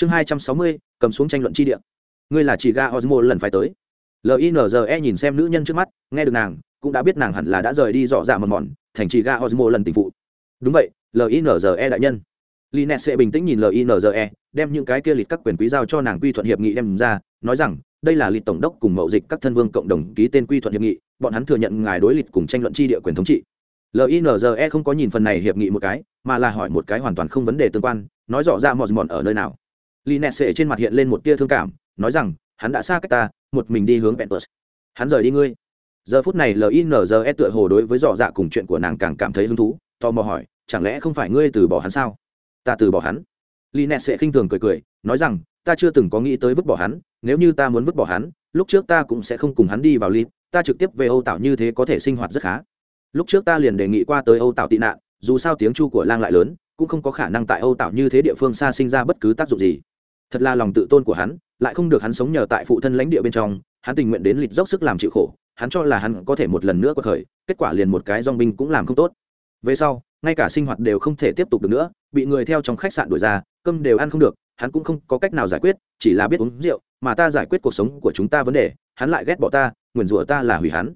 chương hai trăm sáu mươi, cầm xuống tranh luận chi địa. Ngươi là chị ga osmo lần phải tới. Linze nhìn xem nữ nhân trước mắt, nghe được nàng, cũng đã biết nàng hẳn là đã rời đi dọ dạ mòn mòn, thành chị ga osmo lần tình phụ. Đúng vậy linze đại nhân. Linet sẽ bình tĩnh nhìn linze đem những cái kia lịch các quyền quý giao cho nàng quy thuận hiệp nghị đem ra, nói rằng, đây là lịch tổng đốc cùng mậu dịch các thân vương cộng đồng ký tên quy thuận hiệp nghị, bọn hắn thừa nhận ngài đối lịch cùng tranh luận chi địa quyền thống trị. Linze không có nhìn phần này hiệp nghị một cái, mà là hỏi một cái hoàn toàn không vấn đề tương quan, nói rõ ra mòn mòn ở nơi nào. Li Nè Sệ trên mặt hiện lên một tia thương cảm, nói rằng, hắn đã xa cách ta, một mình đi hướng pentus hắn rời đi ngươi. Giờ phút này linze tựa hồ đối với rõ dạ cùng chuyện của nàng càng cảm thấy hứng thú, tò mò hỏi, chẳng lẽ không phải ngươi từ bỏ hắn sao? Ta từ bỏ hắn. Li Nè Sệ khinh thường cười cười, nói rằng, ta chưa từng có nghĩ tới vứt bỏ hắn, nếu như ta muốn vứt bỏ hắn, lúc trước ta cũng sẽ không cùng hắn đi vào ly ta trực tiếp về âu tạo như thế có thể sinh hoạt rất khá. Lúc trước ta liền đề nghị qua tới âu tạo tị nạn, dù sao tiếng chu của lang lại lớn, cũng không có khả năng tại âu tạo như thế địa phương xa sinh ra bất cứ tác dụng gì thật là lòng tự tôn của hắn, lại không được hắn sống nhờ tại phụ thân lãnh địa bên trong, hắn tình nguyện đến lịch dốc sức làm chịu khổ, hắn cho là hắn có thể một lần nữa có thời, kết quả liền một cái dong binh cũng làm không tốt. Về sau, ngay cả sinh hoạt đều không thể tiếp tục được nữa, bị người theo trong khách sạn đuổi ra, cơm đều ăn không được, hắn cũng không có cách nào giải quyết, chỉ là biết uống rượu, mà ta giải quyết cuộc sống của chúng ta vấn đề, hắn lại ghét bỏ ta, nguyền rủa ta là hủy hắn.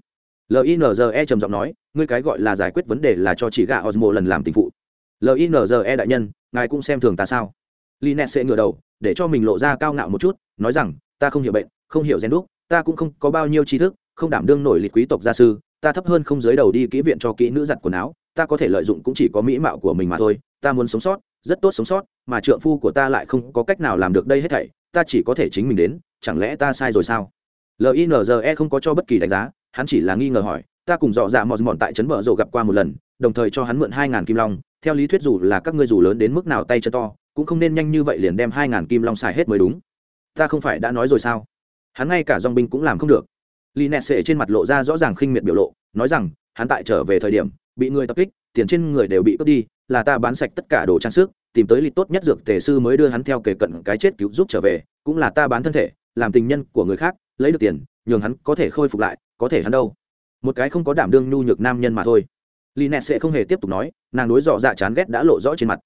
Linze trầm giọng nói, ngươi cái gọi là giải quyết vấn đề là cho chị gà osmo lần làm tình phụ. Linze đại nhân, ngài cũng xem thường ta sao? Linet sẽ ngửa đầu, để cho mình lộ ra cao ngạo một chút, nói rằng, ta không hiểu bệnh, không hiểu gen đúc, ta cũng không có bao nhiêu tri thức, không đảm đương nổi lịch quý tộc gia sư, ta thấp hơn không giới đầu đi kỹ viện cho kỹ nữ giặt quần áo, ta có thể lợi dụng cũng chỉ có mỹ mạo của mình mà thôi, ta muốn sống sót, rất tốt sống sót, mà trượng phu của ta lại không có cách nào làm được đây hết thảy, ta chỉ có thể chính mình đến, chẳng lẽ ta sai rồi sao? Linze không có cho bất kỳ đánh giá, hắn chỉ là nghi ngờ hỏi, ta cùng dọ dạ mòn mòn tại trấn bờ rộ gặp qua một lần, đồng thời cho hắn mượn hai ngàn kim long, theo lý thuyết dù là các ngươi dù lớn đến mức nào tay chân to cũng không nên nhanh như vậy liền đem hai ngàn kim long xài hết mới đúng. Ta không phải đã nói rồi sao? Hắn ngay cả dong binh cũng làm không được. Li nệ sệ trên mặt lộ ra rõ ràng khinh miệt biểu lộ, nói rằng, hắn tại trở về thời điểm, bị người tập kích, tiền trên người đều bị cướp đi, là ta bán sạch tất cả đồ trang sức, tìm tới lịch tốt nhất dược tề sư mới đưa hắn theo kề cận cái chết cứu giúp trở về, cũng là ta bán thân thể, làm tình nhân của người khác, lấy được tiền, nhường hắn có thể khôi phục lại, có thể hắn đâu. Một cái không có đảm đương nhu nhược nam nhân mà thôi. Li nệ sẽ không hề tiếp tục nói, nàng đối dọ dạ chán ghét đã lộ rõ trên mặt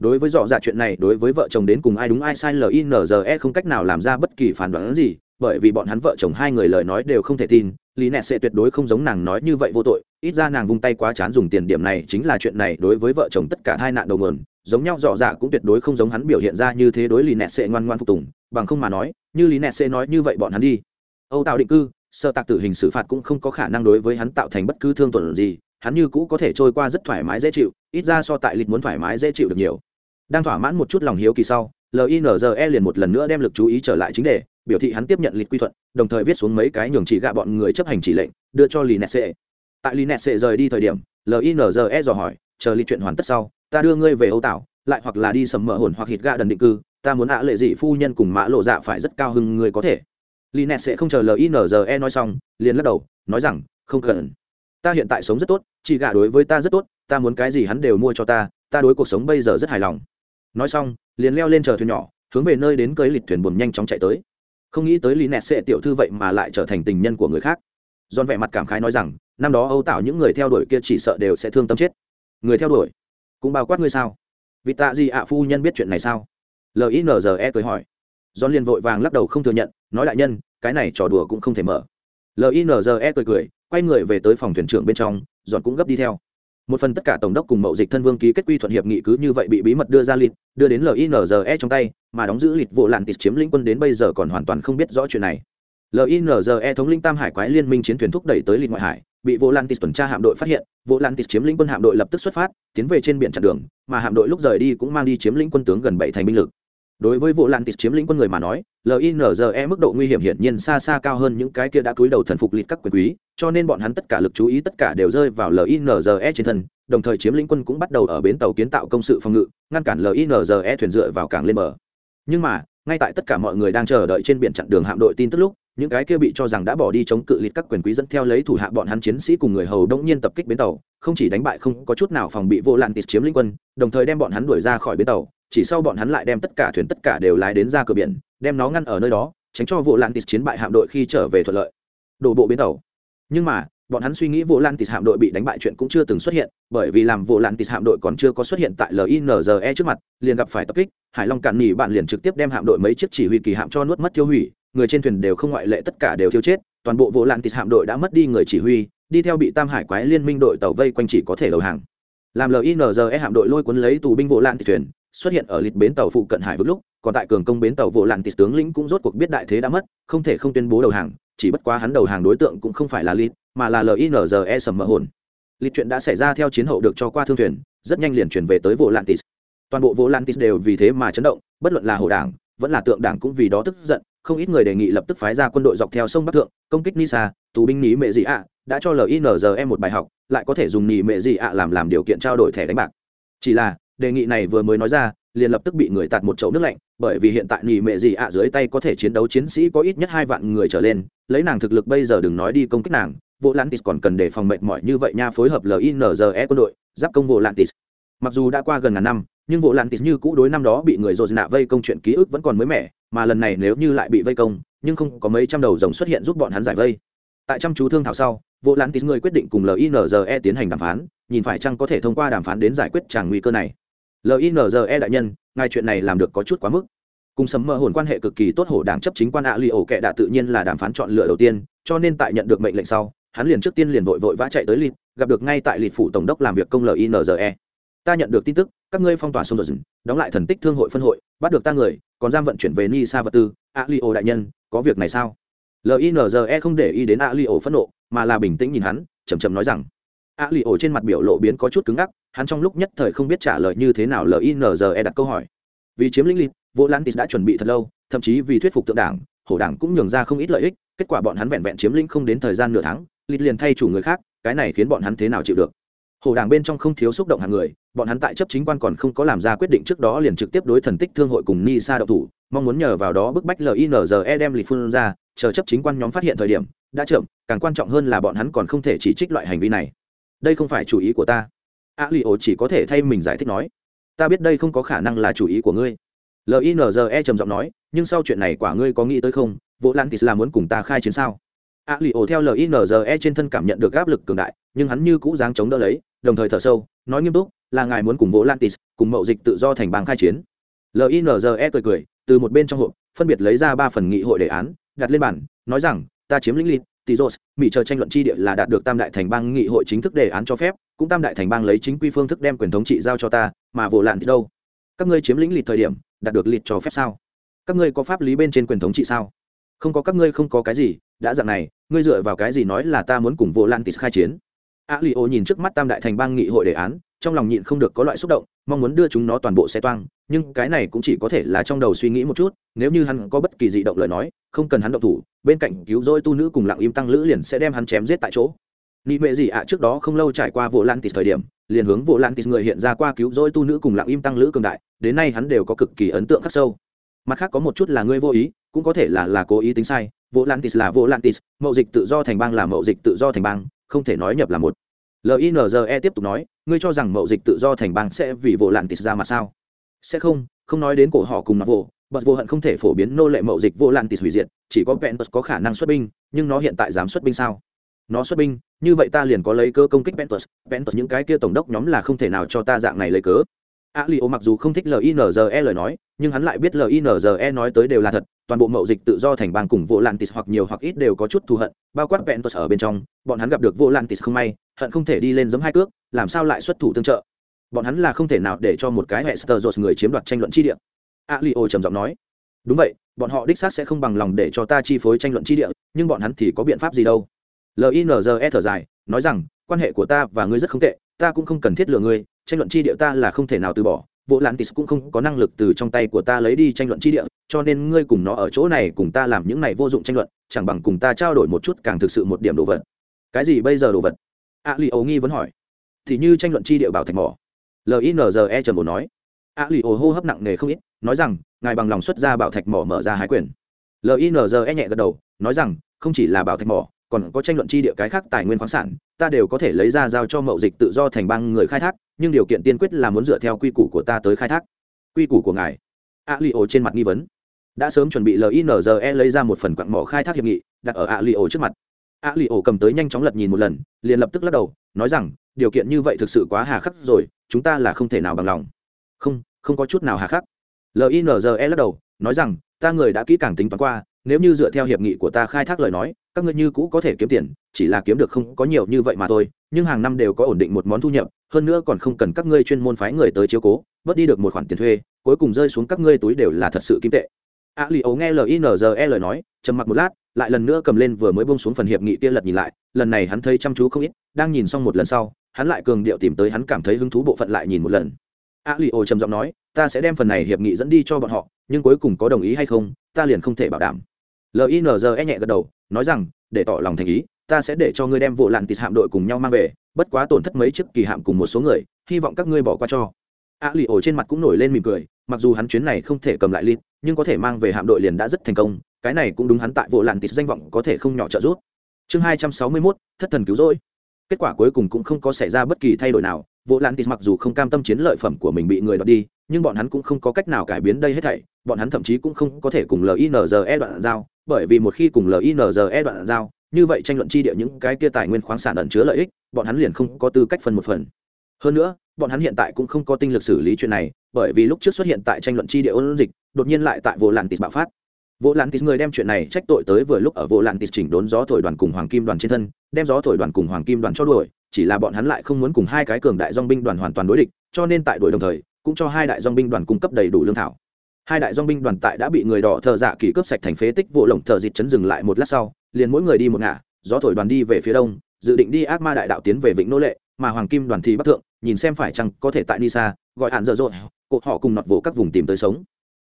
đối với dọ dạ chuyện này, đối với vợ chồng đến cùng ai đúng ai sai linze không cách nào làm ra bất kỳ phản đoán gì, bởi vì bọn hắn vợ chồng hai người lời nói đều không thể tin. Lý nẹ sẽ tuyệt đối không giống nàng nói như vậy vô tội. Ít ra nàng vung tay quá chán dùng tiền điểm này chính là chuyện này, đối với vợ chồng tất cả hai nạn đầu nguồn, giống nhau dọ dạ cũng tuyệt đối không giống hắn biểu hiện ra như thế đối lý nẹ sẽ ngoan ngoan phục tùng, bằng không mà nói, như lý nẹ sẽ nói như vậy bọn hắn đi. Âu tạo định cư, sơ tạc tử hình xử phạt cũng không có khả năng đối với hắn tạo thành bất cứ thương tổn gì, hắn như cũ có thể trôi qua rất thoải mái dễ chịu, ít ra so tại lịch muốn thoải mái dễ chịu được nhiều đang thỏa mãn một chút lòng hiếu kỳ sau linze liền một lần nữa đem lực chú ý trở lại chính đề, biểu thị hắn tiếp nhận lịch quy thuận, đồng thời viết xuống mấy cái nhường chỉ gạ bọn người chấp hành chỉ lệnh, đưa cho linetse tại linetse rời đi thời điểm linze dò hỏi, chờ lịch chuyện hoàn tất sau, ta đưa ngươi về âu tảo, lại hoặc là đi sầm mỡ hồn hoặc hít gạ đần định cư, ta muốn ạ lệ dị phu nhân cùng mã lộ dạ phải rất cao hưng người có thể. Lì nẹt sệ không chờ linze nói xong, liền lắc đầu, nói rằng, không cần. Ta hiện tại sống rất tốt, chị gạ đối với ta rất tốt, ta muốn cái gì hắn đều mua cho ta ta đối cuộc sống bây giờ rất hài lòng nói xong, liền leo lên chờ thuyền nhỏ, hướng về nơi đến cưới lịch thuyền buồm nhanh chóng chạy tới. Không nghĩ tới lý nẹt sệ tiểu thư vậy mà lại trở thành tình nhân của người khác. Giòn vẻ mặt cảm khái nói rằng, năm đó âu tạo những người theo đuổi kia chỉ sợ đều sẽ thương tâm chết. Người theo đuổi? Cũng bao quát ngươi sao? Vì tạ gì ạ, phu nhân biết chuyện này sao? Linze cười hỏi. Giòn liền vội vàng lắc đầu không thừa nhận, nói lại nhân, cái này trò đùa cũng không thể mở. Linze cười cười, quay người về tới phòng thuyền trưởng bên trong, giòn cũng gấp đi theo một phần tất cả tổng đốc cùng mậu dịch thân vương ký kết quy thuận hiệp nghị cứ như vậy bị bí mật đưa ra lịt, đưa đến linze trong tay, mà đóng giữ lịt vụ lạn tịt chiếm lĩnh quân đến bây giờ còn hoàn toàn không biết rõ chuyện này. Linze thống lĩnh tam hải quái liên minh chiến thuyền thúc đẩy tới lịt ngoại hải, bị vô lan tịt tuần tra hạm đội phát hiện vô lan tịt chiếm lĩnh quân hạm đội lập tức xuất phát, tiến về trên biển chặn đường, mà hạm đội lúc rời đi cũng mang đi chiếm lĩnh quân tướng gần bảy thành binh lực đối với vụ lan tịt chiếm lĩnh quân người mà nói linze mức độ nguy hiểm hiển nhiên xa xa cao hơn những cái kia đã cúi đầu thần phục lịt các quyền quý, cho nên bọn hắn tất cả lực chú ý tất cả đều rơi vào linze trên thân, đồng thời chiếm lĩnh quân cũng bắt đầu ở bến tàu kiến tạo công sự phòng ngự, ngăn cản linze thuyền dựa vào cảng lên bờ. Nhưng mà, ngay tại tất cả mọi người đang chờ đợi trên biển chặn đường hạm đội tin tức lúc, những cái kia bị cho rằng đã bỏ đi chống cự lịt các quyền quý dẫn theo lấy thủ hạ bọn hắn chiến sĩ cùng người hầu đông nhiên tập kích bến tàu, không chỉ đánh bại không có chút nào phòng bị vô lan tịt chiếm lĩnh quân, đồng thời đem bọn hắn đuổi ra khỏi bến tàu chỉ sau bọn hắn lại đem tất cả thuyền tất cả đều lái đến ra cửa biển, đem nó ngăn ở nơi đó, tránh cho vụ lan tịt chiến bại hạm đội khi trở về thuận lợi. Đổ bộ bến tàu. Nhưng mà, bọn hắn suy nghĩ vô lan tịt hạm đội bị đánh bại chuyện cũng chưa từng xuất hiện, bởi vì làm vô lan tịt hạm đội còn chưa có xuất hiện tại linze trước mặt, liền gặp phải tập kích, hải long cản nỉ bạn liền trực tiếp đem hạm đội mấy chiếc chỉ huy kỳ hạm cho nuốt mất tiêu hủy, người trên thuyền đều không ngoại lệ tất cả đều thiêu chết, toàn bộ vô lan tịt hạm đội đã mất đi người chỉ huy, đi theo bị tam hải quái liên minh đội tàu vây quanh chỉ có thể đầu hàng. Làm linze hạm đội lôi cuốn lấy tù binh vô lan tịt thuyền xuất hiện ở lịch bến tàu phụ cận hải vực lúc, còn tại cường công bến tàu vô lặn tịt tướng lĩnh cũng rốt cuộc biết đại thế đã mất, không thể không tuyên bố đầu hàng, chỉ bất quá hắn đầu hàng đối tượng cũng không phải là lịch mà là linze sầm mỡ hồn. Lịch chuyện đã xảy ra theo chiến hậu được cho qua thương thuyền, rất nhanh liền chuyển về tới vô lặn tịt. Toàn bộ vô lặn tịt đều vì thế mà chấn động, bất luận là hồ đảng, vẫn là tượng đảng cũng vì đó tức giận, không ít người đề nghị lập tức phái ra quân đội dọc theo sông bắc thượng, công kích nisa, tù binh nhí mệ dị ạ, đã cho linze một bài học, lại có thể dùng nhí mệ dị ạ làm làm điều kiện trao đổi thẻ đánh bạc. Chỉ là đề nghị này vừa mới nói ra, liền lập tức bị người tạt một chậu nước lạnh, bởi vì hiện tại nhị mệ gì ạ dưới tay có thể chiến đấu chiến sĩ có ít nhất hai vạn người trở lên, lấy nàng thực lực bây giờ đừng nói đi công kích nàng, vô lantis còn cần để phòng mệnh mỏi như vậy nha, phối hợp linze quân đội, giáp công vô lantis mặc dù đã qua gần ngàn năm, nhưng vô lantis như cũ đối năm đó bị người dồn nạ vây công chuyện ký ức vẫn còn mới mẻ, mà lần này nếu như lại bị vây công, nhưng không có mấy trăm đầu rồng xuất hiện giúp bọn hắn giải vây. Tại trăm chú thương thảo sau, vô lantis người quyết định cùng linze tiến hành đàm phán, nhìn phải chăng có thể thông qua đàm phán đến giải quyết tràng nguy cơ này linze đại nhân, ngài chuyện này làm được có chút quá mức. Cùng sấm mơ hồn quan hệ cực kỳ tốt hổ đảng chấp chính quan ạ li ổ kệ đạ tự nhiên là đàm phán chọn lựa đầu tiên, cho nên tại nhận được mệnh lệnh sau, hắn liền trước tiên liền vội vội vã chạy tới lịt, gặp được ngay tại lịt phủ tổng đốc làm việc công linze ta nhận được tin tức, các ngươi phong tỏa sông rồi đóng lại thần tích thương hội phân hội, bắt được ta người, còn giam vận chuyển về ni sa vật tư. a li ổ đại nhân, có việc này sao? Linze không để ý đến a li ổ phẫn nộ, mà là bình tĩnh nhìn hắn chầm chầm nói rằng. a li ổ trên mặt biểu lộ biến có chút cứng ngắc hắn trong lúc nhất thời không biết trả lời như thế nào linze đặt câu hỏi. Vì chiếm lĩnh lịt vô lantis đã chuẩn bị thật lâu, thậm chí vì thuyết phục tượng đảng, hổ đảng cũng nhường ra không ít lợi ích, kết quả bọn hắn vẹn vẹn chiếm lĩnh không đến thời gian nửa tháng lịt liền thay chủ người khác, cái này khiến bọn hắn thế nào chịu được? Hổ đảng bên trong không thiếu xúc động hàng người, bọn hắn tại chấp chính quan còn không có làm ra quyết định trước đó liền trực tiếp đối thần tích thương hội cùng ni sa đậu thủ, mong muốn nhờ vào đó bức bách linze đem lịt phun ra, chờ chấp chính quan nhóm phát hiện thời điểm, đã chậm, càng quan trọng hơn là bọn hắn còn không thể chỉ trích loại hành vi này. Đây không phải chủ ý của ta a li ô chỉ có thể thay mình giải thích nói, ta biết đây không có khả năng là chủ ý của ngươi. Linze trầm giọng nói, nhưng sau chuyện này quả ngươi có nghĩ tới không? Vô lan tis là muốn cùng ta khai chiến sao? A li ô theo linze trên thân cảm nhận được áp lực cường đại, nhưng hắn như cũ dáng chống đỡ lấy, đồng thời thở sâu, nói nghiêm túc, là ngài muốn cùng vô lan tis cùng mậu dịch tự do thành bang khai chiến. Linze cười cười, từ một bên trong hộp, phân biệt lấy ra ba phần nghị hội đề án, đặt lên bản nói rằng, ta chiếm lĩnh lịt Tizos, Mỹ chờ tranh luận chi địa là đạt được Tam đại thành bang nghị hội chính thức đề án cho phép, cũng Tam đại thành bang lấy chính quy phương thức đem quyền thống trị giao cho ta, mà vô lạn thì đâu? Các ngươi chiếm lĩnh lịt thời điểm, đạt được lịt cho phép sao? Các ngươi có pháp lý bên trên quyền thống trị sao? Không có các ngươi không có cái gì, đã dạng này, ngươi dựa vào cái gì nói là ta muốn cùng vô lạn tịt khai chiến? Alio nhìn trước mắt Tam đại thành bang nghị hội đề án, trong lòng nhịn không được có loại xúc động, mong muốn đưa chúng nó toàn bộ xe toang, nhưng cái này cũng chỉ có thể là trong đầu suy nghĩ một chút, nếu như hắn có bất kỳ dị động lời nói, không cần hắn động thủ, bên cạnh cứu rỗi tu nữ cùng lặng im tăng lữ liền sẽ đem hắn chém giết tại chỗ. Nị mệ gì ạ à, trước đó không lâu trải qua vụ lan tịt thời điểm liền hướng vụ lan tịt người hiện ra qua cứu rỗi tu nữ cùng lặng im tăng lữ cường đại đến nay hắn đều có cực kỳ ấn tượng khắc sâu. Mặt khác có một chút là ngươi vô ý cũng có thể là là cố ý tính sai vụ lan tịt là vụ lan tịt mậu dịch tự do thành bang là mậu dịch tự do thành bang không thể nói nhập là một linze tiếp tục nói, ngươi cho rằng mậu dịch tự do thành bang sẽ vì vụ lan tịt ra mà sao? Sẽ không không nói đến cổ họ cùng nó vô, bật vô hận không thể phổ biến nô lệ mậu dịch vô lan tịt hủy diệt, chỉ có pentus có khả năng xuất binh, nhưng nó hiện tại dám xuất binh sao? Nó xuất binh, như vậy ta liền có lấy cơ công kích pentus pentus những cái kia tổng đốc nhóm là không thể nào cho ta dạng này lấy cớ. A li ô mặc dù không thích linze lời nói, nhưng hắn lại biết linze nói tới đều là thật, toàn bộ mậu dịch tự do thành bang cùng vô lan tis hoặc nhiều hoặc ít đều có chút thù hận, bao quát Vẹn pentus ở bên trong, bọn hắn gặp được vô lan tis không may hận không thể đi lên giấm hai cước, làm sao lại xuất thủ tương trợ? Bọn hắn là không thể nào để cho một cái hệ sơ người chiếm đoạt tranh luận chi địa. A li ô trầm giọng nói, đúng vậy, bọn họ đích xác sẽ không bằng lòng để cho ta chi phối tranh luận chi địa, nhưng bọn hắn thì có biện pháp gì đâu? Linze thở dài, nói rằng, quan hệ của ta và ngươi rất không tệ, ta cũng không cần thiết lừa ngươi, tranh luận chi địa ta là không thể nào từ bỏ. Vô lan tis cũng không có năng lực từ trong tay của ta lấy đi tranh luận chi địa, cho nên ngươi cùng nó ở chỗ này cùng ta làm những này vô dụng tranh luận, chẳng bằng cùng ta trao đổi một chút càng thực sự một điểm đồ vật. Cái gì bây giờ đồ vật? A li ô nghi vẫn hỏi. Thì như tranh luận chi địa bảo thạch mỏ. Linze trần bổ nói. A li ô hô hấp nặng nề không ít, nói rằng, ngài bằng lòng xuất ra bảo thạch mỏ mở ra hái quyền. Linze nhẹ gật đầu, nói rằng, không chỉ là bảo thạch mỏ, còn có tranh luận chi địa cái khác tài nguyên khoáng sản, ta đều có thể lấy ra giao cho mậu dịch tự do thành bang người khai thác, nhưng điều kiện tiên quyết là muốn dựa theo quy củ của ta tới khai thác. Quy củ của ngài. A li ô trên mặt nghi vấn. Đã sớm chuẩn bị linze lấy ra một phần quặng mỏ khai thác hiệp nghị, đặt ở a li ô trước mặt a lì ổ cầm tới nhanh chóng lật nhìn một lần, liền lập tức lắc đầu, nói rằng, điều kiện như vậy thực sự quá hà khắc rồi, chúng ta là không thể nào bằng lòng. Không không có chút nào hà khắc. Linze lắc đầu, nói rằng, ta người đã kỹ càng tính toán qua, nếu như dựa theo hiệp nghị của ta khai thác lời nói, các ngươi như cũ có thể kiếm tiền, chỉ là kiếm được không có nhiều như vậy mà thôi, nhưng hàng năm đều có ổn định một món thu nhập, hơn nữa còn không cần các ngươi chuyên môn phái người tới chiếu cố, bớt đi được một khoản tiền thuê, cuối cùng rơi xuống các ngươi túi đều là thật sự kim tệ. A lì ấu nghe linze lời nói, trầm mặc một lát lại lần nữa cầm lên vừa mới bông xuống phần hiệp nghị kia lật nhìn lại, lần này hắn thấy chăm chú không ít, đang nhìn xong một lần sau, hắn lại cường điệu tìm tới hắn cảm thấy hứng thú bộ phận lại nhìn một lần. A lì ô trầm giọng nói, ta sẽ đem phần này hiệp nghị dẫn đi cho bọn họ, nhưng cuối cùng có đồng ý hay không, ta liền không thể bảo đảm. Linze nhẹ gật đầu, nói rằng, để tỏ lòng thành ý, ta sẽ để cho ngươi đem vụ lặn tịt hạm đội cùng nhau mang về, bất quá tổn thất mấy chiếc kỳ hạm cùng một số người, hy vọng các ngươi bỏ qua cho. A lì ổ trên mặt cũng nổi lên mỉm cười, mặc dù hắn chuyến này không thể cầm lại lít nhưng có thể mang về hạm đội liền đã rất thành công, cái này cũng đúng hắn tại vụ làn tịt danh vọng có thể không nhỏ trợ giúp. Chương hai trăm sáu mươi mốt, thất thần cứu rỗi. Kết quả cuối cùng cũng không có xảy ra bất kỳ thay đổi nào vụ làn tịt mặc dù không cam tâm chiến lợi phẩm của mình bị người đoạt đi, nhưng bọn hắn cũng không có cách nào cải biến đây hết thảy, bọn hắn thậm chí cũng không có thể cùng linze đoạn giao, bởi vì một khi cùng linze đoạn giao, như vậy tranh luận chi địa những cái kia tài nguyên khoáng sản ẩn chứa lợi ích, bọn hắn liền không có tư cách phân một phần. Hơn nữa, bọn hắn hiện tại cũng không có tinh lực xử lý chuyện này bởi vì lúc trước xuất hiện tại tranh luận chi địa ôn dịch, đột nhiên lại tại vô làn tịt bạo phát. Vô làn tịt người đem chuyện này trách tội tới vừa lúc ở vô làn tịt chỉnh đốn gió thổi đoàn cùng hoàng kim đoàn trên thân, đem gió thổi đoàn cùng hoàng kim đoàn cho đuổi, chỉ là bọn hắn lại không muốn cùng hai cái cường đại dong binh đoàn hoàn toàn đối địch, cho nên tại đuổi đồng thời, cũng cho hai đại dong binh đoàn cung cấp đầy đủ lương thảo. Hai đại dong binh đoàn tại đã bị người đỏ thợ dạ kỳ cướp sạch thành phế tích vụ lồng thợ dịt chấn dừng lại một lát sau, liền mỗi người đi một ngả, gió thổi đoàn đi về phía đông, dự định đi ác ma đại đạo tiến về vịnh nô lệ, mà hoàng kim đoàn thì bắc thượng, nhìn xem phải chăng có thể tại nisa, gọi hạn dở dội cột họ cùng nọt vỗ các vùng tìm tới sống.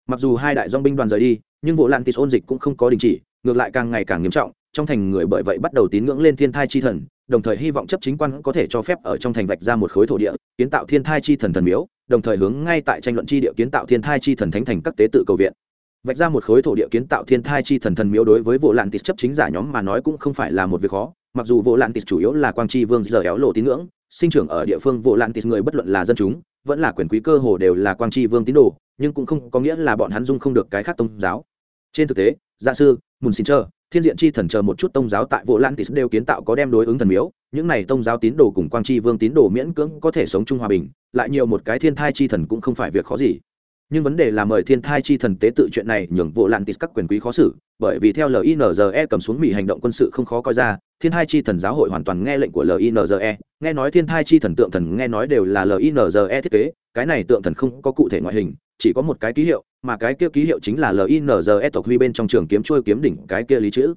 Mặc dù hai đại dong binh đoàn rời đi, nhưng vụ lan tis ôn dịch cũng không có đình chỉ, ngược lại càng ngày càng nghiêm trọng, trong thành người bởi vậy bắt đầu tín ngưỡng lên thiên thai chi thần, đồng thời hy vọng chấp chính quan có thể cho phép ở trong thành vạch ra một khối thổ địa, kiến tạo thiên thai chi thần thần miếu, đồng thời hướng ngay tại tranh luận chi địa kiến tạo thiên thai chi thần thánh thành các tế tự cầu viện. Vạch ra một khối thổ địa kiến tạo thiên thai chi thần thần miếu đối với vụ lạn tịt chấp chính giả nhóm mà nói cũng không phải là một việc khó, mặc dù vụ lạn tịt chủ yếu là quang tri vương giờ éo lộ tín ngưỡng, sinh trưởng ở địa phương vụ lạn tịt người bất luận là dân chúng vẫn là quyền quý cơ hồ đều là quang tri vương tín đồ, nhưng cũng không có nghĩa là bọn hắn dung không được cái khác tôn giáo. Trên thực tế gia sư, mùn xin chờ thiên diện chi thần chờ một chút tôn giáo tại vô lan tis đều kiến tạo có đem đối ứng thần miếu, những này tôn giáo tín đồ cùng quang tri vương tín đồ miễn cưỡng có thể sống chung hòa bình, lại nhiều một cái thiên thai chi thần cũng không phải việc khó gì. Nhưng vấn đề là mời thiên thai chi thần tế tự chuyện này nhường vô lan tis các quyền quý khó xử, bởi vì theo linze cầm xuống mỹ hành động quân sự không khó coi ra thiên thai chi thần giáo hội hoàn toàn nghe lệnh của linze nghe nói thiên thai chi thần tượng thần nghe nói đều là linze thiết kế, cái này tượng thần không có cụ thể ngoại hình, chỉ có một cái ký hiệu, mà cái kia ký hiệu chính là linze tộc huy bên trong trường kiếm trôi kiếm đỉnh cái kia lý chữ.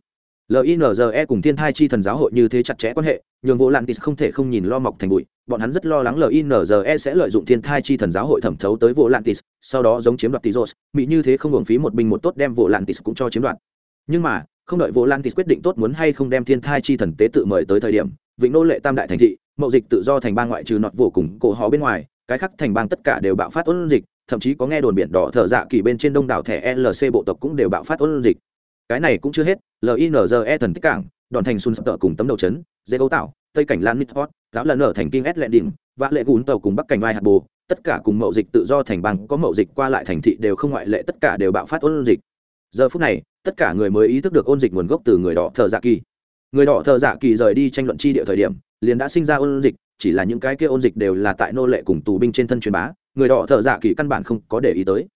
Linze cùng thiên thai chi thần giáo hội như thế chặt chẽ quan hệ, nhường vô lạn tis không thể không nhìn lo mọc thành bụi, bọn hắn rất lo lắng linze sẽ lợi dụng thiên thai chi thần giáo hội thẩm thấu tới vô lạn tis sau đó giống chiếm đoạt tizos mỹ như thế không hưởng phí một binh một tốt đem vô lạn tis cũng cho chiếm đoạt. Nhưng mà không đợi vô lan thì quyết định tốt muốn hay không đem thiên thai chi thần tế tự mời tới thời điểm, vịnh nô lệ tam đại thành thị, mậu dịch tự do thành bang ngoại trừ nọt vô cùng cổ họ bên ngoài, cái khác thành bang tất cả đều bạo phát ôn dịch, thậm chí có nghe đồn biển đỏ thở dạ kỳ bên trên đông đảo thẻ lc bộ tộc cũng đều bạo phát ôn dịch. Cái này cũng chưa hết linze thần tích cảng, đòn thành xuân sập tợ cùng tấm đầu chấn, dê cấu tạo tây cảnh lan mitford giáo lần ở thành kinh s lệ đình và lệ gún tàu cùng bắc cảnh vai hạt bồ, tất cả cùng mậu dịch tự do thành bang có mậu dịch qua lại thành thị đều không ngoại lệ, tất cả đều bạo phát ôn dịch. Giờ phút này tất cả người mới ý thức được ôn dịch nguồn gốc từ người đỏ thợ dạ kỳ. Người đỏ thợ dạ kỳ rời đi tranh luận chi địa thời điểm, liền đã sinh ra ôn dịch, chỉ là những cái kia ôn dịch đều là tại nô lệ cùng tù binh trên thân truyền bá, người đỏ thợ dạ kỳ căn bản không có để ý tới.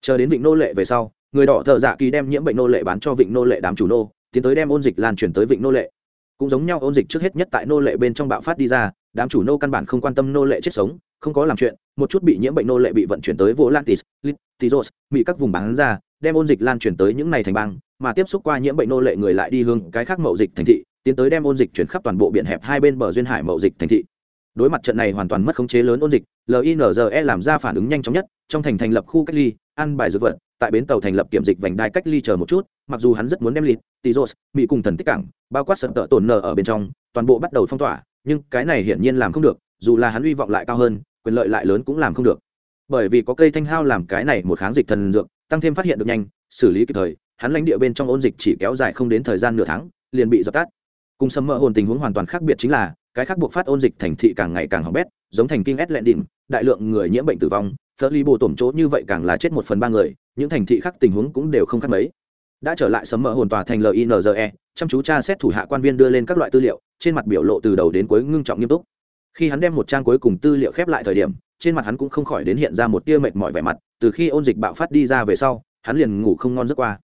Chờ đến vịnh nô lệ về sau, người đỏ thợ dạ kỳ đem nhiễm bệnh nô lệ bán cho vịnh nô lệ đám chủ nô, tiến tới đem ôn dịch lan truyền tới vịnh nô lệ. Cũng giống nhau, ôn dịch trước hết nhất tại nô lệ bên trong bạo phát đi ra, đám chủ nô căn bản không quan tâm nô lệ chết sống, không có làm chuyện, một chút bị nhiễm bệnh nô lệ bị vận chuyển tới vô lantis litizos bị các vùng bán ra đem ôn dịch lan truyền tới những này thành bang, mà tiếp xúc qua nhiễm bệnh nô lệ người lại đi hướng cái khác mậu dịch thành thị, tiến tới đem ôn dịch chuyển khắp toàn bộ biển hẹp hai bên bờ duyên hải mậu dịch thành thị. Đối mặt trận này hoàn toàn mất khống chế lớn ôn dịch linze làm ra phản ứng nhanh chóng nhất, trong thành thành lập khu cách ly, ăn bài dược vật, tại bến tàu thành lập kiểm dịch vành đai cách ly chờ một chút, mặc dù hắn rất muốn đem lịt, tizos, mỹ cùng thần tích cảng, bao quát sập tợ tổn nở ở bên trong, toàn bộ bắt đầu phong tỏa, nhưng cái này hiển nhiên làm không được, dù là hắn hy vọng lại cao hơn, quyền lợi lại lớn cũng làm không được. Bởi vì có cây thanh hao làm cái này một kháng dịch thần dược tăng thêm phát hiện được nhanh, xử lý kịp thời, hắn lãnh địa bên trong ôn dịch chỉ kéo dài không đến thời gian nửa tháng, liền bị dập tắt. Cùng sầm mỡ hồn tình huống hoàn toàn khác biệt chính là, cái khác buộc phát ôn dịch thành thị càng ngày càng hỏng bét, giống thành kinh ét lẹn đỉnh đại lượng người nhiễm bệnh tử vong, phớt ly bồ tổm chỗ như vậy càng là chết một phần ba người, những thành thị khác tình huống cũng đều không khác mấy. Đã trở lại sấm mỡ hồn tòa thành linze chăm chú tra xét thủ hạ quan viên đưa lên các loại tư liệu, trên mặt biểu lộ từ đầu đến cuối ngưng trọng nghiêm túc. Khi hắn đem một trang cuối cùng tư liệu khép lại thời điểm, trên mặt hắn cũng không khỏi đến hiện ra một tia mệt mỏi vẻ mặt từ khi ôn dịch bạo phát đi ra về sau, hắn liền ngủ không ngon giấc qua.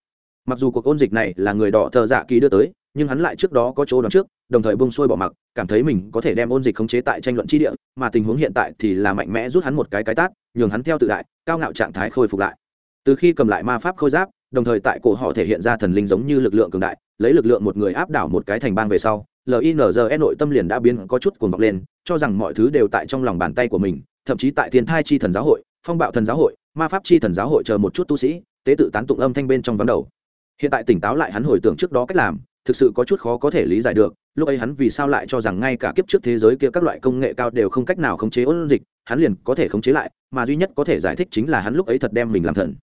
Mặc dù cuộc ôn dịch này là người đỏ thợ dạ kỳ đưa tới, nhưng hắn lại trước đó có chỗ đoán trước, đồng thời bông xuôi bỏ mặc, cảm thấy mình có thể đem ôn dịch khống chế tại tranh luận tri địa, mà tình huống hiện tại thì là mạnh mẽ rút hắn một cái cái tát, nhường hắn theo tự đại, cao ngạo trạng thái khôi phục lại. Từ khi cầm lại ma pháp khôi giáp, đồng thời tại cổ họ thể hiện ra thần linh giống như lực lượng cường đại, lấy lực lượng một người áp đảo một cái thành bang về sau linze nội tâm liền đã biến có chút cuồng vọng lên, cho rằng mọi thứ đều tại trong lòng bàn tay của mình, thậm chí tại thiên thai chi thần giáo hội, phong bạo thần giáo hội ma pháp chi thần giáo hội chờ một chút tu sĩ, tế tự tán tụng âm thanh bên trong vắng đầu. Hiện tại tỉnh táo lại hắn hồi tưởng trước đó cách làm, thực sự có chút khó có thể lý giải được, lúc ấy hắn vì sao lại cho rằng ngay cả kiếp trước thế giới kia các loại công nghệ cao đều không cách nào khống chế ôn dịch, hắn liền có thể khống chế lại, mà duy nhất có thể giải thích chính là hắn lúc ấy thật đem mình làm thần.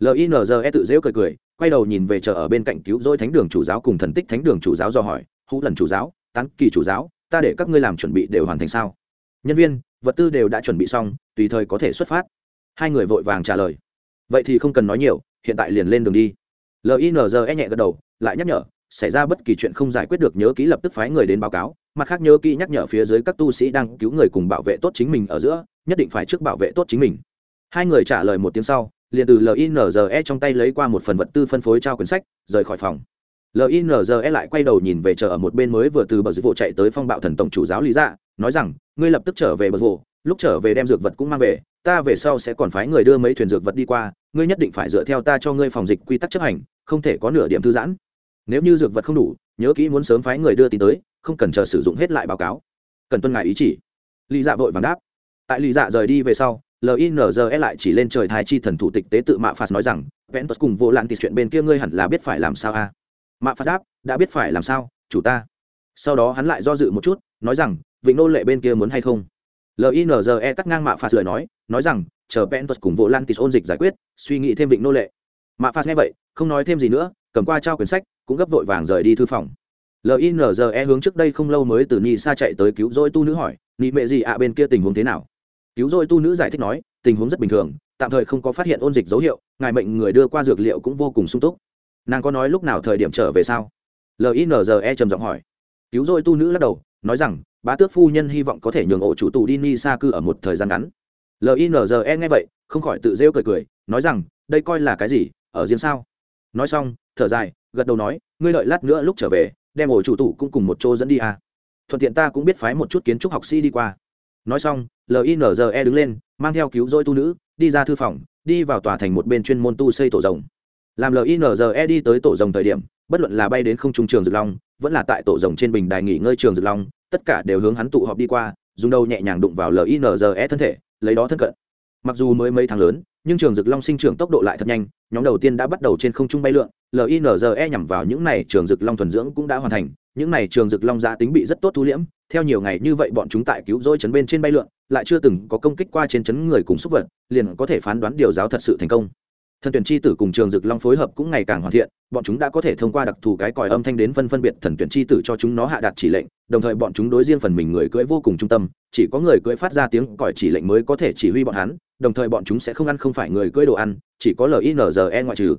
Linze tự dễu cười cười, quay đầu nhìn về chờ ở bên cạnh cứu rỗi thánh đường chủ giáo cùng thần tích thánh đường chủ giáo do hỏi hũ lần chủ giáo, tán kỳ chủ giáo, ta để các ngươi làm chuẩn bị đều hoàn thành sao? Nhân viên, vật tư đều đã chuẩn bị xong, tùy thời có thể xuất phát hai người vội vàng trả lời. Vậy thì không cần nói nhiều, hiện tại liền lên đường đi. Linze nhẹ gật đầu, lại nhắc nhở, xảy ra bất kỳ chuyện không giải quyết được nhớ kỹ lập tức phái người đến báo cáo. Mặt khác nhớ kỹ nhắc nhở phía dưới các tu sĩ đang cứu người cùng bảo vệ tốt chính mình ở giữa, nhất định phải trước bảo vệ tốt chính mình. Hai người trả lời một tiếng sau, liền từ linze trong tay lấy qua một phần vật tư phân phối trao quyển sách, rời khỏi phòng. Linze lại quay đầu nhìn về chờ ở một bên mới vừa từ bờ dịch vụ chạy tới phong bạo thần tổng chủ giáo lý dạ nói rằng, ngươi lập tức trở về bờ vụ lúc trở về đem dược vật cũng mang về ta về sau sẽ còn phái người đưa mấy thuyền dược vật đi qua, ngươi nhất định phải dựa theo ta cho ngươi phòng dịch quy tắc chấp hành, không thể có nửa điểm thư giãn. Nếu như dược vật không đủ, nhớ kỹ muốn sớm phái người đưa tin tới, không cần chờ sử dụng hết lại báo cáo. Cần tuân ngài ý chỉ. Lý dạ vội vàng đáp. Tại lý dạ rời đi về sau linze lại chỉ lên trời thái chi thần thủ tịch tế tự mạ phạt nói rằng vẽn tuất cùng vô lạn tịt chuyện bên kia ngươi hẳn là biết phải làm sao a? À? mạ phạt đáp, đã biết phải làm sao, chủ ta. Sau đó hắn lại do dự một chút, nói rằng, vịnh nô lệ bên kia muốn hay không? Linze cắt ngang mạ phạt lời nói nói rằng, chờ vẽn tuất cùng vô lan tịt ôn dịch giải quyết, suy nghĩ thêm vịnh nô lệ. Mạ phạt nghe vậy, không nói thêm gì nữa, cầm qua trao quyển sách, cũng gấp vội vàng rời đi thư phòng. Linze hướng trước đây không lâu mới từ ni xa chạy tới cứu rỗi tu nữ hỏi, nị mệ gì ạ, bên kia tình huống thế nào? Cứu rỗi tu nữ giải thích nói, tình huống rất bình thường, tạm thời không có phát hiện ôn dịch dấu hiệu, ngài mệnh người đưa qua dược liệu cũng vô cùng sung túc. Nàng có nói lúc nào thời điểm trở về sao? Linze trầm giọng hỏi. Cứu rỗi tu nữ lắc đầu, nói rằng bá tước phu nhân hy vọng có thể nhường ổ chủ tù đi ni xa cư ở một thời gian ngắn. Linze nghe vậy, không khỏi tự rêu cười cười, nói rằng, đây coi là cái gì, ở riêng sao? Nói xong, thở dài, gật đầu nói, ngươi đợi lát nữa lúc trở về, đem ổ chủ tù cũng cùng một chỗ dẫn đi à. thuận tiện ta cũng biết phái một chút kiến trúc học sĩ đi qua. Nói xong linze đứng lên, mang theo cứu rỗi tu nữ, đi ra thư phòng, đi vào tòa thành một bên chuyên môn tu xây tổ rồng. Làm linze đi tới tổ rồng thời điểm, bất luận là bay đến không trung trường dược long, vẫn là tại tổ rồng trên bình đài nghỉ ngơi trường dược long tất cả đều hướng hắn tụ họp đi qua, dùng đầu nhẹ nhàng đụng vào linze thân thể, lấy đó thân cận. Mặc dù mới mấy tháng lớn, nhưng trường dực long sinh trưởng tốc độ lại thật nhanh, nhóm đầu tiên đã bắt đầu trên không trung bay lượn linze nhằm vào những này trường dực long thuần dưỡng cũng đã hoàn thành, những này trường dực long giá tính bị rất tốt thu liễm, theo nhiều ngày như vậy bọn chúng tại cứu rỗi chấn bên trên bay lượn, lại chưa từng có công kích qua trên chấn người cùng xúc vật, liền có thể phán đoán điều giáo thật sự thành công thần tuyển chi tử cùng trường dực long phối hợp cũng ngày càng hoàn thiện, bọn chúng đã có thể thông qua đặc thù cái còi âm thanh đến phân phân biệt thần tuyển chi tử cho chúng nó hạ đạt chỉ lệnh, đồng thời bọn chúng đối riêng phần mình người cưỡi vô cùng trung tâm, chỉ có người cưỡi phát ra tiếng còi chỉ lệnh mới có thể chỉ huy bọn hắn, đồng thời bọn chúng sẽ không ăn không phải người cưỡi đồ ăn, chỉ có linze ngoại trừ.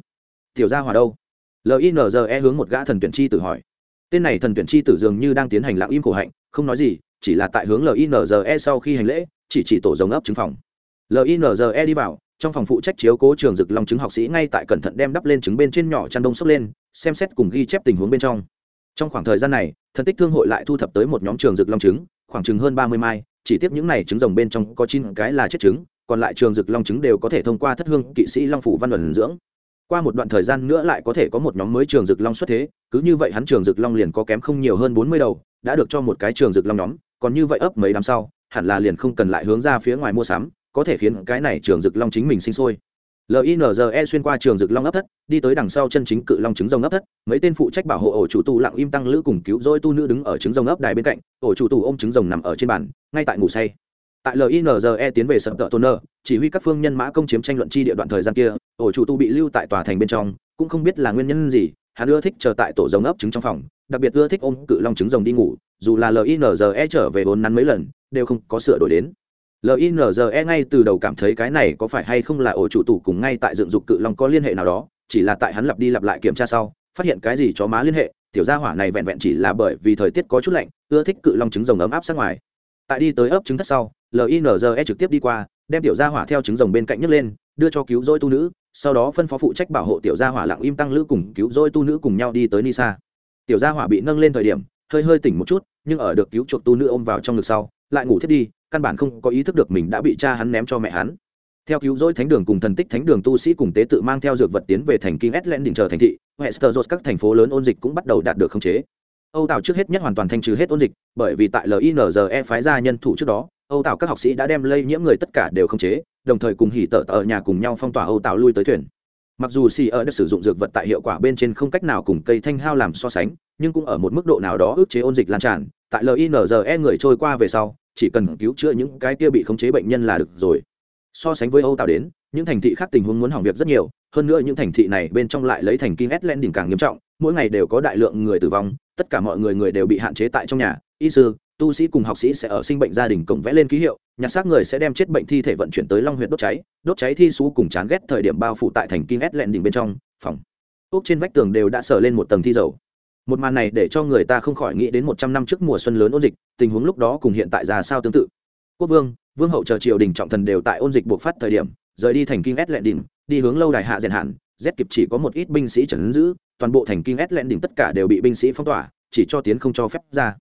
Tiểu gia hòa đâu? Linze hướng một gã thần tuyển chi tử hỏi. Tên này thần tuyển chi tử dường như đang tiến hành lặng im cổ hạnh, không nói gì, chỉ là tại hướng linze sau khi hành lễ, chỉ chỉ tổ giống ấp trứng phòng. Linze đi vào trong phòng phụ trách chiếu cố trường dực long trứng học sĩ ngay tại cẩn thận đem đắp lên trứng bên trên nhỏ chăn đông sốc lên, xem xét cùng ghi chép tình huống bên trong. Trong khoảng thời gian này, thần tích thương hội lại thu thập tới một nhóm trường dực long trứng khoảng chừng hơn ba mươi mai, chỉ tiếp những này trứng rồng bên trong có chín cái là chết trứng, còn lại trường dực long trứng đều có thể thông qua thất hương kỵ sĩ long phủ văn luận dưỡng. Qua một đoạn thời gian nữa lại có thể có một nhóm mới trường dực long xuất thế, cứ như vậy hắn trường dực long liền có kém không nhiều hơn bốn mươi đầu, đã được cho một cái trường dực long nhóm, còn như vậy ấp mấy năm sau, hẳn là liền không cần lại hướng ra phía ngoài mua sắm có thể khiến cái này trường dực long chính mình sinh sôi. Linze xuyên qua trường dực long ấp thất, đi tới đằng sau chân chính cự long trứng rồng ấp thất, mấy tên phụ trách bảo hộ ổ chủ tù lặng im tăng lữ cùng cứu dôi tu nữ đứng ở trứng rồng ấp đài bên cạnh, ổ chủ tù ôm trứng rồng nằm ở trên bàn, ngay tại ngủ say. Tại linze tiến về sập tợ tôn nơ chỉ huy các phương nhân mã công chiếm tranh luận chi địa đoạn thời gian kia, ổ chủ tu bị lưu tại tòa thành bên trong, cũng không biết là nguyên nhân gì, hắn ưa thích chờ tại tổ giống ấp trứng trong phòng, đặc biệt ưa thích ôm cự long trứng rồng đi ngủ, dù là linze trở về vốn nắn mấy lần, đều không có sửa đổi đến linze ngay từ đầu cảm thấy cái này có phải hay không là ổ chủ tủ cùng ngay tại dựng dục cự long có liên hệ nào đó, chỉ là tại hắn lặp đi lặp lại kiểm tra sau, phát hiện cái gì chó má liên hệ, tiểu gia hỏa này vẹn vẹn chỉ là bởi vì thời tiết có chút lạnh, ưa thích cự long trứng rồng ấm áp sát ngoài. Tại đi tới ấp trứng thất sau linze trực tiếp đi qua, đem tiểu gia hỏa theo trứng rồng bên cạnh nhấc lên, đưa cho cứu rỗi tu nữ, sau đó phân phó phụ trách bảo hộ tiểu gia hỏa lặng im tăng lữ cùng cứu rỗi tu nữ cùng nhau đi tới nisa. Tiểu gia hỏa bị nâng lên thời điểm, hơi hơi tỉnh một chút, nhưng ở được cứu chuộc tu nữ ôm vào trong ngực sau, lại ngủ thiết đi căn bản không có ý thức được mình đã bị cha hắn ném cho mẹ hắn theo cứu rỗi thánh đường cùng thần tích thánh đường tu sĩ cùng tế tự mang theo dược vật tiến về thành kinh Eslen đỉnh chờ thành thị, Westeros các thành phố lớn ôn dịch cũng bắt đầu đạt được khống chế. Âu Tảo trước hết nhất hoàn toàn thanh trừ hết ôn dịch, bởi vì tại LINZE phái ra nhân thủ trước đó, Âu Tảo các học sĩ đã đem lây nhiễm người tất cả đều khống chế, đồng thời cùng hỉ tở ở nhà cùng nhau phong tỏa Âu Tảo lui tới thuyền. Mặc dù Si ở đã sử dụng dược vật tại hiệu quả bên trên không cách nào cùng cây thanh hao làm so sánh, nhưng cũng ở một mức độ nào đó ức chế ôn dịch lan tràn, tại LINZE người trôi qua về sau, chỉ cần cứu chữa những cái kia bị khống chế bệnh nhân là được rồi. So sánh với âu tạo đến, những thành thị khác tình huống muốn hỏng việc rất nhiều, hơn nữa những thành thị này bên trong lại lấy thành kinh ét đỉnh càng nghiêm trọng, mỗi ngày đều có đại lượng người tử vong, tất cả mọi người người đều bị hạn chế tại trong nhà. Y sư, tu sĩ cùng học sĩ sẽ ở sinh bệnh gia đình cộng vẽ lên ký hiệu, nhặt xác người sẽ đem chết bệnh thi thể vận chuyển tới long huyện đốt cháy đốt cháy thi xú cùng chán ghét thời điểm bao phủ tại thành kinh ét đỉnh bên trong, phòng. Ốc trên vách tường đều đã sờ lên một tầng thi dầu một màn này để cho người ta không khỏi nghĩ đến một trăm năm trước mùa xuân lớn ôn dịch, tình huống lúc đó cùng hiện tại ra sao tương tự. Quốc vương vương hậu chờ triều đình trọng thần đều tại ôn dịch buộc phát thời điểm, rời đi thành kinh ét lẹn đỉnh đi hướng lâu đài hạ rèn hạn rét kịp chỉ có một ít binh sĩ trần giữ, toàn bộ thành kinh ét lẹn đỉnh tất cả đều bị binh sĩ phong tỏa, chỉ cho tiến không cho phép ra.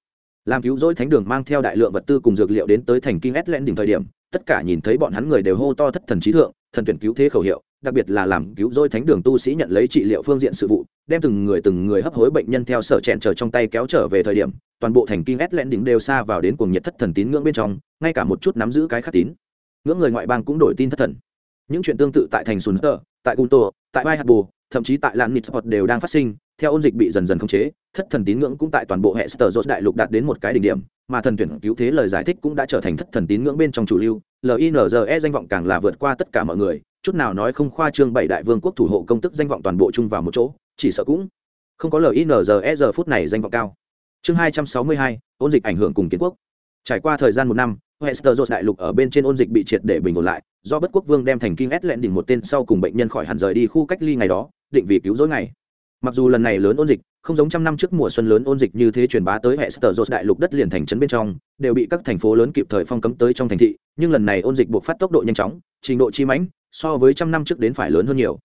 Làm cứu rỗi thánh đường mang theo đại lượng vật tư cùng dược liệu đến tới thành kinh ét lẹn đỉnh thời điểm, tất cả nhìn thấy bọn hắn người đều hô to thất thần trí thượng, thần tuyển cứu thế khẩu hiệu đặc biệt là làm cứu rỗi thánh đường tu sĩ nhận lấy trị liệu phương diện sự vụ, đem từng người từng người hấp hối bệnh nhân theo sở chẹn chờ trong tay kéo trở về thời điểm, toàn bộ thành kinh ét lẹn đỉnh đều xa vào đến cuồng nhiệt thất thần tín ngưỡng bên trong, ngay cả một chút nắm giữ cái khắc tín. Ngưỡng người ngoại bang cũng đổi tin thất thần. Những chuyện tương tự tại thành sùn tại gunto tại bay hạt bù, thậm chí tại lan nitsport đều đang phát sinh, theo ôn dịch bị dần dần khống chế, thất thần tín ngưỡng cũng tại toàn bộ hệ sở dốt đại lục đạt đến một cái đỉnh điểm, mà thần tuyển cứu thế lời giải thích cũng đã trở thành thất thần tín ngưỡng bên trong chủ lưu linze danh vọng càng là vượt qua tất cả mọi người chút nào nói không khoa trương bảy đại vương quốc thủ hộ công tức danh vọng toàn bộ chung vào một chỗ chỉ sợ cũng không có linze giờ phút này danh vọng cao chương hai trăm sáu mươi hai ôn dịch ảnh hưởng cùng kiến quốc trải qua thời gian một năm Westeros đại lục ở bên trên ôn dịch bị triệt để bình ổn lại, do bất quốc vương đem thành kinh lẹn đỉnh một tên sau cùng bệnh nhân khỏi hẳn rời đi khu cách ly ngày đó, định vì cứu rỗi ngày. Mặc dù lần này lớn ôn dịch, không giống trăm năm trước mùa xuân lớn ôn dịch như thế truyền bá tới Westeros đại lục đất liền thành trấn bên trong, đều bị các thành phố lớn kịp thời phong cấm tới trong thành thị, nhưng lần này ôn dịch buộc phát tốc độ nhanh chóng, trình độ chi mãnh, so với trăm năm trước đến phải lớn hơn nhiều.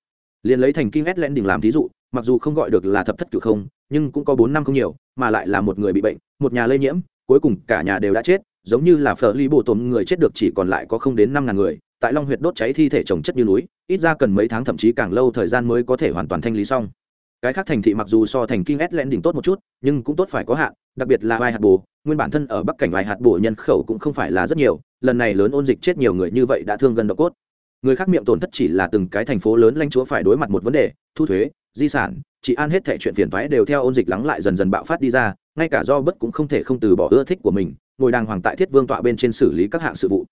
liền lấy thành kinh lẹn đỉnh làm thí dụ, mặc dù không gọi được là thập thất cửu không, nhưng cũng có bốn năm không nhiều, mà lại là một người bị bệnh, một nhà lây nhiễm, cuối cùng cả nhà đều đã chết, giống như là phở ly bộ tổm người chết được chỉ còn lại có không đến năm ngàn người tại long huyệt đốt cháy thi thể trồng chất như núi ít ra cần mấy tháng thậm chí càng lâu thời gian mới có thể hoàn toàn thanh lý xong. Cái khác thành thị mặc dù so thành kinh ét lẽn đỉnh tốt một chút nhưng cũng tốt phải có hạn đặc biệt là vai hạt bồ. Nguyên bản thân ở bắc cảnh vai hạt bồ nhân khẩu cũng không phải là rất nhiều lần này lớn ôn dịch chết nhiều người như vậy đã thương gần độ cốt người khác miệng tổn thất chỉ là từng cái thành phố lớn lanh chúa phải đối mặt một vấn đề, thu thuế, di sản, chị an hết thẻ chuyện phiền thoái đều theo ôn dịch lắng lại dần dần bạo phát đi ra, ngay cả do bất cũng không thể không từ bỏ ưa thích của mình, ngồi đàng hoàng tại thiết vương tọa bên trên xử lý các hạng sự vụ.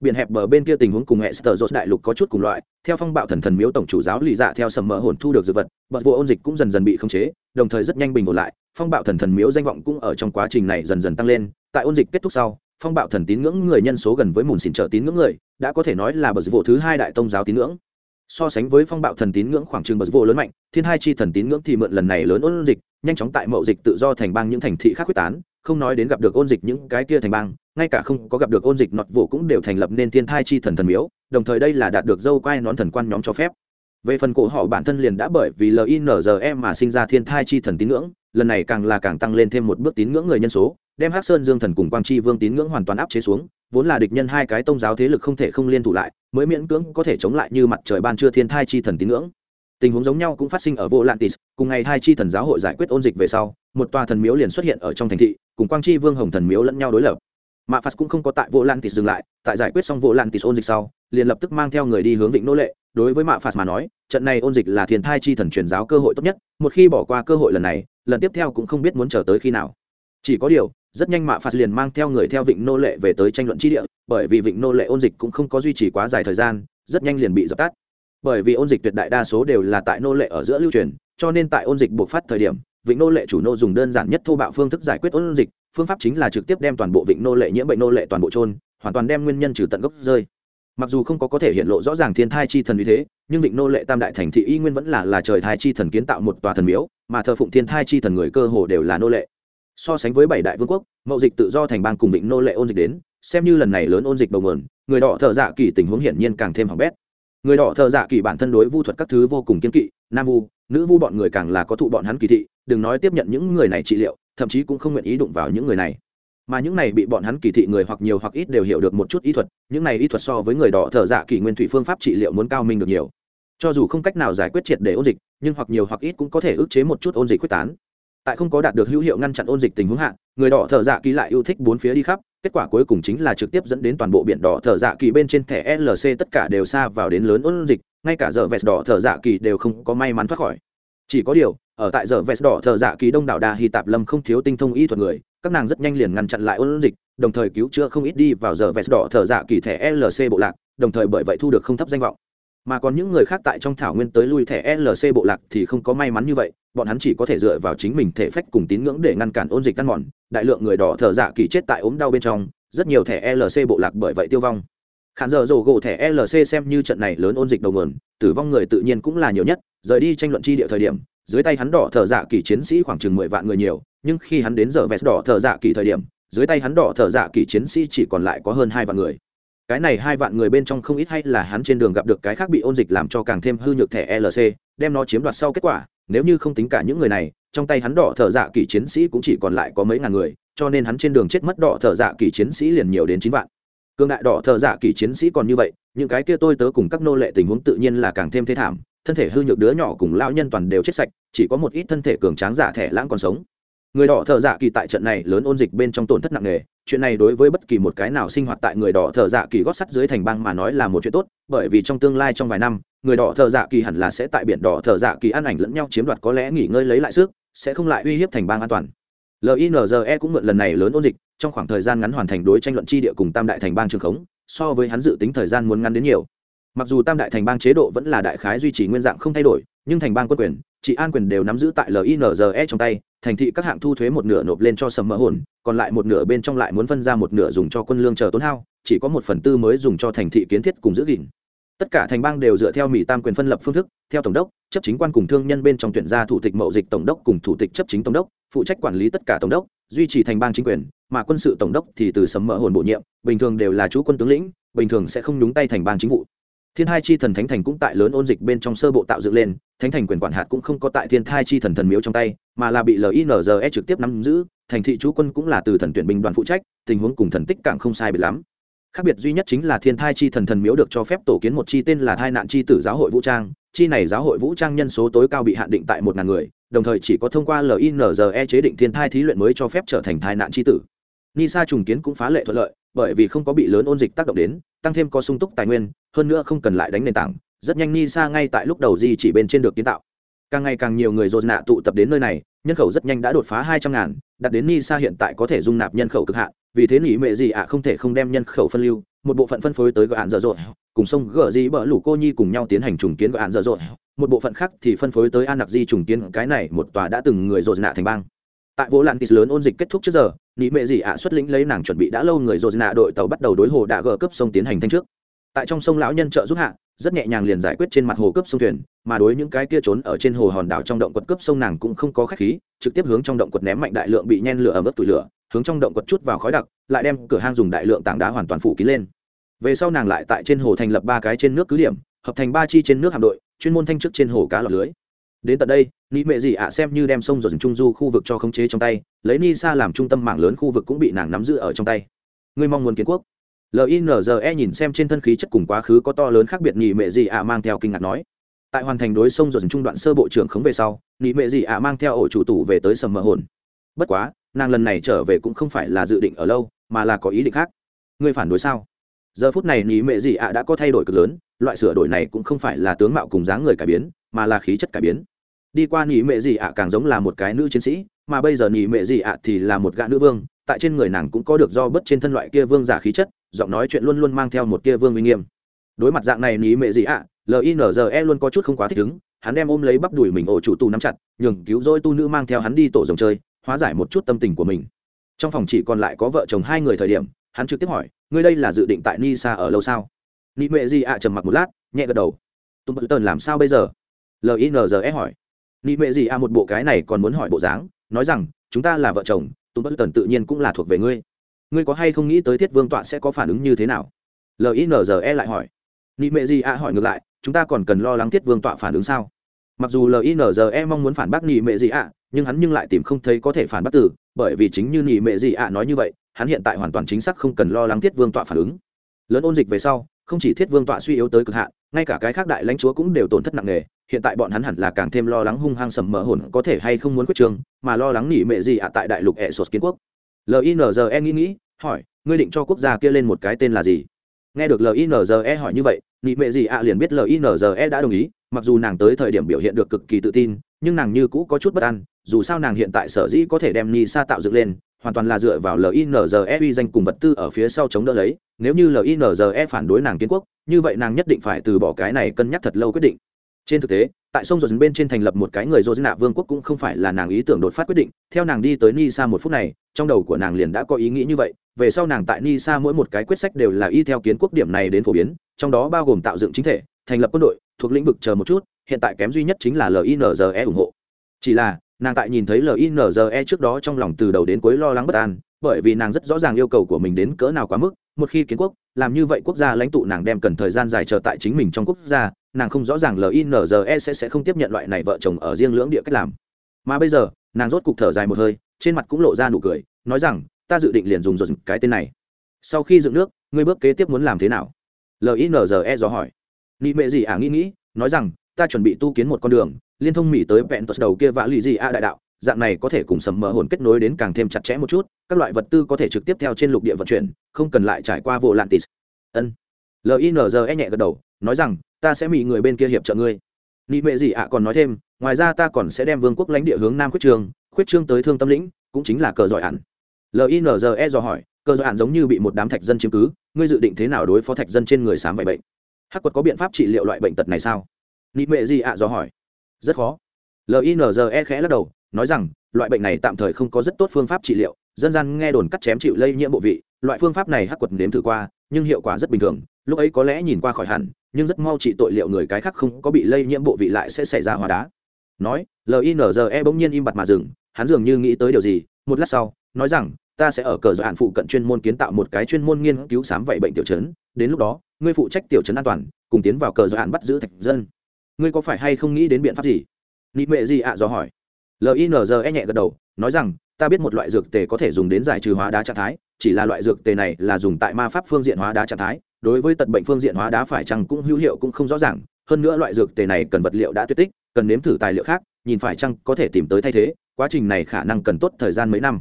Biển hẹp bờ bên kia tình huống cùng hệ sở dột đại lục có chút cùng loại, theo phong bạo thần thần miếu tổng chủ giáo lì dạ theo sầm mỡ hồn thu được dược vật, bật vụ ôn dịch cũng dần dần bị khống chế, đồng thời rất nhanh bình ổn lại, phong bạo thần thần miếu danh vọng cũng ở trong quá trình này dần dần tăng lên, tại ôn dịch kết thúc sau phong bạo thần tín ngưỡng người nhân số gần với mùn xỉn trợ tín ngưỡng người, đã có thể nói là bật vụ thứ hai đại tông giáo tín ngưỡng. So sánh với phong bạo thần tín ngưỡng khoảng trừng bật vụ lớn mạnh, thiên hai chi thần tín ngưỡng thì mượn lần này lớn ôn dịch, nhanh chóng tại mậu dịch tự do thành bang những thành thị khác quyết tán, không nói đến gặp được ôn dịch những cái kia thành bang, ngay cả không có gặp được ôn dịch nọt vụ cũng đều thành lập nên thiên thai chi thần thần miếu, đồng thời đây là đạt được dâu quai nón thần quan nhóm cho phép. Về phần cổ họ bản thân liền đã bởi vì linze mà sinh ra thiên thai chi thần tín ngưỡng, lần này càng là càng tăng lên thêm một bước tín ngưỡng người nhân số đem hắc sơn dương thần cùng quang chi vương tín ngưỡng hoàn toàn áp chế xuống, vốn là địch nhân hai cái tôn giáo thế lực không thể không liên thủ lại, mới miễn cưỡng có thể chống lại như mặt trời ban trưa thiên thai chi thần tín ngưỡng. Tình huống giống nhau cũng phát sinh ở vô lantis cùng ngày hai chi thần giáo hội giải quyết ôn dịch về sau, một tòa thần miếu liền xuất hiện ở trong thành thị, cùng quang chi vương hồng thần miếu lẫn nhau đối lập. Mạ phạt cũng không có tại vô lantis dừng lại, tại giải quyết xong vô lantis ôn dịch sau, liền lập tức mang theo người đi hướng vịnh nô lệ. Đối với mạ phạt mà nói, trận này ôn dịch là thiền thai chi thần truyền giáo cơ hội tốt nhất, một khi bỏ qua cơ hội lần này, lần tiếp theo cũng không biết muốn chờ tới khi nào. Chỉ có điều rất nhanh mạ phạt liền mang theo người theo vịnh nô lệ về tới tranh luận chi địa, bởi vì vịnh nô lệ ôn dịch cũng không có duy trì quá dài thời gian, rất nhanh liền bị dập tắt. Bởi vì ôn dịch tuyệt đại đa số đều là tại nô lệ ở giữa lưu truyền, cho nên tại ôn dịch buộc phát thời điểm, vịnh nô lệ chủ nô dùng đơn giản nhất thô bạo phương thức giải quyết ôn dịch, phương pháp chính là trực tiếp đem toàn bộ vịnh nô lệ nhiễm bệnh nô lệ toàn bộ trôn hoàn toàn đem nguyên nhân trừ tận gốc rơi. Mặc dù không có có thể hiện lộ rõ ràng thiên thai chi thần uy thế, nhưng vịnh nô lệ tam đại thành thị y nguyên vẫn là là trời thai chi thần kiến tạo một tòa thần miếu, mà thờ phụng thiên thai chi thần người cơ hồ đều là nô lệ so sánh với bảy đại vương quốc, mậu dịch tự do thành bang cùng định nô lệ ôn dịch đến, xem như lần này lớn ôn dịch đầu mườn người đỏ thợ dạ kỳ tình huống hiển nhiên càng thêm hỏng bét. Người đỏ thợ dạ kỳ bản thân đối vu thuật các thứ vô cùng kiên kỵ, nam vu, nữ vu bọn người càng là có thụ bọn hắn kỳ thị, đừng nói tiếp nhận những người này trị liệu, thậm chí cũng không nguyện ý đụng vào những người này. Mà những này bị bọn hắn kỳ thị người hoặc nhiều hoặc ít đều hiểu được một chút y thuật, những này y thuật so với người đỏ thợ dạ kỳ nguyên thủy phương pháp trị liệu muốn cao minh được nhiều. Cho dù không cách nào giải quyết triệt để ôn dịch, nhưng hoặc nhiều hoặc ít cũng có thể ức chế một chút ôn dịch quyết tán tại không có đạt được hữu hiệu ngăn chặn ôn dịch tình huống hạ, người đỏ thợ dạ kỳ lại yêu thích bốn phía đi khắp, kết quả cuối cùng chính là trực tiếp dẫn đến toàn bộ biển đỏ thợ dạ kỳ bên trên thẻ lc tất cả đều xa vào đến lớn ôn dịch, ngay cả giờ vest đỏ thợ dạ kỳ đều không có may mắn thoát khỏi. Chỉ có điều, ở tại giờ vest đỏ thợ dạ kỳ đông đảo đà hy tạp lâm không thiếu tinh thông y thuật người, các nàng rất nhanh liền ngăn chặn lại ôn dịch, đồng thời cứu chữa không ít đi vào giờ vest đỏ thợ dạ kỳ thẻ lc bộ lạc, đồng thời bởi vậy thu được không thấp danh vọng mà còn những người khác tại trong thảo nguyên tới lui thẻ lc bộ lạc thì không có may mắn như vậy, bọn hắn chỉ có thể dựa vào chính mình thể phách cùng tín ngưỡng để ngăn cản ôn dịch tan mòn, đại lượng người đỏ thở dạ kỳ chết tại ốm đau bên trong, rất nhiều thẻ lc bộ lạc bởi vậy tiêu vong. Khán giờ rổ gỗ thẻ lc xem như trận này lớn ôn dịch đầu nguồn, tử vong người tự nhiên cũng là nhiều nhất, rời đi tranh luận chi địa thời điểm, dưới tay hắn đỏ thở dạ kỳ chiến sĩ khoảng chừng mười vạn người nhiều, nhưng khi hắn đến giờ vest đỏ thở dạ kỳ thời điểm, dưới tay hắn đỏ thở dạ kỳ chiến sĩ chỉ còn lại có hơn hai vạn người cái này hai vạn người bên trong không ít hay là hắn trên đường gặp được cái khác bị ôn dịch làm cho càng thêm hư nhược thẻ lc đem nó chiếm đoạt sau kết quả, nếu như không tính cả những người này, trong tay hắn đỏ thợ dạ kỳ chiến sĩ cũng chỉ còn lại có mấy ngàn người, cho nên hắn trên đường chết mất đỏ thợ dạ kỳ chiến sĩ liền nhiều đến chín vạn. Cương đại đỏ thợ dạ kỳ chiến sĩ còn như vậy, những cái kia tôi tớ cùng các nô lệ tình huống tự nhiên là càng thêm thế thảm, thân thể hư nhược đứa nhỏ cùng lao nhân toàn đều chết sạch, chỉ có một ít thân thể cường tráng giả thẻ lãng còn sống người đỏ thợ dạ kỳ tại trận này lớn ôn dịch bên trong tổn thất nặng nề. Chuyện này đối với bất kỳ một cái nào sinh hoạt tại người đỏ thợ dạ kỳ gót sắt dưới thành bang mà nói là một chuyện tốt, bởi vì trong tương lai trong vài năm, người đỏ thợ dạ kỳ hẳn là sẽ tại biển đỏ thợ dạ kỳ ăn ảnh lẫn nhau chiếm đoạt có lẽ nghỉ ngơi lấy lại sức, sẽ không lại uy hiếp thành bang an toàn. Linze cũng mượn lần này lớn ôn dịch, trong khoảng thời gian ngắn hoàn thành đối tranh luận tri địa cùng tam đại thành bang trường khống, so với hắn dự tính thời gian muốn ngắn đến nhiều. Mặc dù tam đại thành bang chế độ vẫn là đại khái duy trì nguyên dạng không thay đổi, nhưng thành bang quân quyền, trị an quyền đều nắm giữ tại linze trong tay thành thị các hạng thu thuế một nửa nộp lên cho sầm mỡ hồn, còn lại một nửa bên trong lại muốn phân ra một nửa dùng cho quân lương chờ tốn hao, chỉ có một phần tư mới dùng cho thành thị kiến thiết cùng giữ gìn. Tất cả thành bang đều dựa theo mỹ tam quyền phân lập phương thức, theo tổng đốc, chấp chính quan cùng thương nhân bên trong tuyển ra thủ tịch mậu dịch tổng đốc cùng thủ tịch chấp chính tổng đốc, phụ trách quản lý tất cả tổng đốc, duy trì thành bang chính quyền, mà quân sự tổng đốc thì từ sấm mỡ hồn bổ nhiệm, bình thường đều là chú quân tướng lĩnh, bình thường sẽ không nhúng tay thành bang chính vụ thiên hai chi thần thánh thành cũng tại lớn ôn dịch bên trong sơ bộ tạo dựng lên, thánh thành quyền quản hạt cũng không có tại thiên hai chi thần thần miếu trong tay, mà là bị linze trực tiếp nắm giữ, thành thị chú quân cũng là từ thần tuyển binh đoàn phụ trách, tình huống cùng thần tích càng không sai biệt lắm. Khác biệt duy nhất chính là thiên thai chi thần thần miếu được cho phép tổ kiến một chi tên là thai nạn chi tử giáo hội vũ trang, chi này giáo hội vũ trang nhân số tối cao bị hạn định tại một ngàn người, đồng thời chỉ có thông qua linze chế định thiên thai thí luyện mới cho phép trở thành thai nạn chi tử. Nisa trùng kiến cũng phá lệ thuận lợi bởi vì không có bị lớn ôn dịch tác động đến, tăng thêm có sung túc tài nguyên, hơn nữa không cần lại đánh nền tảng, rất nhanh ni xa ngay tại lúc đầu di chỉ bên trên được kiến tạo. Càng ngày càng nhiều người dồn nạ tụ tập đến nơi này, nhân khẩu rất nhanh đã đột phá hai trăm ngàn, đặt đến ni xa hiện tại có thể dung nạp nhân khẩu cực hạn, vì thế nỉ mệ gì ạ không thể không đem nhân khẩu phân lưu, một bộ phận phân phối tới gọi hạn dở dội cùng sông gỡ gì bỡ lũ cô nhi cùng nhau tiến hành trùng kiến gọi hạn dở dội một bộ phận khác thì phân phối tới an nặc di trùng kiến, cái này một tòa đã từng người dồn nạ thành bang tại vô lạn tis lớn ôn dịch kết thúc trước giờ, nị mệ gì ạ xuất lĩnh lấy nàng chuẩn bị đã lâu người dồn nạ đội tàu bắt đầu đối hồ đã gỡ cấp sông tiến hành thanh trước. Tại trong sông lão nhân trợ giúp hạ, rất nhẹ nhàng liền giải quyết trên mặt hồ cấp sông thuyền, mà đối những cái kia trốn ở trên hồ hòn đảo trong động quật cấp sông nàng cũng không có khách khí, trực tiếp hướng trong động quật ném mạnh đại lượng bị nhen lửa ở mức tủi lửa, hướng trong động quật chút vào khói đặc, lại đem cửa hang dùng đại lượng tảng đá hoàn toàn phủ kín lên. Về sau nàng lại tại trên hồ thành lập ba cái trên nước cứ điểm, hợp thành ba chi trên nước hạm đội, chuyên môn thanh chức trên hồ cá lọc lưới đến tận đây ni mệ dị ạ xem như đem sông rồi trung du khu vực cho khống chế trong tay, lấy ni sa làm trung tâm mạng lớn khu vực cũng bị nàng nắm giữ ở trong tay. Ngươi mong muốn kiến quốc? Linze nhìn xem trên thân khí chất cùng quá khứ có to lớn khác biệt nhị mệ dị ạ mang theo kinh ngạc nói. Tại hoàn thành đối sông rồi trung đoạn sơ bộ trưởng khống về sau nhị mệ dị ạ mang theo ổ chủ tủ về tới sầm mờ hồn. Bất quá, nàng lần này trở về cũng không phải là dự định ở lâu, mà là có ý định khác. Ngươi phản đối sao? Giờ phút này nhị mệ dị ạ đã có thay đổi cực lớn, loại sửa đổi này cũng không phải là tướng mạo cùng dáng người cải biến mà là khí chất cải biến. Đi qua nhị mệ gì ạ càng giống là một cái nữ chiến sĩ, mà bây giờ nhị mệ gì ạ thì là một gã nữ vương, tại trên người nàng cũng có được do bất trên thân loại kia vương giả khí chất, giọng nói chuyện luôn luôn mang theo một kia vương uy nghiêm. Đối mặt dạng này nhị mệ gì ạ linze luôn có chút không quá thích ứng, hắn đem ôm lấy bắp đùi mình ổ chủ tù nắm chặt, nhường cứu dôi tu nữ mang theo hắn đi tổ dòng chơi, hóa giải một chút tâm tình của mình. Trong phòng chỉ còn lại có vợ chồng hai người thời điểm, hắn trực tiếp hỏi, ngươi đây là dự định tại ni sa ở lâu sao? Nhị mệ gì ạ trầm mặc một lát, nhẹ gật đầu. Tùng bự tần làm sao bây giờ? Linze hỏi. Nị mệ gì a một bộ cái này còn muốn hỏi bộ dáng nói rằng chúng ta là vợ chồng tùng bất tần tự nhiên cũng là thuộc về ngươi. Ngươi có hay không nghĩ tới thiết vương tọa sẽ có phản ứng như thế nào? Linze lại hỏi. Nị mệ gì a hỏi ngược lại chúng ta còn cần lo lắng thiết vương tọa phản ứng sao? Mặc dù linze mong muốn phản bác nị mệ gì a, nhưng hắn nhưng lại tìm không thấy có thể phản bác từ bởi vì chính như nị mệ gì a nói như vậy hắn hiện tại hoàn toàn chính xác không cần lo lắng thiết vương tọa phản ứng. Lớn ôn dịch về sau không chỉ thiết vương tọa suy yếu tới cực hạn ngay cả cái khác đại lãnh chúa cũng đều tổn thất nặng nề hiện tại bọn hắn hẳn là càng thêm lo lắng hung hăng sầm mỡ hồn có thể hay không muốn quyết trường, mà lo lắng nỉ mệ gì ạ tại đại lục ẹ sột kiến quốc. Linze nghĩ nghĩ, hỏi, ngươi định cho quốc gia kia lên một cái tên là gì? Nghe được linze hỏi như vậy nị mệ gì ạ liền biết linze đã đồng ý, mặc dù nàng tới thời điểm biểu hiện được cực kỳ tự tin, nhưng nàng như cũ có chút bất an, dù sao nàng hiện tại sở dĩ có thể đem ni sa tạo dựng lên, hoàn toàn là dựa vào linze uy danh cùng vật tư ở phía sau chống đỡ lấy, nếu như linze phản đối nàng kiến quốc, như vậy nàng nhất định phải từ bỏ cái này cân nhắc thật lâu quyết định trên thực tế, tại sông dồn bên trên thành lập một cái người dô nạ vương quốc cũng không phải là nàng ý tưởng đột phát quyết định. Theo nàng đi tới ni sa một phút này, trong đầu của nàng liền đã có ý nghĩ như vậy. Về sau nàng tại ni sa mỗi một cái quyết sách đều là y theo kiến quốc điểm này đến phổ biến, trong đó bao gồm tạo dựng chính thể, thành lập quân đội, thuộc lĩnh vực chờ một chút, hiện tại kém duy nhất chính là linze ủng hộ. Chỉ là, nàng tại nhìn thấy linze trước đó trong lòng từ đầu đến cuối lo lắng bất an, bởi vì nàng rất rõ ràng yêu cầu của mình đến cỡ nào quá mức một khi kiến quốc, làm như vậy quốc gia lãnh tụ nàng đem cần thời gian dài chờ tại chính mình trong quốc gia, nàng không rõ ràng linze sẽ sẽ không tiếp nhận loại này vợ chồng ở riêng lưỡng địa cách làm. Mà bây giờ, nàng rốt cục thở dài một hơi, trên mặt cũng lộ ra nụ cười, nói rằng, ta dự định liền dùng dồn cái tên này. Sau khi dựng nước, ngươi bước kế tiếp muốn làm thế nào? Linze dò hỏi. Nị mệ gì ả nghĩ nghĩ, nói rằng, ta chuẩn bị tu kiến một con đường, liên thông mỹ tới vẹn tuật đầu kia vã lì gì a đại đạo dạng này có thể cùng sầm mờ hồn kết nối đến càng thêm chặt chẽ một chút, các loại vật tư có thể trực tiếp theo trên lục địa vận chuyển, không cần lại trải qua vô lạn tis ân. Linze nhẹ gật đầu, nói rằng, ta sẽ bị người bên kia hiệp trợ ngươi. Nị mệ gì ạ còn nói thêm, ngoài ra ta còn sẽ đem vương quốc lãnh địa hướng nam khuyết trường, khuyết trương tới thương tâm lĩnh, cũng chính là cờ giỏi ạn linze dò hỏi, cờ giỏi ạn giống như bị một đám thạch dân chiếm cứ, ngươi dự định thế nào đối phó thạch dân trên người sám vậy bệnh? Hắc quật có biện pháp trị liệu loại bệnh tật này sao? Nị mệ gì ạ dò hỏi, rất khó. Linze khẽ lắc đầu nói rằng, loại bệnh này tạm thời không có rất tốt phương pháp trị liệu, dân gian nghe đồn cắt chém chịu lây nhiễm bộ vị, loại phương pháp này hắc quật nếm thử qua, nhưng hiệu quả rất bình thường, lúc ấy có lẽ nhìn qua khỏi hẳn, nhưng rất mau trị tội liệu người cái khác không có bị lây nhiễm bộ vị lại sẽ xảy ra hóa đá. Nói linze bỗng nhiên im bặt mà dừng, hắn dường như nghĩ tới điều gì, một lát sau, nói rằng, ta sẽ ở cờ dọa phụ cận chuyên môn kiến tạo một cái chuyên môn nghiên cứu sám vậy bệnh tiểu chấn đến lúc đó, ngươi phụ trách tiểu chấn an toàn, cùng tiến vào cờ dọa bắt giữ thạch dân. Ngươi có phải hay không nghĩ đến biện pháp gì? Nị mệ gì ạ à do hỏi linze nhẹ gật đầu, nói rằng, ta biết một loại dược tề có thể dùng đến giải trừ hóa đá trạng thái, chỉ là loại dược tề này là dùng tại ma pháp phương diện hóa đá trạng thái, đối với tật bệnh phương diện hóa đá phải chăng cũng hữu hiệu cũng không rõ ràng, hơn nữa loại dược tề này cần vật liệu đã tuyệt tích, cần nếm thử tài liệu khác, nhìn phải chăng có thể tìm tới thay thế, quá trình này khả năng cần tốt thời gian mấy năm.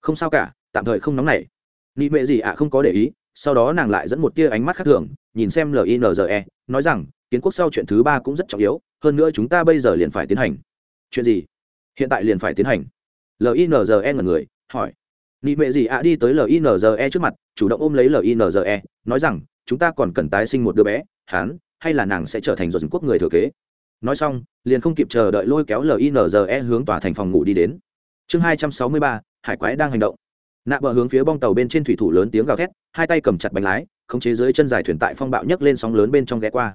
Không sao cả, tạm thời không nóng nảy. Nị mệ gì ạ, không có để ý, sau đó nàng lại dẫn một tia ánh mắt khác thường, nhìn xem linze nói rằng, kiến quốc sau chuyện thứ ba cũng rất trọng yếu, hơn nữa chúng ta bây giờ liền phải tiến hành. Chuyện gì? Hiện tại liền phải tiến hành. Linze ngần người, hỏi. Nị mệ gì ạ? À, đi tới linze trước mặt, chủ động ôm lấy linze nói rằng, chúng ta còn cần tái sinh một đứa bé hán hay là nàng sẽ trở thành rồi quốc người thừa kế? Nói xong, liền không kịp chờ đợi lôi kéo linze hướng tòa thành phòng ngủ đi đến. Chương hai trăm sáu mươi ba, hải quái đang hành động. Nạ bờ hướng phía bong tàu bên trên thủy thủ lớn tiếng gào thét, hai tay cầm chặt bánh lái, khống chế dưới chân dài thuyền tại phong bạo nhấc lên sóng lớn bên trong ghé qua.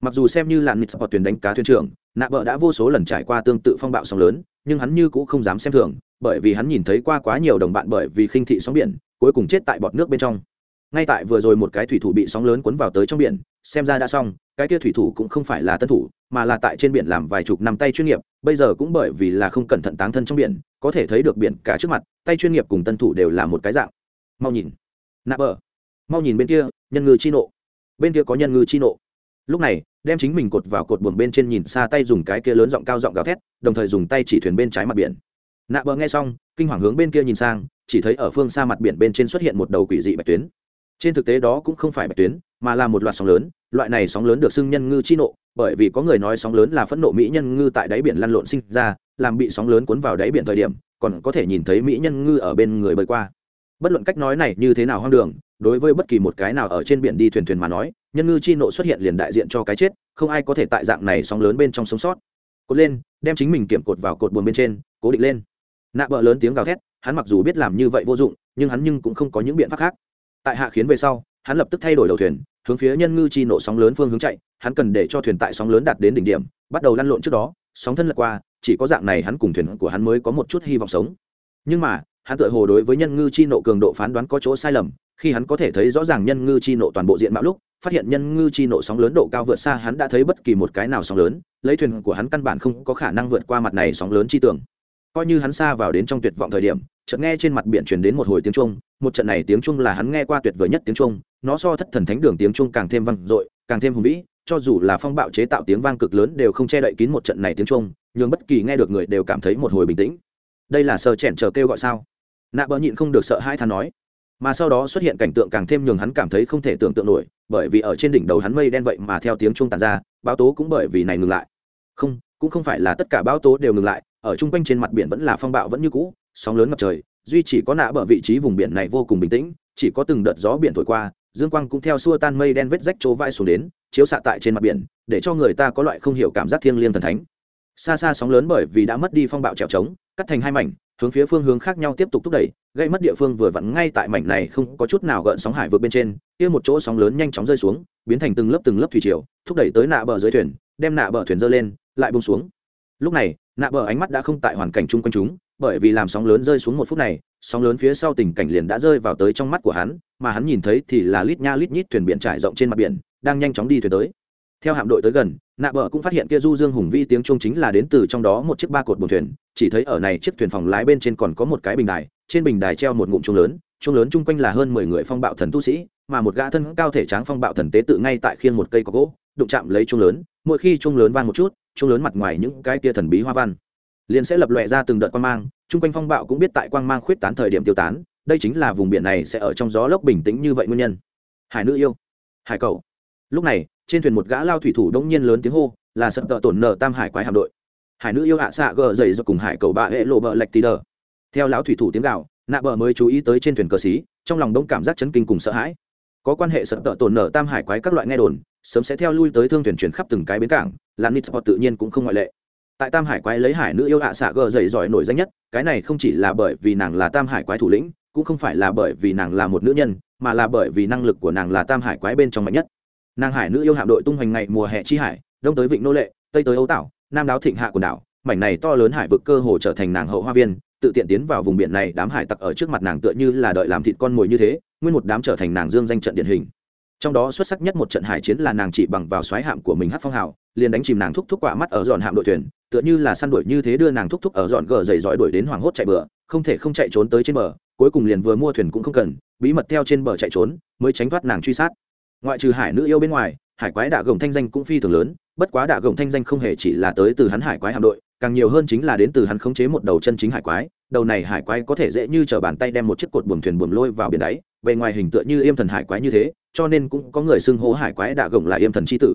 Mặc dù xem như làn nịt sport thuyền đánh cá thuyền trưởng nạ bờ đã vô số lần trải qua tương tự phong bạo sóng lớn, nhưng hắn như cũng không dám xem thường, bởi vì hắn nhìn thấy qua quá nhiều đồng bạn bởi vì khinh thị sóng biển, cuối cùng chết tại bọt nước bên trong. Ngay tại vừa rồi một cái thủy thủ bị sóng lớn cuốn vào tới trong biển, xem ra đã xong, cái kia thủy thủ cũng không phải là tân thủ, mà là tại trên biển làm vài chục năm tay chuyên nghiệp, bây giờ cũng bởi vì là không cẩn thận táng thân trong biển, có thể thấy được biển cả trước mặt, tay chuyên nghiệp cùng tân thủ đều là một cái dạng. Mau nhìn. Nạ bờ mau nhìn bên kia, nhân ngư chi nộ. Bên kia có nhân ngư chi nộ. Lúc này đem chính mình cột vào cột buồng bên trên nhìn xa tay dùng cái kia lớn giọng cao giọng gào thét, đồng thời dùng tay chỉ thuyền bên trái mặt biển. Nạ bờ nghe xong, kinh hoàng hướng bên kia nhìn sang, chỉ thấy ở phương xa mặt biển bên trên xuất hiện một đầu quỷ dị bạch tuyến. Trên thực tế đó cũng không phải bạch tuyến, mà là một loạt sóng lớn, loại này sóng lớn được xưng nhân ngư chi nộ, bởi vì có người nói sóng lớn là phẫn nộ mỹ nhân ngư tại đáy biển lăn lộn sinh ra, làm bị sóng lớn cuốn vào đáy biển thời điểm, còn có thể nhìn thấy mỹ nhân ngư ở bên người bơi qua. Bất luận cách nói này như thế nào hoang đường, đối với bất kỳ một cái nào ở trên biển đi thuyền thuyền mà nói nhân ngư chi nộ xuất hiện liền đại diện cho cái chết, không ai có thể tại dạng này sóng lớn bên trong sống sót. Cột lên, đem chính mình kiểm cột vào cột buồn bên trên, cố định lên. Nạ bờ lớn tiếng gào thét, hắn mặc dù biết làm như vậy vô dụng, nhưng hắn nhưng cũng không có những biện pháp khác. Tại hạ khiến về sau, hắn lập tức thay đổi đầu thuyền, hướng phía nhân ngư chi nộ sóng lớn phương hướng chạy, hắn cần để cho thuyền tại sóng lớn đạt đến đỉnh điểm, bắt đầu lăn lộn trước đó, sóng thân lật qua, chỉ có dạng này hắn cùng thuyền của hắn mới có một chút hy vọng sống. Nhưng mà, hắn tự hồ đối với nhân ngư chi nộ cường độ phán đoán có chỗ sai lầm khi hắn có thể thấy rõ ràng nhân ngư chi nộ toàn bộ diện mạo lúc, phát hiện nhân ngư chi nộ sóng lớn độ cao vượt xa hắn đã thấy bất kỳ một cái nào sóng lớn, lấy thuyền của hắn căn bản không có khả năng vượt qua mặt này sóng lớn chi tưởng coi như hắn xa vào đến trong tuyệt vọng thời điểm, chợt nghe trên mặt biển truyền đến một hồi tiếng trung một trận này tiếng trung là hắn nghe qua tuyệt vời nhất tiếng trung nó so thất thần thánh đường tiếng trung càng thêm vang dội, càng thêm hùng vĩ, cho dù là phong bạo chế tạo tiếng vang cực lớn đều không che đậy kín một trận này tiếng trung nhưng bất kỳ nghe được người đều cảm thấy một hồi bình tĩnh. Đây là sờ chèn chờ kêu gọi sao? Nạ bỡ nhịn không được sợ hai than nói mà sau đó xuất hiện cảnh tượng càng thêm nhường hắn cảm thấy không thể tưởng tượng nổi, bởi vì ở trên đỉnh đầu hắn mây đen vậy mà theo tiếng trung tàn ra báo tố cũng bởi vì này ngừng lại. Không, cũng không phải là tất cả báo tố đều ngừng lại, ở chung quanh trên mặt biển vẫn là phong bạo vẫn như cũ, sóng lớn ngập trời, duy chỉ có nạ bờ vị trí vùng biển này vô cùng bình tĩnh, chỉ có từng đợt gió biển thổi qua, dương quang cũng theo xua tan mây đen vết rách chỗ vai xuống đến, chiếu xạ tại trên mặt biển, để cho người ta có loại không hiểu cảm giác thiêng liêng thần thánh. Xa xa sóng lớn bởi vì đã mất đi phong bạo trèo trống, cắt thành hai mảnh hướng phía phương hướng khác nhau tiếp tục thúc đẩy, gây mất địa phương vừa vặn ngay tại mảnh này không có chút nào gợn sóng hải vượt bên trên, kia một chỗ sóng lớn nhanh chóng rơi xuống, biến thành từng lớp từng lớp thủy triều, thúc đẩy tới nạ bờ dưới thuyền, đem nạ bờ thuyền dơ lên, lại bông xuống. Lúc này, nạ bờ ánh mắt đã không tại hoàn cảnh chung quanh chúng, bởi vì làm sóng lớn rơi xuống một phút này, sóng lớn phía sau tình cảnh liền đã rơi vào tới trong mắt của hắn, mà hắn nhìn thấy thì là lít nha lít nhít thuyền biển trải rộng trên mặt biển, đang nhanh chóng đi thuyền tới. Theo hạm đội tới gần, nạ bờ cũng phát hiện kia du dương hùng vi tiếng trung chính là đến từ trong đó một chiếc ba cột buồn thuyền chỉ thấy ở này chiếc thuyền phòng lái bên trên còn có một cái bình đài, trên bình đài treo một ngụm chuông lớn chuông lớn chung quanh là hơn mười người phong bạo thần tu sĩ, mà một gã thân cao thể tráng phong bạo thần tế tự ngay tại khiên một cây có gỗ, đụng chạm lấy chuông lớn, mỗi khi chuông lớn vang một chút, chuông lớn mặt ngoài những cái kia thần bí hoa văn liền sẽ lập lòe ra từng đợt quang mang, chung quanh phong bạo cũng biết tại quang mang khuyết tán thời điểm tiêu tán, đây chính là vùng biển này sẽ ở trong gió lốc bình tĩnh như vậy nguyên nhân. Hải nữ yêu, hải cầu. Lúc này, trên thuyền một gã lao thủy thủ đông nhiên lớn tiếng hô, là sập tợ tổn nở tam hải quái hạm đội hải nữ yêu hạ xạ gờ dày do cùng hải cầu bạ hệ lộ bờ lạch tí đờ. Theo lão thủy thủ tiếng gạo, nạ bờ mới chú ý tới trên thuyền cờ xí, trong lòng đông cảm giác chấn kinh cùng sợ hãi. Có quan hệ sập tợ tổn nở tam hải quái các loại nghe đồn, sớm sẽ theo lui tới thương thuyền chuyển khắp từng cái bến cảng làm nít tự nhiên cũng không ngoại lệ. Tại tam hải quái lấy hải nữ yêu hạ xạ gờ dày giỏi nổi danh nhất, cái này không chỉ là bởi vì nàng là tam hải quái thủ lĩnh, cũng không phải là bởi vì nàng là một nữ nhân, mà là bởi vì năng lực của nàng là tam hải quái bên trong mạnh nhất. Nàng hải nữ yêu hạm đội tung hoành ngày mùa hè chi hải, đông tới vịnh nô lệ, tây tới âu tảo nam đáo thịnh hạ quần đảo mảnh này to lớn hải vực cơ hồ trở thành nàng hậu hoa viên tự tiện tiến vào vùng biển này đám hải tặc ở trước mặt nàng tựa như là đợi làm thịt con mồi như thế nguyên một đám trở thành nàng dương danh trận điển hình. Trong đó xuất sắc nhất một trận hải chiến là nàng chỉ bằng vào xoáy hạm của mình hát phong hào liền đánh chìm nàng thúc thúc quả mắt ở dọn hạm đội thuyền tựa như là săn đuổi như thế đưa nàng thúc thúc ở dọn gờ dày dõi đuổi đến hoảng hốt chạy bừa, không thể không chạy trốn tới trên bờ cuối cùng liền vừa mua thuyền cũng không cần bí mật theo trên bờ chạy trốn mới tránh thoát nàng truy sát. Ngoại trừ hải nữ yêu bên ngoài hải quái đạ gồng thanh danh cũng phi thường lớn, bất quá đạ gồng thanh danh không hề chỉ là tới từ hắn hải quái hạm đội, càng nhiều hơn chính là đến từ hắn khống chế một đầu chân chính hải quái, đầu này hải quái có thể dễ như t bàn tay đem một chiếc cột buồm thuyền buồm lôi vào biển đáy, bề ngoài hình tượng như yêm thần hải quái như thế, cho nên cũng có người xưng hô hải quái đạ gồng là yêm thần c h i tử.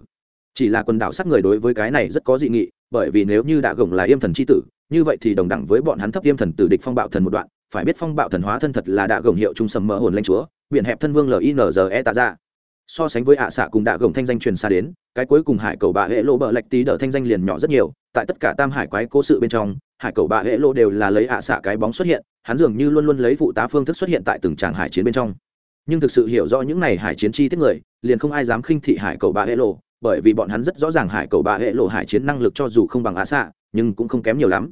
Chỉ là quần đảo sắc người đối với cái này rất có dị nghị, bởi vì nếu như đạ gồng là yêm thần c h i tử, như vậy thì đồng đẳng với bọn hắn thấp yêm thần tử địch phong bạo thần một đoạn, phải biết phong bạo thần hóa thân thật là đạ gồng hiệu trung sầm mỡ hồn lanh chúa, biển hẹp thân vương linze tạ ra so sánh với ạ xạ cùng đạ gồng thanh danh truyền xa đến, cái cuối cùng hải cầu bạ hệ lộ bờ lạch tí đỡ thanh danh liền nhỏ rất nhiều, tại tất cả tam hải quái cố sự bên trong, hải cầu bạ hệ lộ đều là lấy ạ xạ cái bóng xuất hiện, hắn dường như luôn luôn lấy phụ tá phương thức xuất hiện tại từng tràng hải chiến bên trong. Nhưng thực sự hiểu rõ những này hải chiến chi tiết người, liền không ai dám khinh thị hải cầu bạ hệ lộ, bởi vì bọn hắn rất rõ ràng hải cầu bạ hệ lộ hải chiến năng lực cho dù không bằng ạ xạ, nhưng cũng không kém nhiều lắm.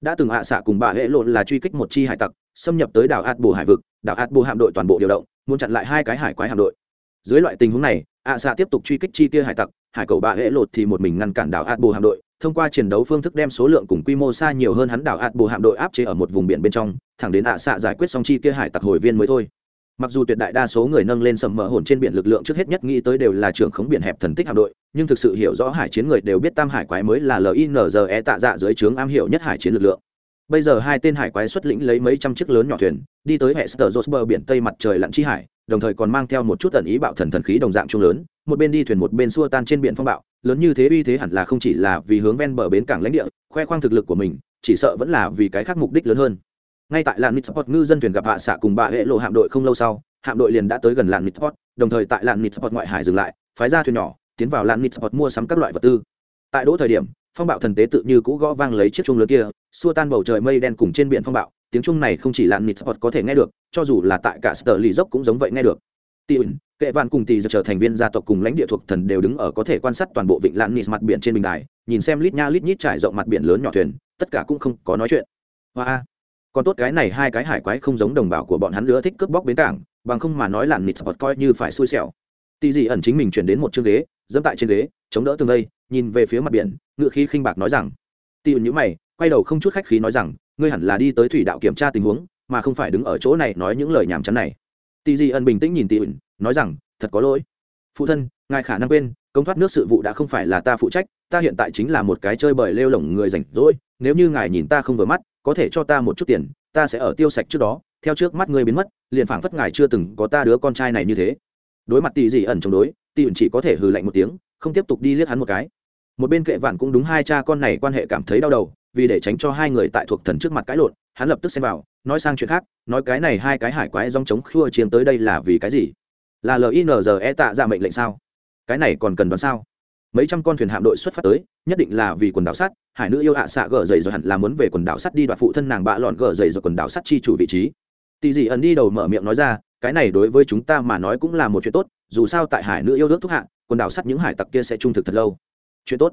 Đã từng ạ xạ cùng bạ hệ lộ là truy kích một chi hải tặc, xâm nhập tới đảo ạt bù hải vực, đảo ạt bù hạm đội toàn bộ điều động, muốn chặn lại hai cái hải quái hạm đội dưới loại tình huống này, ạ xạ tiếp tục truy kích chi kia hải tặc, hải cầu bạ hệ lột thì một mình ngăn cản đảo ạt bù hạm đội, thông qua chiến đấu phương thức đem số lượng cùng quy mô xa nhiều hơn hắn đảo ạt bù hạm đội áp chế ở một vùng biển bên trong, thẳng đến ạ xạ giải quyết xong chi kia hải tặc hồi viên mới thôi. Mặc dù tuyệt đại đa số người nâng lên sầm mỡ hồn trên biển lực lượng trước hết nhất nghĩ tới đều là trưởng khống biển hẹp thần tích hạm đội, nhưng thực sự hiểu rõ hải chiến người đều biết tam hải quái mới là linze tạ dạ dưới trướng am hiểu nhất hải chiến lực lượng bây giờ hai tên hải quái xuất lĩnh lấy mấy trăm chiếc lớn nhỏ thuyền, đi tới hệ sờ bờ biển tây mặt trời lặn chi hải, đồng thời còn mang theo một chút tần ý bạo thần thần khí đồng dạng trung lớn, một bên đi thuyền một bên xua tan trên biển phong bạo, lớn như thế uy thế hẳn là không chỉ là vì hướng ven bờ bến cảng lãnh địa, khoe khoang thực lực của mình, chỉ sợ vẫn là vì cái khác mục đích lớn hơn. Ngay tại làn nitsport ngư dân thuyền gặp hạ xạ cùng bà hệ lộ hạm đội không lâu sau, hạm đội liền đã tới gần làn nitsport đồng thời tại làn nitsport ngoại hải dừng lại, phái ra thuyền nhỏ, tiến vào làn nitsport mua sắm các loại vật tư. Tại đỗ thời điểm, phong bạo thần tế tự như cũ gõ vang lấy chiếc chuông lớn kia xua tan bầu trời mây đen cùng trên biển phong bạo tiếng chung này không chỉ là nịt sport có thể nghe được cho dù là tại cả sở lì dốc cũng giống vậy nghe được. Tiễn, kệ vạn cùng tỉ giật trở thành viên gia tộc cùng lãnh địa thuộc thần đều đứng ở có thể quan sát toàn bộ vịnh lan nịt mặt biển trên bình đài nhìn xem lít nha lít nhít trải rộng mặt biển lớn nhỏ thuyền tất cả cũng không có nói chuyện. Hoa còn tốt cái này hai cái hải quái không giống đồng bào của bọn hắn nữa thích cướp bóc bến cảng bằng không mà nói là nịt sport coi như phải xui xẻo. Tỉ dị ẩn chính mình chuyển đến một chương ghế dẫm tại trên ghế chống đỡ tường đây nhìn về phía mặt biển ngựa khí khinh bạc nói rằng. Tỉ ẩn nhữ mày quay đầu không chút khách khí nói rằng, ngươi hẳn là đi tới thủy đạo kiểm tra tình huống, mà không phải đứng ở chỗ này nói những lời nhảm chán này. Tỷ dị ẩn bình tĩnh nhìn tỷ ẩn nói rằng, thật có lỗi. Phụ thân, ngài khả năng quên, công thoát nước sự vụ đã không phải là ta phụ trách, ta hiện tại chính là một cái chơi bời lêu lỏng người rảnh rỗi, nếu như ngài nhìn ta không vừa mắt, có thể cho ta một chút tiền, ta sẽ ở tiêu sạch trước đó, theo trước mắt ngươi biến mất, liền phảng phất ngài chưa từng có ta đứa con trai này như thế. Đối mặt tỷ dị ẩn chống đối tỷ ẩn chỉ có thể hừ lạnh một tiếng, không tiếp tục đi liếc hắn một cái. Một bên kệ vạn cũng đúng hai cha con này quan hệ cảm thấy đau đầu vì để tránh cho hai người tại thuộc thần trước mặt cãi lộn, hắn lập tức xem vào, nói sang chuyện khác, nói cái này hai cái hải quái dòng chống khua chiến tới đây là vì cái gì? Là linze tạ ra mệnh lệnh sao? Cái này còn cần đoán sao? Mấy trăm con thuyền hạm đội xuất phát tới, nhất định là vì quần đảo sắt, hải nữ yêu hạ xạ gờ dày rồi hẳn là muốn về quần đảo sắt đi đoạt phụ thân nàng bạ lọn gờ dày rồi quần đảo sắt chi chủ vị trí. Tỷ dị ẩn đi đầu mở miệng nói ra, cái này đối với chúng ta mà nói cũng là một chuyện tốt, dù sao tại hải nữ yêu nước thúc hạ, quần đảo sắt những hải tặc kia sẽ trung thực thật lâu. Chuyện tốt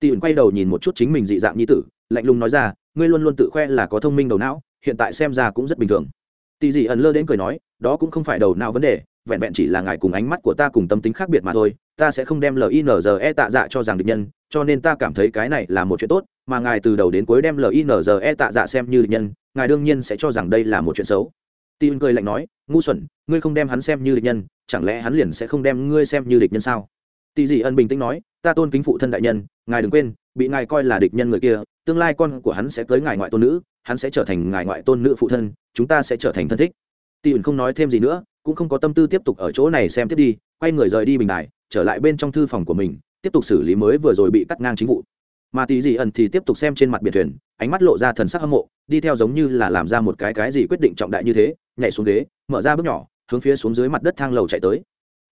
tỷ ẩn quay đầu nhìn một chút chính mình dị dạng như tử, lạnh lùng nói ra, ngươi luôn luôn tự khoe là có thông minh đầu não, hiện tại xem ra cũng rất bình thường. Tỷ dị ẩn lơ đến cười nói, đó cũng không phải đầu não vấn đề, vẹn vẹn chỉ là ngài cùng ánh mắt của ta cùng tâm tính khác biệt mà thôi, ta sẽ không đem linze tạ dạ cho rằng địch nhân, cho nên ta cảm thấy cái này là một chuyện tốt, mà ngài từ đầu đến cuối đem linze tạ dạ xem như địch nhân, ngài đương nhiên sẽ cho rằng đây là một chuyện xấu. Tin cười lạnh nói, ngu xuẩn, ngươi không đem hắn xem như địch nhân, chẳng lẽ hắn liền sẽ không đem ngươi xem như địch nhân sao? Tỷ dị ân bình tĩnh nói, ta tôn kính phụ thân đại nhân, ngài đừng quên, bị ngài coi là địch nhân người kia, tương lai con của hắn sẽ cưới ngài ngoại tôn nữ, hắn sẽ trở thành ngài ngoại tôn nữ phụ thân, chúng ta sẽ trở thành thân thích. Tỷ ẩn không nói thêm gì nữa, cũng không có tâm tư tiếp tục ở chỗ này xem tiếp đi, quay người rời đi bình đài, trở lại bên trong thư phòng của mình, tiếp tục xử lý mới vừa rồi bị cắt ngang chính vụ. Mà tỷ dị ẩn thì tiếp tục xem trên mặt biển thuyền, ánh mắt lộ ra thần sắc hâm mộ, đi theo giống như là làm ra một cái cái gì quyết định trọng đại như thế, nhảy xuống ghế, mở ra bước nhỏ, hướng phía xuống dưới mặt đất thang lầu chạy tới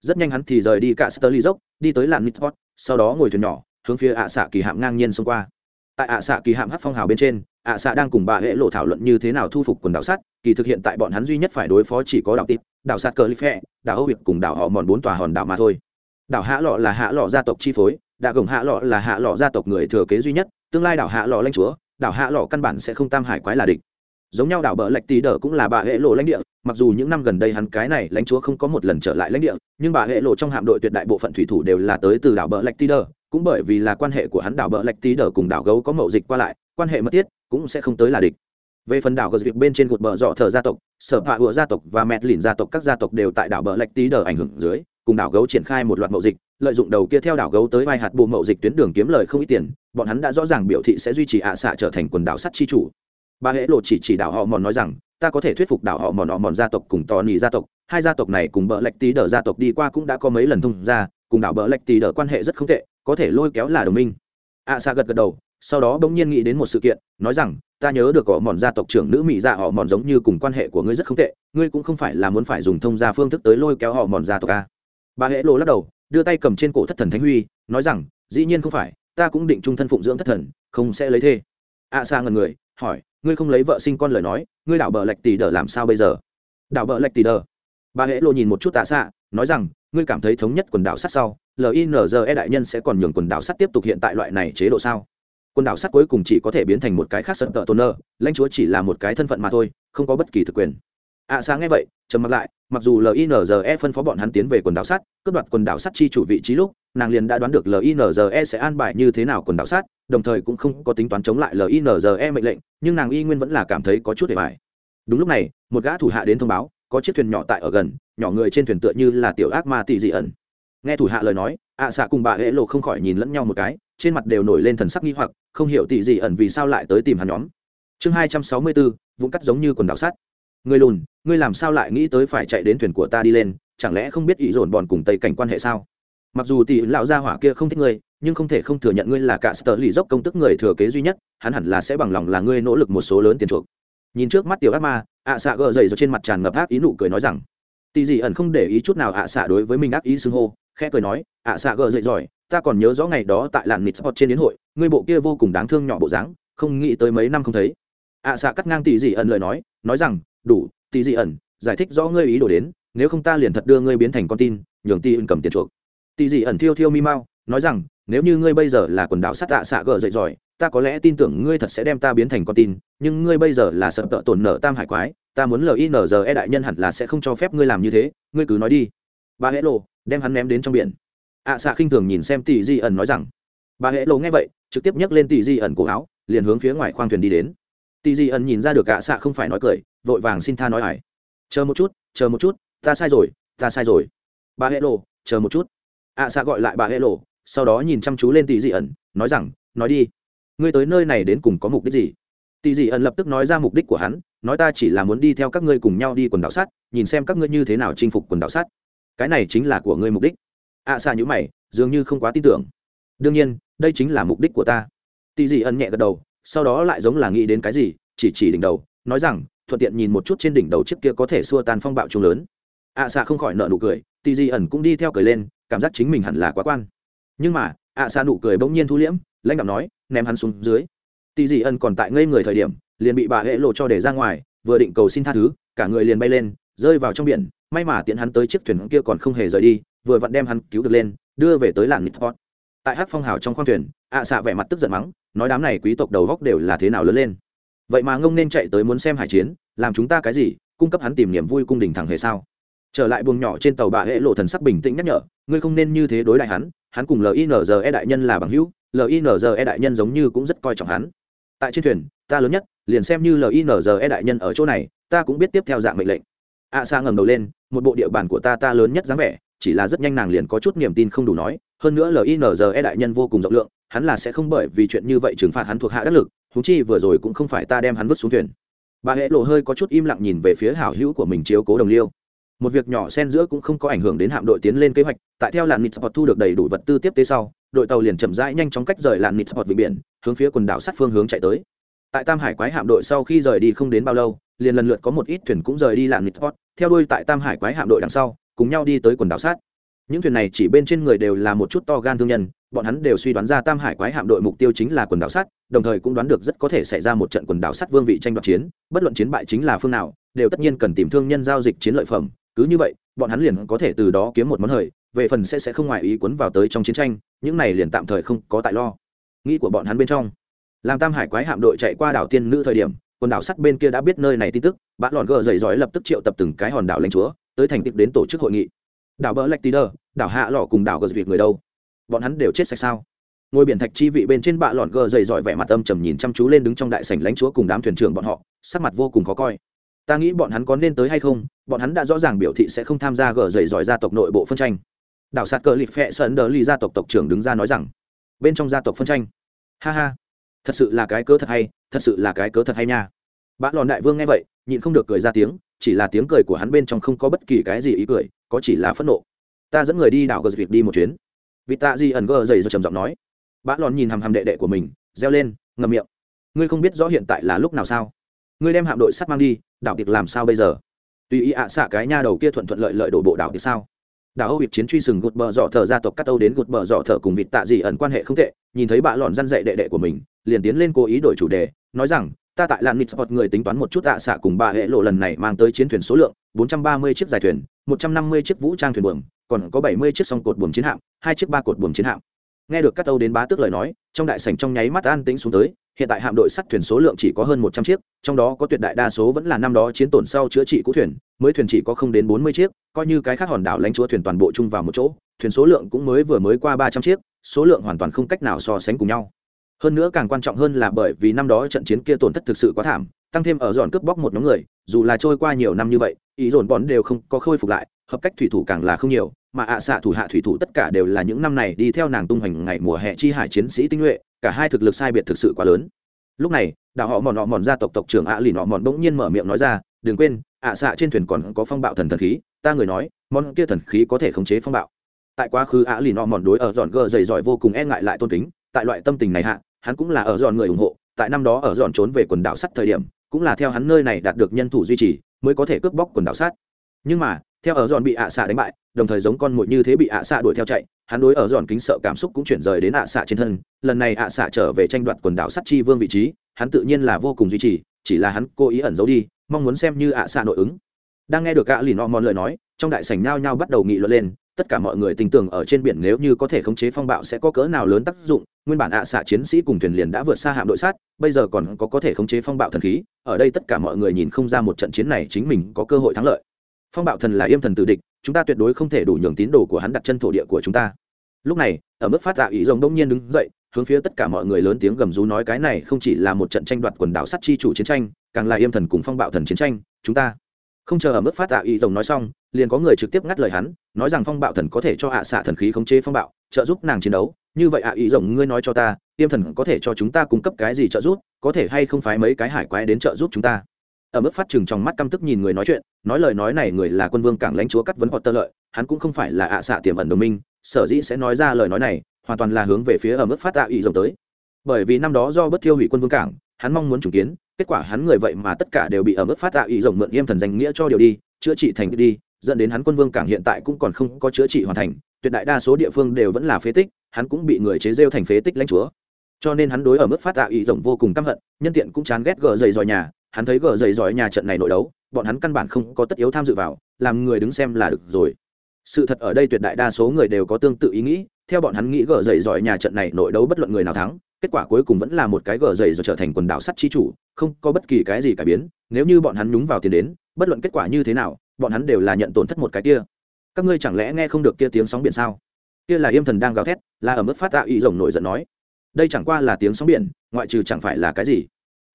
rất nhanh hắn thì rời đi cả sterly dốc đi tới làn Nitport, sau đó ngồi thuyền nhỏ, hướng phía ạ xạ kỳ hạm ngang nhiên xông qua. Tại ạ xạ kỳ hạm hát phong hào bên trên, ạ xạ đang cùng bà hệ lộ thảo luận như thế nào thu phục quần đảo sắt kỳ thực hiện tại bọn hắn duy nhất phải đối phó chỉ có đảo tịp đảo sạt cờ life đảo âu việt cùng đảo họ mòn bốn tòa hòn đảo mà thôi. Đảo hạ lọ là hạ lọ gia tộc chi phối đạ gồng hạ lọ là hạ lọ gia tộc người thừa kế duy nhất, tương lai đảo hạ lọ lãnh chúa, đảo hạ lọ căn bản sẽ không tam hải quái là địch giống nhau đảo bờ lạch tí đờ cũng là bà hệ lộ lãnh địa, mặc dù những năm gần đây hắn cái này lãnh chúa không có một lần trở lại lãnh địa, nhưng bà hệ lộ trong hạm đội tuyệt đại bộ phận thủy thủ đều là tới từ đảo bờ lạch tí đờ, cũng bởi vì là quan hệ của hắn đảo bờ lạch tí đờ cùng đảo gấu có mậu dịch qua lại, quan hệ mật thiết cũng sẽ không tới là địch. Về phần đảo gờ việc bên trên cột bờ dọ thờ gia tộc, sở hạ hựa gia tộc và mẹt lìn gia tộc các gia tộc đều tại đảo bờ lạch tí đờ ảnh hưởng dưới, cùng đảo gấu triển khai một loạt mậu dịch, lợi dụng đầu kia theo đảo gấu tới vai hạt bộ mậu dịch tuyến đường kiếm lời không ít tiền, bọn hắn đã rõ ràng biểu thị sẽ duy trì ạ à xạ trở thành quần đảo sắt chi chủ ba hễ lộ chỉ chỉ đảo họ mòn nói rằng, ta có thể thuyết phục đảo họ mòn họ mòn gia tộc cùng tò nỉ gia tộc. Hai gia tộc này cùng bờ lạch tí đờ gia tộc đi qua cũng đã có mấy lần thông ra cùng đảo bờ lạch tí đờ quan hệ rất không tệ, có thể lôi kéo là đồng minh. Ạ à gật gật đầu, sau đó bỗng nhiên nghĩ đến một sự kiện, nói rằng, ta nhớ được họ mòn gia tộc trưởng nữ mỹ dạ họ mòn giống như cùng quan hệ của ngươi rất không tệ, ngươi cũng không phải là muốn phải dùng thông gia phương thức tới lôi kéo họ mòn gia tộc a. Bà hễ lộ lắc đầu, đưa tay cầm trên cổ thất thần thánh huy, nói rằng, dĩ nhiên không phải, ta cũng định trung thân phụng dưỡng thất thần, không sẽ lấy thê. Ạ à xa ngần người, hỏi ngươi không lấy vợ sinh con lời nói ngươi đảo bờ lạch tỷ đờ làm sao bây giờ? Đảo bờ lạch tỷ đờ. Bà hễ lộ nhìn một chút tạ xạ nói rằng ngươi cảm thấy thống nhất quần đảo sắt sau linze đại nhân sẽ còn nhường quần đảo sắt tiếp tục hiện tại loại này chế độ sao? Quần đảo sắt cuối cùng chỉ có thể biến thành một cái khác sân tợ tôn nơ lãnh chúa chỉ là một cái thân phận mà thôi không có bất kỳ thực quyền. Ạ à, sáng nghe vậy trầm mặc lại mặc dù linze phân phó bọn hắn tiến về quần đảo sắt cướp đoạt quần đảo sắt chi chủ vị trí lúc nàng liền đã đoán được linze sẽ an bài như thế nào quần đảo sát, đồng thời cũng không có tính toán chống lại linze mệnh lệnh nhưng nàng y nguyên vẫn là cảm thấy có chút để bài đúng lúc này một gã thủ hạ đến thông báo có chiếc thuyền nhỏ tại ở gần nhỏ người trên thuyền tựa như là tiểu ác ma tị dị ẩn. Nghe thủ hạ lời nói ạ à xạ cùng bà hễ lộ không khỏi nhìn lẫn nhau một cái trên mặt đều nổi lên thần sắc nghi hoặc không hiểu tị dị ẩn vì sao lại tới tìm hắn nhóm. Chương hai trăm sáu mươi bốn vũng cắt giống như quần đảo sát. người lùn ngươi làm sao lại nghĩ tới phải chạy đến thuyền của ta đi lên chẳng lẽ không biết ý dồn bòn cùng tây cảnh quan hệ sao? Mặc dù tỷ lão gia hỏa kia không thích ngươi, nhưng không thể không thừa nhận ngươi là cả sở lì dốc công tức người thừa kế duy nhất, hắn hẳn là sẽ bằng lòng là ngươi nỗ lực một số lớn tiền chuộc. Nhìn trước mắt tiểu ác ma, ạ xạ gờ dày rồi trên mặt tràn ngập ác ý nụ cười nói rằng, tỷ dị ẩn không để ý chút nào ạ xạ đối với mình ác ý xưng hô, khẽ cười nói, ạ xạ gờ dậy giỏi ta còn nhớ rõ ngày đó tại làn nịt sport trên đến hội, ngươi bộ kia vô cùng đáng thương nhỏ bộ dáng, không nghĩ tới mấy năm không thấy. Ạ xạ cắt ngang tỷ dị ẩn lời nói nói rằng, đủ, tỷ dị ẩn, giải thích rõ ngươi ý đồ đến, nếu không ta liền thật đưa ngươi biến thành con tin, nhường tỷ ẩn cầm tiền chuộc tỷ dị ẩn thiêu thiêu mi mau, nói rằng, nếu như ngươi bây giờ là quần đảo sắt tạ dạ xạ gờ dậy giỏi, ta có lẽ tin tưởng ngươi thật sẽ đem ta biến thành con tin, nhưng ngươi bây giờ là sợ tợ tổn nợ tam hải quái, ta muốn linze đại nhân hẳn là sẽ không cho phép ngươi làm như thế, ngươi cứ nói đi. Bà hễ lộ đem hắn ném đến trong biển. Ạ xạ khinh thường nhìn xem tỷ di ẩn nói rằng, bà hễ lộ nghe vậy, trực tiếp nhấc lên tỷ di ẩn cổ áo, liền hướng phía ngoài khoang thuyền đi đến. Tỷ di ẩn nhìn ra được ạ xạ không phải nói cười, vội vàng xin tha nói ải. Chờ một chút, chờ một chút, ta sai rồi, ta sai rồi. Bà hễ lộ, chờ một chút ạ xạ gọi lại bà hệ lộ sau đó nhìn chăm chú lên tỷ Dị ẩn nói rằng nói đi ngươi tới nơi này đến cùng có mục đích gì? Tỷ dị ẩn lập tức nói ra mục đích của hắn nói ta chỉ là muốn đi theo các ngươi cùng nhau đi quần đảo sắt nhìn xem các ngươi như thế nào chinh phục quần đảo sắt. Cái này chính là của ngươi mục đích. ạ à, xa nhữ mày dường như không quá tin tưởng. Đương nhiên đây chính là mục đích của ta. Tỷ dị ẩn nhẹ gật đầu sau đó lại giống là nghĩ đến cái gì chỉ chỉ đỉnh đầu nói rằng thuận tiện nhìn một chút trên đỉnh đầu chiếc kia có thể xua tan phong bạo chung lớn. ạ à, không khỏi nợ nụ cười tỷ dị ẩn cũng đi theo cười lên cảm giác chính mình hẳn là quá quan. Nhưng mà ạ à, xa nụ cười bỗng nhiên thu liễm lãnh đạo nói ném hắn xuống dưới. Tỷ dị ân còn tại ngây người thời điểm liền bị bà hệ lộ cho để ra ngoài vừa định cầu xin tha thứ cả người liền bay lên rơi vào trong biển may mà tiện hắn tới chiếc thuyền kia còn không hề rời đi vừa vặn đem hắn cứu được lên đưa về tới làng nitport tại hát phong hào trong khoang thuyền ạ à xạ vẻ mặt tức giận mắng nói đám này quý tộc đầu góc đều là thế nào lớn lên. Vậy mà ngông nên chạy tới muốn xem hải chiến làm chúng ta cái gì cung cấp hắn tìm niềm vui cung đình thẳng hề sao? Trở lại buồng nhỏ trên tàu bà hệ lộ thần sắc bình tĩnh nhắc nhở ngươi không nên như thế đối đại hắn hắn cùng linze đại nhân là bằng hữu linze đại nhân giống như cũng rất coi trọng hắn. Tại trên thuyền ta lớn nhất liền xem như linze đại nhân ở chỗ này ta cũng biết tiếp theo dạng mệnh lệnh. A à, sa ngẩng đầu lên một bộ địa bàn của ta ta lớn nhất dáng vẻ chỉ là rất nhanh nàng liền có chút niềm tin không đủ nói hơn nữa linze đại nhân vô cùng rộng lượng hắn là sẽ không bởi vì chuyện như vậy trừng phạt hắn thuộc hạ đắc lực húng chi vừa rồi cũng không phải ta đem hắn vứt xuống thuyền. Bà hệ lộ hơi có chút im lặng nhìn về phía hảo hữu của mình chiếu cố đồng liêu một việc nhỏ xen giữa cũng không có ảnh hưởng đến hạm đội tiến lên kế hoạch, tại theo làn nịt sport thu được đầy đủ vật tư tiếp tế sau, đội tàu liền chậm rãi nhanh chóng cách rời làn nịt sport vịnh biển, hướng phía quần đảo sát phương hướng chạy tới. Tại tam hải quái hạm đội sau khi rời đi không đến bao lâu, liền lần lượt có một ít thuyền cũng rời đi làn nịt sport, theo đuôi tại tam hải quái hạm đội đằng sau, cùng nhau đi tới quần đảo sát. Những thuyền này chỉ bên trên người đều là một chút to gan thương nhân, bọn hắn đều suy đoán ra tam hải quái hạm đội mục tiêu chính là quần đảo sắt đồng thời cũng đoán được rất có thể xảy ra một trận quần đảo sắt vương vị tranh đoạt chiến, bất luận chiến bại chính là phương nào, đều tất nhiên cần tìm thương nhân giao dịch chiến lợi phẩm cứ như vậy, bọn hắn liền có thể từ đó kiếm một món hời, về phần sẽ sẽ không ngoài ý cuốn vào tới trong chiến tranh, những này liền tạm thời không có tại lo. Nghĩ của bọn hắn bên trong. Làm tam hải quái hạm đội chạy qua đảo tiên nữ thời điểm, quần đảo sắt bên kia đã biết nơi này tin tức, bạn lọn gờ dày dói lập tức triệu tập từng cái hòn đảo lãnh chúa, tới thành tích đến tổ chức hội nghị. Đảo bờ lạch tí đờ, đảo hạ lò cùng đảo gờ việt người đâu? Bọn hắn đều chết sạch sao? Ngôi biển thạch chi vị bên trên bạ lọn gờ dày dõi vẻ mặt âm trầm nhìn chăm chú lên đứng trong đại sảnh lãnh chúa cùng đám thuyền trưởng bọn họ, sắc mặt vô cùng khó coi ta nghĩ bọn hắn có nên tới hay không, bọn hắn đã rõ ràng biểu thị sẽ không tham gia gờ dày giỏi gia tộc nội bộ phân tranh. Đảo sạt cờ lịp phẹ sơn đờ ly gia tộc tộc trưởng đứng ra nói rằng, bên trong gia tộc phân tranh. Ha ha, thật sự là cái cớ thật hay, thật sự là cái cớ thật hay nha. Bã lòn đại vương nghe vậy, nhịn không được cười ra tiếng, chỉ là tiếng cười của hắn bên trong không có bất kỳ cái gì ý cười, có chỉ là phẫn nộ. Ta dẫn người đi đảo gờ việc đi một chuyến. Vì tạ di ẩn gờ dày do trầm giọng nói. Bã lòn nhìn hàm hàm đệ đệ của mình, reo lên ngầm miệng. Ngươi không biết rõ hiện tại là lúc nào sao? Ngươi đem hạm đội sắt mang đi, đảo tiệc làm sao bây giờ? Tùy ý ạ xạ cái nha đầu kia thuận thuận lợi lợi đổ bộ đảo tiệc sao? Đảo âu việt chiến truy sừng gột bờ dọ thợ gia tộc cắt âu đến gột bờ dọ thợ cùng vịt tạ dị ẩn quan hệ không tệ, nhìn thấy bạ lọn răn dạy đệ đệ của mình, liền tiến lên cố ý đổi chủ đề, nói rằng, ta tại làn nít sport người tính toán một chút ạ xạ cùng bà hệ lộ lần này mang tới chiến thuyền số lượng 430 chiếc dài thuyền 150 chiếc vũ trang thuyền buồm, còn có 70 chiếc song cột buồm chiến hạm, hai chiếc ba cột buồm chiến hạm. Nghe được cắt âu đến bá tước lời nói, trong đại sảnh trong nháy mắt an tĩnh xuống tới hiện tại hạm đội sắt thuyền số lượng chỉ có hơn một trăm chiếc, trong đó có tuyệt đại đa số vẫn là năm đó chiến tổn sau chữa trị cũ thuyền, mới thuyền chỉ có không đến bốn mươi chiếc, coi như cái khác hòn đảo lãnh chúa thuyền toàn bộ chung vào một chỗ, thuyền số lượng cũng mới vừa mới qua ba trăm chiếc, số lượng hoàn toàn không cách nào so sánh cùng nhau. Hơn nữa càng quan trọng hơn là bởi vì năm đó trận chiến kia tổn thất thực sự quá thảm, tăng thêm ở dọn cướp bóc một nhóm người, dù là trôi qua nhiều năm như vậy, ý dồn bọn đều không có khôi phục lại, hợp cách thủy thủ càng là không nhiều, mà ạ xạ thủ hạ thủy thủ tất cả đều là những năm này đi theo nàng tung hoành ngày mùa hè chi hải chiến sĩ tinh nhuệ cả hai thực lực sai biệt thực sự quá lớn. Lúc này đạo họ mòn họ mòn gia tộc tộc trưởng ạ lì nọ mòn bỗng nhiên mở miệng nói ra, đừng quên, ạ xạ trên thuyền còn có phong bạo thần thần khí, ta người nói, món kia thần khí có thể khống chế phong bạo. Tại quá khứ, ạ lì nọ mòn đối ở dọn gờ dày giỏi vô cùng e ngại lại tôn kính, tại loại tâm tình này hạ, hắn cũng là ở dọn người ủng hộ, tại năm đó ở dọn trốn về quần đảo sắt thời điểm, cũng là theo hắn nơi này đạt được nhân thủ duy trì, mới có thể cướp bóc quần đảo sắt. Nhưng mà theo ở giòn bị ạ xạ đánh bại, đồng thời giống con mồi như thế bị ạ xạ đuổi theo chạy, hắn đối ở giòn kính sợ cảm xúc cũng chuyển rời đến ạ xạ trên thân. Lần này ạ xạ trở về tranh đoạt quần đảo sắt chi vương vị trí, hắn tự nhiên là vô cùng duy trì, chỉ là hắn cố ý ẩn giấu đi, mong muốn xem như ạ xạ nội ứng. Đang nghe được ạ lì no mòn lời nói, trong đại sảnh nhao nhao bắt đầu nghị luận lên, tất cả mọi người tin tưởng ở trên biển nếu như có thể khống chế phong bạo sẽ có cỡ nào lớn tác dụng, nguyên bản ạ xạ chiến sĩ cùng thuyền liền đã vượt xa hạm đội sát, bây giờ còn có có thể khống chế phong bạo thần khí, ở đây tất cả mọi người nhìn không ra một trận chiến này chính mình có cơ hội thắng lợi phong bạo thần là yêm thần tử địch, chúng ta tuyệt đối không thể đủ nhường tín đồ của hắn đặt chân thổ địa của chúng ta. Lúc này, ở mức phát tạ ý rồng đông nhiên đứng dậy, hướng phía tất cả mọi người lớn tiếng gầm rú nói cái này không chỉ là một trận tranh đoạt quần đảo sắt chi chủ chiến tranh, càng là yêm thần cùng phong bạo thần chiến tranh, chúng ta. Không chờ ở mức phát tạ ý rồng nói xong, liền có người trực tiếp ngắt lời hắn, nói rằng phong bạo thần có thể cho hạ xạ thần khí khống chế phong bạo, trợ giúp nàng chiến đấu. Như vậy ạ ý rồng ngươi nói cho ta, yêm thần có thể cho chúng ta cung cấp cái gì trợ giúp, có thể hay không phái mấy cái hải quái đến trợ giúp chúng ta? Ở mức phát chừng trong mắt căm tức nhìn người nói chuyện, nói lời nói này người là quân vương cảng lãnh chúa cắt vấn hoặc tơ lợi, hắn cũng không phải là ạ xạ tiềm ẩn đồng minh, sở dĩ sẽ nói ra lời nói này, hoàn toàn là hướng về phía ở mức phát tạ ủy rồng tới. Bởi vì năm đó do bất thiêu hủy quân vương cảng, hắn mong muốn trùng kiến, kết quả hắn người vậy mà tất cả đều bị ở mức phát tạ ủy rồng mượn yêm thần danh nghĩa cho điều đi, chữa trị thành đi, dẫn đến hắn quân vương cảng hiện tại cũng còn không có chữa trị hoàn thành, tuyệt đại đa số địa phương đều vẫn là phế tích, hắn cũng bị người chế rêu thành phế tích lãnh chúa. Cho nên hắn đối ở mức phát tạ ủy rồng vô cùng căm hận, nhân tiện cũng chán ghét gờ dày dòi nhà hắn thấy gờ dày giỏi nhà trận này nội đấu, bọn hắn căn bản không có tất yếu tham dự vào, làm người đứng xem là được rồi. Sự thật ở đây tuyệt đại đa số người đều có tương tự ý nghĩ, theo bọn hắn nghĩ gờ dày giỏi nhà trận này nội đấu bất luận người nào thắng, kết quả cuối cùng vẫn là một cái gờ dày rồi trở thành quần đảo sắt chi chủ, không có bất kỳ cái gì cải biến, nếu như bọn hắn nhúng vào tiền đến, bất luận kết quả như thế nào, bọn hắn đều là nhận tổn thất một cái kia. Các ngươi chẳng lẽ nghe không được kia tiếng sóng biển sao? Kia là yêm thần đang gào thét là ở mức phát tạo ý rồng nổi giận nói. Đây chẳng qua là tiếng sóng biển, ngoại trừ chẳng phải là cái gì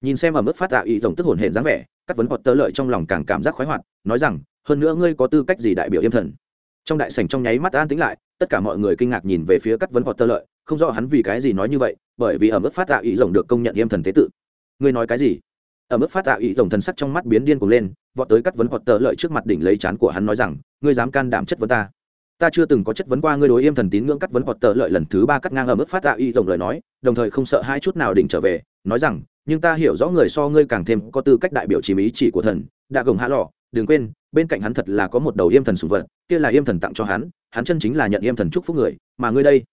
nhìn xem ở mức phát tạo ý tổng tức hồn hển dáng vẻ các vấn hoạt tơ lợi trong lòng càng cảm giác khoái hoạt, nói rằng, hơn nữa ngươi có tư cách gì đại biểu yêm thần? Trong đại sảnh trong nháy mắt an tĩnh lại, tất cả mọi người kinh ngạc nhìn về phía các vấn hoạt tơ lợi, không rõ hắn vì cái gì nói như vậy, bởi vì ở mức phát tạo ý rồng được công nhận yêm thần tế tự. Ngươi nói cái gì? Ở mức phát tạo ý rồng thần sắc trong mắt biến điên cuồng lên, vọt tới các vấn hoạt tơ lợi trước mặt đỉnh lấy chán của hắn nói rằng, ngươi dám can đảm chất vấn ta? Ta chưa từng có chất vấn qua ngươi đối yêm thần tín ngưỡng cắt vấn hoạt tơ lợi lần thứ ba cắt ngang ở mức phát tạo ý rồng lời nói, đồng thời không sợ hai chút nào đỉnh trở về nói rằng, nhưng ta hiểu rõ người so ngươi càng thêm có tư cách đại biểu chìm ý chỉ của thần, đã gồng hạ lọ, đừng quên, bên cạnh hắn thật là có một đầu yêm thần sùng vật, kia là yêm thần tặng cho hắn hắn chân chính là nhận yêm thần chúc phúc người, mà ngươi đây,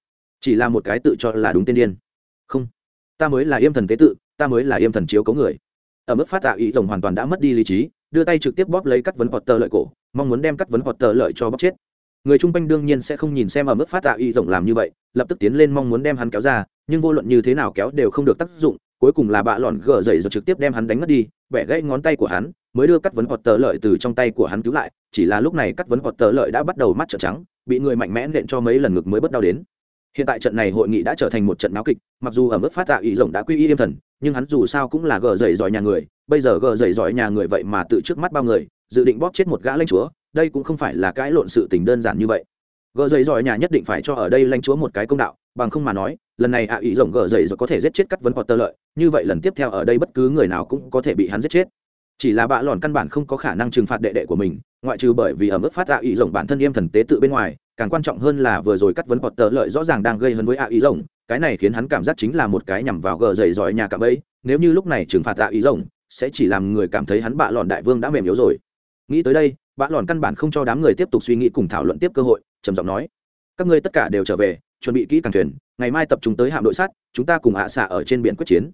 chỉ là một cái tự cho là đúng tên điên. Không, ta mới là yêm thần tế tự, ta mới là yêm thần chiếu cấu người. Ở mức phát tạ ý rồng hoàn toàn đã mất đi lý trí, đưa tay trực tiếp bóp lấy cắt vấn hoặc tờ lợi cổ, mong muốn đem cắt vấn hoặc tờ lợi cho bóp chết. Người chung quanh đương nhiên sẽ không nhìn xem ở mức phát tạ ý rộng làm như vậy, lập tức tiến lên mong muốn đem hắn kéo ra, nhưng vô luận như thế nào kéo đều không được tác dụng cuối cùng là bạ lọn gờ dậy rồi trực tiếp đem hắn đánh mất đi, bẻ gãy ngón tay của hắn, mới đưa cắt vấn hoặc tờ lợi từ trong tay của hắn cứu lại, chỉ là lúc này cắt vấn hoặc tờ lợi đã bắt đầu mắt trợn trắng, bị người mạnh mẽ nện cho mấy lần ngực mới bất đau đến. Hiện tại trận này hội nghị đã trở thành một trận náo kịch, mặc dù ở mức phát tạ ý rồng đã quy y im thần, nhưng hắn dù sao cũng là gờ dậy giỏi nhà người, bây giờ gờ dậy giỏi nhà người vậy mà tự trước mắt bao người, dự định bóp chết một gã lãnh chúa, đây cũng không phải là cãi lộn sự tình đơn giản như vậy. Gờ dậy giỏi nhà nhất định phải cho ở đây lãnh chúa một cái công đạo, bằng không mà nói lần này ạ ý rồng gờ dậy rồi có thể giết chết cắt vấn hoặc tơ lợi, như vậy lần tiếp theo ở đây bất cứ người nào cũng có thể bị hắn giết chết. Chỉ là bạ lòn căn bản không có khả năng trừng phạt đệ đệ của mình, ngoại trừ bởi vì ở mức phát ạ ý rồng bản thân yêm thần tế tự bên ngoài, càng quan trọng hơn là vừa rồi cắt vấn hoặc tơ lợi rõ ràng đang gây hấn với ạ ý rồng, cái này khiến hắn cảm giác chính là một cái nhằm vào gờ dậy giỏi nhà cả bấy nếu như lúc này trừng phạt ạ ý rồng, sẽ chỉ làm người cảm thấy hắn bạ lòn đại vương đã mềm yếu rồi. Nghĩ tới đây, bạ lòn căn bản không cho đám người tiếp tục suy nghĩ cùng thảo luận tiếp cơ hội, trầm giọng nói, các ngươi tất cả đều trở về chuẩn bị kỹ càng thuyền, ngày mai tập trung tới hạm đội sát, chúng ta cùng hạ xạ ở trên biển quyết chiến.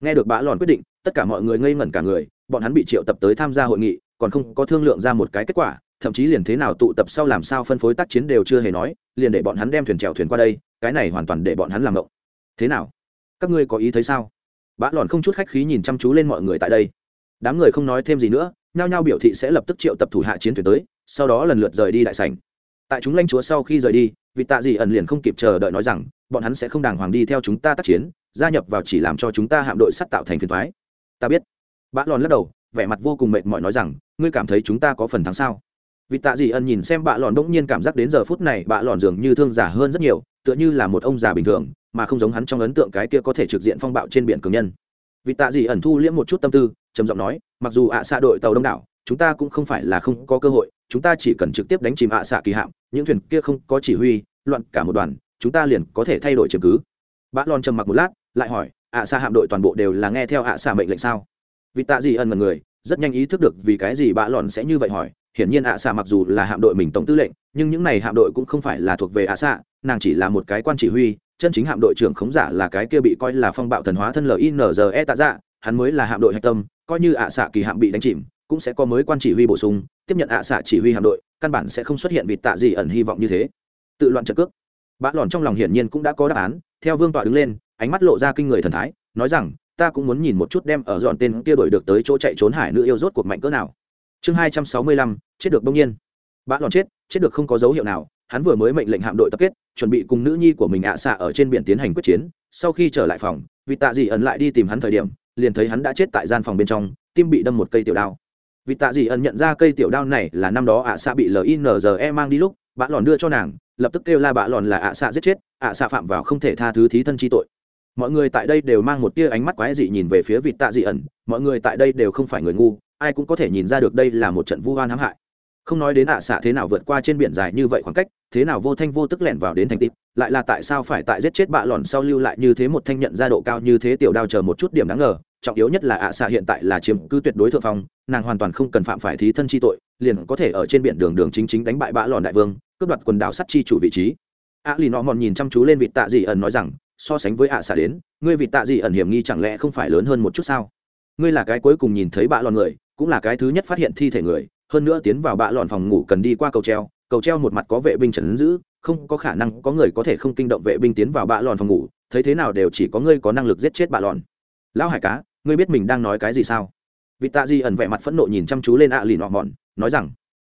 Nghe được bã lòn quyết định, tất cả mọi người ngây ngẩn cả người, bọn hắn bị triệu tập tới tham gia hội nghị, còn không có thương lượng ra một cái kết quả, thậm chí liền thế nào tụ tập sau làm sao phân phối tác chiến đều chưa hề nói, liền để bọn hắn đem thuyền chèo thuyền qua đây, cái này hoàn toàn để bọn hắn làm ngộng. Thế nào? Các ngươi có ý thấy sao? Bã lòn không chút khách khí nhìn chăm chú lên mọi người tại đây. Đám người không nói thêm gì nữa, nhao nhao biểu thị sẽ lập tức triệu tập thủ hạ chiến thuyền tới, sau đó lần lượt rời đi đại sảnh. Tại chúng lãnh chúa sau khi rời đi vị tạ dị ẩn liền không kịp chờ đợi nói rằng, bọn hắn sẽ không đàng hoàng đi theo chúng ta tác chiến, gia nhập vào chỉ làm cho chúng ta hạm đội sắt tạo thành phiền thoái ta biết. Bã lòn lắc đầu, vẻ mặt vô cùng mệt mỏi nói rằng, ngươi cảm thấy chúng ta có phần thắng sao? Vì tạ dị ẩn nhìn xem bạ lòn bỗng nhiên cảm giác đến giờ phút này bạ lòn dường như thương giả hơn rất nhiều, tựa như là một ông già bình thường, mà không giống hắn trong ấn tượng cái kia có thể trực diện phong bạo trên biển cường nhân. Vì tạ dị ẩn thu liễm một chút tâm tư, trầm giọng nói, mặc dù ạ xa đội tàu đông đảo, chúng ta cũng không phải là không có cơ hội chúng ta chỉ cần trực tiếp đánh chìm ạ xạ kỳ hạm, những thuyền kia không có chỉ huy, loạn cả một đoàn, chúng ta liền có thể thay đổi chứng cứ. Bạ lon trầm mặc một lát, lại hỏi, ạ xạ hạm đội toàn bộ đều là nghe theo ạ xạ mệnh lệnh sao? Vì tạ gì ẩn mật người, rất nhanh ý thức được vì cái gì bạ lòn sẽ như vậy hỏi. Hiển nhiên ạ xạ mặc dù là hạm đội mình tổng tư lệnh, nhưng những này hạm đội cũng không phải là thuộc về ạ xạ, nàng chỉ là một cái quan chỉ huy, chân chính hạm đội trưởng khống giả là cái kia bị coi là phong bạo thần hóa thân linze tạ dạ hắn mới là hạm đội hạch tâm, coi như ạ xạ kỳ hạm bị đánh chìm, cũng sẽ có mới quan chỉ huy bổ sung tiếp nhận ạ xạ chỉ huy hạm đội, căn bản sẽ không xuất hiện vịt tạ gì ẩn hy vọng như thế. Tự loạn trận cước. Bã lòn trong lòng hiển nhiên cũng đã có đáp án, theo vương tọa đứng lên, ánh mắt lộ ra kinh người thần thái, nói rằng, ta cũng muốn nhìn một chút đem ở dọn tên kia đổi được tới chỗ chạy trốn hải nữ yêu rốt cuộc mạnh cỡ nào. Chương hai trăm sáu mươi lăm, chết được bỗng nhiên. Bã lòn chết chết được không có dấu hiệu nào, hắn vừa mới mệnh lệnh hạm đội tập kết, chuẩn bị cùng nữ nhi của mình ạ à xạ ở trên biển tiến hành quyết chiến, sau khi trở lại phòng vị tạ dị ẩn lại đi tìm hắn thời điểm, liền thấy hắn đã chết tại gian phòng bên trong, tim bị đâm một cây tiểu đao vị tạ dị ẩn nhận ra cây tiểu đao này là năm đó ạ à xạ bị linze mang đi lúc bạ lòn đưa cho nàng, lập tức kêu la bạ lòn là ạ à xạ giết chết, ạ xạ phạm vào không thể tha thứ thí thân chi tội. Mọi người tại đây đều mang một tia ánh mắt quái dị nhìn về phía vị tạ dị ẩn, mọi người tại đây đều không phải người ngu, ai cũng có thể nhìn ra được đây là một trận vu oan hãm hại. Không nói đến ạ xạ thế nào vượt qua trên biển dài như vậy khoảng cách, thế nào vô thanh vô tức lẻn vào đến thành tịp lại là tại sao phải tại giết chết bạ lòn sau lưu lại như thế một thanh nhận ra độ cao như thế tiểu đao chờ một chút điểm đáng ngờ trọng yếu nhất là ạ xạ hiện tại là chiếm cứ tuyệt đối thượng phong, nàng hoàn toàn không cần phạm phải thí thân chi tội, liền có thể ở trên biển đường đường chính chính đánh bại bã lòn đại vương, cướp đoạt quần đảo sắt chi chủ vị trí. Ạ lì nọ mòn nhìn chăm chú lên vị tạ dị ẩn nói rằng, so sánh với ạ xạ đến, ngươi vị tạ dị ẩn hiểm nghi chẳng lẽ không phải lớn hơn một chút sao? Ngươi là cái cuối cùng nhìn thấy bã lòn người, cũng là cái thứ nhất phát hiện thi thể người, hơn nữa tiến vào bã lòn phòng ngủ cần đi qua cầu treo cầu treo một mặt có vệ binh trấn giữ, không có khả năng có người có thể không kinh động vệ binh tiến vào bã lòn phòng ngủ, thấy thế nào đều chỉ có ngươi có năng lực giết chết bã lòn. Lão hải cá ngươi biết mình đang nói cái gì sao? Vị tạ di ẩn vẻ mặt phẫn nộ nhìn chăm chú lên ạ lì nọ mòn nói rằng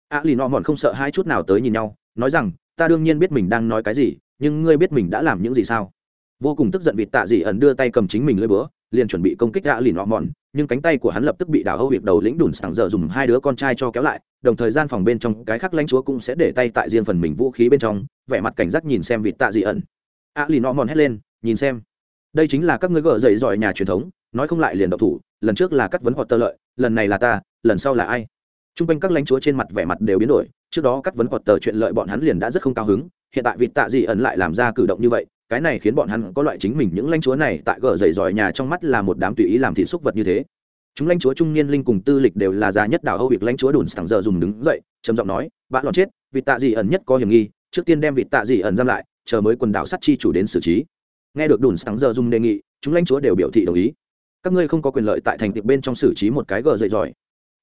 ạ lì nọ mòn không sợ hai chút nào tới nhìn nhau, nói rằng, ta đương nhiên biết mình đang nói cái gì, nhưng ngươi biết mình đã làm những gì sao? Vô cùng tức giận vị tạ Di ẩn đưa tay cầm chính mình lưỡi búa, liền chuẩn bị công kích ạ lì nọ mòn nhưng cánh tay của hắn lập tức bị đảo âu hiệp đầu lĩnh đùn sảng giờ dùng hai đứa con trai cho kéo lại, đồng thời gian phòng bên trong cái khác lãnh chúa cũng sẽ để tay tại riêng phần mình vũ khí bên trong, vẻ mặt cảnh giác nhìn xem vị tạ Di ẩn. Ạ lì nọ mòn hét lên, nhìn xem, đây chính là các ngươi gỡ dậy giỏi nhà truyền thống nói không lại liền độc thủ, lần trước là cắt vấn hoặc tơ lợi, lần này là ta, lần sau là ai? T r u n g quanh các lãnh chúa trên mặt vẻ mặt đều biến đổi, trước đó cắt vấn hoặc tờ chuyện lợi bọn hắn liền đã rất không cao hứng, hiện tại vịt tạ dị ẩn lại làm ra cử động như vậy, cái này khiến bọn hắn có loại chính mình những lãnh chúa này tại gờ dậy giỏi nhà trong mắt là một đám tùy ý làm thị xúc vật như thế. Chúng lãnh chúa trung niên linh cùng tư lịch đều là già nhất đảo âu việc lãnh chúa đùn sẵn giờ dùng đứng dậy, trầm giọng nói bạn lọt chết, vịt tạ dị ẩn nhất có hiểm nghi, trước tiên đem vịt tạ dị ẩn giam lại, chờ mới quần đảo sắt chi chủ đến xử trí. Nghe được đùn sẵn giờ dùng đề nghị, chúng lãnh chúa đều biểu thị đồng ý các ngươi không có quyền lợi tại thành tiệp bên trong xử trí một cái gờ dậy giỏi.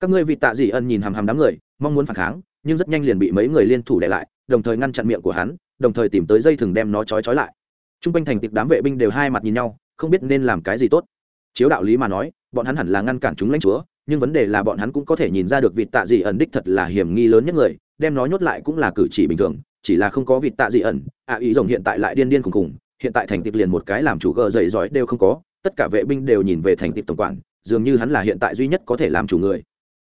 Các ngươi vị tạ dị ẩn nhìn hàm hàm đám người mong muốn phản kháng nhưng rất nhanh liền bị mấy người liên thủ để lại đồng thời ngăn chặn miệng của hắn đồng thời tìm tới dây thừng đem nó trói trói lại. T r u n g quanh thành tiệp đám vệ binh đều hai mặt nhìn nhau không biết nên làm cái gì tốt. Chiếu đạo lý mà nói bọn hắn hẳn là ngăn cản chúng lãnh chúa nhưng vấn đề là bọn hắn cũng có thể nhìn ra được vịt tạ dị ẩn đích thật là hiểm nghi lớn nhất người đem nó nhốt lại cũng là cử chỉ bình thường chỉ là không có vịt tạ dị ẩn ạ à, ý rồng hiện tại lại điên điên khùng khùng hiện tại thành tiệp liền một cái làm chủ gờ dậy giỏi đều không có tất cả vệ binh đều nhìn về thành tịp tổng quản, dường như hắn là hiện tại duy nhất có thể làm chủ người.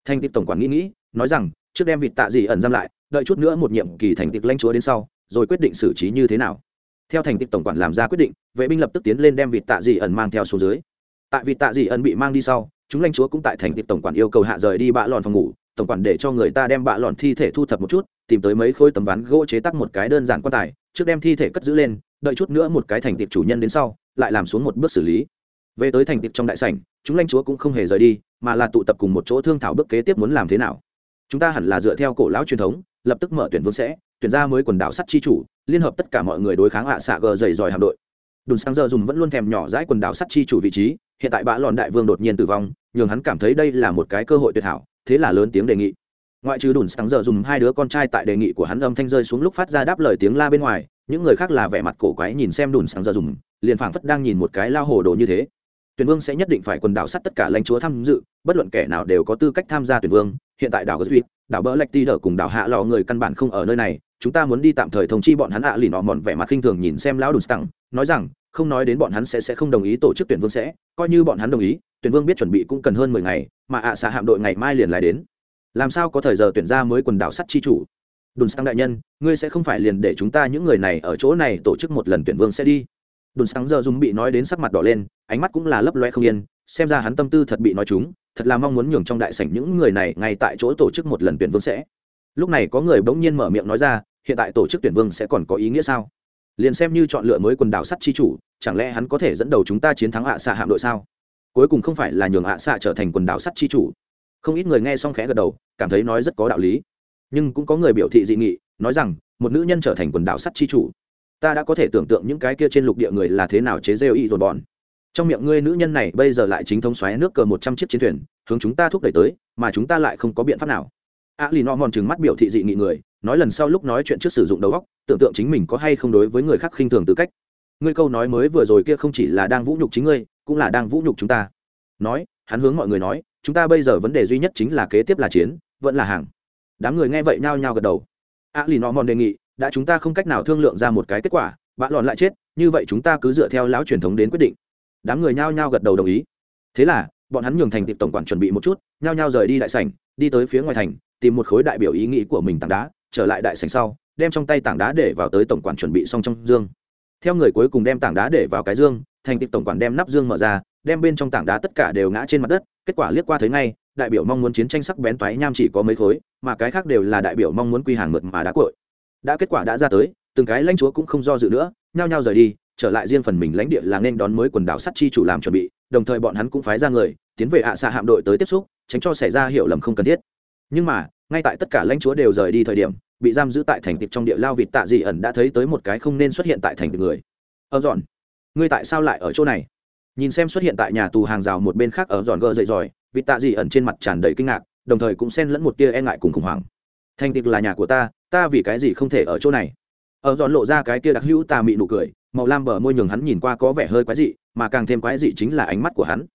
Thành tịp tổng quản nghĩ nghĩ, nói rằng, trước đem vịt tạ dị ẩn giam lại, đợi chút nữa một nhiệm kỳ thành tịp lãnh chúa đến sau, rồi quyết định xử trí như thế nào. Theo thành tiệp tổng quản làm ra quyết định, vệ binh lập tức tiến lên đem vịt tạ dị ẩn mang theo xuống dưới. Tại vịt tạ dị ẩn bị mang đi sau, chúng lãnh chúa cũng tại thành tiệp tổng quản yêu cầu hạ rời đi bạ lòn phòng ngủ, tổng quản để cho người ta đem bạ lòn thi thể thu thập một chút, tìm tới mấy khối tấm ván gỗ chế tắc một cái đơn giản quan tài, trước đem thi thể cất giữ lên, đợi chút nữa một cái thành tiệp chủ nhân đến sau, lại làm xuống một bước xử lý về tới thành tiệp trong đại sảnh, chúng lãnh chúa cũng không hề rời đi, mà là tụ tập cùng một chỗ thương thảo bước kế tiếp muốn làm thế nào. Chúng ta hẳn là dựa theo cổ lão truyền thống, lập tức mở tuyển vương sẽ, tuyển ra mới quần đảo sắt chi chủ, liên hợp tất cả mọi người đối kháng hạ xạ gờ dày dòi hạm đội. Đùn sáng giờ dùng vẫn luôn thèm nhỏ dãi quần đảo sắt chi chủ vị trí, hiện tại bã lòn đại vương đột nhiên tử vong, nhường hắn cảm thấy đây là một cái cơ hội tuyệt hảo, thế là lớn tiếng đề nghị. Ngoại trừ đùn sáng giờ dùng hai đứa con trai tại đề nghị của hắn âm thanh rơi xuống lúc phát ra đáp lời tiếng la bên ngoài, những người khác là vẻ mặt cổ quái nhìn xem đùn sáng giờ dùng, liền phảng phất đang nhìn một cái lao hồ đồ như thế tuyển vương sẽ nhất định phải quần đảo sắt tất cả lãnh chúa tham dự bất luận kẻ nào đều có tư cách tham gia tuyển vương. Hiện tại đảo Goswit, đảo bỡ lạch ti đờ cùng đảo hạ lò người căn bản không ở nơi này. Chúng ta muốn đi tạm thời thông chi bọn hắn ạ à lì nọ mòn vẻ mặt khinh thường nhìn xem lão đùn stăng nói rằng không nói đến bọn hắn sẽ sẽ không đồng ý tổ chức tuyển vương sẽ. Coi như bọn hắn đồng ý tuyển vương biết chuẩn bị cũng cần hơn mười ngày mà ạ à xạ hạm đội ngày mai liền lại đến. Làm sao có thời giờ tuyển ra mới quần đảo sắt chi chủ? Đùn sang đại nhân ngươi sẽ không phải liền để chúng ta những người này ở chỗ này tổ chức một lần tuyển vương sẽ đi đồn sáng giờ dùng bị nói đến sắc mặt đỏ lên, ánh mắt cũng là lấp loe không yên, xem ra hắn tâm tư thật bị nói chúng thật là mong muốn nhường trong đại sảnh những người này ngay tại chỗ tổ chức một lần tuyển vương sẽ. Lúc này có người bỗng nhiên mở miệng nói ra, hiện tại tổ chức tuyển vương sẽ còn có ý nghĩa sao? Liền xem như chọn lựa mới quần đảo sắt chi chủ, chẳng lẽ hắn có thể dẫn đầu chúng ta chiến thắng ạ xạ hạm đội sao? Cuối cùng không phải là nhường ạ xạ trở thành quần đảo sắt chi chủ. Không ít người nghe xong khẽ gật đầu, cảm thấy nói rất có đạo lý. Nhưng cũng có người biểu thị dị nghị, nói rằng, một nữ nhân trở thành quần đảo sắt chi chủ ta đã có thể tưởng tượng những cái kia trên lục địa người là thế nào chế rêu y rồi bọn. Trong miệng ngươi nữ nhân này bây giờ lại chính thống xoáy nước cờ một trăm chiếc chiến thuyền, hướng chúng ta thúc đẩy tới, mà chúng ta lại không có biện pháp nào. A lì no mòn chừng mắt biểu thị dị nghị người, nói lần sau lúc nói chuyện trước sử dụng đầu óc, tưởng tượng chính mình có hay không đối với người khác khinh thường tư cách. Ngươi câu nói mới vừa rồi kia không chỉ là đang vũ nhục chính ngươi, cũng là đang vũ nhục chúng ta. Nói, hắn hướng mọi người nói, chúng ta bây giờ vấn đề duy nhất chính là kế tiếp là chiến, vẫn là hàng. Đám người nghe vậy nhao nhao gật đầu. A lì no mòn đề nghị đã chúng ta không cách nào thương lượng ra một cái kết quả, bạn lòn lại chết, như vậy chúng ta cứ dựa theo lão truyền thống đến quyết định. Đám người nhao nhao gật đầu đồng ý. Thế là, bọn hắn nhường thành tiệp tổng quản chuẩn bị một chút, nhao nhao rời đi đại sảnh, đi tới phía ngoài thành, tìm một khối đại biểu ý nghĩ của mình tảng đá, trở lại đại sảnh sau, đem trong tay tảng đá để vào tới tổng quản chuẩn bị xong trong dương. Theo người cuối cùng đem tảng đá để vào cái dương, thành tiệp tổng quản đem nắp dương mở ra, đem bên trong tảng đá tất cả đều ngã trên mặt đất, kết quả liếc qua thấy ngay, đại biểu mong muốn chiến tranh sắc bén toái nham chỉ có mấy khối, mà cái khác đều là đại biểu mong muốn quy hàng mượt mà đá cội đã kết quả đã ra tới, từng cái lãnh chúa cũng không do dự nữa, nhao nhao rời đi, trở lại riêng phần mình lãnh địa là nên đón mới quần đảo sắt chi chủ làm chuẩn bị, đồng thời bọn hắn cũng phái ra người, tiến về ạ xạ hạm đội tới tiếp xúc, tránh cho xảy ra hiểu lầm không cần thiết. Nhưng mà, ngay tại tất cả lãnh chúa đều rời đi thời điểm, bị giam giữ tại thành tiệp trong địa lao vịt tạ dị ẩn đã thấy tới một cái không nên xuất hiện tại thành tiệp người. Ờ, ở dọn ngươi tại sao lại ở chỗ này? Nhìn xem xuất hiện tại nhà tù hàng rào một bên khác ờ, ở dọn gờ dậy giỏi, vịt tạ dị ẩn trên mặt tràn đầy kinh ngạc, đồng thời cũng xen lẫn một tia e ngại cùng khủng hoảng. Thành tiệp là nhà của ta ta vì cái gì không thể ở chỗ này? Ở dọn lộ ra cái kia đặc hữu tà mị nụ cười, màu lam bờ môi nhường hắn nhìn qua có vẻ hơi quái dị, mà càng thêm quái dị chính là ánh mắt của hắn.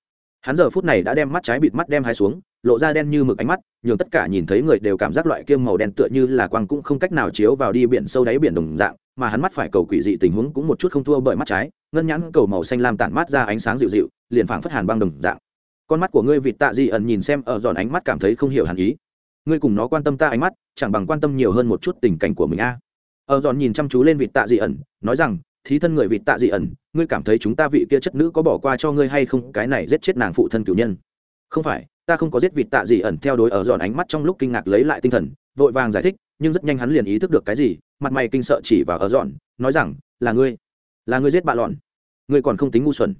Hắn giờ phút này đã đem mắt trái bịt mắt đem hai xuống, lộ ra đen như mực ánh mắt, nhường tất cả nhìn thấy người đều cảm giác loại kiêm màu đen tựa như là quang cũng không cách nào chiếu vào đi biển sâu đáy biển đồng dạng, mà hắn mắt phải cầu quỷ dị tình huống cũng một chút không thua bởi mắt trái, ngân nhãn cầu màu xanh lam tản mát ra ánh sáng dịu dịu, liền phảng phất hàn băng đồng dạng. Con mắt của ngươi vịt tạ dị ẩn nhìn xem, ở giòn ánh mắt cảm thấy không hiểu hẳn ý. Ngươi cùng nó quan tâm ta ánh mắt chẳng bằng quan tâm nhiều hơn một chút tình cảnh của mình a. Ở giòn nhìn chăm chú lên vịt tạ dị ẩn, nói rằng, thí thân người vịt tạ dị ẩn, ngươi cảm thấy chúng ta vị kia chất nữ có bỏ qua cho ngươi hay không? Cái này giết chết nàng phụ thân cửu nhân. Không phải, ta không có giết vịt tạ dị ẩn. Theo đối ở giòn ánh mắt trong lúc kinh ngạc lấy lại tinh thần, vội vàng giải thích, nhưng rất nhanh hắn liền ý thức được cái gì, mặt mày kinh sợ chỉ vào ở giòn nói rằng, là ngươi là ngươi giết bạ lọn. Ngươi còn không tính ngu xuẩn.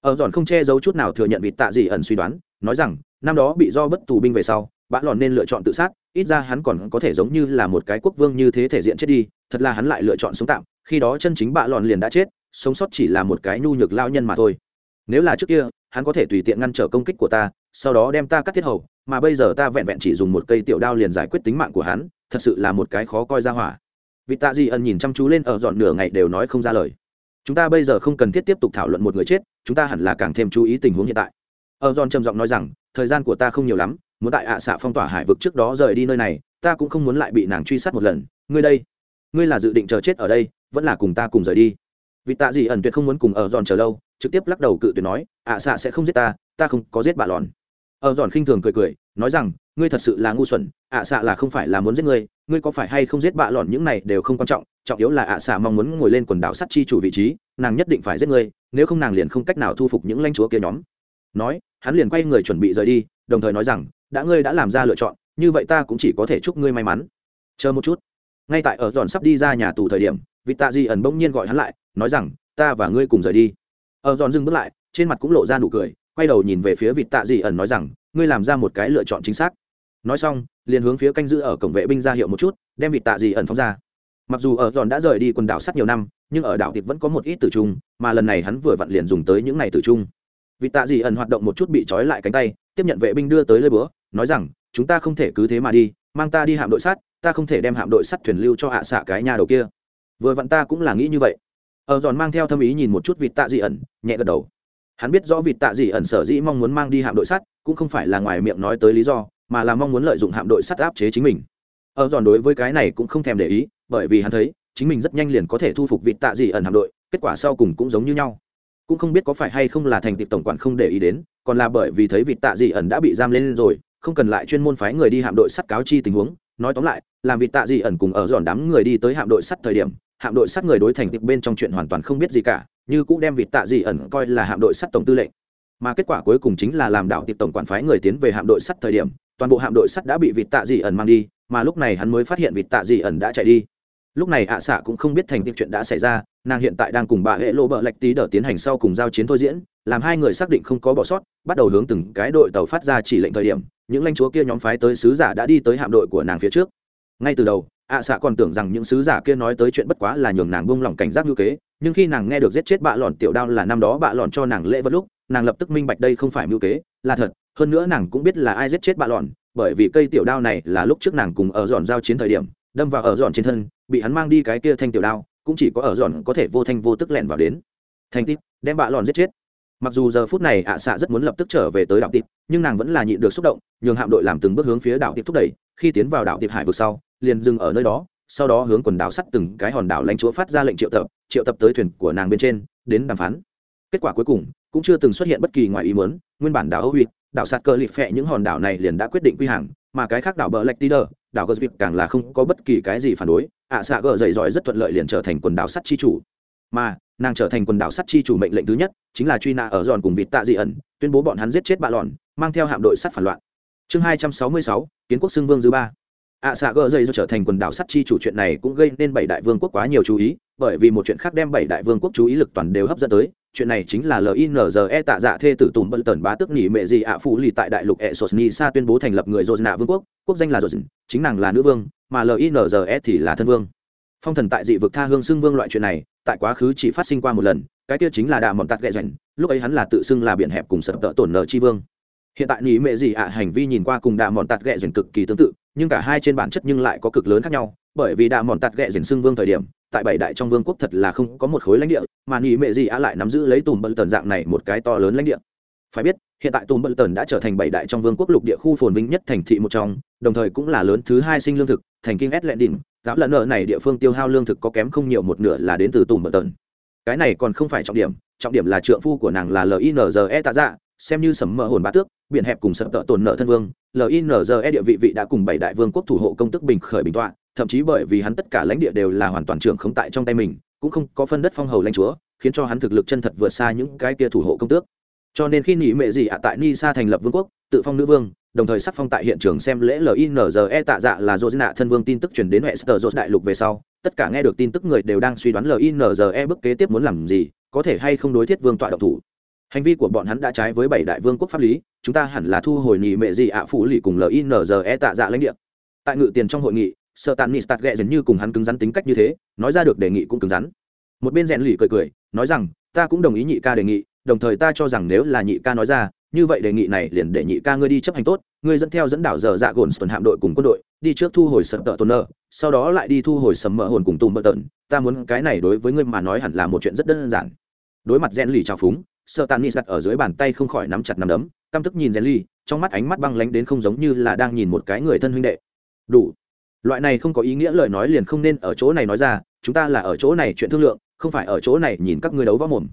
Ở giòn không che giấu chút nào thừa nhận vịt tạ dị ẩn suy đoán, nói rằng, năm đó bị do bất tù binh về sau bạ lọn nên lựa chọn tự sát ít ra hắn còn có thể giống như là một cái quốc vương như thế thể diện chết đi, thật là hắn lại lựa chọn sống tạm, khi đó chân chính bạ lòn liền đã chết, sống sót chỉ là một cái nhu nhược lao nhân mà thôi. Nếu là trước kia, hắn có thể tùy tiện ngăn trở công kích của ta, sau đó đem ta cắt thiết hầu, mà bây giờ ta vẹn vẹn chỉ dùng một cây tiểu đao liền giải quyết tính mạng của hắn, thật sự là một cái khó coi ra hỏa. Vị tạ di ẩn nhìn chăm chú lên ở dọn nửa ngày đều nói không ra lời. Chúng ta bây giờ không cần thiết tiếp tục thảo luận một người chết, chúng ta hẳn là càng thêm chú ý tình huống hiện tại. Ở dọn trầm giọng nói rằng, thời gian của ta không nhiều lắm muốn tại ạ à xạ phong tỏa hải vực trước đó rời đi nơi này, ta cũng không muốn lại bị nàng truy sát một lần. Ngươi đây, ngươi là dự định chờ chết ở đây, vẫn là cùng ta cùng rời đi. Vì tạ gì ẩn tuyệt không muốn cùng ở giòn chờ lâu, trực tiếp lắc đầu cự tuyệt nói, ạ à xạ sẽ không giết ta ta không có giết bà lòn. Ở giòn khinh thường cười cười, nói rằng, ngươi thật sự là ngu xuẩn, ạ à xạ là không phải là muốn giết ngươi ngươi có phải hay không giết bạ lòn những này đều không quan trọng trọng yếu là ạ xạ mong muốn ngồi lên quần đảo sắt chi chủ vị trí, nàng nhất định phải giết ngươi, nếu không nàng liền không cách nào thu phục những lãnh chúa kia nhóm. Nói, hắn liền quay người chuẩn bị rời đi, đồng thời nói rằng đã ngươi đã làm ra lựa chọn, như vậy ta cũng chỉ có thể chúc ngươi may mắn. Chờ một chút. Ngay tại ở giòn sắp đi ra nhà tù thời điểm vị tạ di ẩn bỗng nhiên gọi hắn lại, nói rằng, ta và ngươi cùng rời đi. Ở giòn dừng bước lại, trên mặt cũng lộ ra nụ cười, quay đầu nhìn về phía vị tạ di ẩn nói rằng, ngươi làm ra một cái lựa chọn chính xác. Nói xong, liền hướng phía canh giữ ở cổng vệ binh ra hiệu một chút, đem vị tạ di ẩn phóng ra. Mặc dù ở giòn đã rời đi quần đảo sắt nhiều năm, nhưng ở đảo tiệp vẫn có một ít tử trung, mà lần này hắn vừa vặn liền dùng tới những này tử trung. Vị tạ di ẩn hoạt động một chút bị trói lại cánh tay, tiếp nhận vệ binh đưa tới lơi búa nói rằng, chúng ta không thể cứ thế mà đi, mang ta đi hạm đội sắt ta không thể đem hạm đội sắt thuyền lưu cho hạ xạ cái nhà đầu kia. Vừa vặn ta cũng là nghĩ như vậy. Ở giòn mang theo thâm ý nhìn một chút vịt tạ dị ẩn, nhẹ gật đầu. Hắn biết rõ vịt tạ dị ẩn sở dĩ mong muốn mang đi hạm đội sắt cũng không phải là ngoài miệng nói tới lý do, mà là mong muốn lợi dụng hạm đội sắt áp chế chính mình. Ở giòn đối với cái này cũng không thèm để ý, bởi vì hắn thấy, chính mình rất nhanh liền có thể thu phục vịt tạ dị ẩn hạm đội, kết quả sau cùng cũng giống như nhau. Cũng không biết có phải hay không là thành tiệp tổng quản không để ý đến, còn là bởi vì thấy vịt tạ dị ẩn đã bị giam lên rồi không cần lại chuyên môn phái người đi hạm đội sắt cáo chi tình huống. Nói tóm lại, làm vịt tạ dị ẩn cùng ở giòn đám người đi tới hạm đội sắt thời điểm, hạm đội sắt người đối thành tiệp bên trong chuyện hoàn toàn không biết gì cả, như cũng đem vịt tạ dị ẩn coi là hạm đội sắt tổng tư lệnh. Mà kết quả cuối cùng chính là làm đạo tiệp tổng quản phái người tiến về hạm đội sắt thời điểm, toàn bộ hạm đội sắt đã bị vịt tạ dị ẩn mang đi, mà lúc này hắn mới phát hiện vịt tạ dị ẩn đã chạy đi. Lúc này ạ xạ cũng không biết thành tiệp chuyện đã xảy ra, nàng hiện tại đang cùng bà hệ lộ bợ lạch tí đỡ tiến hành sau cùng giao chiến thôi diễn, làm hai người xác định không có bỏ sót, bắt đầu hướng từng cái đội tàu phát ra chỉ lệnh thời điểm những lãnh chúa kia nhóm phái tới sứ giả đã đi tới hạm đội của nàng phía trước. Ngay từ đầu, ạ xạ còn tưởng rằng những sứ giả kia nói tới chuyện bất quá là nhường nàng buông lỏng cảnh giác ngữ kế, nhưng khi nàng nghe được giết chết bạ lòn tiểu đao là năm đó bạ lòn cho nàng lễ vật lúc, nàng lập tức minh bạch đây không phải ngữ kế, là thật, hơn nữa nàng cũng biết là ai giết chết bạ lòn, bởi vì cây tiểu đao này là lúc trước nàng cùng ở dọn giao chiến thời điểm, đâm vào ở dọn trên thân, bị hắn mang đi cái kia thanh tiểu đao, cũng chỉ có ở dọn có thể vô thanh vô tức lẻn vào đến. Thành tít đem bạ lòn giết chết mặc dù giờ phút này ạ xạ rất muốn lập tức trở về tới đảo Tiệp, nhưng nàng vẫn là nhịn được xúc động nhường hạm đội làm từng bước hướng phía đảo Tiệp thúc đẩy. Khi tiến vào đảo Tiệp hải vực sau liền dừng ở nơi đó sau đó hướng quần đảo sắt từng cái hòn đảo lãnh chúa phát ra lệnh triệu tập triệu tập tới thuyền của nàng bên trên đến đàm phán. Kết quả cuối cùng cũng chưa từng xuất hiện bất kỳ ngoài ý muốn nguyên bản đảo âu huy đảo sạt cơ lịp phẹ những hòn đảo này liền đã quyết định quy hàng mà cái khác đảo bờ lạch tí đờ đảo gờ càng là không có bất kỳ cái gì phản đối. ạ xạ gờ dày giỏi rất thuận lợi liền trở thành quần đảo sắt chi chủ mà nàng trở thành quần đảo sắt chi chủ mệnh lệnh thứ nhất, chính là truy nã ở giòn cùng vịt tạ dị ẩn, tuyên bố bọn hắn giết chết bạ lòn, mang theo hạm đội sắt phản loạn. Chương hai trăm sáu mươi sáu, kiến quốc xưng vương dư ba. Ạ xạ gờ dây do trở thành quần đảo sắt chi chủ chuyện này cũng gây nên bảy đại vương quốc quá nhiều chú ý, bởi vì một chuyện khác đem bảy đại vương quốc chú ý lực toàn đều hấp dẫn tới, chuyện này chính là linze tạ dạ thê tử tùm bận tần bá tức nghỉ mệ gì ạ phụ lì tại đại lục e sột ni sa tuyên bố thành lập người dô nạ vương quốc quốc danh là dô chính nàng là nữ vương, mà linze thì là thân vương. Phong thần tại dị vực tha hương xưng vương loại chuyện này tại quá khứ chỉ phát sinh qua một lần, cái kia chính là đạ mòn tạt ghẹ rành lúc ấy hắn là tự xưng là biển hẹp cùng sợ tợ tổn nợ chi vương. Hiện tại nỉ mệ gì ạ, hành vi nhìn qua cùng đạ mòn tạt ghẹ rành cực kỳ tương tự, nhưng cả hai trên bản chất nhưng lại có cực lớn khác nhau, bởi vì đạ mòn tạt ghẹ rành xưng vương thời điểm, tại bảy đại trong vương quốc thật là không có một khối lãnh địa, mà nỉ mệ gì ạ lại nắm giữ lấy tùm bận tần dạng này một cái to lớn lãnh địa. Phải biết, hiện tại tùm bận tần đã trở thành bảy đại trong vương quốc lục địa khu phồn vinh nhất thành thị một trong, đồng thời cũng là lớn thứ hai sinh lương thực, thành kinh ét lệ đỉnh giáo lần nợ này địa phương tiêu hao lương thực có kém không nhiều, một nửa là đến từ tùm bờ tần. Cái này còn không phải trọng điểm trọng điểm là trượng phu của nàng là linze tạ dạ xem như sầm mỡ hồn bá tước, biển hẹp cùng sập tợ tồn nợ thân vương linze địa vị vị đã cùng bảy đại vương quốc thủ hộ công tức bình khởi bình tọa, thậm chí bởi vì hắn tất cả lãnh địa đều là hoàn toàn trưởng không tại trong tay mình, cũng không có phân đất phong hầu lãnh chúa, khiến cho hắn thực lực chân thật vượt xa những cái kia thủ hộ công tước. Cho nên khi nghỉ mệ gì ạ tại ni sa thành lập vương quốc, tự phong nữ vương đồng thời sắc phong tại hiện trường xem lễ linze tạ dạ là dô nạ thân vương tin tức chuyển đến hệ sơ đại lục về sau. Tất cả nghe được tin tức người đều đang suy đoán linze bước kế tiếp muốn làm gì, có thể hay không đối thiết vương tọa độc thủ. Hành vi của bọn hắn đã trái với bảy đại vương quốc pháp lý, chúng ta hẳn là thu hồi nhị mệ gì ạ phụ lì cùng linze tạ dạ lãnh địa. Tại ngự tiền trong hội nghị sợ tàn tạt ghẹ dần như cùng hắn cứng rắn tính cách như thế, nói ra được đề nghị cũng cứng rắn. Một bên rèn lì cười cười, nói rằng, ta cũng đồng ý nhị ca đề nghị, đồng thời ta cho rằng nếu là nhị ca nói ra như vậy đề nghị này liền để nhị ca ngươi đi chấp hành tốt, ngươi dẫn theo dẫn đảo dở dạ gồn tuần hạm đội cùng quân đội, đi trước thu hồi sập tợ tôn nơ sau đó lại đi thu hồi sầm mỡ hồn cùng tùm bợ tợn ta muốn cái này đối với ngươi mà nói hẳn là một chuyện rất đơn giản. Đối mặt gen lì trào phúng sợ tàn nis đặt ở dưới bàn tay không khỏi nắm chặt nắm đấm, căm tức nhìn gen lì trong mắt ánh mắt băng lánh đến không giống như là đang nhìn một cái người thân huynh đệ. Đủ. Loại này không có ý nghĩa lời nói liền không nên ở chỗ này nói ra, chúng ta là ở chỗ này chuyện thương lượng, không phải ở chỗ này nhìn các ngươi đấu võ mồm.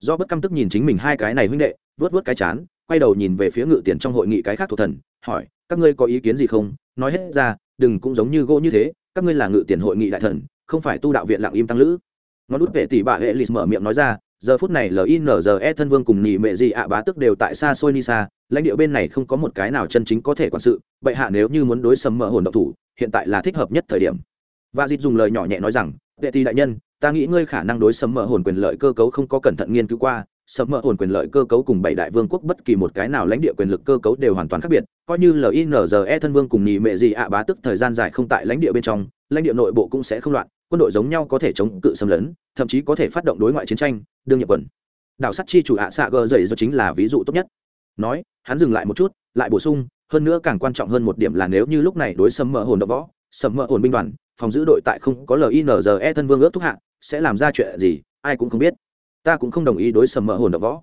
Do bất căm tức nhìn chính mình hai cái này huynh đệ vớt vớt cái chán quay đầu nhìn về phía ngự tiền trong hội nghị cái khác thuộc thần, hỏi, các ngươi có ý kiến gì không? Nói hết ra, đừng cũng giống như gỗ như thế, các ngươi là ngự tiền hội nghị đại thần, không phải tu đạo viện lặng im tăng lữ. Ngón út vệ tỷ bà hệ lì mở miệng nói ra, giờ phút này linze thân vương cùng nhị mệ gì ạ bá tức đều tại xa xôi ni xa, lãnh địa bên này không có một cái nào chân chính có thể quản sự, bệ hạ nếu như muốn đối sầm mở hồn độc thủ, hiện tại là thích hợp nhất thời điểm. Và dịp dùng lời nhỏ nhẹ nói rằng, vệ tỷ đại nhân, ta nghĩ ngươi khả năng đối sầm mở hồn quyền lợi cơ cấu không có cẩn thận nghiên cứu qua sập mở hồn quyền lợi cơ cấu cùng bảy đại vương quốc bất kỳ một cái nào lãnh địa quyền lực cơ cấu đều hoàn toàn khác biệt. Coi như linze thân vương cùng nhị mệ gì ạ bá tức thời gian dài không tại lãnh địa bên trong, lãnh địa nội bộ cũng sẽ không loạn, quân đội giống nhau có thể chống cự xâm lấn, thậm chí có thể phát động đối ngoại chiến tranh, đương nhập quần đảo sắt chi chủ ạ xạ gờ dậy do chính là ví dụ tốt nhất. Nói, hắn dừng lại một chút, lại bổ sung, hơn nữa càng quan trọng hơn một điểm là nếu như lúc này đối sầm mỡ hồn động võ sầm mỡ hồn binh đoàn, phòng giữ đội tại không có linze thân vương ước thúc hạ, sẽ làm ra chuyện gì, ai cũng không biết ta cũng không đồng ý đối sầm mỡ hồn động võ.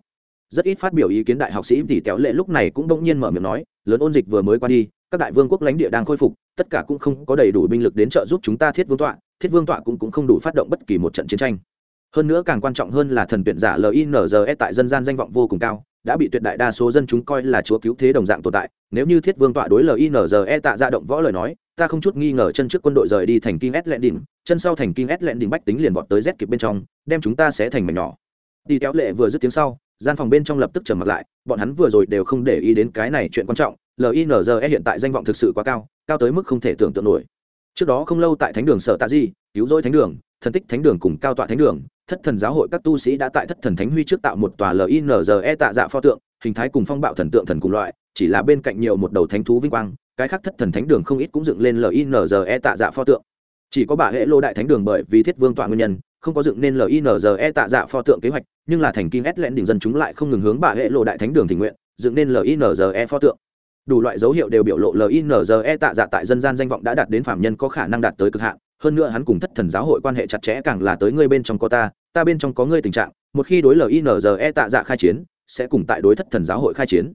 Rất ít phát biểu ý kiến đại học sĩ tỷ kéo lệ lúc này cũng bỗng nhiên mở miệng nói lớn ôn dịch vừa mới qua đi các đại vương quốc lãnh địa đang khôi phục tất cả cũng không có đầy đủ binh lực đến trợ giúp chúng ta thiết vương tọa thiết vương tọa cũng, cũng không đủ phát động bất kỳ một trận chiến tranh. Hơn nữa càng quan trọng hơn là thần tuyển giả linze tại dân gian danh vọng vô cùng cao đã bị tuyệt đại đa số dân chúng coi là chúa cứu thế đồng dạng tồn tại. Nếu như thiết vương tọa đối linze tạ ra động võ lời nói ta không chút nghi ngờ chân trước quân đội rời đi thành kinh s lẹn đỉnh chân sau thành kinh s lẹn đỉnh bách tính liền vọt tới z kịp bên trong đem chúng ta sẽ thành mảnh nhỏ đi kéo lệ vừa dứt tiếng sau, gian phòng bên trong lập tức trầm mặt lại, bọn hắn vừa rồi đều không để ý đến cái này chuyện quan trọng linze hiện tại danh vọng thực sự quá cao cao tới mức không thể tưởng tượng nổi. Trước đó không lâu tại thánh đường sở tạ di, cứu rỗi thánh đường, thần tích thánh đường cùng cao tọa thánh đường, thất thần giáo hội các tu sĩ đã tại thất thần thánh huy trước tạo một tòa linze tạ dạ pho tượng, hình thái cùng phong bạo thần tượng thần cùng loại, chỉ là bên cạnh nhiều một đầu thánh thú vinh quang, cái khác thất thần thánh đường không ít cũng dựng lên linze tạ dạ pho tượng. Chỉ có bà hệ lô đại thánh đường bởi vì thiết vương tọa nguyên nhân không có dựng nên linze tạ dạ pho tượng kế hoạch, nhưng là thành kinh ét lẽn đỉnh dân chúng lại không ngừng hướng bà hệ lộ đại thánh đường tình nguyện, dựng nên linze pho tượng. Đủ loại dấu hiệu đều biểu lộ linze tạ dạ tại dân gian danh vọng đã đạt đến phạm nhân có khả năng đạt tới cực hạn, hơn nữa hắn cùng thất thần giáo hội quan hệ chặt chẽ càng là tới ngươi bên trong có ta ta bên trong có ngươi tình trạng, một khi đối linze tạ dạ khai chiến, sẽ cùng tại đối thất thần giáo hội khai chiến.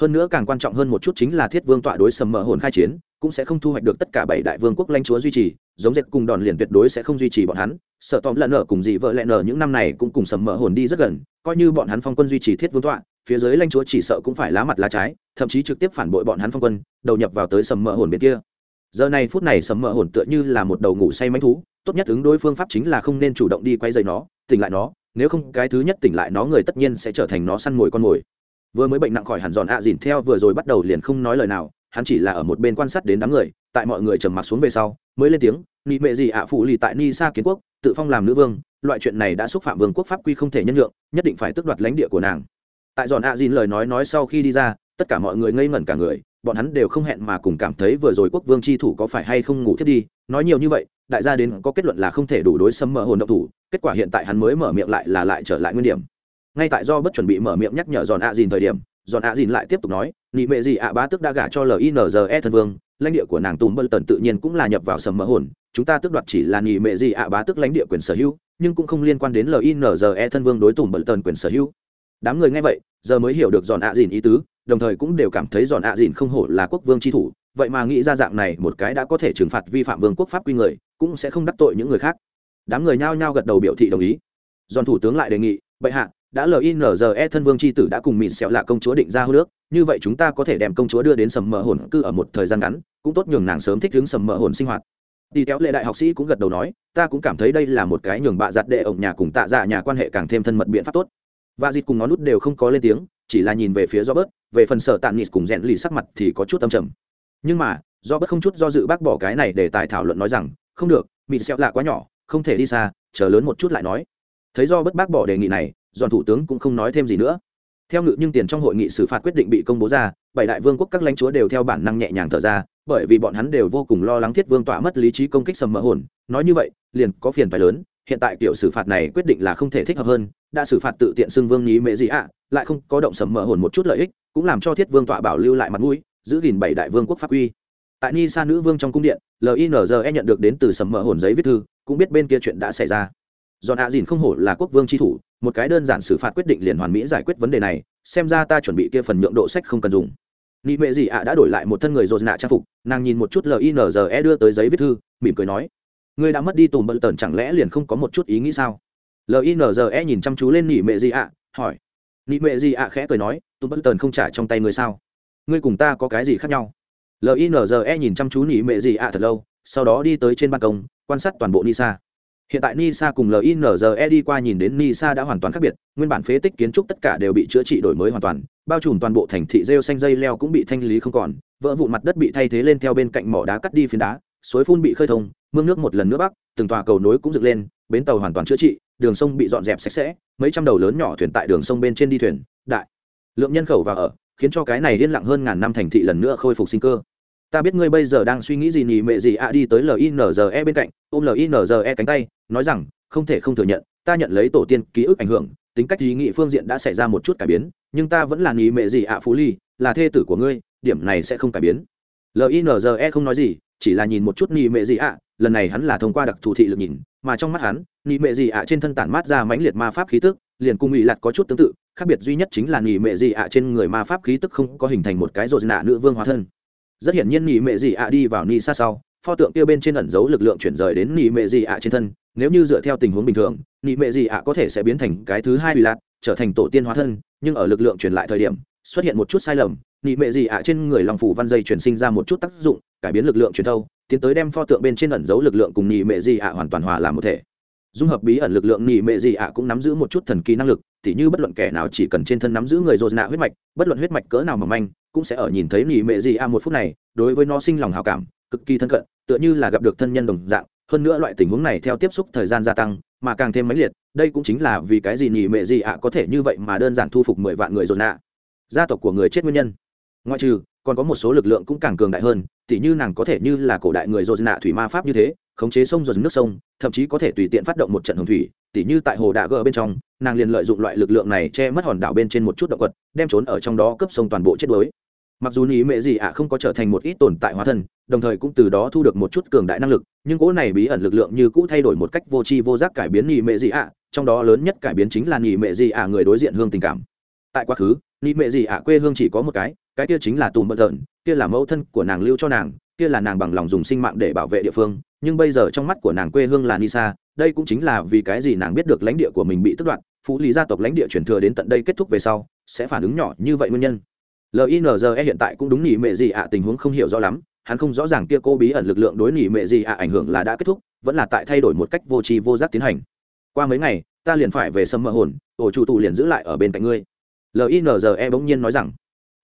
Hơn nữa càng quan trọng hơn một chút chính là thiết vương tọa đối sầm mỡ hồn khai chiến cũng sẽ không thu hoạch được tất cả bảy đại vương quốc lãnh chúa duy trì, giống dệt cùng đòn liền tuyệt đối sẽ không duy trì bọn hắn. Sợ tóm lợn nở cùng dị vợ lẹ nở những năm này cũng cùng sầm mỡ hồn đi rất gần, coi như bọn hắn phong quân duy trì thiết vương tọa, phía dưới lãnh chúa chỉ sợ cũng phải lá mặt lá trái, thậm chí trực tiếp phản bội bọn hắn phong quân, đầu nhập vào tới sầm mỡ hồn bên kia. Giờ này phút này sầm mỡ hồn tựa như là một đầu ngủ say mánh thú, tốt nhất ứng đối phương pháp chính là không nên chủ động đi quay dày nó, tỉnh lại nó, nếu không cái thứ nhất tỉnh lại nó người tất nhiên sẽ trở thành nó săn mồi con mồi. Vừa mới bệnh nặng khỏi hẳn giòn ạ dìn theo vừa rồi bắt đầu liền không nói lời nào hắn chỉ là ở một bên quan sát đến đám người, tại mọi người trầm mặc xuống về sau, mới lên tiếng, nị mệ gì ạ phụ lì tại ni sa kiến quốc, tự phong làm nữ vương, loại chuyện này đã xúc phạm vương quốc pháp quy không thể nhân lượng nhất định phải tước đoạt lãnh địa của nàng. Tại giòn ạ dìn lời nói nói sau khi đi ra, tất cả mọi người ngây ngẩn cả người, bọn hắn đều không hẹn mà cùng cảm thấy vừa rồi quốc vương tri thủ có phải hay không ngủ thiết đi. Nói nhiều như vậy, đại gia đến có kết luận là không thể đủ đối xâm mở hồn động thủ, kết quả hiện tại hắn mới mở miệng lại là lại trở lại nguyên điểm. Ngay tại do bất chuẩn bị mở miệng nhắc nhở giòn ạ dìn thời điểm giòn ạ dìn lại tiếp tục nói, nị mệ gì ạ, bá tức đã gả cho linze thân vương. Lãnh địa của nàng tùm bơ tần tự nhiên cũng là nhập vào sầm mỡ hồn, chúng ta tước đoạt chỉ là nị mệ gì ạ, bá tức lãnh địa quyền sở hữu, nhưng cũng không liên quan đến linze thân vương đối tùm bơ tần quyền sở hữu. Đám người nghe vậy, giờ mới hiểu được giòn ạ dìn ý tứ, đồng thời cũng đều cảm thấy giòn ạ dìn không hổ là quốc vương tri thủ, vậy mà nghĩ ra dạng này một cái đã có thể trừng phạt vi phạm vương quốc pháp quy người, cũng sẽ không đắc tội những người khác. Đám người nhao nhao gật đầu biểu thị đồng ý. Giòn thủ tướng lại đề nghị, bệ hạ đã linze thân vương c h i tử đã cùng mịn xẹo lạ công chúa định ra hô nước, như vậy chúng ta có thể đem công chúa đưa đến sầm mỡ hồn cư ở một thời gian ngắn, cũng tốt nhường nàng sớm thích ứng sầm mỡ hồn sinh hoạt. Đi kéo lệ đại học sĩ cũng gật đầu nói, ta cũng cảm thấy đây là một cái nhường bạ giặt đệ ổng nhà cùng tạ dạ nhà quan hệ càng thêm thân mật biện pháp tốt. Và dịt cùng ngón nút đều không có lên tiếng, chỉ là nhìn về phía do bớt về phần sở tạ nịt cùng rèn lì sắc mặt thì có chút âm trầm. Nhưng mà do bớt không chút do dự bác bỏ cái này để tài thảo luận nói rằng, không được, mịn xẹo lạ quá nhỏ, không thể đi xa, chờ lớn một chút lại nói. Thấy do bất bác bỏ đề nghị này Giòn thủ tướng cũng không nói thêm gì nữa. Theo ngự nhưng tiền trong hội nghị xử phạt quyết định bị công bố ra bảy đại vương quốc các lãnh chúa đều theo bản năng nhẹ nhàng thở ra bởi vì bọn hắn đều vô cùng lo lắng thiết vương tỏa mất lý trí công kích sầm mỡ hồn. Nói như vậy liền có phiền phải lớn hiện tại kiểu xử phạt này quyết định là không thể thích hợp hơn đã xử phạt tự tiện xưng vương nhí mệ gì ạ lại không có động sầm mỡ hồn một chút lợi ích cũng làm cho thiết vương tọa bảo lưu lại mặt mũi giữ gìn bảy đại vương quốc pháp quy. Tại ni sa nữ vương trong cung điện linze nhận được đến từ sầm mỡ hồn giấy viết thư cũng biết bên kia chuyện đã xảy ra. Giòn ạ dìn không hổ là quốc vương tri thủ, một cái đơn giản xử phạt quyết định liền hoàn mỹ giải quyết vấn đề này, xem ra ta chuẩn bị kia phần nhượng độ sách không cần dùng. Nị mẹ gì ạ đã đổi lại một thân người dồn nạ trang phục, nàng nhìn một chút LINZE đưa tới giấy viết thư, mỉm cười nói: "Ngươi đã mất đi tùm bận tần chẳng lẽ liền không có một chút ý nghĩ sao?" LINZE nhìn chăm chú lên nị mẹ gì ạ, hỏi: "Nị mẹ gì ạ khẽ cười nói, tùm bận tần không trả trong tay ngươi sao? Ngươi cùng ta có cái gì khác nhau?" LINZE nhìn chăm chú nị mẹ gì ạ thật lâu, sau đó đi tới trên ban công, quan sát toàn bộ Nisa hiện tại nisa cùng linze đi qua nhìn đến nisa đã hoàn toàn khác biệt, nguyên bản phế tích kiến trúc tất cả đều bị chữa trị đổi mới hoàn toàn, bao trùm toàn bộ thành thị rêu xanh dây leo cũng bị thanh lý không còn, vỡ vụn mặt đất bị thay thế lên theo bên cạnh mỏ đá cắt đi phiến đá, suối phun bị khơi thông, mương nước một lần nữa bắc, từng tòa cầu nối cũng dựng lên, bến tàu hoàn toàn chữa trị, đường sông bị dọn dẹp sạch sẽ, mấy trăm đầu lớn nhỏ thuyền tại đường sông bên trên đi thuyền, đại lượng nhân khẩu và ở, khiến cho cái này yên lặng hơn ngàn năm thành thị lần nữa khôi phục sinh cơ ta biết ngươi bây giờ đang suy nghĩ gì nhỉ, mẹ gì ạ, đi tới linze bên cạnh, ôm linze cánh tay, nói rằng, không thể không thừa nhận, ta nhận lấy tổ tiên ký ức ảnh hưởng, tính cách ý nghị phương diện đã xảy ra một chút cải biến, nhưng ta vẫn là nhỉ, mẹ gì ạ, phú ly, là thê tử của ngươi, điểm này sẽ không cải biến. Linze không nói gì, chỉ là nhìn một chút nhỉ, mẹ gì ạ, lần này hắn là thông qua đặc thù thị lực nhìn, mà trong mắt hắn, nhỉ, mẹ gì ạ, trên thân tản mát ra mãnh liệt ma pháp khí tức, liền cùng ủy lạt có chút tương tự, khác biệt duy nhất chính là nhỉ, mẹ gì ạ, trên người ma pháp khí tức không có hình thành một cái rột nạ nữ vương hóa thân rất hiển nhiên nỉ mệ gì ạ đi vào ni xa sau, pho tượng kia bên trên ẩn giấu lực lượng chuyển rời đến nỉ mệ gì ạ trên thân. Nếu như dựa theo tình huống bình thường, nỉ mệ gì ạ có thể sẽ biến thành cái thứ hai bị lạc trở thành tổ tiên hóa thân, nhưng ở lực lượng truyền lại thời điểm, xuất hiện một chút sai lầm. Nỉ mệ gì ạ trên người lòng phủ văn dây chuyển sinh ra một chút tác dụng, cải biến lực lượng truyền thâu, tiến tới đem pho tượng bên trên ẩn giấu lực lượng cùng nỉ mệ gì ạ hoàn toàn hòa làm một thể. Dung hợp bí ẩn lực lượng nỉ mệ gì ạ cũng nắm giữ một chút thần kỳ năng lực, tỉ như bất luận kẻ nào chỉ cần trên thân nắm giữ người dồn nạ huyết mạch, bất luận huyết mạch cỡ nào mà manh cũng sẽ ở nhìn thấy nỉ mệ gì a một phút này, đối với nó sinh lòng hào cảm, cực kỳ thân cận, tựa như là gặp được thân nhân đồng dạng. Hơn nữa loại tình huống này theo tiếp xúc thời gian gia tăng, mà càng thêm mãnh liệt, đây cũng chính là vì cái gì nỉ mệ gì ạ có thể như vậy mà đơn giản thu phục mười vạn người dồn nạ. Gia tộc của người chết nguyên nhân. Ngoại trừ, còn có một số lực lượng cũng càng cường đại hơn, tỉ như nàng có thể như là cổ đại người dồn nạ thủy ma pháp như thế khống chế sông dồn nước sông, thậm chí có thể tùy tiện phát động một trận hồng thủy, tỉ như tại hồ đạ gờ bên trong, nàng liền lợi dụng loại lực lượng này che mất hòn đảo bên trên một chút động vật, đem trốn ở trong đó cấp sông toàn bộ chết đuối. Mặc dù nhị mệ gì ạ không có trở thành một ít tồn tại hóa thân, đồng thời cũng từ đó thu được một chút cường đại năng lực, nhưng cỗ này bí ẩn lực lượng như cũ thay đổi một cách vô tri vô giác cải biến nhị mệ gì ạ, trong đó lớn nhất cải biến chính là nhị mệ gì ạ người đối diện hương tình cảm. Tại quá khứ nhị mệ gì ạ quê hương chỉ có một cái cái kia chính là tùm bợn tợn kia là mẫu thân của nàng lưu cho nàng, kia là nàng bằng lòng dùng sinh mạng để bảo vệ địa phương nhưng bây giờ trong mắt của nàng quê hương là nisa, đây cũng chính là vì cái gì nàng biết được lãnh địa của mình bị tước đoạt, phú lý gia tộc lãnh địa chuyển thừa đến tận đây kết thúc về sau, sẽ phản ứng nhỏ như vậy nguyên nhân. Linze hiện tại cũng đúng nỉ mệ gì ạ, tình huống không hiểu rõ lắm, hắn không rõ ràng kia cô bí ẩn lực lượng đối nỉ mệ gì ạ ảnh hưởng là đã kết thúc, vẫn là tại thay đổi một cách vô tri vô giác tiến hành. Qua mấy ngày, ta liền phải về sâm mơ hồn, ổ chủ tù liền giữ lại ở bên cạnh ngươi. Linze bỗng nhiên nói rằng,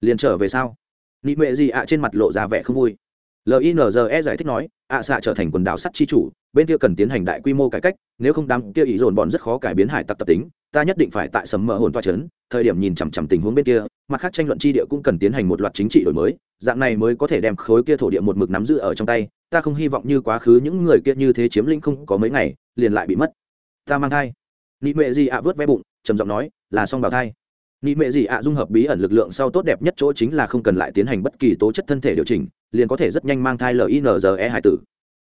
liền trở về sao? Nị mệ gì ạ trên mặt lộ ra vẻ không vui linze giải thích nói, ạ xạ trở thành quần đảo sắt chi chủ, bên kia cần tiến hành đại quy mô cải cách, nếu không đám kia ý dồn bọn rất khó cải biến hải tặc tập tính, ta nhất định phải tại sầm mờ hồn toa c h ấ n thời điểm nhìn chằm chằm tình huống bên kia, mặt khác tranh luận tri địa cũng cần tiến hành một loạt chính trị đổi mới, dạng này mới có thể đem khối kia thổ địa một mực nắm giữ ở trong tay, ta không hy vọng như quá khứ những người kia như thế chiếm lĩnh không có mấy ngày, liền lại bị mất. Ta mang thai. Nị mệ gì ạ vớt ve bụng, trầm giọng nói, là xong bào thai. Nị mệ gì ạ dung hợp bí ẩn lực lượng sau tốt đẹp nhất chỗ chính là không cần lại tiến hành bất kỳ tố chất thân thể điều chỉnh liền có thể rất nhanh mang thai linze hải tử.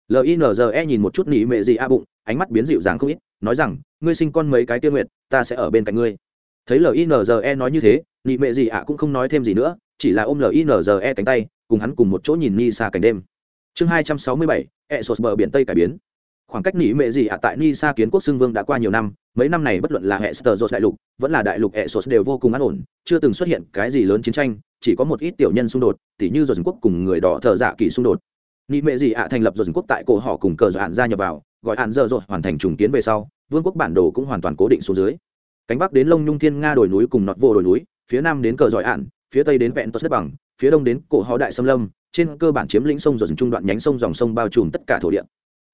Linze nhìn một chút nị mệ gì a bụng, ánh mắt biến dịu dàng không ít, nói rằng, ngươi sinh con mấy cái tiêu nguyện ta sẽ ở bên cạnh ngươi. Thấy linze nói như thế nị mệ gì ạ cũng không nói thêm gì nữa, chỉ là ôm linze cánh tay, cùng hắn cùng một chỗ nhìn ni xa cảnh đêm. Chương hai trăm sáu mươi bảy e sột bờ biển tây cải biến. Khoảng cách nỉ mệ gì ạ tại ni xa kiến quốc xưng vương đã qua nhiều năm, mấy năm này bất luận là hệ sờ dột đại lục, vẫn là đại lục hệ sột đều vô cùng an ổn, chưa từng xuất hiện cái gì lớn chiến tranh chỉ có một ít tiểu nhân xung đột, tỉ như dồn quốc cùng người đỏ thợ dạ kỳ xung đột. Nị mệ gì ạ thành lập dồn quốc tại cổ họ cùng cờ dọ hạn gia nhập vào, gọi hạn dơ dội hoàn thành trùng kiến về sau, vương quốc bản đồ cũng hoàn toàn cố định xuống dưới. Cánh bắc đến lông nhung thiên nga đồi núi cùng nọt vô đồi núi, phía nam đến cờ dọi ạn, phía tây đến vẹn tốt đất bằng, phía đông đến cổ họ đại xâm lâm, trên cơ bản chiếm lĩnh sông dồn trung đoạn nhánh sông dòng sông bao trùm tất cả thổ địa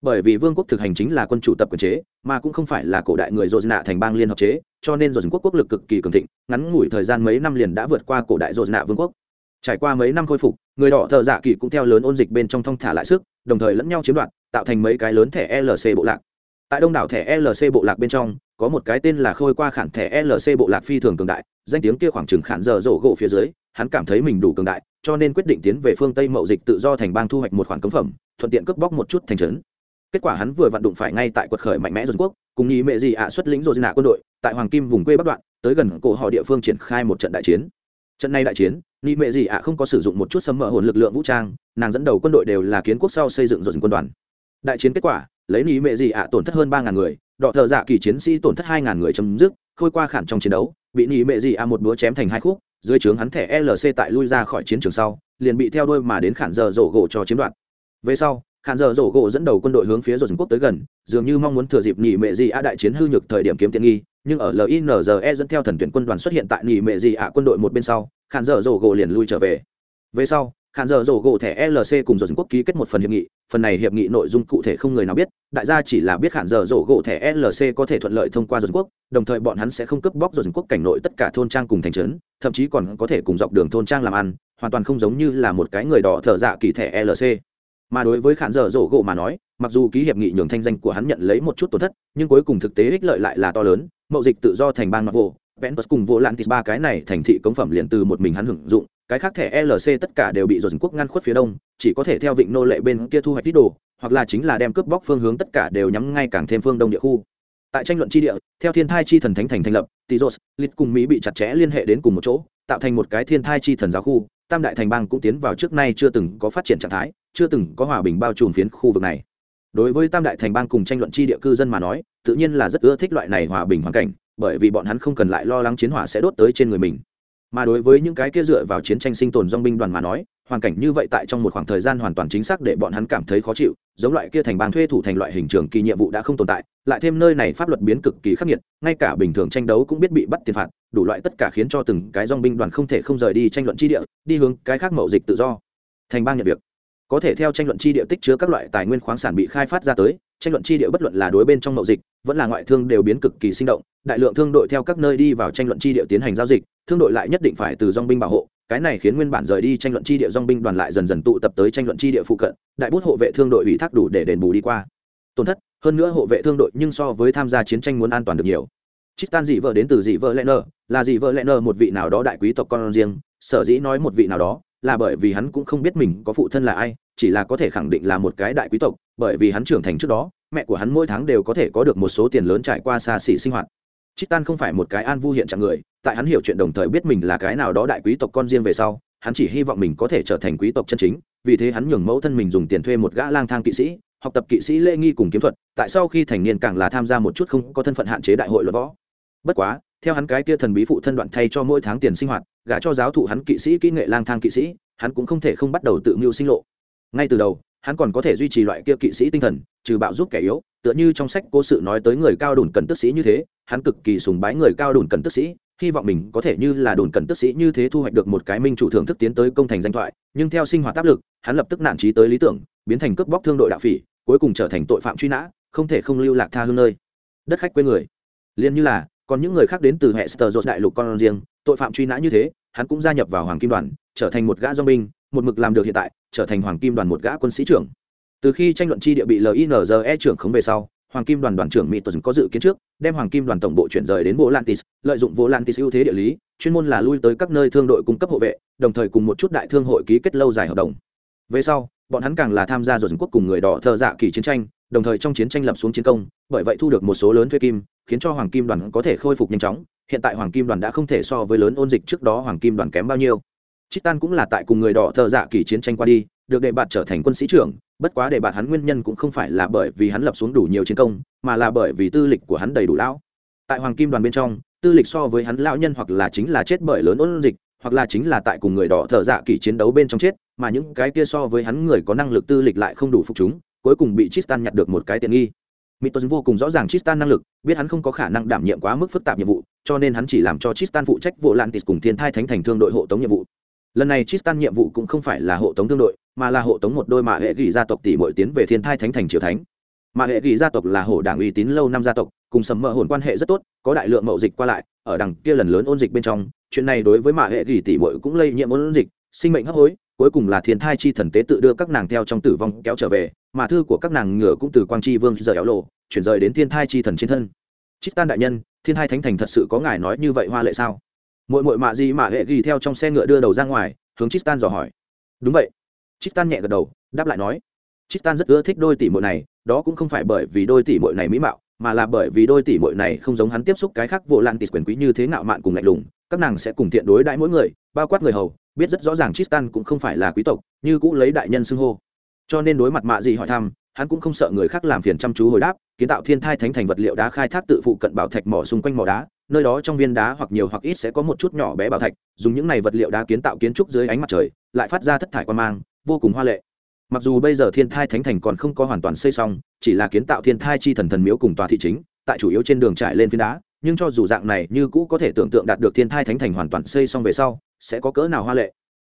bởi vì vương quốc thực hành chính là quân chủ tập quyền chế, mà cũng không phải là cổ đại người dồn nạ thành bang liên hợp chế, cho nên dồn quốc quốc lực cực kỳ cường thịnh, ngắn ngủi thời gian mấy năm liền đã vượt qua cổ đại dồn nạ vương quốc. Trải qua mấy năm khôi phục, người đỏ thợ dạ kỳ cũng theo lớn ôn dịch bên trong thong thả lại sức, đồng thời lẫn nhau chiếm đoạt, tạo thành mấy cái lớn thẻ lc bộ lạc. Tại đông đảo thẻ lc bộ lạc bên trong, có một cái tên là khôi qua khản thẻ lc bộ lạc phi thường cường đại, danh tiếng kia khoảng chừng khản giờ rổ gỗ phía dưới, hắn cảm thấy mình đủ cường đại, cho nên quyết định tiến về phương tây mậu dịch tự do thành bang thu hoạch một khoản cấm phẩm, thuận tiện cướp bóc một chút thành trấn kết quả hắn vừa vặn đụng phải ngay tại quật khởi mạnh mẽ dân quốc, cùng nhị mệ gì ạ xuất lĩnh rồi nạ quân đội, tại hoàng kim vùng quê bắc đoạn, tới gần cổ họ địa phương triển khai một trận đại chiến. Trận này đại chiến, nhị mệ gì ạ không có sử dụng một chút sấm mở hồn lực lượng vũ trang, nàng dẫn đầu quân đội đều là kiến quốc sau xây dựng rồi quân đoàn. Đại chiến kết quả, lấy nhị mệ gì ạ tổn thất hơn ba ngàn người, đọ thợ dạ kỳ chiến sĩ tổn thất hai ngàn người chấm dứt, khôi qua khản trong chiến đấu, bị nhị mệ gì ạ một búa chém thành hai khúc, dưới trướng hắn thẻ lc tại lui ra khỏi chiến trường sau, liền bị theo đuôi mà đến khản giờ rổ gỗ cho chiếm đoạt. Về sau khản giờ rổ gỗ dẫn đầu quân đội hướng phía rồi quốc tới gần, dường như mong muốn thừa dịp nhị mệ gì ạ đại chiến hư nhược thời điểm kiếm tiện nghi, nhưng ở linze dẫn theo thần tuyển quân đoàn xuất hiện tại nhị mệ gì ạ quân đội một bên sau khản giờ rổ gỗ liền lui trở về. Về sau khản giờ rổ gỗ thẻ lc cùng rồi quốc ký kết một phần hiệp nghị, phần này hiệp nghị nội dung cụ thể không người nào biết, đại gia chỉ là biết khản giờ rổ gỗ thẻ lc có thể thuận lợi thông qua rồi quốc, đồng thời bọn hắn sẽ không cướp bóc rồi quốc cảnh nội tất cả thôn trang cùng thành trấn, thậm chí còn có thể cùng dọc đường thôn trang làm ăn, hoàn toàn không giống như là một cái người đỏ thợ dạ kỳ thẻ lc mà đối với khản dở rổ gỗ mà nói, mặc dù ký hiệp nghị nhường thanh danh của hắn nhận lấy một chút tổn thất, nhưng cuối cùng thực tế ích lợi lại là to lớn, mậu dịch tự do thành bang mặc vô vẽn cùng vô lan tít ba cái này thành thị cống phẩm liền từ một mình hắn hưởng dụng, cái khác thẻ lc tất cả đều bị dồn quốc ngăn khuất phía đông, chỉ có thể theo vịnh nô lệ bên kia thu hoạch tít đồ, hoặc là chính là đem cướp bóc phương hướng tất cả đều nhắm ngay càng thêm phương đông địa khu. Tại tranh luận tri địa, theo thiên thai chi thần thánh thành thành lập, tizos lit cùng mỹ bị chặt chẽ liên hệ đến cùng một chỗ, tạo thành một cái thiên thai chi thần giáo khu tam đại thành bang cũng tiến vào trước nay chưa từng có phát triển trạng thái, chưa từng có hòa bình bao trùm phiến khu vực này. Đối với tam đại thành bang cùng tranh luận chi địa cư dân mà nói, tự nhiên là rất ưa thích loại này hòa bình hoàn cảnh, bởi vì bọn hắn không cần lại lo lắng chiến hỏa sẽ đốt tới trên người mình. Mà đối với những cái kia dựa vào chiến tranh sinh tồn dong binh đoàn mà nói hoàn cảnh như vậy tại trong một khoảng thời gian hoàn toàn chính xác để bọn hắn cảm thấy khó chịu, giống loại kia thành bang thuê thủ thành loại hình trường kỳ nhiệm vụ đã không tồn tại, lại thêm nơi này pháp luật biến cực kỳ khắc nghiệt, ngay cả bình thường tranh đấu cũng biết bị bắt tiền phạt, đủ loại tất cả khiến cho từng cái dong binh đoàn không thể không rời đi tranh luận chi địa, đi hướng cái khác mậu dịch tự do. Thành bang nhận việc. Có thể theo tranh luận chi địa tích chứa các loại tài nguyên khoáng sản bị khai phát ra tới, tranh luận chi địa bất luận là đối bên trong mậu dịch, vẫn là ngoại thương đều biến cực kỳ sinh động, đại lượng thương đội theo các nơi đi vào tranh luận chi địa tiến hành giao dịch, thương đội lại nhất định phải từ dong binh bảo hộ cái này khiến nguyên bản rời đi tranh luận chi địa dong binh đoàn lại dần dần tụ tập tới tranh luận chi địa phụ cận, đại bút hộ vệ thương đội ủy thác đủ để đền bù đi qua. Tổn thất, hơn nữa hộ vệ thương đội nhưng so với tham gia chiến tranh muốn an toàn được nhiều. Chít tan dị vợ đến từ dị vợ lẽ nơ là dị vợ lẽ nơ một vị nào đó đại quý tộc con riêng, sở dĩ nói một vị nào đó là bởi vì hắn cũng không biết mình có phụ thân là ai, chỉ là có thể khẳng định là một cái đại quý tộc, bởi vì hắn trưởng thành trước đó, mẹ của hắn mỗi tháng đều có thể có được một số tiền lớn trải qua xa xỉ sinh hoạt. Chitan không phải một cái an vu hiện trạng người, tại hắn hiểu chuyện đồng thời biết mình là cái nào đó đại quý tộc con riêng về sau, hắn chỉ hy vọng mình có thể trở thành quý tộc chân chính, vì thế hắn nhường mẫu thân mình dùng tiền thuê một gã lang thang kỵ sĩ, học tập kỵ sĩ lễ nghi cùng kiếm thuật, tại sau khi thành niên càng là tham gia một chút không có thân phận hạn chế đại hội luận võ. Bất quá, theo hắn cái kia thần bí phụ thân đoạn thay cho mỗi tháng tiền sinh hoạt, gả cho giáo thụ hắn kỵ sĩ kỹ nghệ lang thang kỵ sĩ, hắn cũng không thể không bắt đầu tự mưu sinh lộ. Ngay từ đầu, hắn còn có thể duy trì loại kia kỵ sĩ tinh thần, trừ bạo giúp kẻ yếu, tựa như trong sách cố sự nói tới người cao đủn cần tức sĩ như thế, hắn cực kỳ sùng bái người cao đồn cần tức sĩ, hy vọng mình có thể như là đồn cần tức sĩ như thế thu hoạch được một cái minh chủ thưởng thức tiến tới công thành danh thoại nhưng theo sinh hoạt áp lực hắn lập tức nản trí tới lý tưởng biến thành cướp bóc thương đội đạo phỉ cuối cùng trở thành tội phạm truy nã không thể không lưu lạc tha hương nơi. Đất khách quê người. Liền như là còn những người khác đến từ hệ sờ dột đại lục con riêng tội phạm truy nã như thế hắn cũng gia nhập vào hoàng kim đoàn trở thành một gã do binh một mực làm được hiện tại trở thành hoàng kim đoàn một gã quân sĩ trưởng. Từ khi tranh luận chi địa bị linze trưởng khống về sau hoàng kim đoàn đoàn trưởng mỹ tuần có dự kiến trước, đem hoàng kim đoàn tổng bộ chuyển rời đến volantis, lợi dụng volantis ưu thế địa lý, chuyên môn là lui tới các nơi thương đội cung cấp hộ vệ, đồng thời cùng một chút đại thương hội ký kết lâu dài hợp đồng. Về sau, bọn hắn càng là tham gia rồi quốc cùng người đỏ thợ dạ kỳ chiến tranh, đồng thời trong chiến tranh lập xuống chiến công, bởi vậy thu được một số lớn thuê kim, khiến cho hoàng kim đoàn có thể khôi phục nhanh chóng. Hiện tại hoàng kim đoàn đã không thể so với lớn ôn dịch trước đó hoàng kim đoàn kém bao nhiêu. Chitan cũng là tại cùng người đỏ thợ dạ kỳ chiến tranh qua đi, được đề bạt trở thành quân sĩ trưởng bất quá để bạt hắn nguyên nhân cũng không phải là bởi vì hắn lập xuống đủ nhiều chiến công mà là bởi vì tư lịch của hắn đầy đủ lão tại hoàng kim đoàn bên trong tư lịch so với hắn lão nhân hoặc là chính là chết bởi lớn ôn dịch hoặc là chính là tại cùng người đỏ thợ dạ kỳ chiến đấu bên trong chết mà những cái kia so với hắn người có năng lực tư lịch lại không đủ phục chúng cuối cùng bị Tristan nhặt được một cái tiện nghi Mitos vô cùng rõ ràng Tristan năng lực, biết hắn không có khả năng đảm nhiệm quá mức phức tạp nhiệm vụ, cho nên hắn chỉ làm cho Tristan phụ trách vụ Lantis cùng Thiên Thai Thánh Thành thương đội hộ tống nhiệm vụ. Lần này Tristan nhiệm vụ cũng không phải là hộ tống thương đội, mà là hộ tống một đôi mạ hệ gỉ gia tộc tỷ muội tiến về Thiên Thai Thánh Thành triều thánh. Mạ hệ gỉ gia tộc là hổ đảng uy tín lâu năm gia tộc, cùng sầm mỡ hồn quan hệ rất tốt, có đại lượng mậu dịch qua lại, ở đằng kia lần lớn ôn dịch bên trong, chuyện này đối với mạ hệ gỉ tỷ muội cũng lây nhiễm ôn dịch, sinh mệnh hấp hối, cuối cùng là thiên thai chi thần tế tự đưa các nàng theo trong tử vong kéo trở về mà thư của các nàng ngựa cũng từ quang chi vương rời áo lộ chuyển rời đến thiên thai chi thần trên thân Tristan tan đại nhân thiên thai thánh thành thật sự có ngài nói như vậy hoa lệ sao mỗi mỗi mạ gì mà hệ ghi theo trong xe ngựa đưa đầu ra ngoài hướng Tristan dò hỏi. Đúng vậy. Tristan nhẹ gật đầu đáp lại nói. Tristan rất ưa thích đôi tỷ muội này đó cũng không phải bởi vì đôi tỷ muội này mỹ mạo mà là bởi vì đôi tỷ muội này không giống hắn tiếp xúc cái khác vô lan tịt quyền quý như thế ngạo mạn cùng lạnh lùng các nàng sẽ cùng thiện đối đãi mỗi người bao quát người hầu biết rất rõ ràng Tristan cũng không phải là quý tộc, như cũ lấy đại nhân xưng hô. Cho nên đối mặt mạ gì hỏi thăm, hắn cũng không sợ người khác làm phiền chăm chú hồi đáp, kiến tạo thiên thai thánh thành vật liệu đá khai thác tự phụ cận bảo thạch mỏ xung quanh mỏ đá, nơi đó trong viên đá hoặc nhiều hoặc ít sẽ có một chút nhỏ bé bảo thạch, dùng những này vật liệu đá kiến tạo kiến trúc dưới ánh mặt trời, lại phát ra thất thải quan mang, vô cùng hoa lệ. Mặc dù bây giờ thiên thai thánh thành còn không có hoàn toàn xây xong, chỉ là kiến tạo thiên thai chi thần thần miếu cùng tòa thị chính, tại chủ yếu trên đường trải lên phiến đá, nhưng cho dù dạng này như cũ có thể tưởng tượng đạt được thiên thai thánh thành hoàn toàn xây xong về sau, sẽ có cỡ nào hoa lệ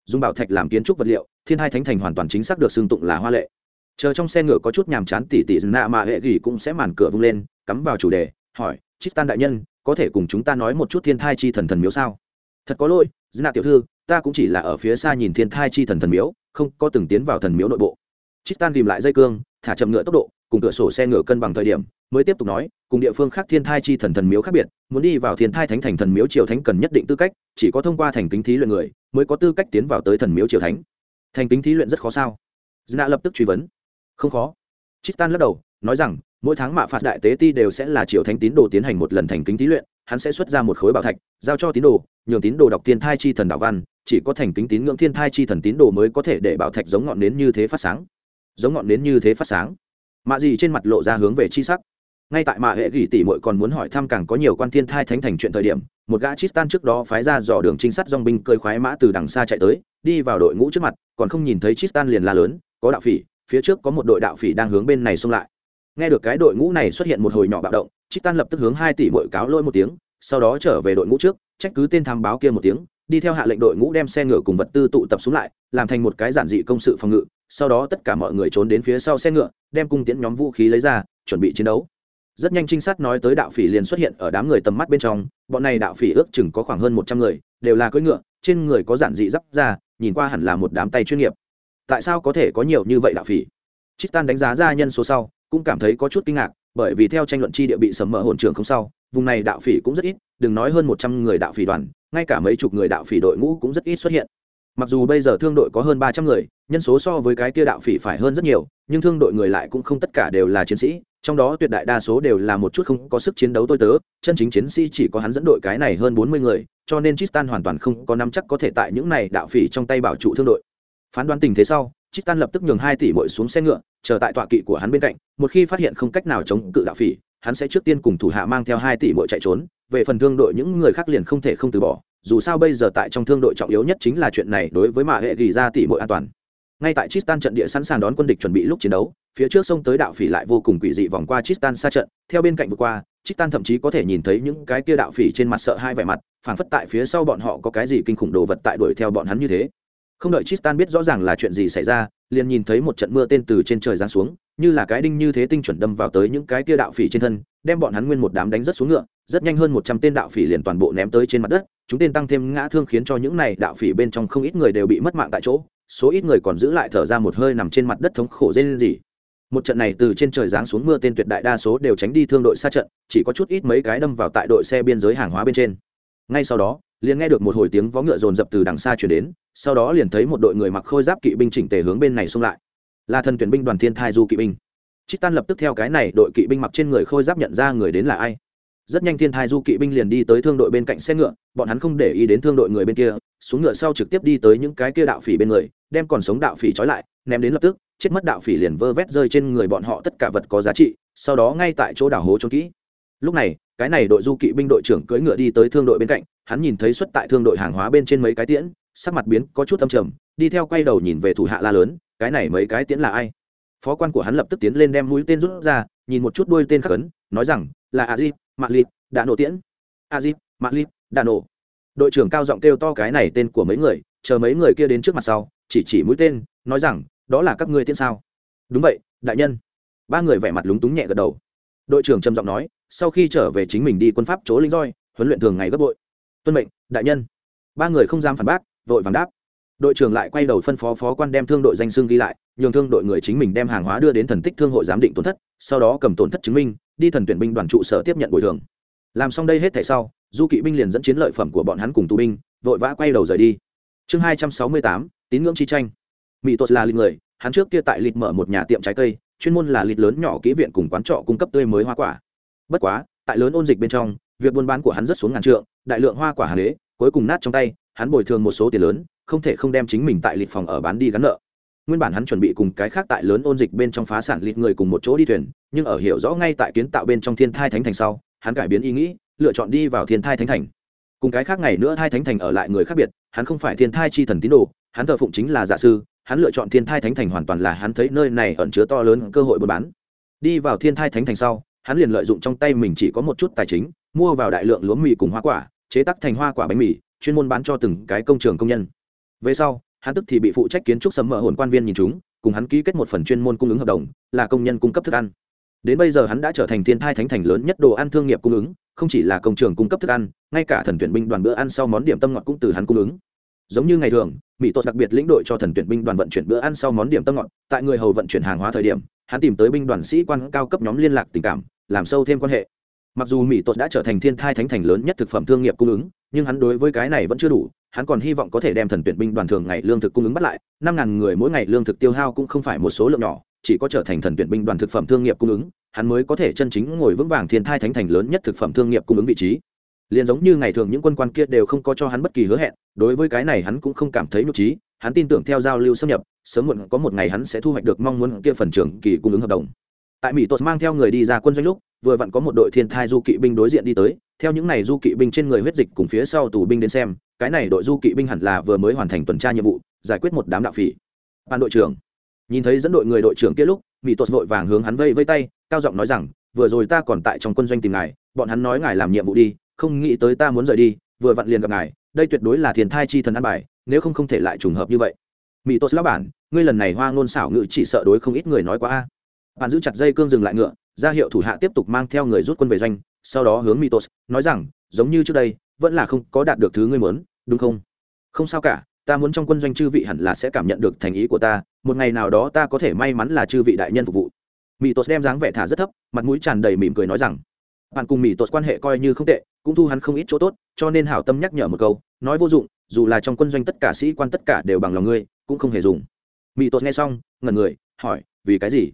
dùng bảo thạch làm kiến trúc vật liệu thiên thai thánh thành hoàn toàn chính xác được xưng tụng là hoa lệ chờ trong xe ngựa có chút nhàm chán tỉ tỉ nạ mà hệ gỉ cũng sẽ màn cửa vung lên cắm vào chủ đề hỏi trích tan đại nhân có thể cùng chúng ta nói một chút thiên thai chi thần thần miếu sao? Thật có lỗi nạ tiểu thư, ta cũng chỉ là ở phía xa nhìn thiên thai chi thần thần miếu, không có từng tiến vào thần miếu nội bộ. Chít tan tìm lại dây cương, thả chậm ngựa tốc độ, cùng cửa sổ xe ngựa cân bằng thời điểm, mới tiếp tục nói, cùng địa phương khác thiên thai chi thần thần miếu khác biệt, muốn đi vào thiên thai thánh thành thần miếu triều thánh cần nhất định tư cách, chỉ có thông qua thành kính thí luyện người, mới có tư cách tiến vào tới thần miếu triều thánh. Thành kính thí luyện rất khó sao? Dna lập tức truy vấn. Không khó. Tristan lắc đầu, nói rằng mỗi tháng mạ phạt đại tế ti đều sẽ là triều thánh tín đồ tiến hành một lần thành kính thí luyện, hắn sẽ xuất ra một khối bảo thạch, giao cho tín đồ, nhường tín đồ đọc thiên thai chi thần đạo văn, chỉ có thành kính tín ngưỡng thiên thai chi thần tín đồ mới có thể để bảo thạch giống ngọn nến như thế phát sáng. Giống ngọn nến như thế phát sáng. Mạ gì trên mặt lộ ra hướng về chi sắc. Ngay tại mạ hệ gỉ tỷ muội còn muốn hỏi thăm càng có nhiều quan thiên thai thánh thành chuyện thời điểm, một gã chistan trước đó phái ra dò đường trinh sát dong binh cơi khoái mã từ đằng xa chạy tới, đi vào đội ngũ trước mặt, còn không nhìn thấy chistan liền la lớn, có đạo phỉ, phía trước có một đội đạo phỉ đang hướng bên này xông lại nghe được cái đội ngũ này xuất hiện một hồi nhỏ bạo động chistan lập tức hướng hai tỷ muội cáo lôi một tiếng, sau đó trở về đội ngũ trước, trách cứ tên tham báo kia một tiếng, đi theo hạ lệnh đội ngũ đem xe ngựa cùng vật tư tụ tập xuống lại, làm thành một cái giản dị công sự phòng ngự, sau đó tất cả mọi người trốn đến phía sau xe ngựa, đem cung tiễn nhóm vũ khí lấy ra, chuẩn bị chiến đấu. Rất nhanh trinh sát nói tới đạo phỉ liền xuất hiện ở đám người tầm mắt bên trong, bọn này đạo phỉ ước chừng có khoảng hơn một trăm người, đều là cưỡi ngựa, trên người có giản dị d ra nhìn qua hẳn là một đám tay chuyên nghiệp. Tại sao có thể có nhiều như vậy đạo phỉ? Trích tan đánh giá ra nhân số sau cũng cảm thấy có chút kinh ngạc, bởi vì theo tranh luận chi địa bị sầm mỡ hồn trường không sau, vùng này đạo phỉ cũng rất ít, đừng nói hơn một trăm người đạo phỉ đoàn, ngay cả mấy chục người đạo phỉ đội ngũ cũng rất ít xuất hiện. Mặc dù bây giờ thương đội có hơn ba trăm người, nhân số so với cái kia đạo phỉ phải hơn rất nhiều, nhưng thương đội người lại cũng không tất cả đều là chiến sĩ, trong đó tuyệt đại đa số đều là một chút không có sức chiến đấu tôi tớ, chân chính chiến sĩ chỉ có hắn dẫn đội cái này hơn bốn mươi người, cho nên Tristan hoàn toàn không có nắm chắc có thể tại những này đạo phỉ trong tay bảo trụ thương đội. Phán đoán tình thế sau Tristan lập tức nhường hai tỷ muội xuống xe ngựa, chờ tại tọa kỵ của hắn bên cạnh, một khi phát hiện không cách nào chống cự đạo phỉ, hắn sẽ trước tiên cùng thủ hạ mang theo hai tỷ muội chạy trốn, về phần thương đội những người khác liền không thể không từ bỏ, dù sao bây giờ tại trong thương đội trọng yếu nhất chính là chuyện này đối với mạ hệ ghi ra tỷ muội an toàn. Ngay tại Tristan trận địa sẵn sàng đón quân địch chuẩn bị lúc chiến đấu, phía trước sông tới đạo phỉ lại vô cùng quỷ dị vòng qua Tristan xa trận, theo bên cạnh vượt qua Tristan thậm chí có thể nhìn thấy những cái kia đạo phỉ trên mặt sợ hai vẻ mặt, phảng phất tại phía sau bọn họ có cái gì kinh khủng đồ vật tại đuổi theo bọn hắn như thế không đợi Tristan biết rõ ràng là chuyện gì xảy ra, liền nhìn thấy một trận mưa tên từ trên trời giáng xuống, như là cái đinh như thế tinh chuẩn đâm vào tới những cái kia đạo phỉ trên thân, đem bọn hắn nguyên một đám đánh rất xuống ngựa, rất nhanh hơn một trăm tên đạo phỉ liền toàn bộ ném tới trên mặt đất, chúng tên tăng thêm ngã thương khiến cho những này đạo phỉ bên trong không ít người đều bị mất mạng tại chỗ, số ít người còn giữ lại thở ra một hơi nằm trên mặt đất thống khổ dê lên gì một trận này từ trên trời giáng xuống mưa tên tuyệt đại đa số đều tránh đi thương đội xa trận, chỉ có chút ít mấy cái đâm vào tại đội xe biên giới hàng hóa bên trên. Ngay sau đó liền nghe được một hồi tiếng vó ngựa rồn rập từ đằng xa chuyển đến, sau đó liền thấy một đội người mặc khôi giáp kỵ binh chỉnh tề hướng bên này xông lại. Là thần tuyển binh đoàn thiên thai du kỵ binh. Trích tan lập tức theo cái này đội kỵ binh mặc trên người khôi giáp nhận ra người đến là ai. Rất nhanh thiên thai du kỵ binh liền đi tới thương đội bên cạnh xe ngựa, bọn hắn không để ý đến thương đội người bên kia, xuống ngựa sau trực tiếp đi tới những cái kia đạo phỉ bên người, đem còn sống đạo phỉ trói lại, ném đến lập tức, chết mất đạo phỉ liền vơ vét rơi trên người bọn họ tất cả vật có giá trị, sau đó ngay tại chỗ đảo hố trốn kỹ. Lúc này, cái này đội du kỵ binh đội trưởng cưỡi ngựa đi tới thương đội bên cạnh hắn nhìn thấy xuất tại thương đội hàng hóa bên trên mấy cái tiễn, sắc mặt biến có chút âm trầm, đi theo quay đầu nhìn về thủ hạ la lớn, cái này mấy cái tiễn là ai? Phó quan của hắn lập tức tiến lên đem mũi tên rút ra, nhìn một chút đuôi tên khắc ấn, nói rằng, là a di mạng lịt đã nổ tiễn. A di mạng lịt đã nổ. Đội trưởng cao giọng kêu to cái này tên của mấy người, chờ mấy người kia đến trước mặt sau, chỉ chỉ mũi tên, nói rằng, đó là các ngươi tiễn sao? Đúng vậy, đại nhân. Ba người vẻ mặt lúng túng nhẹ gật đầu. Đội trưởng trầm giọng nói, sau khi trở về chính mình đi quân pháp chỗ linh roi, huấn luyện thường ngày gấp bội tuân mệnh, đại nhân. Ba người không dám phản bác, vội vàng đáp. Đội trưởng lại quay đầu phân phó phó quan đem thương đội danh xưng ghi lại, nhường thương đội người chính mình đem hàng hóa đưa đến thần tích thương hội giám định tổn thất, sau đó cầm tổn thất chứng minh, đi thần tuyển binh đoàn trụ sở tiếp nhận bồi thường. Làm xong đây hết thảy sau, du kỵ binh liền dẫn chiến lợi phẩm của bọn hắn cùng tù binh, vội vã quay đầu rời đi. Chương hai trăm sáu mươi tám, tín ngưỡng chi tranh. Mỹ tốt là lịch người, hắn trước kia tại lịch mở một nhà tiệm trái cây, chuyên môn là lịch lớn nhỏ kỹ viện cùng quán trọ cung cấp tươi mới hoa quả. Bất quá, tại lớn ôn dịch bên trong, việc buôn bán của hắn rất xuống ngàn trượng đại lượng hoa quả hàng đế cuối cùng nát trong tay, hắn bồi thường một số tiền lớn, không thể không đem chính mình tại lịch phòng ở bán đi gắn nợ. Nguyên bản hắn chuẩn bị cùng cái khác tại lớn ôn dịch bên trong phá sản lịch người cùng một chỗ đi thuyền, nhưng ở hiểu rõ ngay tại kiến tạo bên trong thiên thai thánh thành sau, hắn cải biến ý nghĩ, lựa chọn đi vào thiên thai thánh thành. Cùng cái khác ngày nữa thai thánh thành ở lại người khác biệt, hắn không phải thiên thai chi thần tín đồ, hắn thờ phụng chính là giả sư, hắn lựa chọn thiên thai thánh thành hoàn toàn là hắn thấy nơi này ẩn chứa to lớn cơ hội buôn bán. Đi vào thiên thai thánh thành sau hắn liền lợi dụng trong tay mình chỉ có một chút tài chính, mua vào đại lượng lúa mì cùng hoa quả, chế tắc thành hoa quả bánh mì, chuyên môn bán cho từng cái công trường công nhân. Về sau, hắn tức thì bị phụ trách kiến trúc sầm mỡ hồn quan viên nhìn chúng, cùng hắn ký kết một phần chuyên môn cung ứng hợp đồng, là công nhân cung cấp thức ăn. Đến bây giờ hắn đã trở thành thiên thai thánh thành lớn nhất đồ ăn thương nghiệp cung ứng, không chỉ là công trường cung cấp thức ăn, ngay cả thần tuyển binh đoàn bữa ăn sau món điểm tâm ngọt cũng từ hắn cung ứng giống như ngày thường, mỹ tốt đặc biệt lĩnh đội cho thần tuyển binh đoàn vận chuyển bữa ăn sau món điểm tâm ngọt. Tại người hầu vận chuyển hàng hóa thời điểm, hắn tìm tới binh đoàn sĩ quan cao cấp nhóm liên lạc tình cảm, làm sâu thêm quan hệ. Mặc dù mỹ tốt đã trở thành thiên thai thánh thành lớn nhất thực phẩm thương nghiệp cung ứng, nhưng hắn đối với cái này vẫn chưa đủ. Hắn còn hy vọng có thể đem thần tuyển binh đoàn thường ngày lương thực cung ứng bắt lại. Năm ngàn người mỗi ngày lương thực tiêu hao cũng không phải một số lượng nhỏ, chỉ có trở thành thần tuyển binh đoàn thực phẩm thương nghiệp cung ứng, hắn mới có thể chân chính ngồi vững vàng thiên thai thánh thành lớn nhất thực phẩm thương nghiệp cung ứng vị trí liền giống như ngày thường những quân quan kia đều không có cho hắn bất kỳ hứa hẹn, đối với cái này hắn cũng không cảm thấy nhục trí, hắn tin tưởng theo giao lưu xâm nhập, sớm muộn có một ngày hắn sẽ thu hoạch được mong muốn kia phần trưởng kỳ cung ứng hợp đồng. Tại mỹ tốt mang theo người đi ra quân doanh lúc, vừa vặn có một đội thiên thai du kỵ binh đối diện đi tới, theo những này du kỵ binh trên người huyết dịch cùng phía sau tù binh đến xem, cái này đội du kỵ binh hẳn là vừa mới hoàn thành tuần tra nhiệm vụ, giải quyết một đám đạo phỉ. Ban đội trưởng, nhìn thấy dẫn đội người đội trưởng kia lúc, mỹ tốt vội vàng hướng hắn vây vây tay, cao giọng nói rằng, vừa rồi ta còn tại trong quân doanh tìm ngài, bọn hắn nói ngài làm nhiệm vụ đi không nghĩ tới ta muốn rời đi, vừa vặn liền gặp ngài, đây tuyệt đối là thiền thai chi thần ăn bài, nếu không không thể lại trùng hợp như vậy. Mỹ tốt lão bản, ngươi lần này hoa ngôn xảo ngự chỉ sợ đối không ít người nói quá a. Bạn giữ chặt dây cương dừng lại ngựa, ra hiệu thủ hạ tiếp tục mang theo người rút quân về doanh, sau đó hướng mỹ tốt nói rằng, giống như trước đây, vẫn là không có đạt được thứ ngươi muốn, đúng không? Không sao cả, ta muốn trong quân doanh chư vị hẳn là sẽ cảm nhận được thành ý của ta, một ngày nào đó ta có thể may mắn là chư vị đại nhân phục vụ. Mỹ tốt đem dáng vẻ thả rất thấp, mặt mũi tràn đầy mỉm cười nói rằng bạn cùng mitos quan hệ coi như không tệ, cũng thu hắn không ít chỗ tốt, cho nên hảo tâm nhắc nhở một câu, nói vô dụng, dù là trong quân doanh tất cả sĩ quan tất cả đều bằng lòng ngươi, cũng không hề dùng. Mỹ tốt nghe xong, ngẩn người, hỏi, vì cái gì?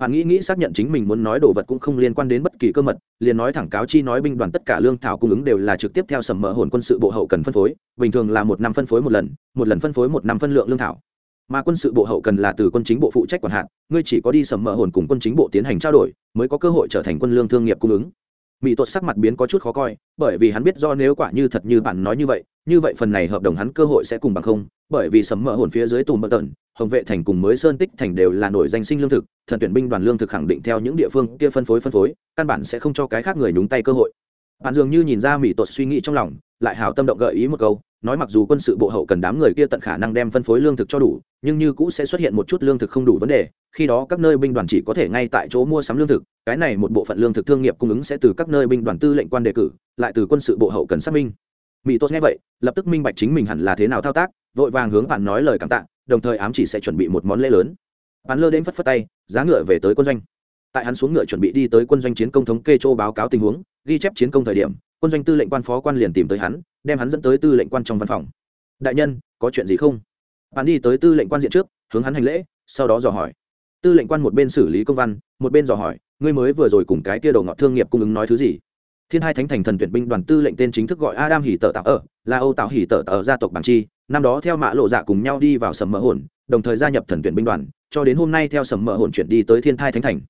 Bạn nghĩ nghĩ xác nhận chính mình muốn nói đồ vật cũng không liên quan đến bất kỳ cơ mật, liền nói thẳng cáo chi nói binh đoàn tất cả lương thảo cung ứng đều là trực tiếp theo sầm mỡ hồn quân sự bộ hậu cần phân phối, bình thường là một năm phân phối một lần một lần phân phối một năm phân lượng lương thảo. Mà quân sự bộ hậu cần là từ quân chính bộ phụ trách quản hạn ngươi chỉ có đi sầm mỡ hồn cùng quân chính bộ tiến hành trao đổi, mới có cơ hội trở thành quân lương thương nghiệp cung ứng mỹ tuột sắc mặt biến có chút khó coi, bởi vì hắn biết do nếu quả như thật như bạn nói như vậy như vậy phần này hợp đồng hắn cơ hội sẽ cùng bằng không, bởi vì sấm mỡ hồn phía dưới tùm bờ tần, hồng vệ thành cùng mới sơn tích thành đều là nổi danh sinh lương thực, thần tuyển binh đoàn lương thực khẳng định theo những địa phương kia phân phối phân phối, căn bản sẽ không cho cái khác người nhúng tay cơ hội bạn dường như nhìn ra mỹ tột suy nghĩ trong lòng, lại hào tâm động gợi ý một câu, nói mặc dù quân sự bộ hậu cần đám người kia tận khả năng đem phân phối lương thực cho đủ, nhưng như cũ sẽ xuất hiện một chút lương thực không đủ vấn đề, khi đó các nơi binh đoàn chỉ có thể ngay tại chỗ mua sắm lương thực, cái này một bộ phận lương thực thương nghiệp cung ứng sẽ từ các nơi binh đoàn tư lệnh quan đề cử, lại từ quân sự bộ hậu cần xác minh. Mỹ tốt nghe vậy, lập tức minh bạch chính mình hẳn là thế nào thao tác, vội vàng hướng bạn nói lời cảm tạ, đồng thời ám chỉ sẽ chuẩn bị một món lễ lớn. Bạn lơ đến phất phất tay, giá ngựa về tới quân doanh tại hắn xuống ngựa chuẩn bị đi tới quân doanh chiến công thống kê châu báo cáo tình huống, ghi chép chiến công thời điểm, quân doanh tư lệnh quan phó quan liền tìm tới hắn, đem hắn dẫn tới tư lệnh quan trong văn phòng. Đại nhân, có chuyện gì không? Hắn đi tới tư lệnh quan diện trước, hướng hắn hành lễ, sau đó dò hỏi. Tư lệnh quan một bên xử lý công văn, một bên dò hỏi, ngươi mới vừa rồi cùng cái tia đầu ngọt thương nghiệp cung ứng nói thứ gì? Thiên hai thánh thành thần tuyển binh đoàn tư lệnh tên chính thức gọi adam hỉ tờ tạo ở, là âu tạo hỉ tờ ở gia tộc bằng chi, năm đó theo mã lộ dạ cùng nhau đi vào sầm mỡ hồn, đồng thời gia nhập thần tuyển binh đoàn, cho đến hôm nay theo sầm mỡ hồn chuyển đi tới thiên thai thánh thành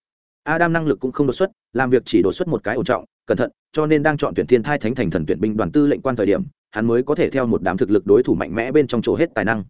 adam năng lực cũng không đột xuất, làm việc chỉ đột xuất một cái ổn trọng, cẩn thận, cho nên đang chọn tuyển thiên thai thánh thành thần tuyển binh đoàn tư lệnh quan thời điểm, hắn mới có thể theo một đám thực lực đối thủ mạnh mẽ bên trong chỗ hết tài năng.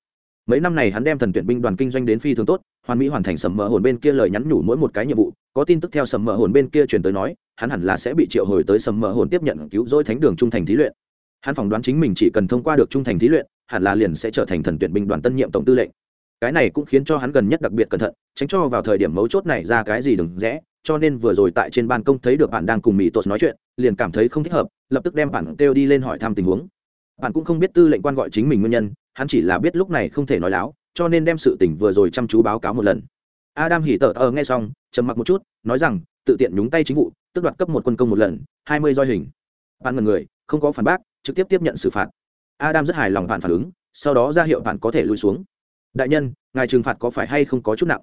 Mấy năm này hắn đem thần tuyển binh đoàn kinh doanh đến phi thường tốt, hoàn mỹ hoàn thành sầm mờ hồn bên kia lời nhắn nhủ mỗi một cái nhiệm vụ, có tin tức theo sầm mờ hồn bên kia truyền tới nói, hắn hẳn là sẽ bị triệu hồi tới sầm mờ hồn tiếp nhận cứu rỗi thánh đường trung thành thí luyện. Hắn phỏng đoán chính mình chỉ cần thông qua được trung thành thí luyện, hẳn là liền sẽ trở thành thần tuyển binh đoàn tân nhiệm tổng tư lệnh cái này cũng khiến cho hắn gần nhất đặc biệt cẩn thận, tránh cho vào thời điểm mấu chốt này ra cái gì đừng rẽ, cho nên vừa rồi tại trên ban công thấy được bạn đang cùng mỹ tuột nói chuyện, liền cảm thấy không thích hợp, lập tức đem bạn kêu đi lên hỏi thăm tình huống. Bạn cũng không biết tư lệnh quan gọi chính mình nguyên nhân, hắn chỉ là biết lúc này không thể nói láo, cho nên đem sự tình vừa rồi chăm chú báo cáo một lần. Adam hỉ tờ ờ nghe xong, trầm mặc một chút, nói rằng, tự tiện nhúng tay chính vụ, tức đoạt cấp một quân công một lần, hai mươi roi hình. Bạn ngần người, không có phản bác, trực tiếp tiếp nhận xử phạt. Adam rất hài lòng bạn phản ứng, sau đó ra hiệu bạn có thể lui xuống đại nhân, ngài trừng phạt có phải hay không có chút nặng?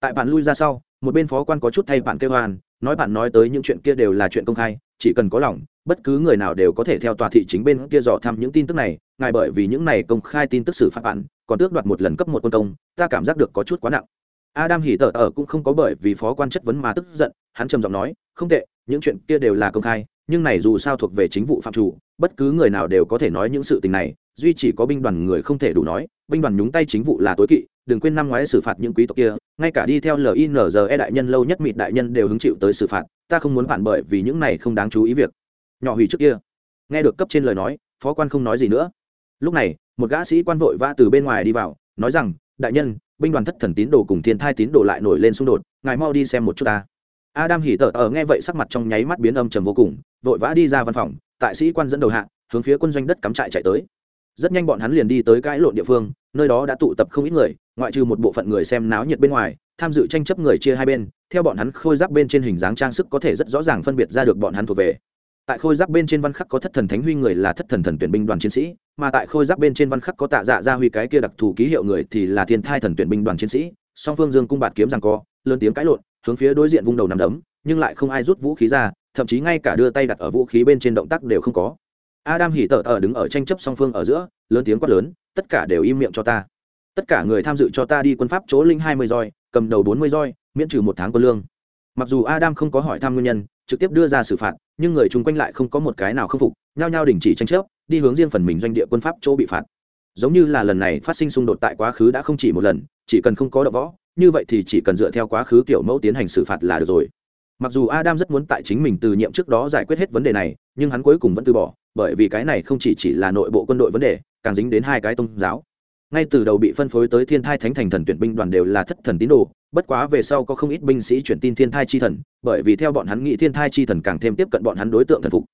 Tại bạn lui ra sau, một bên phó quan có chút thay bạn kêu hoàn nói bạn nói tới những chuyện kia đều là chuyện công khai, chỉ cần có lòng, bất cứ người nào đều có thể theo tòa thị chính bên kia dò thăm những tin tức này, ngài bởi vì những này công khai tin tức xử phạt bạn, còn tước đoạt một lần cấp một quân công, ta cảm giác được có chút quá nặng. Adam hỉ tở ở cũng không có bởi vì phó quan chất vấn mà tức giận, hắn trầm giọng nói, không tệ, những chuyện kia đều là công khai, nhưng này dù sao thuộc về chính vụ phạm chủ, bất cứ người nào đều có thể nói những sự tình này duy chỉ có binh đoàn người không thể đủ nói, binh đoàn nhúng tay chính vụ là tối kỵ, đừng quên năm ngoái xử phạt những quý tộc kia, ngay cả đi theo linze đại nhân, lâu nhất mịt đại nhân đều hứng chịu tới xử phạt, ta không muốn phản bởi vì những này không đáng chú ý việc. Nhỏ hủy trước kia. Nghe được cấp trên lời nói, phó quan không nói gì nữa. Lúc này, một gã sĩ quan vội vã từ bên ngoài đi vào, nói rằng, đại nhân, binh đoàn thất thần tín đồ cùng thiên thai tín đồ lại nổi lên xung đột, ngài mau đi xem một chút ta. Adam hỉ tở ở nghe vậy sắc mặt trong nháy mắt biến âm trầm vô cùng, vội vã đi ra văn phòng, tại sĩ quan dẫn đầu hạ, hướng phía quân doanh đất cắm trại chạy tới rất nhanh bọn hắn liền đi tới cãi lộn địa phương, nơi đó đã tụ tập không ít người, ngoại trừ một bộ phận người xem náo nhiệt bên ngoài, tham dự tranh chấp người chia hai bên, theo bọn hắn khôi giáp bên trên hình dáng trang sức có thể rất rõ ràng phân biệt ra được bọn hắn thuộc về. Tại khôi giáp bên trên văn khắc có thất thần thánh huy người là thất thần thần tuyển binh đoàn chiến sĩ, mà tại khôi giáp bên trên văn khắc có tạ dạ gia huy cái kia đặc thù ký hiệu người thì là thiên thai thần tuyển binh đoàn chiến sĩ, song phương dương cung bạt kiếm rằng co, lớn tiếng cãi lộn, hướng phía đối diện vung đầu nằm đấm, nhưng lại không ai rút vũ khí ra, thậm chí ngay cả đưa tay đặt ở vũ khí bên trên động tác đều không có adam hỉ tở ở đứng ở tranh chấp song phương ở giữa, lớn tiếng quát lớn, tất cả đều im miệng cho ta. Tất cả người tham dự cho ta đi quân pháp chỗ linh hai mươi roi, cầm đầu bốn mươi roi, miễn trừ một tháng quân lương. Mặc dù adam không có hỏi thăm nguyên nhân, trực tiếp đưa ra xử phạt, nhưng người chung quanh lại không có một cái nào khâm phục, nhao nhao đình chỉ tranh chấp, đi hướng riêng phần mình doanh địa quân pháp chỗ bị phạt. Giống như là lần này phát sinh xung đột tại quá khứ đã không chỉ một lần, chỉ cần không có đ võ, như vậy thì chỉ cần dựa theo quá khứ kiểu mẫu tiến hành xử phạt là được rồi. Mặc dù adam rất muốn tại chính mình từ nhiệm trước đó giải quyết hết vấn đề này, nhưng hắn cuối cùng vẫn từ bỏ bởi vì cái này không chỉ chỉ là nội bộ quân đội vấn đề, càng dính đến hai cái tôn giáo. Ngay từ đầu bị phân phối tới thiên thai thánh thành thần tuyển binh đoàn đều là thất thần tín đồ, bất quá về sau có không ít binh sĩ chuyển tin thiên thai chi thần, bởi vì theo bọn hắn nghĩ thiên thai chi thần càng thêm tiếp cận bọn hắn đối tượng thần phục.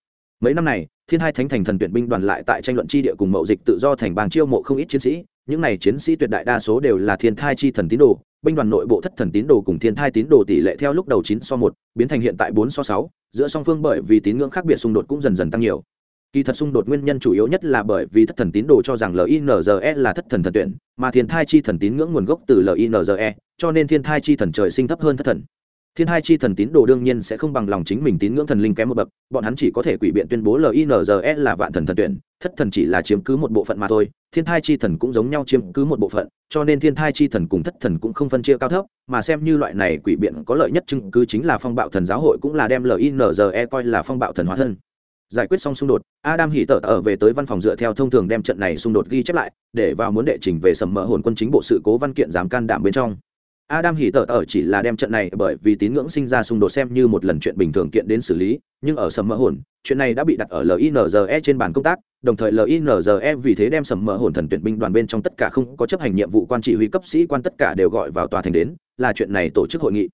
Mấy năm này, thiên hai thánh thành thần tuyển binh đoàn lại tại tranh luận chi địa cùng mậu dịch tự do thành bang chiêu mộ không ít chiến sĩ, những này chiến sĩ tuyệt đại đa số đều là thiên thai chi thần tín đồ, binh đoàn nội bộ thất thần tín đồ cùng thiên thai tín đồ tỷ lệ theo lúc đầu chín so một, biến thành hiện tại bốn so sáu, giữa song phương bởi vì tín ngưỡng khác biệt xung đột cũng dần dần tăng nhiều kỳ thật xung đột nguyên nhân chủ yếu nhất là bởi vì thất thần tín đồ cho rằng linze là thất thần thần tuyển, mà thiên thai chi thần tín ngưỡng nguồn gốc từ linze cho nên thiên thai chi thần trời sinh thấp hơn thất thần. Thiên hai chi thần tín đồ đương nhiên sẽ không bằng lòng chính mình tín ngưỡng thần linh kém một bậc, bọn hắn chỉ có thể quỷ biện tuyên bố linze là vạn thần thần tuyển, thất thần chỉ là chiếm cứ một bộ phận mà thôi, thiên thai chi thần cũng giống nhau chiếm cứ một bộ phận, cho nên thiên thai chi thần cùng thất thần cũng không phân chia cao thấp, mà xem như loại này quỷ biện có lợi nhất chứng cứ chính là phong bạo thần giáo hội cũng là đem linze coi là phong bạo thần hóa thân giải quyết xong xung đột adam hỉ tở ở về tới văn phòng dựa theo thông thường đem trận này xung đột ghi chép lại để vào muốn đệ trình về sầm mỡ hồn quân chính bộ sự cố văn kiện dám can đảm bên trong Adam hỉ tở ở chỉ là đem trận này bởi vì tín ngưỡng sinh ra xung đột xem như một lần chuyện bình thường kiện đến xử lý, nhưng ở sầm mỡ hồn, chuyện này đã bị đặt ở LINZE trên bàn công tác, đồng thời LINZE vì thế đem sầm mỡ hồn thần tuyển binh đoàn bên trong tất cả không có chấp hành nhiệm vụ quan trị huy cấp sĩ quan tất cả đều gọi vào tòa thành đến, là chuyện này tổ chức hội nghị.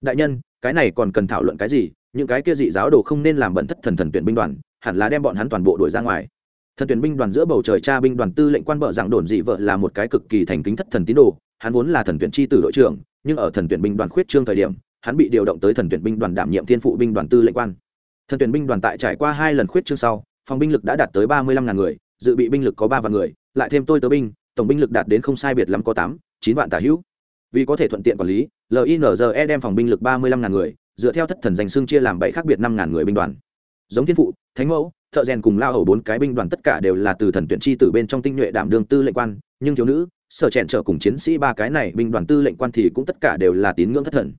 Đại nhân, cái này còn cần thảo luận cái gì? Những cái kia dị giáo đồ không nên làm bẩn thất thần thần tuyển binh đoàn, hẳn là đem bọn hắn toàn bộ đuổi ra ngoài. Thần tuyển binh đoàn giữa bầu trời cha binh đoàn tư lệnh quan bợ rằng đồn dị vợ là một cái cực kỳ thành kính thất thần tín đồ, hắn vốn là thần tuyển chi tử đội trưởng, nhưng ở thần tuyển binh đoàn khuyết trương thời điểm hắn bị điều động tới thần tuyển binh đoàn đảm nhiệm thiên phụ binh đoàn tư lệnh quan thần tuyển binh đoàn tại trải qua hai lần khuyết trương sau phòng binh lực đã đạt tới ba mươi lăm ngàn người dự bị binh lực có ba vạn người lại thêm tôi tớ binh tổng binh lực đạt đến không sai biệt lắm có tám chín vạn tả hữu vì có thể thuận tiện quản lý linze đem phòng binh lực ba mươi lăm ngàn người dựa theo thất thần danh xương chia làm bảy khác biệt năm ngàn người binh đoàn. Giống thiên phụ, thánh mẫu, thợ rèn cùng lao hầu bốn cái binh đoàn tất cả đều là từ thần tuyển chi từ bên trong tinh nhuệ đảm đương tư lệnh quan, nhưng thiếu nữ, sở trẻn trở cùng chiến sĩ ba cái này binh đoàn tư lệnh quan thì cũng tất cả đều là tín ngưỡng thất thần.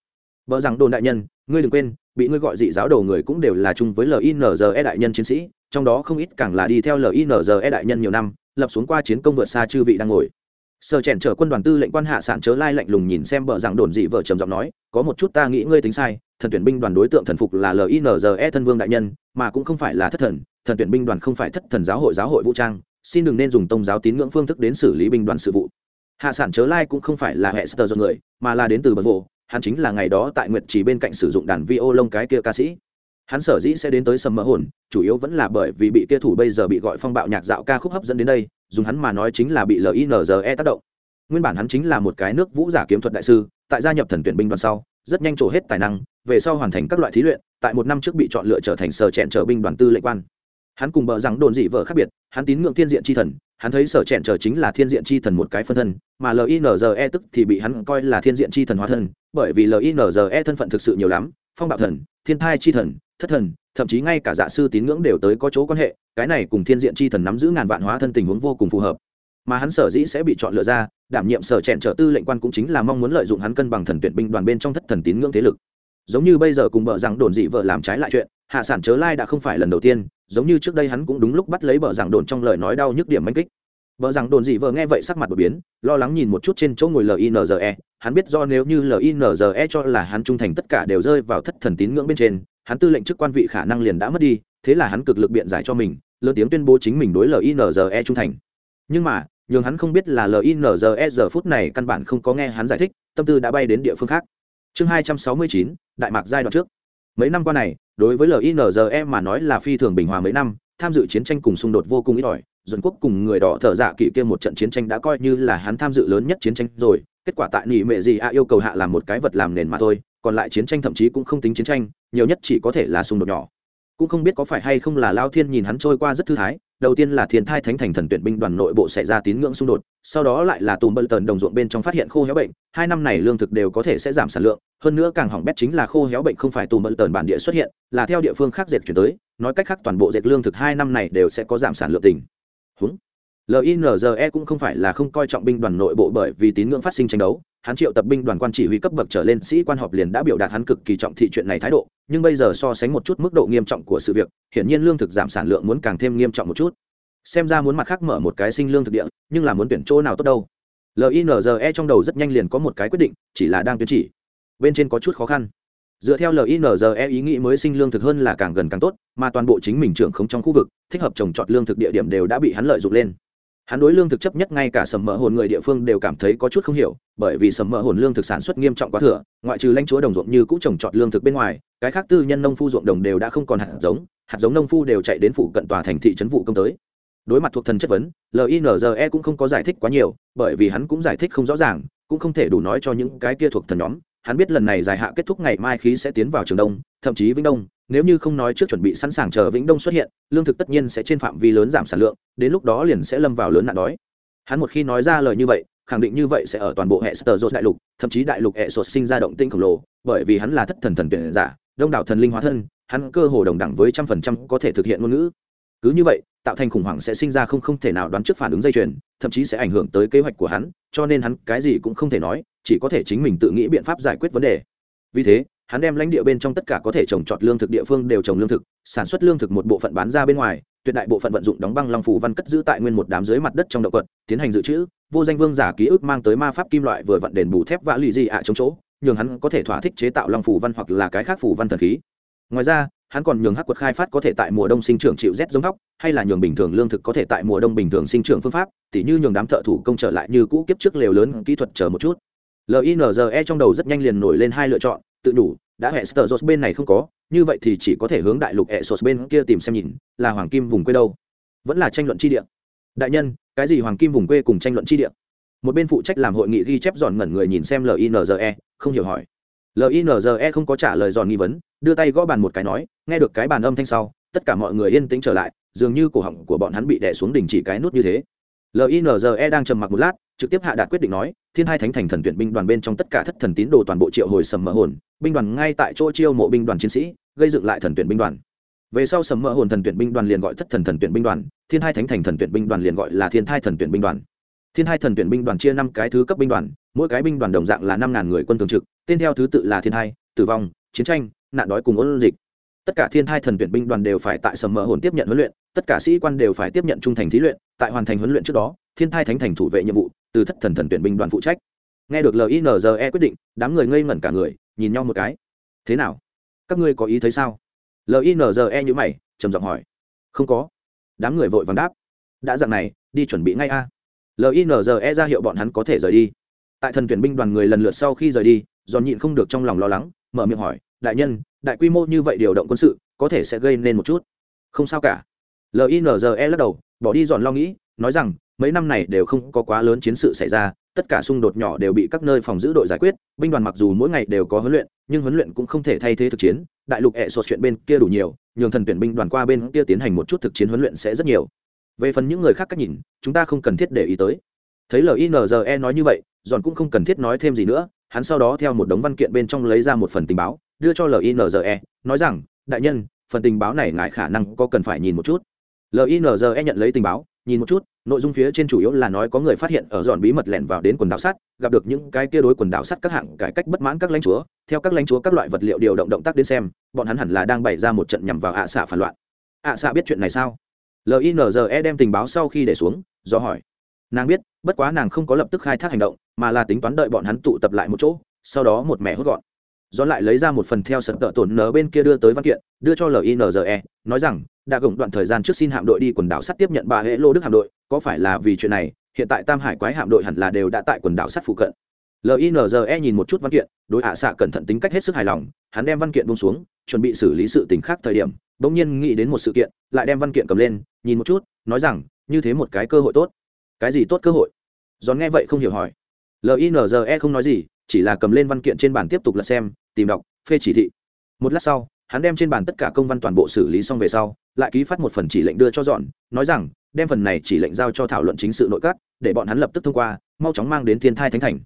Vợ rằng đồn đại nhân, ngươi đừng quên, bị ngươi gọi dị giáo đầu người cũng đều là chung với linze đại nhân chiến sĩ, trong đó không ít càng là đi theo linze đại nhân nhiều năm, lập xuống qua chiến công vượt xa chư vị đang ngồi sở chèn trở quân đoàn tư lệnh quan hạ sản chớ lai lạnh lùng nhìn xem bờ rằng đồn dị vợ trầm giọng nói, có một chút ta nghĩ ngươi tính sai, thần tuyển binh đoàn đối tượng thần phục là linze thân vương đại nhân, mà cũng không phải là thất thần thần tuyển binh đoàn không phải thất thần giáo hội giáo hội vũ trang, xin đừng nên dùng tôn giáo tín ngưỡng phương thức đến xử lý binh đoàn sự vụ. Hạ sản chớ lai cũng không phải là hệ sơ do người, mà là đến từ bờ vô hắn chính là ngày đó tại nguyệt chỉ bên cạnh sử dụng đàn vi ô lông cái kia ca sĩ. Hắn sở dĩ sẽ đến tới sầm mỡ hồn, chủ yếu vẫn là bởi vì bị kia thủ bây giờ bị gọi phong bạo nhạc dạo ca khúc hấp dẫn đến đây dùng hắn mà nói chính là bị linze tác động. Nguyên bản hắn chính là một cái nước vũ giả kiếm thuật đại sư, tại gia nhập thần tuyển binh đoàn sau, rất nhanh trổ hết tài năng, về sau hoàn thành các loại thí luyện, tại một năm trước bị chọn lựa trở thành sở chẹn trở binh đoàn tư lệnh quan. Hắn cùng bờ rằng đồn dị vợ khác biệt, hắn tín ngưỡng thiên diện chi thần, hắn thấy sở chẹn trở chính là thiên diện chi thần một cái phân thân, mà linze tức thì bị hắn coi là thiên diện chi thần hóa thân, bởi vì linze thân phận thực sự nhiều lắm, phong bạo thần, thiên thai chi thần, thất thần thậm chí ngay cả dạ sư tín ngưỡng đều tới có chỗ quan hệ, cái này cùng thiên diện chi thần nắm giữ ngàn vạn hóa thân tình huống vô cùng phù hợp. Mà hắn sở dĩ sẽ bị chọn lựa ra, đảm nhiệm sở trẹn trở tư lệnh quan cũng chính là mong muốn lợi dụng hắn cân bằng thần tuyển binh đoàn bên trong thất thần tín ngưỡng thế lực. Giống như bây giờ cùng bợ rằng đồn dị vợ làm trái lại chuyện, hạ sản chớ lai đã không phải lần đầu tiên, giống như trước đây hắn cũng đúng lúc bắt lấy bợ rằng đồn trong lời nói đau nhức điểm manh kích. Vợ rằng đồn dị vợ nghe vậy sắc mặt đột biến, lo lắng nhìn một chút trên chỗ ngồi linze hắn biết do nếu như linze cho là hắn trung thành tất cả đều rơi vào thất thần tín ngưỡng bên trên hắn tư lệnh chức quan vị khả năng liền đã mất đi, thế là hắn cực lực biện giải cho mình, lớn tiếng tuyên bố chính mình đối linze trung thành. Nhưng mà, nhường hắn không biết là linze giờ phút này căn bản không có nghe hắn giải thích, tâm tư đã bay đến địa phương khác. Chương hai trăm sáu mươi chín, đại mạc giai đoạn trước. Mấy năm qua này, đối với linze mà nói là phi thường bình hòa mấy năm, tham dự chiến tranh cùng xung đột vô cùng ít ỏi dân quốc cùng người đỏ thở dạ kỵ kia một trận chiến tranh đã coi như là hắn tham dự lớn nhất chiến tranh rồi, kết quả tại nỉ mệ gì a yêu cầu hạ làm một cái vật làm nền mà thôi còn lại chiến tranh thậm chí cũng không tính chiến tranh, nhiều nhất chỉ có thể là xung đột nhỏ. Cũng không biết có phải hay không là lao thiên nhìn hắn trôi qua rất thư thái, đầu tiên là thiên thai thánh thành thần tuyển binh đoàn nội bộ xảy ra tín ngưỡng xung đột, sau đó lại là tùm bơ tần đồng ruộng bên trong phát hiện khô héo bệnh, hai năm này lương thực đều có thể sẽ giảm sản lượng, hơn nữa càng hỏng bét chính là khô héo bệnh không phải tùm bơ tần bản địa xuất hiện, là theo địa phương khác dệt chuyển tới, nói cách khác toàn bộ dệt lương thực hai năm này đều sẽ có giảm sản lượng tình húng linze cũng không phải là không coi trọng binh đoàn nội bộ bởi vì tín ngưỡng phát sinh tranh đấu hắn triệu tập binh đoàn quan chỉ huy cấp bậc trở lên sĩ quan họp liền đã biểu đạt hắn cực kỳ trọng thị chuyện này thái độ, nhưng bây giờ so sánh một chút mức độ nghiêm trọng của sự việc, hiển nhiên lương thực giảm sản lượng muốn càng thêm nghiêm trọng một chút. Xem ra muốn mặt khác mở một cái sinh lương thực địa, nhưng là muốn tuyển chỗ nào tốt đâu. Linze trong đầu rất nhanh liền có một cái quyết định, chỉ là đang tuyên chỉ. Bên trên có chút khó khăn. Dựa theo linze ý nghĩ mới sinh lương thực hơn là càng gần càng tốt, mà toàn bộ chính mình trưởng không trong khu vực, thích hợp trồng trọt lương thực địa điểm đều đã bị hắn lợi dụng lên hắn đối lương thực chấp nhất ngay cả sầm mỡ hồn người địa phương đều cảm thấy có chút không hiểu, bởi vì sầm mỡ hồn lương thực sản xuất nghiêm trọng quá thừa, ngoại trừ lãnh chúa đồng ruộng như cũ trồng trọt lương thực bên ngoài, cái khác tư nhân nông phu ruộng đồng đều đã không còn hạt giống hạt giống nông phu đều chạy đến phụ cận tòa thành thị trấn vụ công tới. Đối mặt thuộc thần chất vấn linze cũng không có giải thích quá nhiều, bởi vì hắn cũng giải thích không rõ ràng, cũng không thể đủ nói cho những cái kia thuộc thần nhóm. Hắn biết lần này dài hạ kết thúc ngày mai khí sẽ tiến vào trường đông, thậm chí vĩnh đông nếu như không nói trước chuẩn bị sẵn sàng chờ vĩnh đông xuất hiện, lương thực tất nhiên sẽ trên phạm vi lớn giảm sản lượng, đến lúc đó liền sẽ lâm vào lớn nạn đói. Hắn một khi nói ra lời như vậy, khẳng định như vậy sẽ ở toàn bộ hệ sơ dột đại lục, thậm chí đại lục hệ sột sinh ra động tinh khổng lồ, bởi vì hắn là thất thần thần tuyển giả, đông đảo thần linh hóa thân, hắn cơ hồ đồng đẳng với trăm phần trăm có thể thực hiện ngôn ngữ. Cứ như vậy, tạo thành khủng hoảng sẽ sinh ra không không thể nào đoán trước phản ứng dây chuyền, thậm chí sẽ ảnh hưởng tới kế hoạch của hắn, cho nên hắn cái gì cũng không thể nói, chỉ có thể chính mình tự nghĩ biện pháp giải quyết vấn đề. Vì thế hắn đem lãnh địa bên trong tất cả có thể trồng trọt lương thực địa phương đều trồng lương thực sản xuất lương thực một bộ phận bán ra bên ngoài tuyệt đại bộ phận vận dụng đóng băng long phủ văn cất giữ tại nguyên một đám dưới mặt đất trong động quật tiến hành dự trữ vô danh vương giả ký ức mang tới ma pháp kim loại vừa vận đền bù thép và lì dị ạ trong chỗ nhường hắn có thể thỏa thích chế tạo long phủ văn hoặc là cái khác phủ văn thần khí. Ngoài ra hắn còn nhường hắc quật khai phát có thể tại mùa đông sinh trưởng chịu rét giống góc, hay là nhường bình thường lương thực có thể tại mùa đông bình thường sinh trưởng phương pháp tỉ như nhường đám thợ thủ công trở lại như cũ kiếp trước lều lớn kỹ thuật chờ một chút. Linze trong đầu rất nhanh liền nổi lên hai lựa chọn tự đủ đã hệ sờ bên này không có, như vậy thì chỉ có thể hướng đại lục hệ sột bên kia tìm xem nhìn, là hoàng kim vùng quê đâu. Vẫn là tranh luận chi địa. Đại nhân, cái gì hoàng kim vùng quê cùng tranh luận chi địa? Một bên phụ trách làm hội nghị ghi chép giòn ngẩn người nhìn xem linze không hiểu hỏi. Linze không có trả lời giòn nghi vấn, đưa tay gõ bàn một cái nói, nghe được cái bàn âm thanh sau, tất cả mọi người yên tĩnh trở lại, dường như cổ họng của bọn hắn bị đè xuống đình chỉ cái nút như thế. Linze đang trầm mặc một lát trực tiếp hạ đạt quyết định nói, thiên hai thánh thành thần tuyển binh đoàn bên trong tất cả thất thần tín đồ toàn bộ triệu hồi sầm mỡ hồn, binh đoàn ngay tại chỗ chiêu mộ binh đoàn chiến sĩ, gây dựng lại thần tuyển binh đoàn. Về sau sầm mỡ hồn thần tuyển binh đoàn liền gọi thất thần thần tuyển binh đoàn, thiên hai thánh thành thần tuyển binh đoàn liền gọi là thiên thai thần tuyển binh đoàn. Thiên hai thần tuyển binh đoàn chia năm cái thứ cấp binh đoàn, mỗi cái binh đoàn đồng dạng là năm ngàn người quân thường trực, tên theo thứ tự là thiên hai, tử vong, chiến tranh, nạn đói cùng ôn dịch. Tất cả thiên thai thần tuyển binh đoàn đều phải tại sầm mỡ hồn tiếp nhận huấn luyện, tất cả sĩ quan đều phải tiếp nhận trung thành thí luyện, tại hoàn thành huấn luyện trước đó, thiên thai thánh thành thủ vệ nhiệm vụ từ thất thần thần tuyển binh đoàn phụ trách. Nghe được linze quyết định, đám người ngây ngẩn cả người, nhìn nhau một cái. Thế nào? Các ngươi có ý thấy sao? Linze như mày, trầm giọng hỏi. Không có. Đám người vội vàng đáp. Đã dặn này, đi chuẩn bị ngay a. Linze ra hiệu bọn hắn có thể rời đi. Tại thần tuyển binh đoàn người lần lượt sau khi rời đi, giòn nhịn không được trong lòng lo lắng, mở miệng hỏi, đại nhân, đại quy mô như vậy điều động quân sự, có thể sẽ gây nên một chút? Không sao cả. Linze lắc đầu, bỏ đi giòn lo nghĩ, nói rằng mấy năm này đều không có quá lớn chiến sự xảy ra, tất cả xung đột nhỏ đều bị các nơi phòng giữ đội giải quyết, binh đoàn mặc dù mỗi ngày đều có huấn luyện, nhưng huấn luyện cũng không thể thay thế thực chiến, đại lục hệ sột chuyện bên kia đủ nhiều, nhường thần tuyển binh đoàn qua bên kia tiến hành một chút thực chiến huấn luyện sẽ rất nhiều. Về phần những người khác cách nhìn, chúng ta không cần thiết để ý tới. Thấy linze nói như vậy, giòn cũng không cần thiết nói thêm gì nữa, hắn sau đó theo một đống văn kiện bên trong lấy ra một phần tình báo, đưa cho linze nói rằng, đại nhân, phần tình báo này ngại khả năng có cần phải nhìn một chút. Linze nhận lấy tình báo nhìn một chút, nội dung phía trên chủ yếu là nói có người phát hiện ở dọn bí mật lẻn vào đến quần đảo sắt, gặp được những cái kia đối quần đảo sắt các hạng cải cách bất mãn các lãnh chúa. Theo các lãnh chúa các loại vật liệu điều động động tác đến xem, bọn hắn hẳn là đang bày ra một trận nhằm vào ạ xạ phản loạn. ạ xạ biết chuyện này sao? Linze đem tình báo sau khi để xuống, do hỏi. Nàng biết, bất quá nàng không có lập tức khai thác hành động, mà là tính toán đợi bọn hắn tụ tập lại một chỗ, sau đó một mẹ hốt gọn. Do lại lấy ra một phần theo sật tợ tổn nở bên kia đưa tới văn kiện, đưa cho linze nói rằng đã gồng đoạn thời gian trước xin hạm đội đi quần đảo sắt tiếp nhận bà hệ lô đức hạm đội, có phải là vì chuyện này? Hiện tại tam hải quái hạm đội hẳn là đều đã tại quần đảo sắt phụ cận. Linze nhìn một chút văn kiện, đối ạ xạ cẩn thận tính cách hết sức hài lòng, hắn đem văn kiện bông xuống, chuẩn bị xử lý sự tình khác thời điểm, bỗng nhiên nghĩ đến một sự kiện, lại đem văn kiện cầm lên, nhìn một chút, nói rằng, như thế một cái cơ hội tốt. Cái gì tốt cơ hội? Giòn nghe vậy không hiểu hỏi. Linze không nói gì, chỉ là cầm lên văn kiện trên bàn tiếp tục lật xem, tìm đọc, phê chỉ thị. Một lát sau hắn đem trên bàn tất cả công văn toàn bộ xử lý xong về sau, lại ký phát một phần chỉ lệnh đưa cho dọn, nói rằng, đem phần này chỉ lệnh giao cho thảo luận chính sự nội các, để bọn hắn lập tức thông qua, mau chóng mang đến thiên thai thánh thành.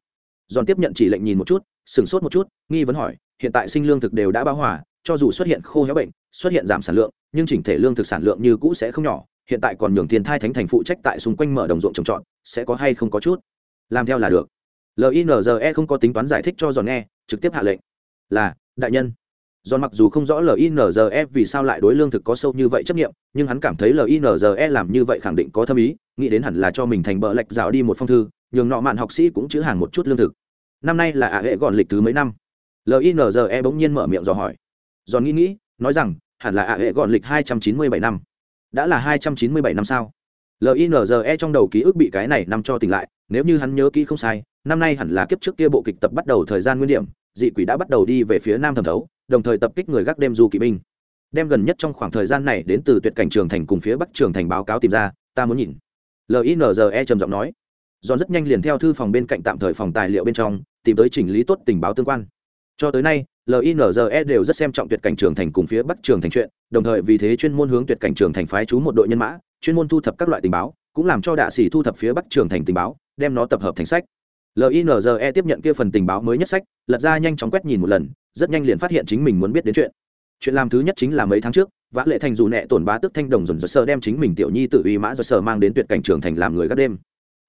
Dọn tiếp nhận chỉ lệnh nhìn một chút, sửng sốt một chút, nghi vấn hỏi, hiện tại sinh lương thực đều đã bao hòa, cho dù xuất hiện khô héo bệnh, xuất hiện giảm sản lượng, nhưng chỉnh thể lương thực sản lượng như cũ sẽ không nhỏ, hiện tại còn nhường thiên thai thánh thành phụ trách tại xung quanh mở đồng ruộng trồng trọt, sẽ có hay không có chút? Làm theo là được. Linze không có tính toán giải thích cho giòn nghe, trực tiếp hạ lệnh. Là, đại nhân. John mặc dù không rõ linze vì sao lại đối lương thực có sâu như vậy chấp nghiệm, nhưng hắn cảm thấy linze làm như vậy khẳng định có thâm ý, nghĩ đến hẳn là cho mình thành bợ lệch rào đi một phong thư, nhường nọ mạn học sĩ cũng chữ hàng một chút lương thực. Năm nay là ạ hệ gọn lịch thứ mấy năm? Linze bỗng nhiên mở miệng dò hỏi. John nghĩ nghĩ, nói rằng, hẳn là ạ hệ gọn lịch hai trăm chín mươi bảy năm. Đã là hai trăm chín mươi bảy năm sao? Linze trong đầu ký ức bị cái này nằm cho tỉnh lại, nếu như hắn nhớ kỹ không sai, năm nay hẳn là kiếp trước kia bộ kịch tập bắt đầu thời gian nguyên điểm dị quỷ đã bắt đầu đi về phía nam thẩm thấu, đồng thời tập kích người gác đêm du kỵ binh. Đem gần nhất trong khoảng thời gian này đến từ tuyệt cảnh trường thành cùng phía bắc trường thành báo cáo tìm ra, ta muốn nhìn. Linze trầm giọng nói. Giòn rất nhanh liền theo thư phòng bên cạnh tạm thời phòng tài liệu bên trong, tìm tới chỉnh lý tốt tình báo tương quan. Cho tới nay linze đều rất xem trọng tuyệt cảnh trường thành cùng phía bắc trường thành chuyện, đồng thời vì thế chuyên môn hướng tuyệt cảnh trường thành phái chú một đội nhân mã, chuyên môn thu thập các loại tình báo, cũng làm cho đạ sĩ thu thập phía bắc trường thành tình báo, đem nó tập hợp thành sách linze tiếp nhận kia phần tình báo mới nhất sách, lật ra nhanh chóng quét nhìn một lần, rất nhanh liền phát hiện chính mình muốn biết đến chuyện. Chuyện làm thứ nhất chính là mấy tháng trước, vã lệ thành dù nẹ tổn bá tức thanh đồng dồn dơ sơ đem chính mình tiểu nhi tự uy mã dơ sơ mang đến tuyệt cảnh trường thành làm người gác đêm.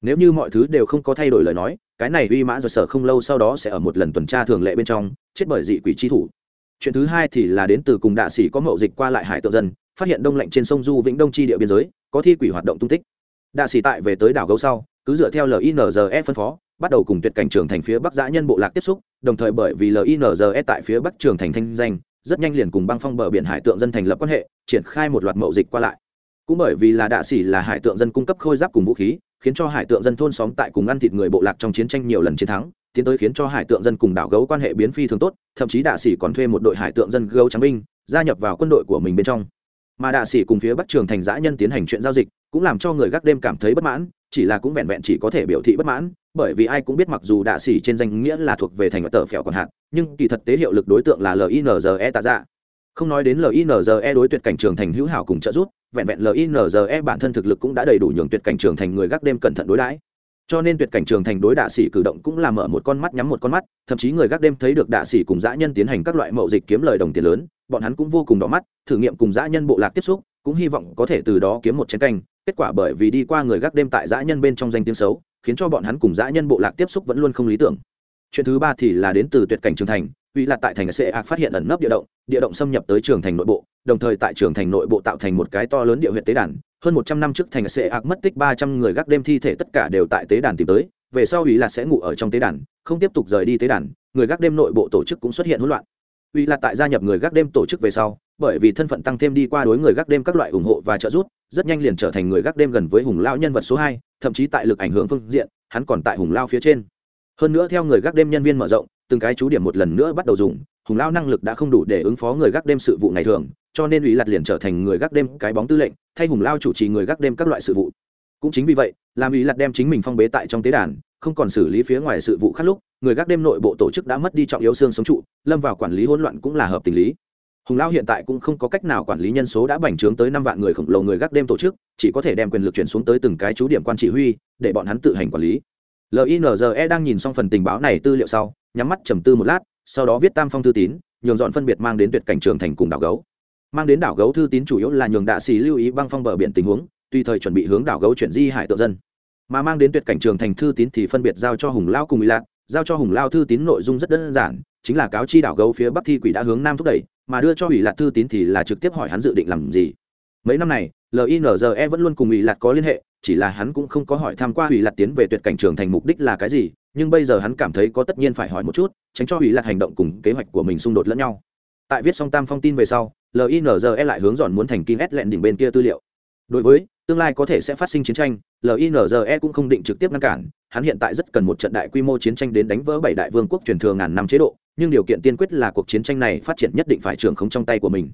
Nếu như mọi thứ đều không có thay đổi lời nói, cái này uy mã dơ sơ không lâu sau đó sẽ ở một lần tuần tra thường lệ bên trong, chết bởi dị quỷ chi thủ. Chuyện thứ hai thì là đến từ cùng đạ sĩ có mậu dịch qua lại hải tự dân, phát hiện đông lạnh trên sông du vĩnh đông chi địa biên giới, có thi quỷ hoạt động tung tích. Đạ sĩ tại về tới đảo gấu sau, cứ dựa theo linze phân phó bắt đầu cùng tuyệt cảnh trường thành phía bắc giã nhân bộ lạc tiếp xúc, đồng thời bởi vì linze tại phía bắc trường thành thanh danh, rất nhanh liền cùng băng phong bờ biển hải tượng dân thành lập quan hệ, triển khai một loạt mậu dịch qua lại. Cũng bởi vì là đạ sĩ là hải tượng dân cung cấp khôi giáp cùng vũ khí, khiến cho hải tượng dân thôn xóm tại cùng ăn thịt người bộ lạc trong chiến tranh nhiều lần chiến thắng, tiến tới khiến cho hải tượng dân cùng đảo gấu quan hệ biến phi thường tốt, thậm chí đạ sĩ còn thuê một đội hải tượng dân gấu trắng binh, gia nhập vào quân đội của mình bên trong. Mà đạ sĩ cùng phía bắc trường thành giã nhân tiến hành chuyện giao dịch, cũng làm cho người gác đêm cảm thấy bất mãn, chỉ là cũng vẹn vẹn chỉ có thể biểu thị bất mãn bởi vì ai cũng biết mặc dù đạ xỉ trên danh nghĩa là thuộc về thành tờ phèo còn hạn, nhưng kỳ thật tế hiệu lực đối tượng là linze tạ dạ. Không nói đến linze đối tuyệt cảnh trường thành hữu hảo cùng trợ giúp, vẹn vẹn linze bản thân thực lực cũng đã đầy đủ nhường tuyệt cảnh trường thành người gác đêm cẩn thận đối đãi. Cho nên tuyệt cảnh trường thành đối đạ sĩ cử động cũng là mở một con mắt nhắm một con mắt, thậm chí người gác đêm thấy được đạ sĩ cùng dã nhân tiến hành các loại mậu dịch kiếm lời đồng tiền lớn, bọn hắn cũng vô cùng đỏ mắt, thử nghiệm cùng dã nhân bộ lạc tiếp xúc, cũng hy vọng có thể từ đó kiếm một chén canh kết quả bởi vì đi qua người gác đêm tại dã nhân bên trong danh tiếng xấu, khiến cho bọn hắn cùng dã nhân bộ lạc tiếp xúc vẫn luôn không lý tưởng. Chuyện thứ ba thì là đến từ tuyệt cảnh trường thành uy lạc tại thành sệ ạc phát hiện ẩn nấp địa động địa động xâm nhập tới trường thành nội bộ, đồng thời tại trường thành nội bộ tạo thành một cái to lớn địa huyện tế đàn. Hơn một trăm năm trước thành sệ ạc mất tích ba trăm người gác đêm thi thể tất cả đều tại tế đàn tìm tới, về sau uy lạc sẽ ngủ ở trong tế đàn, không tiếp tục rời đi tế đàn, người gác đêm nội bộ tổ chức cũng xuất hiện hỗn loạn. Uy lạc tại gia nhập người gác đêm tổ chức về sau bởi vì thân phận tăng thêm đi qua đối người gác đêm các loại ủng hộ và trợ giúp, rất nhanh liền trở thành người gác đêm gần với hùng lao nhân vật số hai, thậm chí tại lực ảnh hưởng phương diện, hắn còn tại hùng lao phía trên. Hơn nữa theo người gác đêm nhân viên mở rộng, từng cái chú điểm một lần nữa bắt đầu dùng, hùng lao năng lực đã không đủ để ứng phó người gác đêm sự vụ ngày thường, cho nên ủy lạt liền trở thành người gác đêm cái bóng tư lệnh, thay hùng lao chủ trì người gác đêm các loại sự vụ. Cũng chính vì vậy, làm ủy lạt đem chính mình phong bế tại trong tế đàn, không còn xử lý phía ngoài sự vụ khác lúc, người gác đêm nội bộ tổ chức đã mất đi trọng yếu xương sống trụ, lâm vào quản lý hỗn loạn cũng là hợp tình lý hùng lao hiện tại cũng không có cách nào quản lý nhân số đã bành trướng tới năm vạn người khổng lồ người gác đêm tổ chức, chỉ có thể đem quyền lực chuyển xuống tới từng cái chú điểm quan chỉ huy, để bọn hắn tự hành quản lý. Linze đang nhìn xong phần tình báo này tư liệu sau, nhắm mắt trầm tư một lát, sau đó viết tam phong thư tín, nhường dọn phân biệt mang đến tuyệt cảnh trường thành cùng đảo gấu. Mang đến đảo gấu thư tín chủ yếu là nhường đạ xì lưu ý băng phong bờ biển tình huống, tùy thời chuẩn bị hướng đảo gấu chuyển di hải tự dân. Mà mang đến tuyệt cảnh trường thành thư tín thì phân biệt giao cho hùng lao cùng ý lạc, giao cho hùng lao thư tín nội dung rất đơn giản chính là cáo chi đảo gấu phía bắc thi quỷ đã hướng nam thúc đẩy, mà đưa cho ủy lạc thư tín thì là trực tiếp hỏi hắn dự định làm gì. Mấy năm này linze vẫn luôn cùng ủy lạc có liên hệ, chỉ là hắn cũng không có hỏi tham q u a ủy lạc tiến về tuyệt cảnh trường thành mục đích là cái gì, nhưng bây giờ hắn cảm thấy có tất nhiên phải hỏi một chút, tránh cho ủy lạc hành động cùng kế hoạch của mình xung đột lẫn nhau. Tại viết xong tam phong tin về sau linze lại hướng dọn muốn thành kim s lẹn đỉnh bên kia tư liệu. Đối với, tương lai có thể sẽ phát sinh chiến tranh linze cũng không định trực tiếp ngăn cản, hắn hiện tại rất cần một trận đại quy mô chiến tranh đến đánh vỡ bảy đại vương quốc truyền thừa ngàn năm chế độ nhưng điều kiện tiên quyết là cuộc chiến tranh này phát triển nhất định phải trưởng không trong tay của mình.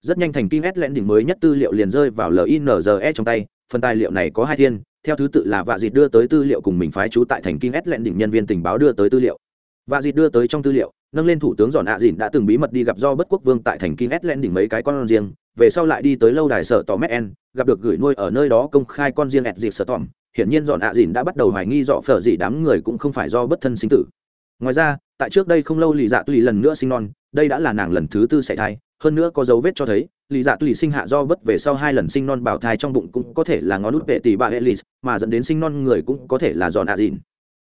Rất nhanh thành kim s lẹn đỉnh mới nhất tư liệu liền rơi vào linze trong tay, phần tài liệu này có hai thiên, theo thứ tự là vạ dịt đưa tới tư liệu cùng mình phái trú tại thành kim s lẹn đỉnh nhân viên tình báo đưa tới tư liệu. Vạ dịt đưa tới trong tư liệu, nâng lên thủ tướng giòn ạ dìn đã từng bí mật đi gặp do bất quốc vương tại thành kim s lẹn đỉnh mấy cái con riêng, về sau lại đi tới lâu đài sở tò mét gặp được gửi nuôi ở nơi đó công khai con riêng ẹt dịp sở tòm. Hiển nhiên dọn ạ dìn đã bắt đầu hoài nghi dọ phở dị đám người cũng không phải do bất thân sinh tử. Ngoài ra tại trước đây không lâu lì dạ tùy lần nữa sinh non đây đã là nàng lần thứ tư sẻ thai hơn nữa có dấu vết cho thấy lì dạ tùy sinh hạ do bất về sau hai lần sinh non bảo thai trong bụng cũng có thể là ngón nút vệ tỷ bà Elis, mà dẫn đến sinh non người cũng có thể là dọn ạ dìn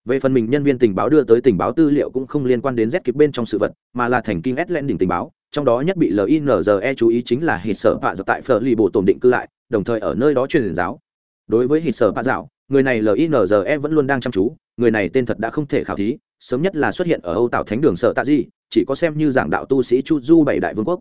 về phần mình nhân viên tình báo đưa tới tình báo tư liệu cũng không liên quan đến z kịp bên trong sự vật mà là thành kinh s đỉnh tình báo trong đó nhất bị linze chú ý chính là hít sở bạ dập tại phở lì bộ tổn định cư lại đồng thời ở nơi đó truyền giáo. Đối với hít sở bạ dạo người này linze vẫn luôn đang chăm chú người này tên thật đã không thể khảo thí sớm nhất là xuất hiện ở âu tảo thánh đường sở tạ di, chỉ có xem như giảng đạo tu sĩ chu du bảy đại vương quốc.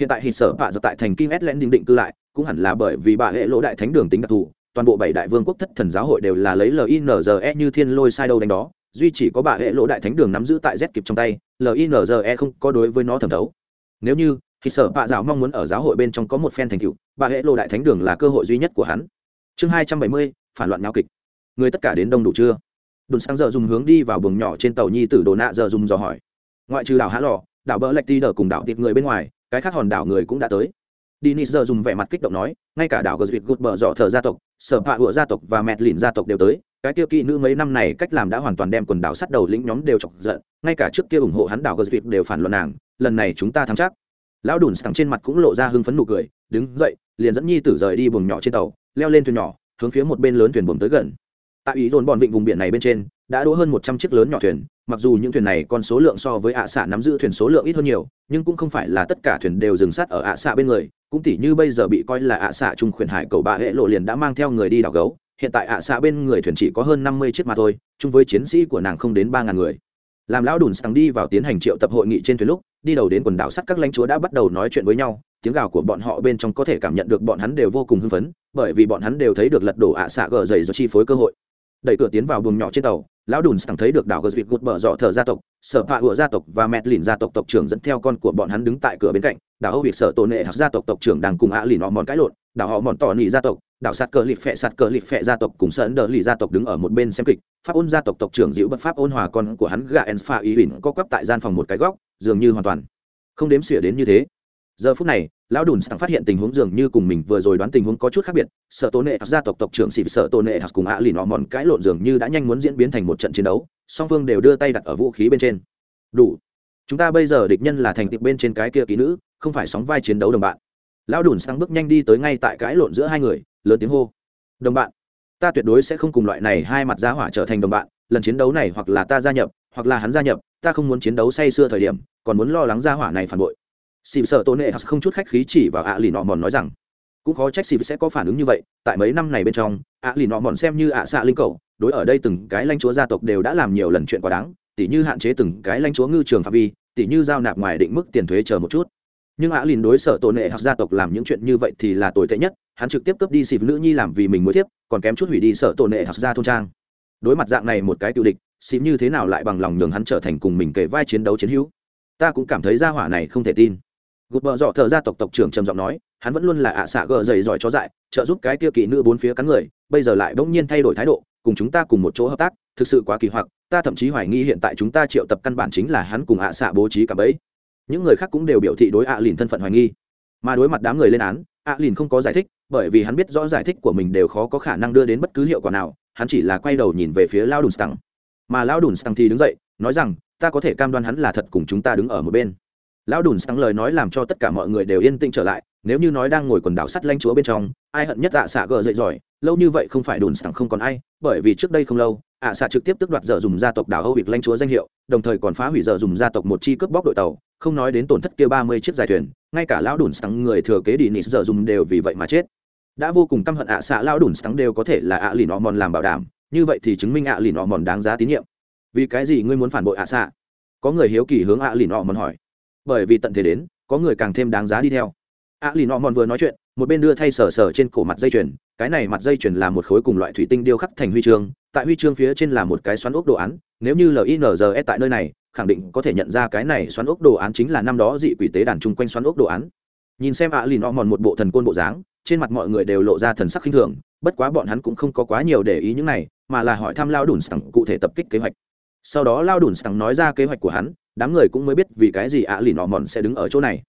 Hiện tại hít sở bạ dập tại thành Kim s định định cư lại, cũng hẳn là bởi vì bà hệ lỗ đại thánh đường tính đặc thù, toàn bộ bảy đại vương quốc thất thần giáo hội đều là lấy linze như thiên lôi sai đâu đánh đó, duy chỉ có bà hệ lỗ đại thánh đường nắm giữ tại z kịp trong tay linze không có đối với nó thẩm thấu. Nếu như thì sở bạ dạo mong muốn ở giáo hội bên trong có một phen thành tựu, bà hệ lỗ đại thánh đường là cơ hội duy nhất của hắn. Chương hai trăm bảy mươi, phản loạn nhau kịch. Người tất cả đến đông đủ chưa? Đồn sang giờ dùng hướng đi vào buồng nhỏ trên tàu nhi tử đồ nạ giờ dùng dò hỏi ngoại trừ đảo hã lò đảo bờ lạch ti đờ cùng đảo tiệp người bên ngoài cái khác hòn đảo người cũng đã tới Dinis giờ dùng vẻ mặt kích động nói, ngay cả đảo Gazvik gút bờ dọ thờ gia tộc, sở phạ hựa gia tộc và mẹt lìn gia tộc đều tới. Cái tiêu kỵ nữ mấy năm này cách làm đã hoàn toàn đem quần đảo sắt đầu lĩnh nhóm đều chọc giận, ngay cả trước kia ủng hộ hắn đảo Gazvik đều phản luận nàng, lần này chúng ta thắng chắc. Lão đùn sẵn trên mặt cũng lộ ra hưng phấn nụ cười, đứng dậy, liền dẫn nhi tử rời đi buồng nhỏ trên tàu, leo lên thuyền nhỏ, hướng phía một bên lớn thuyền buồm tới gần. Tại ý dồn bọn vịnh vùng biển này bên trên, đã đỗ hơn một trăm chiếc lớn nhỏ thuyền, mặc dù những thuyền này còn số lượng so với ạ xạ nắm giữ thuyền số lượng ít hơn nhiều nhưng cũng không phải là tất cả thuyền đều dừng sát ở ạ xạ bên người. Cũng tỉ như bây giờ bị coi là ạ xạ trung khuyển hải cầu bạ hệ lộ liền đã mang theo người đi đảo gấu. Hiện tại ạ xạ bên người thuyền chỉ có hơn năm mươi chiếc mà thôi chung với chiến sĩ của nàng không đến ba ngàn người. Làm lão đùn sẵn đi vào tiến hành triệu tập hội nghị trên thuyền lúc đi đầu đến quần đảo sắt các lãnh chúa đã bắt đầu nói chuyện với nhau. Tiếng gào của bọn họ bên trong có thể cảm nhận được bọn hắn đều vô cùng hưng phấn bởi vì bọn hắn đều thấy được lật đổ ạ xạ gờ dày do chi phối cơ hội đẩy cửa tiến vào buồng nhỏ trên tàu, lão đùn sẵn thấy được đảo gờ gột bờ dọ thờ gia tộc, sở hạ hựa gia tộc và mẹ lìn gia tộc tộc trưởng dẫn theo con của bọn hắn đứng tại cửa bên cạnh. Đảo âu việc sở tổ nệ gia tộc tộc trưởng đang cùng ạ lìn họ mòn cãi lộn, đảo họ mòn tỏ nỉ gia tộc, đảo sạt cờ lịp phẹ sạt cờ lịp phẹ gia tộc cùng sơn đờ lì gia tộc đứng ở một bên xem kịch. Pháp ôn gia tộc tộc trưởng diễu bất pháp ôn hòa con của hắn gà en pha ý huỳnh có quắp tại gian phòng một cái góc, dường như hoàn toàn không đếm xỉa đến như thế giờ phút này, lão đùn sẵn phát hiện tình huống dường như cùng mình vừa rồi đoán tình huống có chút khác biệt, sợ tổ nệ gia tộc tộc trưởng xịp sợ tổ nệ cùng ạ lì nọ mòn cãi lộn dường như đã nhanh muốn diễn biến thành một trận chiến đấu, song phương đều đưa tay đặt ở vũ khí bên trên. Đủ, chúng ta bây giờ địch nhân là thành tiệp bên trên cái kia kỹ nữ, không phải sóng vai chiến đấu đồng bạn. Lão đùn sẵn bước nhanh đi tới ngay tại cãi lộn giữa hai người, lớn tiếng hô. Đồng bạn, ta tuyệt đối sẽ không cùng loại này hai mặt giá hỏa trở thành đồng bạn, lần chiến đấu này hoặc là ta gia nhập, hoặc là hắn gia nhập, ta không muốn chiến đấu say sưa thời điểm, còn muốn lo lắng gia hỏa này phản bội xịp sợ tôn nệ không chút khách khí chỉ vào ạ lì nọ mòn nói rằng, cũng khó trách xịp sẽ có phản ứng như vậy, tại mấy năm này bên trong ạ lì nọ mòn xem như ạ xạ linh cầu, đối ở đây từng cái lãnh chúa gia tộc đều đã làm nhiều lần chuyện quá đáng, tỉ như hạn chế từng cái lãnh chúa ngư trường phạm vi, tỉ như giao nạp ngoài định mức tiền thuế chờ một chút. Nhưng ạ lìn đối sở tổ nệ hoặc gia tộc làm những chuyện như vậy thì là tồi tệ nhất, hắn trực tiếp cướp đi xịp nữ nhi làm vì mình mới tiếp, còn kém chút hủy đi sở tổ nệ hoặc gia thôn trang. Đối mặt dạng này một cái tiêu địch xịp như thế nào lại bằng lòng nhường hắn trở thành cùng mình kể vai chiến đấu chiến hữu? Ta cũng cảm thấy gia hỏa này không thể tin gục bờ dọ thợ ra tộc tộc trưởng trầm giọng nói, hắn vẫn luôn là ạ xạ gờ dày giỏi chó dại, trợ giúp cái kia kỳ nữ bốn phía cắn người, bây giờ lại bỗng nhiên thay đổi thái độ, cùng chúng ta cùng một chỗ hợp tác, thực sự quá kỳ hoặc, ta thậm chí hoài nghi hiện tại chúng ta triệu tập căn bản chính là hắn cùng ạ xạ bố trí cả bấy những người khác cũng đều biểu thị đối ạ lìn thân phận hoài nghi. Mà đối mặt đám người lên án, ạ lìn không có giải thích, bởi vì hắn biết rõ giải thích của mình đều khó có khả năng đưa đến bất cứ hiệu quả nào, hắn chỉ là quay đầu nhìn về phía lao đùn stăng mà lao đùn stăng thì đứng dậy, nói rằng, ta có thể cam đoan hắn là thật cùng chúng ta đứng ở một bên lão đùn sáng lời nói làm cho tất cả mọi người đều yên tĩnh trở lại, nếu như nói đang ngồi quần đảo sắt lanh chúa bên trong, ai hận nhất ạ xạ gờ dậy giỏi, lâu như vậy không phải đùn sáng không còn ai, bởi vì trước đây không lâu, ạ xạ trực tiếp tước đoạt giờ dùng gia tộc đảo âu việc lanh chúa danh hiệu, đồng thời còn phá hủy giờ dùng gia tộc một chi cướp bóc đội tàu, không nói đến tổn thất kia ba mươi chiếc dài thuyền, ngay cả lão đùn sáng người thừa kế đi nịt giờ dùng đều vì vậy mà chết. Đã vô cùng căm hận ạ xạ lão đùn sáng đều có thể là ạ lì nọ mòn làm bảo đảm, như vậy thì chứng minh ạ lì nọ mòn đáng giá tín nhiệm. Vì cái gì ngươi muốn phản bội ạ xạ? Có người hiếu kỳ hướng ạ lì nọ mòn hỏi bởi vì tận thế đến, có người càng thêm đáng giá đi theo. A lì nọ mòn vừa nói chuyện, một bên đưa thay sờ sờ trên cổ mặt dây chuyền, cái này mặt dây chuyền là một khối cùng loại thủy tinh điêu khắc thành huy chương, tại huy chương phía trên là một cái xoắn ốc đồ án, nếu như linze tại nơi này, khẳng định có thể nhận ra cái này xoắn ốc đồ án chính là năm đó dị quỷ tế đàn chung quanh xoắn ốc đồ án. Nhìn xem a lì nọ mòn một bộ thần côn bộ dáng, trên mặt mọi người đều lộ ra thần sắc khinh thường, bất quá bọn hắn cũng không có quá nhiều để ý những này, mà là hỏi thăm lao đùn sẵn cụ thể tập kích kế hoạch. Sau đó lao đùn sẵn nói ra kế hoạch của hắn đám người cũng mới biết vì cái gì ạ lì nọ mòn sẽ đứng ở chỗ này.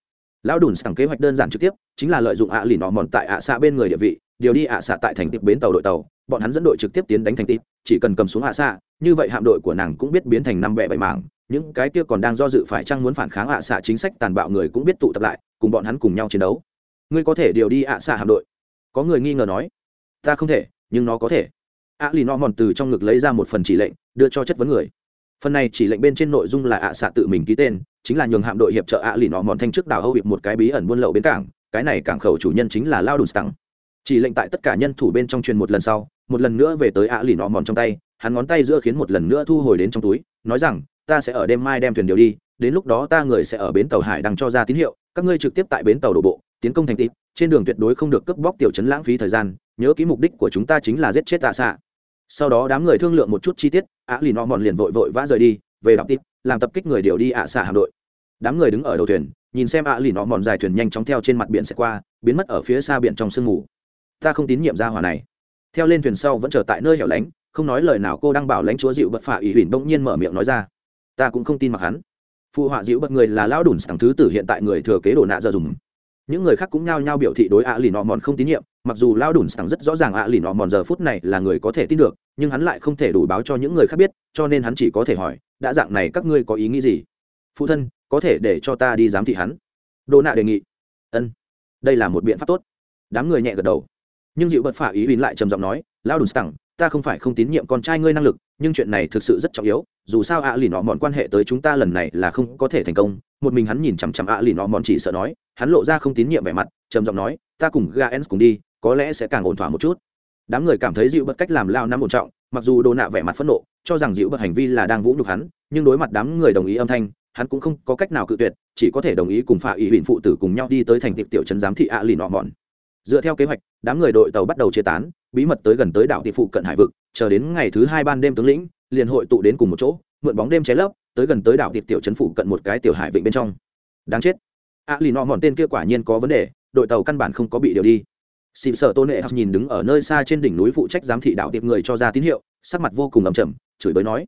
Lão đùn sẵn kế hoạch đơn giản trực tiếp, chính là lợi dụng ạ lì nọ mòn tại ạ xạ bên người địa vị, điều đi ạ xạ tại thành tiệp bến tàu đội tàu. Bọn hắn dẫn đội trực tiếp tiến đánh thành tiệp chỉ cần cầm xuống ạ xạ, như vậy hạm đội của nàng cũng biết biến thành năm bẹ bảy mảng. Những cái kia còn đang do dự phải chăng muốn phản kháng ạ xạ chính sách tàn bạo người cũng biết tụ tập lại, cùng bọn hắn cùng nhau chiến đấu. Ngươi có thể điều đi ạ xạ hạm đội. Có người nghi ngờ nói. Ta không thể, nhưng nó có thể. Ạ lì nọ mòn từ trong ngực lấy ra một phần chỉ lệnh, đưa cho chất vấn người phần này chỉ lệnh bên trên nội dung là ạ xạ tự mình ký tên, chính là nhường hạm đội hiệp trợ ạ lì nọ mòn thanh trước đảo âu hiệp một cái bí ẩn buôn lậu bến cảng, cái này cảng khẩu chủ nhân chính là lao đùn stăng chỉ lệnh tại tất cả nhân thủ bên trong truyền một lần sau, một lần nữa về tới ạ lì nọ mòn trong tay, hắn ngón tay giữa khiến một lần nữa thu hồi đến trong túi, nói rằng, ta sẽ ở đêm mai đem thuyền điều đi, đến lúc đó ta người sẽ ở bến tàu hải đăng cho ra tín hiệu, các ngươi trực tiếp tại bến tàu đổ bộ, tiến công thành tịp trên đường tuyệt đối không được cướp bóc tiểu chấn lãng phí thời gian, nhớ ký mục đích của chúng ta chính là giết chết tạ xạ sau đó đám người thương lượng một chút chi tiết ạ lì no mòn liền vội vội vã rời đi, về đọc tít làm tập kích người điều đi ạ xạ hạm đội. Đám người đứng ở đầu thuyền, nhìn xem ạ lì nọ mòn dài thuyền nhanh chóng theo trên mặt biển sẽ qua, biến mất ở phía xa biển trong sương mù. Ta không tín nhiệm ra hỏa này. Theo lên thuyền sau vẫn chờ tại nơi hẻo lánh, không nói lời nào cô đang bảo lãnh chúa dịu bật phả ủy huỳnh bỗng nhiên mở miệng nói ra. Ta cũng không tin mặc hắn. Phụ họa dịu bật người là lão đùn thằng thứ tử hiện tại người thừa kế đồ nạ giờ dùng những người khác cũng nhao nhao biểu thị đối ạ lì nọ mòn không tín nhiệm, mặc dù lao đùn sẵn rất rõ ràng ạ lì nọ mòn giờ phút này là người có thể tin được, nhưng hắn lại không thể đủ báo cho những người khác biết, cho nên hắn chỉ có thể hỏi, đã dạng này các ngươi có ý nghĩ gì? Phụ thân, có thể để cho ta đi giám thị hắn? Đồ nạ đề nghị. Ân, đây là một biện pháp tốt. Đám người nhẹ gật đầu. Nhưng dịu bật phả ý huỳnh lại trầm giọng nói, lao đùn sẵn, ta không phải không tín nhiệm con trai ngươi năng lực, nhưng chuyện này thực sự rất trọng yếu, dù sao ạ lì nọ mòn quan hệ tới chúng ta lần này là không có thể thành công. Một mình hắn nhìn chằm chằm ạ lì nọ mòn chỉ sợ nói hắn lộ ra không tín nhiệm vẻ mặt, trầm giọng nói, ta cùng gaens cùng đi, có lẽ sẽ càng ổn thỏa một chút. Đám người cảm thấy dịu bật cách làm lao năm ổn trọng, mặc dù đồ nạ vẻ mặt phẫn nộ, cho rằng dịu bật hành vi là đang vũ nhục hắn, nhưng đối mặt đám người đồng ý âm thanh, hắn cũng không có cách nào cự tuyệt, chỉ có thể đồng ý cùng phạ ý huỳnh phụ tử cùng nhau đi tới thành tiệp tiểu trấn giám thị ạ lì nọ mòn dựa theo kế hoạch, đám người đội tàu bắt đầu chia tán, bí mật tới gần tới đảo thị phụ cận hải vực, chờ đến ngày thứ hai ban đêm tướng lĩnh, liền hội tụ đến cùng một chỗ, mượn bóng đêm cháy lấp, tới gần tới đảo tiệp tiểu trấn phụ cận một cái tiểu hải vịnh bên trong. Đáng chết a lì nọ mòn tên kia quả nhiên có vấn đề, đội tàu căn bản không có bị điều đi. Xịp sở tôn nệ học nhìn đứng ở nơi xa trên đỉnh núi phụ trách giám thị đảo tiệp người cho ra tín hiệu, sắc mặt vô cùng ầm chầm chửi bới nói.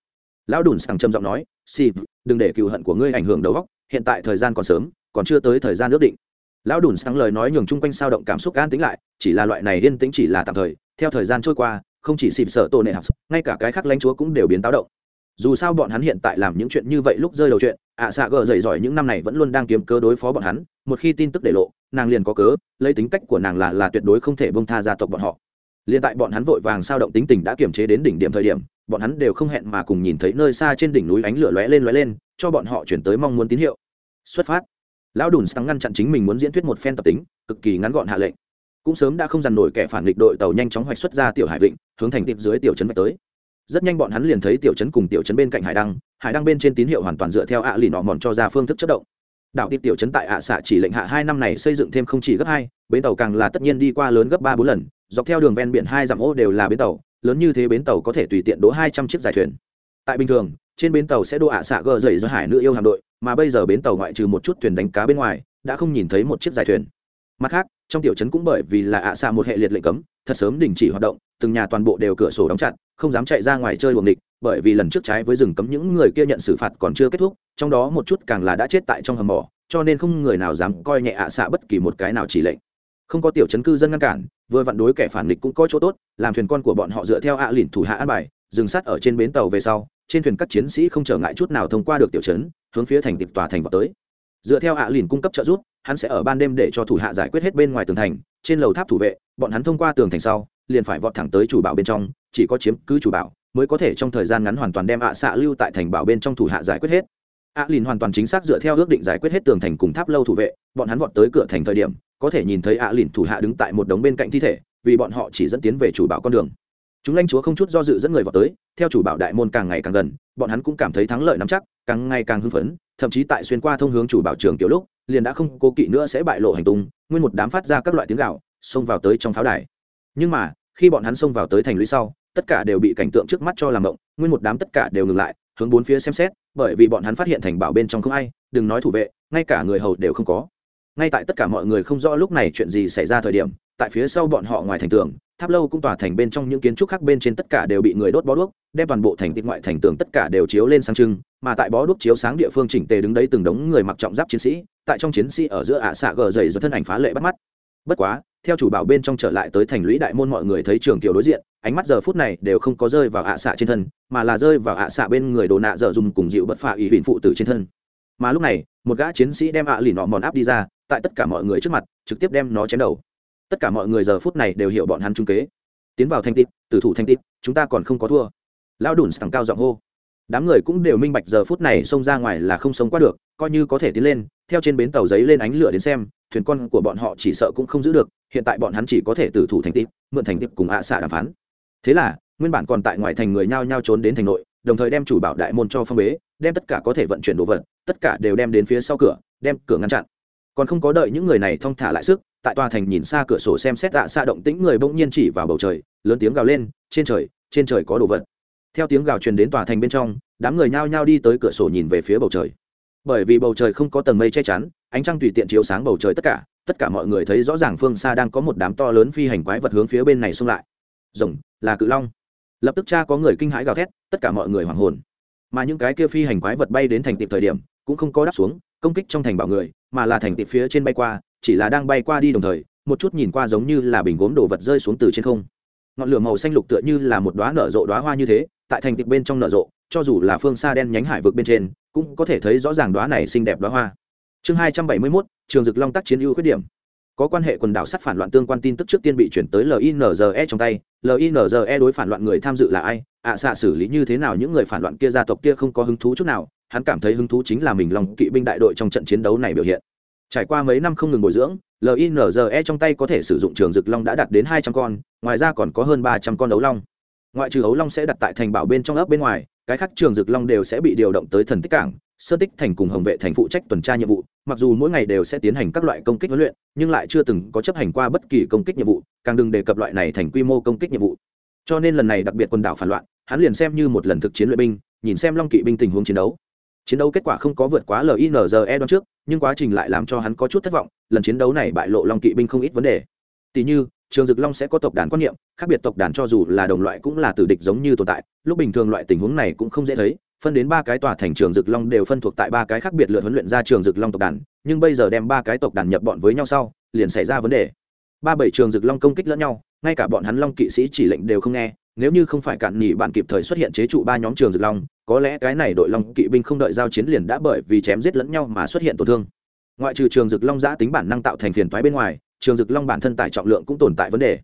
Lão đùn sằng trầm giọng nói xịp đừng để cựu hận của ngươi ảnh hưởng đầu góc hiện tại thời gian còn sớm, còn chưa tới thời gian ước định. Lão đùn sằng lời nói nhường chung quanh sao động cảm xúc an tính lại, chỉ là loại này yên tĩnh chỉ là tạm thời, theo thời gian trôi qua, không chỉ xịp sở tôn nệ học ngay cả cái khác lãnh chúa cũng đều biến táo động dù sao bọn hắn hiện tại làm những chuyện như vậy lúc rơi đầu chuyện, ạ xạ gờ dậy giỏi những năm này vẫn luôn đang kiếm cớ đối phó bọn hắn, một khi tin tức để lộ, nàng liền có cớ, lấy tính cách của nàng là là tuyệt đối không thể bông tha gia tộc bọn họ. Liền tại bọn hắn vội vàng sao động tính tình đã kiềm chế đến đỉnh điểm thời điểm, bọn hắn đều không hẹn mà cùng nhìn thấy nơi xa trên đỉnh núi ánh lửa lóe lên lóe lên, cho bọn họ chuyển tới mong muốn tín hiệu. Xuất phát. Lão đùn sáng ngăn chặn chính mình muốn diễn thuyết một phen tập tính, cực kỳ ngắn gọn hạ lệnh. Cũng sớm đã không dằn nổi kẻ phản nghịch đội tàu nhanh chóng hoạch xuất ra tiểu hải vịnh, hướng thành tiệp dưới tiểu trấn vạch tới rất nhanh bọn hắn liền thấy tiểu trấn cùng tiểu trấn bên cạnh hải đăng hải đăng bên trên tín hiệu hoàn toàn dựa theo ạ à lì nọ mòn cho ra phương thức chất động. Đạo tiệp tiểu trấn tại ạ xạ chỉ lệnh hạ hai năm này xây dựng thêm không chỉ gấp hai, bến tàu càng là tất nhiên đi qua lớn gấp ba bốn lần, dọc theo đường ven biển hai dặm ô đều là bến tàu, lớn như thế bến tàu có thể tùy tiện đỗ hai trăm chiếc dài thuyền. Tại bình thường, trên bến tàu sẽ đỗ ạ xạ gờ dậy do hải nữ yêu hạm đội, mà bây giờ bến tàu ngoại trừ một chút thuyền đánh cá bên ngoài, đã không nhìn thấy một chiếc dài thuyền. Mặt khác, trong tiểu trấn cũng bởi vì là ạ xạ một hệ liệt lệnh cấm thật sớm đình chỉ hoạt động, từng nhà toàn bộ đều cửa sổ đóng chặt, không dám chạy ra ngoài chơi buồng địch bởi vì lần trước trái với rừng cấm những người kia nhận xử phạt còn chưa kết thúc, trong đó một chút càng là đã chết tại trong hầm mỏ, cho nên không người nào dám coi nhẹ ạ xạ bất kỳ một cái nào chỉ lệnh. Không có tiểu chấn cư dân ngăn cản, vừa vặn đối kẻ phản nghịch cũng có chỗ tốt, làm thuyền con của bọn họ dựa theo ạ lìn thủ hạ an bài, dừng sát ở trên bến tàu về sau, trên thuyền các chiến sĩ không trở ngại chút nào thông qua được tiểu chấn, hướng phía thành tịch tòa thành vào tới. Dựa theo ạ lìn cung cấp trợ giúp, hắn sẽ ở ban đêm để cho thủ hạ giải quyết hết bên ngoài tường thành, trên lầu tháp thủ vệ bọn hắn thông qua tường thành sau, liền phải vọt thẳng tới chủ bảo bên trong, chỉ có chiếm cứ chủ bảo, mới có thể trong thời gian ngắn hoàn toàn đem ạ xạ lưu tại thành bảo bên trong thủ hạ giải quyết hết. ạ lìn hoàn toàn chính xác dựa theo ước định giải quyết hết tường thành cùng tháp lâu thủ vệ, bọn hắn vọt tới cửa thành thời điểm, có thể nhìn thấy ạ lìn thủ hạ đứng tại một đống bên cạnh thi thể, vì bọn họ chỉ dẫn tiến về chủ bảo con đường. Chúng lãnh chúa không chút do dự dẫn người vào tới, theo chủ bảo đại môn càng ngày càng gần, bọn hắn cũng cảm thấy thắng lợi nắm chắc, càng ngày càng hưng phấn, thậm chí tại xuyên qua thông hướng chủ bảo trường kiểu lúc, liền đã không cố kỵ nữa sẽ bại lộ hành tung, nguyên một đám phát ra các loại tiếng gạo xông vào tới trong pháo đài. Nhưng mà, khi bọn hắn xông vào tới thành lũy sau, tất cả đều bị cảnh tượng trước mắt cho làm động, nguyên một đám tất cả đều ngừng lại, hướng bốn phía xem xét, bởi vì bọn hắn phát hiện thành bảo bên trong không ai, đừng nói thủ vệ, ngay cả người hầu đều không có. Ngay tại tất cả mọi người không rõ lúc này chuyện gì xảy ra thời điểm, tại phía sau bọn họ ngoài thành tường, tháp lâu cũng tỏa thành bên trong những kiến trúc khác bên trên tất cả đều bị người đốt bó đuốc, đem toàn bộ thành tịnh ngoại thành tường tất cả đều chiếu lên sáng trưng, mà tại bó đuốc chiếu sáng địa phương chỉnh tề đứng đấy từng đống người mặc trọng giáp chiến sĩ, tại trong chiến sĩ ở giữa ạ xạ gờ dày do thân ảnh phá lệ bắt mắt. Bất quá theo chủ bảo bên trong trở lại tới thành lũy đại môn mọi người thấy trường kiều đối diện, ánh mắt giờ phút này đều không có rơi vào ạ xạ trên thân, mà là rơi vào ạ xạ bên người đồ nạ dở dùng cùng dịu bất phà ủy huỳnh phụ tử trên thân. Mà lúc này, một gã chiến sĩ đem ạ lì nọ mòn áp đi ra, tại tất cả mọi người trước mặt, trực tiếp đem nó chém đầu. Tất cả mọi người giờ phút này đều hiểu bọn hắn trung kế. Tiến vào thanh tịp tử thủ thanh tịp chúng ta còn không có thua. Lao đùn thẳng cao giọng hô. Đám người cũng đều minh bạch giờ phút này xông ra ngoài là không sống qua được, coi như có thể tiến lên, theo trên bến tàu giấy lên ánh lửa đến xem, thuyền con của bọn họ chỉ sợ cũng không giữ được hiện tại bọn hắn chỉ có thể tử thủ thành tiếp mượn thành tiếp cùng ạ xạ đàm phán. Thế là, nguyên bản còn tại ngoài thành người nhao nhao trốn đến thành nội, đồng thời đem chủ bảo đại môn cho phong bế, đem tất cả có thể vận chuyển đồ vật, tất cả đều đem đến phía sau cửa, đem cửa ngăn chặn. Còn không có đợi những người này thong thả lại sức, tại tòa thành nhìn xa cửa sổ xem xét ạ xạ động tĩnh người bỗng nhiên chỉ vào bầu trời, lớn tiếng gào lên, trên trời trên trời có đồ vật. Theo tiếng gào truyền đến tòa thành bên trong, đám người nhao nhao đi tới cửa sổ nhìn về phía bầu trời. Bởi vì bầu trời không có tầng mây che chắn, ánh trăng tùy tiện chiếu sáng bầu trời tất cả tất cả mọi người thấy rõ ràng phương xa đang có một đám to lớn phi hành quái vật hướng phía bên này xông lại. Rồng, là cự long. Lập tức cha có người kinh hãi gào thét, tất cả mọi người hoảng hồn. Mà những cái kia phi hành quái vật bay đến thành tiệp thời điểm, cũng không có đáp xuống, công kích trong thành bảo người, mà là thành tiệp phía trên bay qua, chỉ là đang bay qua đi đồng thời, một chút nhìn qua giống như là bình gốm đồ vật rơi xuống từ trên không. Ngọn lửa màu xanh lục tựa như là một đoá nở rộ đoá hoa như thế, tại thành tiệp bên trong nở rộ, cho dù là phương xa đen nhánh hải vực bên trên, cũng có thể thấy rõ ràng đoá này xinh đẹp đoá hoa chương hai trăm bảy mươi mốt trường dực long tác chiến ưu khuyết điểm. Có quan hệ quần đảo sắt phản loạn tương quan tin tức trước tiên bị chuyển tới linze trong tay. Linze đối phản loạn người tham dự là ai? Ạ à, xạ xử lý như thế nào những người phản loạn kia gia tộc kia không có hứng thú chút nào? Hắn cảm thấy hứng thú chính là mình lòng kỵ binh đại đội trong trận chiến đấu này biểu hiện. Trải qua mấy năm không ngừng bồi dưỡng linze trong tay có thể sử dụng trường dực long đã đạt đến hai trăm con ngoài ra còn có hơn ba trăm con ấu long. Ngoại trừ ấu long sẽ đặt tại thành bảo bên trong ấp bên ngoài cái khác trường dực long đều sẽ bị điều động tới thần tích cảng sơ tích thành cùng hồng vệ thành phụ trách tuần tra nhiệm vụ, mặc dù mỗi ngày đều sẽ tiến hành các loại công kích huấn luyện, nhưng lại chưa từng có chấp hành qua bất kỳ công kích nhiệm vụ, càng đừng đề cập loại này thành quy mô công kích nhiệm vụ. Cho nên lần này đặc biệt quần đảo phản loạn, hắn liền xem như một lần thực chiến luyện binh, nhìn xem long kỵ binh tình huống chiến đấu. Chiến đấu kết quả không có vượt quá linze đoán trước, nhưng quá trình lại làm cho hắn có chút thất vọng, lần chiến đấu này bại lộ long kỵ binh không ít vấn đề. Tỷ như, trường dực long sẽ có tộc đàn quan niệm, khác biệt tộc đàn cho dù là đồng loại cũng là tử địch giống như tồn tại, lúc bình thường loại tình huống này cũng không dễ thấy phân đến ba cái tòa thành trường dực long đều phân thuộc tại ba cái khác biệt lượt huấn luyện ra trường dực long tộc đàn, nhưng bây giờ đem ba cái tộc đàn nhập bọn với nhau sau, liền xảy ra vấn đề. Ba bảy trường dực long công kích lẫn nhau, ngay cả bọn hắn long kỵ sĩ chỉ lệnh đều không nghe, nếu như không phải cạn nhỉ bạn kịp thời xuất hiện chế trụ ba nhóm trường dực long, có lẽ cái này đội long kỵ binh không đợi giao chiến liền đã bởi vì chém giết lẫn nhau mà xuất hiện tổn thương. Ngoại trừ trường dực long giã tính bản năng tạo thành phiền toái bên ngoài, trường dực long bản thân tải trọng lượng cũng tồn tại vấn đề.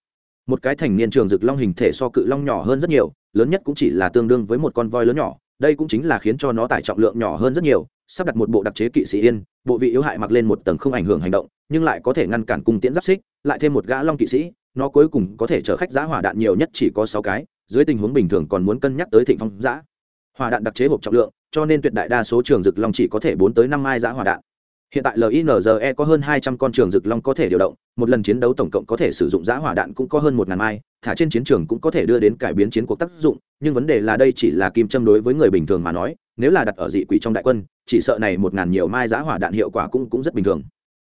Một cái thành niên trường dực long hình thể so cự long nhỏ hơn rất nhiều, lớn nhất cũng chỉ là tương đương với một con voi lớn nhỏ đây cũng chính là khiến cho nó tải trọng lượng nhỏ hơn rất nhiều, sắp đặt một bộ đặc chế kỵ sĩ yên, bộ vị yếu hại mặc lên một tầng không ảnh hưởng hành động, nhưng lại có thể ngăn cản cung tiễn giáp xích, lại thêm một gã long kỵ sĩ, nó cuối cùng có thể chở khách giá hỏa đạn nhiều nhất chỉ có sáu cái, dưới tình huống bình thường còn muốn cân nhắc tới thịnh phong giã hỏa đạn đặc chế hộp trọng lượng, cho nên tuyệt đại đa số trường dực long chỉ có thể bốn tới năm mai giã hỏa đạn hiện tại linze có hơn hai trăm con trường rực long có thể điều động, một lần chiến đấu tổng cộng có thể sử dụng giã hỏa đạn cũng có hơn một ngàn mai, thả trên chiến trường cũng có thể đưa đến cải biến chiến cuộc tác dụng, nhưng vấn đề là đây chỉ là kim châm đối với người bình thường mà nói, nếu là đặt ở dị quỷ trong đại quân, chỉ sợ này một ngàn nhiều mai giã hỏa đạn hiệu quả cũng cũng rất bình thường.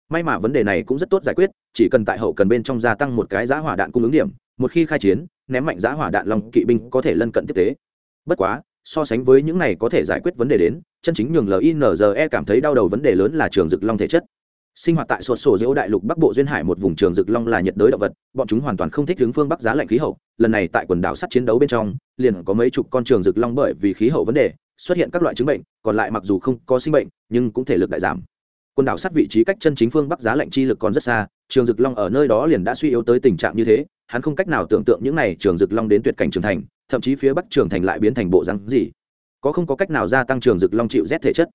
May mà vấn đề này cũng rất tốt giải quyết, chỉ cần tại hậu cần bên trong gia tăng một cái giã hỏa đạn cung ứng điểm, một khi khai chiến, ném mạnh giã hỏa đạn long kỵ binh có thể lân cận tiếp tế. Bất quá so sánh với những này có thể giải quyết vấn đề đến, chân chính nhường linze cảm thấy đau đầu vấn đề lớn là trường dực long thể chất. Sinh hoạt tại sột sổ giữa đại lục bắc bộ duyên hải một vùng trường dực long là nhiệt đới động vật, bọn chúng hoàn toàn không thích hướng phương bắc giá lạnh khí hậu. Lần này tại quần đảo sắt chiến đấu bên trong, liền có mấy chục con trường dực long bởi vì khí hậu vấn đề, xuất hiện các loại chứng bệnh, còn lại mặc dù không có sinh bệnh, nhưng cũng thể lực đại giảm. Quần đảo sắt vị trí cách chân chính phương bắc giá lạnh chi lực còn rất xa trường dực long ở nơi đó liền đã suy yếu tới tình trạng như thế, hắn không cách nào tưởng tượng những n à y trường dực long đến tuyệt cảnh trưởng thành, thậm chí phía bắc trường thành lại biến thành bộ rắn gì. Có không có cách nào gia tăng trường dực long chịu rét thể chất.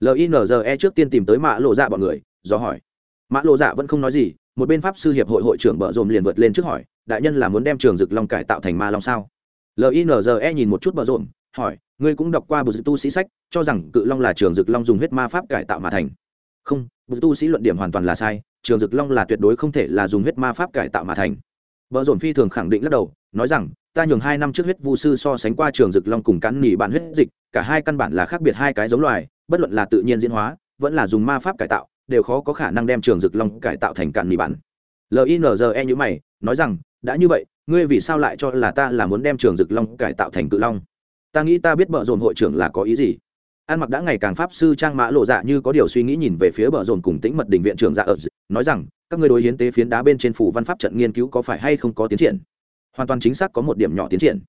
Linze trước tiên tìm tới mã lộ dạ bọn người, do hỏi. Mã lộ dạ vẫn không nói gì, một bên pháp sư hiệp hội hội trưởng bợ rồm liền vượt lên trước hỏi, đại nhân là muốn đem trường dực long cải tạo thành ma long sao? Linze nhìn một chút bợ rồm hỏi, ngươi cũng đọc qua bờ tu sĩ sách, cho rằng cự long là trường dực long dùng huyết ma pháp cải tạo mà thành? Không bờ tu sĩ luận điểm hoàn toàn là sai trường dực long là tuyệt đối không thể là dùng huyết ma pháp cải tạo mà thành. Vợ dồn phi thường khẳng định lắc đầu, nói rằng, ta nhường hai năm trước huyết vu sư so sánh qua trường dực long cùng cắn nỉ bản huyết dịch, cả hai căn bản là khác biệt hai cái giống loài, bất luận là tự nhiên diễn hóa, vẫn là dùng ma pháp cải tạo, đều khó có khả năng đem trường dực long cải tạo thành cạn nỉ bản. Linze như mày, nói rằng, đã như vậy, ngươi vì sao lại cho là ta là muốn đem trường dực long cải tạo thành cự long? Ta nghĩ ta biết bợ dồn hội trưởng là có ý gì? An mặc đã ngày càng pháp sư trang mã lộ dạ như có điều suy nghĩ nhìn về phía bờ dồn cùng tĩnh mật đình viện trưởng dạ ở nói rằng, các ngươi đối hiến tế phiến đá bên trên phủ văn pháp trận nghiên cứu có phải hay không có tiến triển? Hoàn toàn chính xác có một điểm nhỏ tiến triển.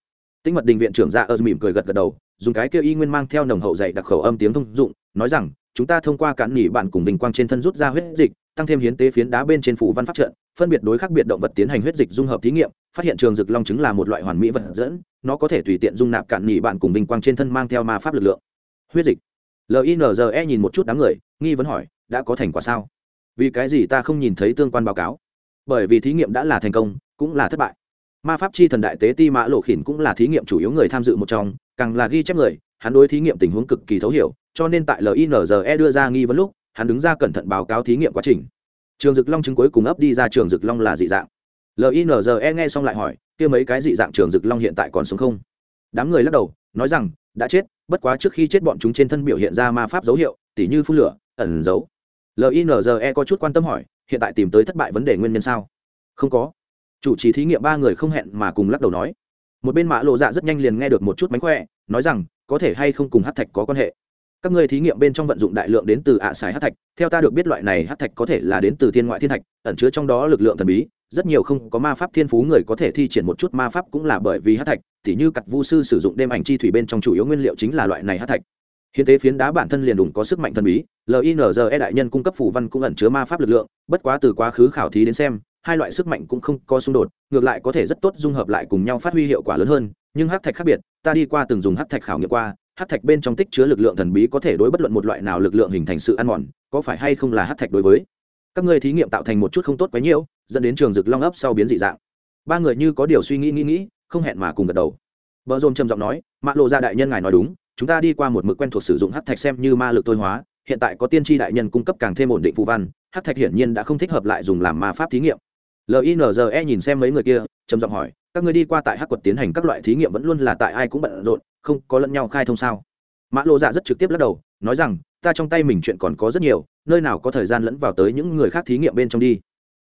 Tĩnh mật đình viện trưởng dạ ở mỉm cười gật gật đầu, dùng cái kia y nguyên mang theo nồng hậu dạy đặc khẩu âm tiếng thông dụng, nói rằng, chúng ta thông qua cản nỉ bạn cùng vinh quang trên thân rút ra huyết dịch, tăng thêm hiến tế phiến đá bên trên phủ văn pháp trận, phân biệt đối khác biệt động vật tiến hành huyết dịch dung hợp thí nghiệm, phát hiện trường dực long chứng là một loại hoàn mỹ vật dẫn, nó có thể tùy tiện dung nạp cản nỉ bạn cùng vinh quang trên thân mang theo ma pháp lực lượng huyết dịch. Linze nhìn một chút đám người, nghi vấn hỏi, đã có thành quả sao? Vì cái gì ta không nhìn thấy tương quan báo cáo? Bởi vì thí nghiệm đã là thành công, cũng là thất bại. Ma pháp chi thần đại tế ti mã lộ khỉn cũng là thí nghiệm chủ yếu người tham dự một trong, càng là ghi chép người, hắn đối thí nghiệm tình huống cực kỳ thấu hiểu, cho nên tại linze đưa ra nghi vấn lúc, hắn đứng ra cẩn thận báo cáo thí nghiệm quá trình. Trường dực long chứng cuối cùng ấp đi ra trường dực long là dị dạng. Linze nghe xong lại hỏi, kia mấy cái dị dạng trường dực long hiện tại còn sống không? Đám người lắc đầu, nói rằng, đã chết bất quá trước khi chết bọn chúng trên thân biểu hiện ra ma pháp dấu hiệu, tỉ như phun lửa, ẩn giấu linze có chút quan tâm hỏi, hiện tại tìm tới thất bại vấn đề nguyên nhân sao? Không có. Chủ trì thí nghiệm ba người không hẹn mà cùng lắc đầu nói. Một bên mã lộ dạ rất nhanh liền nghe được một chút mánh khỏe, nói rằng, có thể hay không cùng hát thạch có quan hệ? Các ngươi thí nghiệm bên trong vận dụng đại lượng đến từ ạ à hát thạch, theo ta được biết loại này hát thạch có thể là đến từ thiên ngoại thiên thạch, ẩn chứa trong đó lực lượng thần bí rất nhiều không có ma pháp thiên phú người có thể thi triển một chút ma pháp cũng là bởi vì hát thạch, tỉ như cặp vu sư sử dụng đêm ảnh chi thủy bên trong chủ yếu nguyên liệu chính là loại này hát thạch. Hiến tế phiến đá bản thân liền đủng có sức mạnh thần bí linze đại nhân cung cấp phủ văn cũng ẩn chứa ma pháp lực lượng, bất quá từ quá khứ khảo thí đến xem, hai loại sức mạnh cũng không có xung đột, ngược lại có thể rất tốt dung hợp lại cùng nhau phát huy hiệu quả lớn hơn, nhưng hát thạch khác biệt, ta đi qua từng dùng hát thạch khảo nghiệm qua, hát thạch bên trong tích chứa lực lượng thần bí có thể đối bất luận một loại nào lực lượng hình thành sự ăn mòn, có phải hay không là hát thạch đối với? Các ngươi thí nghiệm tạo thành một chút không tốt quá nhiều dẫn đến trường rực long ấp sau biến dị dạng. Ba người như có điều suy nghĩ nghĩ nghĩ, không hẹn mà cùng gật đầu. Vợ dồn trầm giọng nói, mạ lộ ra đại nhân ngài nói đúng, chúng ta đi qua một mực quen thuộc sử dụng hát thạch xem như ma lực thôi hóa, hiện tại có tiên tri đại nhân cung cấp càng thêm ổn định phù văn, hát thạch hiển nhiên đã không thích hợp lại dùng làm ma pháp thí nghiệm. Linze nhìn xem mấy người kia, trầm giọng hỏi, các người đi qua tại hát quật tiến hành các loại thí nghiệm vẫn luôn là tại ai cũng bận rộn, không có lẫn nhau khai thông sao? Mã lộ dạ rất trực tiếp lắc đầu, nói rằng, ta trong tay mình chuyện còn có rất nhiều, nơi nào có thời gian lẫn vào tới những người khác thí nghiệm bên trong đi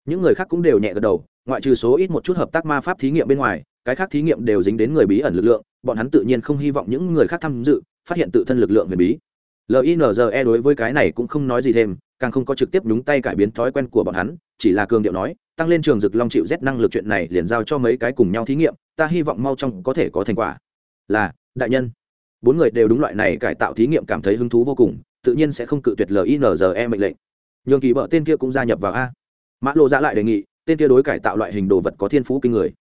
những người khác cũng đều nhẹ gật đầu, ngoại trừ số ít một chút hợp tác ma pháp thí nghiệm bên ngoài, cái khác thí nghiệm đều dính đến người bí ẩn lực lượng, bọn hắn tự nhiên không hy vọng những người khác tham dự, phát hiện tự thân lực lượng huyền bí. Linze đối với cái này cũng không nói gì thêm, càng không có trực tiếp đúng tay cải biến thói quen của bọn hắn, chỉ là cường điệu nói, tăng lên trường dực long chịu rét năng lực chuyện này liền giao cho mấy cái cùng nhau thí nghiệm, ta hy vọng mau trong có thể có thành quả. Là, đại nhân. Bốn người đều đúng loại này cải tạo thí nghiệm cảm thấy hứng thú vô cùng, tự nhiên sẽ không cự tuyệt linze mệnh lệnh. Nhường kỳ bợ tên kia cũng gia nhập vào a mã lộ dạ lại đề nghị, tên kia đối cải tạo loại hình đồ vật có thiên phú kinh người.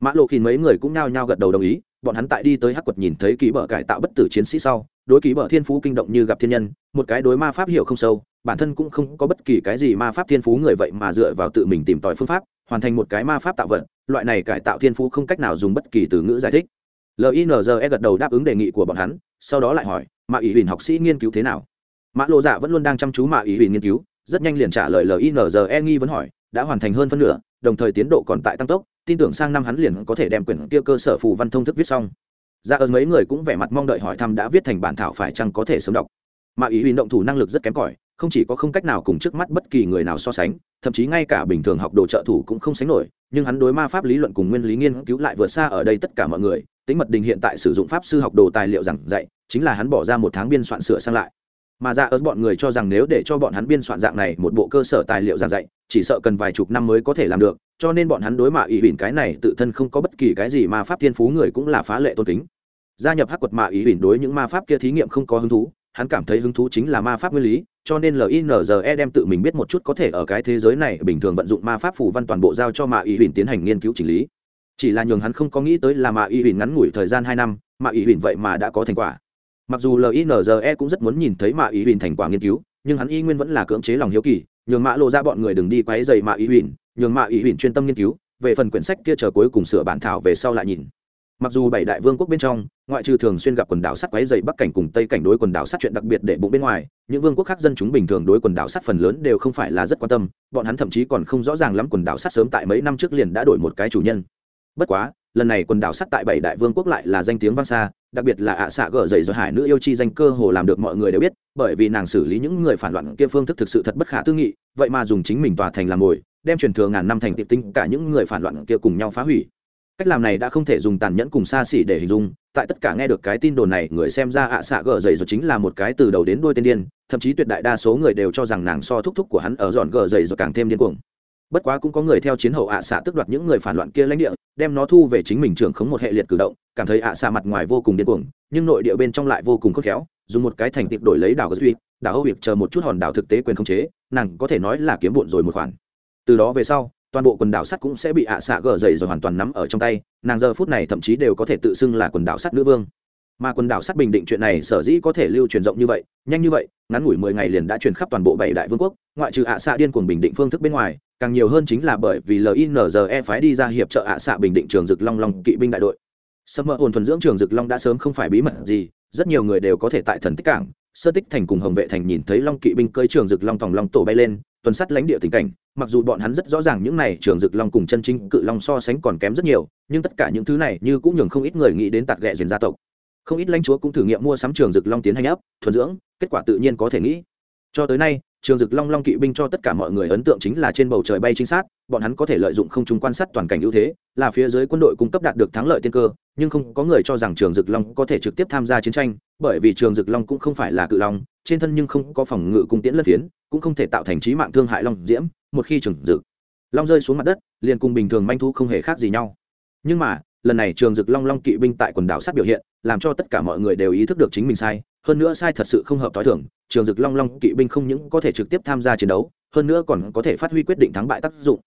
Mã lộ khiến mấy người cũng nao nhao gật đầu đồng ý, bọn hắn tại đi tới hắc quật nhìn thấy ký bợ cải tạo bất tử chiến sĩ sau, đối ký bợ thiên phú kinh động như gặp thiên nhân, một cái đối ma pháp hiểu không sâu, bản thân cũng không có bất kỳ cái gì ma pháp thiên phú người vậy mà dựa vào tự mình tìm tòi phương pháp, hoàn thành một cái ma pháp tạo vật, loại này cải tạo thiên phú không cách nào dùng bất kỳ từ ngữ giải thích. Linze gật đầu đáp ứng đề nghị của bọn hắn, sau đó lại hỏi mạ ủy huỳnh học sĩ nghiên cứu thế nào? Mã lộ dạ vẫn luôn đang chăm chú mạ ủy huỳnh nghiên cứu rất nhanh liền trả lời linze nghi vấn hỏi, đã hoàn thành hơn phân nửa, đồng thời tiến độ còn tại tăng tốc, tin tưởng sang năm hắn liền có thể đem quyển kia cơ sở phù văn thông thức viết xong. Ra ơn mấy người cũng vẻ mặt mong đợi hỏi thăm đã viết thành bản thảo phải chăng có thể sớm đọc. Mà ý huy động thủ năng lực rất kém cỏi, không chỉ có không cách nào cùng trước mắt bất kỳ người nào so sánh, thậm chí ngay cả bình thường học đồ trợ thủ cũng không sánh nổi, nhưng hắn đối ma pháp lý luận cùng nguyên lý nghiên cứu lại vượt xa ở đây tất cả mọi người, tính mật đình hiện tại sử dụng pháp sư học đồ tài liệu giảng dạy, chính là hắn bỏ ra một tháng biên soạn sửa sang lại mà ra ớt bọn người cho rằng nếu để cho bọn hắn biên soạn dạng này một bộ cơ sở tài liệu giảng dạy, chỉ sợ cần vài chục năm mới có thể làm được, cho nên bọn hắn đối mạ ý huỳnh cái này tự thân không có bất kỳ cái gì mà pháp thiên phú người cũng là phá lệ tôn kính. Gia nhập hắc quật mạ ý huỳnh đối những ma pháp kia thí nghiệm không có hứng thú, hắn cảm thấy hứng thú chính là ma pháp nguyên lý, cho nên linze đem tự mình biết một chút có thể ở cái thế giới này bình thường vận dụng ma pháp phù văn toàn bộ giao cho mạ ý huỳnh tiến hành nghiên cứu chỉnh lý. Chỉ là nhường hắn không có nghĩ tới là mạ ý huỳnh ngắn ngủi thời gian hai năm, mạ ý huỳnh vậy mà đã có thành quả mặc dù linze cũng rất muốn nhìn thấy mạ ý huỳnh thành quả nghiên cứu, nhưng hắn y nguyên vẫn là cưỡng chế lòng hiếu kỳ, nhường mạ lộ ra bọn người đừng đi quấy dày mạ ý huỳnh, nhường mạ ý huỳnh chuyên tâm nghiên cứu, về phần quyển sách kia chờ cuối cùng sửa bản thảo về sau lại nhìn. Mặc dù bảy đại vương quốc bên trong, ngoại trừ thường xuyên gặp quần đảo sắt quấy dày bắc cảnh cùng tây cảnh đối quần đảo sắt chuyện đặc biệt để bụng bên ngoài, những vương quốc khác dân chúng bình thường đối quần đảo sắt phần lớn đều không phải là rất quan tâm, bọn hắn thậm chí còn không rõ ràng lắm quần đảo sắt sớm tại mấy năm trước liền đã đổi một cái chủ nhân bất quá, lần này quần đảo sắt tại bảy đại vương quốc lại là danh tiếng vang xa, đặc biệt là ạ à xạ gở dậy do hải nữ yêu chi danh cơ hồ làm được mọi người đều biết, bởi vì nàng xử lý những người phản loạn kia phương thức thực sự thật bất khả tư nghị, vậy mà dùng chính mình tòa thành làm mồi, đem truyền thừa ngàn năm thành tiệp tinh cả những người phản loạn kia cùng nhau phá hủy. Cách làm này đã không thể dùng tàn nhẫn cùng xa xỉ để hình dung, tại tất cả nghe được cái tin đồn này, người xem ra ạ à xạ gờ dậy rồi chính là một cái từ đầu đến đuôi tên điên, thậm chí tuyệt đại đa số người đều cho rằng nàng so thúc thúc của hắn ở giòn gờ dậy rồi càng thêm điên cuồng bất quá cũng có người theo chiến hậu ạ à xạ tức đoạt những người phản loạn kia lãnh địa, đem nó thu về chính mình trưởng khống một hệ liệt cử động, cảm thấy ạ à xạ mặt ngoài vô cùng điên cuồng, nhưng nội địa bên trong lại vô cùng khôn khéo, dùng một cái thành tiệp đổi lấy đảo gớt duy, đảo âu việc chờ một chút hòn đảo thực tế quyền khống chế, nàng có thể nói là kiếm bụn rồi một khoản. Từ đó về sau, toàn bộ quần đảo sắt cũng sẽ bị ạ xạ gờ dày rồi hoàn toàn nắm ở trong tay, nàng giờ phút này thậm chí đều có thể tự xưng là quần đảo sắt nữ vương. Mà quần đảo sắt bình định chuyện này sở dĩ có thể lưu truyền rộng như vậy, nhanh như vậy, ngắn ngủi mười ngày liền đã truyền khắp toàn bộ bảy đại vương quốc, ngoại trừ ạ xạ điên cuồng bình định phương thức bên ngoài càng nhiều hơn chính là bởi vì linze phái đi ra hiệp trợ ạ xạ bình định trường dực long long kỵ binh đại đội. Sơ mơ hồn thuần dưỡng trường dực long đã sớm không phải bí mật gì, rất nhiều người đều có thể tại thần tích cảng, sơ tích thành cùng hồng vệ thành nhìn thấy long kỵ binh cơi trường dực long tòng long tổ bay lên, tuần sắt lãnh địa tình cảnh, mặc dù bọn hắn rất rõ ràng những này trường dực long cùng chân chính cự long so sánh còn kém rất nhiều, nhưng tất cả những thứ này như cũng nhường không ít người nghĩ đến tạt ghẹ diền gia tộc. Không ít lãnh chúa cũng thử nghiệm mua sắm trường dực long tiến hành ấp thuần dưỡng, kết quả tự nhiên có thể nghĩ. Cho tới nay trường dực long long kỵ binh cho tất cả mọi người ấn tượng chính là trên bầu trời bay chính xác bọn hắn có thể lợi dụng không trung quan sát toàn cảnh ưu thế, là phía dưới quân đội cung cấp đạt được thắng lợi tiên cơ, nhưng không có người cho rằng trường dực long có thể trực tiếp tham gia chiến tranh, bởi vì trường dực long cũng không phải là cự long, trên thân nhưng không có phòng ngự cung tiễn lân phiến, cũng không thể tạo thành trí mạng thương hại long diễm, một khi trường dực long rơi xuống mặt đất, liền cùng bình thường manh thu không hề khác gì nhau. Nhưng mà, lần này trường dực long long kỵ binh tại quần đảo sát biểu hiện, làm cho tất cả mọi người đều ý thức được chính mình sai hơn nữa sai thật sự không hợp t h o i thưởng trường dực long long kỵ binh không những có thể trực tiếp tham gia chiến đấu, hơn nữa còn có thể phát huy quyết định thắng bại tác dụng.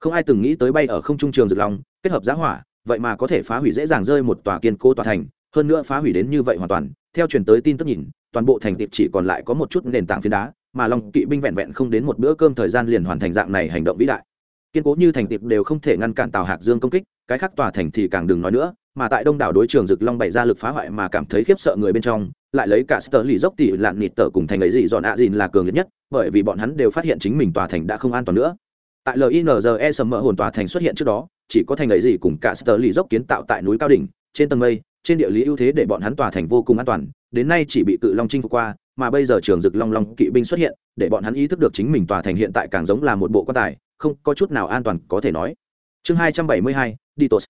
Không ai từng nghĩ tới bay ở không trung trường dực long, kết hợp giá hỏa, vậy mà có thể phá hủy dễ dàng rơi một tòa kiên cố tòa thành, hơn nữa phá hủy đến như vậy hoàn toàn, theo truyền tới tin tức nhìn, toàn bộ thành tiệp chỉ còn lại có một chút nền tảng phiến đá, mà long kỵ binh vẹn vẹn không đến một bữa cơm thời gian liền hoàn thành dạng này hành động vĩ đại. Kiên cố như thành tiệp đều không thể ngăn cản tào hạc dương công kích cái khác tòa thành thì càng đừng nói nữa, mà tại đông đảo đối trường rực long bày ra lực phá hoại mà cảm thấy khiếp sợ người bên trong, lại lấy cả sơ lì dốc tỉ lạn nịt tở cùng thành ấy gì dọn ạ dìn là cường liệt nhất, bởi vì bọn hắn đều phát hiện chính mình tòa thành đã không an toàn nữa. Tại linze sầm mỡ hồn tòa thành xuất hiện trước đó, chỉ có thành ấy gì cùng cả sơ lì dốc kiến tạo tại núi cao đỉnh, trên tầng mây, trên địa lý ưu thế để bọn hắn tòa thành vô cùng an toàn, đến nay chỉ bị cự long chinh phục qua, mà bây giờ trường rực long long kỵ binh xuất hiện, để bọn hắn ý thức được chính mình tòa thành hiện tại càng giống là một bộ quan tài, không có chút nào an toàn có thể nói. Chương hai trăm bảy mươi hai ditos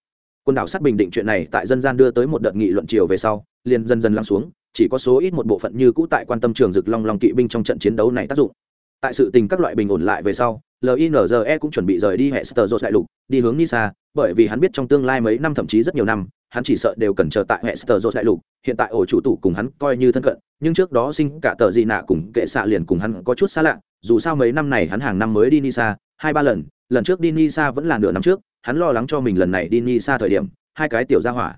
quần đảo sát bình định chuyện này tại dân gian đưa tới một đợt nghị luận chiều về sau, liền dần dần lắng xuống, chỉ có số ít một bộ phận như cũ tại quan tâm trường rực long long kỵ binh trong trận chiến đấu này tác dụng. Tại sự tình các loại bình ổn lại về sau linze cũng chuẩn bị rời đi hệ sơ đại lục, đi hướng nisa, bởi vì hắn biết trong tương lai mấy năm thậm chí rất nhiều năm, hắn chỉ sợ đều cần chờ tại hệ sơ đại lục, hiện tại ổ chủ tủ cùng hắn coi như thân cận, nhưng trước đó sinh cả tờ gì nạ cùng kệ xạ liền cùng hắn có chút xa lạ, dù sao mấy năm này hắn hàng năm mới đi nisa, hai ba lần lần trước đi nisa vẫn là nửa năm trước hắn lo lắng cho mình lần này đi nisa thời điểm, hai cái tiểu gia hỏa.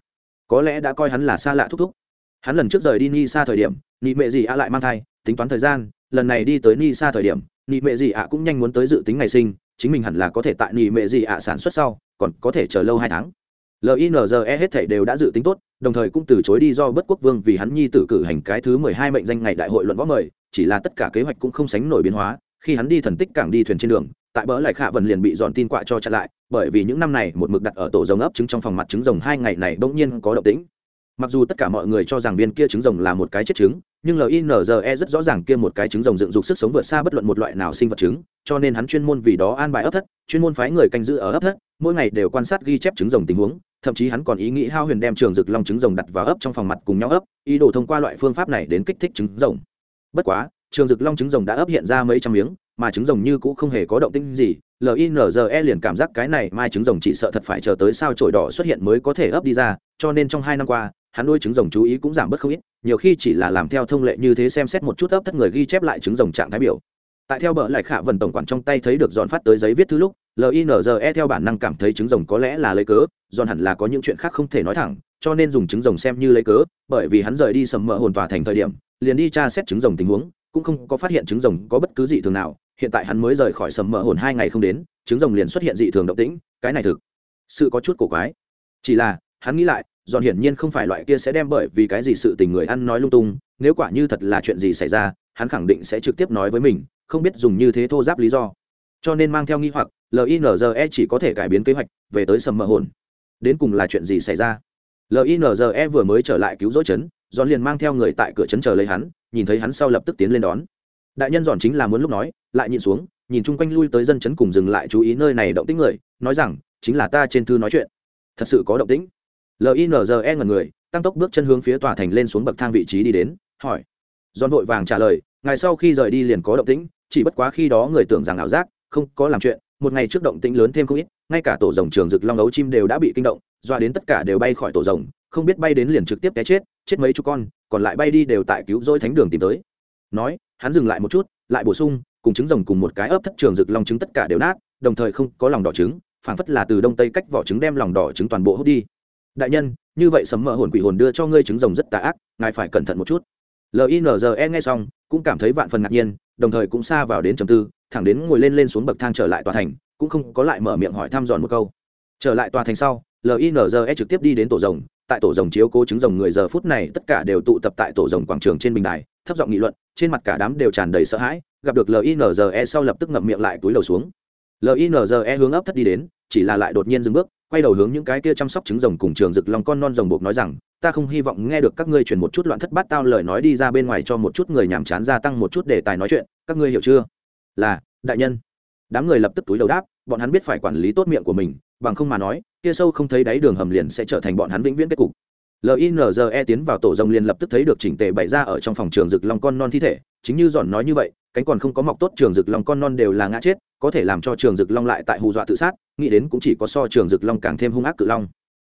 Có lẽ đã coi hắn là xa lạ thúc thúc. Hắn lần trước rời đi nisa thời điểm nị mệ gì ạ lại mang thai, tính toán thời gian, lần này đi tới nisa thời điểm nị mệ gì ạ cũng nhanh muốn tới dự tính ngày sinh, chính mình hẳn là có thể tại nị mệ gì ạ sản xuất sau, còn có thể chờ lâu hai tháng. Linze hết thể đều đã dự tính tốt, đồng thời cũng từ chối đi do bất quốc vương vì hắn nhi tử cử hành cái thứ mười hai mệnh danh ngày đại hội luận võ mời, chỉ là tất cả kế hoạch cũng không sánh nổi biến hóa, khi hắn đi thần tích cảng đi thuyền trên đường tại bỡ lại khạ vần liền bị dọn tin quạ cho chặn lại, bởi vì những năm này một mực đặt ở tổ rồng ấp trứng trong phòng mặt trứng rồng hai ngày này bỗng nhiên có động tĩnh. Mặc dù tất cả mọi người cho rằng viên kia trứng rồng là một cái chết trứng, nhưng linze rất rõ ràng kia một cái trứng rồng dựng dục sức sống vượt xa bất luận một loại nào sinh vật trứng, cho nên hắn chuyên môn vì đó an bài ấp thất, chuyên môn phái người canh giữ ở ấp thất, mỗi ngày đều quan sát ghi chép trứng rồng tình huống, thậm chí hắn còn ý nghĩ hao huyền đem trường rực long trứng rồng đặt vào ấp trong phòng mặt cùng nhau ấp, ý đồ thông qua loại phương pháp này đến kích thích trứng rồng. Bất quá, trường rực long trứng rồng đã ấp hiện ra mấy trăm miếng mà trứng rồng như cũng không hề có động tĩnh gì. Linze liền cảm giác cái này mai trứng rồng chỉ sợ thật phải chờ tới sao trổi đỏ xuất hiện mới có thể ấp đi ra, cho nên trong hai năm qua, hắn nuôi trứng rồng chú ý cũng giảm bớt không ít, nhiều khi chỉ là làm theo thông lệ như thế xem xét một chút ấp thất người ghi chép lại trứng rồng trạng thái biểu. Tại theo bờ lại khả vần tổng quản trong tay thấy được dọn phát tới giấy viết thư lúc linze theo bản năng cảm thấy trứng rồng có lẽ là lấy cớ, dọn hẳn là có những chuyện khác không thể nói thẳng, cho nên dùng trứng rồng xem như lấy cớ, bởi vì hắn rời đi sầm mỡ hồn tòa thành thời điểm, liền đi tra xét trứng rồng tình huống, cũng không có phát hiện trứng rồng có bất cứ gì thường nào hiện tại hắn mới rời khỏi sầm mỡ hồn hai ngày không đến, trứng rồng liền xuất hiện dị thường động tĩnh, cái này thực sự có chút cổ quái. Chỉ là, hắn nghĩ lại dọn hiển nhiên không phải loại kia sẽ đem bởi vì cái gì sự tình người ăn nói lung tung, nếu quả như thật là chuyện gì xảy ra, hắn khẳng định sẽ trực tiếp nói với mình, không biết dùng như thế thô giáp lý do. Cho nên mang theo nghi hoặc linze chỉ có thể cải biến kế hoạch, về tới sầm mỡ hồn. Đến cùng là chuyện gì xảy ra? Linze vừa mới trở lại cứu rỗi chấn dọn liền mang theo người tại cửa chấn chờ lấy hắn, nhìn thấy hắn sau lập tức tiến lên đón. Đại nhân dọn chính là muốn lúc nói lại nhìn xuống, nhìn chung quanh lui tới dân chấn cùng dừng lại chú ý nơi này động tĩnh người, nói rằng, chính là ta trên thư nói chuyện. Thật sự có động tĩnh. Linze ngần người, tăng tốc bước chân hướng phía tòa thành lên xuống bậc thang vị trí đi đến, hỏi. Giòn vội vàng trả lời ngày sau khi rời đi liền có động tĩnh, chỉ bất quá khi đó người tưởng rằng ảo giác, không có làm chuyện, một ngày trước động tĩnh lớn thêm không ít, ngay cả tổ rồng trường rực long ấu chim đều đã bị kinh động, doa đến tất cả đều bay khỏi tổ rồng, không biết bay đến liền trực tiếp té chết chết mấy chú con, còn lại bay đi đều tại cứu rỗi thánh đường tìm tới. Nói hắn dừng lại một chút, lại bổ sung, cùng trứng rồng cùng một cái ấp thất trường rực lòng trứng tất cả đều nát, đồng thời không có lòng đỏ trứng, phảng phất là từ đông tây cách vỏ trứng đem lòng đỏ trứng toàn bộ hút đi. Đại nhân, như vậy sấm mờ hồn quỷ hồn đưa cho ngươi trứng rồng rất tà ác, ngài phải cẩn thận một chút. Linze nghe xong, cũng cảm thấy vạn phần ngạc nhiên, đồng thời cũng xa vào đến trầm tư, thẳng đến ngồi lên lên xuống bậc thang trở lại tòa thành, cũng không có lại mở miệng hỏi thăm dọn một câu. Trở lại tòa thành sau linze trực tiếp đi đến tổ rồng, tại tổ rồng chiếu cố trứng rồng người giờ phút này tất cả đều tụ tập tại tổ rồng quảng trường trên bình đài, thấp giọng nghị luận trên mặt cả đám đều tràn đầy sợ hãi, gặp được linze sau lập tức ngậm miệng lại túi đầu xuống. Linze hướng ấp thất đi đến, chỉ là lại đột nhiên dừng bước, quay đầu hướng những cái kia chăm sóc trứng rồng cùng trường rực lòng con non rồng buộc nói rằng, ta không hy vọng nghe được các ngươi truyền một chút loạn thất bát tao lời nói đi ra bên ngoài cho một chút người nhàm chán gia tăng một chút đề tài nói chuyện, các ngươi hiểu chưa? Là, đại nhân. Đám người lập tức túi đầu đáp, bọn hắn biết phải quản lý tốt miệng của mình, bằng không mà nói, kia sâu không thấy đáy đường hầm liền sẽ trở thành bọn hắn vĩnh viễn kết cục linze tiến vào tổ rồng liền lập tức thấy được chỉnh tề bày ra ở trong phòng trường rực long con non thi thể, chính như giòn nói như vậy, cánh còn không có mọc tốt trường rực long con non đều là ngã chết, có thể làm cho trường rực long lại tại hù dọa tự sát, nghĩ đến cũng chỉ có so trường rực long càng thêm hung ác cự long.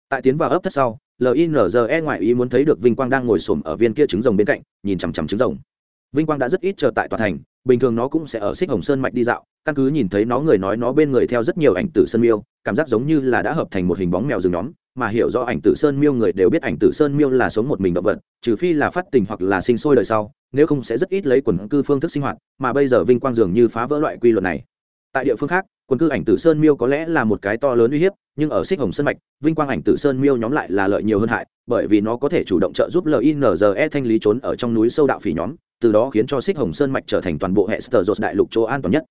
Tại tiến vào ấp thất sau linze ngoại ý muốn thấy được vinh quang đang ngồi xổm ở viên kia trứng rồng bên cạnh, nhìn chằm chằm trứng rồng. Vinh quang đã rất ít chờ tại tòa thành, bình thường nó cũng sẽ ở xích hồng sơn mạch đi dạo, căn cứ nhìn thấy nó người nói nó bên người theo rất nhiều ảnh tử sơn miêu, cảm giác giống như là đã hợp thành một hình bóng mèo rừng nhóm mà hiểu rõ ảnh tử sơn miêu người đều biết ảnh tử sơn miêu là sống một mình động vật, trừ phi là phát tình hoặc là sinh sôi đời sau, nếu không sẽ rất ít lấy quần cư phương thức sinh hoạt, mà bây giờ vinh quang dường như phá vỡ loại quy luật này. Tại địa phương khác, quần cư ảnh tử sơn miêu có lẽ là một cái to lớn uy hiếp, nhưng ở xích hồng sơn mạch, vinh quang ảnh tử sơn miêu nhóm lại là lợi nhiều hơn hại, bởi vì nó có thể chủ động trợ giúp linze thanh lý trốn ở trong núi sâu đạo phỉ nhóm, từ đó khiến cho xích hồng sơn mạch trở thành toàn bộ hệ sờ dột đại lục chỗ an toàn nhất.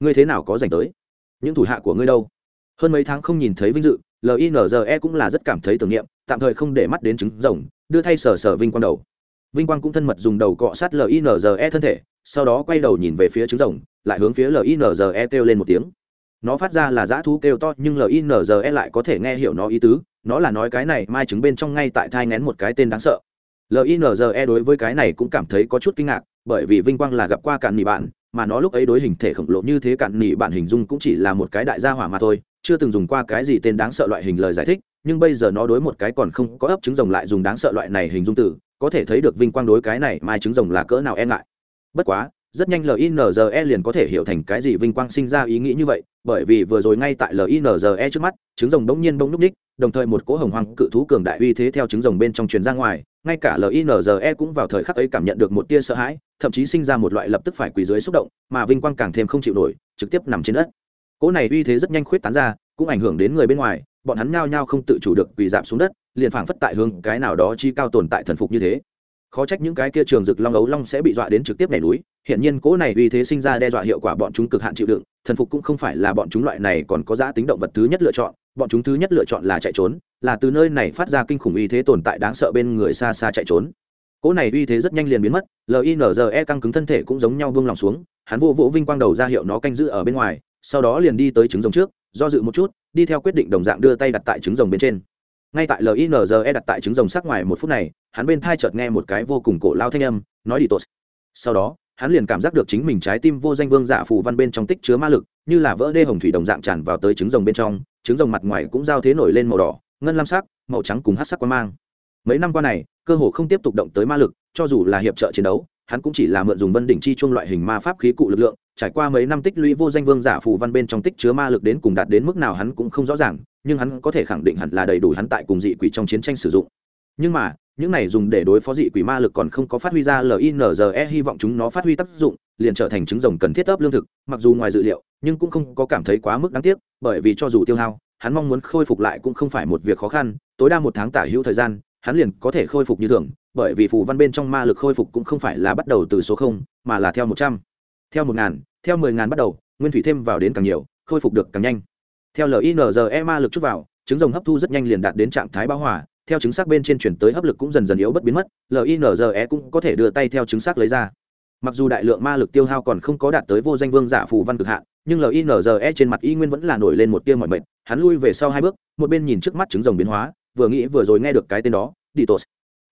Ngươi thế nào có dành tới? Những thủ hạ của ngươi đâu? Hơn mấy tháng không nhìn thấy vinh dự linze cũng là rất cảm thấy tưởng niệm, tạm thời không để mắt đến trứng rồng, đưa thay sờ sờ vinh quang đầu. Vinh quang cũng thân mật dùng đầu cọ sát linze thân thể, sau đó quay đầu nhìn về phía trứng rồng, lại hướng phía linze kêu lên một tiếng. Nó phát ra là dã thú kêu to, nhưng linze lại có thể nghe hiểu nó ý tứ, nó là nói cái này, mai trứng bên trong ngay tại thai ngén một cái tên đáng sợ. Linze đối với cái này cũng cảm thấy có chút kinh ngạc, bởi vì vinh quang là gặp qua cạn nỉ bạn, mà nó lúc ấy đối hình thể khổng lồ như thế cạn nỉ bạn hình dung cũng chỉ là một cái đại gia hỏa mà thôi chưa từng dùng qua cái gì tên đáng sợ loại hình lời giải thích, nhưng bây giờ nó đối một cái còn không có ấp trứng rồng lại dùng đáng sợ loại này hình dung từ, có thể thấy được vinh quang đối cái này mai trứng rồng là cỡ nào e ngại. Bất quá, rất nhanh linze liền có thể hiểu thành cái gì vinh quang sinh ra ý nghĩ như vậy, bởi vì vừa rồi ngay tại linze trước mắt, trứng rồng bỗng nhiên bỗng núp ních đồng thời một cỗ hồng hoang cự thú cường đại uy thế theo trứng rồng bên trong truyền ra ngoài, ngay cả linze cũng vào thời khắc ấy cảm nhận được một tia sợ hãi, thậm chí sinh ra một loại lập tức phải quỳ dưới xúc động, mà vinh quang càng thêm không chịu nổi, trực tiếp nằm trên đất cỗ này uy thế rất nhanh khuyết tán ra, cũng ảnh hưởng đến người bên ngoài, bọn hắn nhao nhao không tự chủ được quỳ giảm xuống đất, liền phảng phất tại hướng cái nào đó chi cao tồn tại thần phục như thế. Khó trách những cái kia trường rực long ấu long sẽ bị dọa đến trực tiếp nhảy núi hiện nhiên cỗ này uy thế sinh ra đe dọa hiệu quả bọn chúng cực hạn chịu đựng, thần phục cũng không phải là bọn chúng loại này còn có giá tính động vật thứ nhất lựa chọn, bọn chúng thứ nhất lựa chọn là chạy trốn, là từ nơi này phát ra kinh khủng uy thế tồn tại đáng sợ bên người xa xa chạy trốn. Cỗ này uy thế rất nhanh liền biến mất linze căng cứng thân thể cũng giống nhau vương lòng xuống, hắn vô vỗ vinh quang đầu ra hiệu nó canh giữ ở bên ngoài sau đó liền đi tới trứng rồng trước, do dự một chút, đi theo quyết định đồng dạng đưa tay đặt tại trứng rồng bên trên. Ngay tại linze đặt tại trứng rồng sắc ngoài một phút này, hắn bên thai chợt nghe một cái vô cùng cổ lao thanh âm, nói đi tốt sau đó, hắn liền cảm giác được chính mình trái tim vô danh vương dạ phù văn bên trong tích chứa ma lực, như là vỡ đê hồng thủy đồng dạng tràn vào tới trứng rồng bên trong, trứng rồng mặt ngoài cũng giao thế nổi lên màu đỏ, ngân lam sắc, màu trắng cùng hát sắc quan mang. Mấy năm qua này, cơ hồ không tiếp tục động tới ma lực, cho dù là hiệp trợ chiến đấu hắn cũng chỉ là mượn dùng vân đỉnh chi chung loại hình ma pháp khí cụ lực lượng, trải qua mấy năm tích lũy vô danh vương giả phù văn bên trong tích chứa ma lực đến cùng đạt đến mức nào hắn cũng không rõ ràng, nhưng hắn có thể khẳng định hẳn là đầy đủ hắn tại cùng dị quỷ trong chiến tranh sử dụng. Nhưng mà, những này dùng để đối phó dị quỷ ma lực còn không có phát huy ra linze hy vọng chúng nó phát huy tác dụng, liền trở thành trứng rồng cần thiết ấp lương thực, mặc dù ngoài dự liệu, nhưng cũng không có cảm thấy quá mức đáng tiếc, bởi vì cho dù tiêu hao, hắn mong muốn khôi phục lại cũng không phải một việc khó khăn, tối đa một tháng tả hữu thời gian, hắn liền có thể khôi phục như thường bởi vì phù văn bên trong ma lực khôi phục cũng không phải là bắt đầu từ số không, mà là theo một trăm. Theo một ngàn, theo mười ngàn bắt đầu, nguyên thủy thêm vào đến càng nhiều, khôi phục được càng nhanh. Theo linze ma lực chút vào, trứng rồng hấp thu rất nhanh liền đạt đến trạng thái bão hòa, theo chứng xác bên trên chuyển tới hấp lực cũng dần dần yếu bất biến mất linze cũng có thể đưa tay theo chứng xác lấy ra. Mặc dù đại lượng ma lực tiêu hao còn không có đạt tới vô danh vương giả phù văn cực hạn, nhưng linze trên mặt y nguyên vẫn là nổi lên một tia mọi mệt, hắn lui về sau hai bước, một bên nhìn trước mắt trứng rồng biến hóa, vừa nghĩ vừa rồi nghe được cái tên đó, ditos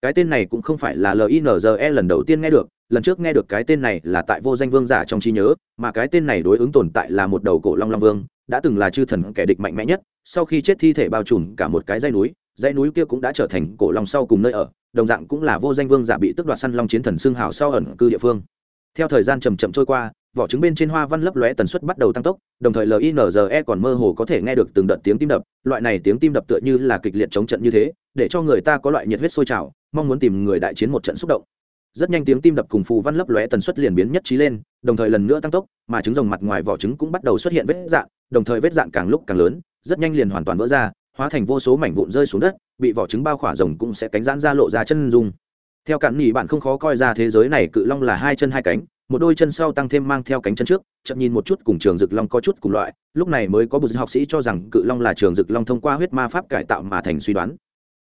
cái tên này cũng không phải là linze lần đầu tiên nghe được, lần trước nghe được cái tên này là tại vô danh vương giả trong trí nhớ, mà cái tên này đối ứng tồn tại là một đầu cổ long long vương, đã từng là chư thần kẻ địch mạnh mẽ nhất, sau khi chết thi thể bao trùm cả một cái dãy núi dãy núi kia cũng đã trở thành cổ long sau cùng nơi ở, đồng dạng cũng là vô danh vương giả bị tước đoạt săn long chiến thần xương hào sau ẩn cư địa phương. Theo thời gian chầm chậm trôi qua, vỏ trứng bên trên hoa văn lấp lóe tần suất bắt đầu tăng tốc, đồng thời linze còn mơ hồ có thể nghe được từng đợt tiếng tim đập, loại này tiếng tim đập tựa như là kịch liệt chống trận như thế, để cho người ta có loại nhiệt huyết sôi trào mong muốn tìm người đại chiến một trận xúc động. Rất nhanh tiếng tim đập cùng phù văn lấp lóe tần suất liền biến nhất trí lên, đồng thời lần nữa tăng tốc, mà trứng rồng mặt ngoài vỏ trứng cũng bắt đầu xuất hiện vết dạn đồng thời vết dạn càng lúc càng lớn, rất nhanh liền hoàn toàn vỡ ra, hóa thành vô số mảnh vụn rơi xuống đất, bị vỏ trứng bao khỏa rồng cũng sẽ cánh giãn ra lộ ra chân dung. Theo cản nỉ bạn không khó coi ra thế giới này cự long là hai chân hai cánh, một đôi chân sau tăng thêm mang theo cánh chân trước, chậm nhìn một chút cùng trường rực long có chút cùng loại, lúc này mới có một học sĩ cho rằng cự long là trường rực long thông qua huyết ma pháp cải tạo mà thành suy đoán.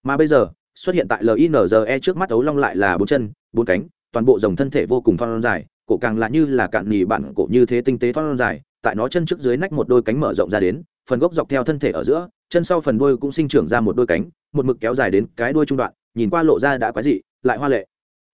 Mà bây giờ xuất hiện tại linze trước mắt ấu long lại là bốn chân, bốn cánh, toàn bộ dòng thân thể vô cùng phong dài, cổ càng là như là cạn nhì bản cổ như thế tinh tế thon dài, tại nó chân trước dưới nách một đôi cánh mở rộng ra đến, phần gốc dọc theo thân thể ở giữa, chân sau phần đuôi cũng sinh trưởng ra một đôi cánh, một mực kéo dài đến cái đuôi trung đoạn, nhìn qua lộ ra đã quái dị, lại hoa lệ.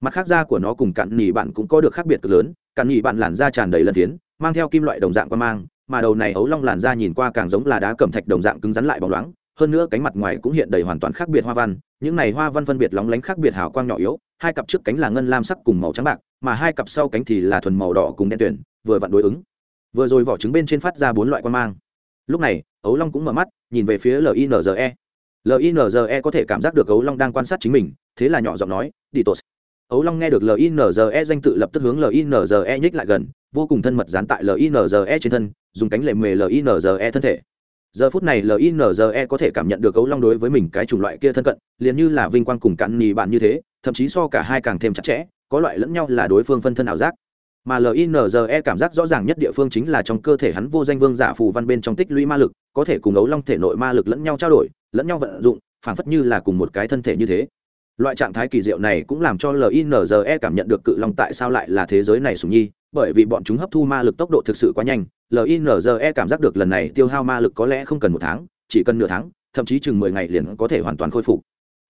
Mặt khác da của nó cùng cạn nhì bản cũng có được khác biệt cực lớn, cạn nhì bản làn da tràn đầy lân tiến mang theo kim loại đồng dạng quan mang, mà đầu này ấu long làn da nhìn qua càng giống là đá cẩm thạch đồng dạng cứng rắn lại bóng loáng hơn nữa cánh mặt ngoài cũng hiện đầy hoàn toàn khác biệt hoa văn, những này hoa văn phân biệt lóng lánh khác biệt hào quang nhỏ yếu, hai cặp trước cánh là ngân lam sắc cùng màu trắng bạc, mà hai cặp sau cánh thì là thuần màu đỏ cùng đen tuyển vừa vặn đối ứng. Vừa rồi vỏ trứng bên trên phát ra bốn loại quan mang. Lúc này, ấu long cũng mở mắt, nhìn về phía linze linze có thể cảm giác được ấu long đang quan sát chính mình, thế là nhỏ giọng nói, đi tos ấu long nghe được linze danh tự lập tức hướng linze nhích lại gần, vô cùng thân mật dán tại linze trên thân, dùng cánh lệ mề linze thân thể giờ phút này linze có thể cảm nhận được cấu long đối với mình cái chủng loại kia thân cận, liền như là vinh quang cùng cạn nhì bạn như thế, thậm chí so cả hai càng thêm chặt chẽ, có loại lẫn nhau là đối phương phân thân ảo giác. Mà linze cảm giác rõ ràng nhất địa phương chính là trong cơ thể hắn vô danh vương giả phù văn bên trong tích lũy ma lực, có thể cùng ấu long thể nội ma lực lẫn nhau trao đổi, lẫn nhau vận dụng, phảng phất như là cùng một cái thân thể như thế. Loại trạng thái kỳ diệu này cũng làm cho linze cảm nhận được cự long tại sao lại là thế giới này sùng nhi, bởi vì bọn chúng hấp thu ma lực tốc độ thực sự quá nhanh linze cảm giác được lần này tiêu hao ma lực có lẽ không cần một tháng, chỉ cần nửa tháng, thậm chí chừng mười ngày liền có thể hoàn toàn khôi phục.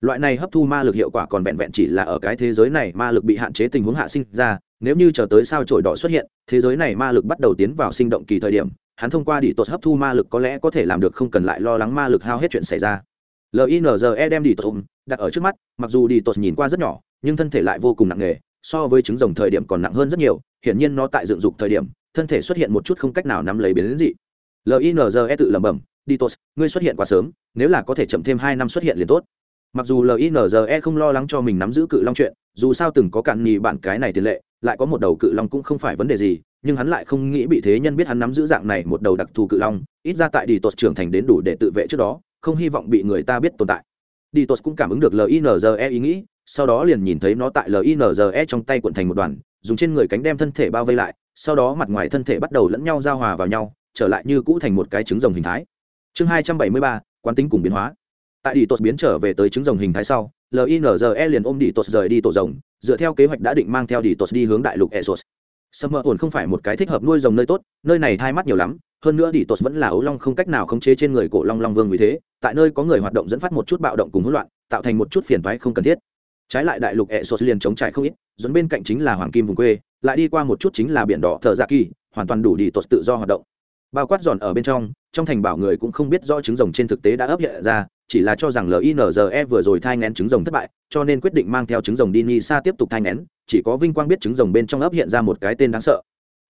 Loại này hấp thu ma lực hiệu quả còn vẹn vẹn chỉ là ở cái thế giới này ma lực bị hạn chế tình huống hạ sinh ra, nếu như chờ tới sao trổi đỏ xuất hiện, thế giới này ma lực bắt đầu tiến vào sinh động kỳ thời điểm, hắn thông qua đi tột hấp thu ma lực có lẽ có thể làm được không cần lại lo lắng ma lực hao hết chuyện xảy ra. Linze đem đi tột đặt ở trước mắt, mặc dù đi tột nhìn qua rất nhỏ, nhưng thân thể lại vô cùng nặng nề, so với trứng rồng thời điểm còn nặng hơn rất nhiều, hiển nhiên nó tại dựng dục thời điểm thân thể xuất hiện một chút không cách nào nắm lấy biến đến dị linze tự lẩm bẩm, đi tốt, ngươi xuất hiện quá sớm, nếu là có thể chậm thêm hai năm xuất hiện liền tốt. Mặc dù linze không lo lắng cho mình nắm giữ cự long chuyện, dù sao từng có cạn nhì bạn cái này tiền lệ, lại có một đầu cự long cũng không phải vấn đề gì, nhưng hắn lại không nghĩ bị thế nhân biết hắn nắm giữ dạng này một đầu đặc thù cự long, ít ra tại đi Tốt trưởng thành đến đủ để tự vệ trước đó, không hy vọng bị người ta biết tồn tại. Đi Tốt cũng cảm ứng được linze ý nghĩ, sau đó liền nhìn thấy nó tại linze trong tay cuộn thành một đoàn, dùng trên người cánh đem thân thể bao vây lại sau đó mặt ngoài thân thể bắt đầu lẫn nhau giao hòa vào nhau, trở lại như cũ thành một cái trứng rồng hình thái. Chương hai trăm bảy mươi ba, quán tính cùng biến hóa. Tại đi tột biến trở về tới trứng rồng hình thái sau linze liền ôm đi tột rời đi tổ rồng, dựa theo kế hoạch đã định mang theo đi tột đi hướng đại lục esos sâm mơ ổn không phải một cái thích hợp nuôi rồng nơi tốt, nơi này thai mắt nhiều lắm, hơn nữa đi tột vẫn là ấu long không cách nào khống chế trên người cổ long long vương vì thế, tại nơi có người hoạt động dẫn phát một chút bạo động cùng hỗn loạn, tạo thành một chút phiền toái không cần thiết. Trái lại đại lục esos liền chống trải không ít, dẫn bên cạnh chính là hoàng kim vùng quê lại đi qua một chút chính là biển đỏ thợ dạ kỳ, hoàn toàn đủ đi tột tự do hoạt động. Bao quát giòn ở bên trong trong thành bảo người cũng không biết rõ trứng rồng trên thực tế đã ấp hiện ra, chỉ là cho rằng linze vừa rồi thai ngén trứng rồng thất bại, cho nên quyết định mang theo trứng rồng đi ni sa tiếp tục thai ngén, chỉ có vinh quang biết trứng rồng bên trong ấp hiện ra một cái tên đáng sợ.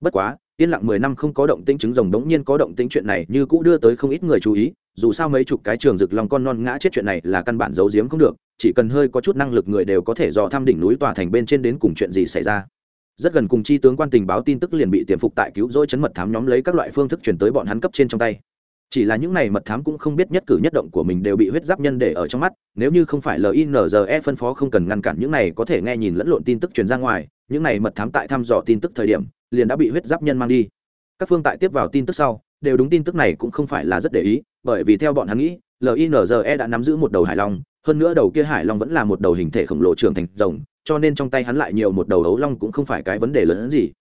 Bất quá, yên lặng mười năm không có động tĩnh trứng rồng đống nhiên có động tĩnh chuyện này như cũ đưa tới không ít người chú ý, dù sao mấy chục cái trường rực lòng con non ngã chết chuyện này là căn bản giấu giếm không được, chỉ cần hơi có chút năng lực người đều có thể dò thăm đỉnh núi tòa thành bên trên đến cùng chuyện gì xảy ra rất gần cùng chi tướng quan tình báo tin tức liền bị tiềm phục tại cứu rỗi chấn mật thám nhóm lấy các loại phương thức chuyển tới bọn hắn cấp trên trong tay. Chỉ là những này mật thám cũng không biết nhất cử nhất động của mình đều bị huyết giáp nhân để ở trong mắt, nếu như không phải linze phân phó không cần ngăn cản những này có thể nghe nhìn lẫn lộn tin tức truyền ra ngoài, những này mật thám tại thăm dò tin tức thời điểm, liền đã bị huyết giáp nhân mang đi. Các phương tại tiếp vào tin tức sau, đều đúng tin tức này cũng không phải là rất để ý, bởi vì theo bọn hắn nghĩ linze đã nắm giữ một đầu hải long hơn nữa đầu kia hải long vẫn là một đầu hình thể khổng lồ trưởng thành rồng, cho nên trong tay hắn lại nhiều một đầu ấu long cũng không phải cái vấn đề lớn hơn gì.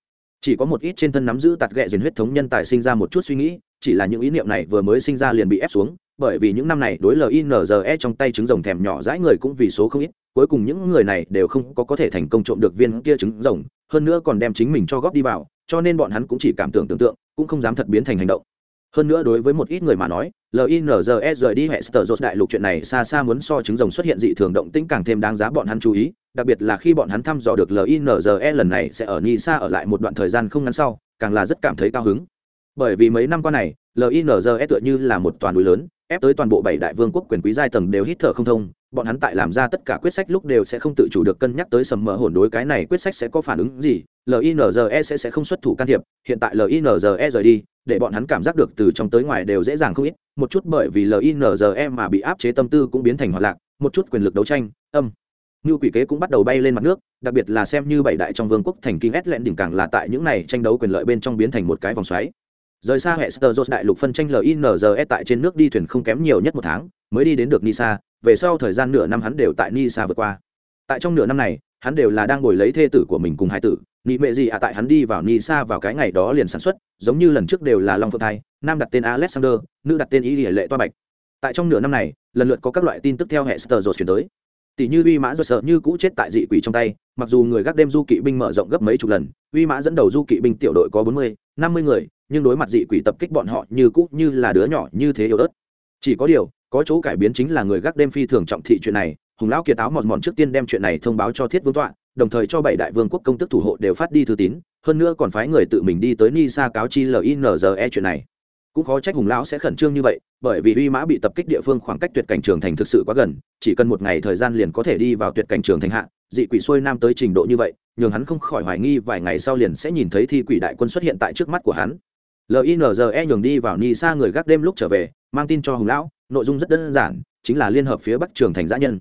Chỉ có một ít trên thân nắm giữ tạt ghẹ diền huyết thống nhân tài sinh ra một chút suy nghĩ, chỉ là những ý niệm này vừa mới sinh ra liền bị ép xuống, bởi vì những năm này đối linze trong tay trứng rồng thèm nhỏ dãi người cũng vì số không ít, cuối cùng những người này đều không có có thể thành công trộm được viên kia trứng rồng, hơn nữa còn đem chính mình cho góp đi vào, cho nên bọn hắn cũng chỉ cảm tưởng tưởng tượng, cũng không dám thật biến thành hành động hơn nữa đối với một ít người mà nói linze rời đi hệ sở dột đại lục chuyện này xa xa muốn so trứng rồng xuất hiện dị thường động tĩnh càng thêm đáng giá bọn hắn chú ý, đặc biệt là khi bọn hắn thăm dò được linze lần này sẽ ở nisa ở lại một đoạn thời gian không ngắn sau, càng là rất cảm thấy cao hứng. Bởi vì mấy năm qua này linze tựa như là một toàn núi lớn ép tới toàn bộ bảy đại vương quốc quyền quý giai tầng đều hít thở không thông, bọn hắn tại làm ra tất cả quyết sách lúc đều sẽ không tự chủ được cân nhắc tới sầm mỡ hồn đối cái này quyết sách sẽ có phản ứng gì linze sẽ sẽ không xuất thủ can thiệp, hiện tại linze rời đi, để bọn hắn cảm giác được từ trong tới ngoài đều dễ dàng không ít, một chút bởi vì linze mà bị áp chế tâm tư cũng biến thành hoạt lạc, một chút quyền lực đấu tranh, âm, như quỷ kế cũng bắt đầu bay lên mặt nước, đặc biệt là xem như bảy đại trong vương quốc thành kinh ét lẹn đỉnh càng là tại những này tranh đấu quyền lợi bên trong biến thành một cái vòng xoáy rời xa hệ sơ đại lục phân tranh linze tại trên nước đi thuyền không kém nhiều nhất một tháng, mới đi đến được nisa. Về sau thời gian nửa năm hắn đều tại nisa vượt qua. Tại trong nửa năm này, hắn đều là đang ngồi lấy thê tử của mình cùng hai tử. Nị mệ gì à tại hắn đi vào Nisa vào cái ngày đó liền sản xuất, giống như lần trước đều là long phượng thai, nam đặt tên alexander, nữ đặt tên ý địa lệ toa bạch. Tại trong nửa năm này, lần lượt có các loại tin tức theo hệ sơ rồi chuyển tới. Tỷ như uy mã do sợ như cũ chết tại dị quỷ trong tay, mặc dù người gác đêm du kỵ binh mở rộng gấp mấy chục lần, uy mã dẫn đầu du kỵ binh tiểu đội có bốn mươi, năm mươi người nhưng đối mặt dị quỷ tập kích bọn họ như cũ như là đứa nhỏ như thế yếu ớt. Chỉ có điều, có chỗ cải biến chính là người gác đêm phi thường trọng thị chuyện này, hùng lão kiệt áo mòn mòn trước tiên đem chuyện này thông báo cho thiết vương tọa, đồng thời cho bảy đại vương quốc công tức thủ hộ đều phát đi thư tín, hơn nữa còn phái người tự mình đi tới ni sa cáo chi linze chuyện này. Cũng khó trách hùng lão sẽ khẩn trương như vậy, bởi vì uy mã bị tập kích địa phương khoảng cách tuyệt cảnh trường thành thực sự quá gần, chỉ cần một ngày thời gian liền có thể đi vào tuyệt cảnh trường thành hạ, dị quỷ xuôi nam tới trình độ như vậy, nhường hắn không khỏi hoài nghi vài ngày sau liền sẽ nhìn thấy thi quỷ đại quân xuất hiện tại trước mắt của hắn linze nhường đi vào ni xa người gác đêm lúc trở về, mang tin cho hùng lão, nội dung rất đơn giản, chính là liên hợp phía bắc trường thành giã nhân.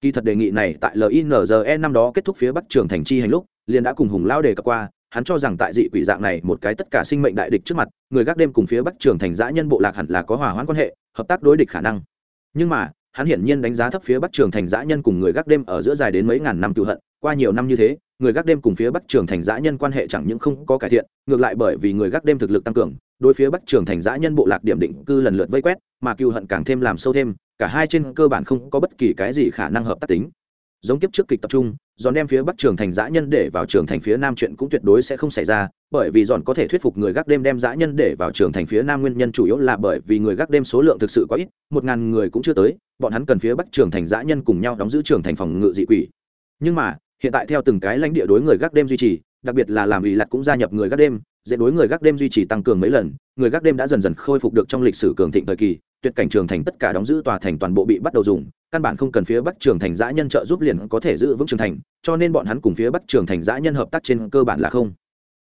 Kỳ thật đề nghị này tại linze năm đó kết thúc phía bắc trường thành chi hành lúc, liền đã cùng hùng lão đề cập qua, hắn cho rằng tại dị quỷ dạng này một cái tất cả sinh mệnh đại địch trước mặt, người gác đêm cùng phía bắc trường thành giã nhân bộ lạc hẳn là có hòa hoãn quan hệ, hợp tác đối địch khả năng. Nhưng mà, hắn hiển nhiên đánh giá thấp phía bắc trường thành giã nhân cùng người gác đêm ở giữa dài đến mấy ngàn năm cựu hận, qua nhiều năm như thế người gác đêm cùng phía bắc trường thành giã nhân quan hệ chẳng những không có cải thiện, ngược lại bởi vì người gác đêm thực lực tăng cường, đối phía bắc trường thành giã nhân bộ lạc điểm định cư lần lượt vây quét, mà cựu hận càng thêm làm sâu thêm, cả hai trên cơ bản không có bất kỳ cái gì khả năng hợp tác tính. Giống kiếp trước kịch tập trung dọn đem phía bắc trường thành giã nhân để vào trường thành phía nam chuyện cũng tuyệt đối sẽ không xảy ra, bởi vì dọn có thể thuyết phục người gác đêm đem giã nhân để vào trường thành phía nam nguyên nhân chủ yếu là bởi vì người gác đêm số lượng thực sự quá ít, một ngàn người cũng chưa tới, bọn hắn cần phía bắc trường thành giã nhân cùng nhau đóng giữ trường thành phòng ngự dị quỷ. Nhưng mà hiện tại theo từng cái lãnh địa đối người gác đêm duy trì, đặc biệt là làm ủy lạc cũng gia nhập người gác đêm, dễ đối người gác đêm duy trì tăng cường mấy lần, người gác đêm đã dần dần khôi phục được trong lịch sử cường thịnh thời kỳ, tuyệt cảnh trường thành tất cả đóng giữ tòa thành toàn bộ bị bắt đầu dùng, căn bản không cần phía bắc trường thành giã nhân trợ giúp liền có thể giữ vững trường thành, cho nên bọn hắn cùng phía bắc trường thành giã nhân hợp tác trên cơ bản là không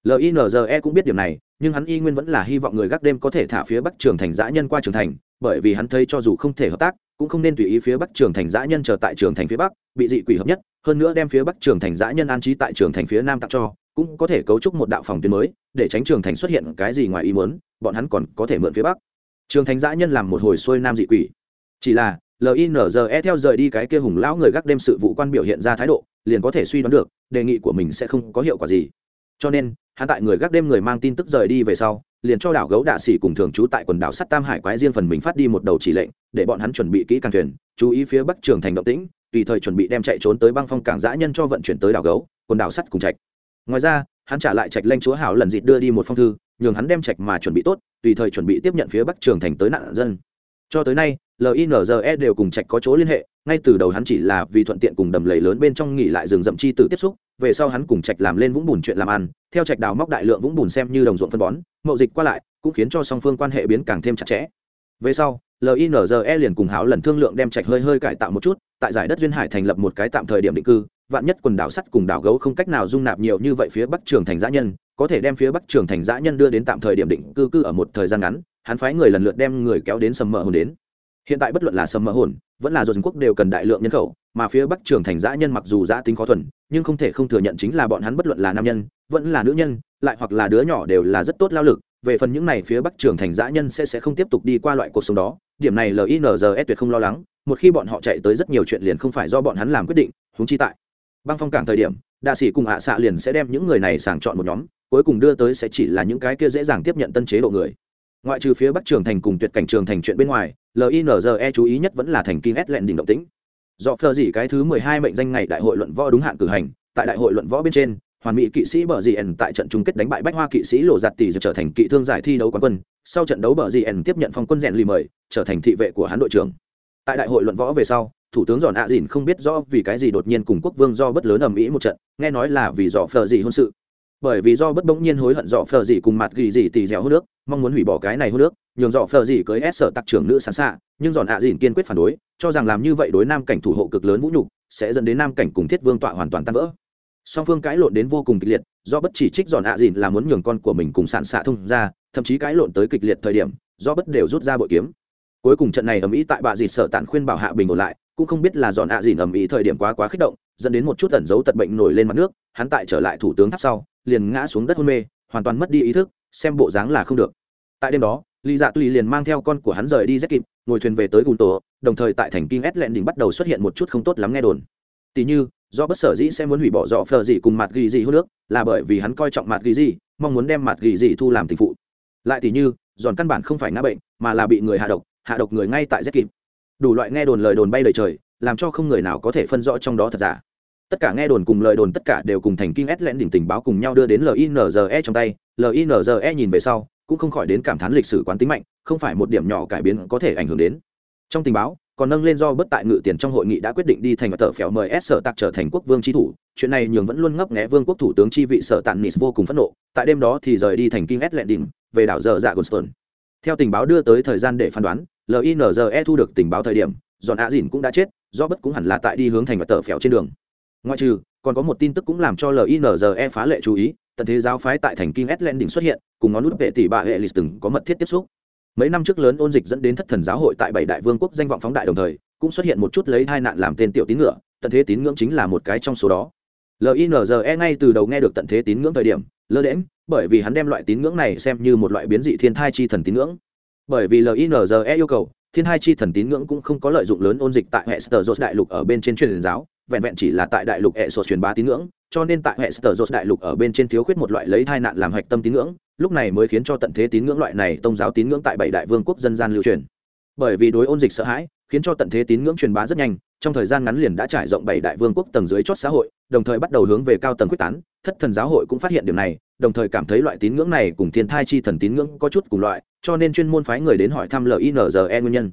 linze cũng biết điểm này, nhưng hắn y nguyên vẫn là hy vọng người gác đêm có thể thả phía bắc trường thành giã nhân qua trường thành, bởi vì hắn thấy cho dù không thể hợp tác, cũng không nên tùy ý phía bắc trường thành giã nhân chờ tại trường thành phía bắc, bị dị quỷ hợp nhất, hơn nữa đem phía bắc trường thành giã nhân an trí tại trường thành phía nam tặng cho, cũng có thể cấu trúc một đạo phòng tuyến mới, để tránh trường thành xuất hiện cái gì ngoài ý muốn, bọn hắn còn có thể mượn phía bắc. Trường thành giã nhân làm một hồi xuôi nam dị quỷ. Chỉ là linze theo rời đi cái kia hùng lão người gác đêm sự vụ quan biểu hiện ra thái độ, liền có thể suy đoán được, đề nghị của mình sẽ không có hiệu quả gì. Cho nên hắn tại người gác đêm người mang tin tức rời đi về sau, liền cho đảo gấu đạ xỉ cùng thường trú tại quần đảo sắt tam hải quái riêng phần mình phát đi một đầu chỉ lệnh, để bọn hắn chuẩn bị kỹ càng thuyền, chú ý phía bắc trường thành động tĩnh, tùy thời chuẩn bị đem chạy trốn tới băng phong cảng giã nhân cho vận chuyển tới đảo gấu, quần đảo sắt cùng trạch. Ngoài ra, hắn trả lại trạch lanh chúa hảo lần dịt đưa đi một phong thư, nhường hắn đem trạch mà chuẩn bị tốt, tùy thời chuẩn bị tiếp nhận phía bắc trường thành tới nạn dân. Cho tới nay linze đều cùng trạch có chỗ liên hệ, ngay từ đầu hắn chỉ là vì thuận tiện cùng đầm lầy lớn bên trong nghỉ lại rừng rậm chi tử tiếp xúc về sau hắn cùng trạch làm lên vũng bùn chuyện làm ăn, theo trạch đào móc đại lượng vũng bùn xem như đồng ruộng phân bón, mậu dịch qua lại, cũng khiến cho song phương quan hệ biến càng thêm chặt chẽ. Về sau linze liền cùng hảo lần thương lượng đem trạch hơi hơi cải tạo một chút, tại giải đất duyên hải thành lập một cái tạm thời điểm định cư, vạn nhất quần đảo sắt cùng đảo gấu không cách nào dung nạp nhiều như vậy phía bắc trường thành giã nhân, có thể đem phía bắc trường thành giã nhân đưa đến tạm thời điểm định cư cư ở một thời gian ngắn, hắn phái người lần lượt đem người kéo đến sầm mờ hồn đến hiện tại bất luận là sầm mỡ hồn, vẫn là dồn quốc đều cần đại lượng nhân khẩu, mà phía bắc trường thành giã nhân mặc dù giã tính khó thuần, nhưng không thể không thừa nhận chính là bọn hắn bất luận là nam nhân, vẫn là nữ nhân, lại hoặc là đứa nhỏ đều là rất tốt lao lực. Về phần những này phía bắc trường thành giã nhân sẽ sẽ không tiếp tục đi qua loại cuộc sống đó, điểm này linze tuyệt không lo lắng, một khi bọn họ chạy tới rất nhiều chuyện liền không phải do bọn hắn làm quyết định húng chi tại băng phong cảng thời điểm đạ sĩ cùng hạ xạ liền sẽ đem những người này sàng chọn một nhóm, cuối cùng đưa tới sẽ chỉ là những cái kia dễ dàng tiếp nhận tân chế độ người ngoại trừ phía bắc trường thành cùng tuyệt cảnh trường thành chuyện bên ngoài linze chú ý nhất vẫn là thành kinh s lẹn đỉnh động tĩnh. Do phờ dỉ cái thứ mười hai mệnh danh ngày đại hội luận võ đúng hạn cử hành, tại đại hội luận võ bên trên, hoàn mỹ kỵ sĩ bờ dì ẩn tại trận chung kết đánh bại bách hoa kỵ sĩ lộ giặt tỷ trở thành kỵ thương giải thi đấu quán quân. Sau trận đấu, bờ dì ẩn tiếp nhận phong quân rèn lì mời, trở thành thị vệ của hắn đội trưởng. Tại đại hội luận võ về sau, thủ tướng giòn ạ dìn không biết rõ vì cái gì đột nhiên cùng quốc vương do bất lớn ầm ĩ một trận, nghe nói là vì dò phờ gì hôn sự bởi vì do bất bỗng nhiên hối hận dọ phờ gì cùng mặt ghi gì tì dẻo hô nước, mong muốn hủy bỏ cái này hô nước, nhường dọ phờ gì cưới ép sở tặc trưởng nữ sẵn xạ nhưng dọn ạ dìn kiên quyết phản đối, cho rằng làm như vậy đối nam cảnh thủ hộ cực lớn vũ nhục, sẽ dẫn đến nam cảnh cùng thiết vương tọa hoàn toàn tan vỡ. Song phương cãi lộn đến vô cùng kịch liệt, do bất chỉ trích dọn ạ dìn là muốn nhường con của mình cùng sạn xạ thông ra thậm chí cãi lộn tới kịch liệt thời điểm, do bất đều rút ra bội kiếm. Cuối cùng trận này ầm ĩ tại bà dịt sợ tàn khuyên bảo hạ bình ổn lại, cũng không biết là dọn ạ dìn ầm ĩ thời điểm quá quá kích động dẫn đến một chút ẩn dấu tật bệnh nổi lên mặt nước, hắn tại trở lại thủ tướng tháp sau, liền ngã xuống đất hôn mê, hoàn toàn mất đi ý thức, xem bộ dáng là không được. Tại đêm đó, lý dạ Tuy liền mang theo con của hắn rời đi rất kịp, ngồi thuyền về tới gùn tổ, đồng thời tại thành kinh ét lẹn đỉnh bắt đầu xuất hiện một chút không tốt lắm nghe đồn. Tỉ như, do bất sở dĩ sẽ muốn hủy bỏ dọ phờ gì cùng mặt ghi gì hô nước, là bởi vì hắn coi trọng mặt ghi gì, mong muốn đem mặt ghi gì thu làm tình phụ. Lại tỉ như, giòn căn bản không phải ngã bệnh, mà là bị người hạ độc hạ độc người ngay tại z kịp. Đủ loại nghe đồn lời đồn bay lời trời, làm cho không người nào có thể phân rõ trong đó thật giả tất cả nghe đồn cùng lời đồn tất cả đều cùng thành kinh ét lẽn đỉnh tình báo cùng nhau đưa đến linze trong tay. Linze nhìn về sau, cũng không khỏi đến cảm thán lịch sử quán tính mạnh, không phải một điểm nhỏ cải biến có thể ảnh hưởng đến. Trong tình báo, còn nâng lên do bất tại ngự tiền trong hội nghị đã quyết định đi thành và tờ phèo mời s sở tạc trở thành quốc vương tri thủ. Chuyện này nhường vẫn luôn ngấp nghẽ vương quốc thủ tướng chi vị sở tạng nis vô cùng phẫn nộ. Tại đêm đó thì rời đi thành kinh s lẹn đình về đảo dở dạ goston theo tình báo đưa tới thời gian để phán đoán linze thu được tình báo thời điểm dọn a dìn cũng đã chết, do bất cũng hẳn là tại đi hướng thành và tờ phèo trên đường ngoại trừ, còn có một tin tức cũng làm cho linze phá lệ chú ý, tận thế giáo phái tại thành kinh s đỉnh xuất hiện, cùng ngón nút vệ tỷ bà hệ lịch từng có mật thiết tiếp xúc. Mấy năm trước lớn ôn dịch dẫn đến thất thần giáo hội tại bảy đại vương quốc danh vọng phóng đại đồng thời, cũng xuất hiện một chút lấy hai nạn làm tên tiểu tín ngưỡng tận thế tín ngưỡng chính là một cái trong số đó. Linze ngay từ đầu nghe được tận thế tín ngưỡng thời điểm, lơ đễm bởi vì hắn đem loại tín ngưỡng này xem như một loại biến dị thiên thai chi thần tín ngưỡng. Bởi vì linze yêu cầu, thiên hai chi thần tín ngưỡng cũng không có lợi dụng lớn ôn dịch tại hệ sở đại lục ở bên trên truyền giáo vẹn vẹn chỉ là tại đại lục hệ sột truyền bá tín ngưỡng, cho nên tại hệ sở dột đại lục ở bên trên thiếu khuyết một loại lấy tai nạn làm hạch tâm tín ngưỡng, lúc này mới khiến cho tận thế tín ngưỡng loại này tôn giáo tín ngưỡng tại bảy đại vương quốc dân gian lưu truyền. Bởi vì đối ôn dịch sợ hãi, khiến cho tận thế tín ngưỡng truyền bá rất nhanh, trong thời gian ngắn liền đã trải rộng bảy đại vương quốc tầng dưới chót xã hội, đồng thời bắt đầu hướng về cao tầng quyết tán, thất thần giáo hội cũng phát hiện điều này, đồng thời cảm thấy loại tín ngưỡng này cùng thiên thai chi thần tín ngưỡng có chút cùng loại, cho nên chuyên môn phái người đến hỏi thăm linze nguyên nhân.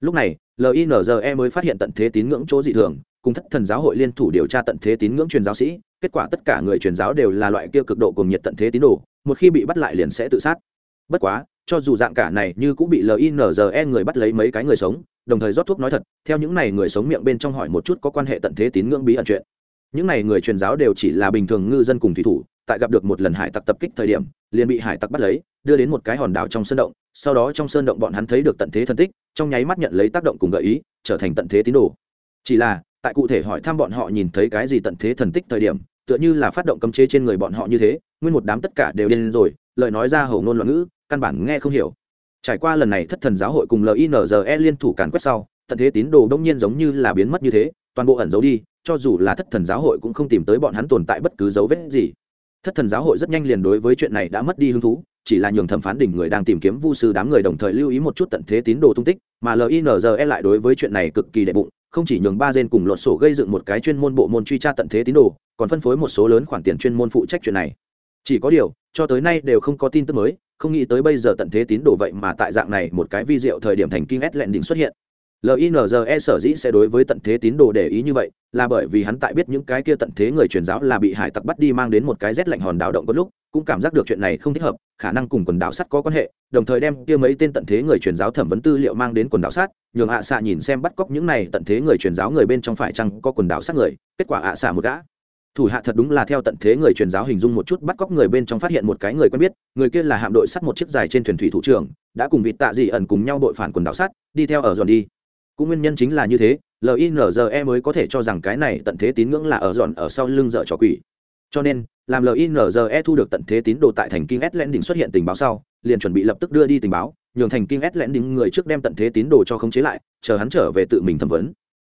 Lúc này linze mới phát hiện tận thế tín ngưỡng chỗ dị thường cùng thất thần giáo hội liên thủ điều tra tận thế tín ngưỡng truyền giáo sĩ, kết quả tất cả người truyền giáo đều là loại kia cực độ cùng nhiệt tận thế tín đồ, một khi bị bắt lại liền sẽ tự sát. Bất quá, cho dù dạng cả này như cũng bị linze người bắt lấy mấy cái người sống, đồng thời rót thuốc nói thật, theo những này người sống miệng bên trong hỏi một chút có quan hệ tận thế tín ngưỡng bí ẩn chuyện. Những này người truyền giáo đều chỉ là bình thường ngư dân cùng thủy thủ, tại gặp được một lần hải tặc tập kích thời điểm, liền bị hải tặc bắt lấy, đưa đến một cái hòn đảo trong sơn động, sau đó trong sơn động bọn hắn thấy được tận thế thân tích, trong nháy mắt nhận lấy tác động cùng gợi ý, trở thành tận thế tín đồ. Chỉ là tại cụ thể hỏi thăm bọn họ nhìn thấy cái gì tận thế thần tích thời điểm, tựa như là phát động cấm chế trên người bọn họ như thế, nguyên một đám tất cả đều điên rồi, lời nói ra hầu ngôn loạn ngữ, căn bản nghe không hiểu. Trải qua lần này thất thần giáo hội cùng linze liên thủ càn quét sau, tận thế tín đồ đông nhiên giống như là biến mất như thế, toàn bộ ẩn giấu đi, cho dù là thất thần giáo hội cũng không tìm tới bọn hắn tồn tại bất cứ dấu vết gì. Thất thần giáo hội rất nhanh liền đối với chuyện này đã mất đi hứng thú, chỉ là nhường thẩm phán đỉnh người đang tìm kiếm vu sư đám người đồng thời lưu ý một chút tận thế tín đồ tung tích, mà linze lại đối với chuyện này cực kỳ đệ bụng không chỉ nhường ba gen cùng lột sổ gây dựng một cái chuyên môn bộ môn truy tra tận thế tín đồ, còn phân phối một số lớn khoản tiền chuyên môn phụ trách chuyện này. Chỉ có điều, cho tới nay đều không có tin tức mới, không nghĩ tới bây giờ tận thế tín đồ vậy mà tại dạng này một cái vi diệu thời điểm thành kinh ét lẹn đỉnh xuất hiện. Linze sở dĩ sẽ đối với tận thế tín đồ để ý như vậy, là bởi vì hắn tại biết những cái kia tận thế người truyền giáo là bị hải tặc bắt đi mang đến một cái rét lạnh hòn đảo động có lúc cũng cảm giác được chuyện này không thích hợp, khả năng cùng quần đảo sắt có quan hệ, đồng thời đem kia mấy tên tận thế người truyền giáo thẩm vấn tư liệu mang đến quần đảo sắt, nhường ạ xạ nhìn xem bắt cóc những này tận thế người truyền giáo người bên trong phải chăng có quần đảo sắt người, kết quả ạ xạ một gã. Thủ hạ thật đúng là theo tận thế người truyền giáo hình dung một chút bắt cóc người bên trong phát hiện một cái người quen biết, người kia là hạm đội sắt một chiếc dài trên thuyền thủy thủ trưởng, đã cùng vịt tạ dị ẩn cùng nhau đội phản quần đảo sắt, đi theo ở giòn đi. Cũng nguyên nhân chính là như thế linze mới có thể cho rằng cái này tận thế tín ngưỡng là ở giòn ở sau lưng dợ trò quỷ. Cho nên làm linze thu được tận thế tín đồ tại thành kinh s đỉnh xuất hiện tình báo sau, liền chuẩn bị lập tức đưa đi tình báo, nhường thành kinh s đỉnh người trước đem tận thế tín đồ cho khống chế lại, chờ hắn trở về tự mình thẩm vấn.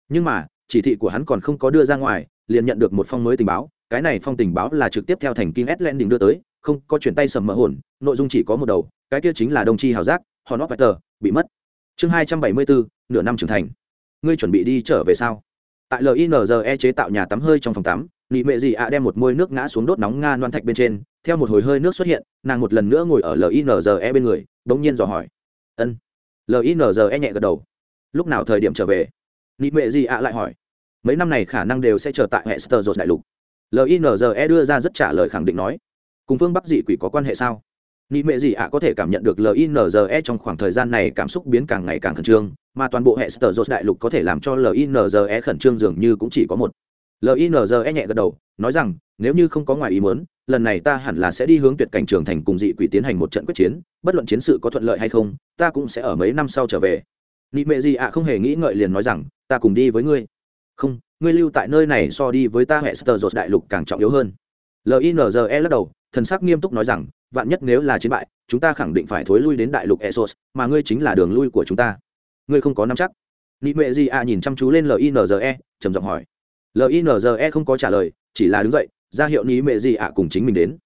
Nhưng mà, chỉ thị của hắn còn không có đưa ra ngoài, liền nhận được một phong mới tình báo, cái này phong tình báo là trực tiếp theo thành kinh s đỉnh đưa tới, không có chuyển tay sầm mỡ hồn, nội dung chỉ có một đầu, cái kia chính là đồng chi hào giác hòn óp tờ bị mất. Chương hai trăm bảy mươi bốn nửa năm trưởng thành. Ngươi chuẩn bị đi trở về sao? Tại linze chế tạo nhà tắm hơi trong phòng tắm nị mệ dị ạ, đem một môi nước ngã xuống đốt nóng nga loan thạch bên trên. Theo một hồi hơi nước xuất hiện, nàng một lần nữa ngồi ở linze bên người đ ỗ n g nhiên dò hỏi. Ân. Linze nhẹ gật đầu. Lúc nào thời điểm trở về? Nị mệ dị ạ lại hỏi. Mấy năm này khả năng đều sẽ chờ tại hệ sơ dột đại lục. Linze đưa ra rất trả lời khẳng định nói. Cùng phương bắc dị quỷ có quan hệ sao? Nị mệ dị ạ có thể cảm nhận được linze trong khoảng thời gian này cảm xúc biến càng ngày càng khẩn trương, mà toàn bộ hệ sơ dột đại lục có thể làm cho linze khẩn trương dường như cũng chỉ có một linze nhẹ gật đầu, nói rằng, nếu như không có ngoài ý muốn, lần này ta hẳn là sẽ đi hướng tuyệt cảnh trường thành cùng dị quỷ tiến hành một trận quyết chiến, bất luận chiến sự có thuận lợi hay không, ta cũng sẽ ở mấy năm sau trở về. Nị mệ gì ạ, không hề nghĩ ngợi liền nói rằng, ta cùng đi với ngươi. Không, ngươi lưu tại nơi này so đi với ta hệ sơ dột đại lục càng trọng yếu hơn. Linze lắc đầu, thần sắc nghiêm túc nói rằng, vạn nhất nếu là chiến bại, chúng ta khẳng định phải thối lui đến đại lục esos mà ngươi chính là đường lui của chúng ta. Ngươi không có nắm chắc. Nị mệ gì à nhìn chăm chú lên linze trầm giọng hỏi linze không có trả lời, chỉ là đứng dậy, ra hiệu ní mệ gì ạ cùng chính mình đến.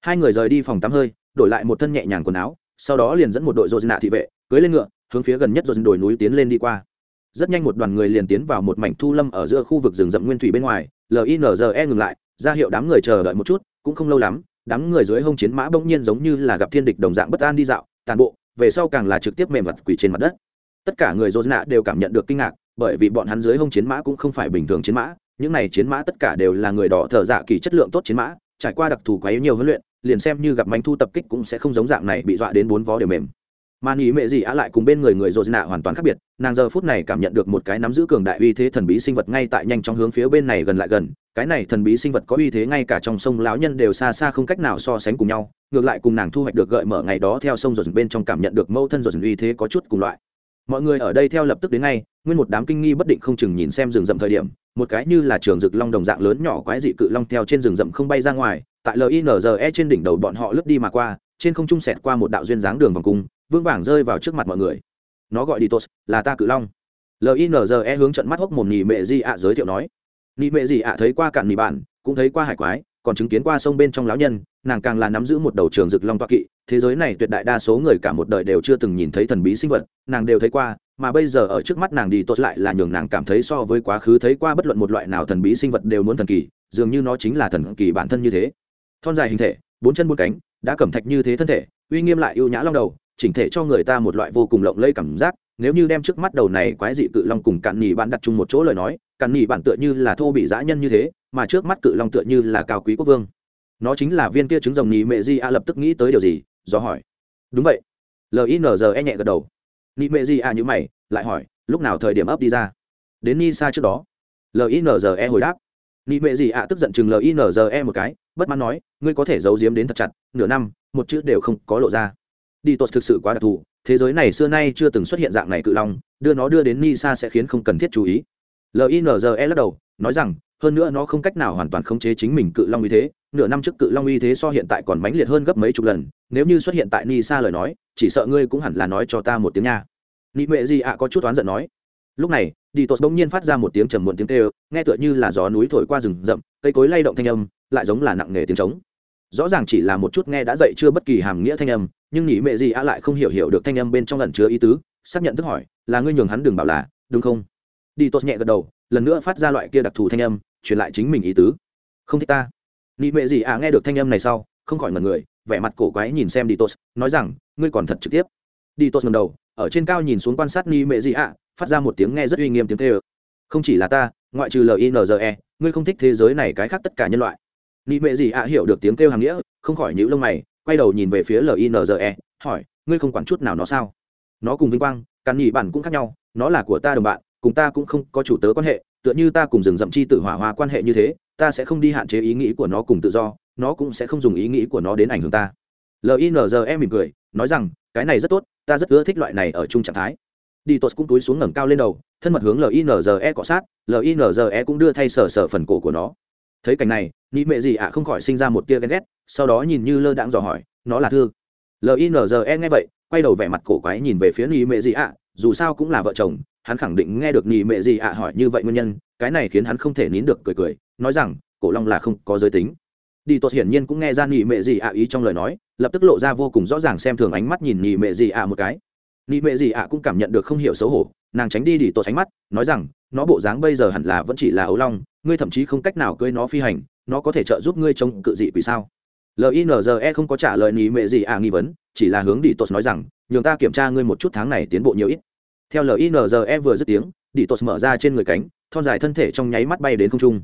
Hai người rời đi phòng tắm hơi, đổi lại một thân nhẹ nhàng quần áo, sau đó liền dẫn một đội dồn nạ thị vệ, cưới lên ngựa, hướng phía gần nhất dồn đồi núi tiến lên đi qua. Rất nhanh một đoàn người liền tiến vào một mảnh thu lâm ở giữa khu vực rừng rậm nguyên thủy bên ngoài linze ngừng lại, ra hiệu đám người chờ đợi một chút, cũng không lâu lắm, đám người dưới hông chiến mã bỗng nhiên giống như là gặp thiên địch đồng dạng bất an đi dạo, tàn bộ, về sau càng là trực tiếp mềm mặt quỷ trên mặt đất. Tất cả người dồn nạ đều cảm nhận được kinh ngạc, bởi vì bọn hắn dưới hông chiến mã cũng không phải bình thường chiến mã những này chiến mã tất cả đều là người đỏ thợ dạ kỳ chất lượng tốt chiến mã, trải qua đặc thù quá nhiều huấn luyện, liền xem như gặp mánh thu tập kích cũng sẽ không giống dạng này bị dọa đến bốn vó đều mềm. Mà nghĩ mẹ gì á lại cùng bên người người dồn nạ hoàn toàn khác biệt, nàng giờ phút này cảm nhận được một cái nắm giữ cường đại uy thế thần bí sinh vật ngay tại nhanh trong hướng phía bên này gần lại gần, cái này thần bí sinh vật có uy thế ngay cả trong sông lão nhân đều xa xa không cách nào so sánh cùng nhau, ngược lại cùng nàng thu hoạch được gợi mở ngày đó theo sông dồn bên trong cảm nhận được mâu thân dồn uy thế có chút cùng loại mọi người ở đây theo lập tức đến ngay, nguyên một đám kinh nghi bất định không chừng nhìn xem rừng rậm thời điểm, một cái như là trường rực long đồng dạng lớn nhỏ quái dị cự long theo trên rừng rậm không bay ra ngoài, tại linze trên đỉnh đầu bọn họ lướt đi mà qua, trên không trung sẹt qua một đạo duyên dáng đường vòng cung vương vàng rơi vào trước mặt mọi người. Nó gọi đi tos là ta cự long. Linze hướng trận mắt hốc một nhì mệ di ạ giới thiệu nói. Nhì mệ di ạ thấy qua cạn nhì bản cũng thấy qua hải quái còn chứng kiến qua sông bên trong lão nhân, nàng càng là nắm giữ một đầu trường rực long toa kỵ, thế giới này tuyệt đại đa số người cả một đời đều chưa từng nhìn thấy thần bí sinh vật, nàng đều thấy qua, mà bây giờ ở trước mắt nàng đi tốt lại là nhường nàng cảm thấy so với quá khứ thấy qua bất luận một loại nào thần bí sinh vật đều muốn thần kỳ, dường như nó chính là thần kỳ bản thân như thế. Thon dài hình thể, bốn chân bốn cánh, đã cẩm thạch như thế thân thể, uy nghiêm lại ưu nhã long đầu, chỉnh thể cho người ta một loại vô cùng lộng lây cảm giác, nếu như đem trước mắt đầu này quái dị cự long cùng cạn nhì bạn đặt chung một chỗ lời nói, cạn nhì bạn tựa như là thô bị dã nhân như thế mà trước mắt cự long tựa như là cao quý quốc vương. Nó chính là viên kia trứng rồng nhì mẹ di a lập tức nghĩ tới điều gì, do hỏi. Đúng vậy. Linze nhẹ gật đầu. Nhì mẹ di a như mày, lại hỏi, lúc nào thời điểm ấp đi ra? Đến ni xa trước đó. Linze hồi đáp. Nhì mẹ di a tức giận chừng linze một cái, bất mãn nói, ngươi có thể giấu giếm đến thật chặt, nửa năm, một chữ đều không có lộ ra. Đi tốt thực sự quá đặc thù, thế giới này xưa nay chưa từng xuất hiện dạng này cự long, đưa nó đưa đến ni xa sẽ khiến không cần thiết chú ý. Linze lắc đầu, nói rằng hơn nữa nó không cách nào hoàn toàn khống chế chính mình cự long uy thế, nửa năm trước cự long uy thế so hiện tại còn mãnh liệt hơn gấp mấy chục lần, nếu như xuất hiện tại ni sa lời nói, chỉ sợ ngươi cũng hẳn là nói cho ta một tiếng nha. Nị mệ gì ạ, có chút oán giận nói. Lúc này, đi tốt bỗng nhiên phát ra một tiếng trầm muộn tiếng tê nghe tựa như là gió núi thổi qua rừng rậm, cây cối lay động thanh âm, lại giống là nặng nề tiếng trống. Rõ ràng chỉ là một chút nghe đã dậy chưa bất kỳ hàm nghĩa thanh âm, nhưng nhị mẹ gì ạ lại không hiểu hiểu được thanh âm bên trong lần chứa ý tứ, xác nhận thức hỏi, là ngươi nhường hắn đừng bảo là, đúng không? Đi tốt nhẹ gật đầu, lần nữa phát ra loại kia đặc thù thanh âm truyền lại chính mình ý tứ. Không thích ta. Nhị mẹ gì ạ, nghe được thanh âm này sau, không khỏi ngần người, vẻ mặt cổ quái nhìn xem đi tốt nói rằng, ngươi còn thật trực tiếp. Đi tốt ngầm đầu, ở trên cao nhìn xuống quan sát nhị mẹ gì ạ, phát ra một tiếng nghe rất uy nghiêm tiếng tê ơ không chỉ là ta, ngoại trừ linze ngươi không thích thế giới này cái khác tất cả nhân loại. Nị mệ gì ạ hiểu được tiếng kêu hàng nghĩa, không khỏi nhíu lông mày, quay đầu nhìn về phía linze hỏi, ngươi không quản chút nào nó sao? Nó cùng vinh quang càn nhị bản cũng khác nhau, nó là của ta đồng bạn, cùng ta cũng không có chủ tớ quan hệ tựa như ta cùng rừng rậm chi tự hỏa hoa quan hệ như thế, ta sẽ không đi hạn chế ý nghĩ của nó cùng tự do, nó cũng sẽ không dùng ý nghĩ của nó đến ảnh hưởng ta. Linze mỉm cười, nói rằng, cái này rất tốt, ta rất ưa thích loại này ở chung trạng thái. Đi tốt cũng túi xuống ngẩng cao lên đầu, thân mật hướng linze cọ sát linze cũng đưa thay sờ sờ phần cổ của nó. Thấy cảnh này, nị Mẹ gì ạ không khỏi sinh ra một tia ghen ghét, sau đó nhìn như lơ đãng dò hỏi, nó là thư? Linze nghe vậy, quay đầu vẻ mặt cổ quái nhìn về phía nị Mẹ gì ạ, dù sao cũng là vợ chồng hắn khẳng định nghe được nhị mẹ gì ạ hỏi như vậy nguyên nhân, cái này khiến hắn không thể nín được cười cười, nói rằng, cổ long là không có giới tính. Đi tốt hiển nhiên cũng nghe ra nhị mẹ gì ạ ý trong lời nói, lập tức lộ ra vô cùng rõ ràng xem thường ánh mắt nhìn nhị mẹ gì ạ một cái. Nhị mẹ gì ạ cũng cảm nhận được không hiểu xấu hổ, nàng tránh đi đi tốt ánh mắt, nói rằng, nó bộ dáng bây giờ hẳn là vẫn chỉ là ấu long, ngươi thậm chí không cách nào cưới nó phi hành, nó có thể trợ giúp ngươi chống cự dị quỷ sao? Linze không có trả lời nhị mẹ gì ạ nghi vấn, chỉ là hướng đi tốt nói rằng, nhường ta kiểm tra ngươi một chút tháng này tiến bộ nhiều ít theo linze vừa dứt tiếng đi tos mở ra trên người cánh, thon dài thân thể trong nháy mắt bay đến không trung.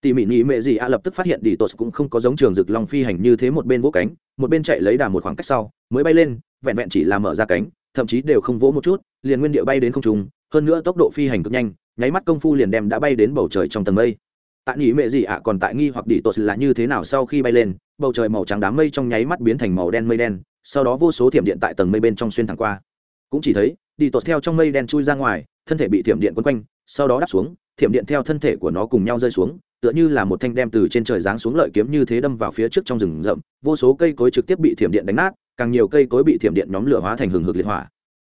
Tỉ mỉ ní mệ gì à lập tức phát hiện đi tos cũng không có giống trường rực long phi hành như thế một bên vỗ cánh, một bên chạy lấy đà một khoảng cách sau, mới bay lên, vẹn vẹn chỉ là mở ra cánh, thậm chí đều không vỗ một chút, liền nguyên địa bay đến không trung, hơn nữa tốc độ phi hành cực nhanh, nháy mắt công phu liền đem đã bay đến bầu trời trong tầng mây. Tại nghỉ mệ gì ạ còn tại nghi hoặc đi tos là như thế nào sau khi bay lên, bầu trời màu trắng đám mây trong nháy mắt biến thành màu đen mây đen, sau đó vô số thiểm điện tại tầng mây bên trong xuyên thẳng qua. Cũng chỉ thấy đi tột theo trong mây đen chui ra ngoài, thân thể bị thiểm điện quấn quanh, sau đó đáp xuống, thiểm điện theo thân thể của nó cùng nhau rơi xuống, tựa như là một thanh đem từ trên trời giáng xuống lợi kiếm như thế đâm vào phía trước trong rừng rậm, vô số cây cối trực tiếp bị thiểm điện đánh nát, càng nhiều cây cối bị thiểm điện nhóm lửa hóa thành hừng hực liệt hỏa.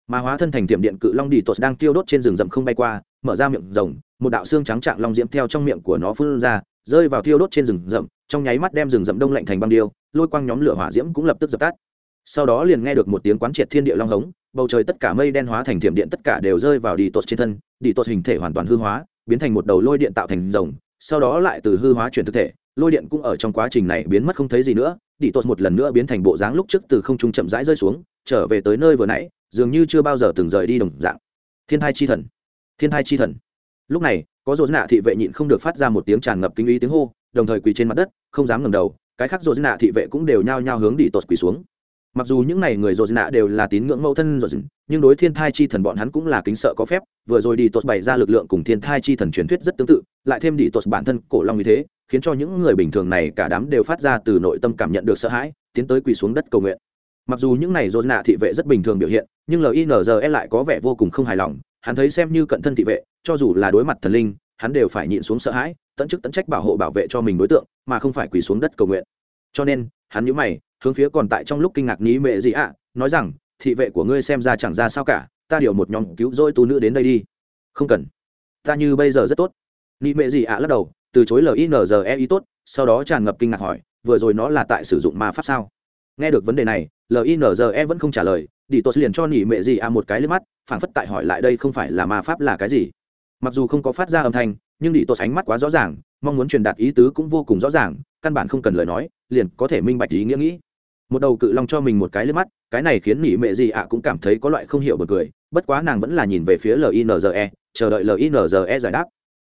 Mà hóa thân thành thiểm điện cự long đi tột đang tiêu đốt trên rừng rậm không bay qua, mở ra miệng rồng, một đạo xương trắng trạng long diễm theo trong miệng của nó phun ra, rơi vào tiêu đốt trên rừng rậm, trong nháy mắt đem rừng rậm đông lạnh thành băng điêu, lôi quang nhóm lửa hỏa diễm cũng lập tức dập tắt. Sau đó liền nghe được một tiếng quán triệt thiên địa long hống bầu trời tất cả mây đen hóa thành thiểm điện tất cả đều rơi vào đi tột trên thân đi tột hình thể hoàn toàn hư hóa, biến thành một đầu lôi điện tạo thành rồng, sau đó lại từ hư hóa chuyển thực thể, lôi điện cũng ở trong quá trình này biến mất không thấy gì nữa đi tột một lần nữa biến thành bộ dáng lúc trước từ không trung chậm rãi rơi xuống, trở về tới nơi vừa nãy, dường như chưa bao giờ từng rời đi đồng dạng. Thiên thai chi thần. Thiên thai chi thần. Lúc này, có dồn nạ thị vệ nhịn không được phát ra một tiếng tràn ngập kinh ý tiếng hô, đồng thời quỳ trên mặt đất, không dám ngẩng đầu, cái khác dồn nạ thị vệ cũng đều nhao nhao hướng đi tột quỳ xuống mặc dù những n à y người dỗ nạ đều là tín ngưỡng mẫu thân dỗ nhưng đối thiên thai chi thần bọn hắn cũng là kính sợ có phép. Vừa rồi đi tốt bày ra lực lượng cùng thiên thai chi thần truyền thuyết rất tương tự, lại thêm đi tốt bản thân cổ long như thế, khiến cho những người bình thường này cả đám đều phát ra từ nội tâm cảm nhận được sợ hãi, tiến tới quỳ xuống đất cầu nguyện. Mặc dù những này dồn nạ thị vệ rất bình thường biểu hiện, nhưng linze lại có vẻ vô cùng không hài lòng. Hắn thấy xem như cận thân thị vệ, cho dù là đối mặt thần linh, hắn đều phải nhịn xuống sợ hãi, tận chức tận trách bảo hộ bảo vệ cho mình đối tượng, mà không phải quỳ xuống đất cầu nguyện. Cho nên, hắn nhớ mày hướng phía còn tại trong lúc kinh ngạc ní mệ gì ạ, nói rằng, thị vệ của ngươi xem ra chẳng ra sao cả, ta điều một nhóm cứu rỗi tu nữ đến đây đi. Không cần, ta như bây giờ rất tốt. Ní mệ gì ạ lắc đầu, từ chối linze ý tốt, sau đó tràn ngập kinh ngạc hỏi, vừa rồi nó là tại sử dụng ma pháp sao? Nghe được vấn đề này linze vẫn không trả lời, đi tốt liền cho nỉ mệ gì à một cái lên mắt, phảng phất tại hỏi lại đây không phải là ma pháp là cái gì. Mặc dù không có phát ra âm thanh, nhưng đi tốt ánh mắt quá rõ ràng, mong muốn truyền đạt ý tứ cũng vô cùng rõ ràng, căn bản không cần lời nói, liền có thể minh bạch ý nghĩa nghĩ một đầu cự long cho mình một cái lên mắt, cái này khiến nỉ mệ gì ạ cũng cảm thấy có loại không hiểu bật cười, bất quá nàng vẫn là nhìn về phía linze chờ đợi linze giải đáp.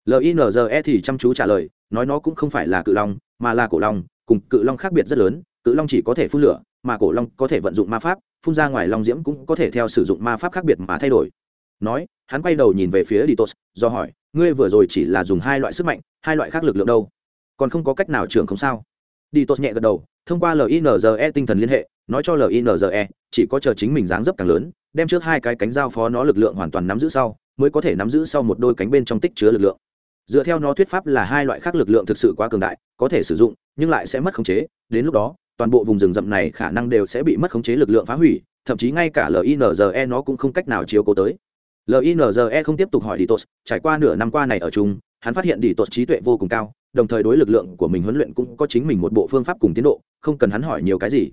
Linze thì chăm chú trả lời, nói nó cũng không phải là cự long, mà là cổ long, cùng cự long khác biệt rất lớn, cự long chỉ có thể phun lửa, mà cổ long có thể vận dụng ma pháp, phun ra ngoài long diễm cũng có thể theo sử dụng ma pháp khác biệt mà thay đổi. Nói, hắn quay đầu nhìn về phía ditos, do hỏi, ngươi vừa rồi chỉ là dùng hai loại sức mạnh, hai loại khác lực lượng đâu? Còn không có cách nào trưởng không sao? Ditos nhẹ gật đầu, thông qua linze tinh thần liên hệ, nói cho linze chỉ có chờ chính mình dáng dấp càng lớn, đem trước hai cái cánh giao phó nó lực lượng hoàn toàn nắm giữ sau, mới có thể nắm giữ sau một đôi cánh bên trong tích chứa lực lượng. Dựa theo nó thuyết pháp là hai loại khác lực lượng thực sự quá cường đại, có thể sử dụng, nhưng lại sẽ mất khống chế, đến lúc đó, toàn bộ vùng rừng rậm này khả năng đều sẽ bị mất khống chế lực lượng phá hủy, thậm chí ngay cả linze nó cũng không cách nào chiếu cố tới. Linze không tiếp tục hỏi ditos trải qua nửa năm qua này ở chung, hắn phát hiện ditos trí tuệ vô cùng cao đồng thời đối lực lượng của mình huấn luyện cũng có chính mình một bộ phương pháp cùng tiến độ, không cần hắn hỏi nhiều cái gì.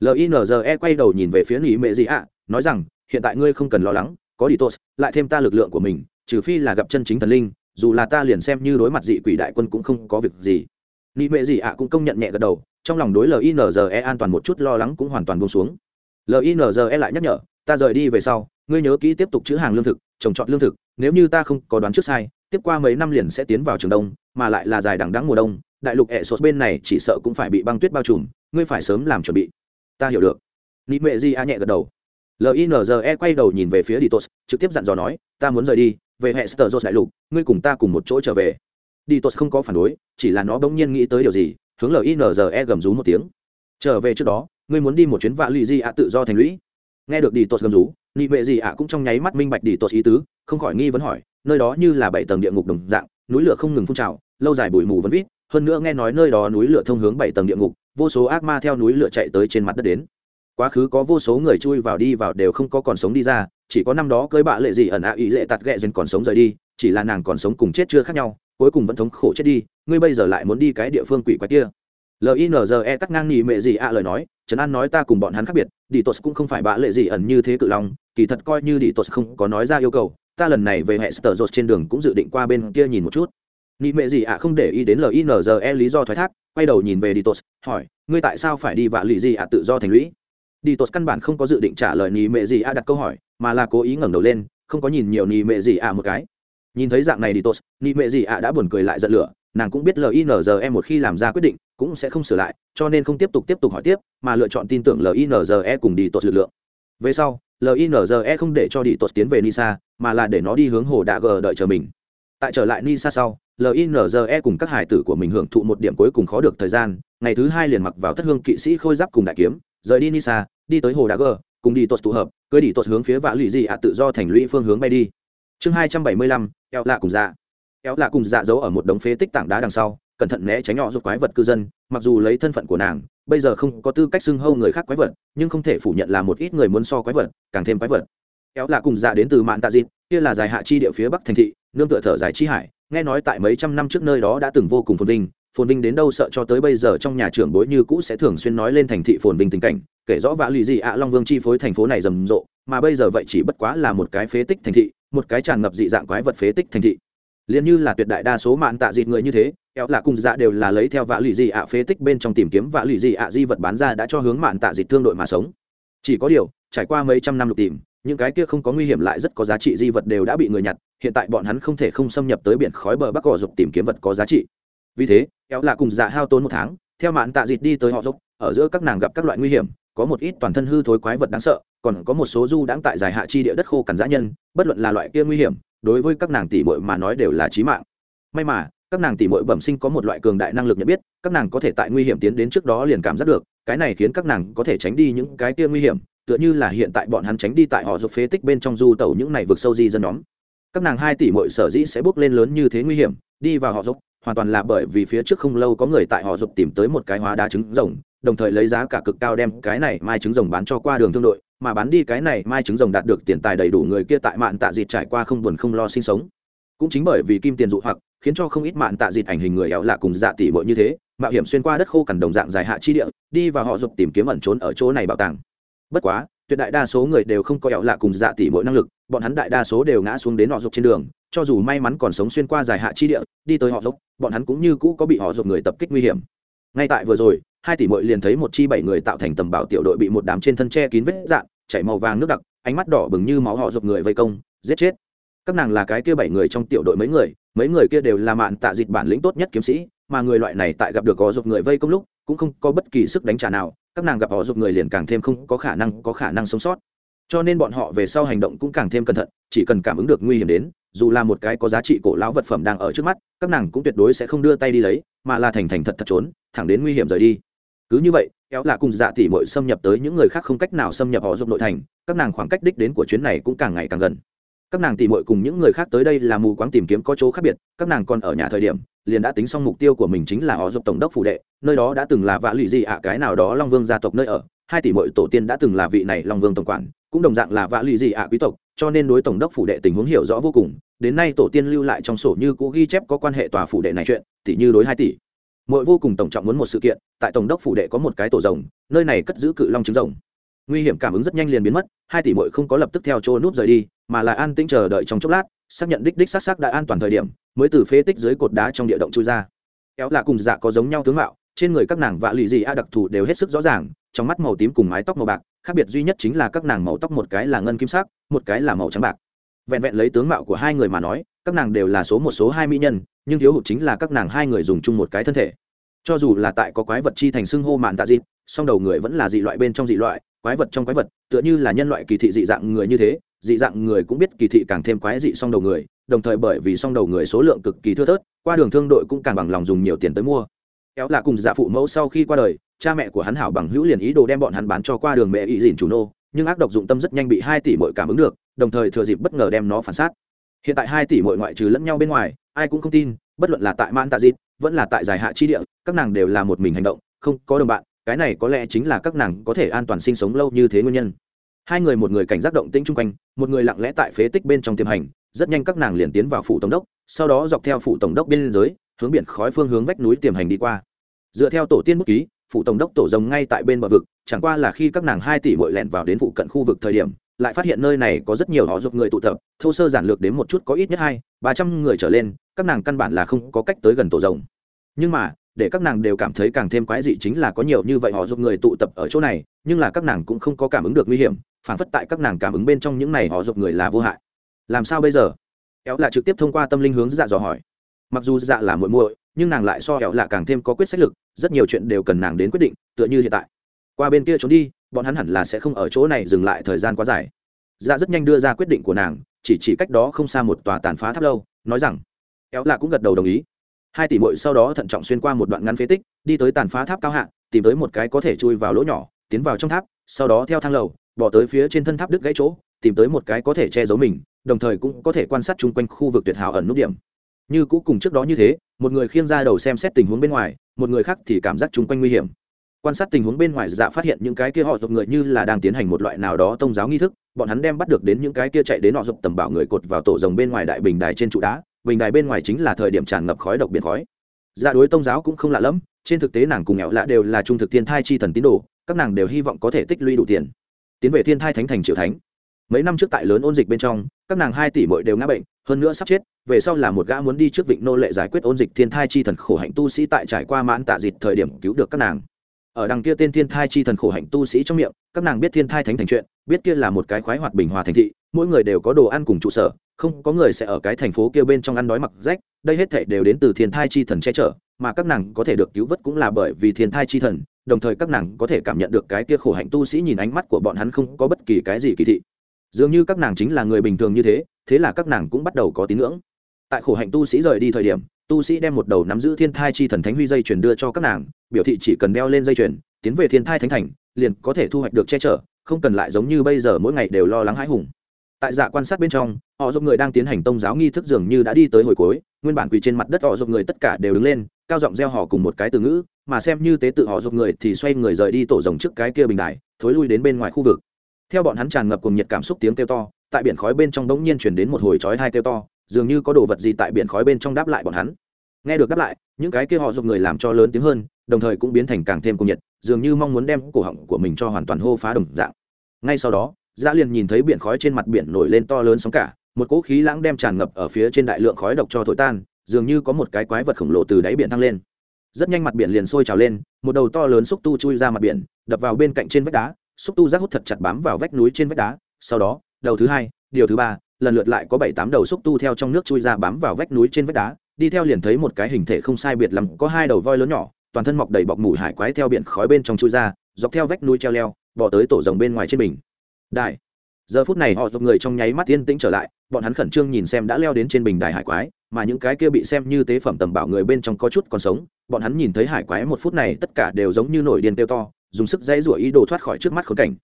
Linze quay đầu nhìn về phía nghỉ mệ gì ạ, nói rằng, hiện tại ngươi không cần lo lắng, có đi ditos lại thêm ta lực lượng của mình, trừ phi là gặp chân chính thần linh, dù là ta liền xem như đối mặt dị quỷ đại quân cũng không có việc gì. Nị mệ gì ạ cũng công nhận nhẹ gật đầu, trong lòng đối linze an toàn một chút lo lắng cũng hoàn toàn buông xuống. Linze lại nhắc nhở, ta rời đi về sau, ngươi nhớ kỹ tiếp tục chữ hàng lương thực, trồng trọt lương thực, nếu như ta không có đoán trước sai, tiếp qua mấy năm liền sẽ tiến vào trường đông mà lại là dài đằng đẵng mùa đông, đại lục ẹ sột bên này chỉ sợ cũng phải bị băng tuyết bao trùm, ngươi phải sớm làm chuẩn bị. Ta hiểu được. Nị mệ di a nhẹ gật đầu. Linze quay đầu nhìn về phía ditos, trực tiếp dặn dò nói, ta muốn rời đi, về hệ sơ đại lục, ngươi cùng ta cùng một chỗ trở về. Ditos không có phản đối, chỉ là nó bỗng nhiên nghĩ tới điều gì, hướng linze gầm rú một tiếng. Trở về trước đó, ngươi muốn đi một chuyến vạ lì di ạ tự do thành lũy. Nghe được đi tốt gầm rú, nị mệ gì ạ cũng trong nháy mắt minh bạch đi tốt ý tứ, không khỏi nghi vấn hỏi, nơi đó như là bảy tầng địa ngục đồng dạng núi lửa không ngừng phun trào lâu dài bụi mù vẫn vít hơn nữa nghe nói nơi đó núi lửa thông hướng bảy tầng địa ngục vô số ác ma theo núi lửa chạy tới trên mặt đất đến. Quá khứ có vô số người chui vào đi vào đều không có còn sống đi ra chỉ có năm đó cưới bạ lệ gì ẩn ạ ý dễ tạt ghẹ dần còn sống rời đi chỉ là nàng còn sống cùng chết chưa khác nhau cuối cùng vẫn thống khổ chết đi ngươi bây giờ lại muốn đi cái địa phương quỷ quái kia. Linze tắc ngang nhì mệ gì ạ lời nói trấn an nói ta cùng bọn hắn khác biệt đi tos cũng không phải bạ lệ gì ẩn như thế cự lòng, kỳ thật coi như đi tos không có nói ra yêu cầu ta lần này về hệ sở dột trên đường cũng dự định qua bên kia nhìn một chút. Nị mệ gì ạ, không để ý đến linze lý do thoái thác, quay đầu nhìn về đi tos hỏi, ngươi tại sao phải đi vạ lì gì ạ, tự do thành lũy? Đi tos căn bản không có dự định trả lời nị mệ gì ạ đặt câu hỏi, mà là cố ý ngẩng đầu lên, không có nhìn nhiều nị mệ gì ạ một cái. Nhìn thấy dạng này đi tos nị mệ gì ạ đã buồn cười lại giận lửa, nàng cũng biết linze một khi làm ra quyết định, cũng sẽ không sửa lại, cho nên không tiếp tục tiếp tục hỏi tiếp, mà lựa chọn tin tưởng linze cùng đi tos lực lượng. Về sau linze không để cho đi tos tiến về nisa mà là để nó đi hướng hồ đạ Gờ đợi chờ mình. Tại trở lại nisa sau linze cùng các hải tử của mình hưởng thụ một điểm cuối cùng khó được thời gian ngày thứ hai liền mặc vào thất hương kỵ sĩ khôi giáp cùng đại kiếm rời đi nisa đi tới hồ đạ Gờ, cùng đi tốt tụ hợp cưới đi tốt hướng phía vã lụy dị ạ tự do thành lũy phương hướng bay đi. Chương hai trăm bảy mươi lăm eo lạ cùng dạ. Eo lạ cùng dạ giấu ở một đống phế tích tảng đá đằng sau cẩn thận né tránh nhỏ giúp quái vật cư dân mặc dù lấy thân phận của nàng bây giờ không có tư cách xưng hâu người khác quái vật nhưng không thể phủ nhận là một ít người muốn so quái vật càng thêm quái vật kéo là cùng dạ đến từ mạn tạ dịp, kia là dài hạ chi địa phía bắc thành thị, nương tựa thở dài chi hải, nghe nói tại mấy trăm năm trước nơi đó đã từng vô cùng phồn vinh phồn vinh đến đâu sợ cho tới bây giờ trong nhà trưởng bối như cũ sẽ thường xuyên nói lên thành thị phồn vinh tình cảnh, kể rõ vã lụy gì ạ, long vương chi phối thành phố này rầm rộ, mà bây giờ vậy chỉ bất quá là một cái phế tích thành thị, một cái tràn ngập dị dạng quái vật phế tích thành thị. Liền như là tuyệt đại đa số mạn tạ dịt người như thế éo là cùng dạ đều là lấy theo vã lụy dị ạ phế tích bên trong tìm kiếm vã lụy dị ạ di vật bán ra đã cho hướng mạn tạ dịt thương đội mà sống. Chỉ có điều, trải qua mấy trăm năm lục tìm những cái kia không có nguy hiểm lại rất có giá trị di vật đều đã bị người nhặt, hiện tại bọn hắn không thể không xâm nhập tới biển khói bờ bắc cỏ dục tìm kiếm vật có giá trị. Vì thế, kéo là cùng dạ hao tốn một tháng, theo mạn tạ dịt đi tới họ dốc ở giữa các nàng gặp các loại nguy hiểm, có một ít toàn thân hư thối quái vật đáng sợ, còn có một số du đãng tại dài hạ chi địa đất khô cằn dã nhân, bất luận là loại kia nguy hiểm, đối với các nàng tỷ muội mà nói đều là chí mạng. May mà, các nàng tỷ muội bẩm sinh có một loại cường đại năng lực nhận biết, các nàng có thể tại nguy hiểm tiến đến trước đó liền cảm giác được, cái này khiến các nàng có thể tránh đi những cái kia nguy hiểm tựa như là hiện tại bọn hắn tránh đi tại họ dục phế tích bên trong du tẩu những này vực sâu di dân nhóm. Các nàng hai tỷ muội sở dĩ sẽ bước lên lớn như thế nguy hiểm, đi vào họ dục hoàn toàn là bởi vì phía trước không lâu có người tại họ dục tìm tới một cái hóa đá trứng rồng, đồng thời lấy giá cả cực cao đem cái này mai trứng rồng bán cho qua đường thương đội, mà bán đi cái này mai trứng rồng đạt được tiền tài đầy đủ người kia tại mạn tạ dịt trải qua không buồn không lo sinh sống. Cũng chính bởi vì kim tiền dụ hoặc, khiến cho không ít mạn tạ dịt ảnh hình người éo lạ cùng dạ tỷ bội như thế, mạo hiểm xuyên qua đất khô cằn đồng dạng dài hạ chi địa, đi và họ dục tìm kiếm ẩn trốn ở chỗ này bảo tàng bất quá, tuyệt đại đa số người đều không có ẻo lạ cùng dạ tỷ mỗi năng lực, bọn hắn đại đa số đều ngã xuống đến họ dục trên đường, cho dù may mắn còn sống xuyên qua dài hạ chi địa, đi tới họ dục bọn hắn cũng như cũ có bị họ dục người tập kích nguy hiểm. Ngay tại vừa rồi, hai tỷ mội liền thấy một chi bảy người tạo thành tầm bảo tiểu đội bị một đám trên thân che kín vết dạn, chảy màu vàng nước đặc, ánh mắt đỏ bừng như máu họ dục người vây công, giết chết. Các nàng là cái kia bảy người trong tiểu đội mấy người mấy người kia đều là mạn tạ dịch bản lĩnh tốt nhất kiếm sĩ, mà người loại này tại gặp được họ dục người vây công lúc, cũng không có bất kỳ sức đánh trả nào các nàng gặp họ giúp người liền càng thêm không có khả năng có khả năng sống sót. Cho nên bọn họ về sau hành động cũng càng thêm cẩn thận, chỉ cần cảm ứng được nguy hiểm đến, dù là một cái có giá trị cổ lão vật phẩm đang ở trước mắt, các nàng cũng tuyệt đối sẽ không đưa tay đi lấy, mà là thành thành thật thật trốn, thẳng đến nguy hiểm rời đi. Cứ như vậy, kéo là cùng dạ tỉ mội xâm nhập tới những người khác không cách nào xâm nhập họ giúp nội thành, các nàng khoảng cách đích đến của chuyến này cũng càng ngày càng gần. Các nàng tỉ mội cùng những người khác tới đây là mù quáng tìm kiếm có chỗ khác biệt, các nàng còn ở nhà thời điểm liền đã tính xong mục tiêu của mình chính là họ giúp tổng đốc phủ đệ, nơi đó đã từng là vạ lụy gì ạ, cái nào đó long vương gia tộc nơi ở. Hai tỷ mọi tổ tiên đã từng là vị này long vương tổng quản, cũng đồng dạng là vạ lụy gì ạ quý tộc, cho nên đối tổng đốc phủ đệ tình huống hiểu rõ vô cùng. Đến nay tổ tiên lưu lại trong sổ như cũ ghi chép có quan hệ tòa phủ đệ này chuyện tỷ như đối hai tỷ. Mọi vô cùng tổng trọng muốn một sự kiện, tại tổng đốc phủ đệ có một cái tổ rồng, nơi này cất giữ cự long trứng rồng. Nguy hiểm cảm ứng rất nhanh liền biến mất, hai tỷ mội không có lập tức theo chỗ núp rời đi, mà là an tĩnh chờ đợi trong chốc lát, xác nhận đích đích xác xác đã an toàn thời điểm mới từ phế tích dưới cột đá trong địa động chui ra. Kéo là cùng dạ có giống nhau tướng mạo, trên người các nàng vạ lụy gì a đặc thù đều hết sức rõ ràng, trong mắt màu tím cùng mái tóc màu bạc, khác biệt duy nhất chính là các nàng màu tóc một cái là ngân kim sắc, một cái là màu trắng bạc. Vẹn vẹn lấy tướng mạo của hai người mà nói, các nàng đều là số một số hai mỹ nhân, nhưng thiếu hụt chính là các nàng hai người dùng chung một cái thân thể. Cho dù là tại có quái vật chi thành xưng hô mạn tạ dịp song đầu người vẫn là dị loại bên trong dị loại, quái vật trong quái vật, tựa như là nhân loại kỳ thị dị dạng người như thế, dị dạng người cũng biết kỳ thị càng thêm quái dị song đầu người đồng thời bởi vì song đầu người số lượng cực kỳ thưa thớt, qua đường thương đội cũng càng bằng lòng dùng nhiều tiền tới mua. Kéo là cùng dạ phụ mẫu sau khi qua đời, cha mẹ của hắn hảo bằng hữu liền ý đồ đem bọn hắn bán cho qua đường mẹ ý dìn chủ nô, nhưng ác độc dụng tâm rất nhanh bị hai tỷ mội cảm ứng được, đồng thời thừa dịp bất ngờ đem nó phản sát hiện tại hai tỷ mội ngoại trừ lẫn nhau bên ngoài, ai cũng không tin, bất luận là tại man tạ dịp vẫn là tại giải hạ chi địa, các nàng đều là một mình hành động, không có đồng bạn, cái này có lẽ chính là các nàng có thể an toàn sinh sống lâu như thế nguyên nhân. Hai người một người cảnh giác động tĩnh chung quanh, một người lặng lẽ tại phế tích bên trong tiềm hành rất nhanh các nàng liền tiến vào phủ tổng đốc, sau đó dọc theo phủ tổng đốc biên giới, hướng biển khói phương hướng vách núi tiềm hành đi qua. Dựa theo tổ tiên bút ký, phủ tổng đốc tổ rồng ngay tại bên bờ vực, chẳng qua là khi các nàng hai tỷ mội lẹn vào đến phụ cận khu vực thời điểm, lại phát hiện nơi này có rất nhiều họ giúp người tụ tập, thô sơ giản lược đến một chút có ít nhất hai, ba trăm người trở lên, các nàng căn bản là không có cách tới gần tổ rồng. Nhưng mà, để các nàng đều cảm thấy càng thêm quái dị chính là có nhiều như vậy họ giúp người tụ tập ở chỗ này, nhưng là các nàng cũng không có cảm ứng được nguy hiểm phản phất tại các nàng cảm ứng bên trong những này họ giúp người là vô hại làm sao bây giờ? Éo là trực tiếp thông qua tâm linh hướng dạ dò hỏi. Mặc dù dạ là muội muội, nhưng nàng lại so éo là càng thêm có quyết sách lực, rất nhiều chuyện đều cần nàng đến quyết định, tựa như hiện tại. Qua bên kia trốn đi, bọn hắn hẳn là sẽ không ở chỗ này dừng lại thời gian quá dài. Dạ rất nhanh đưa ra quyết định của nàng, chỉ chỉ cách đó không xa một tòa tàn phá tháp lâu, nói rằng, éo là cũng gật đầu đồng ý. Hai tỷ muội sau đó thận trọng xuyên qua một đoạn ngắn phế tích, đi tới tàn phá tháp cao hạ, tìm tới một cái có thể chui vào lỗ nhỏ, tiến vào trong tháp, sau đó theo thang lầu, bỏ tới phía trên thân tháp đứt gãy chỗ tìm tới một cái có thể che giấu mình, đồng thời cũng có thể quan sát chung quanh khu vực tuyệt hảo ẩn nút điểm. Như cũ cùng trước đó như thế, một người khiêng ra đầu xem xét tình huống bên ngoài, một người khác thì cảm giác chung quanh nguy hiểm. Quan sát tình huống bên ngoài dạ phát hiện những cái kia họ dục người như là đang tiến hành một loại nào đó tôn giáo nghi thức, bọn hắn đem bắt được đến những cái kia chạy đến họ dục tầm bảo người cột vào tổ rồng bên ngoài đại bình đài trên trụ đá, bình đài bên ngoài chính là thời điểm tràn ngập khói độc biển khói. Dạ đối tôn giáo cũng không lạ lẫm, trên thực tế nàng cùng nghèo lạ đều là trung thực thiên thai chi thần tín đồ, các nàng đều hy vọng có thể tích lũy đủ tiền. Tiến về thiên thai thánh thành triệu thánh mấy năm trước tại lớn ôn dịch bên trong, các nàng hai tỷ mội đều ngã bệnh, hơn nữa sắp chết, về sau là một gã muốn đi trước vịnh nô lệ giải quyết ôn dịch thiên thai chi thần khổ hạnh tu sĩ tại trải qua mãn tạ dịt thời điểm cứu được các nàng. Ở đằng kia tên thiên thai chi thần khổ hạnh tu sĩ trong miệng, các nàng biết thiên thai thánh thành chuyện, biết kia là một cái khoái hoạt bình hòa thành thị, mỗi người đều có đồ ăn cùng trụ sở, không có người sẽ ở cái thành phố kia bên trong ăn đói mặc rách, đây hết thể đều đến từ thiên thai chi thần che chở, mà các nàng có thể được cứu vớt cũng là bởi vì thiên thai chi thần, đồng thời các nàng có thể cảm nhận được cái kia khổ hạnh tu sĩ nhìn ánh mắt của bọn hắn không có bất kỳ cái gì kỳ thị dường như các nàng chính là người bình thường như thế thế là các nàng cũng bắt đầu có tín ngưỡng. Tại khổ hạnh tu sĩ rời đi thời điểm, tu sĩ đem một đầu nắm giữ thiên thai chi thần thánh huy dây chuyền đưa cho các nàng, biểu thị chỉ cần đeo lên dây chuyền, tiến về thiên thai thánh thành, liền có thể thu hoạch được che chở, không cần lại giống như bây giờ mỗi ngày đều lo lắng hãi hùng. Tại dạ quan sát bên trong, họ giúp người đang tiến hành tông giáo nghi thức dường như đã đi tới hồi cuối, nguyên bản quỳ trên mặt đất họ giúp người tất cả đều đứng lên, cao giọng gieo họ cùng một cái từ ngữ, mà xem như tế tự họ giúp người thì xoay người rời đi tổ rồng trước cái kia bình đại thối lui đến bên ngoài khu vực theo bọn hắn tràn ngập cùng nhiệt cảm xúc tiếng kêu to tại biển khói bên trong bỗng nhiên chuyển đến một hồi chói hai kêu to dường như có đồ vật gì tại biển khói bên trong đáp lại bọn hắn nghe được đáp lại những cái kia họ giúp người làm cho lớn tiếng hơn đồng thời cũng biến thành càng thêm cùng nhiệt dường như mong muốn đem cổ họng của mình cho hoàn toàn hô phá đồng dạng ngay sau đó Dã liền nhìn thấy biển khói trên mặt biển nổi lên to lớn sóng cả, một cỗ khí lãng đem tràn ngập ở phía trên đại lượng khói độc cho thổi tan, dường như có một cái quái vật khổng lồ từ đáy biển thăng lên. Rất nhanh mặt biển liền sôi trào lên, một đầu to lớn xúc tu chui ra mặt biển, đập vào bên cạnh trên vách đá, xúc tu giác hút thật chặt bám vào vách núi trên vách đá, sau đó, đầu thứ hai, điều thứ ba, lần lượt lại có bảy tám đầu xúc tu theo trong nước chui ra bám vào vách núi trên vách đá, đi theo liền thấy một cái hình thể không sai biệt lắm, có hai đầu voi lớn nhỏ, toàn thân mọc đầy bọc mủ hải quái theo biển khói bên trong chui ra, dọc theo vách núi treo leo, bò tới tổ rồng bên ngoài trên bình. Đại giờ phút này họ giúp người trong nháy mắt yên tĩnh trở lại bọn hắn khẩn trương nhìn xem đã leo đến trên bình đài hải quái mà những cái kia bị xem như tế phẩm tầm bảo người bên trong có chút còn sống bọn hắn nhìn thấy hải quái một phút này tất cả đều giống như nổi điên tiêu to dùng sức dãy rủa ý đồ thoát khỏi trước mắt khốn cảnh.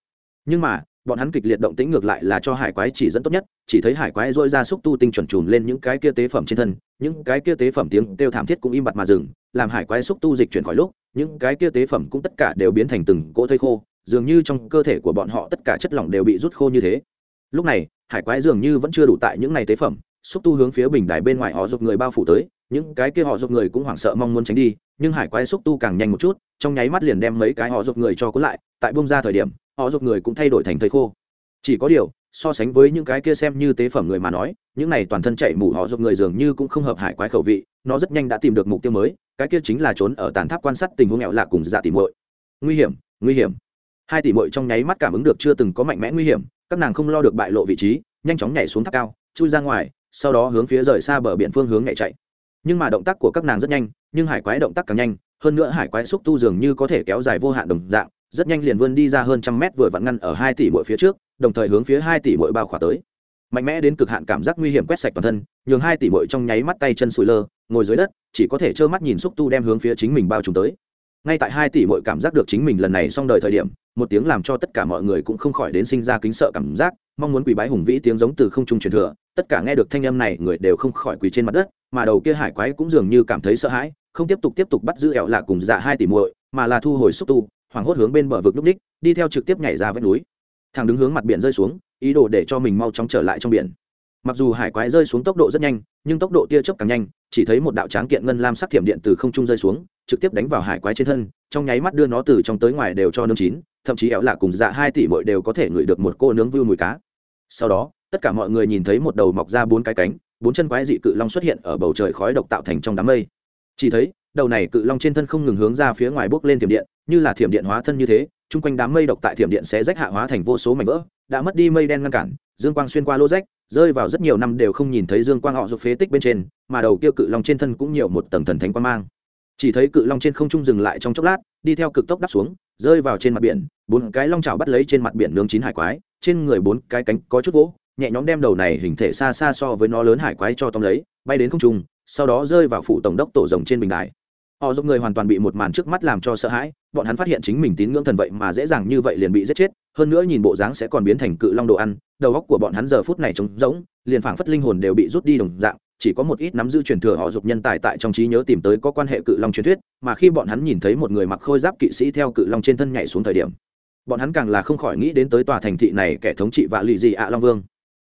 Nhưng mà, bọn hắn kịch liệt động tĩnh ngược lại là cho hải quái chỉ dẫn tốt nhất, chỉ thấy hải quái dội ra xúc tu tinh chuẩn trùm lên những cái kia tế phẩm trên thân, những cái kia tế phẩm tiếng kêu thảm thiết cũng im bặt mà dừng, làm hải quái xúc tu dịch chuyển khỏi lúc, những cái kia tế phẩm cũng tất cả đều biến thành từng cỗ thây khô, dường như trong cơ thể của bọn họ tất cả chất lỏng đều bị rút khô như thế. Lúc này, hải quái dường như vẫn chưa đủ tại những này tế phẩm, xúc tu hướng phía bình đài bên ngoài họ giúp người bao phủ tới, những cái kia họ giúp người cũng hoảng sợ mong muốn tránh đi nhưng hải quái xúc tu càng nhanh một chút, trong nháy mắt liền đem mấy cái họ giục người cho cuốn lại, tại bông ra thời điểm, họ giục người cũng thay đổi thành thầy khô. Chỉ có điều, so sánh với những cái kia xem như tế phẩm người mà nói, những này toàn thân chạy mù họ giục người dường như cũng không hợp hải quái khẩu vị, nó rất nhanh đã tìm được mục tiêu mới, cái kia chính là trốn ở tàn tháp quan sát tình huống nghèo lạ cùng dạ tỉ muội. Nguy hiểm nguy hiểm. Hai tỷ muội trong nháy mắt cảm ứng được chưa từng có mạnh mẽ nguy hiểm, các nàng không lo được bại lộ vị trí, nhanh chóng nhảy xuống tháp cao, chui ra ngoài, sau đó hướng phía rời xa bờ biển phương hướng nhảy chạy. Nhưng mà động tác của các nàng rất nhanh nhưng hải quái động tác càng nhanh, hơn nữa hải quái xúc tu dường như có thể kéo dài vô hạn đồng dạng, rất nhanh liền vươn đi ra hơn trăm mét vừa vặn ngăn ở hai tỷ mỗi phía trước, đồng thời hướng phía hai tỷ mỗi bao khỏa tới. Mạnh mẽ đến cực hạn cảm giác nguy hiểm quét sạch toàn thân, nhường hai tỷ mỗi trong nháy mắt tay chân sùi lơ, ngồi dưới đất, chỉ có thể trơ mắt nhìn xúc tu đem hướng phía chính mình bao trùm tới. Ngay tại hai tỷ mỗi cảm giác được chính mình lần này xong đời thời điểm, một tiếng làm cho tất cả mọi người cũng không khỏi đến sinh ra kính sợ cảm giác, mong muốn quỳ bái hùng vĩ tiếng giống từ không trung truyền thừa, tất cả nghe được thanh âm này người đều không khỏi quỳ trên mặt đất, mà đầu kia hải quái cũng dường như cảm thấy sợ hãi không tiếp tục tiếp tục bắt giữ ẹo lạ cùng dạ hai tỷ muội, mà là thu hồi xúc tu, hoảng hốt hướng bên bờ vực núp ních, đi theo trực tiếp nhảy ra vách núi. Thằng đứng hướng mặt biển rơi xuống, ý đồ để cho mình mau chóng trở lại trong biển. Mặc dù hải quái rơi xuống tốc độ rất nhanh, nhưng tốc độ tia chớp càng nhanh, chỉ thấy một đạo tráng kiện ngân lam sắc thiểm điện từ không trung rơi xuống, trực tiếp đánh vào hải quái trên thân, trong nháy mắt đưa nó từ trong tới ngoài đều cho nướng chín, thậm chí éo lạ cùng dạ hai tỷ muội đều có thể ngửi được một cô nướng vưu mùi cá. Sau đó, tất cả mọi người nhìn thấy một đầu mọc ra bốn cái cánh, bốn chân quái dị cự long xuất hiện ở bầu trời khói độc tạo thành trong đám mây chỉ thấy, đầu này cự long trên thân không ngừng hướng ra phía ngoài bốc lên thiểm điện, như là thiểm điện hóa thân như thế, chung quanh đám mây độc tại thiểm điện sẽ rách hạ hóa thành vô số mảnh vỡ, đã mất đi mây đen ngăn cản, dương quang xuyên qua lô rách, rơi vào rất nhiều năm đều không nhìn thấy dương quang họ rụt phế tích bên trên, mà đầu kia cự long trên thân cũng nhiều một tầng thần thánh quang mang. Chỉ thấy cự long trên không trung dừng lại trong chốc lát, đi theo cực tốc đắp xuống, rơi vào trên mặt biển, bốn cái long chảo bắt lấy trên mặt biển nướng chín hải quái, trên người bốn cái cánh có chút vỗ, nhẹ nhõm đem đầu này hình thể xa xa so với nó lớn hải quái cho tóm lấy, bay đến không trung sau đó rơi vào phủ tổng đốc tổ rồng trên bình đài. Họ giúp người hoàn toàn bị một màn trước mắt làm cho sợ hãi, bọn hắn phát hiện chính mình tín ngưỡng thần vậy mà dễ dàng như vậy liền bị giết chết, hơn nữa nhìn bộ dáng sẽ còn biến thành cự long đồ ăn, đầu óc của bọn hắn giờ phút này trống rỗng, liền phảng phất linh hồn đều bị rút đi đồng dạng, chỉ có một ít nắm giữ truyền thừa họ dục nhân tài tại trong trí nhớ tìm tới có quan hệ cự long truyền thuyết, mà khi bọn hắn nhìn thấy một người mặc khôi giáp kỵ sĩ theo cự long trên thân nhảy xuống thời điểm, bọn hắn càng là không khỏi nghĩ đến tới tòa thành thị này kẻ thống trị và lì gì ạ long vương.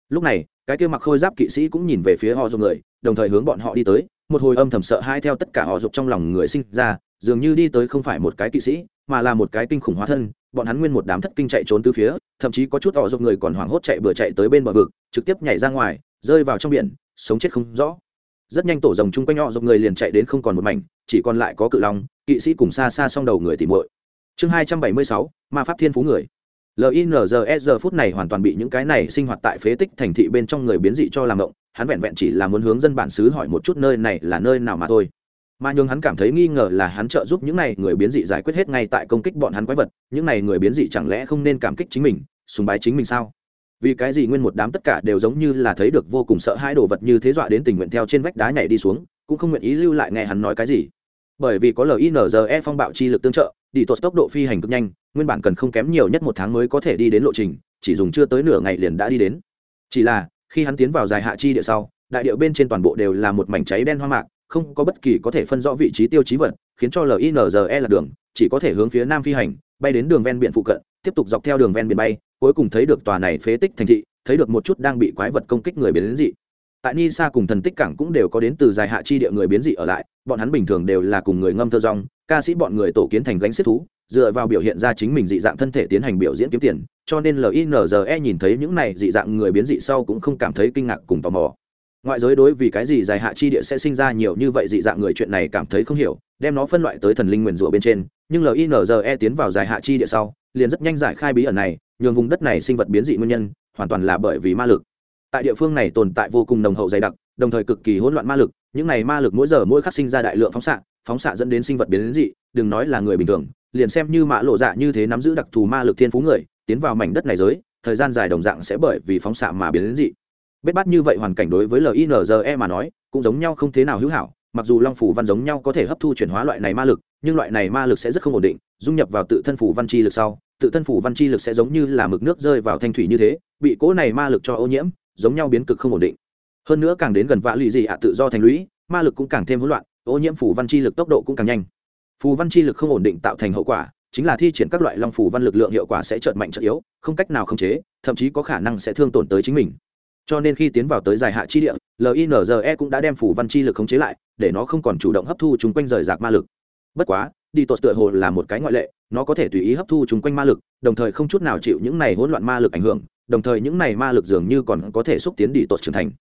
Lúc này, cái kia mặc khôi giáp kỵ sĩ cũng nhìn về phía họ dùng người đồng thời hướng bọn họ đi tới, một hồi âm thầm sợ hai theo tất cả họ dục trong lòng người sinh ra, dường như đi tới không phải một cái kỵ sĩ, mà là một cái kinh khủng hóa thân, bọn hắn nguyên một đám thất kinh chạy trốn từ phía, thậm chí có chút họ dục người còn hoảng hốt chạy vừa chạy tới bên bờ vực, trực tiếp nhảy ra ngoài, rơi vào trong biển, sống chết không rõ. Rất nhanh tổ rồng chung quanh họ dục người liền chạy đến không còn một mảnh, chỉ còn lại có cự long, kỵ sĩ cùng xa xa s đầu người tìm muội. Chương hai trăm bảy mươi sáu, ma pháp thiên phú người. Linze giờ phút này hoàn toàn bị những cái này sinh hoạt tại phế tích thành thị bên trong người biến dị cho làm động hắn vẹn vẹn chỉ là muốn hướng dân bản xứ hỏi một chút nơi này là nơi nào mà thôi. Mà nhường hắn cảm thấy nghi ngờ là hắn trợ giúp những này người biến dị giải quyết hết ngay tại công kích bọn hắn quái vật, những này người biến dị chẳng lẽ không nên cảm kích chính mình, sùng bái chính mình sao? Vì cái gì nguyên một đám tất cả đều giống như là thấy được vô cùng sợ hãi đồ vật như thế dọa đến tình nguyện theo trên vách đá nhảy đi xuống, cũng không nguyện ý lưu lại nghe hắn nói cái gì. Bởi vì có linze phong bạo chi lực tương trợ, đi tuột tốc độ phi hành cực nhanh, nguyên bản cần không kém nhiều nhất một tháng mới có thể đi đến lộ trình, chỉ dùng chưa tới nửa ngày liền đã đi đến. Chỉ là khi hắn tiến vào dài hạ chi địa sau, đại điệu bên trên toàn bộ đều là một mảnh cháy đen hoa mạc, không có bất kỳ có thể phân rõ vị trí tiêu chí vật, khiến cho linze là đường, chỉ có thể hướng phía nam phi hành, bay đến đường ven biển phụ cận, tiếp tục dọc theo đường ven biển bay, cuối cùng thấy được tòa này phế tích thành thị, thấy được một chút đang bị quái vật công kích người biến dị. Tại ni sa cùng thần tích cảng cũng đều có đến từ dài hạ chi địa người biến dị ở lại, bọn hắn bình thường đều là cùng người ngâm thơ rong ca sĩ bọn người tổ kiến thành gánh xếp thú dựa vào biểu hiện ra chính mình dị dạng thân thể tiến hành biểu diễn kiếm tiền, cho nên linze nhìn thấy những này dị dạng người biến dị sau cũng không cảm thấy kinh ngạc cùng tò mò. Ngoại giới đối vì cái gì dài hạ chi địa sẽ sinh ra nhiều như vậy dị dạng người chuyện này cảm thấy không hiểu, đem nó phân loại tới thần linh nguyền rủa bên trên, nhưng linze tiến vào dài hạ chi địa sau, liền rất nhanh giải khai bí ẩn này, nhường vùng đất này sinh vật biến dị nguyên nhân, hoàn toàn là bởi vì ma lực. Tại địa phương này tồn tại vô cùng nồng hậu dày đặc, đồng thời cực kỳ hỗn loạn ma lực, những này ma lực mỗi giờ mỗi khắc sinh ra đại lượng phóng xạ phóng xạ dẫn đến sinh vật biến dị, đừng nói là người bình thường liền xem như mạ lộ dạ như thế nắm giữ đặc thù ma lực thiên phú người, tiến vào mảnh đất này giới, thời gian dài đồng dạng sẽ bởi vì phóng xạ mà biến đến dị. Bết bát như vậy hoàn cảnh đối với linze mà nói, cũng giống nhau không thế nào hữu hảo, mặc dù long phủ văn giống nhau có thể hấp thu chuyển hóa loại này ma lực, nhưng loại này ma lực sẽ rất không ổn định, dung nhập vào tự thân phủ văn chi lực sau, tự thân phủ văn chi lực sẽ giống như là mực nước rơi vào thanh thủy như thế, bị cỗ này ma lực cho ô nhiễm, giống nhau biến cực không ổn định. Hơn nữa càng đến gần vã lụy dị ạ tự do thành lũy, ma lực cũng càng thêm hỗn loạn, ô nhiễm phủ văn chi lực tốc độ cũng càng nhanh phù văn chi lực không ổn định tạo thành hậu quả, chính là thi triển các loại long phù văn lực lượng hiệu quả sẽ chợt mạnh chợt yếu, không cách nào khống chế, thậm chí có khả năng sẽ thương tổn tới chính mình. Cho nên khi tiến vào tới dài hạ chi địa linze cũng đã đem phù văn chi lực khống chế lại, để nó không còn chủ động hấp thu chúng quanh rời rạc ma lực. Bất quá, đi tột tựa hồ là một cái ngoại lệ, nó có thể tùy ý hấp thu chúng quanh ma lực, đồng thời không chút nào chịu những này hỗn loạn ma lực ảnh hưởng, đồng thời những này ma lực dường như còn có thể xúc tiến đi tột trưởng thành.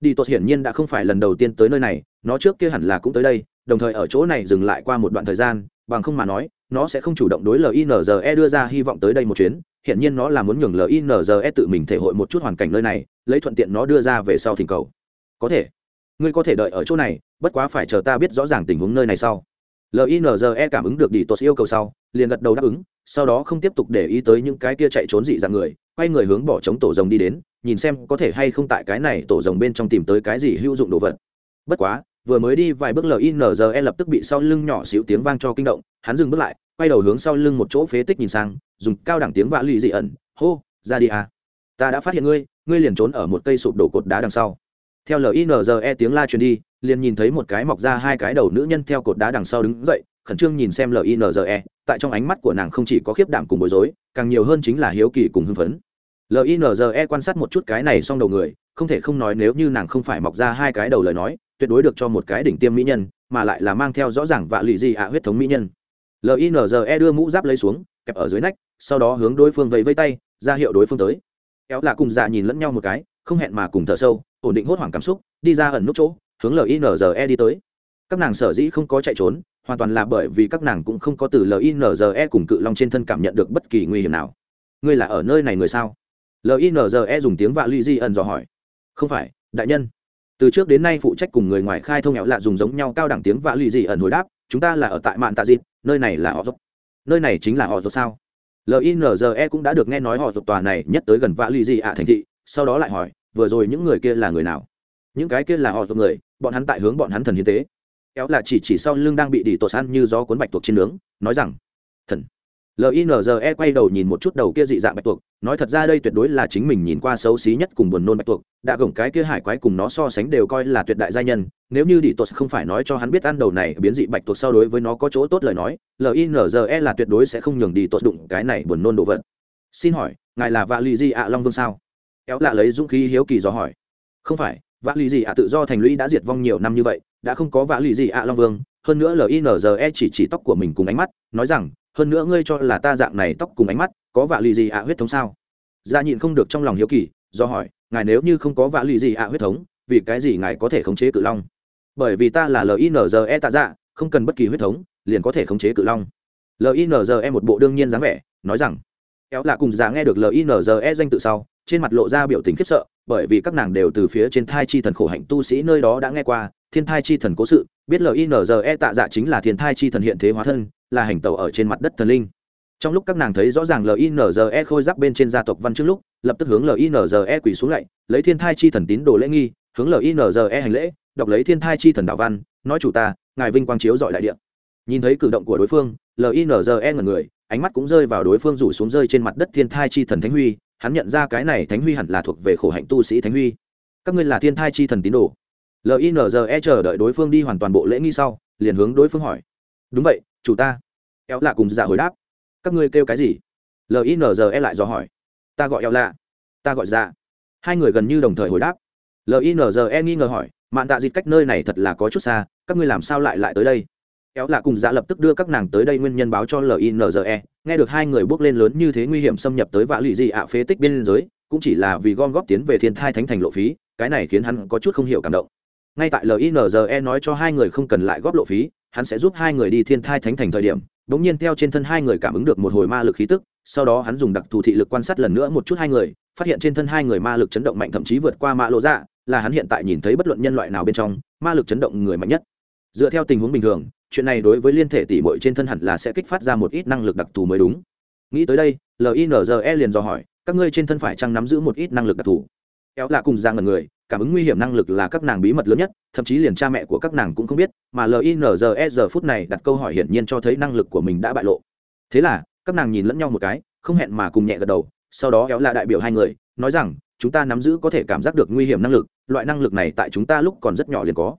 Đi tột hiển nhiên đã không phải lần đầu tiên tới nơi này, nó trước kia hẳn là cũng tới đây đồng thời ở chỗ này dừng lại qua một đoạn thời gian, bằng không mà nói, nó sẽ không chủ động đối linze đưa ra hy vọng tới đây một chuyến. Hiện nhiên nó là muốn nhường linze tự mình thể hội một chút hoàn cảnh nơi này, lấy thuận tiện nó đưa ra về sau thỉnh cầu. Có thể. Ngươi có thể đợi ở chỗ này, bất quá phải chờ ta biết rõ ràng tình huống nơi này sau. Linze cảm ứng được đi tốt yêu cầu sau, liền gật đầu đáp ứng, sau đó không tiếp tục để ý tới những cái kia chạy trốn dị dạng người, quay người hướng bỏ chống tổ rồng đi đến, nhìn xem có thể hay không tại cái này tổ rồng bên trong tìm tới cái gì hữu dụng đồ vật. Bất quá vừa mới đi vài bước linze lập tức bị sau lưng nhỏ xíu tiếng vang cho kinh động, hắn dừng bước lại, quay đầu hướng sau lưng một chỗ phế tích nhìn sang, dùng cao đẳng tiếng vạ lụy dị ẩn, hô, ra đi à. Ta đã phát hiện ngươi ngươi liền trốn ở một cây sụp đổ cột đá đằng sau. Theo linze tiếng la truyền đi, liền nhìn thấy một cái mọc ra hai cái đầu nữ nhân theo cột đá đằng sau đứng dậy, khẩn trương nhìn xem linze tại trong ánh mắt của nàng không chỉ có khiếp đảm cùng bối rối, càng nhiều hơn chính là hiếu kỳ cùng hưng phấn. Linze quan sát một chút cái này xong đầu người, không thể không nói nếu như nàng không phải mọc ra hai cái đầu lời nói tuyệt đối được cho một cái đỉnh tiêm mỹ nhân, mà lại là mang theo rõ ràng vạ lụy gì ạ huyết thống mỹ nhân. Linze đưa mũ giáp lấy xuống, kẹp ở dưới nách, sau đó hướng đối phương vẫy vây tay, ra hiệu đối phương tới. Kéo là cùng dạ nhìn lẫn nhau một cái, không hẹn mà cùng thở sâu, ổn định hốt hoảng cảm xúc, đi ra ẩn nút chỗ, hướng linze đi tới. Các nàng sở dĩ không có chạy trốn, hoàn toàn là bởi vì các nàng cũng không có từ linze cùng cự long trên thân cảm nhận được bất kỳ nguy hiểm nào. Ngươi là ở nơi này người sao? Linze dùng tiếng vạ ly di ẩn dò hỏi. Không phải, đại nhân từ trước đến nay phụ trách cùng người ngoài khai thông nghèo lạ dùng giống nhau cao đẳng tiếng vạ lì dị ẩn hồi đáp, chúng ta là ở tại mạn tạ dịt, nơi này là họ dốc nơi này chính là họ dốc sao? Linze cũng đã được nghe nói họ dốc tòa này nhất tới gần vạ lì dị ạ thành thị, sau đó lại hỏi, vừa rồi những người kia là người nào? Những cái kia là họ dốc người, bọn hắn tại hướng bọn hắn thần hiến tế. Kéo là chỉ chỉ sau lưng đang bị đỉ tột ăn như gió cuốn bạch tuộc trên nướng, nói rằng, thần linze quay đầu nhìn một chút đầu kia dị dạng bạch tuộc, nói thật ra đây tuyệt đối là chính mình nhìn qua xấu xí nhất cùng buồn nôn bạch tuộc, đã gồng cái kia hải quái cùng nó so sánh đều coi là tuyệt đại gia nhân, nếu như đi tuột không phải nói cho hắn biết ăn đầu này biến dị bạch tuộc so đối với nó có chỗ tốt lời nói linze là tuyệt đối sẽ không nhường đi tuột đụng cái này buồn nôn đồ vật. Xin hỏi, ngài là vạ lì di ạ long vương sao? Éo lạ lấy dũng khí hiếu kỳ do hỏi. Không phải, vạ lì gì ạ tự do thành lũy đã diệt vong nhiều năm như vậy, đã không có vạ lì gì ạ long vương, hơn nữa linze chỉ chỉ tóc của mình cùng ánh mắt, nói rằng hơn nữa ngươi cho là ta dạng này tóc cùng ánh mắt có vạ lì gì ạ huyết thống sao? Ra nhịn không được trong lòng hiếu kỳ, do hỏi, ngài nếu như không có vạ lì gì ạ huyết thống, vì cái gì ngài có thể khống chế cự long? Bởi vì ta là linze tạ dạ không cần bất kỳ huyết thống, liền có thể khống chế cự long. Linze một bộ đương nhiên dáng vẻ, nói rằng, kéo là cùng già nghe được linze danh tự sau, trên mặt lộ ra biểu tình khiếp sợ, bởi vì các nàng đều từ phía trên thai chi thần khổ hạnh tu sĩ nơi đó đã nghe qua, thiên thai chi thần cố sự, biết linze tạ dạ chính là thiên thai chi thần hiện thế hóa thân là hành tẩu ở trên mặt đất thần linh. Trong lúc các nàng thấy rõ ràng linze khôi giáp bên trên gia tộc văn trước lúc, lập tức hướng linze quỳ xuống lạy lấy thiên thai chi thần tín đồ lễ nghi, hướng linze hành lễ, đọc lấy thiên thai chi thần đạo văn, nói, chủ ta, ngài vinh quang chiếu dọi đại địa. Nhìn thấy cử động của đối phương linze ngần người, ánh mắt cũng rơi vào đối phương rủ xuống rơi trên mặt đất thiên thai chi thần thánh huy, hắn nhận ra cái này thánh huy hẳn là thuộc về khổ hạnh tu sĩ thánh huy. Các ngươi là thiên thai chi thần tín đồ. Linze chờ đợi đối phương đi hoàn toàn bộ lễ nghi sau, liền hướng đối phương hỏi. Đúng vậy chủ ta. Eo lạ cùng dạ hồi đáp. Các ngươi kêu cái gì? Linze lại dò hỏi. Ta gọi eo lạ. Ta gọi dạ. Hai người gần như đồng thời hồi đáp. Linze nghi ngờ hỏi. Mạn tạ dịt cách nơi này thật là có chút xa, các ngươi làm sao lại lại tới đây? Éo lạ cùng dạ lập tức đưa các nàng tới đây nguyên nhân báo cho linze nghe được hai người bước lên lớn như thế nguy hiểm xâm nhập tới vạ lụy dị ạ phế tích biên giới, cũng chỉ là vì gom góp tiến về thiên thai thánh thành lộ phí, cái này khiến hắn có chút không hiểu cảm động. Ngay tại linze nói cho hai người không cần lại góp lộ phí hắn sẽ giúp hai người đi thiên thai thánh thành thời điểm đ ỗ n g nhiên theo trên thân hai người cảm ứng được một hồi ma lực khí tức, sau đó hắn dùng đặc thù thị lực quan sát lần nữa một chút hai người, phát hiện trên thân hai người ma lực chấn động mạnh thậm chí vượt qua mạ lộ dạ là hắn hiện tại nhìn thấy bất luận nhân loại nào bên trong, ma lực chấn động người mạnh nhất. Dựa theo tình huống bình thường, chuyện này đối với liên thể tỷ muội trên thân hẳn là sẽ kích phát ra một ít năng lực đặc thù mới đúng. Nghĩ tới đây linze liền dò hỏi, các ngươi trên thân phải chăng nắm giữ một ít năng lực đặc thù? Kéo là cùng ra ngần người cảm ứng nguy hiểm năng lực là các nàng bí mật lớn nhất, thậm chí liền cha mẹ của các nàng cũng không biết, mà linze giờ phút này đặt câu hỏi hiển nhiên cho thấy năng lực của mình đã bại lộ. Thế là, các nàng nhìn lẫn nhau một cái, không hẹn mà cùng nhẹ gật đầu, sau đó kéo là đại biểu hai người, nói rằng, chúng ta nắm giữ có thể cảm giác được nguy hiểm năng lực, loại năng lực này tại chúng ta lúc còn rất nhỏ liền có.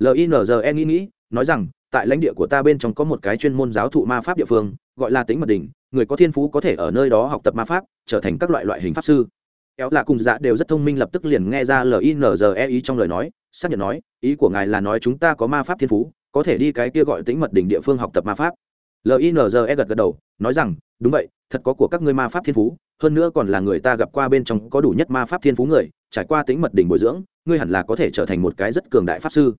Linze nghĩ nghĩ, nói rằng, tại lãnh địa của ta bên trong có một cái chuyên môn giáo thụ ma pháp địa phương, gọi là tính mật đỉnh, người có thiên phú có thể ở nơi đó học tập ma pháp, trở thành các loại loại hình pháp sư kéo là cùng dạ đều rất thông minh, lập tức liền nghe ra linze ý trong lời nói, xác nhận nói, ý của ngài là nói chúng ta có ma pháp thiên phú, có thể đi cái kia gọi tính mật đỉnh địa phương học tập ma pháp. Linze gật gật đầu, nói rằng, đúng vậy, thật có của các ngươi ma pháp thiên phú, hơn nữa còn là người ta gặp qua bên trong có đủ nhất ma pháp thiên phú người, trải qua tính mật đỉnh bồi dưỡng, ngươi hẳn là có thể trở thành một cái rất cường đại pháp sư.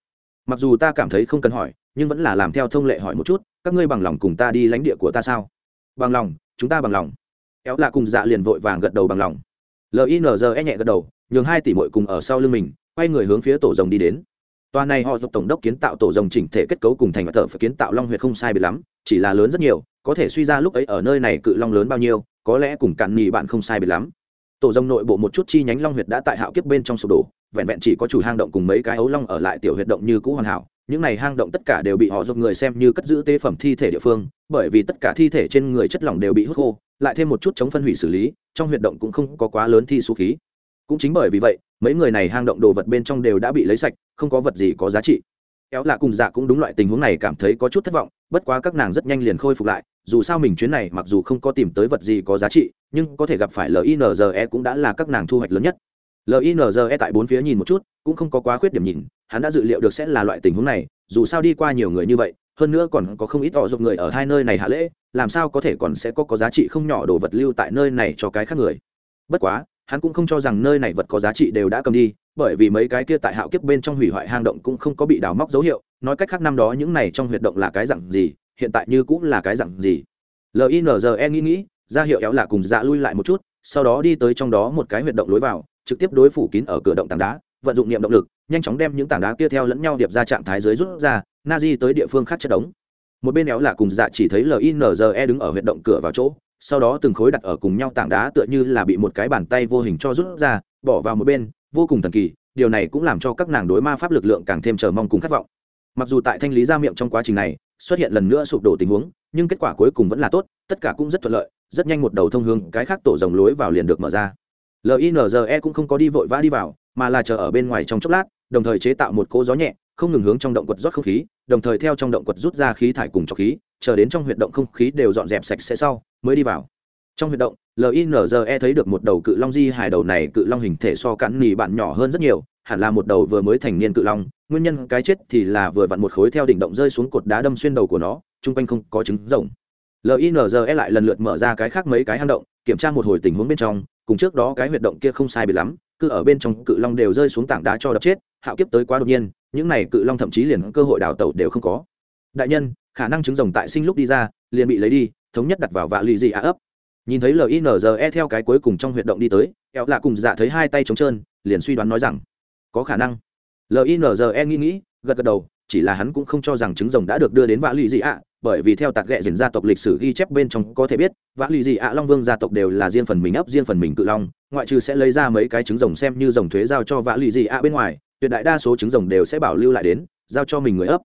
Mặc dù ta cảm thấy không cần hỏi, nhưng vẫn là làm theo thông lệ hỏi một chút, các ngươi bằng lòng cùng ta đi lãnh địa của ta sao? Bằng lòng, chúng ta bằng lòng. Éo lạ cùng dạ liền vội vàng gật đầu bằng lòng linze nhẹ gật đầu, nhường hai tỷ mội cùng ở sau lưng mình, quay người hướng phía tổ rồng đi đến. Tòa này họ giúp tổng đốc kiến tạo tổ rồng chỉnh thể kết cấu cùng thành thợ phải kiến tạo long huyệt không sai biệt lắm, chỉ là lớn rất nhiều, có thể suy ra lúc ấy ở nơi này cự long lớn bao nhiêu, có lẽ cùng cạn nhì bạn không sai biệt lắm. Tổ rồng nội bộ một chút chi nhánh long huyệt đã tại hạo kiếp bên trong sụp đổ, vẹn vẹn chỉ có chủ hang động cùng mấy cái ấu long ở lại tiểu huyệt động như cũ hoàn hảo, những này hang động tất cả đều bị họ giúp người xem như cất giữ tế phẩm thi thể địa phương, bởi vì tất cả thi thể trên người chất lỏng đều bị hút khô lại thêm một chút chống phân hủy xử lý, trong huyệt động cũng không có quá lớn thi số khí. Cũng chính bởi vì vậy, mấy người này hang động đồ vật bên trong đều đã bị lấy sạch, không có vật gì có giá trị. Kéo lạ cùng dạ cũng đúng loại tình huống này cảm thấy có chút thất vọng, bất quá các nàng rất nhanh liền khôi phục lại, dù sao mình chuyến này mặc dù không có tìm tới vật gì có giá trị, nhưng có thể gặp phải linze cũng đã là các nàng thu hoạch lớn nhất. Linze tại bốn phía nhìn một chút, cũng không có quá khuyết điểm nhìn, hắn đã dự liệu được sẽ là loại tình huống này, dù sao đi qua nhiều người như vậy hơn nữa còn có không ít họ giúp người ở hai nơi này hạ lễ, làm sao có thể còn sẽ có có giá trị không nhỏ đồ vật lưu tại nơi này cho cái khác người. Bất quá, hắn cũng không cho rằng nơi này vật có giá trị đều đã cầm đi, bởi vì mấy cái kia tại hạo kiếp bên trong hủy hoại hang động cũng không có bị đào móc dấu hiệu, nói cách khác năm đó những này trong huyệt động là cái dặn gì, hiện tại như cũng là cái dặn gì. Linze nghĩ nghĩ, ra hiệu éo là cùng dạ lui lại một chút, sau đó đi tới trong đó một cái huyệt động lối vào, trực tiếp đối phủ kín ở cửa động tảng đá, vận dụng niệm động lực, nhanh chóng đem những tảng đá kia theo lẫn nhau điệp ra trạng thái dưới rút ra na di tới địa phương khác chất đống. Một bên éo là cùng dạ chỉ thấy linze đứng ở huyệt động cửa vào chỗ, sau đó từng khối đặt ở cùng nhau tảng đá tựa như là bị một cái bàn tay vô hình cho rút ra, bỏ vào một bên, vô cùng thần kỳ, điều này cũng làm cho các nàng đối ma pháp lực lượng càng thêm chờ mong cùng khát vọng. Mặc dù tại thanh lý ra miệng trong quá trình này, xuất hiện lần nữa sụp đổ tình huống, nhưng kết quả cuối cùng vẫn là tốt, tất cả cũng rất thuận lợi, rất nhanh một đầu thông hương cái khác tổ dòng lối vào liền được mở ra. Linze cũng không có đi vội vã đi vào, mà là chờ ở bên ngoài trong chốc lát, đồng thời chế tạo một cỗ gió nhẹ không ngừng hướng trong động quật rót không khí, đồng thời theo trong động quật rút ra khí thải cùng trọc khí, chờ đến trong huyệt động không khí đều dọn dẹp sạch sẽ sau, mới đi vào. Trong huyệt động linze thấy được một đầu cự long di hài đầu này, cự long hình thể so cắn nỉ bạn nhỏ hơn rất nhiều, hẳn là một đầu vừa mới thành niên cự long, nguyên nhân cái chết thì là vừa vặn một khối theo đỉnh động rơi xuống cột đá đâm xuyên đầu của nó, chung quanh không có trứng rồng. Linze lại lần lượt mở ra cái khác mấy cái hang động, kiểm tra một hồi tình huống bên trong, cùng trước đó cái huyệt động kia không sai biệt lắm cứ ở bên trong cự long đều rơi xuống tảng đá cho đập chết, hạo kiếp tới quá đột nhiên, những này cự long thậm chí liền cơ hội đào tẩu đều không có. Đại nhân, khả năng trứng rồng tại sinh lúc đi ra, liền bị lấy đi, thống nhất đặt vào vạ lì dị á ấp. Nhìn thấy linze theo cái cuối cùng trong huyệt động đi tới, eo lạ cùng dạ thấy hai tay trống trơn, liền suy đoán nói rằng, có khả năng. Linze nghĩ nghĩ, gật gật đầu chỉ là hắn cũng không cho rằng trứng rồng đã được đưa đến vã lì dị ạ, bởi vì theo tạc ghẹ dền gia tộc lịch sử ghi chép bên trong có thể biết, vã lì dị ạ, long vương gia tộc đều là riêng phần mình ấp, riêng phần mình cự long, ngoại trừ sẽ lấy ra mấy cái trứng rồng xem như rồng thuế giao cho vã lì dị ạ bên ngoài, tuyệt đại đa số trứng rồng đều sẽ bảo lưu lại đến, giao cho mình người ấp.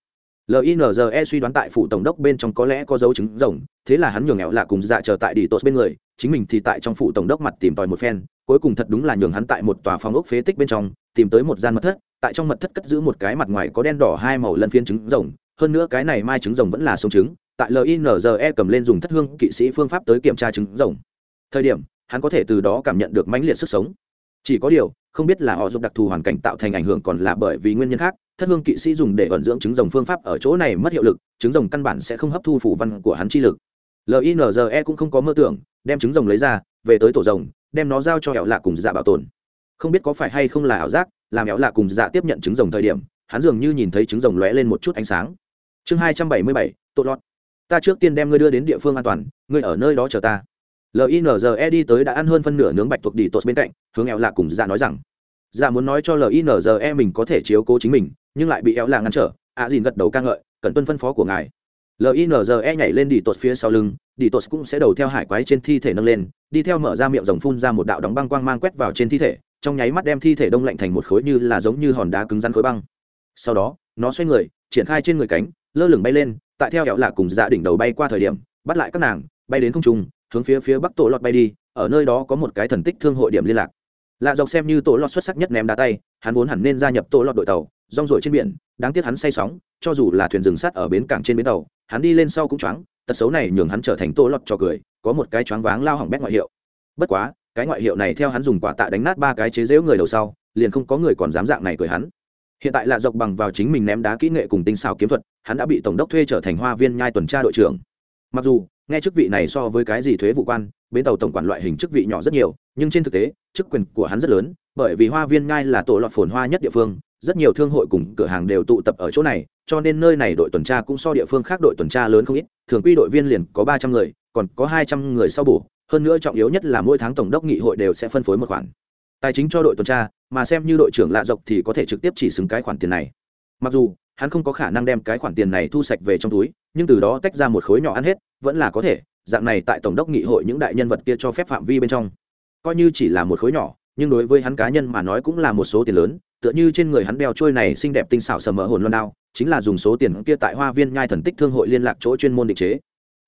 Linze suy đoán tại phủ tổng đốc bên trong có lẽ có dấu trứng rồng, thế là hắn nhường nghèo lạ cùng dạ chờ tại đi tốt bên người, chính mình thì tại trong phủ tổng đốc mặt tìm tòi một phen, cuối cùng thật đúng là nhường hắn tại một tòa phòng ốc phế tích bên trong, tìm tới một gian mật thất tại trong mật thất cất giữ một cái mặt ngoài có đen đỏ hai màu lân phiên trứng rồng, hơn nữa cái này mai trứng rồng vẫn là sống trứng, tại linze cầm lên dùng thất hương kỵ sĩ phương pháp tới kiểm tra trứng rồng. Thời điểm, hắn có thể từ đó cảm nhận được mãnh liệt sức sống. Chỉ có điều, không biết là họ giúp đặc thù hoàn cảnh tạo thành ảnh hưởng còn là bởi vì nguyên nhân khác, thất hương kỵ sĩ dùng để vận dưỡng trứng rồng phương pháp ở chỗ này mất hiệu lực, trứng rồng căn bản sẽ không hấp thu phủ văn của hắn chi lực. Linze cũng không có mơ tưởng, đem trứng rồng lấy ra, về tới tổ rồng, đem nó giao cho hẹo lạ cùng dạ bảo tồn. Không biết có phải hay không là ảo giác làm éo lạ cùng dạ tiếp nhận trứng rồng thời điểm, hắn dường như nhìn thấy trứng rồng lóe lên một chút ánh sáng. Chương hai trăm bảy mươi bảy, tội lọt. Ta trước tiên đem ngươi đưa đến địa phương an toàn, ngươi ở nơi đó chờ ta. Linze đi tới đã ăn hơn phân nửa nướng bạch thuộc đi tốt bên cạnh, hướng éo lạ cùng dạ nói rằng. Dạ muốn nói cho linze mình có thể chiếu cố chính mình, nhưng lại bị éo lạ ngăn trở, ạ à dìn gật đầu ca ngợi, cần tuân phân phó của ngài. Linze nhảy lên đi tốt phía sau lưng đi tốt cũng sẽ đầu theo hải quái trên thi thể nâng lên, đi theo mở ra miệng rồng phun ra một đạo đóng băng quang mang quét vào trên thi thể trong nháy mắt đem thi thể đông lạnh thành một khối như là giống như hòn đá cứng rắn khối băng. Sau đó, nó xoay người, triển khai trên người cánh, lơ lửng bay lên, tại theo hẹo lạ cùng dạ đỉnh đầu bay qua thời điểm, bắt lại các nàng, bay đến không trung, hướng phía phía bắc tổ lọt bay đi, ở nơi đó có một cái thần tích thương hội điểm liên lạc. Lạ dọc xem như tổ lọt xuất sắc nhất ném đá tay, hắn vốn hẳn nên gia nhập tổ lọt đội tàu, rong rổi trên biển, đáng tiếc hắn say sóng, cho dù là thuyền rừng sắt ở bến cảng trên bến tàu, hắn đi lên sau cũng choáng, tật xấu này nhường hắn trở thành tổ lọt cho cười, có một cái choáng váng lao hỏng bét ngoại hiệu. Bất quá cái ngoại hiệu này theo hắn dùng quả tạ đánh nát ba cái chế giễu người đầu sau, liền không có người còn dám dạng này cười hắn. Hiện tại là dọc bằng vào chính mình ném đá kỹ nghệ cùng tinh xào kiếm thuật, hắn đã bị tổng đốc thuê trở thành hoa viên nhai tuần tra đội trưởng. Mặc dù, nghe chức vị này so với cái gì thuế vụ quan, bến tàu tổng quản loại hình chức vị nhỏ rất nhiều, nhưng trên thực tế, chức quyền của hắn rất lớn, bởi vì hoa viên nhai là tổ lọt phồn hoa nhất địa phương, rất nhiều thương hội cùng cửa hàng đều tụ tập ở chỗ này, cho nên nơi này đội tuần tra cũng so địa phương khác đội tuần tra lớn không ít, thường quy đội viên liền có ba trăm người, còn có hai trăm người sau bổ hơn nữa trọng yếu nhất là mỗi tháng tổng đốc nghị hội đều sẽ phân phối một khoản. Tài chính cho đội tuần tra, mà xem như đội trưởng lạ dọc thì có thể trực tiếp chỉ xứng cái khoản tiền này. Mặc dù, hắn không có khả năng đem cái khoản tiền này thu sạch về trong túi, nhưng từ đó tách ra một khối nhỏ ăn hết, vẫn là có thể, dạng này tại tổng đốc nghị hội những đại nhân vật kia cho phép phạm vi bên trong. Coi như chỉ là một khối nhỏ, nhưng đối với hắn cá nhân mà nói cũng là một số tiền lớn, tựa như trên người hắn đeo trôi này xinh đẹp tinh xảo sờ mỡ hồn loan đao, chính là dùng số tiền kia tại hoa viên nhai thần tích thương hội liên lạc chỗ chuyên môn định chế.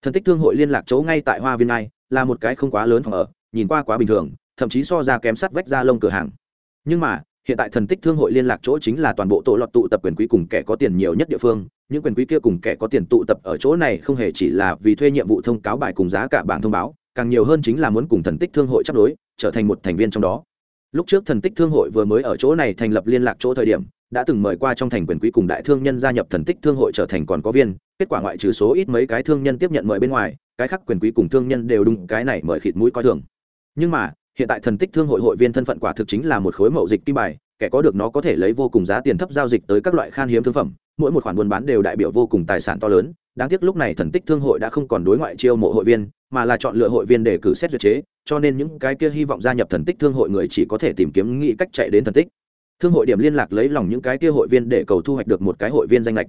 Thần tích thương hội liên lạc chỗ ngay tại hoa viên nhai là một cái không quá lớn phòng ở, nhìn qua quá bình thường, thậm chí so ra kém sắt vách ra lông cửa hàng. Nhưng mà, hiện tại thần tích thương hội liên lạc chỗ chính là toàn bộ tổ lọt tụ tập quyền quý cùng kẻ có tiền nhiều nhất địa phương, những quyền quý kia cùng kẻ có tiền tụ tập ở chỗ này không hề chỉ là vì thuê nhiệm vụ thông cáo bài cùng giá cả bảng thông báo, càng nhiều hơn chính là muốn cùng thần tích thương hội chấp đối, trở thành một thành viên trong đó. Lúc trước thần tích thương hội vừa mới ở chỗ này thành lập liên lạc chỗ thời điểm, đã từng mời qua trong thành quyền quý cùng đại thương nhân gia nhập thần tích thương hội trở thành còn có viên, kết quả ngoại trừ số ít mấy cái thương nhân tiếp nhận mời bên ngoài cái khác quyền quý cùng thương nhân đều đúng cái này mời khịt mũi coi thường. Nhưng mà, hiện tại thần tích thương hội hội viên thân phận quả thực chính là một khối mậu dịch kim bài, kẻ có được nó có thể lấy vô cùng giá tiền thấp giao dịch tới các loại khan hiếm thương phẩm, mỗi một khoản buôn bán đều đại biểu vô cùng tài sản to lớn. Đáng tiếc lúc này thần tích thương hội đã không còn đối ngoại chiêu mộ hội viên, mà là chọn lựa hội viên để cử xét duyệt chế, cho nên những cái kia hy vọng gia nhập thần tích thương hội người chỉ có thể tìm kiếm nghĩ cách chạy đến thần tích. Thương hội điểm liên lạc lấy lòng những cái kia hội viên để cầu thu hoạch được một cái hội viên danh lệch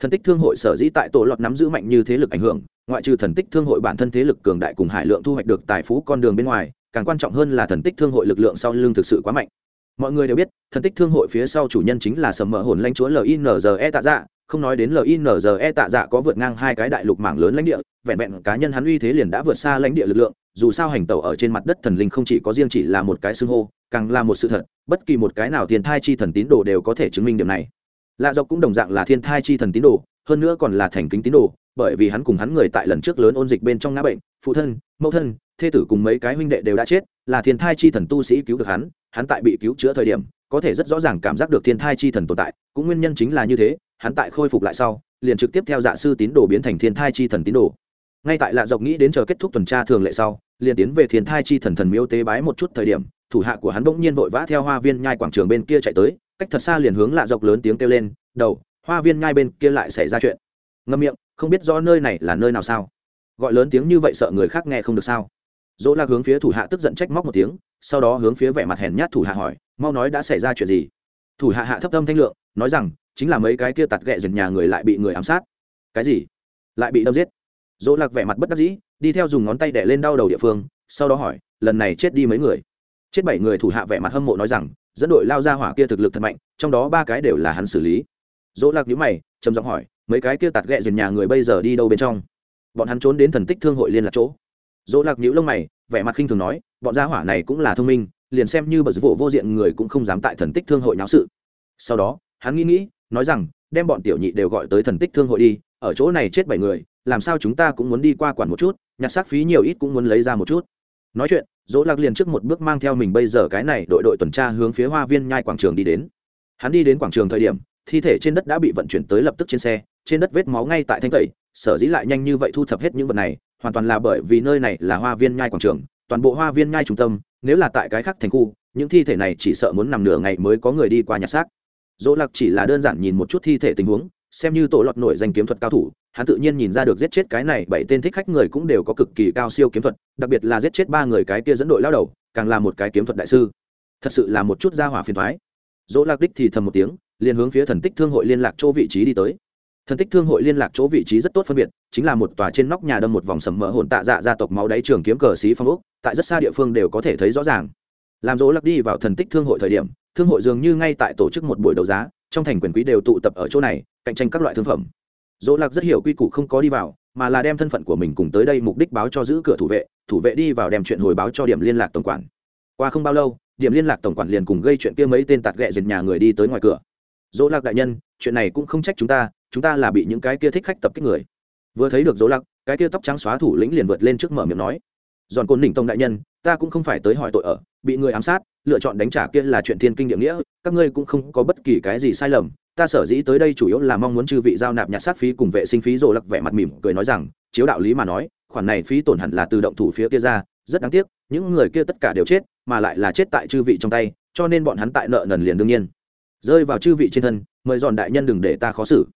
thần tích thương hội sở dĩ tại tổ lọt nắm giữ mạnh như thế lực ảnh hưởng ngoại trừ thần tích thương hội bản thân thế lực cường đại cùng hải lượng thu hoạch được tài phú con đường bên ngoài, càng quan trọng hơn là thần tích thương hội lực lượng sau lưng thực sự quá mạnh. Mọi người đều biết, thần tích thương hội phía sau chủ nhân chính là sầm mỡ hồn lãnh chúa linze tạ dạ không nói đến linze tạ dạ có vượt ngang hai cái đại lục mảng lớn lãnh địa, vẹn vẹn cá nhân hắn uy thế liền đã vượt xa lãnh địa lực lượng, dù sao hành tẩu ở trên mặt đất thần linh không chỉ có riêng chỉ là một cái xưng hô, càng là một sự thật, bất kỳ một cái nào thiên thai chi thần tín đồ đều có thể chứng minh điểm này. Lạ dọc cũng đồng dạng là thiên thai chi thần tín đồ hơn nữa còn là thành kính tín đồ, bởi vì hắn cùng hắn người tại lần trước lớn ôn dịch bên trong ngã bệnh, phụ thân, mẫu thân, thê tử cùng mấy cái huynh đệ đều đã chết, là thiên thai chi thần tu sĩ cứu được hắn hắn tại bị cứu chữa thời điểm, có thể rất rõ ràng cảm giác được thiên thai chi thần tồn tại, cũng nguyên nhân chính là như thế, hắn tại khôi phục lại sau, liền trực tiếp theo dạ sư tín đồ biến thành thiên thai chi thần tín đồ. Ngay tại lạ dọc nghĩ đến chờ kết thúc tuần tra thường lệ sau, liền tiến về thiên thai chi thần thần miếu tế bái một chút thời điểm, thủ hạ của hắn bỗng nhiên vội vã theo hoa viên nhai quảng trường bên kia chạy tới, cách thật xa liền hướng lạ dọc lớn tiếng kêu lên, đầu hoa viên nhai bên kia lại xảy ra chuyện. Ngâm miệng, không biết rõ nơi này là nơi nào sao? Gọi lớn tiếng như vậy sợ người khác nghe không được sao? Dỗ lạc hướng phía thủ hạ tức giận trách móc một tiếng, sau đó hướng phía vẻ mặt hèn nhát thủ hạ hỏi, mau nói đã xảy ra chuyện gì? Thủ hạ hạ thấp tâm thanh lượng, nói rằng, chính là mấy cái kia tạt ghẹ dần nhà người lại bị người ám sát. Cái gì? Lại bị đâm giết? Dỗ lạc vẻ mặt bất đắc dĩ, đi theo dùng ngón tay đẻ lên đau đầu địa phương, sau đó hỏi, lần này chết đi mấy người? Chết bảy người thủ hạ vẻ mặt hâm mộ nói rằng, dẫn đội lao ra hỏa kia thực lực thật mạnh, trong đó ba cái đều là hắn xử lý dỗ lạc nhíu mày, trầm giọng hỏi, mấy cái kia tạt ghẹ dền nhà người bây giờ đi đâu bên trong? Bọn hắn trốn đến thần tích thương hội liên lạc chỗ. Dỗ lạc nhíu lông mày, vẻ mặt khinh thường nói, bọn gia hỏa này cũng là thông minh, liền xem như bật vụ vô diện người cũng không dám tại thần tích thương hội náo sự. Sau đó, hắn nghĩ nghĩ, nói rằng, đem bọn tiểu nhị đều gọi tới thần tích thương hội đi, ở chỗ này chết bảy người, làm sao chúng ta cũng muốn đi qua quản một chút, nhặt xác phí nhiều ít cũng muốn lấy ra một chút. Nói chuyện, dỗ lạc liền trước một bước mang theo mình bây giờ cái này đội đội tuần tra hướng phía hoa viên nhai quảng trường đi đến. Hắn đi đến quảng trường thời điểm thi thể trên đất đã bị vận chuyển tới lập tức trên xe, trên đất vết máu ngay tại thanh tẩy, sở dĩ lại nhanh như vậy thu thập hết những vật này, hoàn toàn là bởi vì nơi này là hoa viên nhai quảng trường, toàn bộ hoa viên nhai trung tâm, nếu là tại cái khác thành khu, những thi thể này chỉ sợ muốn nằm nửa ngày mới có người đi qua nhặt xác. Dỗ lạc chỉ là đơn giản nhìn một chút thi thể tình huống, xem như tổ lọt nổi danh kiếm thuật cao thủ, hắn tự nhiên nhìn ra được giết chết cái này bảy tên thích khách người cũng đều có cực kỳ cao siêu kiếm thuật, đặc biệt là giết chết ba người cái kia dẫn đội lao đầu, càng là một cái kiếm thuật đại sư. Thật sự là một chút gia hỏa phiền thoái. Dỗ lạc đích thì thầm một tiếng liền hướng phía thần tích thương hội liên lạc chỗ vị trí đi tới. Thần tích thương hội liên lạc chỗ vị trí rất tốt phân biệt, chính là một tòa trên nóc nhà đâm một vòng sầm mỡ hồn tạ dạ gia tộc máu đáy trường kiếm cờ xí phong ốc, tại rất xa địa phương đều có thể thấy rõ ràng. Làm dỗ lạc đi vào thần tích thương hội thời điểm, thương hội dường như ngay tại tổ chức một buổi đấu giá, trong thành quyền quý đều tụ tập ở chỗ này, cạnh tranh các loại thương phẩm. Dỗ lạc rất hiểu quy củ không có đi vào, mà là đem thân phận của mình cùng tới đây mục đích báo cho giữ cửa thủ vệ thủ vệ đi vào đem chuyện hồi báo cho điểm liên lạc tổng quản. Qua không bao lâu, điểm liên lạc tổng quản liền cùng gây chuyện kia mấy tên tạt ghẹ dệt nhà người đi tới ngoài cửa dỗ lạc đại nhân, chuyện này cũng không trách chúng ta chúng ta là bị những cái kia thích khách tập kích người. Vừa thấy được dỗ lạc, cái kia tóc trắng xóa thủ lĩnh liền vượt lên trước mở miệng nói, giòn côn đỉnh tông đại nhân, ta cũng không phải tới hỏi tội ở, bị người ám sát, lựa chọn đánh trả kia là chuyện thiên kinh địa nghĩa, các ngươi cũng không có bất kỳ cái gì sai lầm. Ta sở dĩ tới đây chủ yếu là mong muốn chư vị giao nạp nhặt sát phí cùng vệ sinh phí. Rồ lặc vẻ mặt mỉm cười nói rằng, chiếu đạo lý mà nói, khoản này phí tổn hẳn là từ động thủ phía kia ra, rất đáng tiếc, những người kia tất cả đều chết, mà lại là chết tại chư vị trong tay, cho nên bọn hắn tại nợ nần liền đương nhiên rơi vào chư vị trên thân, mời dọn đại nhân đừng để ta khó xử.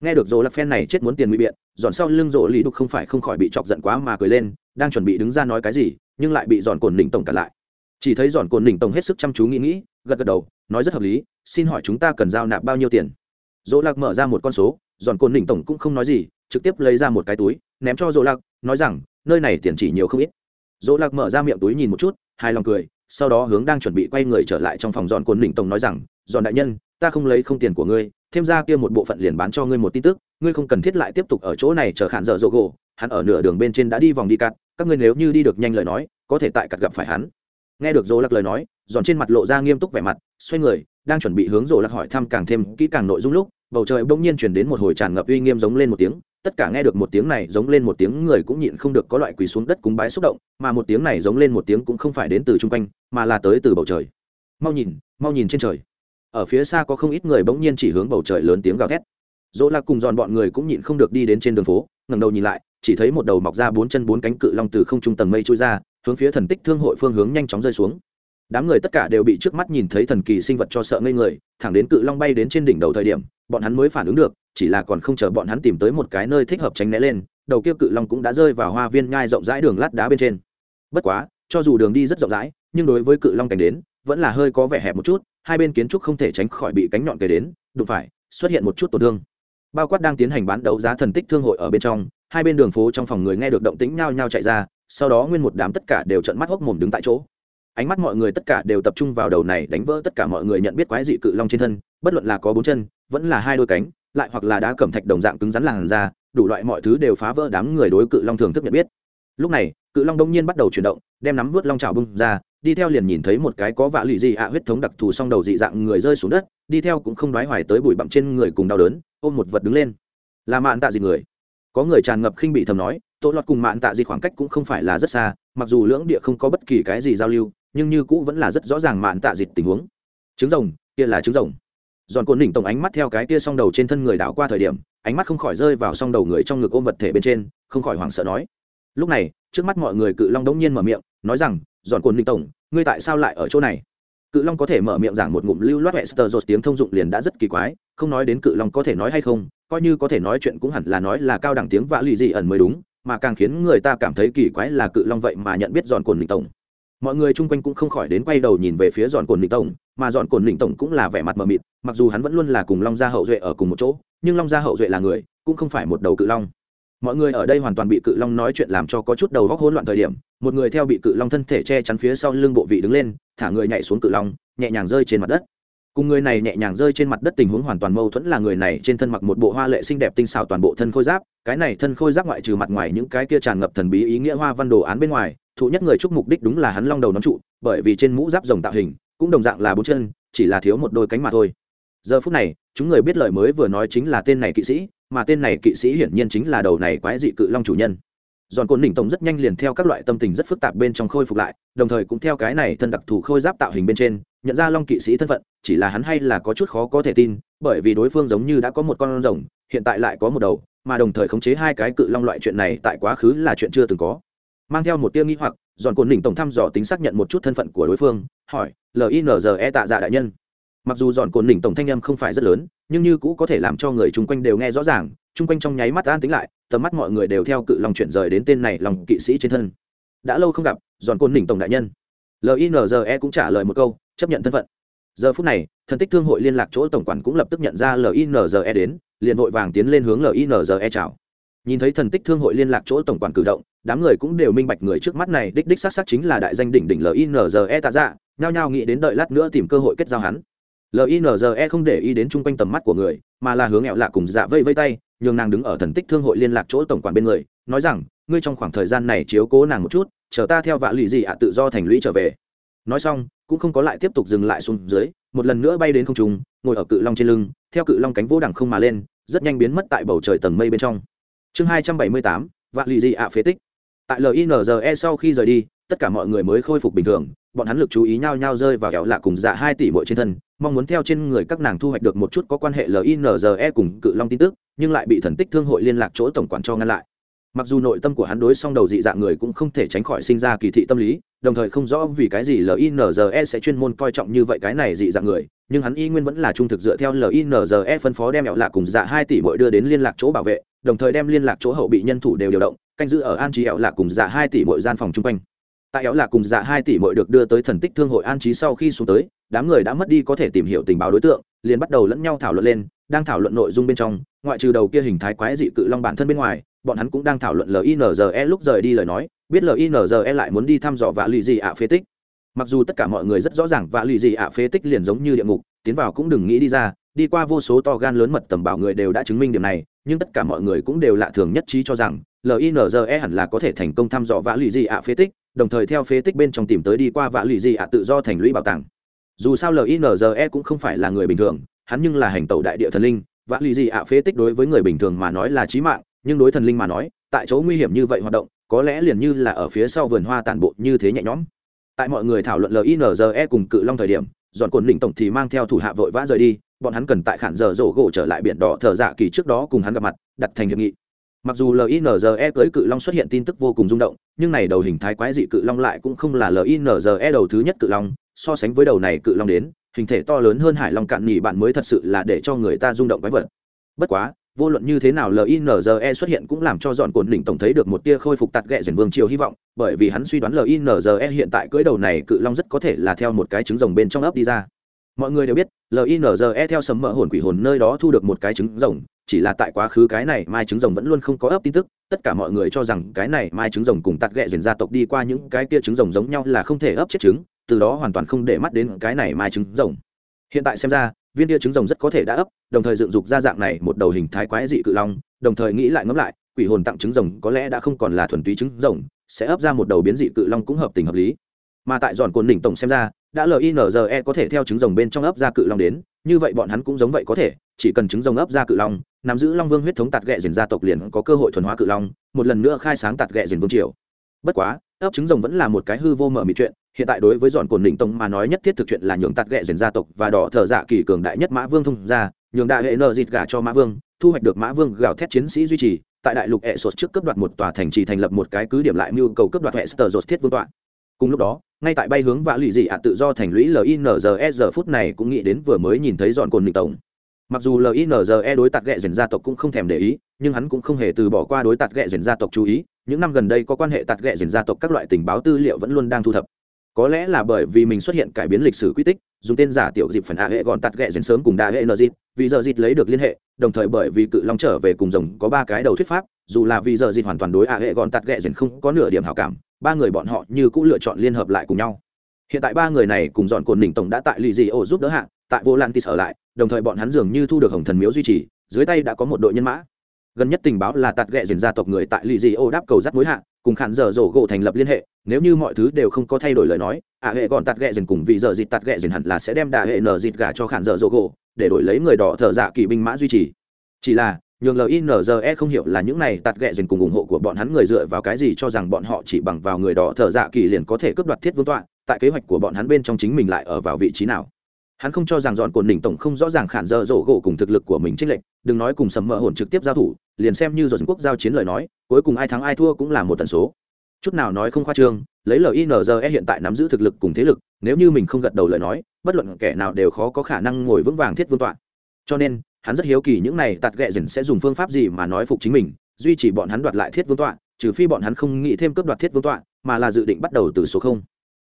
Nghe được rồ lạc phen này chết muốn tiền nguy biện, dọn sau lưng rồ lý đục không phải không khỏi bị chọc giận quá mà cười lên, đang chuẩn bị đứng ra nói cái gì, nhưng lại bị dọn cồn đỉnh tổng cả lại. Chỉ thấy dọn cồn đỉnh tổng hết sức chăm chú nghĩ nghĩ, gật gật đầu, nói rất hợp lý, xin hỏi chúng ta cần giao nạp bao nhiêu tiền? Dỗ lạc mở ra một con số, dọn cồn đỉnh tổng cũng không nói gì, trực tiếp lấy ra một cái túi, ném cho dỗ lạc, nói rằng, nơi này tiền chỉ nhiều không ít. Dỗ lạc mở ra miệng túi nhìn một chút, hài lòng cười sau đó hướng đang chuẩn bị quay người trở lại trong phòng dọn cuốn đỉnh tổng nói rằng dọn đại nhân, ta không lấy không tiền của ngươi, thêm ra kia một bộ phận liền bán cho ngươi một tin tức, ngươi không cần thiết lại tiếp tục ở chỗ này chờ khản dở dỗ gỗ, hắn ở nửa đường bên trên đã đi vòng đi cắt các ngươi nếu như đi được nhanh lời nói, có thể tại cắt gặp phải hắn. Nghe được dỗ lạc lời nói dọn trên mặt lộ ra nghiêm túc vẻ mặt, xoay người, đang chuẩn bị hướng dỗ lạc hỏi thăm càng thêm kỹ càng nội dung lúc, bầu trời bỗng nhiên chuyển đến một hồi tràn ngập uy nghiêm giống lên một tiếng tất cả nghe được một tiếng này, giống lên một tiếng người cũng nhịn không được có loại quỳ xuống đất cúng bái xúc động, mà một tiếng này giống lên một tiếng cũng không phải đến từ chung quanh, mà là tới từ bầu trời. Mau nhìn mau nhìn trên trời. Ở phía xa có không ít người bỗng nhiên chỉ hướng bầu trời lớn tiếng gào thét. Dỗ lạc cùng dọn bọn người cũng nhịn không được đi đến trên đường phố, ngẩng đầu nhìn lại, chỉ thấy một đầu mọc ra bốn chân bốn cánh cự long từ không trung tầng mây trôi ra, hướng phía thần tích thương hội phương hướng nhanh chóng rơi xuống. Đám người tất cả đều bị trước mắt nhìn thấy thần kỳ sinh vật cho sợ ngây người, thẳng đến cự long bay đến trên đỉnh đầu thời điểm, bọn hắn mới phản ứng được chỉ là còn không chờ bọn hắn tìm tới một cái nơi thích hợp tránh né lên, đầu kia cự long cũng đã rơi vào hoa viên nhai rộng rãi đường lát đá bên trên. Bất quá, cho dù đường đi rất rộng rãi, nhưng đối với cự long cảnh đến, vẫn là hơi có vẻ hẹp một chút, hai bên kiến trúc không thể tránh khỏi bị cánh nhọn kề đến, đụng phải, xuất hiện một chút tổn thương. Bao quát đang tiến hành bán đấu giá thần tích thương hội ở bên trong, hai bên đường phố trong phòng người nghe được động tĩnh nhao nhao chạy ra, sau đó nguyên một đám tất cả đều trận mắt hốc mồm đứng tại chỗ. Ánh mắt mọi người tất cả đều tập trung vào đầu này đánh vỡ tất cả mọi người nhận biết quái dị cự long trên thân, bất luận là có bốn chân, vẫn là hai đôi cánh lại hoặc là đá cẩm thạch đồng dạng cứng rắn làn ra đủ loại mọi thứ đều phá vỡ đám người đối cự long thường thức nhận biết. Lúc này, cự long đông nhiên bắt đầu chuyển động, đem nắm vớt long trào bung ra, đi theo liền nhìn thấy một cái có vạ lụy dị ạ, huyết thống đặc thù song đầu dị dạng người rơi xuống đất, đi theo cũng không đoái hoài tới bụi bặm trên người cùng đau đớn, ôm một vật đứng lên. Là mạn tạ dị người. Có người tràn ngập khinh bị thầm nói tội lọt cùng mạn tạ dị khoảng cách cũng không phải là rất xa, mặc dù lưỡng địa không có bất kỳ cái gì giao lưu, nhưng như cũ vẫn là rất rõ ràng mạn tạ dịt tình huống. Trứng rồng, kia là trứng rồng giòn cồn đỉnh tổng ánh mắt theo cái kia s đầu trên thân người đảo qua thời điểm, ánh mắt không khỏi rơi vào s đầu người trong ngực ôm vật thể bên trên, không khỏi hoảng sợ nói. Lúc này, trước mắt mọi người cự long đống nhiên mở miệng, nói rằng, giòn cồn đỉnh tổng, ngươi tại sao lại ở chỗ này? Cự long có thể mở miệng giảng một ngụm lưu loát wester dột tiếng thông dụng liền đã rất kỳ quái, không nói đến cự long có thể nói hay không, coi như có thể nói chuyện cũng hẳn là nói là cao đẳng tiếng vã lì dị ẩn mới đúng, mà càng khiến người ta cảm thấy kỳ quái là cự long vậy mà nhận biết giòn cồn đỉnh tổng. Mọi người chung quanh cũng không khỏi đến quay đầu nhìn về phía giòn cồn đỉnh tổng, mà giòn cồn đỉnh tổng cũng là vẻ mặt mờ mịt mặc dù hắn vẫn luôn là cùng long gia hậu duệ ở cùng một chỗ, nhưng long gia hậu duệ là người, cũng không phải một đầu cự long. Mọi người ở đây hoàn toàn bị cự long nói chuyện làm cho có chút đầu góc hỗn loạn thời điểm, một người theo bị cự long thân thể che chắn phía sau lưng bộ vị đứng lên, thả người nhảy xuống cự long, nhẹ nhàng rơi trên mặt đất. Cùng người này nhẹ nhàng rơi trên mặt đất tình huống hoàn toàn mâu thuẫn là người này trên thân mặc một bộ hoa lệ xinh đẹp tinh xảo toàn bộ thân khôi giáp, cái này thân khôi giáp ngoại trừ mặt ngoài những cái kia tràn ngập thần bí ý nghĩa hoa văn đồ án bên ngoài, thụ nhất người chúc mục đích đúng là hắn long đầu nón trụ, bởi vì trên mũ giáp rồng tạo hình, cũng đồng dạng là bốn chân, chỉ là thiếu một đôi cánh mà thôi giờ phút này, chúng người biết lời mới vừa nói chính là tên này kỵ sĩ, mà tên này kỵ sĩ hiển nhiên chính là đầu này quái dị cự long chủ nhân. Giòn cồn đỉnh tổng rất nhanh liền theo các loại tâm tình rất phức tạp bên trong khôi phục lại, đồng thời cũng theo cái này thân đặc thù khôi giáp tạo hình bên trên, nhận ra long kỵ sĩ thân phận, chỉ là hắn hay là có chút khó có thể tin, bởi vì đối phương giống như đã có một con rồng, hiện tại lại có một đầu, mà đồng thời khống chế hai cái cự long loại chuyện này tại quá khứ là chuyện chưa từng có. Mang theo một tia nghi hoặc, giòn cồn đỉnh tổng thăm dò tính xác nhận một chút thân phận của đối phương, hỏi linze tạ dạ đại nhân mặc dù dọn cồn đỉnh tổng thanh âm không phải rất lớn, nhưng như cũ có thể làm cho người chung quanh đều nghe rõ ràng, chung quanh trong nháy mắt an tính lại, tầm mắt mọi người đều theo cự lòng chuyển rời đến tên này lòng kỵ sĩ trên thân. Đã lâu không gặp, dọn cồn đỉnh tổng đại nhân. Linze cũng trả lời một câu, chấp nhận thân phận. Giờ phút này, thần tích thương hội liên lạc chỗ tổng quản cũng lập tức nhận ra linze đến, liền vội vàng tiến lên hướng linze chào. Nhìn thấy thần tích thương hội liên lạc chỗ tổng quản cử động, đám người cũng đều minh bạch người trước mắt này đích đích xác xác chính là đại danh đỉnh đỉnh linze tạ dạ nhao nhao nghĩ đến đợi lát nữa tìm cơ hội kết giao hắn linze không để ý đến chung quanh tầm mắt của người, mà là hướng ẹo lạ cùng dạ vây vây tay, nhường nàng đứng ở thần tích thương hội liên lạc chỗ tổng quản bên người, nói rằng, ngươi trong khoảng thời gian này chiếu cố nàng một chút, chờ ta theo vạ lụy gì ạ tự do thành lũy trở về. Nói xong, cũng không có lại tiếp tục dừng lại xuống dưới, một lần nữa bay đến không trung, ngồi ở cự long trên lưng, theo cự long cánh vô đẳng không mà lên, rất nhanh biến mất tại bầu trời tầng mây bên trong. Chương hai trăm bảy mươi tám, vạ lụy gì ạ phế tích. Tại linze sau khi rời đi, tất cả mọi người mới khôi phục bình thường bọn hắn lực chú ý nhau nhau rơi vào kẹo lạ cùng dạ hai tỷ mỗi trên thân, mong muốn theo trên người các nàng thu hoạch được một chút có quan hệ linze cùng cự long tin tức, nhưng lại bị thần tích thương hội liên lạc chỗ tổng quản cho ngăn lại. Mặc dù nội tâm của hắn đối song đầu dị dạng người cũng không thể tránh khỏi sinh ra kỳ thị tâm lý, đồng thời không rõ vì cái gì linze sẽ chuyên môn coi trọng như vậy cái này dị dạng người, nhưng hắn y nguyên vẫn là trung thực dựa theo linze phân phó đem ẹo lạ cùng dạ hai tỷ mỗi đưa đến liên lạc chỗ bảo vệ, đồng thời đem liên lạc chỗ hậu bị nhân thủ đều điều động, canh giữ ở an trí ẹo lạ cùng dạ hai tỷ mỗi gian phòng chung quanh tại éo là cùng dạ hai tỷ mội được đưa tới thần tích thương hội an trí sau khi xuống tới, đám người đã mất đi có thể tìm hiểu tình báo đối tượng, liền bắt đầu lẫn nhau thảo luận lên, đang thảo luận nội dung bên trong, ngoại trừ đầu kia hình thái quái dị cự long bản thân bên ngoài, bọn hắn cũng đang thảo luận linze lúc rời đi lời nói, biết linze lại muốn đi thăm dò vạ lì dị ạ phế tích. Mặc dù tất cả mọi người rất rõ ràng vạ lì dị ạ phế tích liền giống như địa ngục, tiến vào cũng đừng nghĩ đi ra, đi qua vô số to gan lớn mật tầm bảo người đều đã chứng minh điểm này, nhưng tất cả mọi người cũng đều lạ thường nhất trí cho rằng linze hẳn là có thể thành công thăm dò vã lụy di ạ phế tích, đồng thời theo phế tích bên trong tìm tới đi qua vã lụy di ạ tự do thành lũy bảo tàng. Dù sao linze cũng không phải là người bình thường, hắn nhưng là hành tẩu đại địa thần linh, vã lụy di ạ phế tích đối với người bình thường mà nói là trí mạng, nhưng đối thần linh mà nói, tại chỗ nguy hiểm như vậy hoạt động, có lẽ liền như là ở phía sau vườn hoa tản bộ như thế nhẹ nhõm. Tại mọi người thảo luận linze cùng cự long thời điểm, dọn cồn lĩnh tổng thì mang theo thủ hạ vội vã rời đi, bọn hắn cần tại khản giờ rổ gỗ trở lại biển đỏ thờ dạ kỳ trước đó cùng hắn gặp mặt, đặt thành hiệp nghị mặc dù linze cưới cự long xuất hiện tin tức vô cùng rung động, nhưng này đầu hình thái quái dị cự long lại cũng không là linze đầu thứ nhất cự long. So sánh với đầu này cự long đến, hình thể to lớn hơn hải long cạn nhì bạn mới thật sự là để cho người ta rung động quái vật. Bất quá, vô luận như thế nào linze xuất hiện cũng làm cho dọn cồn đỉnh tổng thấy được một tia khôi phục tạt ghẹ dần vương triều hy vọng, bởi vì hắn suy đoán linze hiện tại cưỡi đầu này cự long rất có thể là theo một cái trứng rồng bên trong ấp đi ra mọi người đều biết linze theo sấm mỡ hồn quỷ hồn nơi đó thu được một cái trứng rồng, chỉ là tại quá khứ cái này mai trứng rồng vẫn luôn không có ấp tin tức, tất cả mọi người cho rằng cái này mai trứng rồng cùng tạt ghẹ dền gia tộc đi qua những cái kia trứng rồng giống nhau là không thể ấp chết trứng, từ đó hoàn toàn không để mắt đến cái này mai trứng rồng. Hiện tại xem ra, viên kia trứng rồng rất có thể đã ấp, đồng thời dựng dục ra dạng này một đầu hình thái quái dị cự long, đồng thời nghĩ lại ngẫm lại, quỷ hồn tặng trứng rồng có lẽ đã không còn là thuần túy trứng rồng, sẽ ấp ra một đầu biến dị cự long cũng hợp tình hợp lý. Mà tại giòn cồn đỉnh tổng xem ra đã linze có thể theo trứng rồng bên trong ấp ra cự long đến, như vậy bọn hắn cũng giống vậy có thể, chỉ cần trứng rồng ấp ra cự long, nắm giữ long vương huyết thống tạt ghẹ dền gia tộc liền có cơ hội thuần hóa cự long, một lần nữa khai sáng tạt ghẹ dền vương triều. Bất quá, ấp trứng rồng vẫn là một cái hư vô mở mịt chuyện, hiện tại đối với dọn cồn đỉnh tông mà nói nhất thiết thực chuyện là nhường tạt ghẹ dền gia tộc và đỏ thợ dạ kỳ cường đại nhất mã vương thông ra nhường đại hệ nợ dịt gà cho mã vương, thu hoạch được mã vương gào thét chiến sĩ duy trì, tại đại lục hệ sột trước cấp đoạt một tòa thành trì thành lập một cái cứ điểm lại mưu cầu cấp đoạt hệ sờ dột thiết vương tọa. Cùng lúc đó ngay tại bay hướng vã lụy dị ạ tự do thành lũy linze giờ phút này cũng nghĩ đến vừa mới nhìn thấy dọn cồn mình tổng. Mặc dù linze đối tạt ghẹ dền gia tộc cũng không thèm để ý, nhưng hắn cũng không hề từ bỏ qua đối tạt ghẹ dền gia tộc chú ý. Những năm gần đây có quan hệ tạt ghẹ dền gia tộc các loại tình báo tư liệu vẫn luôn đang thu thập có lẽ là bởi vì mình xuất hiện cải biến lịch sử quy tích, dùng tên giả tiểu dịp phần hạ hệ gọn tạt ghẹ dền sớm cùng đa hệ nợ dịp, vì giờ dịp lấy được liên hệ, đồng thời bởi vì cự long trở về cùng rồng có ba cái đầu thuyết pháp, dù là vì giờ dịp hoàn toàn đối hạ hệ gọn tạt ghẹ dền không có nửa điểm hảo cảm, ba người bọn họ như cũng lựa chọn liên hợp lại cùng nhau. Hiện tại ba người này cùng dọn cồn đỉnh tổng đã tại lì dị ổ giúp đỡ hạng tại vô lan tis ở lại, đồng thời bọn hắn dường như thu được hồng thần miếu duy trì, dưới tay đã có một đội nhân mã. Gần nhất tình báo là tạt ghẹ dền gia tộc người tại lì dị ổ đáp cầu dắt mối hạng cùng khản giờ rổ gỗ thành lập liên hệ nếu như mọi thứ đều không có thay đổi lời nói ả hệ còn tạt ghẹ dần cùng vị giờ dịt tạt ghẹ dần hẳn là sẽ đem đà hệ nở dịt gà cho khản dở rổ gỗ, để đổi lấy người đỏ thợ dạ kỳ binh mã duy trì. Chỉ là, nhường linze không hiểu là những này tạt ghẹ dần cùng ủng hộ của bọn hắn người dựa vào cái gì cho rằng bọn họ chỉ bằng vào người đỏ thợ dạ kỳ liền có thể cướp đoạt thiết vương tọa, tại kế hoạch của bọn hắn bên trong chính mình lại ở vào vị trí nào. Hắn không cho rằng dọn cồn đỉnh tổng không rõ ràng khản dở dỗ gỗ cùng thực lực của mình trích lệnh đừng nói cùng sầm mỡ hồn trực tiếp giao thủ, liền xem như dồn quốc giao chiến lời nói, cuối cùng ai thắng ai thua cũng là một tần số chút nào nói không khoa trương, lấy linze hiện tại nắm giữ thực lực cùng thế lực, nếu như mình không gật đầu lời nói, bất luận kẻ nào đều khó có khả năng ngồi vững vàng thiết vương tọa. Cho nên, hắn rất hiếu kỳ những này tạt ghẹ dần sẽ dùng phương pháp gì mà nói phục chính mình, duy trì bọn hắn đoạt lại thiết vương tọa, trừ phi bọn hắn không nghĩ thêm cướp đoạt thiết vương tọa, mà là dự định bắt đầu từ số không.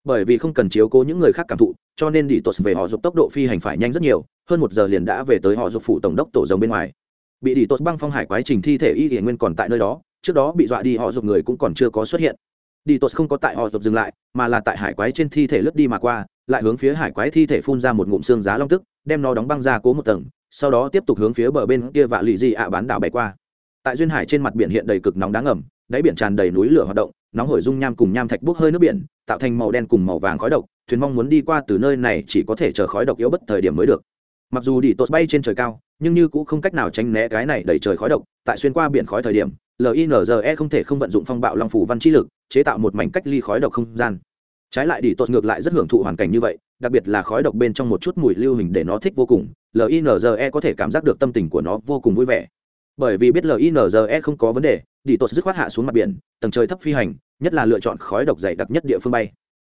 Bởi vì không cần chiếu cố những người khác cảm thụ, cho nên đi Tốt về họ dục tốc độ phi hành phải nhanh rất nhiều, hơn một giờ liền đã về tới họ dục phụ tổng đốc tổ rồng bên ngoài. Bị đi Tốt băng phong hải quái trình thi thể y hiển nguyên còn tại nơi đó, trước đó bị dọa đi họ dục người cũng còn chưa có xuất hiện đi tốt không có tại họ dục dừng lại mà là tại hải quái trên thi thể lướt đi mà qua lại hướng phía hải quái thi thể phun ra một ngụm xương giá long tức đem nó đóng băng ra cố một tầng sau đó tiếp tục hướng phía bờ bên kia vạ lì dị ạ bán đảo bay qua. Tại duyên hải trên mặt biển hiện đầy cực nóng đáng ẩm, đáy biển tràn đầy núi lửa hoạt động nóng hổi dung nham cùng nham thạch bốc hơi nước biển tạo thành màu đen cùng màu vàng khói độc thuyền mong muốn đi qua từ nơi này chỉ có thể chờ khói độc yếu bất thời điểm mới được. Mặc dù đi tốt bay trên trời cao nhưng như cũng không cách nào tránh né cái này đẩy trời khói độc tại xuyên qua biển khói thời điểm linze không thể không vận dụng phong bạo long phủ văn chi lực chế tạo một mảnh cách ly khói độc không gian. Trái lại đi tốt ngược lại rất hưởng thụ hoàn cảnh như vậy, đặc biệt là khói độc bên trong một chút mùi lưu hình để nó thích vô cùng linze có thể cảm giác được tâm tình của nó vô cùng vui vẻ. Bởi vì biết linze không có vấn đề đi tốt dứt khoát hạ xuống mặt biển, tầng trời thấp phi hành, nhất là lựa chọn khói độc dày đặc nhất địa phương bay.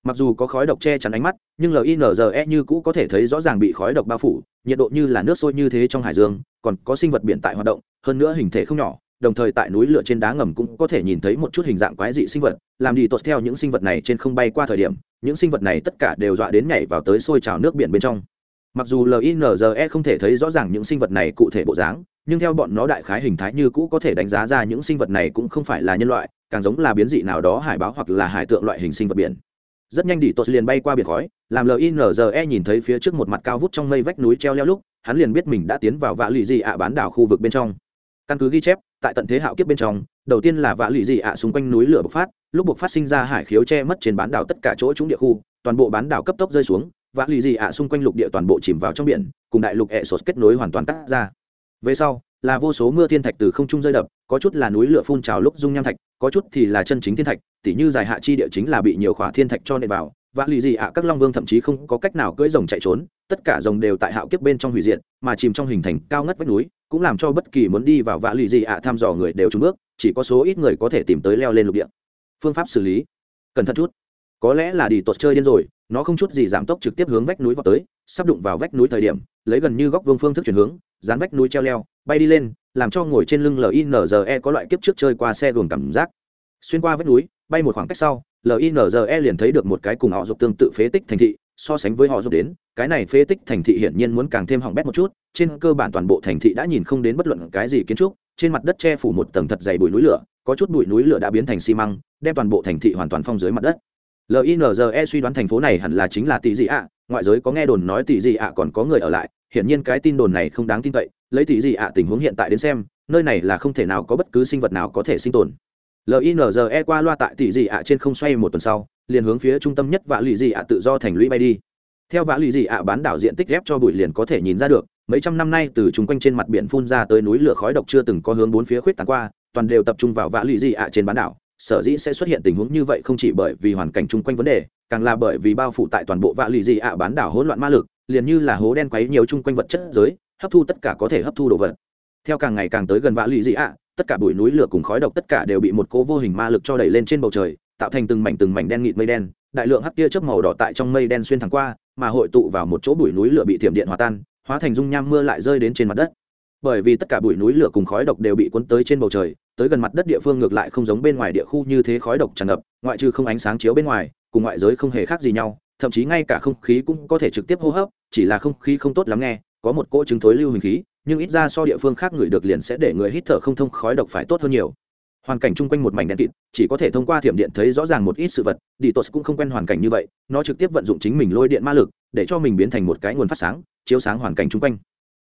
Mặc dù có khói độc che chắn ánh mắt, nhưng linze như cũ có thể thấy rõ ràng bị khói độc bao phủ, nhiệt độ như là nước sôi như thế trong hải dương, còn có sinh vật biển tại hoạt động, hơn nữa hình thể không nhỏ đồng thời tại núi lửa trên đá ngầm cũng có thể nhìn thấy một chút hình dạng quái dị sinh vật, làm đi tốt theo những sinh vật này trên không bay qua thời điểm, những sinh vật này tất cả đều dọa đến nhảy vào tới sôi trào nước biển bên trong. Mặc dù linze không thể thấy rõ ràng những sinh vật này cụ thể bộ dáng, nhưng theo bọn nó đại khái hình thái như cũ có thể đánh giá ra những sinh vật này cũng không phải là nhân loại, càng giống là biến dị nào đó hải báo hoặc là hải tượng loại hình sinh vật biển. Rất nhanh đi tốt liền bay qua biển khói, làm linze nhìn thấy phía trước một mặt cao vút trong mây vách núi treo leo lúc, hắn liền biết mình đã tiến vào vạ lụy dị ạ bán đảo khu vực bên trong. Căn cứ ghi chép tại tận thế hạo kiếp bên trong, đầu tiên là vạ lụy dị ạ xung quanh núi lửa bộc phát, lúc bộc phát sinh ra hải khiếu che mất trên bán đảo tất cả chỗ trúng địa khu, toàn bộ bán đảo cấp tốc rơi xuống, vạ lụy dị ạ xung quanh lục địa toàn bộ chìm vào trong biển, cùng đại lục ẹ sột kết nối hoàn toàn cắt ra. Về sau, là vô số mưa thiên thạch từ không trung rơi đập, có chút là núi lửa phun trào lúc dung nham thạch, có chút thì là chân chính thiên thạch, tỉ như dài hạ chi địa chính là bị nhiều khỏa thiên thạch cho nện vào. Và lì gì ạ, các long vương thậm chí không có cách nào cưỡi rồng chạy trốn, tất cả rồng đều tại hạo kiếp bên trong hủy diệt, mà chìm trong hình thành cao ngất vách núi cũng làm cho bất kỳ muốn đi vào vạ lì gì ạ thăm dò người đều trúng bước, chỉ có số ít người có thể tìm tới leo lên lục địa. Phương pháp xử lý. Cẩn thận chút. Có lẽ là đi tuột chơi điên rồi, nó không chút gì giảm tốc trực tiếp hướng vách núi vào tới, sắp đụng vào vách núi thời điểm, lấy gần như góc vương phương thức chuyển hướng, dán vách núi treo leo, bay đi lên, làm cho ngồi trên lưng linze có loại kiếp trước chơi qua xe gồm cảm giác. Xuyên qua vách núi, bay một khoảng cách sau linze liền thấy được một cái cùng họ dục tương tự phế tích thành thị so sánh với họ giúp đến, cái này phế tích thành thị hiển nhiên muốn càng thêm hỏng bét một chút, trên cơ bản toàn bộ thành thị đã nhìn không đến bất luận cái gì kiến trúc, trên mặt đất che phủ một tầng thật dày bụi núi lửa, có chút bụi núi lửa đã biến thành xi măng, đem toàn bộ thành thị hoàn toàn phong dưới mặt đất. Linze suy đoán thành phố này hẳn là chính là tỷ dị ạ, ngoại giới có nghe đồn nói tỷ dị ạ còn có người ở lại, hiển nhiên cái tin đồn này không đáng tin cậy, lấy tỷ dị ạ tình huống hiện tại đến xem, nơi này là không thể nào có bất cứ sinh vật nào có thể sinh tồn. Linze qua loa tại tỷ dị ạ trên không xoay một tuần sau liền hướng phía trung tâm nhất vạ lì dị ạ tự do thành lũy bay đi. Theo vạ lì dị ạ bán đảo diện tích ghép cho bụi liền có thể nhìn ra được, mấy trăm năm nay từ chung quanh trên mặt biển phun ra tới núi lửa khói độc chưa từng có hướng bốn phía khuyết tán qua, toàn đều tập trung vào vạ lì dị ạ trên bán đảo. Sở dĩ sẽ xuất hiện tình huống như vậy không chỉ bởi vì hoàn cảnh chung quanh vấn đề, càng là bởi vì bao phủ tại toàn bộ vạ lì dị ạ bán đảo hỗn loạn ma lực, liền như là hố đen quấy nhiều chung quanh vật chất giới, hấp thu tất cả có thể hấp thu đồ vật. Theo càng ngày càng tới gần vạ lì dị ạ, tất cả bụi núi lửa cùng khói độc tất cả đều bị một cố vô hình ma lực cho đẩy lên trên bầu trời tạo thành từng mảnh từng mảnh đen nghịt mây đen, đại lượng hắc tia chớp màu đỏ tại trong mây đen xuyên thẳng qua, mà hội tụ vào một chỗ bụi núi lửa bị thiểm điện hòa tan, hóa thành dung nham mưa lại rơi đến trên mặt đất. Bởi vì tất cả bụi núi lửa cùng khói độc đều bị cuốn tới trên bầu trời, tới gần mặt đất địa phương ngược lại không giống bên ngoài địa khu như thế khói độc tràn ngập, ngoại trừ không ánh sáng chiếu bên ngoài, cùng ngoại giới không hề khác gì nhau, thậm chí ngay cả không khí cũng có thể trực tiếp hô hấp, chỉ là không khí không tốt lắm nghe, có một cỗ chứng thối lưu hình khí, nhưng ít ra so địa phương khác người được liền sẽ để người hít thở không thông khói độc phải tốt hơn nhiều hoàn cảnh chung quanh một mảnh đen kịt, chỉ có thể thông qua thiểm điện thấy rõ ràng một ít sự vật. Đi tos cũng không quen hoàn cảnh như vậy, nó trực tiếp vận dụng chính mình lôi điện ma lực để cho mình biến thành một cái nguồn phát sáng, chiếu sáng hoàn cảnh chung quanh.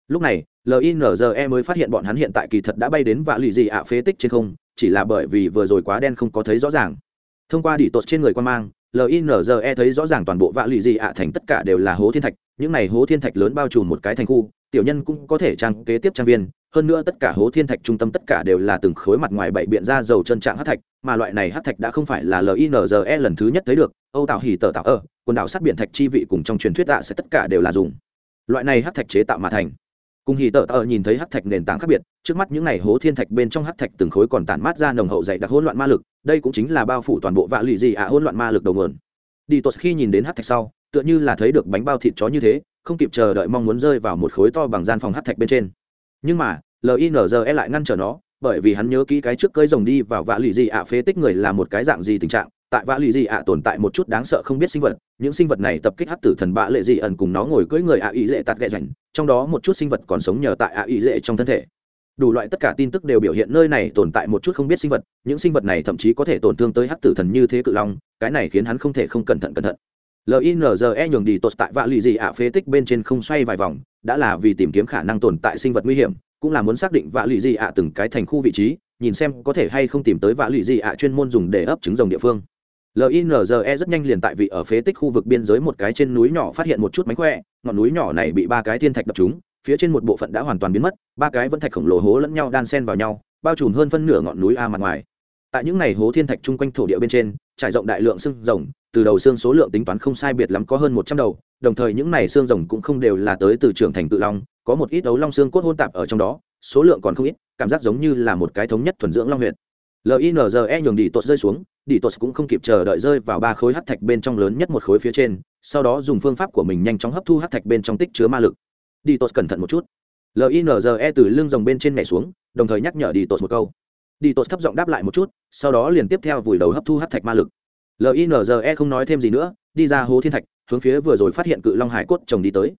Lúc này linze mới phát hiện bọn hắn hiện tại kỳ thật đã bay đến vạ lụy dị ạ phế tích trên không, chỉ là bởi vì vừa rồi quá đen không có thấy rõ ràng. Thông qua đỉ tos trên người quan mang linze thấy rõ ràng toàn bộ vạ lụy dị ạ thành tất cả đều là hố thiên thạch, những này hố thiên thạch lớn bao trùm một cái thành khu, tiểu nhân cũng có thể trang kế tiếp trang viên hơn nữa tất cả hố thiên thạch trung tâm tất cả đều là từng khối mặt ngoài bảy biện ra dầu chân trạng hát thạch, mà loại này hát thạch đã không phải là linze lần thứ nhất thấy được, âu tạo hỉ tờ tạo ở quần đảo sát biển thạch chi vị cùng trong truyền thuyết tạ sẽ tất cả đều là dùng. Loại này hát thạch chế tạo mà thành. Cùng hỉ tờ tạo nhìn thấy hát thạch nền tảng khác biệt, trước mắt những này hố thiên thạch bên trong hát thạch từng khối còn tản mát ra nồng hậu dày đặc hỗn loạn ma lực, đây cũng chính là bao phủ toàn bộ vạ lụy gì ạ hỗn loạn ma lực đầu nguồn. Đi tốt khi nhìn đến hát thạch sau, tựa như là thấy được bánh bao thịt chó như thế, không kịp chờ đợi mong muốn rơi vào một khối to bằng gian phòng hát thạch bên trên nhưng mà linze lại ngăn trở nó, bởi vì hắn nhớ kỹ cái trước cơi rồng đi vào vạ lì dị ạ phế tích người là một cái dạng gì tình trạng. Tại vạ lì dị ạ tồn tại một chút đáng sợ không biết sinh vật, những sinh vật này tập kích hát tử thần bạ lệ dị ẩn cùng nó ngồi cưỡi người ạ ý dễ tạt ghẹ rảnh, trong đó một chút sinh vật còn sống nhờ tại ạ ý dễ trong thân thể. Đủ loại tất cả tin tức đều biểu hiện nơi này tồn tại một chút không biết sinh vật, những sinh vật này thậm chí có thể tổn thương tới hát tử thần như thế cự long, cái này khiến hắn không thể không cẩn thận cẩn thận linze nhường đi tột tại vạ lì dị ạ, phế tích bên trên không xoay vài vòng, đã là vì tìm kiếm khả năng tồn tại sinh vật nguy hiểm, cũng là muốn xác định vạ lì dị ạ từng cái thành khu vị trí, nhìn xem có thể hay không tìm tới vạ lì dị ạ chuyên môn dùng để ấp trứng rồng địa phương. Linze rất nhanh liền tại vị ở phế tích khu vực biên giới một cái trên núi nhỏ phát hiện một chút mánh khỏe ngọn núi nhỏ này bị ba cái thiên thạch đập trúng, phía trên một bộ phận đã hoàn toàn biến mất, ba cái vẫn thạch khổng lồ hố lẫn nhau đan sen vào nhau, bao trùm hơn phân nửa ngọn núi a mặt ngoài. Tại những ngày hố thiên thạch chung quanh thổ địa bên trên, trải rộng đại lượng sưng rồng từ đầu xương số lượng tính toán không sai biệt lắm có hơn một trăm đầu, đồng thời những này xương rồng cũng không đều là tới từ trưởng thành tự long, có một ít ấu long xương cốt hôn tạp ở trong đó, số lượng còn không ít, cảm giác giống như là một cái thống nhất thuần dưỡng long huyệt. linze nhường đi tuột rơi xuống đi tuột cũng không kịp chờ đợi rơi vào ba khối hắc thạch bên trong lớn nhất một khối phía trên, sau đó dùng phương pháp của mình nhanh chóng hấp thu hắc thạch bên trong tích chứa ma lực. Đi tuột cẩn thận một chút. Linze từ lưng rồng bên trên nhảy xuống, đồng thời nhắc nhở đi tuột một câu. Đi tuột thấp giọng đáp lại một chút, sau đó liền tiếp theo vùi đầu hấp thu hắc thạch ma lực linze không nói thêm gì nữa, đi ra hố thiên thạch, hướng phía vừa rồi phát hiện cự long hải cốt chồng đi tới.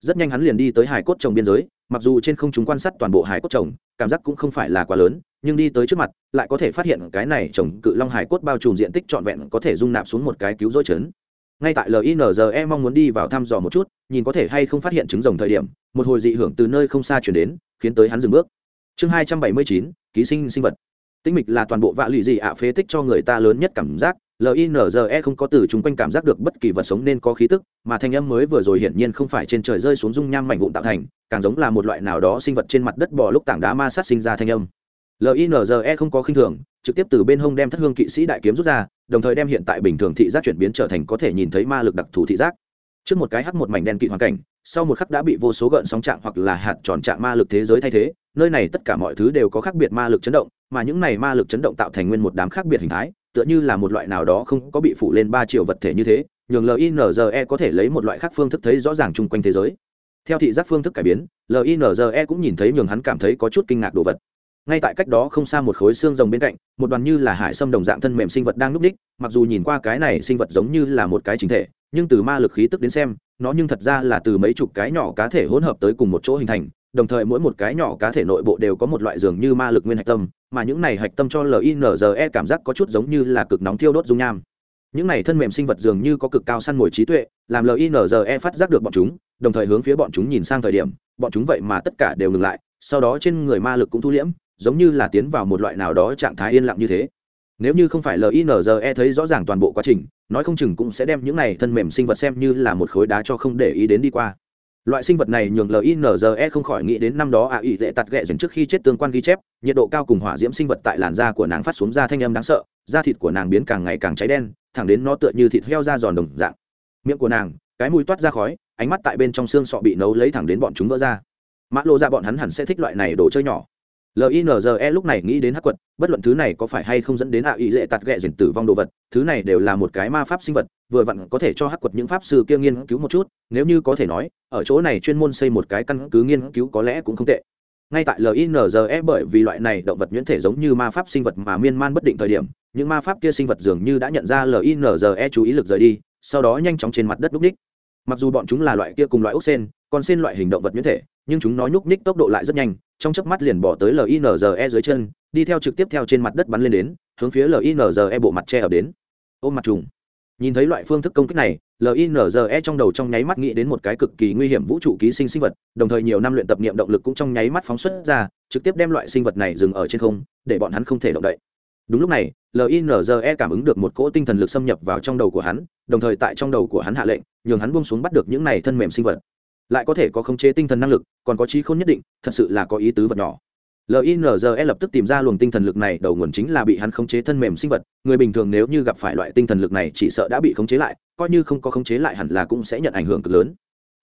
Rất nhanh hắn liền đi tới hải cốt chồng biên giới, mặc dù trên không chúng quan sát toàn bộ hải cốt chồng cảm giác cũng không phải là quá lớn, nhưng đi tới trước mặt, lại có thể phát hiện cái này chồng cự long hải cốt bao trùm diện tích trọn vẹn có thể dung nạp xuống một cái cứu rỗi chấn ngay tại linze mong muốn đi vào thăm dò một chút, nhìn có thể hay không phát hiện trứng rồng thời điểm, một hồi dị hưởng từ nơi không xa chuyển đến, khiến tới hắn dừng bước. Chương hai trăm bảy mươi chín, ký sinh sinh vật. Tinh mịch là toàn bộ vạ lụy dị ạ phế tích cho người ta lớn nhất cảm giác linze không có từ chung quanh cảm giác được bất kỳ vật sống nên có khí tức, mà thanh âm mới vừa rồi hiển nhiên không phải trên trời rơi xuống dung nham mảnh vụn tạo thành, càng giống là một loại nào đó sinh vật trên mặt đất bỏ lúc tảng đá ma sát sinh ra thanh âm. Linze không có khinh thường, trực tiếp từ bên hông đem thất hương kỵ sĩ đại kiếm rút ra, đồng thời đem hiện tại bình thường thị giác chuyển biến trở thành có thể nhìn thấy ma lực đặc thù thị giác. Trước một cái hắt một mảnh đen kỵ hoàn cảnh, sau một khắc đã bị vô số gợn sóng trạng hoặc là hạt tròn trạng ma lực thế giới thay thế, nơi này tất cả mọi thứ đều có khác biệt ma lực chấn động, mà những này ma lực chấn động tạo thành nguyên một đám khác biệt hình thái tựa như là một loại nào đó không có bị phủ lên ba triệu vật thể như thế, nhường linze có thể lấy một loại khác phương thức thấy rõ ràng chung quanh thế giới. Theo thị giác phương thức cải biến linze cũng nhìn thấy nhường hắn cảm thấy có chút kinh ngạc đồ vật. Ngay tại cách đó không xa một khối xương rồng bên cạnh, một đoàn như là hải sâm đồng dạng thân mềm sinh vật đang núp ních mặc dù nhìn qua cái này sinh vật giống như là một cái chính thể, nhưng từ ma lực khí tức đến xem, nó nhưng thật ra là từ mấy chục cái nhỏ cá thể hỗn hợp tới cùng một chỗ hình thành, đồng thời mỗi một cái nhỏ cá thể nội bộ đều có một loại dường như ma lực nguyên hạch tâm mà những này hạch tâm cho linze cảm giác có chút giống như là cực nóng thiêu đốt dung nham. Những này thân mềm sinh vật dường như có cực cao săn mồi trí tuệ, làm linze phát giác được bọn chúng, đồng thời hướng phía bọn chúng nhìn sang thời điểm, bọn chúng vậy mà tất cả đều ngừng lại, sau đó trên người ma lực cũng thu liễm, giống như là tiến vào một loại nào đó trạng thái yên lặng như thế. Nếu như không phải linze thấy rõ ràng toàn bộ quá trình, nói không chừng cũng sẽ đem những này thân mềm sinh vật xem như là một khối đá cho không để ý đến đi qua loại sinh vật này nhường linze không khỏi nghĩ đến năm đó ạ à ỉ tệ tạt ghẹ dần trước khi chết tương quan ghi chép, nhiệt độ cao cùng hỏa diễm sinh vật tại làn da của nàng phát xuống da thanh âm đáng sợ, da thịt của nàng biến càng ngày càng cháy đen, thẳng đến nó tựa như thịt heo da giòn đồng dạng. Miệng của nàng, cái mùi toát ra khói, ánh mắt tại bên trong xương sọ bị nấu lấy thẳng đến bọn chúng vỡ ra. Mã lộ ra dạ bọn hắn hẳn sẽ thích loại này đồ chơi nhỏ linze lúc này nghĩ đến hắc quật, bất luận thứ này có phải hay không dẫn đến ạ ý dễ tạt ghẹ dền tử vong đồ vật, thứ này đều là một cái ma pháp sinh vật, vừa vặn có thể cho hắc quật những pháp sư kia nghiên cứu một chút, nếu như có thể nói, ở chỗ này chuyên môn xây một cái căn cứ nghiên cứu có lẽ cũng không tệ. Ngay tại linze bởi vì loại này động vật nhuyễn thể giống như ma pháp sinh vật mà miên man bất định thời điểm, những ma pháp kia sinh vật dường như đã nhận ra linze chú ý lực rời đi, sau đó nhanh chóng trên mặt đất núp ních. Mặc dù bọn chúng là loại kia cùng loại ốc sen còn sen loại hình động vật nhuyễn thể, nhưng chúng nó nhúc ních tốc độ lại rất nhanh trong chớp mắt liền bỏ tới linze dưới chân, đi theo trực tiếp theo trên mặt đất bắn lên đến, hướng phía linze bộ mặt che ở đến. Ôm mặt trùng. Nhìn thấy loại phương thức công kích này linze trong đầu trong nháy mắt nghĩ đến một cái cực kỳ nguy hiểm vũ trụ ký sinh sinh vật, đồng thời nhiều năm luyện tập niệm động lực cũng trong nháy mắt phóng xuất ra, trực tiếp đem loại sinh vật này dừng ở trên không, để bọn hắn không thể động đậy. Đúng lúc này linze cảm ứng được một cỗ tinh thần lực xâm nhập vào trong đầu của hắn, đồng thời tại trong đầu của hắn hạ lệnh, nhường hắn buông xuống bắt được những này thân mềm sinh vật lại có thể có khống chế tinh thần năng lực, còn có trí khôn nhất định, thật sự là có ý tứ vật nhỏ. Linze lập tức tìm ra luồng tinh thần lực này, đầu nguồn chính là bị hắn khống chế thân mềm sinh vật. Người bình thường nếu như gặp phải loại tinh thần lực này, chỉ sợ đã bị khống chế lại, coi như không có khống chế lại hẳn là cũng sẽ nhận ảnh hưởng cực lớn.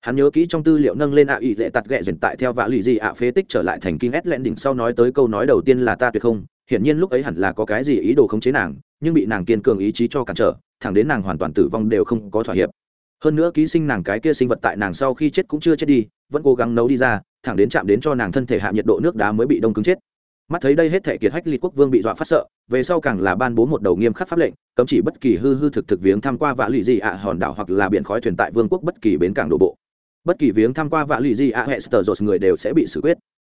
Hắn nhớ kỹ trong tư liệu nâng lên ạ à lệ tạt ghẹ dần tại theo vạ lụy gì ạ phế tích trở lại thành kinh ét lẹn đỉnh sau nói tới câu nói đầu tiên là ta tuyệt không. Hiển nhiên lúc ấy hẳn là có cái gì ý đồ khống chế nàng, nhưng bị nàng kiên cường ý chí cho cản trở, thẳng đến nàng hoàn toàn tử vong đều không có thỏa hiệp hơn nữa ký sinh nàng cái kia sinh vật tại nàng sau khi chết cũng chưa chết đi, vẫn cố gắng nấu đi ra, thẳng đến chạm đến cho nàng thân thể hạ nhiệt độ nước đá mới bị đông cứng chết. Mắt thấy đây hết thể kiệt hách ly quốc vương bị dọa phát sợ, về sau càng là ban bố một đầu nghiêm khắc pháp lệnh, cấm chỉ bất kỳ hư hư thực thực viếng tham qua vạ lụy gì ạ, hòn đảo hoặc là biển khói thuyền tại vương quốc bất kỳ bến cảng đổ bộ. Bất kỳ viếng tham qua vạ lụy gì ạ, hệ sờ dột người đều sẽ bị xử quyết.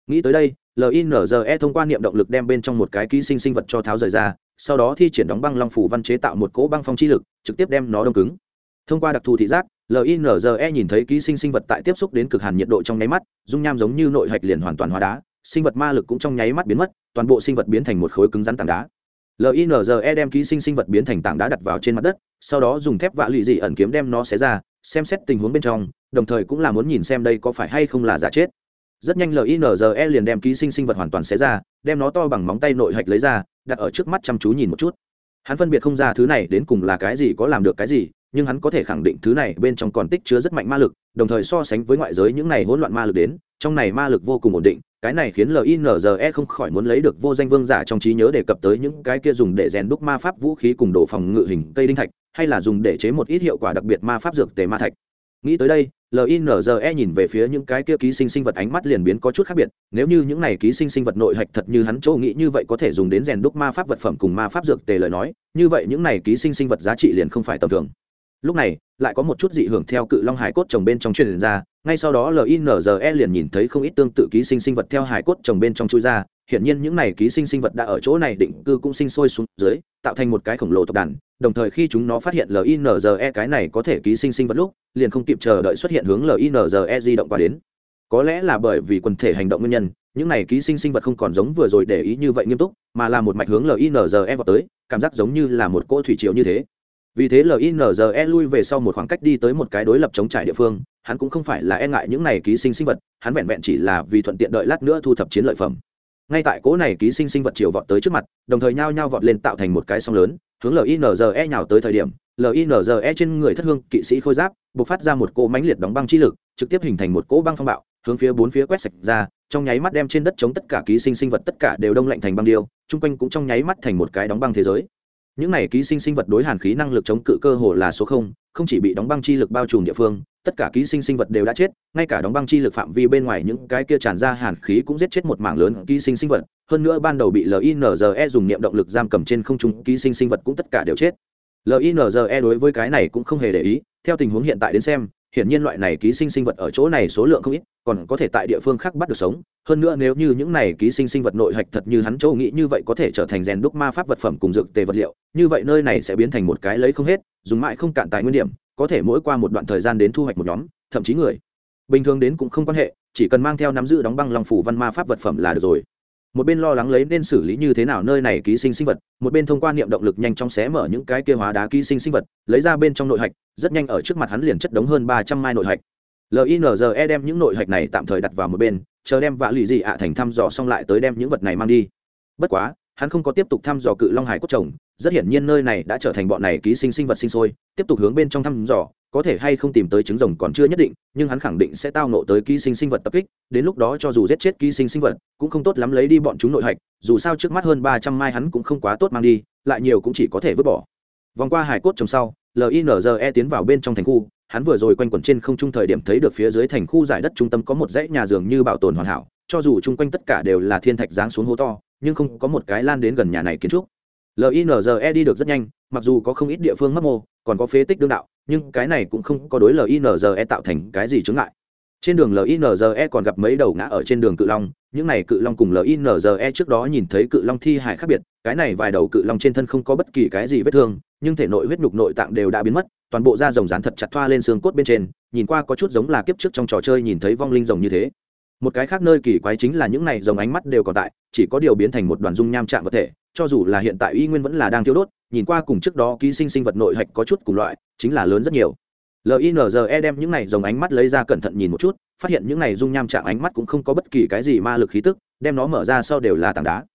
Nghĩ tới đây linze thông qua niệm động lực đem bên trong một cái ký sinh sinh vật cho tháo rời ra, sau đó thi triển đóng băng long phủ văn chế tạo một cỗ băng phong chi lực, trực tiếp đem nó đông cứng thông qua đặc thù thị giác linze nhìn thấy ký sinh sinh vật tại tiếp xúc đến cực hàn nhiệt độ trong nháy mắt, dung nham giống như nội hạch liền hoàn toàn hóa đá, sinh vật ma lực cũng trong nháy mắt biến mất, toàn bộ sinh vật biến thành một khối cứng rắn tảng đá. Linze đem ký sinh sinh vật biến thành tảng đá đặt vào trên mặt đất, sau đó dùng thép vạ lụy dị ẩn kiếm đem nó xé ra, xem xét tình huống bên trong, đồng thời cũng là muốn nhìn xem đây có phải hay không là giả chết. Rất nhanh linze liền đem ký sinh sinh vật hoàn toàn xé ra, đem nó to bằng móng tay nội hạch lấy ra, đặt ở trước mắt chăm chú nhìn một chút. Hắn phân biệt không ra thứ này đến cùng là cái gì có làm được cái gì nhưng hắn có thể khẳng định thứ này bên trong còn tích chứa rất mạnh ma lực, đồng thời so sánh với ngoại giới những này hỗn loạn ma lực đến, trong này ma lực vô cùng ổn định, cái này khiến linze không khỏi muốn lấy được vô danh vương giả trong trí nhớ đề cập tới những cái kia dùng để rèn đúc ma pháp vũ khí cùng đồ phòng ngự hình cây đinh thạch, hay là dùng để chế một ít hiệu quả đặc biệt ma pháp dược tề ma thạch. Nghĩ tới đây linze nhìn về phía những cái kia ký sinh sinh vật ánh mắt liền biến có chút khác biệt, nếu như những này ký sinh sinh vật nội hạch thật như hắn châu nghĩ như vậy có thể dùng đến rèn đúc ma pháp vật phẩm cùng ma pháp dược tề lời nói, như vậy những này ký sinh sinh vật giá trị liền không phải tầm thường lúc này, lại có một chút dị hưởng theo cự long hải cốt trồng bên trong truyền ra, ngay sau đó linze liền nhìn thấy không ít tương tự ký sinh sinh vật theo hải cốt trồng bên trong chui ra, hiển nhiên những này ký sinh sinh vật đã ở chỗ này định cư cũng sinh sôi xuống dưới, tạo thành một cái khổng lồ tộc đàn, đồng thời khi chúng nó phát hiện linze cái này có thể ký sinh sinh vật lúc, liền không kịp chờ đợi xuất hiện hướng linze di động qua đến. Có lẽ là bởi vì quần thể hành động nguyên nhân, những này ký sinh sinh vật không còn giống vừa rồi để ý như vậy nghiêm túc, mà là một mạch hướng linze vào tới, cảm giác giống như là một cỗ thủy triều như thế vì thế linze lui về sau một khoảng cách đi tới một cái đối lập chống trải địa phương, hắn cũng không phải là e ngại những này ký sinh sinh vật, hắn vẹn vẹn chỉ là vì thuận tiện đợi lát nữa thu thập chiến lợi phẩm. Ngay tại cỗ này ký sinh sinh vật chiều vọt tới trước mặt, đồng thời nhao nhao vọt lên tạo thành một cái sông lớn, hướng linze nhào tới thời điểm linze trên người thất hương kỵ sĩ khôi giáp buộc phát ra một cỗ mánh liệt đóng băng chi lực, trực tiếp hình thành một cỗ băng phong bạo, hướng phía bốn phía quét sạch ra, trong nháy mắt đem trên đất chống tất cả ký sinh sinh vật tất cả đều đông lạnh thành băng điêu, chung quanh cũng trong nháy mắt thành một cái đóng băng thế giới những này ký sinh sinh vật đối hàn khí năng lực chống cự cơ hồ là số không không chỉ bị đóng băng chi lực bao trùm địa phương, tất cả ký sinh sinh vật đều đã chết, ngay cả đóng băng chi lực phạm vi bên ngoài những cái kia tràn ra hàn khí cũng giết chết một mảng lớn ký sinh sinh vật. Hơn nữa ban đầu bị linze dùng niệm động lực giam cầm trên không trung, ký sinh sinh vật cũng tất cả đều chết. Linze đối với cái này cũng không hề để ý. Theo tình huống hiện tại đến xem hiển nhiên loại này ký sinh sinh vật ở chỗ này số lượng không ít, còn có thể tại địa phương khác bắt được sống. Hơn nữa nếu như những này ký sinh sinh vật nội hạch thật như hắn châu nghĩ như vậy có thể trở thành rèn đúc ma pháp vật phẩm cùng dược tề vật liệu, như vậy nơi này sẽ biến thành một cái lấy không hết, dùng mãi không cạn tài nguyên điểm, có thể mỗi qua một đoạn thời gian đến thu hoạch một nhóm, thậm chí người. Bình thường đến cũng không quan hệ, chỉ cần mang theo nắm giữ đóng băng lòng phủ văn ma pháp vật phẩm là được rồi một bên lo lắng lấy nên xử lý như thế nào nơi này ký sinh sinh vật, một bên thông qua niệm động lực nhanh chóng xé mở những cái kia hóa đá ký sinh sinh vật, lấy ra bên trong nội hạch, rất nhanh ở trước mặt hắn liền chất đống hơn ba trăm mai nội hạch. Linze đem những nội hạch này tạm thời đặt vào một bên, chờ đem vạ lì dị ạ thành thăm dò xong lại tới đem những vật này mang đi. Bất quá, hắn không có tiếp tục thăm dò cự long hải cốt trồng rất hiển nhiên nơi này đã trở thành bọn này ký sinh sinh vật sinh sôi, tiếp tục hướng bên trong thăm dò, có thể hay không tìm tới trứng rồng còn chưa nhất định, nhưng hắn khẳng định sẽ tao nộ tới ký sinh sinh vật tập kích, đến lúc đó cho dù giết chết ký sinh sinh vật, cũng không tốt lắm lấy đi bọn chúng nội hạch, dù sao trước mắt hơn ba trăm mai hắn cũng không quá tốt mang đi, lại nhiều cũng chỉ có thể vứt bỏ. Vòng qua hải cốt trồng sau linze tiến vào bên trong thành khu, hắn vừa rồi quanh quẩn trên không trung thời điểm thấy được phía dưới thành khu giải đất trung tâm có một dãy nhà giường như bảo tồn hoàn hảo, cho dù chung quanh tất cả đều là thiên thạch giáng xuống hố to, nhưng không có một cái lan đến gần nhà này kiến trúc linze đi được rất nhanh, mặc dù có không ít địa phương mất mô, còn có phế tích đương đạo, nhưng cái này cũng không có đối linze tạo thành cái gì chướng ngại. Trên đường linze còn gặp mấy đầu ngã ở trên đường cự long, những này cự long cùng linze trước đó nhìn thấy cự long thi hải khác biệt, cái này vài đầu cự long trên thân không có bất kỳ cái gì vết thương, nhưng thể nội huyết nhục nội tạng đều đã biến mất, toàn bộ da rồng rán thật chặt thoa lên xương cốt bên trên, nhìn qua có chút giống là kiếp trước trong trò chơi nhìn thấy vong linh rồng như thế một cái khác nơi kỳ quái chính là những này dòng ánh mắt đều còn tại, chỉ có điều biến thành một đoàn dung nham chạm vật thể, cho dù là hiện tại y nguyên vẫn là đang thiêu đốt, nhìn qua cùng trước đó ký sinh sinh vật nội hạch có chút cùng loại, chính là lớn rất nhiều. Linze đem những này dòng ánh mắt lấy ra cẩn thận nhìn một chút, phát hiện những này dung nham chạm ánh mắt cũng không có bất kỳ cái gì ma lực khí tức, đem nó mở ra sau đều là tảng đá.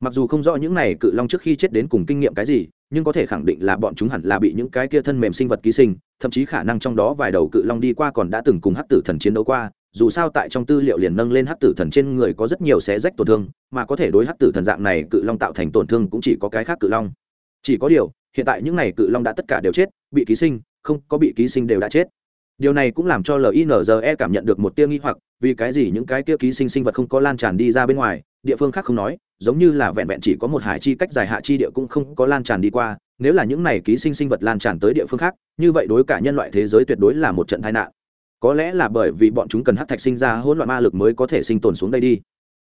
Mặc dù không rõ những này cự long trước khi chết đến cùng kinh nghiệm cái gì, nhưng có thể khẳng định là bọn chúng hẳn là bị những cái kia thân mềm sinh vật ký sinh, thậm chí khả năng trong đó vài đầu cự long đi qua còn đã từng cùng hắc tử thần chiến đấu qua dù sao tại trong tư liệu liền nâng lên hắc tử thần trên người có rất nhiều xé rách tổn thương, mà có thể đối hắc tử thần dạng này cự long tạo thành tổn thương cũng chỉ có cái khác cự long. Chỉ có điều, hiện tại những này cự long đã tất cả đều chết, bị ký sinh, không có bị ký sinh đều đã chết. Điều này cũng làm cho linze cảm nhận được một tia nghi hoặc, vì cái gì những cái kia ký sinh sinh vật không có lan tràn đi ra bên ngoài, địa phương khác không nói, giống như là vẹn vẹn chỉ có một hải chi cách dài hạ chi địa cũng không có lan tràn đi qua, nếu là những này ký sinh sinh vật lan tràn tới địa phương khác, như vậy đối cả nhân loại thế giới tuyệt đối là một trận tai nạn có lẽ là bởi vì bọn chúng cần hắc thạch sinh ra hỗn loạn ma lực mới có thể sinh tồn xuống đây đi.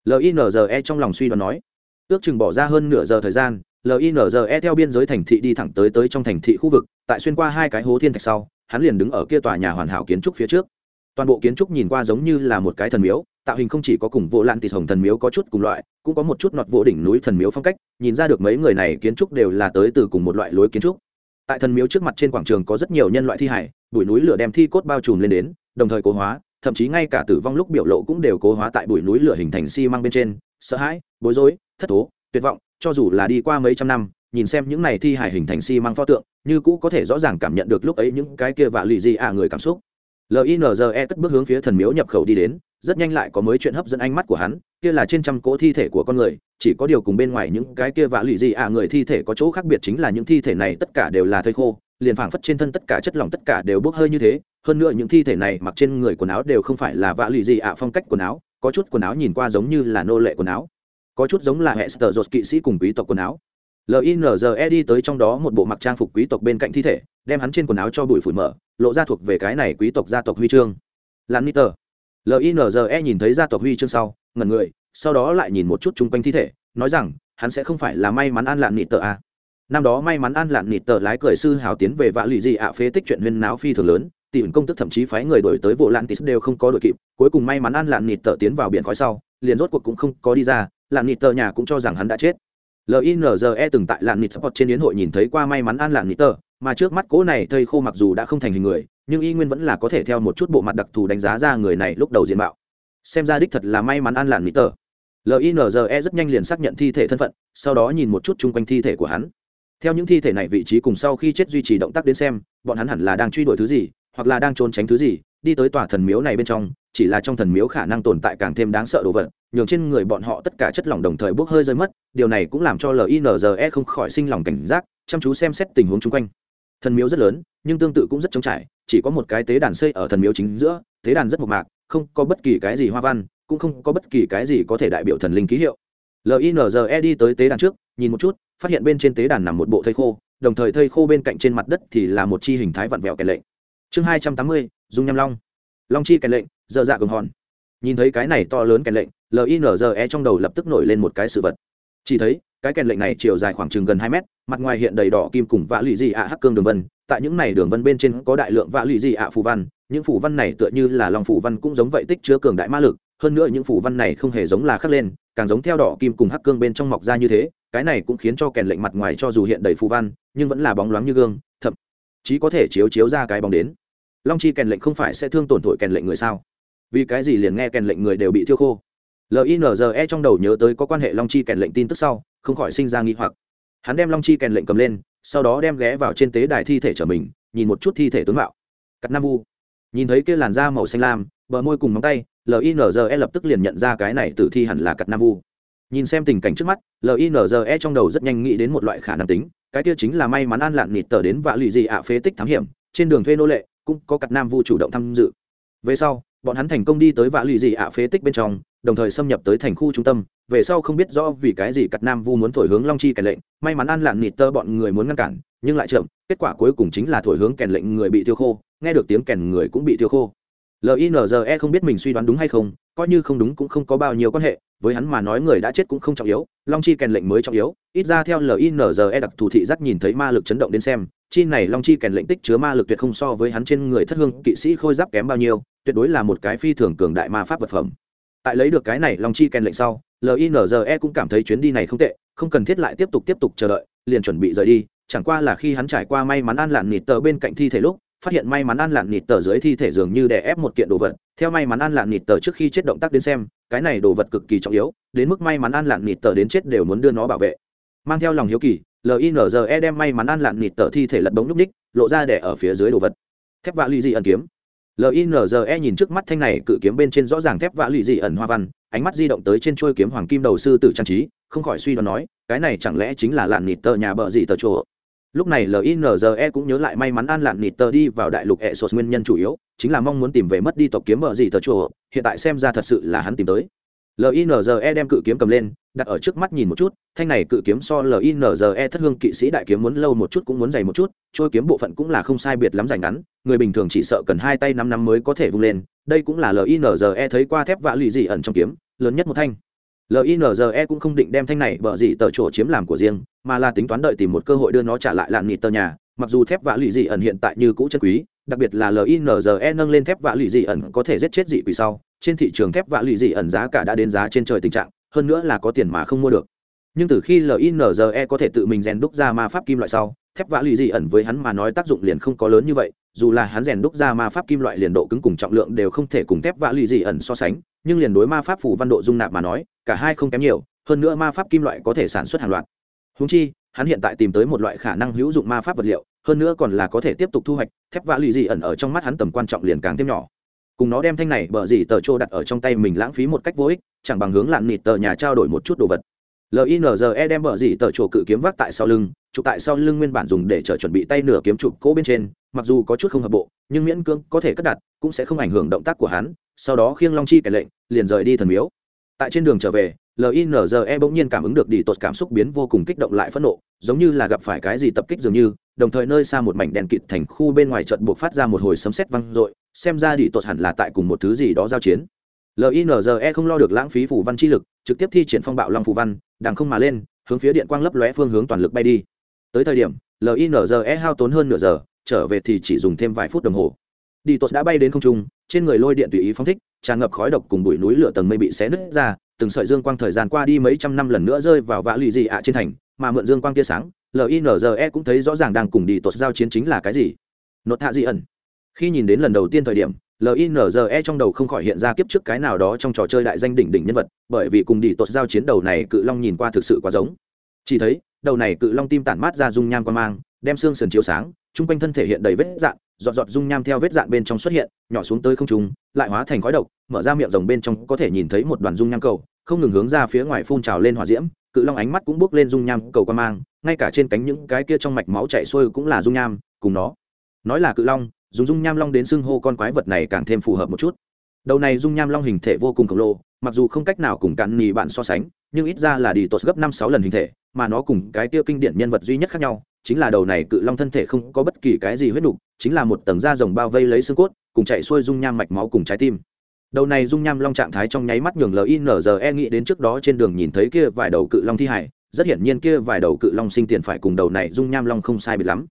Linze trong lòng suy đoán nói, ước chừng bỏ ra hơn nửa giờ thời gian linze theo biên giới thành thị đi thẳng tới tới trong thành thị khu vực, tại xuyên qua hai cái hố thiên thạch sau, hắn liền đứng ở kia tòa nhà hoàn hảo kiến trúc phía trước. Toàn bộ kiến trúc nhìn qua giống như là một cái thần miếu, tạo hình không chỉ có cùng vô lan tịt hồng thần miếu có chút cùng loại, cũng có một chút nọt vỗ đỉnh núi thần miếu phong cách, nhìn ra được mấy người này kiến trúc đều là tới từ cùng một loại lối kiến trúc. Tại thần miếu trước mặt trên quảng trường có rất nhiều nhân loại thi hải bụi núi lửa đem thi cốt bao trùm lên đến đồng thời cố hóa, thậm chí ngay cả tử vong lúc biểu lộ cũng đều cố hóa tại bụi núi lửa hình thành xi、si、măng bên trên. Sợ hãi, bối rối, thất thố, tuyệt vọng, cho dù là đi qua mấy trăm năm, nhìn xem những này thi hải hình thành xi、si、măng pho tượng, như cũ có thể rõ ràng cảm nhận được lúc ấy những cái kia vạ lì gì à người cảm xúc. Linze cất bước hướng phía thần miếu nhập khẩu đi đến, rất nhanh lại có mới chuyện hấp dẫn ánh mắt của hắn, kia là trên trăm cỗ thi thể của con người, chỉ có điều cùng bên ngoài những cái kia vạ lì gì à người thi thể có chỗ khác biệt chính là những thi thể này tất cả đều là thây khô liền phảng phất trên thân tất cả chất lỏng tất cả đều bốc hơi như thế, hơn nữa những thi thể này mặc trên người quần áo đều không phải là vạ lì gì ạ, phong cách quần áo, có chút quần áo nhìn qua giống như là nô lệ quần áo. Có chút giống là hệ sờ dột kỵ sĩ cùng quý tộc quần áo. Linze đi tới trong đó một bộ mặc trang phục quý tộc bên cạnh thi thể, đem hắn trên quần áo cho bụi phủi mở, lộ ra thuộc về cái này quý tộc gia tộc huy chương. Lan niter linze nhìn thấy gia tộc huy chương sau, ngẩn người, sau đó lại nhìn một chút chung quanh thi thể, nói rằng, hắn sẽ không phải là may mắn an lạn nị tờ à năm đó may mắn an lạn Nịt tờ lái cười sư hào tiến về vạ lụy dị ạ phế tích chuyện huyên náo phi thường lớn tỷ ẩn công tức thậm chí phái người đổi tới vụ lạn tít đều không có đội kịp, cuối cùng may mắn an lạn nịt tờ tiến vào biển khói sau, liền rốt cuộc cũng không có đi ra, lạn nịt tờ nhà cũng cho rằng hắn đã chết. Linze từng tại lạn nịt support trên yến hội nhìn thấy qua may mắn an lạn nịt tờ, mà trước mắt cố này thây khô mặc dù đã không thành hình người, nhưng y nguyên vẫn là có thể theo một chút bộ mặt đặc thù đánh giá ra người này lúc đầu diện mạo. Xem ra đích thật là may mắn an lạn nịt tờ. Linze rất nhanh liền xác nhận thi thể thân phận, sau đó nhìn một chút chung quanh thi thể của hắn theo những thi thể này vị trí cùng sau khi chết duy trì động tác đến xem, bọn hắn hẳn là đang truy đuổi thứ gì, hoặc là đang trốn tránh thứ gì, đi tới tòa thần miếu này bên trong, chỉ là trong thần miếu khả năng tồn tại càng thêm đáng sợ đồ vật, nhường trên người bọn họ tất cả chất lỏng đồng thời bốc hơi rơi mất, điều này cũng làm cho linze không khỏi sinh lòng cảnh giác, chăm chú xem xét tình huống chung quanh. Thần miếu rất lớn, nhưng tương tự cũng rất trống trải, chỉ có một cái tế đàn xây ở thần miếu chính giữa, tế đàn rất mộc mạc, không có bất kỳ cái gì hoa văn, cũng không có bất kỳ cái gì có thể đại biểu thần linh ký hiệu. Linze đi tới tế đàn trước nhìn một chút, phát hiện bên trên tế đàn nằm một bộ thây khô, đồng thời thây khô bên cạnh trên mặt đất thì là một chi hình thái vặn vẹo kèn lệnh. Chương hai trăm tám mươi, dung nham long. Long chi kèn lệnh dơ dạ cường hòn. Nhìn thấy cái này to lớn kèn lệnh linze trong đầu lập tức nổi lên một cái sự vật. Chỉ thấy, cái kèn lệnh này chiều dài khoảng chừng gần hai mét, mặt ngoài hiện đầy đỏ kim cùng vã lụy dị ạ hắc cương đường vân, tại những này đường vân bên trên có đại lượng vã lụy dị ạ phù văn, những phù văn này tựa như là lòng phù văn cũng giống vậy tích chứa cường đại ma lực, hơn nữa những phù văn này không hề giống là khắc lên, càng giống theo đỏ kim cùng hắc cương bên trong mọc ra như thế cái này cũng khiến cho kèn lệnh mặt ngoài cho dù hiện đầy phù văn, nhưng vẫn là bóng loáng như gương, thậm chí có thể chiếu chiếu ra cái bóng đến. Long chi kèn lệnh không phải sẽ thương tổn thổi kèn lệnh người sao? Vì cái gì liền nghe kèn lệnh người đều bị thiêu khô? Linze trong đầu nhớ tới có quan hệ long chi kèn lệnh tin tức sau, không khỏi sinh ra nghi hoặc. Hắn đem long chi kèn lệnh cầm lên, sau đó đem ghé vào trên tế đài thi thể trở mình, nhìn một chút thi thể tướng mạo. Cắt nam vu. Nhìn thấy kia làn da màu xanh lam, bờ môi cùng móng tay linze lập tức liền nhận ra cái này tử thi hẳn là cắt nam vu nhìn xem tình cảnh trước mắt linze trong đầu rất nhanh nghĩ đến một loại khả năng tính, cái kia chính là may mắn an lạn nịt tờ đến vạ lụy gì ạ phế tích thám hiểm, trên đường thuê nô lệ, cũng có cặp nam vu chủ động tham dự. Về sau, bọn hắn thành công đi tới vạ lụy gì ạ phế tích bên trong, đồng thời xâm nhập tới thành khu trung tâm, về sau không biết rõ vì cái gì cặp nam vu muốn thổi hướng long chi kèn lệnh, may mắn an lạn nịt tơ bọn người muốn ngăn cản, nhưng lại chậm, kết quả cuối cùng chính là thổi hướng kèn lệnh người bị tiêu khô, nghe được tiếng kèn người cũng bị tiêu khô. Linze không biết mình suy đoán đúng hay không, coi như không đúng cũng không có bao nhiêu quan hệ với hắn mà nói người đã chết cũng không trọng yếu, long chi kèn lệnh mới trọng yếu, ít ra theo linze đặc thù thị giác nhìn thấy ma lực chấn động đến xem, chi này long chi kèn lệnh tích chứa ma lực tuyệt không so với hắn trên người thất hương, kỵ sĩ khôi giáp kém bao nhiêu, tuyệt đối là một cái phi thường cường đại ma pháp vật phẩm. Tại lấy được cái này long chi kèn lệnh sau linze cũng cảm thấy chuyến đi này không tệ, không cần thiết lại tiếp tục tiếp tục chờ đợi, liền chuẩn bị rời đi, chẳng qua là khi hắn trải qua may mắn an lạn nịt tờ bên cạnh thi thể lúc, phát hiện may mắn an lạn nịt tờ dưới thi thể dường như đè ép một kiện đồ vật theo may mắn an lạn nịt tờ trước khi chết động tác đến xem, cái này đồ vật cực kỳ trọng yếu, đến mức may mắn an lạn nịt tờ đến chết đều muốn đưa nó bảo vệ. Mang theo lòng hiếu kỳ linze đem may mắn an lạn nịt tờ thi thể lật bóng núp ních, lộ ra để ở phía dưới đồ vật. Thép vạ lụy dị ẩn kiếm. Linze nhìn trước mắt thanh này, cự kiếm bên trên rõ ràng thép vạ lụy dị ẩn hoa văn, ánh mắt di động tới trên trôi kiếm hoàng kim đầu sư tử trang trí, không khỏi suy đoán nói, cái này chẳng lẽ chính là lạn nịt tờ nhà bờ dị tờ chỗ? Lúc này linze cũng nhớ lại may mắn an lạn nịt tờ đi vào đại lục e sột nguyên nhân chủ yếu, chính là mong muốn tìm về mất đi tộc kiếm mở gì tờ chùa. Hiện tại xem ra thật sự là hắn tìm tới. Linze đem cự kiếm cầm lên, đặt ở trước mắt nhìn một chút. Thanh này cự kiếm so linze thất hương kỵ sĩ đại kiếm muốn lâu một chút cũng muốn dày một chút, trôi kiếm bộ phận cũng là không sai biệt lắm dành ngắn. Người bình thường chỉ sợ cần hai tay năm năm mới có thể vung lên. Đây cũng là linze thấy qua thép vạ lụy dị ẩn trong kiếm, lớn nhất một thanh linze cũng không định đem thanh này bở dị tờ chỗ chiếm làm của riêng, mà là tính toán đợi tìm một cơ hội đưa nó trả lại lạn nghị tờ nhà. Mặc dù thép vạ lụy dị ẩn hiện tại như cũ chân quý, đặc biệt là linze nâng lên thép vạ lụy dị ẩn có thể giết chết dị quỷ sau, trên thị trường thép vạ lụy dị ẩn giá cả đã đến giá trên trời tình trạng, hơn nữa là có tiền mà không mua được. Nhưng từ khi linze có thể tự mình rèn đúc ra ma pháp kim loại sau, thép vạ lụy dị ẩn với hắn mà nói tác dụng liền không có lớn như vậy dù là hắn rèn đúc ra ma pháp kim loại liền độ cứng cùng trọng lượng đều không thể cùng thép vạ lụy dị ẩn so sánh, nhưng liền đối ma pháp phủ văn độ dung nạp mà nói, cả hai không kém nhiều, hơn nữa ma pháp kim loại có thể sản xuất hàng loạt. Húng chi, hắn hiện tại tìm tới một loại khả năng hữu dụng ma pháp vật liệu, hơn nữa còn là có thể tiếp tục thu hoạch, thép vạ lụy dị ẩn ở trong mắt hắn tầm quan trọng liền càng thêm nhỏ. Cùng nó đem thanh này bờ gì tờ trô đặt ở trong tay mình lãng phí một cách vô ích, chẳng bằng hướng lặn nịt tờ nhà trao đổi một chút đồ vật linze đem bờ dì tờ chỗ cự kiếm vác tại sau lưng chụp tại sau lưng nguyên bản dùng để chở chuẩn bị tay nửa kiếm chụp cỗ bên trên mặc dù có chút không hợp bộ nhưng miễn cưỡng có thể cất đặt cũng sẽ không ảnh hưởng động tác của hắn sau đó khiêng long chi kẻ lệnh liền rời đi thần miếu. Tại trên đường trở về linze bỗng nhiên cảm ứng được đi tột cảm xúc biến vô cùng kích động lại phẫn nộ giống như là gặp phải cái gì tập kích dường như đồng thời nơi xa một mảnh đèn kịt thành khu bên ngoài trận buộc phát ra một hồi sấm sét văng dội, xem ra đi tột hẳn là tại cùng một thứ gì đó giao chiến linze không lo được lãng phí phủ văn chi lực, trực tiếp thi triển phong bạo long phù văn, đằng không mà lên, hướng phía điện quang lấp lóe phương hướng toàn lực bay đi. Tới thời điểm linze hao tốn hơn nửa giờ, trở về thì chỉ dùng thêm vài phút đồng hồ. Đi tốt đã bay đến không trung, trên người lôi điện tùy ý phóng thích, tràn ngập khói độc cùng bụi núi lửa tầng mây bị xé nứt ra, từng sợi dương quang thời gian qua đi mấy trăm năm lần nữa rơi vào vã lụy dị ạ trên thành, mà mượn dương quang tia sáng linze cũng thấy rõ ràng đang cùng đi tốt giao chiến chính là cái gì. Nốt hạ dị ẩn. Khi nhìn đến lần đầu tiên thời điểm linze trong đầu không khỏi hiện ra kiếp trước cái nào đó trong trò chơi đại danh đỉnh đỉnh nhân vật, bởi vì cùng đi tột giao chiến đầu này cự long nhìn qua thực sự quá giống. Chỉ thấy, đầu này cự long tim tản mát ra dung nham quan mang, đem xương sườn chiếu sáng chung quanh thân thể hiện đầy vết dạn, giọt giọt dung nham theo vết dạn bên trong xuất hiện, nhỏ xuống tới không trung, lại hóa thành khói độc, mở ra miệng rồng bên trong có thể nhìn thấy một đoàn dung nham cầu, không ngừng hướng ra phía ngoài phun trào lên hỏa diễm, cự long ánh mắt cũng bước lên dung nham cầu quan mang, ngay cả trên cánh những cái kia trong mạch máu chảy xuôi cũng là dung nham, cùng nó. Nói là cự long dùng dung nham long đến xưng hô con quái vật này càng thêm phù hợp một chút. Đầu này dung nham long hình thể vô cùng khổng lồ, mặc dù không cách nào cùng cạn nì bạn so sánh, nhưng ít ra là đi tột gấp năm sáu lần hình thể, mà nó cùng cái tiêu kinh điển nhân vật duy nhất khác nhau, chính là đầu này cự long thân thể không có bất kỳ cái gì huyết nục, chính là một tầng da rồng bao vây lấy xương cốt, cùng chạy xuôi dung nham mạch máu cùng trái tim. Đầu này dung nham long trạng thái trong nháy mắt nhường linze nghĩ đến trước đó trên đường nhìn thấy kia vài đầu cự long thi hải rất hiển nhiên kia vài đầu cự long sinh tiền phải cùng đầu này dung nham long không sai biệt lắm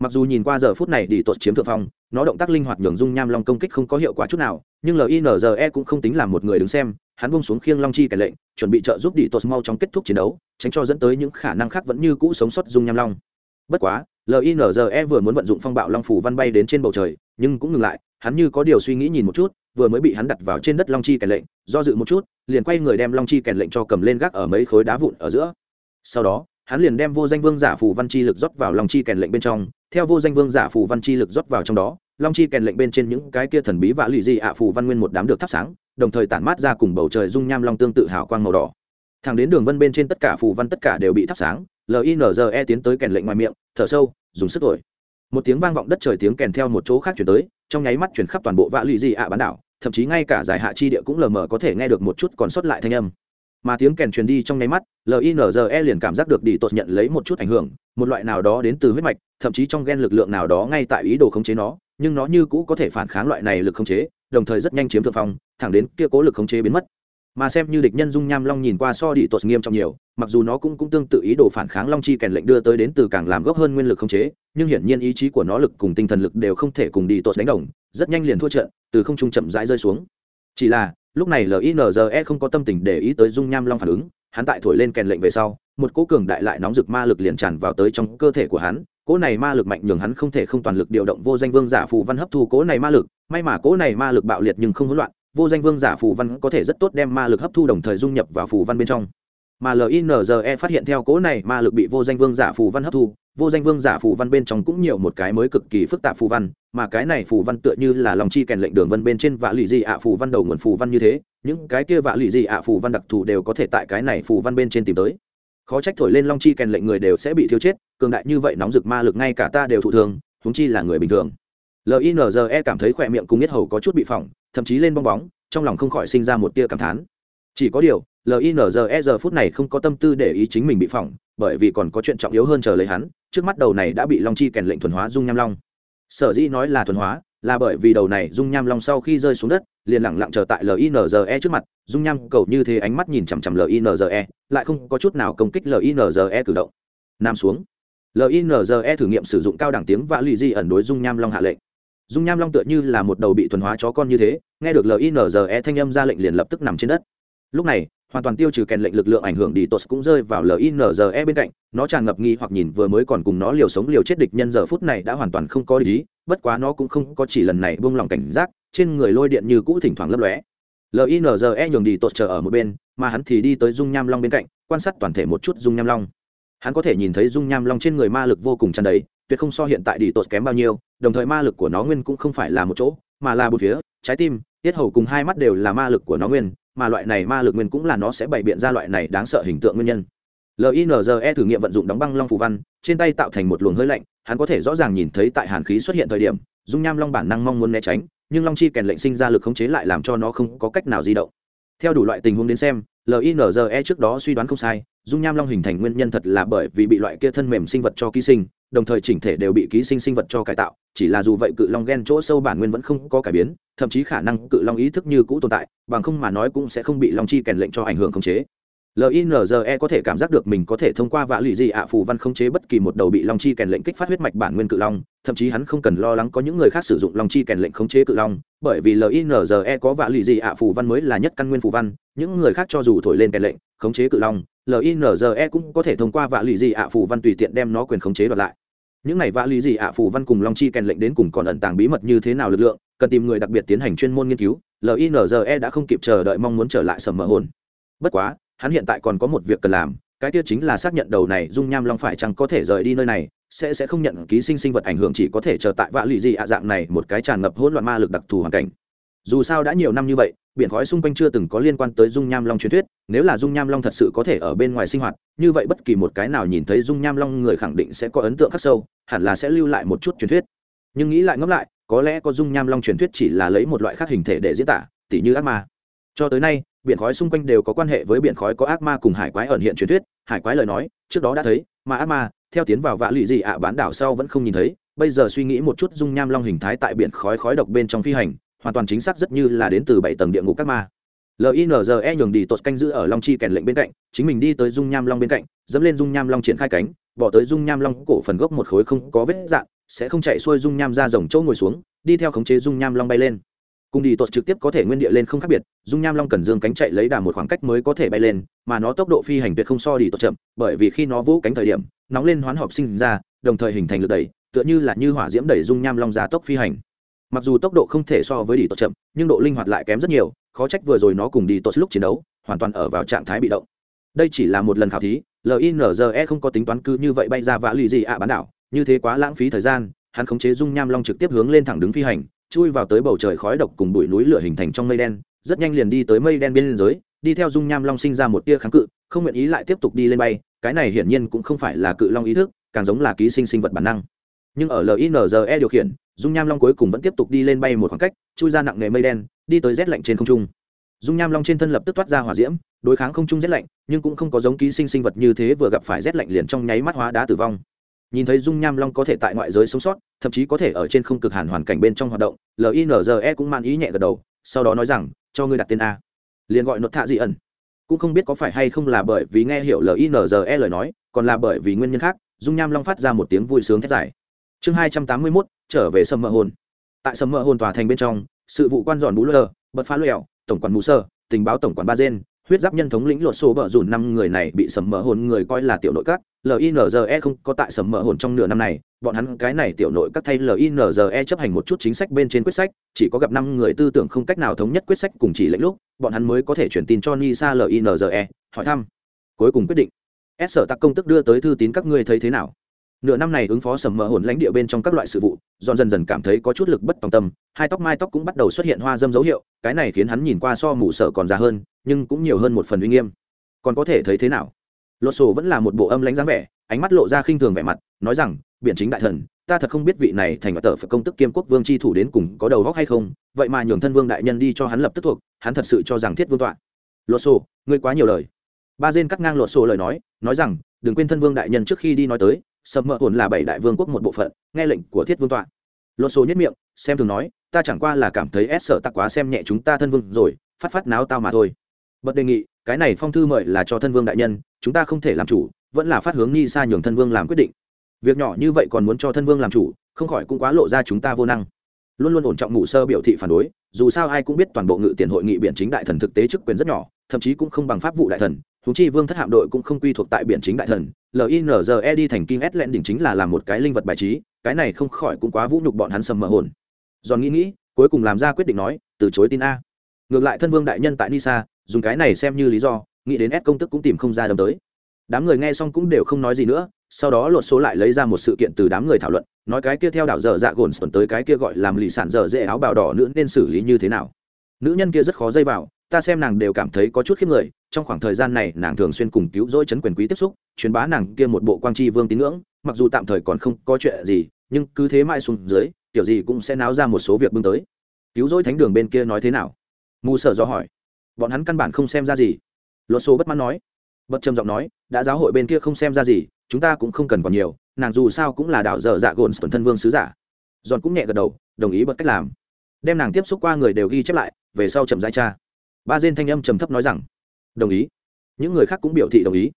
mặc dù nhìn qua giờ phút này đi tuột chiếm thượng phong, nó động tác linh hoạt nhường dung nham long công kích không có hiệu quả chút nào, nhưng linze cũng không tính là một người đứng xem, hắn bông xuống khiêng long chi kẻ lệnh, chuẩn bị trợ giúp đi tuột mau trong kết thúc chiến đấu, tránh cho dẫn tới những khả năng khác vẫn như cũ sống sót dung nham long. Bất quá linze vừa muốn vận dụng phong bạo long phủ văn bay đến trên bầu trời, nhưng cũng ngừng lại, hắn như có điều suy nghĩ nhìn một chút, vừa mới bị hắn đặt vào trên đất long chi kẻ lệnh, do dự một chút, liền quay người đem long chi kẻ lệnh cho cầm lên gác ở mấy khối đá vụn ở giữa. Sau đó, hắn liền đem vô danh vương giả phù văn chi lực rót vào long chi kèn lệnh bên trong theo vô danh vương giả phù văn chi lực rót vào trong đó, long chi kèn lệnh bên trên những cái kia thần bí và lụy dị ạ, phù văn nguyên một đám được thắp sáng, đồng thời tản mát ra cùng bầu trời dung nham long tương tự hào quang màu đỏ. Thẳng đến đường vân bên trên tất cả phù văn tất cả đều bị thắp sáng linze tiến tới kèn lệnh ngoài miệng, thở sâu, dùng sức thổi. Một tiếng vang vọng đất trời tiếng kèn theo một chỗ khác chuyển tới, trong nháy mắt chuyển khắp toàn bộ vạ lụy dị ạ bán đảo, thậm chí ngay cả giải hạ chi địa cũng lờ mờ có thể nghe được một chút còn sót lại thanh âm mà tiếng kèn truyền đi trong nháy mắt linze liền cảm giác được đi tột nhận lấy một chút ảnh hưởng, một loại nào đó đến từ huyết mạch, thậm chí trong ghen lực lượng nào đó ngay tại ý đồ khống chế nó, nhưng nó như cũ có thể phản kháng loại này lực khống chế, đồng thời rất nhanh chiếm thượng phong, thẳng đến kia cố lực khống chế biến mất. Mà xem như địch nhân dung nham long nhìn qua so đi tột nghiêm trọng nhiều, mặc dù nó cũng cũng tương tự ý đồ phản kháng long chi kèn lệnh đưa tới đến từ càng làm gốc hơn nguyên lực khống chế, nhưng hiển nhiên ý chí của nó lực cùng tinh thần lực đều không thể cùng đi tột đánh đồng, rất nhanh liền thua trận, từ không trung chậm rãi rơi xuống. Chỉ là lúc này linze không có tâm tình để ý tới dung nham long phản ứng, hắn tại thổi lên kèn lệnh về sau, một cỗ cường đại lại nóng rực ma lực liền tràn vào tới trong cơ thể của hắn. Cỗ này ma lực mạnh nhường hắn không thể không toàn lực điều động vô danh vương giả phù văn hấp thu cỗ này ma lực. May mà cỗ này ma lực bạo liệt nhưng không hỗn loạn, vô danh vương giả phù văn có thể rất tốt đem ma lực hấp thu đồng thời dung nhập vào phù văn bên trong. Mà linze phát hiện theo cỗ này ma lực bị vô danh vương giả phù văn hấp thu vô danh vương giả phù văn bên trong cũng nhiều một cái mới cực kỳ phức tạp phù văn, mà cái này phù văn tựa như là lòng chi kèn lệnh đường vân bên trên vạ lụy dị ạ phù văn đầu nguồn phù văn như thế, những cái kia vạ lụy dị ạ phù văn đặc thù đều có thể tại cái này phù văn bên trên tìm tới. Khó trách thổi lên long chi kèn lệnh người đều sẽ bị thiếu chết, cường đại như vậy nóng rực ma lực ngay cả ta đều thụ thường húng chi là người bình thường. Linze cảm thấy khỏe miệng cùng nhất hầu có chút bị phỏng, thậm chí lên bong bóng, trong lòng không khỏi sinh ra một tia cảm thán. Chỉ có điều linze giờ phút này không có tâm tư để ý chính mình bị phỏng bởi vì còn có chuyện trọng yếu hơn chờ lấy hắn, trước mắt đầu này đã bị long chi kèn lệnh thuần hóa dung nham long. Sở dĩ nói là thuần hóa, là bởi vì đầu này dung nham long sau khi rơi xuống đất, liền lẳng lặng chờ tại linze trước mặt, dung nham cầu như thế ánh mắt nhìn chằm chằm linze lại không có chút nào công kích linze cử động. Nam xuống. Linze thử nghiệm sử dụng cao đẳng tiếng và lì di ẩn đối dung nham long hạ lệnh. Dung nham long tựa như là một đầu bị thuần hóa chó con như thế, nghe được linze thanh âm ra lệnh liền lập tức nằm trên đất. Lúc này hoàn toàn tiêu trừ kèn lệnh lực lượng ảnh hưởng đi tos cũng rơi vào linze bên cạnh. Nó tràn ngập nghi hoặc nhìn vừa mới còn cùng nó liều sống liều chết địch nhân giờ phút này đã hoàn toàn không có lý bất quá nó cũng không có chỉ lần này buông lòng cảnh giác, trên người lôi điện như cũ thỉnh thoảng lấp lóe. Linze nhường đi tos chờ ở một bên, mà hắn thì đi tới dung nham long bên cạnh, quan sát toàn thể một chút dung nham long. Hắn có thể nhìn thấy dung nham long trên người ma lực vô cùng tràn đầy, tuyệt không so hiện tại đi tos kém bao nhiêu, đồng thời ma lực của nó nguyên cũng không phải là một chỗ, mà là một phía, trái tim, tiết hầu cùng hai mắt đều là ma lực của nó nguyên mà loại này ma lực nguyên cũng là nó sẽ bày biện ra loại này đáng sợ hình tượng nguyên nhân. Linze thử nghiệm vận dụng đóng băng long phù văn, trên tay tạo thành một luồng hơi lạnh, hắn có thể rõ ràng nhìn thấy tại hàn khí xuất hiện thời điểm, dung nham long bản năng mong muốn né tránh, nhưng long chi kèn lệnh sinh ra lực khống chế lại làm cho nó không có cách nào di động. Theo đủ loại tình huống đến xem linze trước đó suy đoán không sai, dung nham long hình thành nguyên nhân thật là bởi vì bị loại kia thân mềm sinh vật cho ký sinh đồng thời chỉnh thể đều bị ký sinh sinh vật cho cải tạo, chỉ là dù vậy cự long gen chỗ sâu bản nguyên vẫn không có cải biến, thậm chí khả năng cự long ý thức như cũ tồn tại, bằng không mà nói cũng sẽ không bị long chi kèn lệnh cho ảnh hưởng khống chế. Linze có thể cảm giác được mình có thể thông qua vạ lụy dị ạ, phù văn khống chế bất kỳ một đầu bị long chi kèn lệnh kích phát huyết mạch bản nguyên cự long, thậm chí hắn không cần lo lắng có những người khác sử dụng long chi kèn lệnh khống chế cự long, bởi vì linze có vạ lụy dị ạ, phù văn mới là nhất căn nguyên phù văn, những người khác cho dù thổi lên kèn lệnh, khống chế cự long linze cũng có thể thông qua vạ lụy dị ạ phù văn tùy tiện đem nó quyền khống chế đoạt lại. Những này vạ lụy dị ạ phù văn cùng long chi kèn lệnh đến cùng còn ẩn tàng bí mật như thế nào lực lượng, cần tìm người đặc biệt tiến hành chuyên môn nghiên cứu linze đã không kịp chờ đợi mong muốn trở lại sầm mờ hồn. Bất quá, hắn hiện tại còn có một việc cần làm, cái tiêu chính là xác nhận đầu này dung nham long phải chăng có thể rời đi nơi này, sẽ sẽ không nhận ký sinh sinh vật ảnh hưởng chỉ có thể chờ tại vạ lụy dị ạ dạng này một cái tràn ngập hỗn loạn ma lực đặc thù hoàn cảnh dù sao đã nhiều năm như vậy, biển khói xung quanh chưa từng có liên quan tới dung nham long truyền thuyết, nếu là dung nham long thật sự có thể ở bên ngoài sinh hoạt, như vậy bất kỳ một cái nào nhìn thấy dung nham long người khẳng định sẽ có ấn tượng khắc sâu, hẳn là sẽ lưu lại một chút truyền thuyết. Nhưng nghĩ lại ngẫm lại, có lẽ có dung nham long truyền thuyết chỉ là lấy một loại khác hình thể để diễn tả, tỉ như ác ma. Cho tới nay, biển khói xung quanh đều có quan hệ với biển khói có ác ma cùng hải quái ẩn hiện truyền thuyết, hải quái lời nói, trước đó đã thấy, mà ác ma, theo tiến vào vạ lụy dị ạ, bán đảo sau vẫn không nhìn thấy, bây giờ suy nghĩ một chút dung nham long hình thái tại biển khói khói độc bên trong phi hành hoàn toàn chính xác rất như là đến từ bảy tầng địa ngục các ma. Linze nhường đi tột canh giữ ở long chi kèn lệnh bên cạnh, chính mình đi tới dung nham long bên cạnh, dẫm lên dung nham long triển khai cánh, bỏ tới dung nham long cổ phần gốc một khối không có vết dạn, sẽ không chạy xuôi dung nham ra dòng chỗ ngồi xuống, đi theo khống chế dung nham long bay lên. Cùng đi tột trực tiếp có thể nguyên địa lên không khác biệt, dung nham long cần dương cánh chạy lấy đà một khoảng cách mới có thể bay lên, mà nó tốc độ phi hành tuyệt không so đi tột chậm, bởi vì khi nó vũ cánh thời điểm, nóng lên hoán họp sinh ra, đồng thời hình thành lực đẩy, tựa như là như hỏa diễm đẩy dung nham long giá tốc phi hành mặc dù tốc độ không thể so với đi tốt chậm, nhưng độ linh hoạt lại kém rất nhiều, khó trách vừa rồi nó cùng đi tốt lúc chiến đấu, hoàn toàn ở vào trạng thái bị động. Đây chỉ là một lần khảo thí linze không có tính toán cứ như vậy bay ra vã lì gì ạ bán đảo, như thế quá lãng phí thời gian, hắn khống chế dung nham long trực tiếp hướng lên thẳng đứng phi hành, chui vào tới bầu trời khói độc cùng bụi núi lửa hình thành trong mây đen, rất nhanh liền đi tới mây đen bên giới, đi theo dung nham long sinh ra một tia kháng cự, không nguyện ý lại tiếp tục đi lên bay, cái này hiển nhiên cũng không phải là cự long ý thức, càng giống là ký sinh sinh vật bản năng. Nhưng ở linze điều khiển dung nham long cuối cùng vẫn tiếp tục đi lên bay một khoảng cách, chui ra nặng nề mây đen, đi tới rét lạnh trên không trung. Dung nham long trên thân lập tức toát ra hỏa diễm, đối kháng không trung rét lạnh, nhưng cũng không có giống ký sinh sinh vật như thế vừa gặp phải rét lạnh liền trong nháy mắt hóa đá tử vong. Nhìn thấy dung nham long có thể tại ngoại giới sống sót, thậm chí có thể ở trên không cực hàn hoàn cảnh bên trong hoạt động linze cũng mang ý nhẹ gật đầu, sau đó nói rằng, cho ngươi đặt tên a. Liền gọi nốt thạ dị ẩn. Cũng không biết có phải hay không là bởi vì nghe hiểu linze lời nói, còn là bởi vì nguyên nhân khác, dung nham long phát ra một tiếng vui sướng thét dài chương hai trăm tám mươi mốt, trở về sầm mỡ hồn. Tại sầm mỡ hồn tòa thành bên trong, sự vụ quan dọn bú lơ, bật phá lẹo tổng quản mù sơ, tình báo tổng quản ba gen, huyết giáp nhân thống lĩnh lột số bờ rủn năm người này bị sầm mỡ hồn người coi là tiểu nội các linze không có tại sầm mỡ hồn trong nửa năm này, bọn hắn cái này tiểu nội các thay linze chấp hành một chút chính sách bên trên quyết sách, chỉ có gặp năm người tư tưởng không cách nào thống nhất quyết sách cùng chỉ lệnh lúc, bọn hắn mới có thể chuyển tin cho nisa linze hỏi thăm. Cuối cùng quyết định. S sở tặc công tức đưa tới thư tín các ngươi thấy thế nào? Nửa năm này ứng phó sầm mỡ hồn lãnh địa bên trong các loại sự vụ dọn dần dần cảm thấy có chút lực bất tòng tâm, hai tóc mai tóc cũng bắt đầu xuất hiện hoa dâm dấu hiệu, cái này khiến hắn nhìn qua so mù sợ còn già hơn, nhưng cũng nhiều hơn một phần uy nghiêm. Còn có thể thấy thế nào? Lột sổ vẫn là một bộ âm lãnh dáng vẻ, ánh mắt lộ ra khinh thường vẻ mặt, nói rằng biện chính đại thần, ta thật không biết vị này thành và tờ phải công tức kiêm quốc vương chi thủ đến cùng có đầu góc hay không, vậy mà nhường thân vương đại nhân đi cho hắn lập tức thuộc, hắn thật sự cho rằng thiết vương tọa. Lột sổ, ngươi quá nhiều lời. Ba dên cắt ngang lột sổ lời nói nói rằng, đừng quên thân vương đại nhân trước khi đi nói tới sầm mỡ hồn là bảy đại vương quốc một bộ phận, nghe lệnh của thiết vương tọa. Lột số nhất miệng, xem thường nói, ta chẳng qua là cảm thấy ép sợ tặc quá xem nhẹ chúng ta thân vương rồi, phát phát náo tao mà thôi. Bật đề nghị, cái này phong thư mời là cho thân vương đại nhân, chúng ta không thể làm chủ, vẫn là phát hướng nghi xa nhường thân vương làm quyết định. Việc nhỏ như vậy còn muốn cho thân vương làm chủ, không khỏi cũng quá lộ ra chúng ta vô năng. Luôn luôn ổn trọng ngủ sơ biểu thị phản đối, dù sao ai cũng biết toàn bộ ngự tiền hội nghị biện chính đại thần thực tế chức quyền rất nhỏ, thậm chí cũng không bằng pháp vụ đại thần húng chi vương thất hạm đội cũng không quy thuộc tại biển chính đại thần linze đi thành kinh s len đỉnh chính là làm một cái linh vật bài trí, cái này không khỏi cũng quá vũ nhục bọn hắn sầm mờ hồn. Giòn nghĩ nghĩ, cuối cùng làm ra quyết định nói, từ chối tin a. Ngược lại thân vương đại nhân tại nisa, dùng cái này xem như lý do, nghĩ đến s công tức cũng tìm không ra đâm tới. Đám người nghe xong cũng đều không nói gì nữa, sau đó lột số lại lấy ra một sự kiện từ đám người thảo luận, nói cái kia theo đảo dở dạ gồn tới cái kia gọi làm lì sản dở dễ áo bào đỏ nữ nên xử lý như thế nào. Nữ nhân kia rất khó dây vào ta xem nàng đều cảm thấy có chút khiếp người, trong khoảng thời gian này nàng thường xuyên cùng cứu rỗi chấn quyền quý tiếp xúc, truyền bá nàng kia một bộ quang tri vương tín ngưỡng, mặc dù tạm thời còn không có chuyện gì, nhưng cứ thế mãi xuống dưới kiểu gì cũng sẽ náo ra một số việc bưng tới. Cứu rỗi thánh đường bên kia nói thế nào? Mù sợ do hỏi. Bọn hắn căn bản không xem ra gì. Luật số bất mãn nói. Bất trầm giọng nói, đã giáo hội bên kia không xem ra gì, chúng ta cũng không cần còn nhiều, nàng dù sao cũng là đạo dở dạ gồn sơn thân vương sứ giả. Giòn cũng nhẹ gật đầu, đồng ý bật cách làm. Đem nàng tiếp xúc qua người đều ghi chép lại, về sau chậm rãi cha ba dên thanh âm trầm thấp nói rằng, đồng ý. Những người khác cũng biểu thị đồng ý.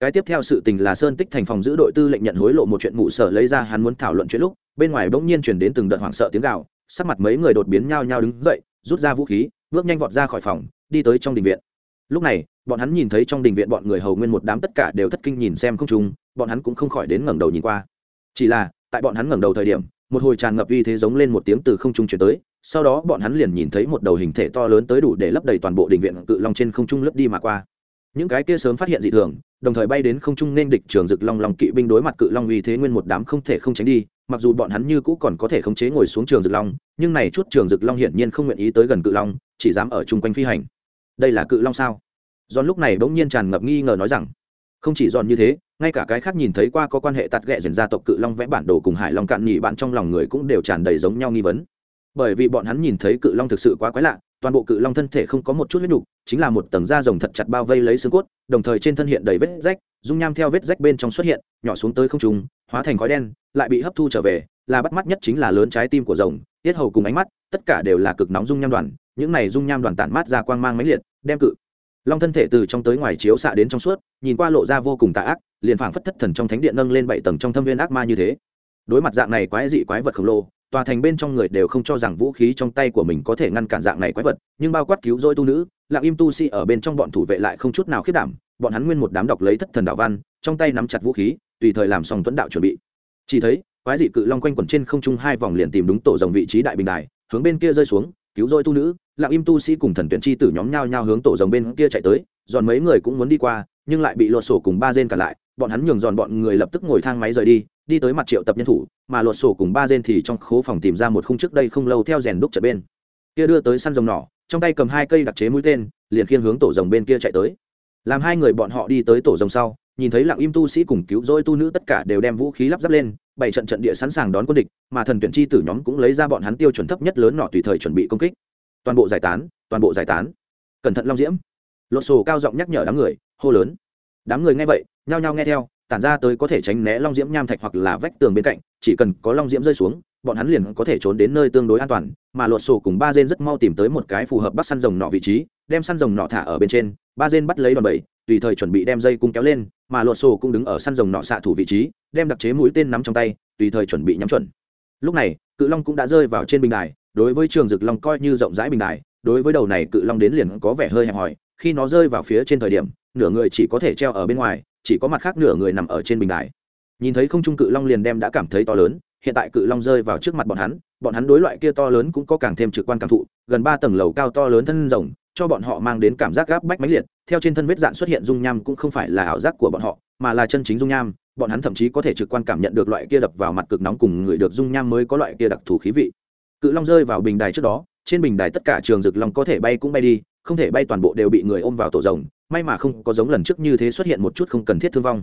Cái tiếp theo sự tình là sơn tích thành phòng giữ đội tư lệnh nhận hối lộ một chuyện mụ sở lấy ra, hắn muốn thảo luận chuyện lúc, bên ngoài bỗng nhiên chuyển đến từng đợt hoảng sợ tiếng gạo sắc mặt mấy người đột biến nhao nhao đứng dậy, rút ra vũ khí, bước nhanh vọt ra khỏi phòng, đi tới trong đình viện. Lúc này, bọn hắn nhìn thấy trong đình viện bọn người hầu nguyên một đám tất cả đều thất kinh nhìn xem không trung, bọn hắn cũng không khỏi đến ngẩng đầu nhìn qua. Chỉ là, tại bọn hắn ngẩng đầu thời điểm, một hồi tràn ngập uy thế giống lên một tiếng từ không trung chuyển tới sau đó bọn hắn liền nhìn thấy một đầu hình thể to lớn tới đủ để lấp đầy toàn bộ đình viện cự long trên không trung lướt đi mà qua. Những cái kia sớm phát hiện dị thường, đồng thời bay đến không trung nên địch trường rực long long kỵ binh đối mặt cự long uy thế nguyên một đám không thể không tránh đi, mặc dù bọn hắn như cũ còn có thể khống chế ngồi xuống trường rực long, nhưng này chút trường rực long hiển nhiên không nguyện ý tới gần cự long, chỉ dám ở chung quanh phi hành. Đây là cự long sao? Giòn lúc này bỗng nhiên tràn ngập nghi ngờ nói rằng, không chỉ giòn như thế, ngay cả cái khác nhìn thấy qua có quan hệ tạt ghẹ dần gia tộc cự long vẽ bản đồ cùng hải long cạn nhị bạn trong lòng người cũng đều tràn đầy giống nhau nghi vấn bởi vì bọn hắn nhìn thấy cự long thực sự quá quái lạ, toàn bộ cự long thân thể không có một chút huyết nhục, chính là một tầng da rồng thật chặt bao vây lấy xương cốt, đồng thời trên thân hiện đầy vết rách, dung nham theo vết rách bên trong xuất hiện, nhỏ xuống tới không trùng hóa thành khói đen, lại bị hấp thu trở về, là bắt mắt nhất chính là lớn trái tim của rồng, tiết hầu cùng ánh mắt, tất cả đều là cực nóng dung nham đoàn, những này dung nham đoàn tản mát ra quang mang mãnh liệt, đem cự long thân thể từ trong tới ngoài chiếu xạ đến trong suốt, nhìn qua lộ ra vô cùng tà ác, liền phảng phất thất thần trong thánh điện nâng lên bảy tầng trong thâm viên ác ma như thế. Đối mặt dạng này quái dị quái vật khổng lồ tòa thành bên trong người đều không cho rằng vũ khí trong tay của mình có thể ngăn cản dạng này quái vật, nhưng bao quát cứu rỗi tu nữ, lặng im tu sĩ ở bên trong bọn thủ vệ lại không chút nào khiết đảm, bọn hắn nguyên một đám đọc lấy thất thần đạo văn, trong tay nắm chặt vũ khí, tùy thời làm xong tuấn đạo chuẩn bị. Chỉ thấy, quái dị cự long quanh quẩn trên không trung hai vòng liền tìm đúng tổ dòng vị trí đại bình đài, hướng bên kia rơi xuống, cứu rỗi tu nữ, lặng im tu sĩ cùng thần tuyển chi tử nhóm nhau nhau hướng tổ dòng bên kia chạy tới, giòn mấy người cũng muốn đi qua, nhưng lại bị lột sổ cùng ba gen cả lại, bọn hắn nhường giòn bọn người lập tức ngồi thang máy rời đi đi tới mặt triệu tập nhân thủ, mà lột sổ cùng ba gen thì trong khố phòng tìm ra một khung trước đây không lâu theo rèn đúc chợ bên. Kia đưa tới săn rồng nỏ, trong tay cầm hai cây đặc chế mũi tên, liền khiên hướng tổ rồng bên kia chạy tới. Làm hai người bọn họ đi tới tổ rồng sau, nhìn thấy lặng im tu sĩ cùng cứu rỗi tu nữ tất cả đều đem vũ khí lắp ráp lên bảy trận trận địa sẵn sàng đón quân địch, mà thần tuyển chi tử nhóm cũng lấy ra bọn hắn tiêu chuẩn thấp nhất lớn nọ tùy thời chuẩn bị công kích. Toàn bộ giải tán, toàn bộ giải tán. Cẩn thận long diễm. Lột sổ cao giọng nhắc nhở đám người, hô lớn. Đám người nghe vậy, nhao nhao nghe theo tản ra tới có thể tránh né long diễm nham thạch hoặc là vách tường bên cạnh, chỉ cần có long diễm rơi xuống, bọn hắn liền có thể trốn đến nơi tương đối an toàn, mà lột sổ cùng ba dên rất mau tìm tới một cái phù hợp bắt săn rồng nọ vị trí, đem săn rồng nọ thả ở bên trên, ba dên bắt lấy đòn bẩy, tùy thời chuẩn bị đem dây cung kéo lên, mà lột sổ cũng đứng ở săn rồng nọ xạ thủ vị trí, đem đặc chế mũi tên nắm trong tay, tùy thời chuẩn bị nhắm chuẩn. Lúc này, cự long cũng đã rơi vào trên bình đài, đối với trường dực long coi như rộng rãi bình đài, đối với đầu này cự long đến liền có vẻ hơi hẹp hòi, khi nó rơi vào phía trên thời điểm, nửa người chỉ có thể treo ở bên ngoài chỉ có mặt khác nửa người nằm ở trên bình đài. Nhìn thấy không trung cự long liền đem đã cảm thấy to lớn, hiện tại cự long rơi vào trước mặt bọn hắn bọn hắn đối loại kia to lớn cũng có càng thêm trực quan cảm thụ, gần ba tầng lầu cao to lớn thân rồng, cho bọn họ mang đến cảm giác gáp bách mãnh liệt, theo trên thân vết dạn xuất hiện dung nham cũng không phải là ảo giác của bọn họ, mà là chân chính dung nham, bọn hắn thậm chí có thể trực quan cảm nhận được loại kia đập vào mặt cực nóng cùng người được dung nham mới có loại kia đặc thù khí vị. Cự long rơi vào bình đài trước đó, trên bình đài tất cả trường rực long có thể bay cũng bay đi, không thể bay toàn bộ đều bị người ôm vào tổ rồng may mà không có giống lần trước như thế xuất hiện một chút không cần thiết thương vong.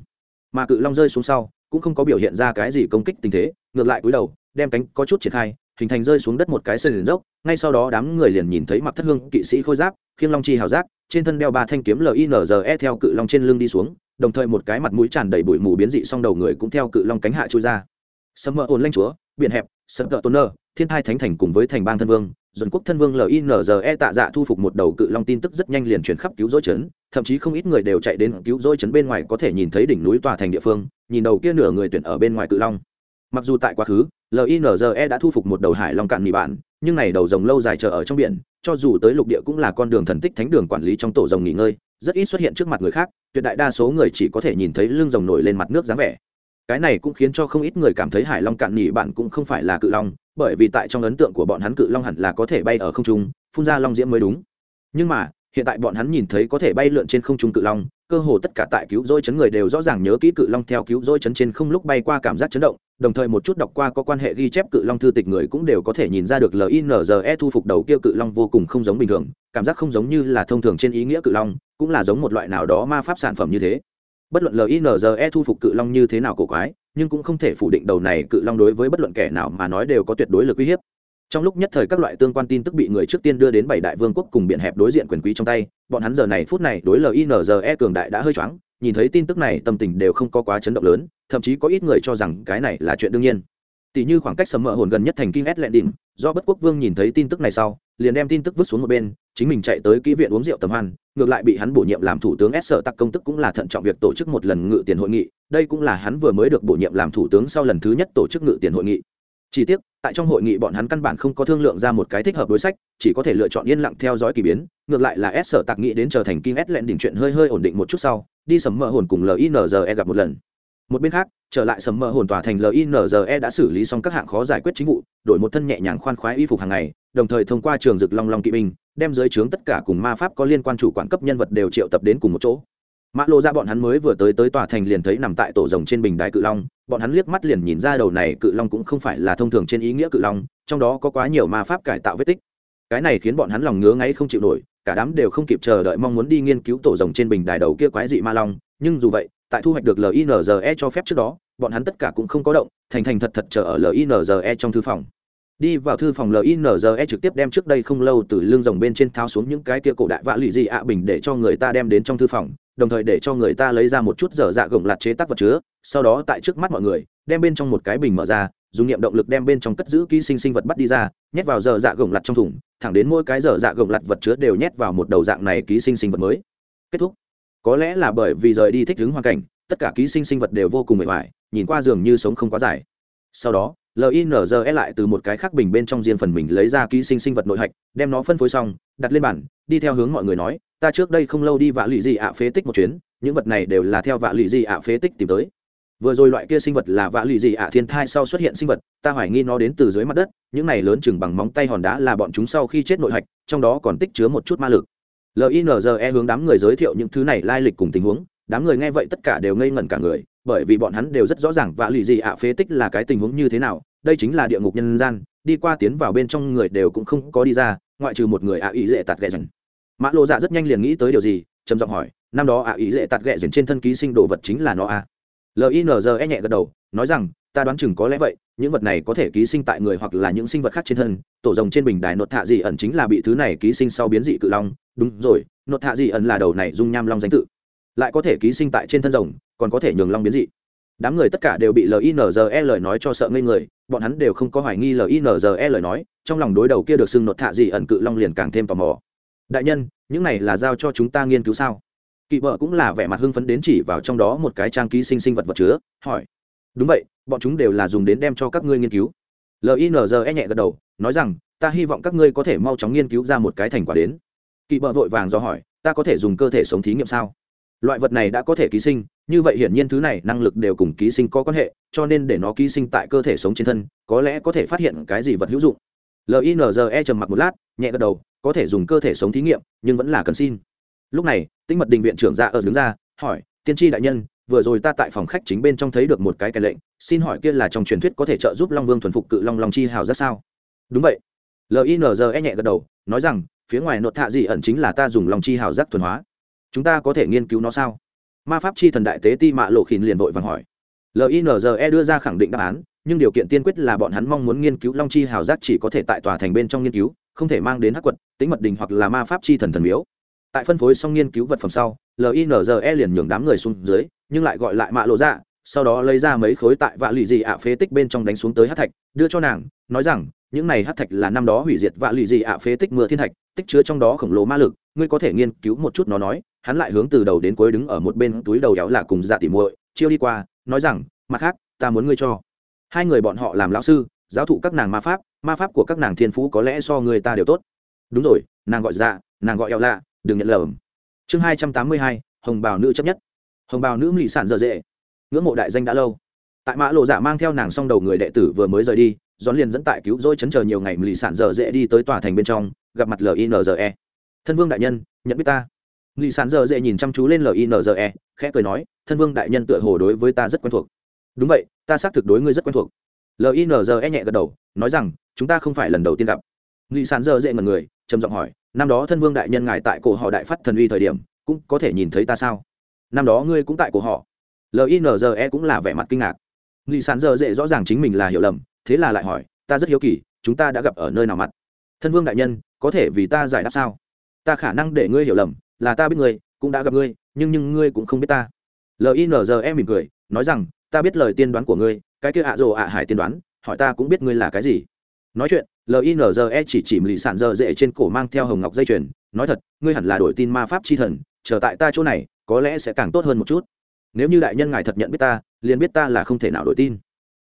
Mà cự long rơi xuống sau, cũng không có biểu hiện ra cái gì công kích tình thế, ngược lại cúi đầu, đem cánh có chút triển khai, hình thành rơi xuống đất một cái sân dốc, ngay sau đó đám người liền nhìn thấy mặc thất hương kỵ sĩ khôi giáp, khiêng long chi hào giác trên thân đeo ba thanh kiếm linze theo cự long trên lưng đi xuống, đồng thời một cái mặt mũi tràn đầy bụi mù biến dị song đầu người cũng theo cự long cánh hạ chui ra. Sấm mỡ ồn lanh chúa, biển hẹp, sấm tợ tôn nơ, thiên thai thánh thành cùng với thành bang thân vương dồn quốc thân vương linze tạ dạ thu phục một đầu cự long tin tức rất nhanh liền chuyển khắp cứu dối trấn, thậm chí không ít người đều chạy đến cứu dối trấn bên ngoài có thể nhìn thấy đỉnh núi tòa thành địa phương, nhìn đầu kia nửa người tuyển ở bên ngoài cự long. Mặc dù tại quá khứ linze đã thu phục một đầu hải long cạn mì bản, nhưng này đầu rồng lâu dài chờ ở trong biển, cho dù tới lục địa cũng là con đường thần tích thánh đường quản lý trong tổ rồng nghỉ ngơi, rất ít xuất hiện trước mặt người khác, tuyệt đại đa số người chỉ có thể nhìn thấy lưng rồng nổi lên mặt nước dáng vẻ cái này cũng khiến cho không ít người cảm thấy hải long cạn nhị bạn cũng không phải là cự long, bởi vì tại trong ấn tượng của bọn hắn cự long hẳn là có thể bay ở không trung, phun ra long diễm mới đúng. Nhưng mà, hiện tại bọn hắn nhìn thấy có thể bay lượn trên không trung cự long, cơ hồ tất cả tại cứu rỗi chấn người đều rõ ràng nhớ kỹ cự long theo cứu rỗi chấn trên không lúc bay qua cảm giác chấn động, đồng thời một chút đọc qua có quan hệ ghi chép cự long thư tịch người cũng đều có thể nhìn ra được linze thu phục đầu kia cự long vô cùng không giống bình thường, cảm giác không giống như là thông thường trên ý nghĩa cự long, cũng là giống một loại nào đó ma pháp sản phẩm như thế bất luận linze thu phục cự long như thế nào cổ quái, nhưng cũng không thể phủ định đầu này cự long đối với bất luận kẻ nào mà nói đều có tuyệt đối lực uy hiếp. Trong lúc nhất thời các loại tương quan tin tức bị người trước tiên đưa đến bảy đại vương quốc cùng biện hẹp đối diện quyền quý trong tay, bọn hắn giờ này phút này đối linze cường đại đã hơi choáng, nhìn thấy tin tức này tâm tình đều không có quá chấn động lớn, thậm chí có ít người cho rằng cái này là chuyện đương nhiên. Tỷ như khoảng cách sầm mỡ hồn gần nhất thành kinh s lệ đỉnh do bất quốc vương nhìn thấy tin tức này sau, liền đem tin tức vứt xuống một bên, chính mình chạy tới kỹ viện uống rượu tầm hoan ngược lại bị hắn bổ nhiệm làm thủ tướng s sở tắc công tức cũng là thận trọng việc tổ chức một lần ngự tiền hội nghị, đây cũng là hắn vừa mới được bổ nhiệm làm thủ tướng sau lần thứ nhất tổ chức ngự tiền hội nghị. Chỉ tiếc, tại trong hội nghị bọn hắn căn bản không có thương lượng ra một cái thích hợp đối sách, chỉ có thể lựa chọn yên lặng theo dõi k ỳ biến, ngược lại là s sở tạc nghĩ đến trở thành kinh s lẹn đỉnh chuyện hơi hơi ổn định một chút sau, đi sầm mỡ hồn cùng linze gặp một lần một bên khác, trở lại sầm mờ hồn tòa thành linze đã xử lý xong các hạng khó giải quyết chính vụ, đổi một thân nhẹ nhàng khoan khoái y phục hàng ngày, đồng thời thông qua trường dực long long kỵ binh, đem dưới trướng tất cả cùng ma pháp có liên quan chủ quản cấp nhân vật đều triệu tập đến cùng một chỗ. Mã lộ ra bọn hắn mới vừa tới tới tòa thành liền thấy nằm tại tổ rồng trên bình đài cự long, bọn hắn liếc mắt liền nhìn ra đầu này cự long cũng không phải là thông thường trên ý nghĩa cự long, trong đó có quá nhiều ma pháp cải tạo vết tích. Cái này khiến bọn hắn lòng ngứa ngáy không chịu nổi, cả đám đều không kịp chờ đợi mong muốn đi nghiên cứu tổ rồng trên bình đài đầu kia quái dị ma long, nhưng dù vậy tại thu hoạch được linze cho phép trước đó, bọn hắn tất cả cũng không có động, thành thành thật thật chờ ở linze trong thư phòng. Đi vào thư phòng linze trực tiếp đem trước đây không lâu từ lưng rồng bên trên tháo xuống những cái kia cổ đại vạ lụy dị ạ bình để cho người ta đem đến trong thư phòng, đồng thời để cho người ta lấy ra một chút dở dạ gồng lạt chế tác vật chứa, sau đó tại trước mắt mọi người, đem bên trong một cái bình mở ra, dùng nghiệm động lực đem bên trong cất giữ ký sinh sinh vật bắt đi ra, nhét vào dở dạ gồng lặt trong thùng, thẳng đến mỗi cái dở dạ gồng lặt vật chứa đều nhét vào một đầu dạng này ký sinh sinh vật mới. Kết thúc có lẽ là bởi vì rời đi thích ứng hoàn cảnh, tất cả ký sinh sinh vật đều vô cùng mệt mỏi, nhìn qua dường như sống không quá dài. Sau đó linze lại từ một cái khác bình bên trong riêng phần mình lấy ra ký sinh sinh vật nội hạch, đem nó phân phối xong, đặt lên bàn, đi theo hướng mọi người nói, ta trước đây không lâu đi vạ lụy dị ạ phế tích một chuyến, những vật này đều là theo vạ lụy dị ạ phế tích tìm tới. Vừa rồi loại kia sinh vật là vạ lụy dị ạ thiên thai sau xuất hiện sinh vật, ta hoài nghi nó đến từ dưới mặt đất, những này lớn chừng bằng móng tay hòn đá là bọn chúng sau khi chết nội hạch, trong đó còn tích chứa một chút ma lực linze hướng đám người giới thiệu những thứ này lai lịch cùng tình huống. Đám người nghe vậy tất cả đều ngây ngẩn cả người, bởi vì bọn hắn đều rất rõ ràng vạ lì dị ạ phế tích là cái tình huống như thế nào. Đây chính là địa ngục nhân gian, đi qua tiến vào bên trong người đều cũng không có đi ra, ngoại trừ một người ạ ý dễ tạt ghẹ dần mã lộ dạ rất nhanh liền nghĩ tới điều gì, trầm giọng hỏi, năm đó ạ ý dễ tạt ghẹ dần trên thân ký sinh đồ vật chính là nó à? a linze nhẹ gật đầu, nói rằng ta đoán chừng có lẽ vậy, những vật này có thể ký sinh tại người hoặc là những sinh vật khác trên thân, tổ rồng trên bình đài nột thạ dị ẩn chính là bị thứ này ký sinh sau biến dị cự long. Đúng rồi, nột thạ dị ẩn là đầu này dung nham long danh tự. Lại có thể ký sinh tại trên thân rồng, còn có thể nhường long biến dị. Đám người tất cả đều bị linze lời nói cho sợ ngây người, bọn hắn đều không có hoài nghi linze lời nói, trong lòng đối đầu kia được xưng nột thạ dị ẩn cự long liền càng thêm tò mò. Đại nhân, những này là giao cho chúng ta nghiên cứu sao? Kỵ bợ cũng là vẻ mặt hưng phấn đến chỉ vào trong đó một cái trang ký sinh sinh vật vật chứa, hỏi đúng vậy, bọn chúng đều là dùng đến đem cho các ngươi nghiên cứu. Linze nhẹ gật đầu, nói rằng, ta hy vọng các ngươi có thể mau chóng nghiên cứu ra một cái thành quả đến. Kỵ bợ vội vàng do hỏi, ta có thể dùng cơ thể sống thí nghiệm sao? Loại vật này đã có thể ký sinh, như vậy hiển nhiên thứ này năng lực đều cùng ký sinh có quan hệ, cho nên để nó ký sinh tại cơ thể sống trên thân, có lẽ có thể phát hiện cái gì vật hữu dụng. Linze trầm mặc một lát, nhẹ gật đầu, có thể dùng cơ thể sống thí nghiệm, nhưng vẫn là cần xin. Lúc này tinh mật đình viện trưởng dạ ra ở đứng ra, hỏi, tiên tri đại nhân vừa rồi ta tại phòng khách chính bên trong thấy được một cái cái lệnh, xin hỏi kia là trong truyền thuyết có thể trợ giúp long vương thuần phục cự long long chi hào rất sao? Đúng vậy. Linze nhẹ gật đầu, nói rằng, phía ngoài nội thạ dị ẩn chính là ta dùng long chi hào giác thuần hóa. Chúng ta có thể nghiên cứu nó sao? Ma pháp chi thần đại tế ti mạ lộ khìn liền vội vàng hỏi. Linze đưa ra khẳng định đáp án, nhưng điều kiện tiên quyết là bọn hắn mong muốn nghiên cứu long chi hào giác chỉ có thể tại tòa thành bên trong nghiên cứu, không thể mang đến hắc quật, tính mật đình hoặc là ma pháp chi thần thần miếu. Tại phân phối xong nghiên cứu vật phẩm sau linze liền nhường đám người xuống dưới, nhưng lại gọi lại mạ lộ dạ sau đó lấy ra mấy khối tại vạ lì dị ạ phế tích bên trong đánh xuống tới hát thạch, đưa cho nàng, nói rằng, những này hát thạch là năm đó hủy diệt vạ lì dị ạ phế tích mưa thiên thạch, tích chứa trong đó khổng lồ ma lực, ngươi có thể nghiên cứu một chút nó nói. Hắn lại hướng từ đầu đến cuối đứng ở một bên túi đầu éo là cùng dạ tỉ muội, chiêu đi qua, nói rằng, mặt khác, ta muốn ngươi cho. Hai người bọn họ làm lão sư, giáo thụ các nàng ma pháp ma pháp của các nàng thiên phú có lẽ so người ta đều tốt. Đúng rồi, nàng gọi dạ nàng gọi éo lạ đừng nhận lầm chương hai trăm tám mươi hai, hồng bào nữ chấp nhất. Hồng bào nữ mỹ sản dở dễ ngưỡng mộ đại danh đã lâu. Tại mã lộ dạ mang theo nàng xong đầu người đệ tử vừa mới rời đi dón liền dẫn tại cứu rỗi chấn chờ nhiều ngày mỹ sản dở dễ đi tới tòa thành bên trong, gặp mặt linze thân vương đại nhân, nhận biết ta. Mỹ sản dở dễ nhìn chăm chú lên linze khẽ cười nói, thân vương đại nhân tựa hồ đối với ta rất quen thuộc. Đúng vậy, ta xác thực đối ngươi rất quen thuộc. Linze nhẹ gật đầu, nói rằng, chúng ta không phải lần đầu tiên gặp. Mỹ sản dở dễ ngần người, trầm giọng hỏi năm đó thân vương đại nhân ngài tại cổ họ đại phát thần uy thời điểm, cũng có thể nhìn thấy ta sao? Năm đó ngươi cũng tại cổ họ. Linze cũng là vẻ mặt kinh ngạc. Nghị sán giờ dễ rõ ràng chính mình là hiểu lầm, thế là lại hỏi, ta rất hiếu kỳ, chúng ta đã gặp ở nơi nào mặt? Thân vương đại nhân, có thể vì ta giải đáp sao? Ta khả năng để ngươi hiểu lầm, là ta biết ngươi, cũng đã gặp ngươi, nhưng nhưng ngươi cũng không biết ta. Linze mỉm cười, nói rằng, ta biết lời tiên đoán của ngươi, cái kia ạ rồ ạ hải tiên đoán, hỏi ta cũng biết ngươi là cái gì nói chuyện linze chỉ chỉ lì sản dơ dễ trên cổ mang theo hồng ngọc dây chuyền, nói thật, ngươi hẳn là đổi tin ma pháp chi thần trở tại ta chỗ này, có lẽ sẽ càng tốt hơn một chút. Nếu như đại nhân ngài thật nhận biết ta, liền biết ta là không thể nào đổi tin.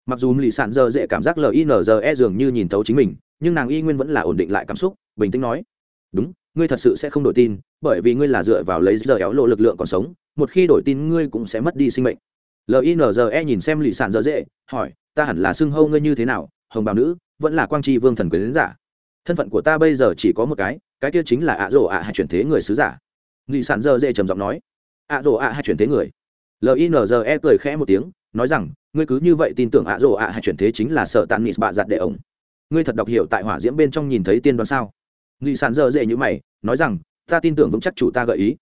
Mặc dù lì sản dơ dễ cảm giác linze dường như nhìn thấu chính mình, nhưng nàng y nguyên vẫn là ổn định lại cảm xúc, bình tĩnh nói, đúng, ngươi thật sự sẽ không đổi tin, bởi vì ngươi là dựa vào lấy giờ éo lộ lực lượng còn sống, một khi đổi tin ngươi cũng sẽ mất đi sinh mệnh. Linze nhìn xem lì sản dơ dễ hỏi, ta hẳn là xưng hâu ngươi như thế nào, hồng bào nữ? Vẫn là quang tri vương thần quyền giả. Thân phận của ta bây giờ chỉ có một cái cái kia chính là ạ rổ ạ hay chuyển thế người sứ giả. Nghị sản dơ dễ trầm giọng nói. ạ rổ ạ hay chuyển thế người. Linze cười khẽ một tiếng, nói rằng, ngươi cứ như vậy tin tưởng ạ rổ ạ hay chuyển thế chính là sợ tàn nghị bạ giặt đệ ổng. Ngươi thật đọc hiểu tại hỏa diễm bên trong nhìn thấy tiên đoán sao? Nghị sản dơ dễ như mày, nói rằng, ta tin tưởng vững chắc chủ ta gợi ý.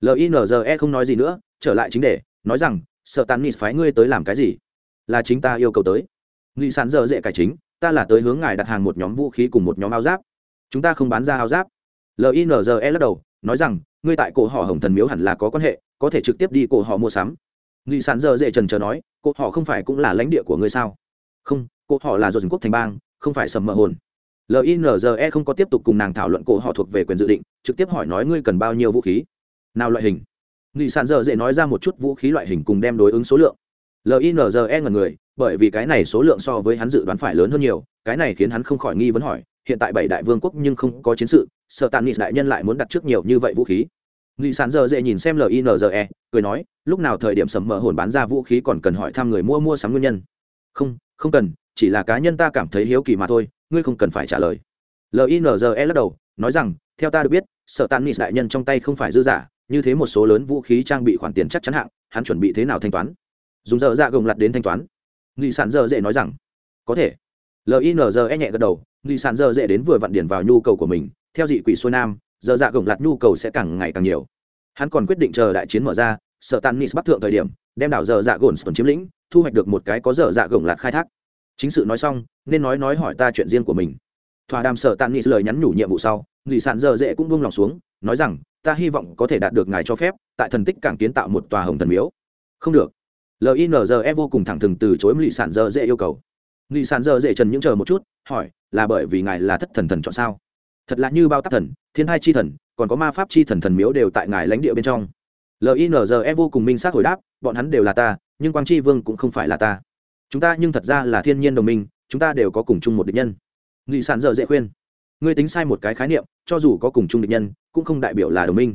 Linze không nói gì nữa, trở lại chính đề, nói rằng, sợ tàn nghị phái ngươi tới làm cái gì? Là chính ta yêu cầu tới. Nghị sản dơ dễ cải chính ta là tới hướng ngài đặt hàng một nhóm vũ khí cùng một nhóm áo giáp. Chúng ta không bán ra áo giáp. Linze lắc đầu, nói rằng, ngươi tại cổ họ hồng thần miếu hẳn là có quan hệ, có thể trực tiếp đi cổ họ mua sắm. Nghị sản giờ dễ trần chờ nói, cổ họ không phải cũng là lãnh địa của ngươi sao? Không, cổ họ là do dân quốc thành bang, không phải sầm mờ hồn. Linze không có tiếp tục cùng nàng thảo luận cổ họ thuộc về quyền dự định, trực tiếp hỏi nói ngươi cần bao nhiêu vũ khí. Nào loại hình? Nghị sản giờ dễ nói ra một chút vũ khí loại hình cùng đem đối ứng số lượng. Linze ngần người bởi vì cái này số lượng so với hắn dự đoán phải lớn hơn nhiều, cái này khiến hắn không khỏi nghi vấn hỏi, hiện tại bảy đại vương quốc nhưng không có chiến sự, sợ tàn nghị đại nhân lại muốn đặt trước nhiều như vậy vũ khí. Nghị sản giờ dễ nhìn xem linze cười nói, lúc nào thời điểm sầm mở hồn bán ra vũ khí còn cần hỏi thăm người mua mua sắm nguyên nhân. Không không cần, chỉ là cá nhân ta cảm thấy hiếu kỳ mà thôi, ngươi không cần phải trả lời. Linze lắc đầu, nói rằng, theo ta được biết, sợ tàn nghị đại nhân trong tay không phải dư giả, như thế một số lớn vũ khí trang bị khoản tiền chắc chắn hạng, hắn chuẩn bị thế nào thanh toán? Dùng dở dạ gồng lặt đến thanh toán nghị sản dơ dễ nói rằng, có thể. Linze nhẹ gật đầu, nghị sản dơ dễ đến vừa vặn điển vào nhu cầu của mình. Theo dị quỷ xuôi nam giờ dạ gồng lặt nhu cầu sẽ càng ngày càng nhiều. Hắn còn quyết định chờ đại chiến mở ra, sợ tàn nis bắc thượng thời điểm, đem đảo giờ dạ gồn chiếm lĩnh, thu hoạch được một cái có giờ dạ gồng lặt khai thác. Chính sự nói xong, nên nói nói hỏi ta chuyện riêng của mình. Thỏa đàm sợ tàn nis lời nhắn nhủ nhiệm vụ sau, nghị sản dơ dễ cũng buông lòng xuống, nói rằng, ta hy vọng có thể đạt được ngài cho phép, tại thần tích càng kiến tạo một tòa hồng thần miếu. Không được linze vô cùng thẳng thừng từ chối lì sản dơ dễ yêu cầu. Lì sản dơ dễ trần những chờ một chút, hỏi, là bởi vì ngài là thất thần thần chọn sao? Thật là như bao tác thần, thiên hai chi thần, còn có ma pháp chi thần thần miếu đều tại ngài lãnh địa bên trong. Linze vô cùng minh xác hồi đáp, bọn hắn đều là ta, nhưng quang chi vương cũng không phải là ta. Chúng ta nhưng thật ra là thiên nhiên đồng minh, chúng ta đều có cùng chung một địch nhân. Nghị sản dơ dễ khuyên. Ngươi tính sai một cái khái niệm, cho dù có cùng chung địch nhân, cũng không đại biểu là đồng minh.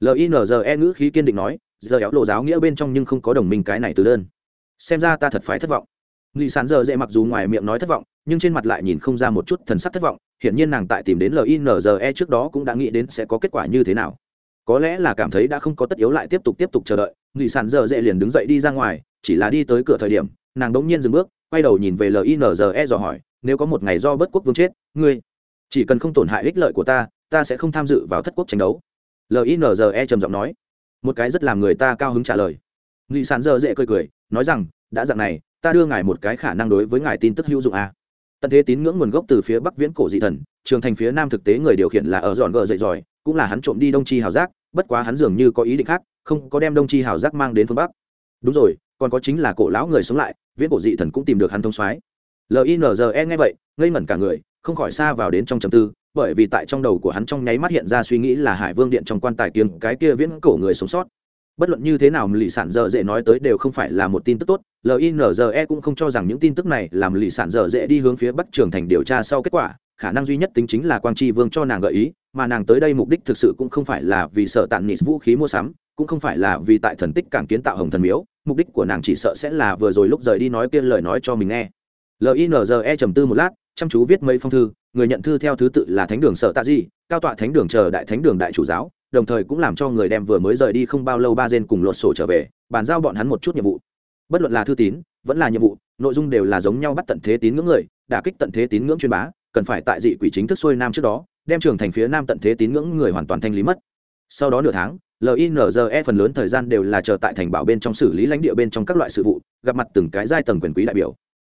Linze ngữ khí kiên định nói giờ éo lộ giáo nghĩa bên trong nhưng không có đồng minh cái này từ đơn. Xem ra ta thật phải thất vọng. Nghị sán giờ dễ mặc dù ngoài miệng nói thất vọng, nhưng trên mặt lại nhìn không ra một chút thần sắc thất vọng, hiển nhiên nàng tại tìm đến linze trước đó cũng đã nghĩ đến sẽ có kết quả như thế nào. Có lẽ là cảm thấy đã không có tất yếu lại tiếp tục tiếp tục chờ đợi nghị sán giờ dễ liền đứng dậy đi ra ngoài, chỉ là đi tới cửa thời điểm, nàng đống nhiên dừng bước, quay đầu nhìn về linze dò hỏi, nếu có một ngày do bất quốc vương chết, ngươi chỉ cần không tổn hại ích lợi của ta ta sẽ không tham dự vào thất quốc tranh đấu. Linze trầm giọng nói một cái rất làm người ta cao hứng trả lời. Nghị sản dơ dễ cười cười, nói rằng, đã dạng này, ta đưa ngài một cái khả năng đối với ngài tin tức hữu dụng a à. tận thế tín ngưỡng nguồn gốc từ phía bắc viễn cổ dị thần, trường thành phía nam thực tế người điều khiển là ở dọn gờ dậy giỏi, cũng là hắn trộm đi đông chi hào giác, bất quá hắn dường như có ý định khác, không có đem đông chi hào giác mang đến phương bắc. Đúng rồi, còn có chính là cổ lão người sống lại, viễn cổ dị thần cũng tìm được hắn thông soái. Linze nghe vậy, ngây ngẩn cả người, không khỏi xa vào đến trong trầm tư bởi vì tại trong đầu của hắn trong nháy mắt hiện ra suy nghĩ là hải vương điện trong quan tài kiêng cái kia viễn cổ người sống sót. Bất luận như thế nào, lì sản dở dễ nói tới đều không phải là một tin tức tốt. Linze cũng không cho rằng những tin tức này làm lì sản dở dễ đi hướng phía bắc trường thành điều tra sau kết quả. Khả năng duy nhất tính chính là quang tri vương cho nàng gợi ý, mà nàng tới đây mục đích thực sự cũng không phải là vì sợ tàn nịt vũ khí mua sắm, cũng không phải là vì tại thần tích cảng kiến tạo hồng thần miếu. Mục đích của nàng chỉ sợ sẽ là vừa rồi lúc rời đi nói kia lời nói cho mình nghe. Linze trầm tư một lát chăm chú viết mấy phong thư, người nhận thư theo thứ tự là thánh đường sợ tạ di, cao tọa thánh đường chờ đại thánh đường đại chủ giáo, đồng thời cũng làm cho người đem vừa mới rời đi không bao lâu ba gen cùng lột sổ trở về, bàn giao bọn hắn một chút nhiệm vụ. Bất luận là thư tín, vẫn là nhiệm vụ, nội dung đều là giống nhau bắt tận thế tín ngưỡng người, đả kích tận thế tín ngưỡng chuyên bá, cần phải tại dị quỷ chính thức xuôi nam trước đó, đem trường thành phía nam tận thế tín ngưỡng người hoàn toàn thanh lý mất. Sau đó nửa tháng linze phần lớn thời gian đều là chờ tại thành bảo bên trong xử lý lãnh địa bên trong các loại sự vụ, gặp mặt từng cái giai tầng quyền quý đại biểu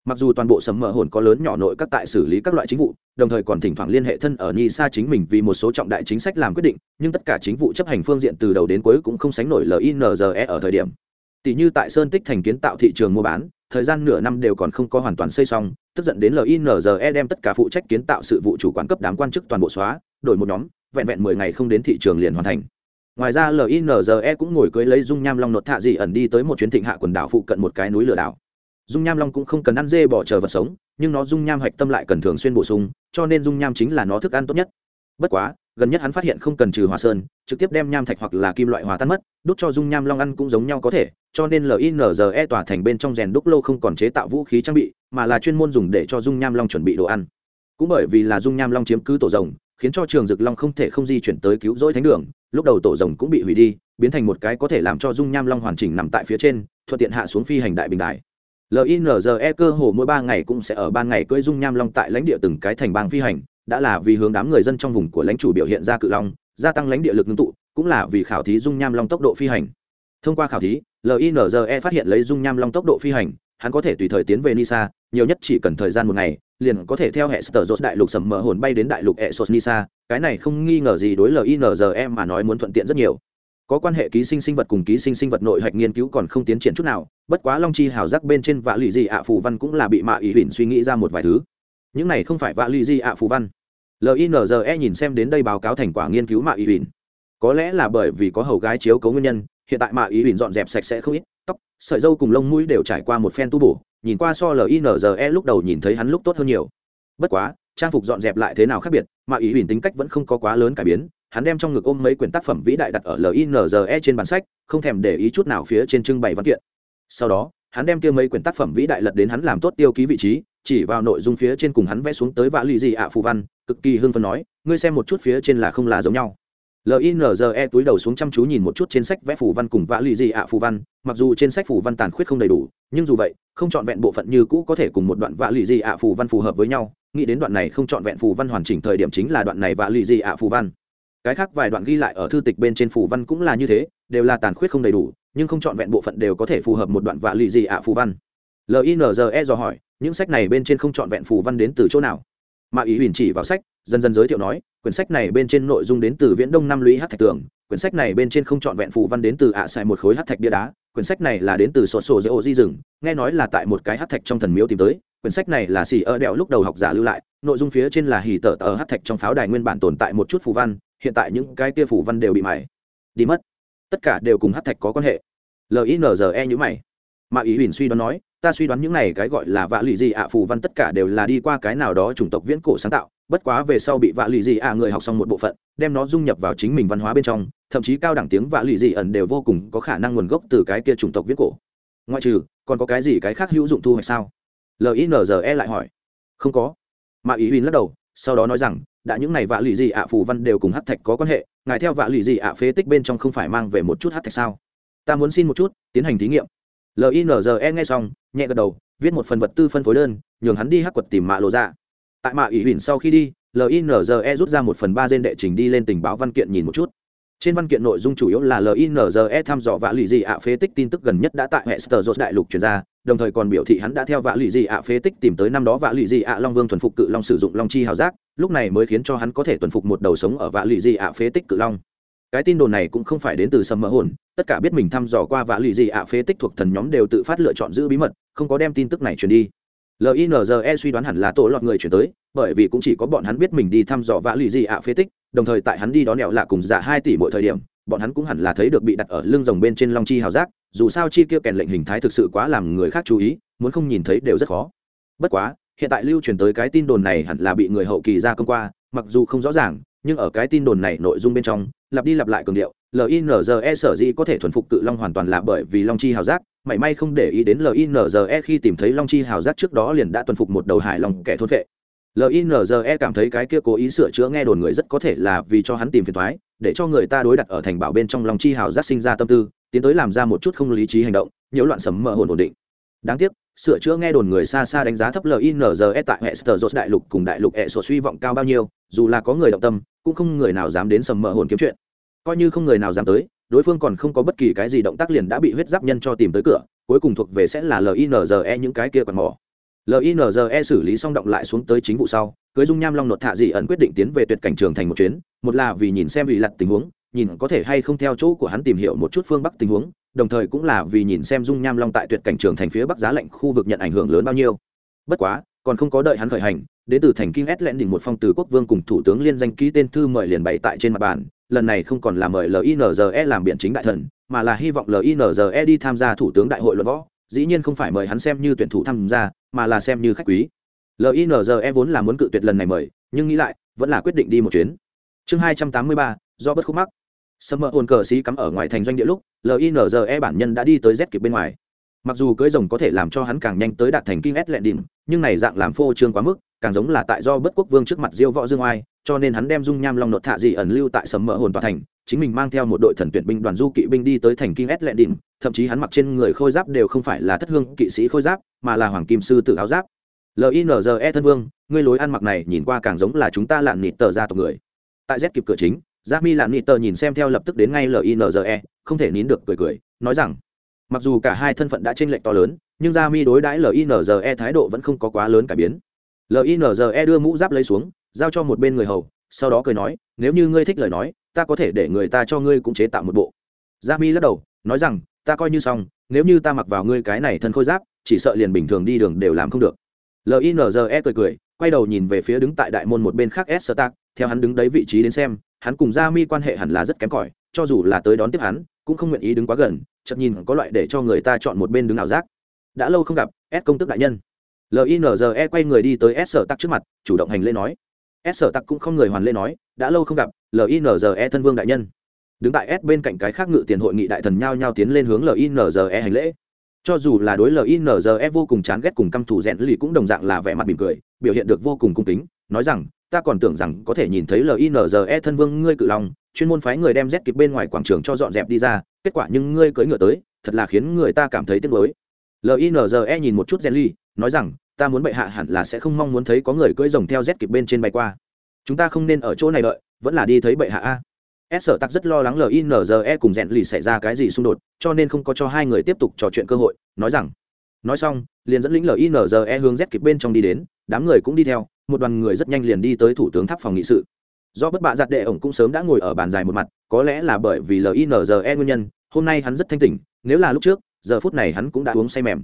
mặc dù toàn bộ sầm mỡ hồn có lớn nhỏ nội các tại xử lý các loại chính vụ, đồng thời còn thỉnh thoảng liên hệ thân ở ni sa chính mình vì một số trọng đại chính sách làm quyết định, nhưng tất cả chính vụ chấp hành phương diện từ đầu đến cuối cũng không sánh nổi linze ở thời điểm. Tỷ như tại sơn tích thành kiến tạo thị trường mua bán, thời gian nửa năm đều còn không có hoàn toàn xây xong, tức giận đến linze đem tất cả phụ trách kiến tạo sự vụ chủ quản cấp đám quan chức toàn bộ xóa, đổi một nhóm, vẹn vẹn mười ngày không đến thị trường liền hoàn thành. Ngoài ra linze cũng ngồi cưới lấy dung nham long nột thạ dị ẩn đi tới một chuyến thịnh hạ quần đảo phụ cận một cái núi lửa đảo dung nham long cũng không cần ăn dê bỏ chờ vật sống, nhưng nó dung nham hạch tâm lại cần thường xuyên bổ sung, cho nên dung nham chính là nó thức ăn tốt nhất. Bất quá, gần nhất hắn phát hiện không cần trừ hòa sơn, trực tiếp đem nham thạch hoặc là kim loại hòa tan mất, đốt cho dung nham long ăn cũng giống nhau có thể, cho nên linze tỏa thành bên trong rèn đúc lô không còn chế tạo vũ khí trang bị, mà là chuyên môn dùng để cho dung nham long chuẩn bị đồ ăn. Cũng bởi vì là dung nham long chiếm cứ tổ rồng, khiến cho trường dực long không thể không di chuyển tới cứu rỗi thánh đường, lúc đầu tổ rồng cũng bị hủy đi, biến thành một cái có thể làm cho dung nham long hoàn chỉnh nằm tại phía trên, thuận tiện hạ xuống phi hành đại bình đài linze cơ hồ mỗi ba ngày cũng sẽ ở ban ngày cưỡi dung nham long tại lãnh địa từng cái thành bang phi hành, đã là vì hướng đám người dân trong vùng của lãnh chủ biểu hiện ra cự long, gia tăng lãnh địa lực ngưng tụ, cũng là vì khảo thí dung nham long tốc độ phi hành. Thông qua khảo thí linze phát hiện lấy dung nham long tốc độ phi hành, hắn có thể tùy thời tiến về nisa, nhiều nhất chỉ cần thời gian một ngày, liền có thể theo hệ sở dốt đại lục sầm mở hồn bay đến đại lục hệ sốt nisa. Cái này không nghi ngờ gì đối linze mà nói muốn thuận tiện rất nhiều có quan hệ ký sinh sinh vật cùng ký sinh sinh vật nội hạch nghiên cứu còn không tiến triển chút nào, bất quá long chi hào giác bên trên vạ lụy di ạ, phù văn cũng là bị mạ ý huỳnh suy nghĩ ra một vài thứ. Những này không phải vạ lụy di ạ, phù văn. Linze nhìn xem đến đây báo cáo thành quả nghiên cứu mạ ý huỳnh có lẽ là bởi vì có hầu gái chiếu cấu nguyên nhân, hiện tại mạ ý huỳnh dọn dẹp sạch sẽ không ít, tóc, sợi dâu cùng lông mũi đều trải qua một phen tu bổ, nhìn qua so linze lúc đầu nhìn thấy hắn lúc tốt hơn nhiều. Bất quá, trang phục dọn dẹp lại thế nào khác biệt mà ý huỳnh tính cách vẫn không có quá lớn cải biến hắn đem trong ngực ôm mấy quyển tác phẩm vĩ đại đặt ở linze trên bản sách, không thèm để ý chút nào phía trên trưng bày văn kiện. Sau đó, hắn đem kia mấy quyển tác phẩm vĩ đại lật đến hắn làm tốt tiêu ký vị trí, chỉ vào nội dung phía trên cùng hắn vẽ xuống tới vã lì gì ạ phù văn, cực kỳ hưng phấn nói, ngươi xem một chút phía trên là không là giống nhau. Linze túi đầu xuống chăm chú nhìn một chút trên sách vẽ phù văn cùng vã lì gì ạ phù văn, mặc dù trên sách phù văn tàn khuyết không đầy đủ, nhưng dù vậy, không trọn vẹn bộ phận như cũ có thể cùng một đoạn vã lì gì ạ phù văn phù hợp với nhau, nghĩ đến đoạn này không trọn vẹn phù văn hoàn chỉnh thời điểm chính là đoạn này vã lì gì ạ phù văn cái khác vài đoạn ghi lại ở thư tịch bên trên phù văn cũng là như thế, đều là tàn khuyết không đầy đủ, nhưng không trọn vẹn bộ phận đều có thể phù hợp một đoạn vạ lì gì ạ phù văn. Linze dò hỏi, những sách này bên trên không trọn vẹn phù văn đến từ chỗ nào? Mà ý huỳnh chỉ vào sách, dần dần giới thiệu nói, quyển sách này bên trên nội dung đến từ viễn đông năm lũy hát thạch tường, quyển sách này bên trên không trọn vẹn phù văn đến từ ạ à xài một khối hát thạch bia đá, quyển sách này là đến từ sổ sổ dễ ô di rừng, nghe nói là tại một cái hát thạch trong thần miếu tìm tới, quyển sách này là xì ơ đẹo lúc đầu học giả lưu lại, nội dung phía trên là hì tờ tờ hát thạch trong pháo đài nguyên bản tồn tại một chút phù văn hiện tại những cái kia phù văn đều bị mải đi mất. Tất cả đều cùng hát thạch có quan hệ. Linze nhữ mày. Mà ý huỳnh suy đoán nói, ta suy đoán những này cái gọi là vạ lụy gì ạ phù văn tất cả đều là đi qua cái nào đó chủng tộc viễn cổ sáng tạo, bất quá về sau bị vạ lụy gì ạ người học xong một bộ phận, đem nó dung nhập vào chính mình văn hóa bên trong, thậm chí cao đẳng tiếng vạ lụy gì ẩn đều vô cùng có khả năng nguồn gốc từ cái kia chủng tộc viễn cổ. Ngoại trừ, còn có cái gì cái khác hữu dụng thu hoạch sao? Linze lại hỏi. Không có. Mà ý huỳnh lắc đầu, sau đó nói rằng đã những này vạ lụy gì ạ, phù văn đều cùng hát thạch có quan hệ, ngài theo vạ lụy gì ạ phế tích bên trong không phải mang về một chút hát thạch sao? Ta muốn xin một chút, tiến hành thí nghiệm. Linze nghe xong, nhẹ gật đầu, viết một phần vật tư phân phối đơn, nhường hắn đi hát quật tìm mạ lộ ra. Tại mạ ủy huỳnh sau khi đi linze rút ra một phần ba gen đệ trình đi lên tình báo văn kiện nhìn một chút. Trên văn kiện nội dung chủ yếu là linze thăm dò vạ lụy dị ạ phế tích tin tức gần nhất đã tại hệ sơ đại lục chuyển ra, đồng thời còn biểu thị hắn đã theo vạ lụy dị ạ phế tích tìm tới năm đó vạ lụy dị ạ long vương thuần phục cự long sử dụng long chi hào giác lúc này mới khiến cho hắn có thể tuần phục một đầu sống ở vạ lụy dị ạ phế tích cự long. Cái tin đồn này cũng không phải đến từ sầm mỡ hồn, tất cả biết mình thăm dò qua vạ lụy dị ạ phế tích thuộc thần nhóm đều tự phát lựa chọn giữ bí mật, không có đem tin tức này truyền đi. Linze suy đoán hẳn là tổ lọt người chuyển tới, bởi vì cũng chỉ có bọn hắn biết mình đi thăm dò vã lì dị ạ phế tích, đồng thời tại hắn đi đón đèo lạ cùng giả hai tỷ mỗi thời điểm, bọn hắn cũng hẳn là thấy được bị đặt ở lưng rồng bên trên long chi hào giác, dù sao chi kia kèn lệnh hình thái thực sự quá làm người khác chú ý, muốn không nhìn thấy đều rất khó. Bất quá hiện tại lưu truyền tới cái tin đồn này hẳn là bị người hậu kỳ ra công qua, mặc dù không rõ ràng, nhưng ở cái tin đồn này nội dung bên trong, lặp đi lặp lại cường điệu linze sở dĩ có thể thuần phục cự long hoàn toàn là bởi vì long chi hào giác, mảy may không để ý đến linze khi tìm thấy long chi hào giác trước đó liền đã thuần phục một đầu hải long kẻ thôn vệ linze cảm thấy cái kia cố ý sửa chữa nghe đồn người rất có thể là vì cho hắn tìm phiền thoái để cho người ta đối đặt ở thành bảo bên trong long chi hào giác sinh ra tâm tư, tiến tới làm ra một chút không lý trí hành động, nhiễu loạn sấm mờ hồn ổn định. Đáng tiếc sửa chữa nghe đồn người xa xa đánh giá thấp linze tại hệ sở đại lục cùng đại lục hệ sổ suy vọng cao bao nhiêu, dù là có người động tâm, cũng không người nào dám đến sầm mờ hồn kiếm chuyện. Coi như không người nào dám tới, đối phương còn không có bất kỳ cái gì động tác liền đã bị huyết giáp nhân cho tìm tới cửa, cuối cùng thuộc về sẽ là linze những cái kia còn mỏ. Linze xử lý xong động lại xuống tới chính vụ sau, cưới dung nham long nột thạ dị ẩn quyết định tiến về tuyệt cảnh trường thành một chuyến, một là vì nhìn xem bị lặt tình huống, nhìn có thể hay không theo chỗ của hắn tìm hiểu một chút phương bắc tình huống đồng thời cũng là vì nhìn xem dung nham long tại tuyệt cảnh trường thành phía bắc giá lạnh khu vực nhận ảnh hưởng lớn bao nhiêu. Bất quá, còn không có đợi hắn khởi hành, đến từ thành kinh ét lẽn đỉnh một phong từ quốc vương cùng thủ tướng liên danh ký tên thư mời liền bày tại trên mặt bàn, lần này không còn là mời linze làm biện chính đại thần, mà là hy vọng linze đi tham gia thủ tướng đại hội luận võ, dĩ nhiên không phải mời hắn xem như tuyển thủ tham gia, mà là xem như khách quý. Linze vốn là muốn cự tuyệt lần này mời, nhưng nghĩ lại, vẫn là quyết định đi một chuyến. Chương hai trăm tám mươi ba, do bất khúc mắc sâm mơ hồn cờ xí cắm ở ngoài thành doanh địa lúc linze bản nhân đã đi tới z kịp bên ngoài. Mặc dù cưới rồng có thể làm cho hắn càng nhanh tới đạt thành kinh s lẹn đỉnh, nhưng này dạng làm phô trương quá mức, càng giống là tại do bất quốc vương trước mặt diêu võ dương oai, cho nên hắn đem dung nham long nột thạ dị ẩn lưu tại sầm mỡ hồn tòa thành, chính mình mang theo một đội thần tuyển binh đoàn du kỵ binh đi tới thành kinh s lẹn đỉnh, thậm chí hắn mặc trên người khôi giáp đều không phải là thất hương kỵ sĩ khôi giáp, mà là hoàng kim sư tự áo giáp. Linze thân vương, ngươi lối ăn mặc này nhìn qua càng giống là chúng ta lạn nịt tờ ra tộc người. Tại z kịp cửa chính Giác Mi Lạn Nị nhìn xem theo lập tức đến ngay LINZE, không thể nín được cười cười, nói rằng, mặc dù cả hai thân phận đã chênh lệch to lớn, nhưng Gia Mi đối đãi LINZE thái độ vẫn không có quá lớn cải biến. LINZE đưa mũ giáp lấy xuống, giao cho một bên người hầu, sau đó cười nói, nếu như ngươi thích lời nói, ta có thể để người ta cho ngươi cũng chế tạo một bộ. Gia Mi lắc đầu, nói rằng, ta coi như xong, nếu như ta mặc vào ngươi cái này thân khôi giáp, chỉ sợ liền bình thường đi đường đều làm không được. LINZE cười cười, quay đầu nhìn về phía đứng tại đại môn một bên khác S Stark, theo hắn đứng đấy vị trí đến xem, hắn cùng gia mi quan hệ hẳn là rất kém cỏi, cho dù là tới đón tiếp hắn, cũng không nguyện ý đứng quá gần, chậm nhìn có loại để cho người ta chọn một bên đứng ảo giác. Đã lâu không gặp, s công tức đại nhân. Linze quay người đi tới s sở tắc trước mặt, chủ động hành lễ nói. S sở tắc cũng không người hoàn lễ nói, đã lâu không gặp linze thân vương đại nhân. Đứng tại s bên cạnh cái khác ngự tiền hội nghị đại thần nhao nhao tiến lên hướng linze hành lễ. Cho dù là đối linze vô cùng chán ghét cùng căm thù rèn lì cũng đồng dạng là vẻ mặt mỉm cười, biểu hiện được vô cùng cung kính nói rằng, ta còn tưởng rằng có thể nhìn thấy linze thân vương ngươi cự lòng chuyên môn phái người đem rét kịp bên ngoài quảng trường cho dọn dẹp đi ra, kết quả nhưng ngươi cưỡi ngựa tới, thật là khiến người ta cảm thấy tiếc nuối. Linze nhìn một chút gen ly nói rằng, ta muốn bệ hạ hẳn là sẽ không mong muốn thấy có người cưỡi rồng theo rét kịp bên trên bay qua. Chúng ta không nên ở chỗ này đợi, vẫn là đi thấy bệ hạ a. S sở tắc rất lo lắng linze cùng rèn lì xảy ra cái gì xung đột, cho nên không có cho hai người tiếp tục trò chuyện cơ hội, nói rằng. Nói xong, liền dẫn lĩnh linze hướng z kịp bên trong đi đến, đám người cũng đi theo một đoàn người rất nhanh liền đi tới thủ tướng tháp phòng nghị sự. Do bất bạ giặt đệ ổng cũng sớm đã ngồi ở bàn dài một mặt, có lẽ là bởi vì linze nguyên nhân, hôm nay hắn rất thanh tỉnh, nếu là lúc trước, giờ phút này hắn cũng đã uống say mềm.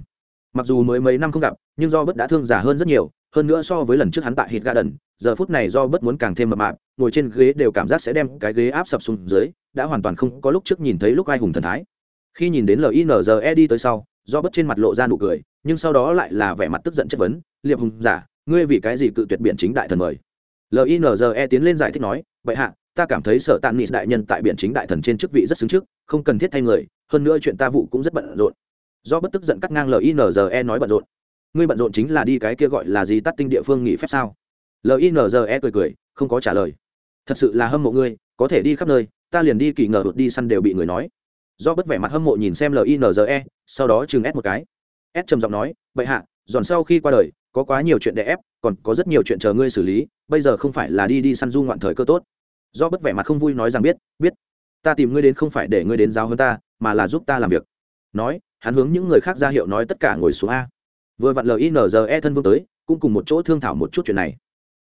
Mặc dù mới mấy năm không gặp, nhưng do bất đã thương già hơn rất nhiều, hơn nữa so với lần trước hắn tại hít garden giờ phút này do bất muốn càng thêm mập mạp, ngồi trên ghế đều cảm giác sẽ đem cái ghế áp sập xuống dưới, đã hoàn toàn không có lúc trước nhìn thấy lúc ai hùng thần thái. Khi nhìn đến linze đi tới sau, do bất trên mặt lộ ra nụ cười, nhưng sau đó lại là vẻ mặt tức giận chất vấn, liệp hùng giả ngươi vì cái gì cự tuyệt biển chính đại thần mời? Linze tiến lên giải thích nói vậy hạ, ta cảm thấy sở tàn nghị đại nhân tại biển chính đại thần trên chức vị rất xứng trước, không cần thiết thay người, hơn nữa chuyện ta vụ cũng rất bận rộn. Do bất tức giận cắt ngang linze nói bận rộn. Ngươi bận rộn chính là đi cái kia gọi là gì tắt tinh địa phương nghỉ phép sao? Linze cười cười, không có trả lời. Thật sự là hâm mộ ngươi, có thể đi khắp nơi, ta liền đi kỳ ngờ hụt đi săn đều bị người nói. Do bất vẻ mặt hâm mộ nhìn xem linze sau đó chừng ép một cái. Ép trầm giọng nói, bệ hạ, giòn sau khi qua đời có quá nhiều chuyện để ép, còn có rất nhiều chuyện chờ ngươi xử lý, bây giờ không phải là đi đi săn du ngoạn thời cơ tốt. Do bất vẻ mặt không vui nói rằng biết biết, ta tìm ngươi đến không phải để ngươi đến giáo hơn ta, mà là giúp ta làm việc. Nói, hắn hướng những người khác ra hiệu nói tất cả ngồi xuống a. Vừa vặn linze thân vương tới, cũng cùng một chỗ thương thảo một chút chuyện này.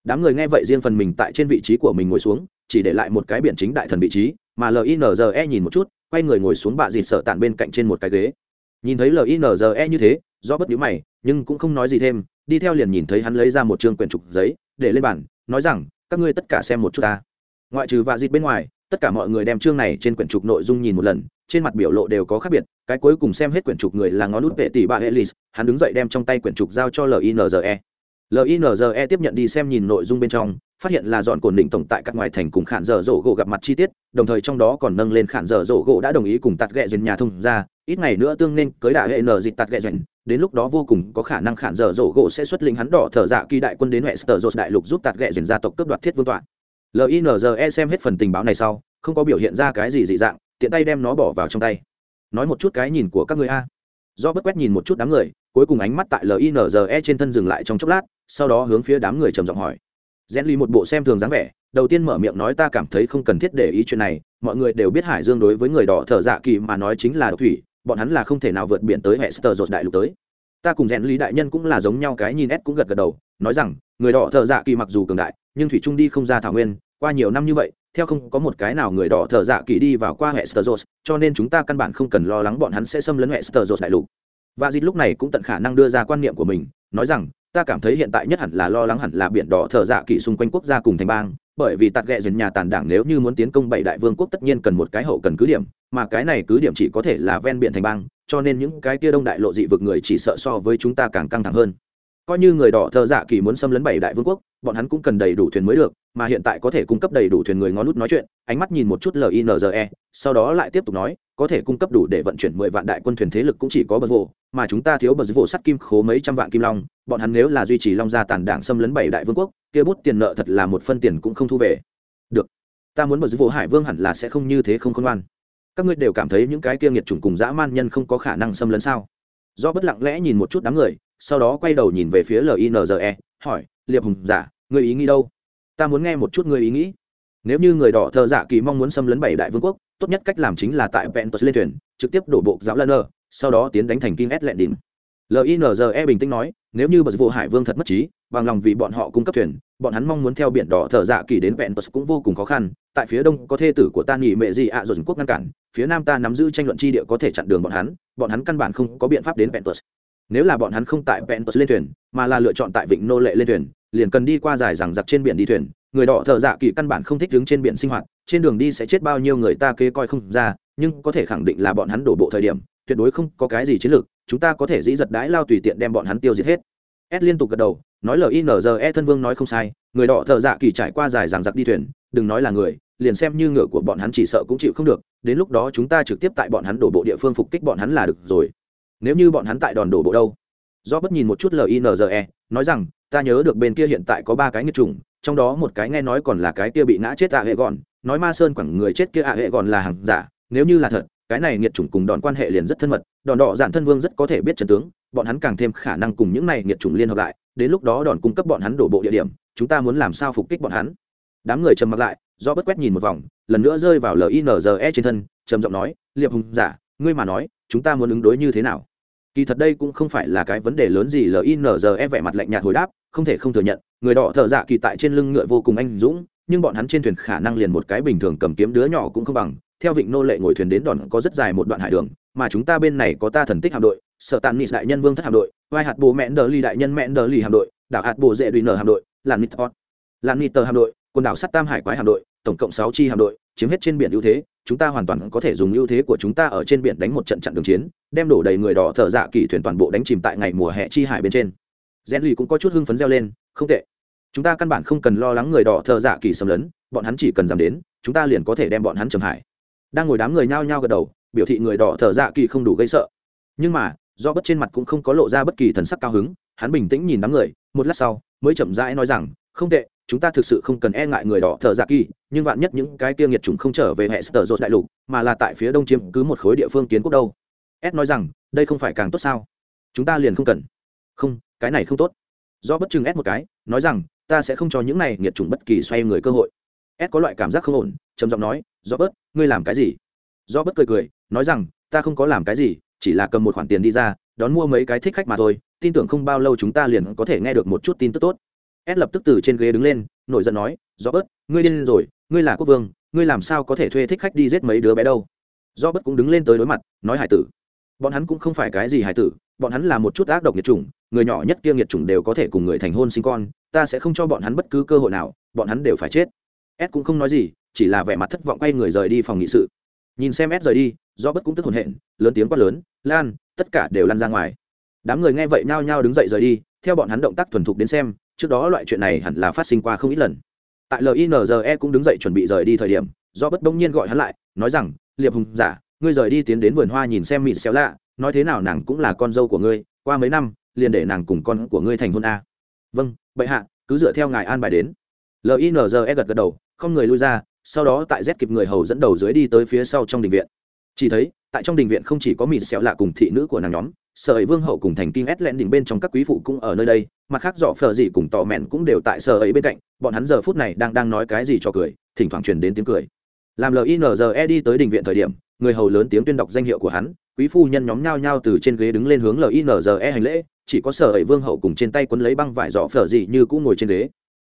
Đám người nghe vậy riêng phần mình tại trên vị trí của mình ngồi xuống, chỉ để lại một cái biển chính đại thần vị trí, mà linze nhìn một chút, quay người ngồi xuống bạ dịt sợ tản bên cạnh trên một cái ghế. Nhìn thấy linze như thế, do bất nhíu mày nhưng cũng không nói gì thêm, đi theo liền nhìn thấy hắn lấy ra một chương quyển trục giấy, để lên bản nói rằng, các ngươi tất cả xem một chút ta. Ngoại trừ vạ dịt bên ngoài, tất cả mọi người đem chương này trên quyển trục nội dung nhìn một lần, trên mặt biểu lộ đều có khác biệt, cái cuối cùng xem hết quyển trục người là ngón nút vệ tỷ bà elis hắn đứng dậy đem trong tay quyển trục giao cho linze linze tiếp nhận đi xem nhìn nội dung bên trong, phát hiện là dọn cổn định tổng tại các ngoài thành cùng khản dở dỗ gỗ gặp mặt chi tiết, đồng thời trong đó còn nâng lên khản dở dỗ gỗ đã đồng ý cùng tạt ghẹ dền nhà thông ra, ít ngày nữa tương nên cưới đại hệ nở dịch tạt ghẹ dền đến lúc đó vô cùng có khả năng khản dở dỗ gỗ sẽ xuất linh hắn đỏ thở dạ kỳ đại quân đến hệ sở dột đại lục giúp tạt ghẹ dền gia tộc cướp đoạt thiết vương tọa. Linze xem hết phần tình báo này sau, không có biểu hiện ra cái gì dị dạng, tiện tay đem nó bỏ vào trong tay. Nói một chút cái nhìn của các người a. Do bất quét nhìn một chút đám người, cuối cùng ánh mắt tại linze trên thân dừng lại trong chốc lát, sau đó hướng phía đám người trầm giọng hỏi. Gen ly một bộ xem thường dáng vẻ, đầu tiên mở miệng nói ta cảm thấy không cần thiết để ý chuyện này, mọi người đều biết hải dương đối với người đỏ thở dạ kỳ mà nói chính là độc thủy bọn hắn là không thể nào vượt biển tới hệ sơ dột đại lục tới. Ta cùng rèn lý đại nhân cũng là giống nhau cái nhìn s cũng gật gật đầu, nói rằng, người đỏ thợ dạ kỳ mặc dù cường đại, nhưng thủy trung đi không ra thảo nguyên, qua nhiều năm như vậy, theo không có một cái nào người đỏ thợ dạ kỳ đi vào qua hệ sơ dột cho nên chúng ta căn bản không cần lo lắng bọn hắn sẽ xâm lấn hệ sơ dột đại lục. Và dịp lúc này cũng tận khả năng đưa ra quan niệm của mình, nói rằng, ta cảm thấy hiện tại nhất hẳn là lo lắng hẳn là biển đỏ thợ dạ kỳ xung quanh quốc gia cùng thành bang, bởi vì tạt ghẹ dần nhà tàn đảng nếu như muốn tiến công bảy đại vương quốc tất nhiên cần một cái hậu cần cứ điểm mà cái này cứ điểm chỉ có thể là ven biển thành bang, cho nên những cái kia đông đại lộ dị vực người chỉ sợ so với chúng ta càng căng thẳng hơn. Coi như người đỏ thợ dạ kỳ muốn xâm lấn bảy đại vương quốc, bọn hắn cũng cần đầy đủ thuyền mới được, mà hiện tại có thể cung cấp đầy đủ thuyền người ngó nút nói chuyện, ánh mắt nhìn một chút linze sau đó lại tiếp tục nói, có thể cung cấp đủ để vận chuyển mười vạn đại quân thuyền thế lực cũng chỉ có bờ vồ mà chúng ta thiếu bờ vồ sắt kim khố mấy trăm vạn kim long, bọn hắn nếu là duy trì long gia tàn đảng xâm lấn bảy đại vương quốc, kia bút tiền nợ thật là một phân tiền cũng không thu về. Được, ta muốn bờ vồ hải vương hẳn là sẽ không như thế không khôn ngoan các ngươi đều cảm thấy những cái kia nghiệt chủng cùng dã man nhân không có khả năng xâm lấn sao? Do bất lặng lẽ nhìn một chút đám người, sau đó quay đầu nhìn về phía linze hỏi, liệp hùng giả người ý nghĩ đâu? Ta muốn nghe một chút người ý nghĩ. Nếu như người đỏ thợ giả kỳ mong muốn xâm lấn bảy đại vương quốc, tốt nhất cách làm chính là tại ventus lên thuyền, trực tiếp đổ bộ giáo lân sau đó tiến đánh thành kinh s lẹn đỉnh. Linze bình tĩnh nói, nếu như bật vụ hải vương thật mất trí, bằng lòng vì bọn họ cung cấp thuyền bọn hắn mong muốn theo biển đỏ thợ dạ kỳ đến ventus cũng vô cùng khó khăn, tại phía đông có thê tử của ta nghỉ mẹ gì ạ, rồi quốc ngăn cản, phía nam ta nắm giữ tranh luận chi địa có thể chặn đường bọn hắn bọn hắn căn bản không có biện pháp đến ventus nếu là bọn hắn không tại ventus lên thuyền, mà là lựa chọn tại vịnh nô lệ lên thuyền, liền cần đi qua dài rằng giặc trên biển đi thuyền, người đỏ thợ dạ kỳ căn bản không thích đứng trên biển sinh hoạt, trên đường đi sẽ chết bao nhiêu người ta kế coi không ra, nhưng có thể khẳng định là bọn hắn đổ bộ thời điểm, tuyệt đối không có cái gì chiến lược, chúng ta có thể dĩ giật đái lao tùy tiện đem bọn hắn tiêu diệt hết. Ed liên tục gật đầu nói linze thân vương nói không sai, người đỏ thợ dạ kỳ trải qua dài ràng giặc đi thuyền, đừng nói là người, liền xem như ngựa của bọn hắn chỉ sợ cũng chịu không được, đến lúc đó chúng ta trực tiếp tại bọn hắn đổ bộ địa phương phục kích bọn hắn là được rồi. Nếu như bọn hắn tại đòn đổ bộ đâu? Do bất nhìn một chút linze nói rằng, ta nhớ được bên kia hiện tại có ba cái nghiệt trùng, trong đó một cái nghe nói còn là cái kia bị ngã chết ạ hệ gọn, nói ma sơn quẳng người chết kia ạ hệ gọn là hàng giả, nếu như là thật, cái này nghiệt chủng cùng đòn quan hệ liền rất thân mật, đòn đỏ dạn thân vương rất có thể biết trần tướng, bọn hắn càng thêm khả năng cùng những này nghiệt chủng liên hợp lại đến lúc đó đòn cung cấp bọn hắn đổ bộ địa điểm, chúng ta muốn làm sao phục kích bọn hắn? Đám người trầm mặc lại, do bất quét nhìn một vòng, lần nữa rơi vào linze trên thân, trầm giọng nói, liệp hùng giả, ngươi mà nói, chúng ta muốn ứng đối như thế nào? Kỳ thật đây cũng không phải là cái vấn đề lớn gì linze vẻ mặt lạnh nhạt hồi đáp, không thể không thừa nhận, người đỏ thợ dạ kỳ tại trên lưng ngựa vô cùng anh dũng, nhưng bọn hắn trên thuyền khả năng liền một cái bình thường cầm kiếm đứa nhỏ cũng không bằng. Theo vịnh nô lệ ngồi thuyền đến đòn có rất dài một đoạn hải đường, mà chúng ta bên này có ta thần tích hạm đội sở tàn nịt đại nhân vương thất hạm đội, vai hạt bồ mẹn đờ ly đại nhân mẹn đờ ly hạm đội, đảo hạt bồ dễ đùi nở hạm đội, làn nịt hot làn nịt tờ hạm đội, quần đảo sắt tam hải quái hạm đội, tổng cộng sáu chi hạm đội, chiếm hết trên biển ưu thế, chúng ta hoàn toàn có thể dùng ưu thế của chúng ta ở trên biển đánh một trận trận đường chiến, đem đổ đầy người đỏ thợ dạ kỳ thuyền toàn bộ đánh chìm tại ngày mùa hè chi hải bên trên. Rèn lì cũng có chút hưng phấn reo lên, không tệ. Chúng ta căn bản không cần lo lắng người đỏ thợ dạ kỳ xâm lấn, bọn hắn chỉ cần giảm đến, chúng ta liền có thể đem bọn hắn trầm hải. Đang ngồi đám người nhao nhao gật đầu, biểu thị người đỏ thợ dạ kỳ không đủ gây sợ. Nhưng mà do bất trên mặt cũng không có lộ ra bất kỳ thần sắc cao hứng, hắn bình tĩnh nhìn đám người, một lát sau, mới chậm rãi nói rằng, không tệ, chúng ta thực sự không cần e ngại người đỏ thợ dạ kỳ, nhưng vạn nhất những cái kia nghiệt chủng không trở về hệ sở dột đại lục, mà là tại phía đông chiếm cứ một khối địa phương kiến quốc đâu. S nói rằng, đây không phải càng tốt sao? Chúng ta liền không cần. Không, cái này không tốt. Do bất chừng s một cái, nói rằng, ta sẽ không cho những này nghiệt chủng bất kỳ xoay người cơ hội. S có loại cảm giác không ổn, trầm giọng nói, do bớt ngươi làm cái gì? Do bớt cười cười, nói rằng, ta không có làm cái gì chỉ là cầm một khoản tiền đi ra, đón mua mấy cái thích khách mà thôi, tin tưởng không bao lâu chúng ta liền có thể nghe được một chút tin tức tốt. Ed lập tức từ trên ghế đứng lên, nổi giận nói do bớt ngươi điên rồi, ngươi là quốc vương, ngươi làm sao có thể thuê thích khách đi giết mấy đứa bé đâu? Do bớt cũng đứng lên tới đối mặt, nói hải tử. Bọn hắn cũng không phải cái gì hải tử, bọn hắn là một chút ác độc nhiệt chủng, người nhỏ nhất kia nhiệt chủng đều có thể cùng người thành hôn sinh con, ta sẽ không cho bọn hắn bất cứ cơ hội nào, bọn hắn đều phải chết. Ed cũng không nói gì, chỉ là vẻ mặt thất vọng quay người rời đi phòng nghị sự. Nhìn xem ed rời đi do bất cũng tức hồn hện, lớn tiếng quát lớn lan, tất cả đều lan ra ngoài. Đám người nghe vậy nhao nhao đứng dậy rời đi, theo bọn hắn động tác thuần thục đến xem, trước đó loại chuyện này hẳn là phát sinh qua không ít lần. Tại linze cũng đứng dậy chuẩn bị rời đi thời điểm do bất bỗng nhiên gọi hắn lại, nói rằng, liệp hùng giả, ngươi rời đi tiến đến vườn hoa nhìn xem mịt xéo lạ, nói thế nào nàng cũng là con dâu của ngươi, qua mấy năm, liền để nàng cùng con của ngươi thành hôn a. Vâng bệ hạ, cứ dựa theo ngài an bài đến. Linze gật gật đầu, không người lui ra, sau đó tại z kịp người hầu dẫn đầu dưới đi tới phía sau trong đình viện. Chỉ thấy tại trong đình viện không chỉ có mịt xẹo lạ cùng thị nữ của nàng nhóm, sở ấy vương hậu cùng thành kinh ét lẹn đỉnh bên trong các quý phụ cũng ở nơi đây, mặt khác dọ phờ gì cùng tò mẹn cũng đều tại sở ấy bên cạnh, bọn hắn giờ phút này đang đang nói cái gì cho cười, thỉnh thoảng truyền đến tiếng cười. Làm linze đi tới đình viện thời điểm, người hầu lớn tiếng tuyên đọc danh hiệu của hắn, quý phu nhân nhóm nhao nhao từ trên ghế đứng lên hướng linze hành lễ, chỉ có sở ấy vương hậu cùng trên tay quấn lấy băng vải dọ phờ gì như cũng ngồi trên ghế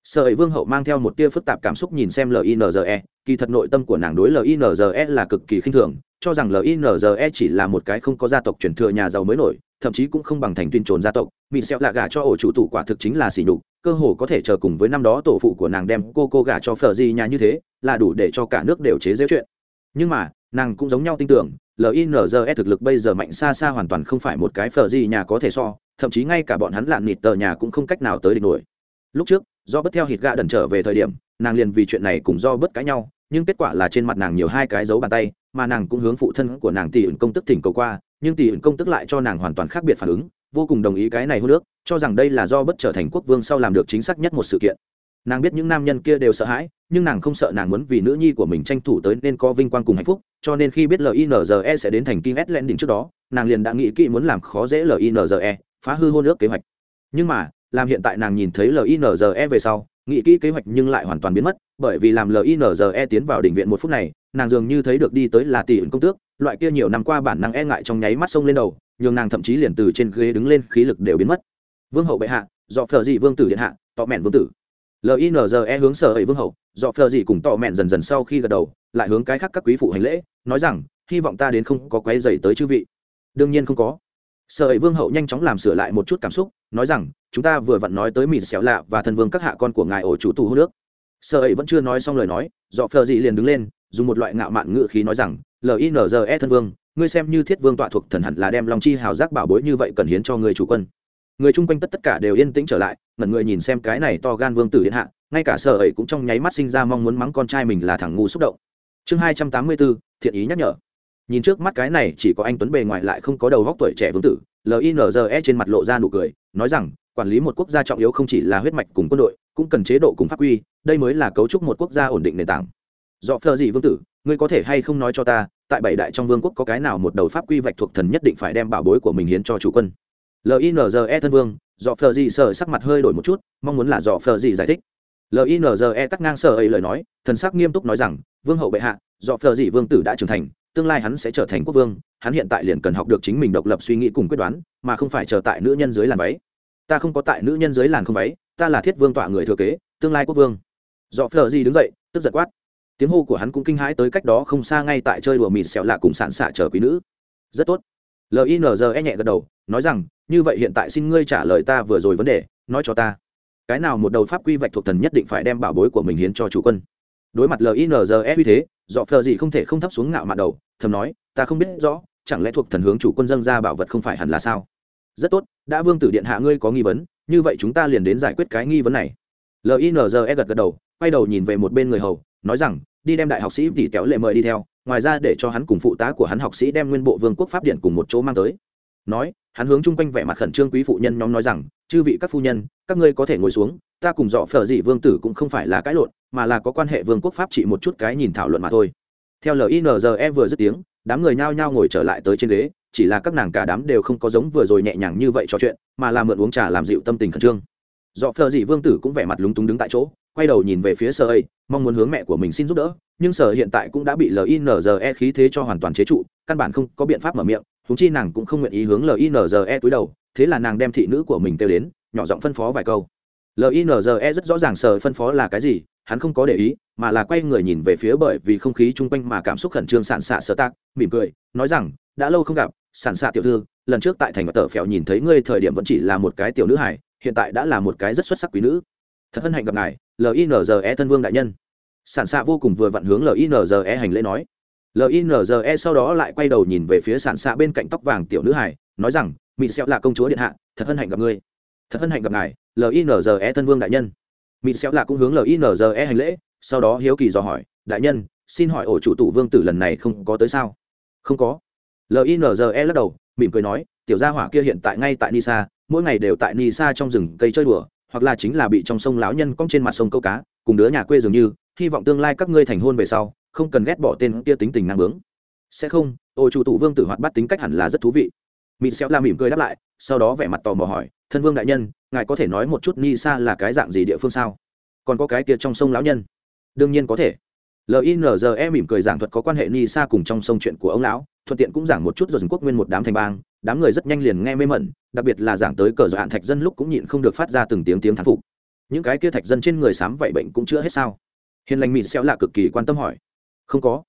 sợ ấy vương hậu mang theo một tia phức tạp cảm xúc nhìn xem linze kỳ thật nội tâm của nàng đối linze là cực kỳ khinh thường, cho rằng linze chỉ là một cái không có gia tộc truyền thừa nhà giàu mới nổi, thậm chí cũng không bằng thành tuyên trồn gia tộc. Mịn xẹo lạ gả cho ổ chủ tủ quả thực chính là xỉ nhục, cơ hồ có thể chờ cùng với năm đó tổ phụ của nàng đem cô cô gả cho phở gì nhà như thế, là đủ để cho cả nước đều chế giễu chuyện. Nhưng mà, nàng cũng giống nhau tin tưởng linze thực lực bây giờ mạnh xa xa hoàn toàn không phải một cái phở gì nhà có thể so, thậm chí ngay cả bọn hắn lạn nịt tờ nhà cũng không cách nào tới địch nổi lúc trước, do bất theo hít gạ đần trở về thời điểm, nàng liền vì chuyện này cùng do bất cãi nhau, nhưng kết quả là trên mặt nàng nhiều hai cái dấu bàn tay, mà nàng cũng hướng phụ thân của nàng tỷ ẩn công tức thỉnh cầu qua, nhưng tỷ ẩn công tức lại cho nàng hoàn toàn khác biệt phản ứng, vô cùng đồng ý cái này hô nước cho rằng đây là do bất trở thành quốc vương sau làm được chính xác nhất một sự kiện. Nàng biết những nam nhân kia đều sợ hãi, nhưng nàng không sợ nàng muốn vì nữ nhi của mình tranh thủ tới nên có vinh quang cùng hạnh phúc, cho nên khi biết linze sẽ đến thành kinh s len đỉnh trước đó, nàng liền đã nghĩ kỹ muốn làm khó dễ linze phá hư hôn ước kế hoạch. Nhưng mà làm hiện tại nàng nhìn thấy linze về sau, nghĩ kỹ kế hoạch nhưng lại hoàn toàn biến mất, bởi vì làm linze tiến vào đỉnh viện một phút này, nàng dường như thấy được đi tới là tỷ ứng công tước, loại kia nhiều năm qua bản năng e ngại trong nháy mắt sông lên đầu, nhường nàng thậm chí liền từ trên ghế đứng lên khí lực đều biến mất. Vương hậu bệ hạ do phờ dị vương tử điện hạ, tọ mẹn vương tử. Linze hướng sở ấy vương hậu do phờ dị cùng tọ mẹn dần dần sau khi gật đầu, lại hướng cái khác các quý phụ hành lễ, nói rằng, hy vọng ta đến không có quấy dày tới chư vị. Đương nhiên không có sở ấy vương hậu nhanh chóng làm sửa lại một chút cảm xúc, nói rằng, chúng ta vừa vặn nói tới mịt xẻo lạ và thần vương các hạ con của ngài ổ chủ tù hô nước. Sở ấy vẫn chưa nói xong lời nói, dọ phờ dị liền đứng lên, dùng một loại ngạo mạn ngự khí nói rằng linze thân vương, ngươi xem như thiết vương tọa thuộc thần hẳn là đem lòng chi hào giác bảo bối như vậy cần hiến cho người chủ quân. Người chung quanh tất tất cả đều yên tĩnh trở lại, ngẩn người nhìn xem cái này to gan vương tử điện hạ, ngay cả sợ ấy cũng trong nháy mắt sinh ra mong muốn mắng con trai mình là thằng ngu xúc động. Chương hai trăm tám mươi bốn thiện ý nhắc nhở nhìn trước mắt cái này, chỉ có anh tuấn bề ngoài lại không có đầu góc tuổi trẻ vương tử linze trên mặt lộ ra nụ cười, nói rằng, quản lý một quốc gia trọng yếu không chỉ là huyết mạch cùng quân đội, cũng cần chế độ cùng pháp quy, đây mới là cấu trúc một quốc gia ổn định nền tảng. Do phờ gì vương tử, ngươi có thể hay không nói cho ta, tại bảy đại trong vương quốc có cái nào một đầu pháp quy vạch thuộc thần nhất định phải đem bảo bối của mình hiến cho chủ quân? Linze thân vương dọ phờ gì sợ sắc mặt hơi đổi một chút, mong muốn là dọ phờ gì giải thích. Linze cắt ngang sợ ấy lời nói, thần sắc nghiêm túc nói rằng, vương hậu bệ hạ dọ phờ gì vương tử đã trưởng thành tương lai hắn sẽ trở thành quốc vương, hắn hiện tại liền cần học được chính mình độc lập suy nghĩ cùng quyết đoán, mà không phải chờ tại nữ nhân dưới làn váy. Ta không có tại nữ nhân dưới làn không váy, ta là thiết vương tọa người thừa kế, tương lai quốc vương. Dọ phờ gì đứng dậy, tức giật quát. Tiếng hô của hắn cũng kinh hãi tới cách đó không xa ngay tại chơi đùa mịt xẹo lạ cùng sản xạ chờ quý nữ. Rất tốt. Linze nhẹ gật đầu, nói rằng, như vậy hiện tại xin ngươi trả lời ta vừa rồi vấn đề, nói cho ta. Cái nào một đầu pháp quy vạch thuộc thần nhất định phải đem bảo bối của mình hiến cho chủ quân đối mặt linze uy thế dọ phờ gì không thể không thấp xuống ngạo mạn đầu, thầm nói, ta không biết rõ, chẳng lẽ thuộc thần hướng chủ quân dân ra bảo vật không phải hẳn là sao? Rất tốt, đã vương tử điện hạ ngươi có nghi vấn, như vậy chúng ta liền đến giải quyết cái nghi vấn này. Linze gật gật đầu, quay đầu nhìn về một bên người hầu, nói rằng, đi đem đại học sĩ tỷ kéo lệ mời đi theo, ngoài ra để cho hắn cùng phụ tá của hắn học sĩ đem nguyên bộ vương quốc pháp điện cùng một chỗ mang tới. Nói, hắn hướng chung quanh vẻ mặt khẩn trương quý phụ nhân nhóm nói rằng, chư vị các phu nhân, các ngươi có thể ngồi xuống ta cùng dọ phở dị vương tử cũng không phải là cãi lộn, mà là có quan hệ vương quốc pháp trị một chút cái nhìn thảo luận mà thôi. Theo linze vừa dứt tiếng, đám người nhao nhao ngồi trở lại tới trên ghế, chỉ là các nàng cả đám đều không có giống vừa rồi nhẹ nhàng như vậy trò chuyện, mà là mượn uống trà làm dịu tâm tình khẩn trương. Dọ phở dị vương tử cũng vẻ mặt lúng túng đứng tại chỗ, quay đầu nhìn về phía sở ấy mong muốn hướng mẹ của mình xin giúp đỡ, nhưng sở hiện tại cũng đã bị linze khí thế cho hoàn toàn chế trụ, căn bản không có biện pháp mở miệng húng chi nàng cũng không nguyện ý hướng linze túi đầu, thế là nàng đem thị nữ của mình kêu đến, nhỏ giọng phân phó vài câu linze rất rõ ràng sở phân phó là cái gì, hắn không có để ý, mà là quay người nhìn về phía bởi vì không khí chung quanh mà cảm xúc khẩn trương sản xạ sở tác mỉm cười, nói rằng, đã lâu không gặp sản xạ tiểu thư, lần trước tại thành tờ phèo nhìn thấy ngươi thời điểm vẫn chỉ là một cái tiểu nữ hải hiện tại đã là một cái rất xuất sắc quý nữ. Thật hân hạnh gặp ngài linze thân vương đại nhân. Sản xạ vô cùng vừa vặn hướng linze hành lễ nói. Linze sau đó lại quay đầu nhìn về phía sản xạ bên cạnh tóc vàng tiểu nữ hải nói rằng mỹ xẹo là công chúa điện hạ, thật hân hạnh gặp ngươi thật hân hạnh gặp ngài linze thân vương đại nhân. Mỹ xéo lạ cũng hướng linze hành lễ, sau đó hiếu kỳ dò hỏi, đại nhân, xin hỏi ổ chủ tụ vương tử lần này không có tới sao? Không có. Linze lắc đầu, mỉm cười nói, tiểu gia hỏa kia hiện tại ngay tại nisa, mỗi ngày đều tại nisa trong rừng cây chơi đùa, hoặc là chính là bị trong sông lão nhân cong trên mặt sông câu cá, cùng đứa nhà quê dường như, hy vọng tương lai các ngươi thành hôn về sau, không cần ghét bỏ tên kia tính tình năng bướng. Sẽ không, ổ chủ tụ vương tử hoạt bắt tính cách hẳn là rất thú vị. Mỹ xéo la mỉm cười đáp lại sau đó vẻ mặt tò mò hỏi, thân vương đại nhân, ngài có thể nói một chút ni sa là cái dạng gì địa phương sao? Còn có cái kia trong sông lão nhân? Đương nhiên có thể. Linze mỉm cười giảng thuật có quan hệ ni sa cùng trong sông chuyện của ông lão, thuận tiện cũng giảng một chút rồi dừng quốc nguyên một đám thành bang, đám người rất nhanh liền nghe mê mẩn, đặc biệt là giảng tới cờ dọa thạch dân lúc cũng nhịn không được phát ra từng tiếng tiếng thán phục. Những cái kia thạch dân trên người sám vậy bệnh cũng chưa hết sao? Hiền lành mỹ xéo là cực kỳ quan tâm hỏi. Không có.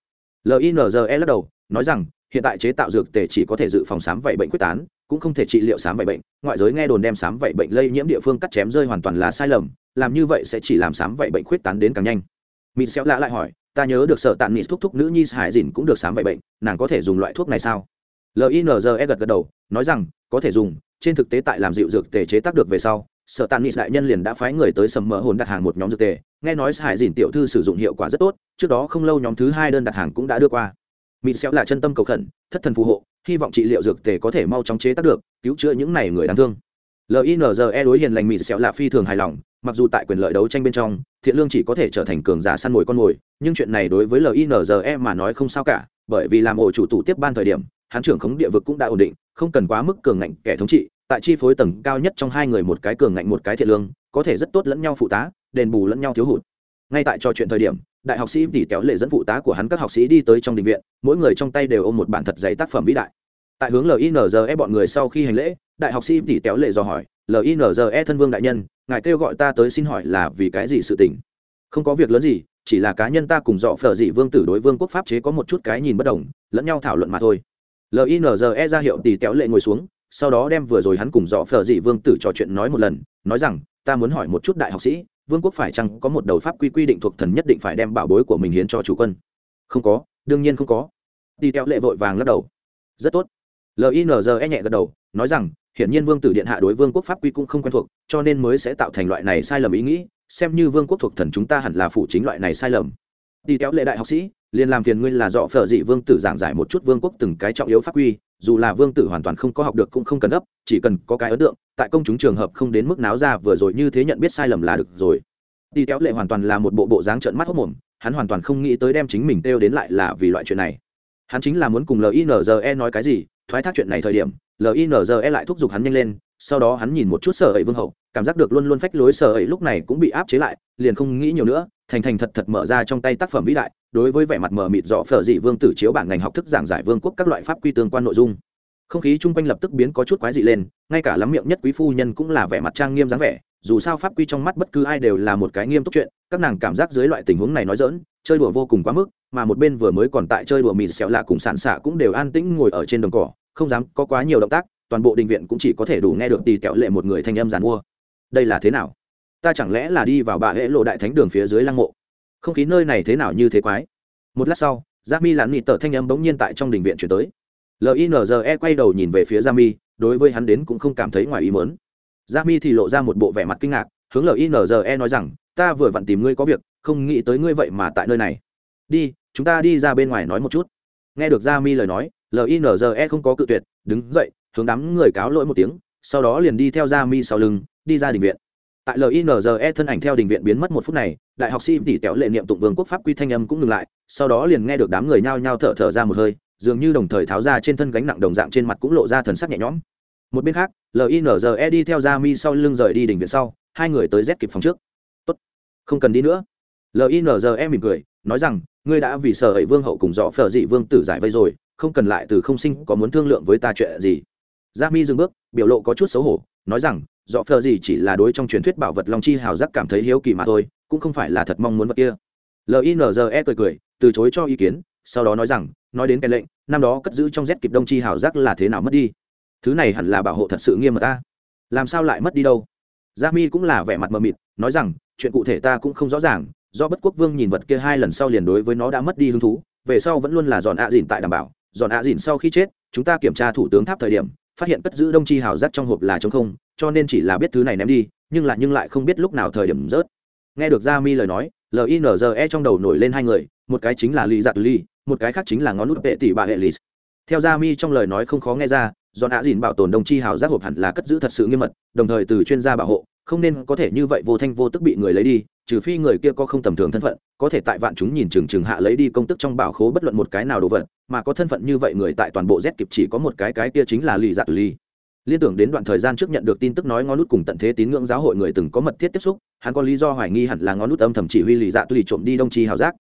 Linze lắc đầu, nói rằng, hiện tại chế tạo dược tề chỉ có thể dự phòng sám vậy bệnh quyết tán cũng không thể trị liệu sám vậy bệnh, ngoại giới nghe đồn đem sám vậy bệnh lây nhiễm địa phương cắt chém rơi hoàn toàn là sai lầm, làm như vậy sẽ chỉ làm sám vậy bệnh khuyết tán đến càng nhanh. Mỹ xéo lạ lại hỏi, ta nhớ được sợ tàn nịt thúc thúc nữ nhi hải dìn cũng được sám vậy bệnh, nàng có thể dùng loại thuốc này sao? Linze gật gật đầu, nói rằng, có thể dùng, trên thực tế tại làm dịu dược tề chế tác được về sau, sở tàn nịt đại nhân liền đã phái người tới sầm mỡ hồn đặt hàng một nhóm dược tề, nghe nói hải dìn tiểu thư sử dụng hiệu quả rất tốt, trước đó không lâu nhóm thứ hai đơn đặt hàng cũng đã đưa qua mỹ xéo là chân tâm cầu khẩn, thất thần phù hộ, hy vọng trị liệu dược tề có thể mau chóng chế tác được, cứu chữa những này người đáng thương. Linze đối hiền lành mỹ xéo là phi thường hài lòng, mặc dù tại quyền lợi đấu tranh bên trong, thiện lương chỉ có thể trở thành cường giả săn mồi con mồi, nhưng chuyện này đối với linze mà nói không sao cả, bởi vì làm ổ chủ tủ tiếp ban thời điểm hán trưởng khống địa vực cũng đã ổn định, không cần quá mức cường ngạnh kẻ thống trị, tại chi phối tầng cao nhất trong hai người một cái cường ngạnh một cái thiện lương, có thể rất tốt lẫn nhau phụ tá, đền bù lẫn nhau thiếu hụt. Ngay tại trò chuyện thời điểm đại học sĩ tỷ kéo lệ dẫn phụ tá của hắn các học sĩ đi tới trong đình viện, mỗi người trong tay đều ôm một bản thật giấy tác phẩm vĩ đại. Tại hướng linze bọn người sau khi hành lễ, đại học sĩ tỷ kéo lệ dò hỏi linze thân vương đại nhân, ngài kêu gọi ta tới xin hỏi là vì cái gì sự tình? Không có việc lớn gì, chỉ là cá nhân ta cùng dọ phở dị vương tử đối vương quốc pháp chế có một chút cái nhìn bất đồng, lẫn nhau thảo luận mà thôi. Linze ra hiệu tỷ kéo lệ ngồi xuống, sau đó đem vừa rồi hắn cùng dọ phở dị vương tử trò chuyện nói một lần, nói rằng, ta muốn hỏi một chút đại học sĩ vương quốc phải chăng có một đầu pháp quy quy định thuộc thần nhất định phải đem bảo bối của mình hiến cho chủ quân? Không có, đương nhiên không có. Đi theo lệ vội vàng lắc đầu. Rất tốt. Linze nhẹ gật đầu, nói rằng, hiển nhiên vương tử điện hạ đối vương quốc pháp quy cũng không quen thuộc, cho nên mới sẽ tạo thành loại này sai lầm ý nghĩ, xem như vương quốc thuộc thần chúng ta hẳn là phụ chính loại này sai lầm. Đi kéo lệ đại học sĩ liền làm phiền ngươi là dọ phở dị vương tử giảng giải một chút vương quốc từng cái trọng yếu pháp quy, dù là vương tử hoàn toàn không có học được cũng không cần gấp, chỉ cần có cái ấn tượng, tại công chúng trường hợp không đến mức náo ra vừa rồi như thế nhận biết sai lầm là được rồi. Đi kéo lệ hoàn toàn là một bộ bộ dáng trợn mắt hốc mồm, hắn hoàn toàn không nghĩ tới đem chính mình têu đến lại là vì loại chuyện này. Hắn chính là muốn cùng linze nói cái gì, thoái thác chuyện này thời điểm linze lại thúc giục hắn nhanh lên, sau đó hắn nhìn một chút sở ấy vương hậu, cảm giác được luôn luôn phách lối sở ấy lúc này cũng bị áp chế lại, liền không nghĩ nhiều nữa, thành thành thật thật mở ra trong tay tác phẩm vĩ đại đối với vẻ mặt mờ mịt rõ phở dị vương tử chiếu bản ngành học thức giảng giải vương quốc các loại pháp quy tương quan nội dung. Không khí chung quanh lập tức biến có chút quái dị lên, ngay cả lắm miệng nhất quý phu nhân cũng là vẻ mặt trang nghiêm dáng vẻ, dù sao pháp quy trong mắt bất cứ ai đều là một cái nghiêm túc chuyện, các nàng cảm giác dưới loại tình huống này nói dỡn chơi đùa vô cùng quá mức, mà một bên vừa mới còn tại chơi đùa mịt xẹo lạ cùng sản xạ cũng đều an tĩnh ngồi ở trên đồng cỏ, không dám có quá nhiều động tác, toàn bộ đình viện cũng chỉ có thể đủ nghe được tì kẹo lệ một người thanh âm giàn mua. Đây là thế nào? Ta chẳng lẽ là đi vào bà hễ lộ đại thánh đường phía dưới lăng mộ? Không khí nơi này thế nào như thế quái. Một lát sau g mi lặn nịt tờ thanh âm bỗng nhiên tại trong đình viện chuyển tới. Linze quay đầu nhìn về phía g mi đối với hắn đến cũng không cảm thấy ngoài ý mớn g mi thì lộ ra một bộ vẻ mặt kinh ngạc, hướng linze nói rằng, ta vừa vặn tìm ngươi có việc, không nghĩ tới ngươi vậy mà tại nơi này. Đi, chúng ta đi ra bên ngoài nói một chút. Nghe được g mi lời nói linze không có cự tuyệt, đứng dậy, hướng đám người cáo lỗi một tiếng, sau đó liền đi theo g mi sau lưng, đi ra đình viện tại linze thân ảnh theo đình viện biến mất một phút này, đại học sĩ tỉ tẹo lệ niệm tụng vương quốc pháp quy thanh âm cũng ngừng lại, sau đó liền nghe được đám người nhao nhao thở thở ra một hơi, dường như đồng thời tháo ra trên thân gánh nặng đồng dạng trên mặt cũng lộ ra thần sắc nhẹ nhõm. Một bên khác linze đi theo ra mi sau lưng rời đi đình viện sau, hai người tới rét kịp phòng trước. Tốt, không cần đi nữa. Linze mỉm cười, nói rằng, ngươi đã vì sở hữu vương hậu cùng dọ phở dị vương tử giải vây rồi, không cần lại từ không sinh có muốn thương lượng với ta chuyện gì. Gia mi dừng bước, biểu lộ có chút xấu hổ, nói rằng dọ phờ gì chỉ là đối trong truyền thuyết bảo vật long chi hào giác cảm thấy hiếu kỳ mà thôi, cũng không phải là thật mong muốn vật kia. Linze cười cười, từ chối cho ý kiến, sau đó nói rằng, nói đến cái lệnh, năm đó cất giữ trong rét kịp đông chi hào giác là thế nào mất đi? Thứ này hẳn là bảo hộ thật sự nghiêm mật ta. Làm sao lại mất đi đâu? Gia mi cũng là vẻ mặt mờ mịt, nói rằng, chuyện cụ thể ta cũng không rõ ràng, do bất quốc vương nhìn vật kia hai lần sau liền đối với nó đã mất đi hứng thú, về sau vẫn luôn là giòn ạ à dìn tại đảm bảo, giòn ạ à dìn sau khi chết, chúng ta kiểm tra thủ tướng tháp thời điểm phát hiện cất giữ đông chi hào giác trong hộp là trống không, cho nên chỉ là biết thứ này ném đi, nhưng lại nhưng lại không biết lúc nào thời điểm rớt. Nghe được ra mi lời nói linze trong đầu nổi lên hai người, một cái chính là lý giặt ly một cái khác chính là ngón nút vệ tỷ bà hệ lì theo ra mi trong lời nói không khó nghe ra, do đã dìn bảo tồn đồng chi hào giác hộp hẳn là cất giữ thật sự nghiêm mật, đồng thời từ chuyên gia bảo hộ, không nên có thể như vậy vô thanh vô tức bị người lấy đi trừ phi người kia có không tầm thường thân phận, có thể tại vạn chúng nhìn chừng chừng hạ lấy đi công tức trong bảo khố bất luận một cái nào đồ vật, mà có thân phận như vậy người tại toàn bộ z kịp chỉ có một cái cái kia chính là lì dạ ly. Liên tưởng đến đoạn thời gian trước nhận được tin tức nói ngón nút cùng tận thế tín ngưỡng giáo hội người từng có mật thiết tiếp xúc, hắn có lý do hoài nghi hẳn là ngón nút âm thầm chỉ huy lì dạ tùy trộm đi đông chi hào giác.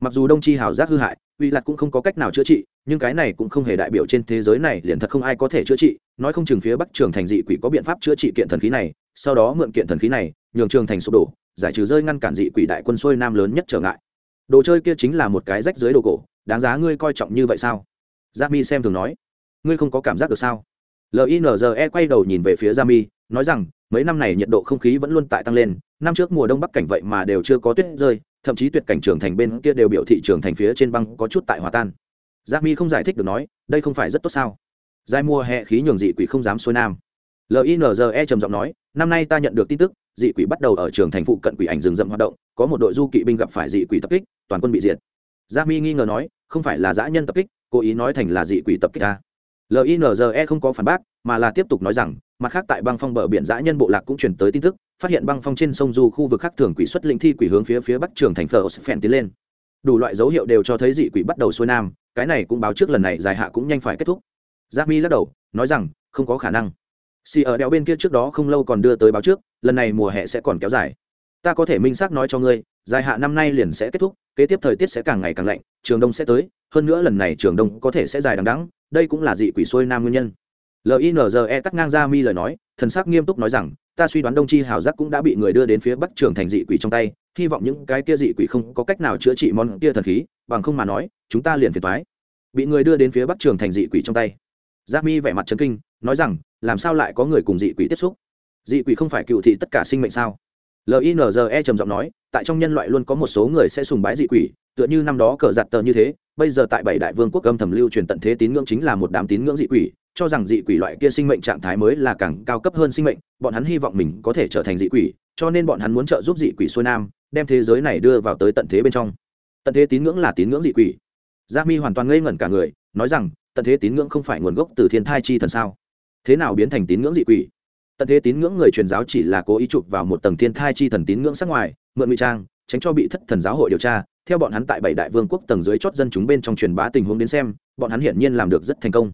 Mặc dù đông chi hào giác hư hại, uy lạc cũng không có cách nào chữa trị, nhưng cái này cũng không hề đại biểu trên thế giới này liền thật không ai có thể chữa trị, nói không chừng phía bắc trường thành dị quỷ có biện pháp chữa trị kiện thần khí này, sau đó mượn kiện thần khí này, nhường trường thành sụp đổ giải trừ rơi ngăn cản dị quỷ đại quân xuôi nam lớn nhất trở ngại. Đồ chơi kia chính là một cái rách dưới đồ cổ đáng giá ngươi coi trọng như vậy sao? G mi xem thường nói. Ngươi không có cảm giác được sao? Linze quay đầu nhìn về phía Jami, nói rằng mấy năm này nhiệt độ không khí vẫn luôn tại tăng lên năm trước mùa đông bắc cảnh vậy mà đều chưa có tuyết rơi thậm chí tuyệt cảnh trường thành bên kia đều biểu thị trường thành phía trên băng có chút tại hòa tan. Jami không giải thích được nói đây không phải rất tốt sao? Giai mùa hè khí nhường dị quỷ không dám xuôi nam linze trầm giọng nói, năm nay ta nhận được tin tức, dị quỷ bắt đầu ở trường thành phụ cận quỷ ảnh rừng rậm hoạt động, có một đội du kỵ binh gặp phải dị quỷ tập kích, toàn quân bị diệt. Jami nghi ngờ nói, không phải là dã nhân tập kích, cố ý nói thành là dị quỷ tập kích à? ta linze không có phản bác, mà là tiếp tục nói rằng, mặt khác tại băng phong bờ biển dã nhân bộ lạc cũng truyền tới tin tức, phát hiện băng phong trên sông du khu vực khác thường quỷ xuất linh thi quỷ hướng phía phía bắc trường thành phở phèn tiến lên. Đủ loại dấu hiệu đều cho thấy dị quỷ bắt đầu xuôi nam, cái này cũng báo trước lần này dài hạ cũng nhanh phải kết thúc. Giáp mi lắc đầu, nói rằng, không có khả năng xì ở đèo bên kia trước đó không lâu còn đưa tới báo trước, lần này mùa hè sẽ còn kéo dài. Ta có thể minh xác nói cho ngươi, dài hạ năm nay liền sẽ kết thúc, kế tiếp thời tiết sẽ càng ngày càng lạnh, trường đông sẽ tới, hơn nữa lần này trường đông có thể sẽ dài đằng đắng đây cũng là dị quỷ xuôi nam nguyên nhân. Linze cắt ngang ra mi lời nói, thần sắc nghiêm túc nói rằng, ta suy đoán đông chi hào giác cũng đã bị người đưa đến phía bắc trường thành dị quỷ trong tay, hy vọng những cái kia dị quỷ không có cách nào chữa trị món kia thần khí, bằng không mà nói, chúng ta liền phiền thoái bị người đưa đến phía bắc trường thành dị quỷ trong tay. Giác mi vẻ mặt chấn kinh nói rằng, làm sao lại có người cùng dị quỷ tiếp xúc? Dị quỷ không phải cựu thị tất cả sinh mệnh sao? Linze trầm giọng nói, tại trong nhân loại luôn có một số người sẽ sùng bái dị quỷ, tựa như năm đó cờ giặt tờ như thế, bây giờ tại bảy đại vương quốc âm thầm lưu truyền tận thế tín ngưỡng chính là một đám tín ngưỡng dị quỷ, cho rằng dị quỷ loại kia sinh mệnh trạng thái mới là càng cao cấp hơn sinh mệnh, bọn hắn hy vọng mình có thể trở thành dị quỷ, cho nên bọn hắn muốn trợ giúp dị quỷ xuôi nam, đem thế giới này đưa vào tới tận thế bên trong. Tận thế tín ngưỡng là tín ngưỡng dị quỷ. Gia mi hoàn toàn ngây ngẩn cả người, nói rằng, tận thế tín ngưỡng không phải nguồn gốc từ thiên thai chi thần sao? Thế nào biến thành tín ngưỡng dị quỷ? Tận thế tín ngưỡng người truyền giáo chỉ là cố ý chụp vào một tầng thiên thai chi thần tín ngưỡng sắc ngoài, mượn ngụy trang, tránh cho bị thất thần giáo hội điều tra. Theo bọn hắn tại bảy đại vương quốc tầng dưới chót dân chúng bên trong truyền bá tình huống đến xem, bọn hắn hiển nhiên làm được rất thành công.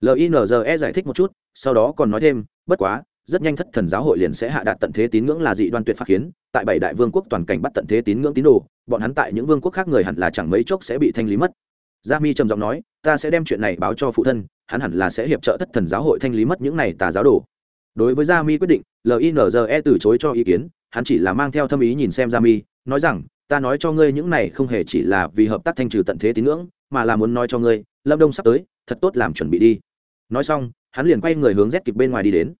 Linze giải thích một chút, sau đó còn nói thêm, bất quá, rất nhanh thất thần giáo hội liền sẽ hạ đạt tận thế tín ngưỡng là dị đoan tuyệt phát kiến. Tại bảy đại vương quốc toàn cảnh bắt tận thế tín ngưỡng tín đồ, bọn hắn tại những vương quốc khác người hẳn là chẳng mấy chốc sẽ bị thanh lý mất gia mi trầm giọng nói, ta sẽ đem chuyện này báo cho phụ thân, hắn hẳn là sẽ hiệp trợ thất thần giáo hội thanh lý mất những này tà giáo đồ. Đối với gia mi quyết định linze từ chối cho ý kiến, hắn chỉ là mang theo thâm ý nhìn xem gia mi, nói rằng, ta nói cho ngươi những này không hề chỉ là vì hợp tác thanh trừ tận thế tín ngưỡng, mà là muốn nói cho ngươi, lâm đông sắp tới, thật tốt làm chuẩn bị đi. Nói xong, hắn liền quay người hướng z kịp bên ngoài đi đến.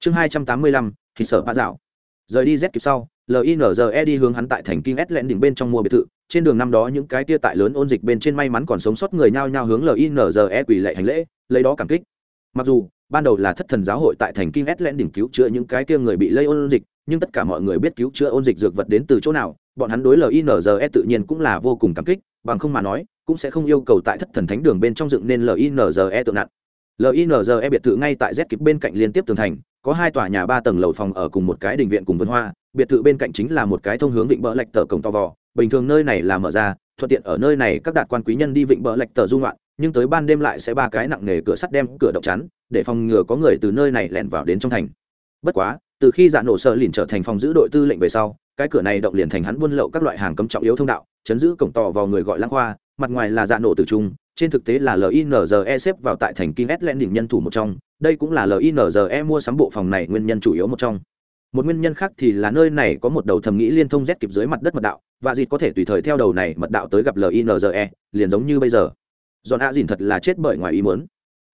Chương hai trăm tám mươi lăm thì sở ba dạo. Rời đi z kịp sau linze đi hướng hắn tại thành kinh s lẹn đỉnh bên trong mua biệt thự. Trên đường năm đó những cái tia tại lớn ôn dịch bên trên may mắn còn sống sót người nhao nhao hướng linze quỳ lệ hành lễ, lấy đó cảm kích. Mặc dù, ban đầu là thất thần giáo hội tại thành kinh s lẹn đỉnh cứu chữa những cái tia người bị lây ôn dịch, nhưng tất cả mọi người biết cứu chữa ôn dịch dược vật đến từ chỗ nào, bọn hắn đối linze tự nhiên cũng là vô cùng cảm kích, bằng không mà nói, cũng sẽ không yêu cầu tại thất thần thánh đường bên trong dựng nên linze tượng nặng. Linze biệt thự ngay tại z kịp bên cạnh liên tiếp tường thành, có hai tòa nhà ba tầng lầu phòng ở cùng một cái đình viện cùng vườn hoa biệt thự bên cạnh chính là một cái thông hướng vịnh bờ lạch tờ cổng to vò, bình thường nơi này là mở ra, thuận tiện ở nơi này các đạt quan quý nhân đi vịnh bờ lạch tờ dung loạn nhưng tới ban đêm lại sẽ ba cái nặng nề cửa sắt đem cửa động chắn, để phòng ngừa có người từ nơi này lẻn vào đến trong thành. Bất quá, từ khi dạ nổ sợ lìn trở thành phòng giữ đội tư lệnh về sau, cái cửa này động liền thành hắn buôn lậu các loại hàng cấm trọng yếu thông đạo, chấn giữ cổng tò vào người gọi lãng khoa, mặt ngoài là dạ nổ từ trung, trên thực tế là linze xếp vào tại thành kinh s đỉnh nhân thủ một trong, đây cũng là linze mua sắm bộ phòng này nguyên nhân chủ yếu một trong một nguyên nhân khác thì là nơi này có một đầu thầm nghĩ liên thông z kịp dưới mặt đất mật đạo, và dịt có thể tùy thời theo đầu này mật đạo tới gặp linze liền giống như bây giờ. Giòn a dìn thật là chết bởi ngoài ý muốn.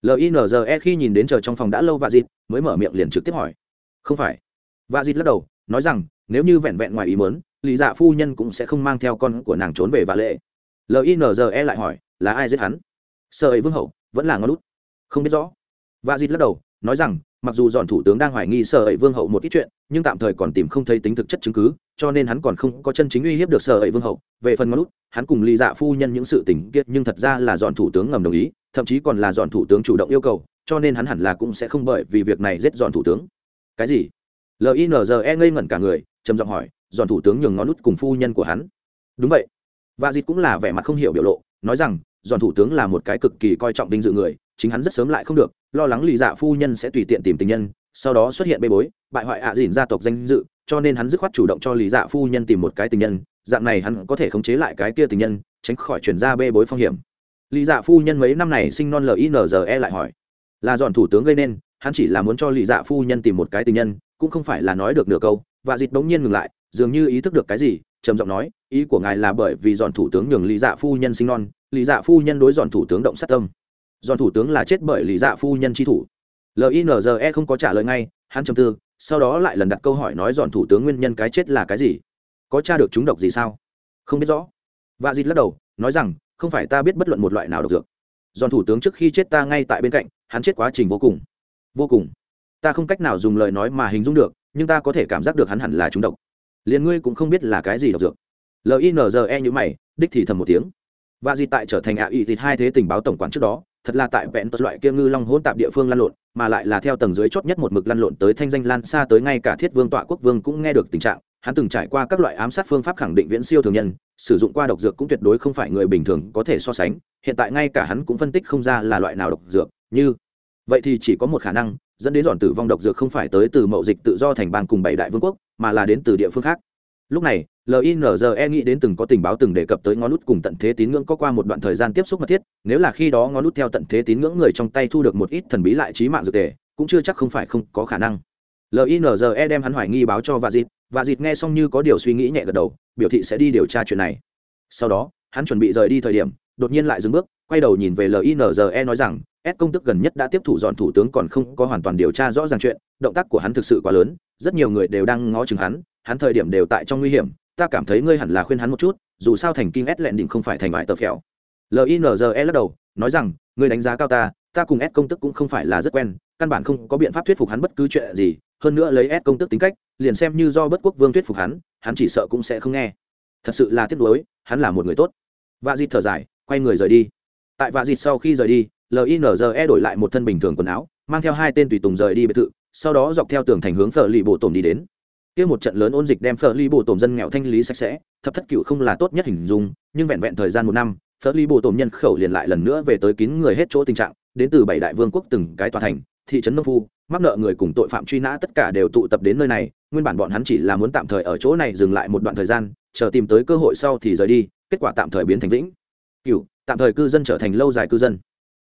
Linze khi nhìn đến chờ trong phòng đã lâu và dịt, mới mở miệng liền trực tiếp hỏi. Không phải. Và dịt lắc đầu, nói rằng, nếu như vẹn vẹn ngoài ý muốn, lý dạ phu nhân cũng sẽ không mang theo con của nàng trốn về và lệ. Linze lại hỏi, là ai giết hắn? Sợ ấy vương hậu, vẫn là ngon lút không biết rõ. Và dịt lắc đầu, nói rằng mặc dù dọn thủ tướng đang hoài nghi sợ ấy vương hậu một ít chuyện nhưng tạm thời còn tìm không thấy tính thực chất chứng cứ cho nên hắn còn không có chân chính uy hiếp được sợ ấy vương hậu. Về phần ngón út, hắn cùng lý dạ phu nhân những sự tình kiệt nhưng thật ra là dọn thủ tướng ngầm đồng ý thậm chí còn là dọn thủ tướng chủ động yêu cầu cho nên hắn hẳn là cũng sẽ không bởi vì việc này giết dọn thủ tướng. Cái gì? Linze ngây ngẩn cả người trầm giọng hỏi dọn thủ tướng nhường ngón nút cùng phu nhân của hắn. Đúng vậy. Và dịt cũng là vẻ mặt không hiểu biểu lộ nói rằng dọn thủ tướng là một cái cực kỳ coi trọng vinh dự người chính hắn rất sớm lại không được lo lắng lì dạ phu nhân sẽ tùy tiện tìm tình nhân, sau đó xuất hiện bê bối, bại hoại ạ à dìn gia tộc danh dự, cho nên hắn dứt khoát chủ động cho lì dạ phu nhân tìm một cái tình nhân, dạng này hắn có thể khống chế lại cái kia tình nhân, tránh khỏi chuyển ra bê bối phong hiểm. Lì dạ phu nhân mấy năm này sinh non linze lại hỏi, là dọn thủ tướng gây nên, hắn chỉ là muốn cho lì dạ phu nhân tìm một cái tình nhân, cũng không phải là nói được nửa câu. Và dịt bỗng nhiên ngừng lại, dường như ý thức được cái gì, trầm giọng nói, ý của ngài là bởi vì dọn thủ tướng nhường lý dạ phu nhân sinh non lý dạ phu nhân đối dọn thủ tướng động sát tâm giòn thủ tướng là chết bởi lý dạ phu nhân chi thủ. Linze không có trả lời ngay, hắn trầm tư, sau đó lại lần đặt câu hỏi nói giòn thủ tướng nguyên nhân cái chết là cái gì? Có tra được chúng độc gì sao? Không biết rõ. Và dịt lắc đầu, nói rằng, không phải ta biết bất luận một loại nào độc dược. Giòn thủ tướng trước khi chết ta ngay tại bên cạnh, hắn chết quá trình vô cùng. Vô cùng. Ta không cách nào dùng lời nói mà hình dung được, nhưng ta có thể cảm giác được hắn hẳn là chúng độc. Liền ngươi cũng không biết là cái gì độc dược. Linze như mày, đích thì thầm một tiếng. Và gì tại trở thành ạ ỵ thịt hai thế tình báo tổng quản trước đó thật là tại vẹn tật loại kia ngư long hỗn tạp địa phương lăn lộn, mà lại là theo tầng dưới chót nhất một mực lăn lộn tới thanh danh lan, xa tới ngay cả thiết vương tọa quốc vương cũng nghe được tình trạng. Hắn từng trải qua các loại ám sát phương pháp khẳng định viễn siêu thường nhân, sử dụng qua độc dược cũng tuyệt đối không phải người bình thường có thể so sánh, hiện tại ngay cả hắn cũng phân tích không ra là loại nào độc dược, như vậy thì chỉ có một khả năng, dẫn đến dọn tử vong độc dược không phải tới từ mậu dịch tự do thành bang cùng bảy đại vương quốc, mà là đến từ địa phương khác. Lúc này linze nghĩ đến từng có tình báo từng đề cập tới ngón nút cùng tận thế tín ngưỡng có qua một đoạn thời gian tiếp xúc mật thiết nếu là khi đó ngón nút theo tận thế tín ngưỡng người trong tay thu được một ít thần bí lại trí mạng dược tề cũng chưa chắc không phải không có khả năng. Linze đem hắn hoài nghi báo cho và dịt và dịt nghe xong như có điều suy nghĩ nhẹ gật đầu biểu thị sẽ đi điều tra chuyện này. Sau đó hắn chuẩn bị rời đi thời điểm đột nhiên lại dừng bước quay đầu nhìn về linze nói rằng S công tức gần nhất đã tiếp thủ dọn thủ tướng còn không có hoàn toàn điều tra rõ ràng chuyện, động tác của hắn thực sự quá lớn, rất nhiều người đều đang ngó chừng hắn, hắn thời điểm đều tại trong nguy hiểm, ta cảm thấy ngươi hẳn là khuyên hắn một chút, dù sao thành Kim S lẹn đỉnh không phải thành bại tờ phèo. LINZE lắc đầu, nói rằng, ngươi đánh giá cao ta, ta cùng s công tức cũng không phải là rất quen căn bản không có biện pháp thuyết phục hắn bất cứ chuyện gì hơn nữa lấy s công tức tính cách liền xem như do bất quốc vương thuyết phục hắn hắn chỉ sợ cũng sẽ không nghe. Thật sự là tiếc nuối hắn là một người tốt. Vạ dịt thở dài quay người rời đi. Tại vạ dịt sau khi rời đi linze đổi lại một thân bình thường quần áo mang theo hai tên tùy tùng rời đi biệt thự sau đó dọc theo tường thành hướng phở lì bộ tổm đi đến kia một trận lớn ôn dịch đem phở ly bộ tổm dân nghèo thanh lý sạch sẽ, thập thất cựu không là tốt nhất hình dung, nhưng vẹn vẹn thời gian một năm, phở ly bộ tổm nhân khẩu liền lại lần nữa về tới kín người hết chỗ tình trạng, đến từ bảy đại vương quốc từng cái tòa thành, thị trấn nông phu, mắc nợ người cùng tội phạm truy nã tất cả đều tụ tập đến nơi này, nguyên bản bọn hắn chỉ là muốn tạm thời ở chỗ này dừng lại một đoạn thời gian, chờ tìm tới cơ hội sau thì rời đi, kết quả tạm thời biến thành vĩnh cựu tạm thời cư dân trở thành lâu dài cư dân.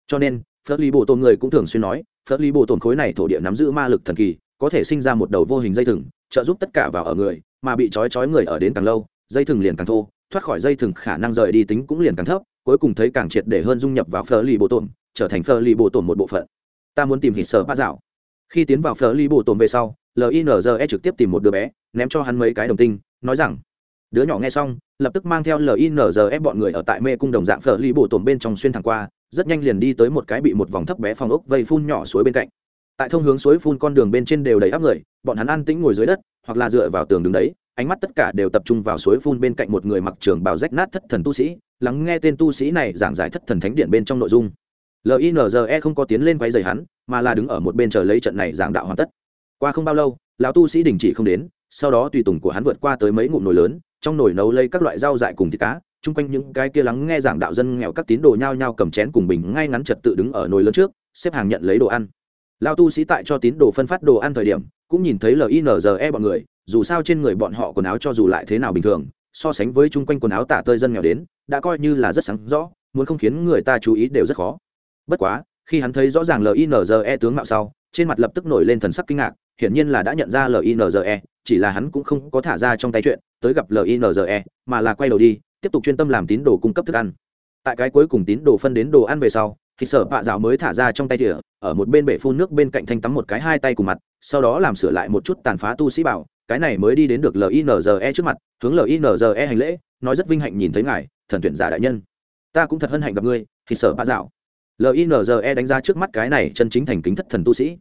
Cho nên phớt ly bộ tồn người cũng thường xuyên nói phớt ly bộ tồn khối này thổ địa nắm giữ ma lực thần kỳ, có thể sinh ra một đầu vô hình dây thừng trợ giúp tất cả vào ở người, mà bị trói trói người ở đến càng lâu, dây thừng liền càng thô, thoát khỏi dây thừng khả năng rời đi tính cũng liền càng thấp, cuối cùng thấy càng triệt để hơn dung nhập vào phở lì bộ tổn trở thành phở lì bộ tổn một bộ phận. Ta muốn tìm hít sở ba dạo khi tiến vào phở lì bộ tổn về sau linze trực tiếp tìm một đứa bé, ném cho hắn mấy cái đồng tinh, nói rằng, đứa nhỏ nghe xong, lập tức mang theo linze bọn người ở tại mê cung đồng dạng phở ly bộ tổn bên trong xuyên thẳng qua, rất nhanh liền đi tới một cái bị một vòng thấp bé phòng ốc vây phun nhỏ suối bên cạnh tại thông hướng suối phun con đường bên trên đều đầy áp người, bọn hắn an tĩnh ngồi dưới đất, hoặc là dựa vào tường đứng đấy, ánh mắt tất cả đều tập trung vào suối phun bên cạnh một người mặc trường bào rách nát thất thần tu sĩ, lắng nghe tên tu sĩ này giảng giải thất thần thánh điện bên trong nội dung. Linze không có tiến lên quay dày hắn, mà là đứng ở một bên chờ lấy trận này giảng đạo hoàn tất. Qua không bao lâu, lão tu sĩ đình chỉ không đến, sau đó tùy tùng của hắn vượt qua tới mấy ngụm nồi lớn, trong nồi nấu lấy các loại rau dại cùng thịt cá, chung quanh những cái kia lắng nghe giảng đạo dân nghèo các tín đồ nhao nhao cầm chén cùng bình ngay ngắn trật tự đứng ở nồi lớn trước, xếp hàng nhận lấy đồ ăn lao tu sĩ tại cho tín đồ phân phát đồ ăn thời điểm, cũng nhìn thấy linze bọn người, dù sao trên người bọn họ quần áo cho dù lại thế nào bình thường, so sánh với chung quanh quần áo tả tơi dân nghèo đến, đã coi như là rất sáng rõ, muốn không khiến người ta chú ý đều rất khó. Bất quá, khi hắn thấy rõ ràng linze tướng mạo sau, trên mặt lập tức nổi lên thần sắc kinh ngạc, hiển nhiên là đã nhận ra linze chỉ là hắn cũng không có thả ra trong tay chuyện, tới gặp linze mà là quay đầu đi, tiếp tục chuyên tâm làm tín đồ cung cấp thức ăn. Tại cái cuối cùng tín đồ phân đến đồ ăn về sau thì sở bạ dạo mới thả ra trong tay tỉa ở một bên bể phun nước bên cạnh thanh tắm một cái hai tay cùng mặt, sau đó làm sửa lại một chút tàn phá tu sĩ bảo, cái này mới đi đến được linze trước mặt, hướng linze hành lễ, nói rất vinh hạnh nhìn thấy ngài, thần tuyển giả đại nhân. Ta cũng thật hân hạnh gặp ngươi, thì sở bạ dạo. Linze đánh giá trước mắt cái này chân chính thành kính thất thần tu sĩ.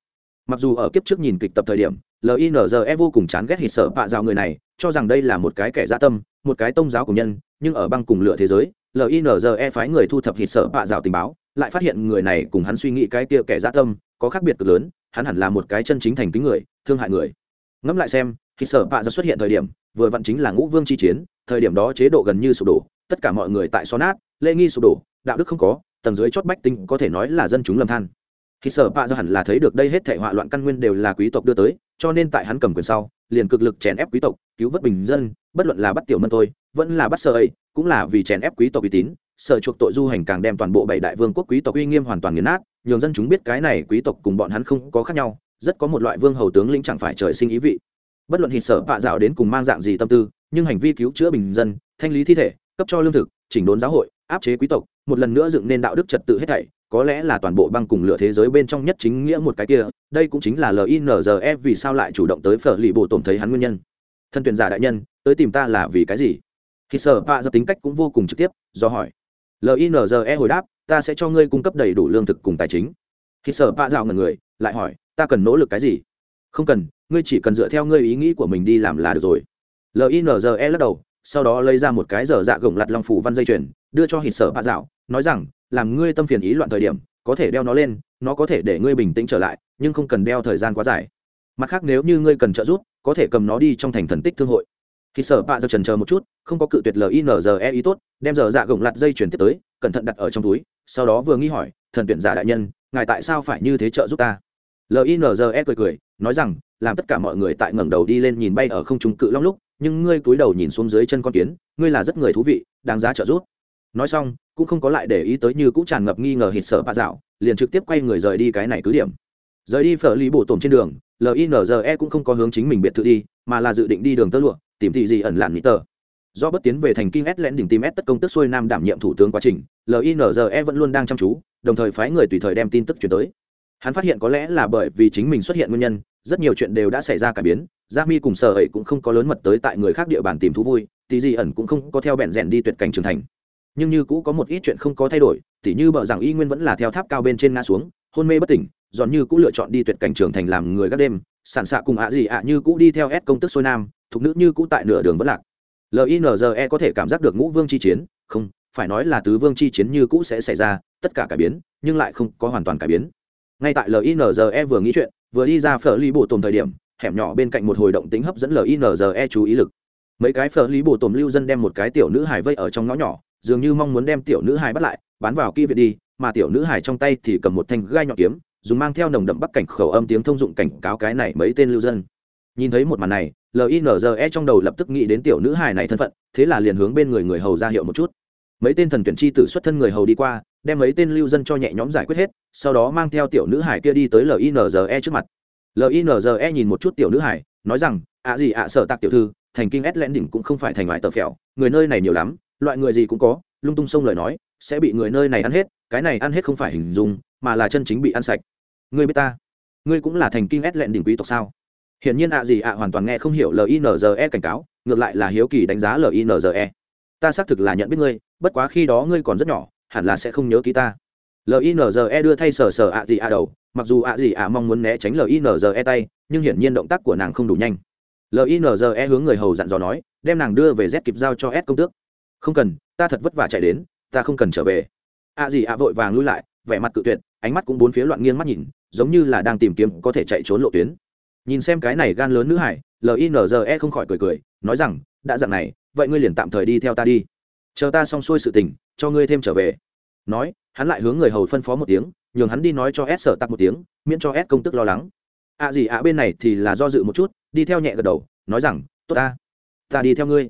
Mặc dù ở kiếp trước nhìn kịch tập thời điểm linze vô cùng chán ghét hít sở bạ dạo người này, cho rằng đây là một cái kẻ gia tâm, một cái tôn giáo của nhân, nhưng ở băng cùng lửa thế giới linze phái người thu thập hít sở bạ dạo tình báo lại phát hiện người này cùng hắn suy nghĩ cái kia kẻ dã tâm, có khác biệt cực lớn, hắn hẳn là một cái chân chính thành kính người, thương hại người. Ngẫm lại xem, khi sở bạ ra xuất hiện thời điểm, vừa vặn chính là ngũ vương chi chiến, thời điểm đó chế độ gần như sụp đổ, tất cả mọi người tại xó nát, lễ nghi sụp đổ, đạo đức không có, tầng dưới chót bách tinh có thể nói là dân chúng lầm than. Khi sở bạ ra hẳn là thấy được đây hết thể họa loạn căn nguyên đều là quý tộc đưa tới, cho nên tại hắn cầm quyền sau, liền cực lực chèn ép quý tộc, cứu vớt bình dân, bất luận là bắt tiểu mân tôi, vẫn là bắt sơ ấy, cũng là vì chèn ép quý tộc uy tín sở chuộc tội du hành càng đem toàn bộ bảy đại vương quốc quý tộc uy nghiêm hoàn toàn nghiền nát, nhường dân chúng biết cái này quý tộc cùng bọn hắn không có khác nhau, rất có một loại vương hầu tướng lĩnh chẳng phải trời sinh ý vị. Bất luận hít sở vạ dạo đến cùng mang dạng gì tâm tư, nhưng hành vi cứu chữa bình dân, thanh lý thi thể, cấp cho lương thực, chỉnh đốn giáo hội, áp chế quý tộc, một lần nữa dựng nên đạo đức trật tự hết thảy, có lẽ là toàn bộ băng cùng lửa thế giới bên trong nhất chính nghĩa một cái kia, đây cũng chính là linze vì sao lại chủ động tới phở lì bộ tổn thấy hắn nguyên nhân. Thân tuyển giả đại nhân, tới tìm ta là vì cái gì? Khi sở pa ra tính cách cũng vô cùng trực tiếp, do hỏi linze hồi đáp, ta sẽ cho ngươi cung cấp đầy đủ lương thực cùng tài chính. Khi sở pa dạo ngần người, lại hỏi, ta cần nỗ lực cái gì? Không cần, ngươi chỉ cần dựa theo ngươi ý nghĩ của mình đi làm là được rồi. Linze lắc đầu, sau đó lấy ra một cái dở dạ gồng lặt long phủ văn dây chuyền, đưa cho hít sở bạ dạo, nói rằng, làm ngươi tâm phiền ý loạn thời điểm, có thể đeo nó lên, nó có thể để ngươi bình tĩnh trở lại, nhưng không cần đeo thời gian quá dài. Mặt khác nếu như ngươi cần trợ giúp, có thể cầm nó đi trong thành thần tích thương hội khi sở bạ dạo trần chờ một chút, không có cự tuyệt linze ý tốt, đem giờ dạ gồng lặt dây chuyển tiếp tới, cẩn thận đặt ở trong túi, sau đó vừa nghi hỏi, thần tuyển giả đại nhân, ngài tại sao phải như thế trợ giúp ta? Linze cười cười, nói rằng, làm tất cả mọi người tại ngẩng đầu đi lên nhìn bay ở không trung cự long lúc, nhưng ngươi cúi đầu nhìn xuống dưới chân con kiến, ngươi là rất người thú vị, đáng giá trợ giúp. Nói xong, cũng không có lại để ý tới như cũng tràn ngập nghi ngờ hít sợ bạ dạo, liền trực tiếp quay người rời đi cái này cứ điểm. Rời đi phở lý bổ tổm trên đường linze cũng không có hướng chính mình biệt thự đi, mà là dự định đi đường tơ lụa tìm thị gì ẩn làn nít tờ. Do bất tiến về thành kinh s lẽn đỉnh tìm s tất công tức xuôi nam đảm nhiệm thủ tướng quá trình linze vẫn luôn đang chăm chú, đồng thời phái người tùy thời đem tin tức chuyển tới. Hắn phát hiện có lẽ là bởi vì chính mình xuất hiện nguyên nhân, rất nhiều chuyện đều đã xảy ra cả biến, gia mi cùng sở ấy cũng không có lớn mật tới tại người khác địa bàn tìm thú vui tí gì ẩn cũng không có theo bẹn rèn đi tuyệt cảnh trưởng thành. Nhưng như cũ có một ít chuyện không có thay đổi, tỉ như bờ rằng y nguyên vẫn là theo tháp cao bên trên ngã xuống, hôn mê bất tỉnh, dọn như cũng lựa chọn đi tuyệt cảnh trưởng thành làm người các đêm sản xạ cùng ạ gì ạ như cũ đi theo ép công tức xuôi nam thục nữ như cũ tại nửa đường vẫn lạc. Linze có thể cảm giác được ngũ vương chi chiến, không, phải nói là tứ vương chi chiến như cũ sẽ xảy ra, tất cả cải biến, nhưng lại không có hoàn toàn cải biến. Ngay tại linze vừa nghĩ chuyện, vừa đi ra phở ly bộ tồn thời điểm, hẻm nhỏ bên cạnh một hồi động tính hấp dẫn linze chú ý lực. Mấy cái phở lý bộ tồn lưu dân đem một cái tiểu nữ hài vây ở trong ngõ nhỏ, dường như mong muốn đem tiểu nữ hài bắt lại, bán vào kia viện đi, mà tiểu nữ hài trong tay thì cầm một thanh gai nhọn kiếm, dùng mang theo nồng đậm bắc cảnh khẩu âm tiếng thông dụng cảnh cáo cái này mấy tên lưu dân nhìn thấy một màn này linze trong đầu lập tức nghĩ đến tiểu nữ hài này thân phận, thế là liền hướng bên người người hầu ra hiệu một chút. Mấy tên thần tuyển chi tử xuất thân người hầu đi qua, đem mấy tên lưu dân cho nhẹ nhóm giải quyết hết, sau đó mang theo tiểu nữ hải kia đi tới linze trước mặt. Linze nhìn một chút tiểu nữ hải nói rằng, ạ gì ạ, sợ tạc tiểu thư, thành kinh ét lẽn đỉnh cũng không phải thành ngoại tờ phèo, người nơi này nhiều lắm, loại người gì cũng có. Lung tung sông lời nói, sẽ bị người nơi này ăn hết, cái này ăn hết không phải hình dung, mà là chân chính bị ăn sạch. Ngươi biết ta, ngươi cũng là thành kinh ét lẹn đỉnh quý tộc sao? Hiển nhiên ạ gì ạ hoàn toàn nghe không hiểu linze cảnh cáo, ngược lại là hiếu kỳ đánh giá linze ta xác thực là nhận biết ngươi, bất quá khi đó ngươi còn rất nhỏ, hẳn là sẽ không nhớ ký ta. Linze đưa thay sờ sờ ạ gì ạ đầu, mặc dù ạ gì ạ mong muốn né tránh linze tay, nhưng hiển nhiên động tác của nàng không đủ nhanh. Linze hướng người hầu dặn dò nói, đem nàng đưa về z kịp giao cho s công tước. Không cần, ta thật vất vả chạy đến, ta không cần trở về. Ạ gì ạ vội vàng lui lại, vẻ mặt cự tuyệt, ánh mắt cũng bốn phía loạn nghiêng mắt nhìn, giống như là đang tìm kiếm có thể chạy trốn lộ tuyến nhìn xem cái này gan lớn nữ hải linze không khỏi cười cười, nói rằng, đã dặn này, vậy ngươi liền tạm thời đi theo ta đi. Chờ ta xong xuôi sự tình, cho ngươi thêm trở về. Nói, hắn lại hướng người hầu phân phó một tiếng, nhường hắn đi nói cho s sở tặc một tiếng, miễn cho s công tức lo lắng. Ạ gì ạ, bên này thì là do dự một chút, đi theo nhẹ gật đầu, nói rằng, tốt ta ta đi theo ngươi.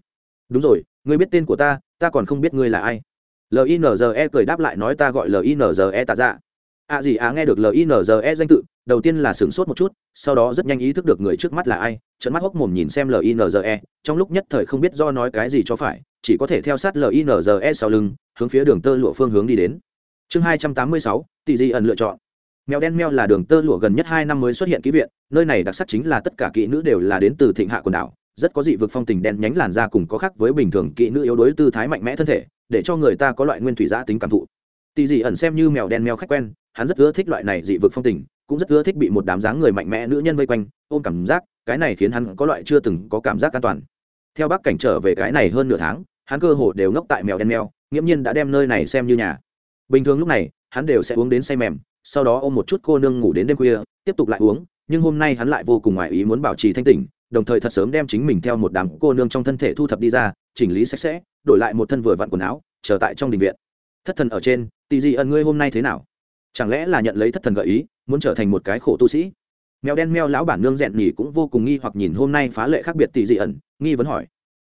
Đúng rồi, ngươi biết tên của ta ta còn không biết ngươi là ai. Linze cười đáp lại nói, ta gọi linze tạ dạ. Ạ gì ạ, nghe được linze danh tự, đầu tiên là sửng sốt một chút sau đó rất nhanh ý thức được người trước mắt là ai trận mắt hốc mồm nhìn xem linze trong lúc nhất thời không biết do nói cái gì cho phải, chỉ có thể theo sát linze sau lưng, hướng phía đường tơ lụa phương hướng đi đến. Chương hai trăm tám mươi sáu, tỷ di ẩn lựa chọn. Mèo đen mèo là đường tơ lụa gần nhất hai năm mới xuất hiện ký viện, nơi này đặc sắc chính là tất cả kỹ nữ đều là đến từ thịnh hạ quần đảo, rất có dị vực phong tình đen nhánh làn da cùng có khác với bình thường kỹ nữ yếu đuối tư thái mạnh mẽ thân thể, để cho người ta có loại nguyên thủy giã tính cảm thụ. Tỷ dị ẩn xem như mèo đen mèo khách quen, hắn rất ưa thích loại này dị vực phong tình cũng rất ưa thích bị một đám dáng người mạnh mẽ nữ nhân vây quanh, ôm cảm giác, cái này khiến hắn có loại chưa từng có cảm giác an toàn. Theo bác cảnh trở về cái này hơn nửa tháng, hắn cơ hồ đều ngốc tại mèo đen mèo, nghiễm nhiên đã đem nơi này xem như nhà. Bình thường lúc này, hắn đều sẽ uống đến say mềm, sau đó ôm một chút cô nương ngủ đến đêm khuya, tiếp tục lại uống, nhưng hôm nay hắn lại vô cùng ngoại ý muốn bảo trì thanh tỉnh, đồng thời thật sớm đem chính mình theo một đám cô nương trong thân thể thu thập đi ra, chỉnh lý sạch sẽ, đổi lại một thân vừa vặn quần áo, chờ tại trong đình viện. Thất thần ở trên tỷ gì ẩn ngươi hôm nay thế nào? Chẳng lẽ là nhận lấy thất thần gợi ý, muốn trở thành một cái khổ tu sĩ? Mèo đen meo lão bản nương rẹn nhỉ cũng vô cùng nghi hoặc nhìn hôm nay phá lệ khác biệt tỷ dị ẩn, nghi vấn hỏi.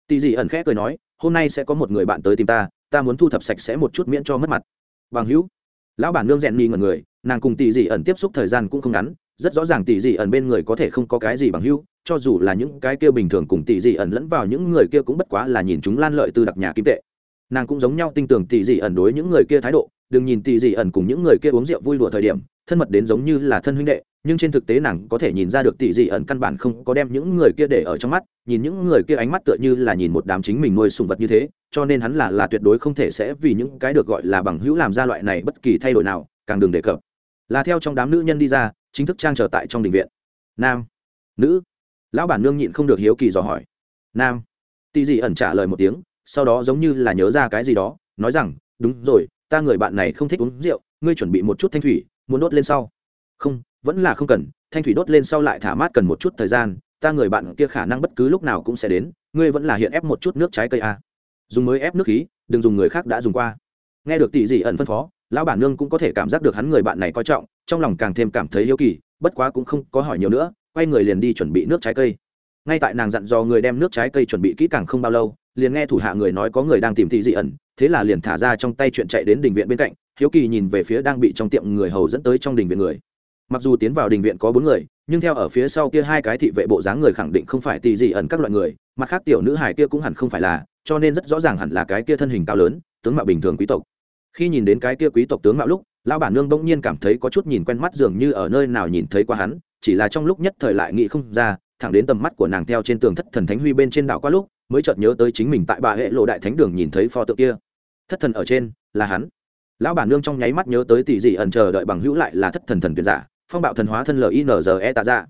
Tỷ dị ẩn khẽ cười nói, hôm nay sẽ có một người bạn tới tìm ta ta muốn thu thập sạch sẽ một chút miễn cho mất mặt. Bằng hữu, lão bản nương rèn nhỉ ngẩn người, nàng cùng tỷ dị ẩn tiếp xúc thời gian cũng không ngắn, rất rõ ràng tỷ dị ẩn bên người có thể không có cái gì bằng hữu, cho dù là những cái kia bình thường cùng tỷ dị ẩn lẫn vào những người kia cũng bất quá là nhìn chúng lan lợi từ đặc nhà kim tệ. Nàng cũng giống nhau tin tưởng tỷ dị ẩn đối những người kia thái độ đừng nhìn tỷ dị ẩn cùng những người kia uống rượu vui đùa thời điểm, thân mật đến giống như là thân huynh đệ, nhưng trên thực tế nàng có thể nhìn ra được tỷ dị ẩn căn bản không có đem những người kia để ở trong mắt, nhìn những người kia ánh mắt tựa như là nhìn một đám chính mình nuôi sùng vật như thế, cho nên hắn là là tuyệt đối không thể sẽ vì những cái được gọi là bằng hữu làm ra loại này bất kỳ thay đổi nào, càng đừng đề cập. Là theo trong đám nữ nhân đi ra, chính thức trang trở tại trong đình viện. Nam. Nữ. Lão bản nương nhịn không được hiếu kỳ dò hỏi. Nam. Tỷ dị ẩn trả lời một tiếng, sau đó giống như là nhớ ra cái gì đó, nói rằng, đúng rồi ta người bạn này không thích uống rượu, ngươi chuẩn bị một chút thanh thủy, muốn đốt lên sau. Không, vẫn là không cần, thanh thủy đốt lên sau lại thả mát cần một chút thời gian, ta người bạn kia khả năng bất cứ lúc nào cũng sẽ đến, ngươi vẫn là hiện ép một chút nước trái cây a à. dùng mới ép nước khí, đừng dùng người khác đã dùng qua. Nghe được tỷ dị ẩn phân phó, lão bản nương cũng có thể cảm giác được hắn người bạn này coi trọng, trong lòng càng thêm cảm thấy yêu kỳ, bất quá cũng không có hỏi nhiều nữa, quay người liền đi chuẩn bị nước trái cây. Ngay tại nàng dặn dò người đem nước trái cây chuẩn bị kỹ càng không bao lâu, liền nghe thủ hạ người nói có người đang tìm thị dị ẩn thế là liền thả ra trong tay chuyện chạy đến đình viện bên cạnh, hiếu kỳ nhìn về phía đang bị trong tiệm người hầu dẫn tới trong đình viện người. Mặc dù tiến vào đình viện có bốn người, nhưng theo ở phía sau kia hai cái thị vệ bộ dáng người khẳng định không phải tì dị ẩn các loại người, mặt khác tiểu nữ hải kia cũng hẳn không phải là, cho nên rất rõ ràng hẳn là cái kia thân hình cao lớn, tướng mạo bình thường quý tộc. Khi nhìn đến cái kia quý tộc tướng mạo lúc, lão bản nương bỗng nhiên cảm thấy có chút nhìn quen mắt dường như ở nơi nào nhìn thấy qua hắn, chỉ là trong lúc nhất thời lại nghĩ không ra, thẳng đến tầm mắt của nàng theo trên tường thất thần thánh huy bên trên đảo qua lúc, mới chợt nhớ tới chính mình tại bà hệ lộ đại thánh đường nhìn thấy pho tượng kia thất thần ở trên là hắn. Lão bản nương trong nháy mắt nhớ tới tỷ dị ẩn chờ đợi bằng hữu lại là thất thần thần tuyệt giả, phong bạo thần hóa thân linze tạ ra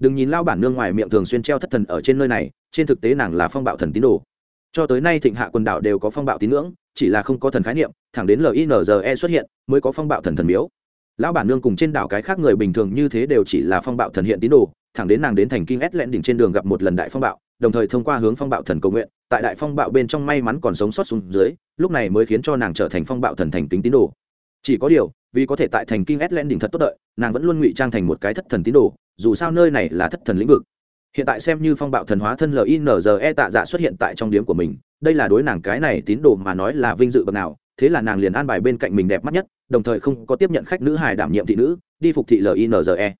đừng nhìn lão bản nương ngoài miệng thường xuyên treo thất thần ở trên nơi này, trên thực tế nàng là phong bạo thần tín đồ. Cho tới nay thịnh hạ quần đảo đều có phong bạo tín ngưỡng, chỉ là không có thần khái niệm, thẳng đến linze xuất hiện, mới có phong bạo thần thần miếu. Lão bản nương cùng trên đảo cái khác người bình thường như thế đều chỉ là phong bạo thần hiện tín đồ, thẳng đến nàng đến thành kinh ét lẹn đỉnh trên đường gặp một lần đại phong bạo, đồng thời thông qua hướng phong bạo thần cầu nguyện, tại đại phong bạo bên trong may mắn còn sống sót xuống dưới lúc này mới khiến cho nàng trở thành phong bạo thần thành kính tín đồ. Chỉ có điều, vì có thể tại thành kinh ét len đỉnh thật tốt đợi, nàng vẫn luôn ngụy trang thành một cái thất thần tín đồ, dù sao nơi này là thất thần lĩnh vực. Hiện tại xem như phong bạo thần hóa thân linze tạ dạ xuất hiện tại trong điếm của mình, đây là đối nàng cái này tín đồ mà nói là vinh dự bậc nào, thế là nàng liền an bài bên cạnh mình đẹp mắt nhất, đồng thời không có tiếp nhận khách nữ hài đảm nhiệm thị nữ, đi phục thị linze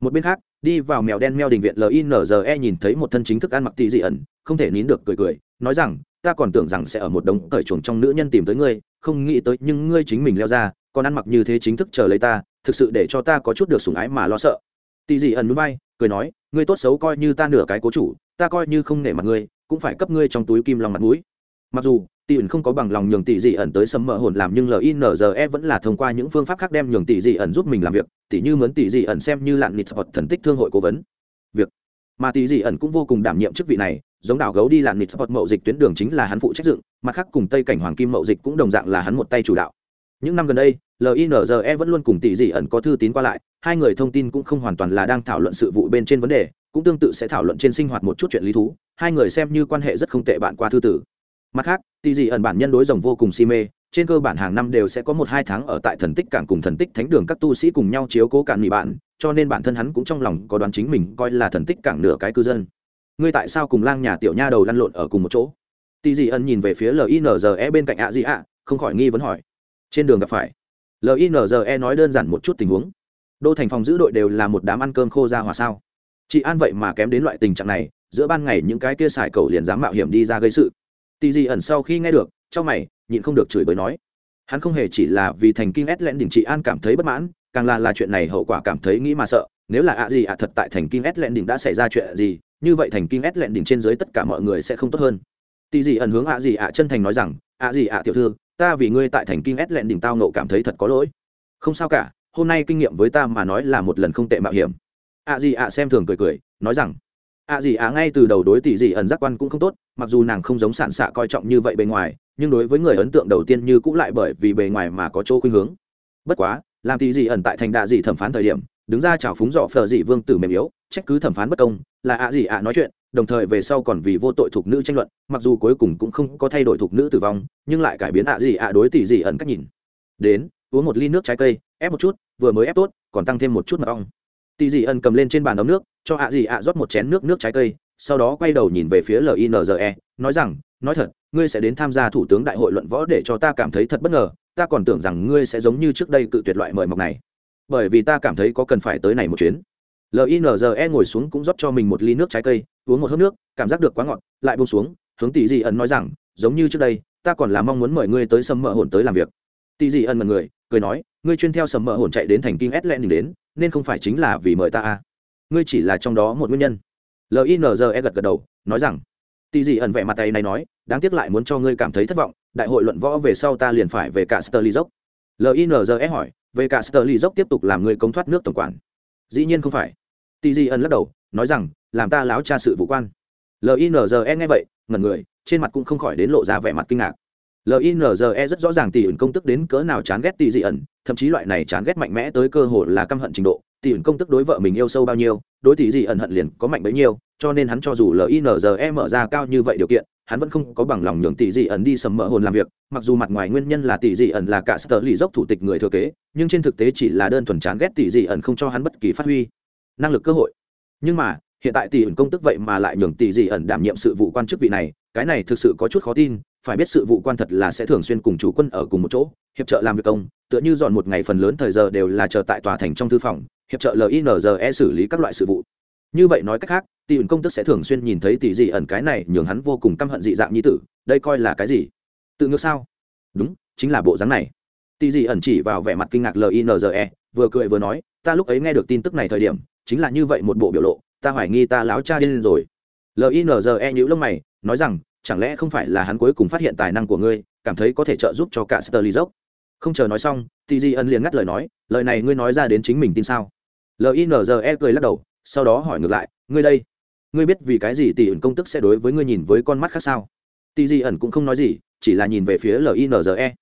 một bên khác, đi vào mèo đen meo đình viện linze nhìn thấy một thân chính thức ăn mặc tị dị ẩn, không thể nín được cười cười, nói rằng ta còn tưởng rằng sẽ ở một đống cởi chuồng trong nữ nhân tìm tới ngươi, không nghĩ tới nhưng ngươi chính mình leo ra, còn ăn mặc như thế chính thức chờ lấy ta, thực sự để cho ta có chút được sủng ái mà lo sợ. Tị dị ẩn núi bay, cười nói, ngươi tốt xấu coi như ta nửa cái cố chủ, ta coi như không nể mặt ngươi, cũng phải cấp ngươi trong túi kim lòng mặt mũi. Mặc dù tỷ ẩn không có bằng lòng nhường tỷ dị ẩn tới sấm mờ hồn làm nhưng linze vẫn là thông qua những phương pháp khác đem nhường tỷ dị ẩn giúp mình làm việc tỷ như mướn tỷ dị ẩn xem như lạn nịt hoặc thần tích thương hội cố vấn mà tỷ dị ẩn cũng vô cùng đảm nhiệm chức vị này, giống đảo gấu đi làm nịt hoặc mậu dịch tuyến đường chính là hắn phụ trách dựng, mặt khác cùng tây cảnh hoàng kim mậu dịch cũng đồng dạng là hắn một tay chủ đạo. Những năm gần đây linze vẫn luôn cùng tỷ dị ẩn có thư tín qua lại, hai người thông tin cũng không hoàn toàn là đang thảo luận sự vụ bên trên vấn đề, cũng tương tự sẽ thảo luận trên sinh hoạt một chút chuyện lý thú, hai người xem như quan hệ rất không tệ bạn qua thư tử. Mặt khác tỷ dị ẩn bản nhân đối rồng vô cùng si mê, trên cơ bản hàng năm đều sẽ có một hai tháng ở tại thần tích cảng cùng thần tích thánh đường các tu sĩ cùng nhau chiếu cố cạn nghỉ bạn cho nên bản thân hắn cũng trong lòng có đoán chính mình coi là thần tích cảng nửa cái cư dân. Ngươi tại sao cùng lang nhà tiểu nha đầu lăn lộn ở cùng một chỗ? Tỷ dị ẩn nhìn về phía linze bên cạnh ạ dị ạ, không khỏi nghi vấn hỏi. Trên đường gặp phải linze nói đơn giản một chút tình huống. Đô thành phòng giữ đội đều là một đám ăn cơm khô ra hòa sao? Chị an vậy mà kém đến loại tình trạng này, giữa ban ngày những cái kia xài cầu liền dám mạo hiểm đi ra gây sự. Tì dị ẩn sau khi nghe được, trong mày, nhịn không được chửi bới nói. Hắn không hề chỉ là vì thành kinh ét lẽn đình chị an cảm thấy bất mãn càng là là chuyện này hậu quả cảm thấy nghĩ mà sợ. Nếu là ạ gì ạ thật tại thành kinh ét lẹn đỉnh đã xảy ra chuyện gì, như vậy thành kinh ét lẹn đỉnh trên dưới tất cả mọi người sẽ không tốt hơn. Tì gì ẩn hướng ạ gì ạ chân thành nói rằng, ạ gì ạ tiểu thư, ta vì ngươi tại thành kinh ét lẹn đỉnh tao nộ cảm thấy thật có lỗi. Không sao cả, hôm nay kinh nghiệm với ta mà nói là một lần không tệ mạo hiểm. Ạ gì ạ xem thường cười cười, nói rằng, ạ gì ạ ngay từ đầu đối tỷ gì ẩn giác quan cũng không tốt, mặc dù nàng không giống sản xạ coi trọng như vậy bề ngoài, nhưng đối với người ấn tượng đầu tiên như cũng lại bởi vì bề ngoài mà có chỗ khuynh hướng. Bất quá làm tỷ dị ẩn tại thành đạ dị thẩm phán thời điểm, đứng ra chào phúng dọ phờ dị vương tử mềm yếu, trách cứ thẩm phán bất công, là ạ gì ạ nói chuyện, đồng thời về sau còn vì vô tội thuộc nữ tranh luận, mặc dù cuối cùng cũng không có thay đổi thuộc nữ tử vong, nhưng lại cải biến ạ gì ạ đối tỷ dị ẩn cách nhìn. Đến, uống một ly nước trái cây, ép một chút, vừa mới ép tốt, còn tăng thêm một chút mật ong. Tỷ dị ẩn cầm lên trên bàn ấm nước, cho ạ gì ạ rót một chén nước nước trái cây, sau đó quay đầu nhìn về phía linze nói rằng, nói thật, ngươi sẽ đến tham gia thủ tướng đại hội luận võ để cho ta cảm thấy thật bất ngờ ta còn tưởng rằng ngươi sẽ giống như trước đây cự tuyệt loại mời mọc này. Bởi vì ta cảm thấy có cần phải tới này một chuyến. Linze ngồi xuống cũng rót cho mình một ly nước trái cây, uống một hớp nước, cảm giác được quá ngọt, lại buông xuống, hướng tỷ dị ẩn nói rằng, giống như trước đây, ta còn là mong muốn mời ngươi tới sầm mỡ hồn tới làm việc. Tỷ dị ẩn mật người, cười nói, ngươi chuyên theo sầm mỡ hồn chạy đến thành kinh s len đến, nên không phải chính là vì mời ta à? Ngươi chỉ là trong đó một nguyên nhân. Linze gật gật đầu, nói rằng tỷ dị ẩn vẻ mặt tay này nói, đáng tiếc lại muốn cho ngươi cảm thấy thất vọng đại hội luận võ về sau ta liền phải về cả Sterling. dốc linze hỏi, về cả Sterling dốc tiếp tục làm người công thoát nước tổng quản. Dĩ nhiên không phải. Tỷ dị ẩn lắc đầu, nói rằng, làm ta láo cha sự vụ quan. Linze nghe vậy, ngẩn người, trên mặt cũng không khỏi đến lộ ra vẻ mặt kinh ngạc. Linze rất rõ ràng tỷ ẩn công tức đến cỡ nào chán ghét tỷ dị ẩn thậm chí loại này chán ghét mạnh mẽ tới cơ hội là căm hận trình độ. Tỷ ẩn công tức đối vợ mình yêu sâu bao nhiêu, đối tỷ dị ẩn hận liền có mạnh bấy nhiêu, cho nên hắn cho dù linze mở ra cao như vậy điều kiện hắn vẫn không có bằng lòng nhường tỷ dị ẩn đi sầm mỡ hồn làm việc, mặc dù mặt ngoài nguyên nhân là tỷ dị ẩn là cả sở lì dốc thủ tịch người thừa kế, nhưng trên thực tế chỉ là đơn thuần chán ghét tỷ dị ẩn không cho hắn bất kỳ phát huy năng lực cơ hội. Nhưng mà, hiện tại tỷ ẩn công tức vậy mà lại nhường tỷ dị ẩn đảm nhiệm sự vụ quan chức vị này, cái này thực sự có chút khó tin, phải biết sự vụ quan thật là sẽ thường xuyên cùng chủ quân ở cùng một chỗ, hiệp trợ làm việc công, tựa như dọn một ngày phần lớn thời giờ đều là chờ tại tòa thành trong thư phòng, hiệp trợ linze xử lý các loại sự vụ như vậy nói cách khác tỷ ẩn công tức sẽ thường xuyên nhìn thấy tỷ dị ẩn cái này nhường hắn vô cùng căm hận dị dạng như tử, đây coi là cái gì? Tự ngược sao? Đúng, chính là bộ dáng này. Tỷ dị ẩn chỉ vào vẻ mặt kinh ngạc linze vừa cười vừa nói, ta lúc ấy nghe được tin tức này thời điểm, chính là như vậy một bộ biểu lộ, ta hoài nghi ta láo cha điên rồi. Linze nhữ lông mày, nói rằng, chẳng lẽ không phải là hắn cuối cùng phát hiện tài năng của ngươi, cảm thấy có thể trợ giúp cho cả sterly dốc không chờ nói xong Tỷ Dị ẩn liền ngắt lời nói, lời này ngươi nói ra đến chính mình tin sao? Linze cười lắc đầu sau đó hỏi ngược lại, ngươi đây, ngươi biết vì cái gì tỷ ẩn công tức sẽ đối với ngươi nhìn với con mắt khác sao? Tỷ di ẩn cũng không nói gì, chỉ là nhìn về phía linze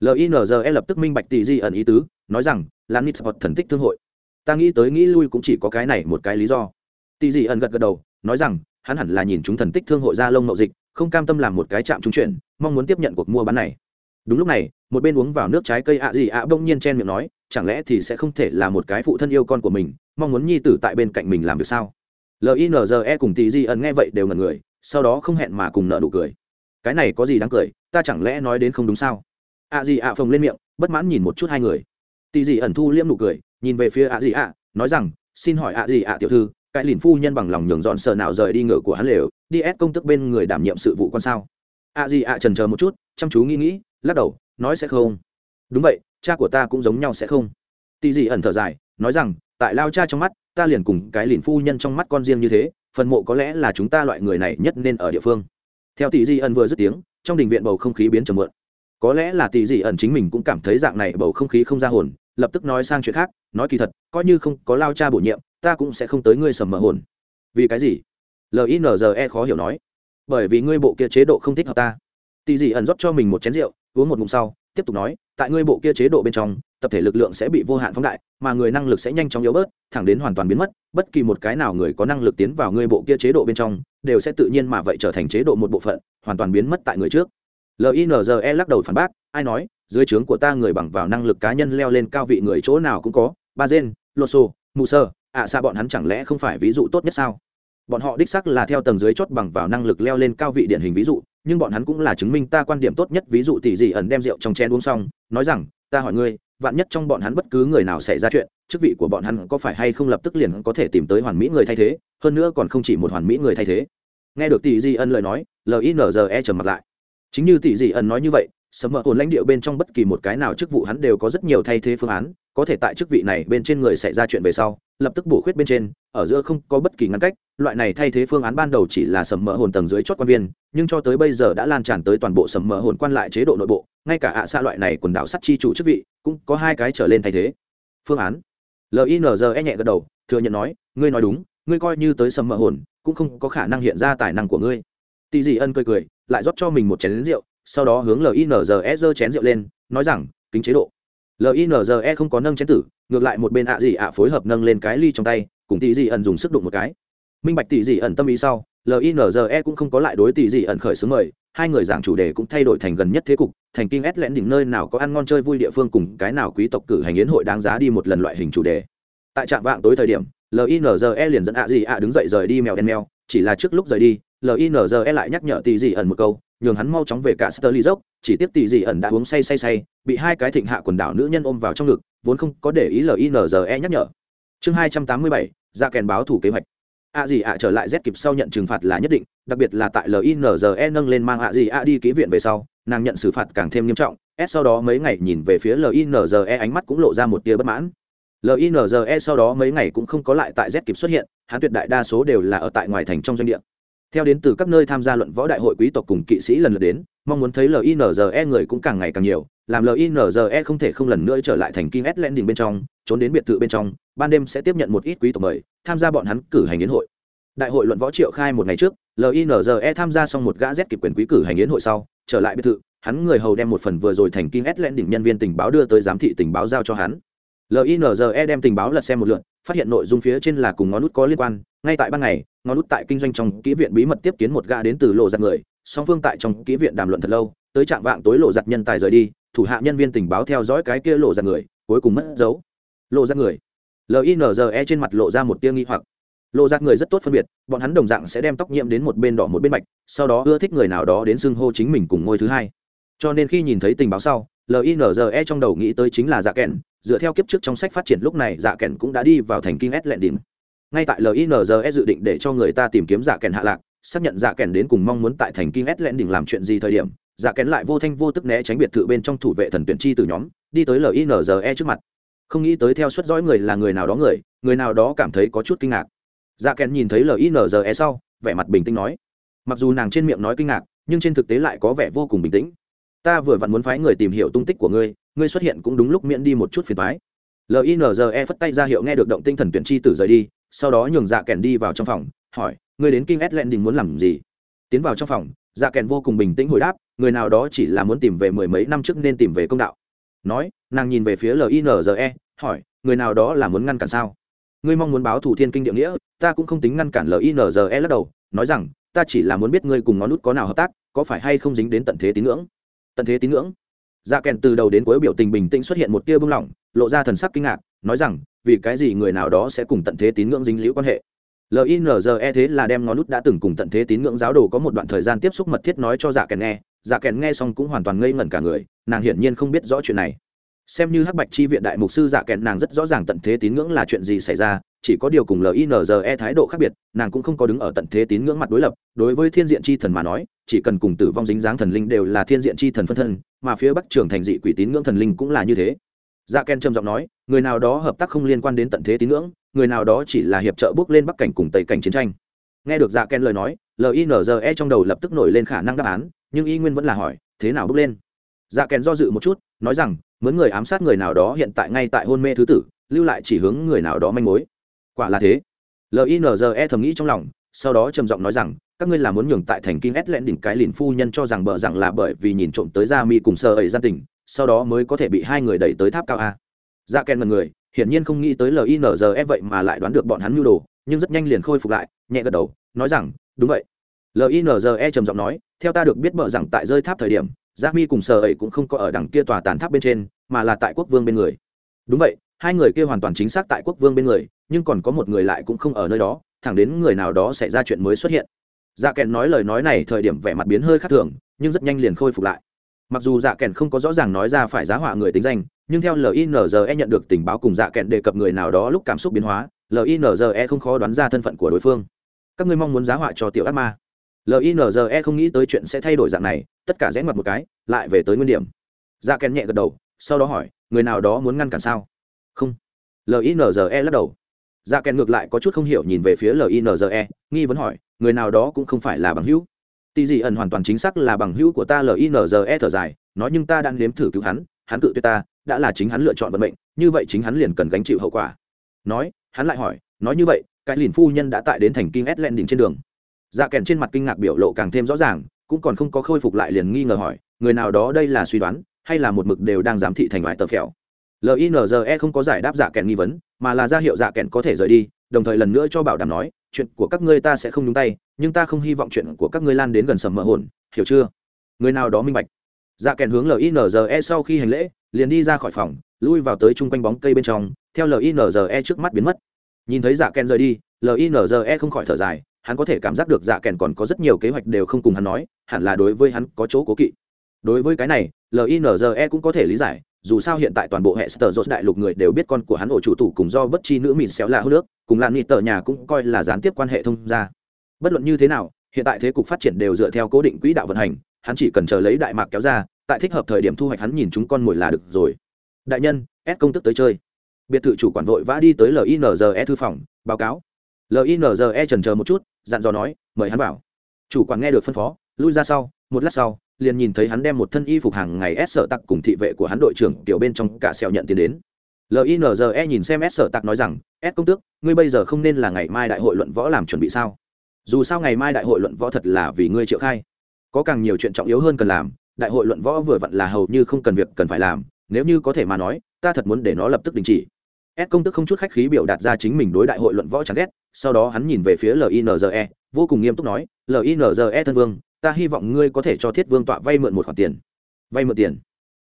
linze lập tức minh bạch tỷ di ẩn ý tứ, nói rằng là nít thần tích thương hội. Ta nghĩ tới nghĩ lui cũng chỉ có cái này một cái lý do. Tỷ di ẩn gật gật đầu, nói rằng, hắn hẳn là nhìn chúng thần tích thương hội ra lông mậu dịch, không cam tâm làm một cái chạm trúng chuyển, mong muốn tiếp nhận cuộc mua bán này đúng lúc này, một bên uống vào nước trái cây ạ gì ạ bỗng nhiên chen miệng nói, chẳng lẽ thì sẽ không thể là một cái phụ thân yêu con của mình, mong muốn nhi tử tại bên cạnh mình làm việc sao? Linze cùng tỷ di ẩn nghe vậy đều ngần người, sau đó không hẹn mà cùng nợ nụ cười. Cái này có gì đáng cười, ta chẳng lẽ nói đến không đúng sao? Ạ gì ạ phồng lên miệng, bất mãn nhìn một chút hai người. Tỷ di ẩn thu liễm nụ cười, nhìn về phía ạ gì ạ, nói rằng, xin hỏi ạ gì ạ tiểu thư, cái lìn phu nhân bằng lòng nhường dọn sợ nào rời đi ngựa của hắn lều, đi ép công tức bên người đảm nhiệm sự vụ con sao? Ạ gì ạ trần chờ một chút, chăm chú nghĩ nghĩ lắc đầu, nói sẽ không. Đúng vậy, cha của ta cũng giống nhau sẽ không. Tì dị ẩn thở dài, nói rằng, tại lao cha trong mắt, ta liền cùng cái liền phu nhân trong mắt con riêng như thế, phần mộ có lẽ là chúng ta loại người này nhất nên ở địa phương. Theo tỷ dị ẩn vừa dứt tiếng, trong đình viện bầu không khí biến trầm mượn có lẽ là tỷ dị ẩn chính mình cũng cảm thấy dạng này bầu không khí không ra hồn, lập tức nói sang chuyện khác, nói kỳ thật, coi như không có lao cha bổ nhiệm, ta cũng sẽ không tới ngươi sầm mờ hồn. Vì cái gì? Linze khó hiểu nói. Bởi vì ngươi bộ kia chế độ không thích hợp ta tỷ dị ẩn rót cho mình một chén rượu, uống một ngụm sau, tiếp tục nói, tại ngươi bộ kia chế độ bên trong, tập thể lực lượng sẽ bị vô hạn phóng đại, mà người năng lực sẽ nhanh chóng yếu bớt, thẳng đến hoàn toàn biến mất, bất kỳ một cái nào người có năng lực tiến vào ngươi bộ kia chế độ bên trong, đều sẽ tự nhiên mà vậy trở thành chế độ một bộ phận, hoàn toàn biến mất tại người trước. Linze lắc đầu phản bác, ai nói, dưới trướng của ta người bằng vào năng lực cá nhân leo lên cao vị người chỗ nào cũng có, ba gen loso mù sơ, ạ xa bọn hắn chẳng lẽ không phải ví dụ tốt nhất sao? Bọn họ đích sắc là theo tầng dưới chót bằng vào năng lực leo lên cao vị điển hình ví dụ nhưng bọn hắn cũng là chứng minh ta quan điểm tốt nhất, ví dụ tỷ dị ẩn đem rượu trong chén uống xong, nói rằng, ta hỏi ngươi, vạn nhất trong bọn hắn bất cứ người nào xảy ra chuyện, chức vị của bọn hắn có phải hay không lập tức liền có thể tìm tới hoàn mỹ người thay thế, hơn nữa còn không chỉ một hoàn mỹ người thay thế? Nghe được tỷ dị ẩn lời nói linze trầm mặt lại. Chính như tỷ dị ẩn nói như vậy sấm mỡ hồn lãnh địa bên trong bất kỳ một cái nào chức vụ hắn đều có rất nhiều thay thế phương án, có thể tại chức vị này bên trên người xảy ra chuyện về sau, lập tức bổ khuyết bên trên, ở giữa không có bất kỳ ngăn cách, loại này thay thế phương án ban đầu chỉ là sầm mỡ hồn tầng dưới chót quan viên, nhưng cho tới bây giờ đã lan tràn tới toàn bộ sầm mỡ hồn quan lại chế độ nội bộ, ngay cả ạ à xa loại này quần đảo sắt chi chủ chức vị, cũng có hai cái trở lên thay thế. Phương án. Linze nhẹ gật đầu, thừa nhận nói, ngươi nói đúng, ngươi coi như tới sầm mỡ hồn, cũng không có khả năng hiện ra tài năng của ngươi. Tỷ dị ân cười cười, lại rót cho mình một chén rượu sau đó hướng linze giơ chén rượu lên, nói rằng, kính chế độ. Linze không có nâng chén tử, ngược lại một bên ạ gì ạ phối hợp nâng lên cái ly trong tay, cùng tỷ dị ẩn dùng sức đụng một cái. Minh bạch tỷ dị ẩn tâm ý sau linze cũng không có lại đối tỷ dị ẩn khởi xướng mời, hai người giảng chủ đề cũng thay đổi thành gần nhất thế cục, thành kinh ét lẽn đỉnh nơi nào có ăn ngon chơi vui địa phương cùng cái nào quý tộc cử hành yến hội đáng giá đi một lần loại hình chủ đề. Tại trạm vạng tối thời điểm linze liền dẫn ạ gì ạ đứng dậy rời đi mèo đen mèo, chỉ là trước lúc rời đi linze lại nhắc nhở tỷ dị ẩn một câu nhường hắn mau chóng về cả Sterling dốc, chỉ tiếp tỷ dị ẩn đã uống say say say, bị hai cái thịnh hạ quần đảo nữ nhân ôm vào trong ngực, vốn không có để ý LINZE nhắc nhở. Chương hai trăm tám mươi bảy, ra kèn báo thủ kế hoạch. A gì ạ trở lại Z kịp sau nhận trừng phạt là nhất định, đặc biệt là tại LINZE nâng lên mang ạ gì ạ đi ký viện về sau, nàng nhận xử phạt càng thêm nghiêm trọng, S sau đó mấy ngày nhìn về phía LINZE ánh mắt cũng lộ ra một tia bất mãn. LINZE sau đó mấy ngày cũng không có lại tại Z kịp xuất hiện, hắn tuyệt đại đa số đều là ở tại ngoài thành trong doanh địa theo đến từ các nơi tham gia luận võ đại hội quý tộc cùng kỵ sĩ lần lượt đến, mong muốn thấy linze người cũng càng ngày càng nhiều, làm linze không thể không lần nữa trở lại thành kinh s landing bên trong, trốn đến biệt thự bên trong, ban đêm sẽ tiếp nhận một ít quý tộc mời, tham gia bọn hắn cử hành yến hội. Đại hội luận võ triệu khai một ngày trước linze tham gia xong một gã z kịp quyền quý cử hành yến hội sau, trở lại biệt thự, hắn người hầu đem một phần vừa rồi thành kinh s landing nhân viên tình báo đưa tới giám thị tình báo giao cho hắn. Linze đem tình báo lật xem một lượt phát hiện nội dung phía trên là cùng ngón nút có liên quan, ngay tại ban ngày, ngón nút tại kinh doanh trong kỹ viện bí mật tiếp kiến một gã đến từ lộ giặt người, song phương tại trong kỹ viện đàm luận thật lâu, tới trạng vạng tối lộ giặt nhân tài rời đi, thủ hạ nhân viên tình báo theo dõi cái kia lộ giặt người, cuối cùng mất dấu. Lộ giặt người. Linze trên mặt lộ ra một tia nghi hoặc. Lộ giặt người rất tốt phân biệt, bọn hắn đồng dạng sẽ đem tóc nhiễm đến một bên đỏ một bên bạch, sau đó ưa thích người nào đó đến xưng hô chính mình cùng ngôi thứ hai. Cho nên khi nhìn thấy tình báo sau linze trong đầu nghĩ tới chính là dạ kẹn dựa theo kiếp trước trong sách phát triển lúc này dạ kèn cũng đã đi vào thành kinh s lẹn đỉnh. Ngay tại linze dự định để cho người ta tìm kiếm dạ kèn hạ lạc, xác nhận dạ kèn đến cùng mong muốn tại thành kinh s lẹn đỉnh làm chuyện gì thời điểm dạ kèn lại vô thanh vô tức né tránh biệt thự bên trong thủ vệ thần tuyển chi từ nhóm, đi tới linze trước mặt. Không nghĩ tới theo suất dõi người là người nào đó người người nào đó cảm thấy có chút kinh ngạc. Dạ kèn nhìn thấy linze sau, vẻ mặt bình tĩnh nói. Mặc dù nàng trên miệng nói kinh ngạc, nhưng trên thực tế lại có vẻ vô cùng bình tĩnh. Ta vừa vặn muốn phái người tìm hiểu tung tích của ngươi ngươi xuất hiện cũng đúng lúc miễn đi một chút phiền thoái linze phất tay ra hiệu nghe được động tinh thần tuyển chi tử rời đi, sau đó nhường dạ kèn đi vào trong phòng, hỏi, ngươi đến King s đình muốn làm gì? Tiến vào trong phòng dạ kèn vô cùng bình tĩnh hồi đáp, người nào đó chỉ là muốn tìm về mười mấy năm trước nên tìm về công đạo. Nói, nàng nhìn về phía linze hỏi, người nào đó là muốn ngăn cản sao? Ngươi mong muốn báo thủ thiên kinh địa nghĩa, ta cũng không tính ngăn cản linze lắc đầu, nói rằng, ta chỉ là muốn biết ngươi cùng ngón nút có nào hợp tác, có phải hay không dính đến tận thế tín ngưỡng? Tận thế tín ngưỡng? Dạ kèn từ đầu đến cuối biểu tình bình tĩnh xuất hiện một tia bưng lỏng, lộ ra thần sắc kinh ngạc, nói rằng, vì cái gì người nào đó sẽ cùng tận thế tín ngưỡng dính liễu quan hệ? Linze thế là đem ngón nút đã từng cùng tận thế tín ngưỡng giáo đồ có một đoạn thời gian tiếp xúc mật thiết nói cho dạ kèn nghe dạ kèn nghe xong cũng hoàn toàn ngây ngẩn cả người, nàng hiển nhiên không biết rõ chuyện này. Xem như hắc bạch chi viện đại mục sư dạ kèn nàng rất rõ ràng tận thế tín ngưỡng là chuyện gì xảy ra chỉ có điều cùng linze thái độ khác biệt, nàng cũng không có đứng ở tận thế tín ngưỡng mặt đối lập. Đối với thiên diện chi thần mà nói, chỉ cần cùng tử vong dính dáng thần linh đều là thiên diện chi thần phân thân, mà phía bắc trường thành dị quỷ tín ngưỡng thần linh cũng là như thế. Dạ ken trầm giọng nói, người nào đó hợp tác không liên quan đến tận thế tín ngưỡng, người nào đó chỉ là hiệp trợ bước lên bắc cảnh cùng tây cảnh chiến tranh. Nghe được dạ ken lời nói linze trong đầu lập tức nổi lên khả năng đáp án, nhưng y nguyên vẫn là hỏi, thế nào bước lên? Dạ ken do dự một chút, nói rằng, mướn người ám sát người nào đó hiện tại ngay tại hôn mê thứ tử, lưu lại chỉ hướng người nào đó manh mối quả là thế. Linze thầm nghĩ trong lòng, sau đó trầm giọng nói rằng, các ngươi là muốn nhường tại thành kinh ét lẹn đỉnh cái liền phu nhân cho rằng bợ rằng là bởi vì nhìn trộm tới gia mi cùng sơ ấy gian tình, sau đó mới có thể bị hai người đẩy tới tháp cao a. Dạ kèn mật người, hiển nhiên không nghĩ tới linze vậy mà lại đoán được bọn hắn mưu đồ, nhưng rất nhanh liền khôi phục lại, nhẹ gật đầu, nói rằng, đúng vậy. Linze trầm giọng nói, theo ta được biết bợ rằng tại rơi tháp thời điểm, gia mi cùng sơ ấy cũng không có ở đằng kia tòa tàn tháp bên trên, mà là tại quốc vương bên người. Đúng vậy hai người kia hoàn toàn chính xác tại quốc vương bên người, nhưng còn có một người lại cũng không ở nơi đó, thẳng đến người nào đó xảy ra chuyện mới xuất hiện. Dạ kèn nói lời nói này thời điểm vẻ mặt biến hơi khác thường, nhưng rất nhanh liền khôi phục lại. Mặc dù dạ kèn không có rõ ràng nói ra phải giá họa người tính danh, nhưng theo linze nhận được tình báo cùng dạ kèn đề cập người nào đó lúc cảm xúc biến hóa linze không khó đoán ra thân phận của đối phương. Các ngươi mong muốn giá họa cho tiểu ác ma. Linze không nghĩ tới chuyện sẽ thay đổi dạng này, tất cả rẽ mặt một cái, lại về tới nguyên điểm. Dạ kèn nhẹ gật đầu, sau đó hỏi, người nào đó muốn ngăn cản sao? Không. Linze lắc đầu. Dạ kèn ngược lại có chút không hiểu nhìn về phía linze nghi vấn hỏi, người nào đó cũng không phải là bằng hữu. Tì dị ẩn hoàn toàn chính xác là bằng hữu của ta linze thở dài, nói nhưng ta đang nếm thử cứu hắn hắn cự tuyệt ta, đã là chính hắn lựa chọn vận mệnh, như vậy chính hắn liền cần gánh chịu hậu quả. Nói, hắn lại hỏi, nói như vậy, cái lìn phu nhân đã tại đến thành kinh edlen đỉnh trên đường. Dạ kèn trên mặt kinh ngạc biểu lộ càng thêm rõ ràng, cũng còn không có khôi phục lại liền nghi ngờ hỏi, người nào đó đây là suy đoán, hay là một mực đều đang giám thị thành ngoại tờ phèo? Linze không có giải đáp dạ kèn nghi vấn, mà là ra hiệu dạ kèn có thể rời đi, đồng thời lần nữa cho bảo đảm nói, chuyện của các ngươi ta sẽ không nhúng tay, nhưng ta không hy vọng chuyện của các ngươi lan đến gần sầm mỡ hồn, hiểu chưa? Người nào đó minh bạch. Dạ kèn hướng linze sau khi hành lễ, liền đi ra khỏi phòng, lui vào tới chung quanh bóng cây bên trong, theo linze trước mắt biến mất. Nhìn thấy dạ kèn rời đi linze không khỏi thở dài, hắn có thể cảm giác được dạ kèn còn có rất nhiều kế hoạch đều không cùng hắn nói, hẳn là đối với hắn có chỗ cố kỵ. Đối với cái này linze cũng có thể lý giải dù sao hiện tại toàn bộ hệ sở dốt đại lục người đều biết con của hắn ổ chủ tủ cùng do bất chi nữ mịn xéo là hữu nước, cùng lan nịt tờ nhà cũng coi là gián tiếp quan hệ thông ra bất luận như thế nào, hiện tại thế cục phát triển đều dựa theo cố định quỹ đạo vận hành, hắn chỉ cần chờ lấy đại mạc kéo ra, tại thích hợp thời điểm thu hoạch hắn nhìn chúng con mồi là được rồi. Đại nhân, S công tức tới chơi. Biệt thự chủ quản vội vã đi tới linze thư phòng, báo cáo. Linze trần chờ một chút, dặn dò nói, mời hắn vào. Chủ quản nghe được phân phó, lui ra sau một lát sau liền nhìn thấy hắn đem một thân y phục hàng ngày s sợ tặc cùng thị vệ của hắn đội trưởng tiểu bên trong cả sẹo nhận tiền đến. Linze nhìn xem s sợ tặc nói rằng s công tước ngươi bây giờ không nên là ngày mai đại hội luận võ làm chuẩn bị sao? Dù sao ngày mai đại hội luận võ thật là vì ngươi triệu khai. Có càng nhiều chuyện trọng yếu hơn cần làm đại hội luận võ vừa vặn là hầu như không cần việc cần phải làm nếu như có thể mà nói ta thật muốn để nó lập tức đình chỉ. S công tức không chút khách khí biểu đạt ra chính mình đối đại hội luận võ chẳng ghét, sau đó hắn nhìn về phía LINZE, vô cùng nghiêm túc nói, "LINZE thân vương, ta hy vọng ngươi có thể cho thiết vương tọa vay mượn một khoản tiền. Vay mượn tiền?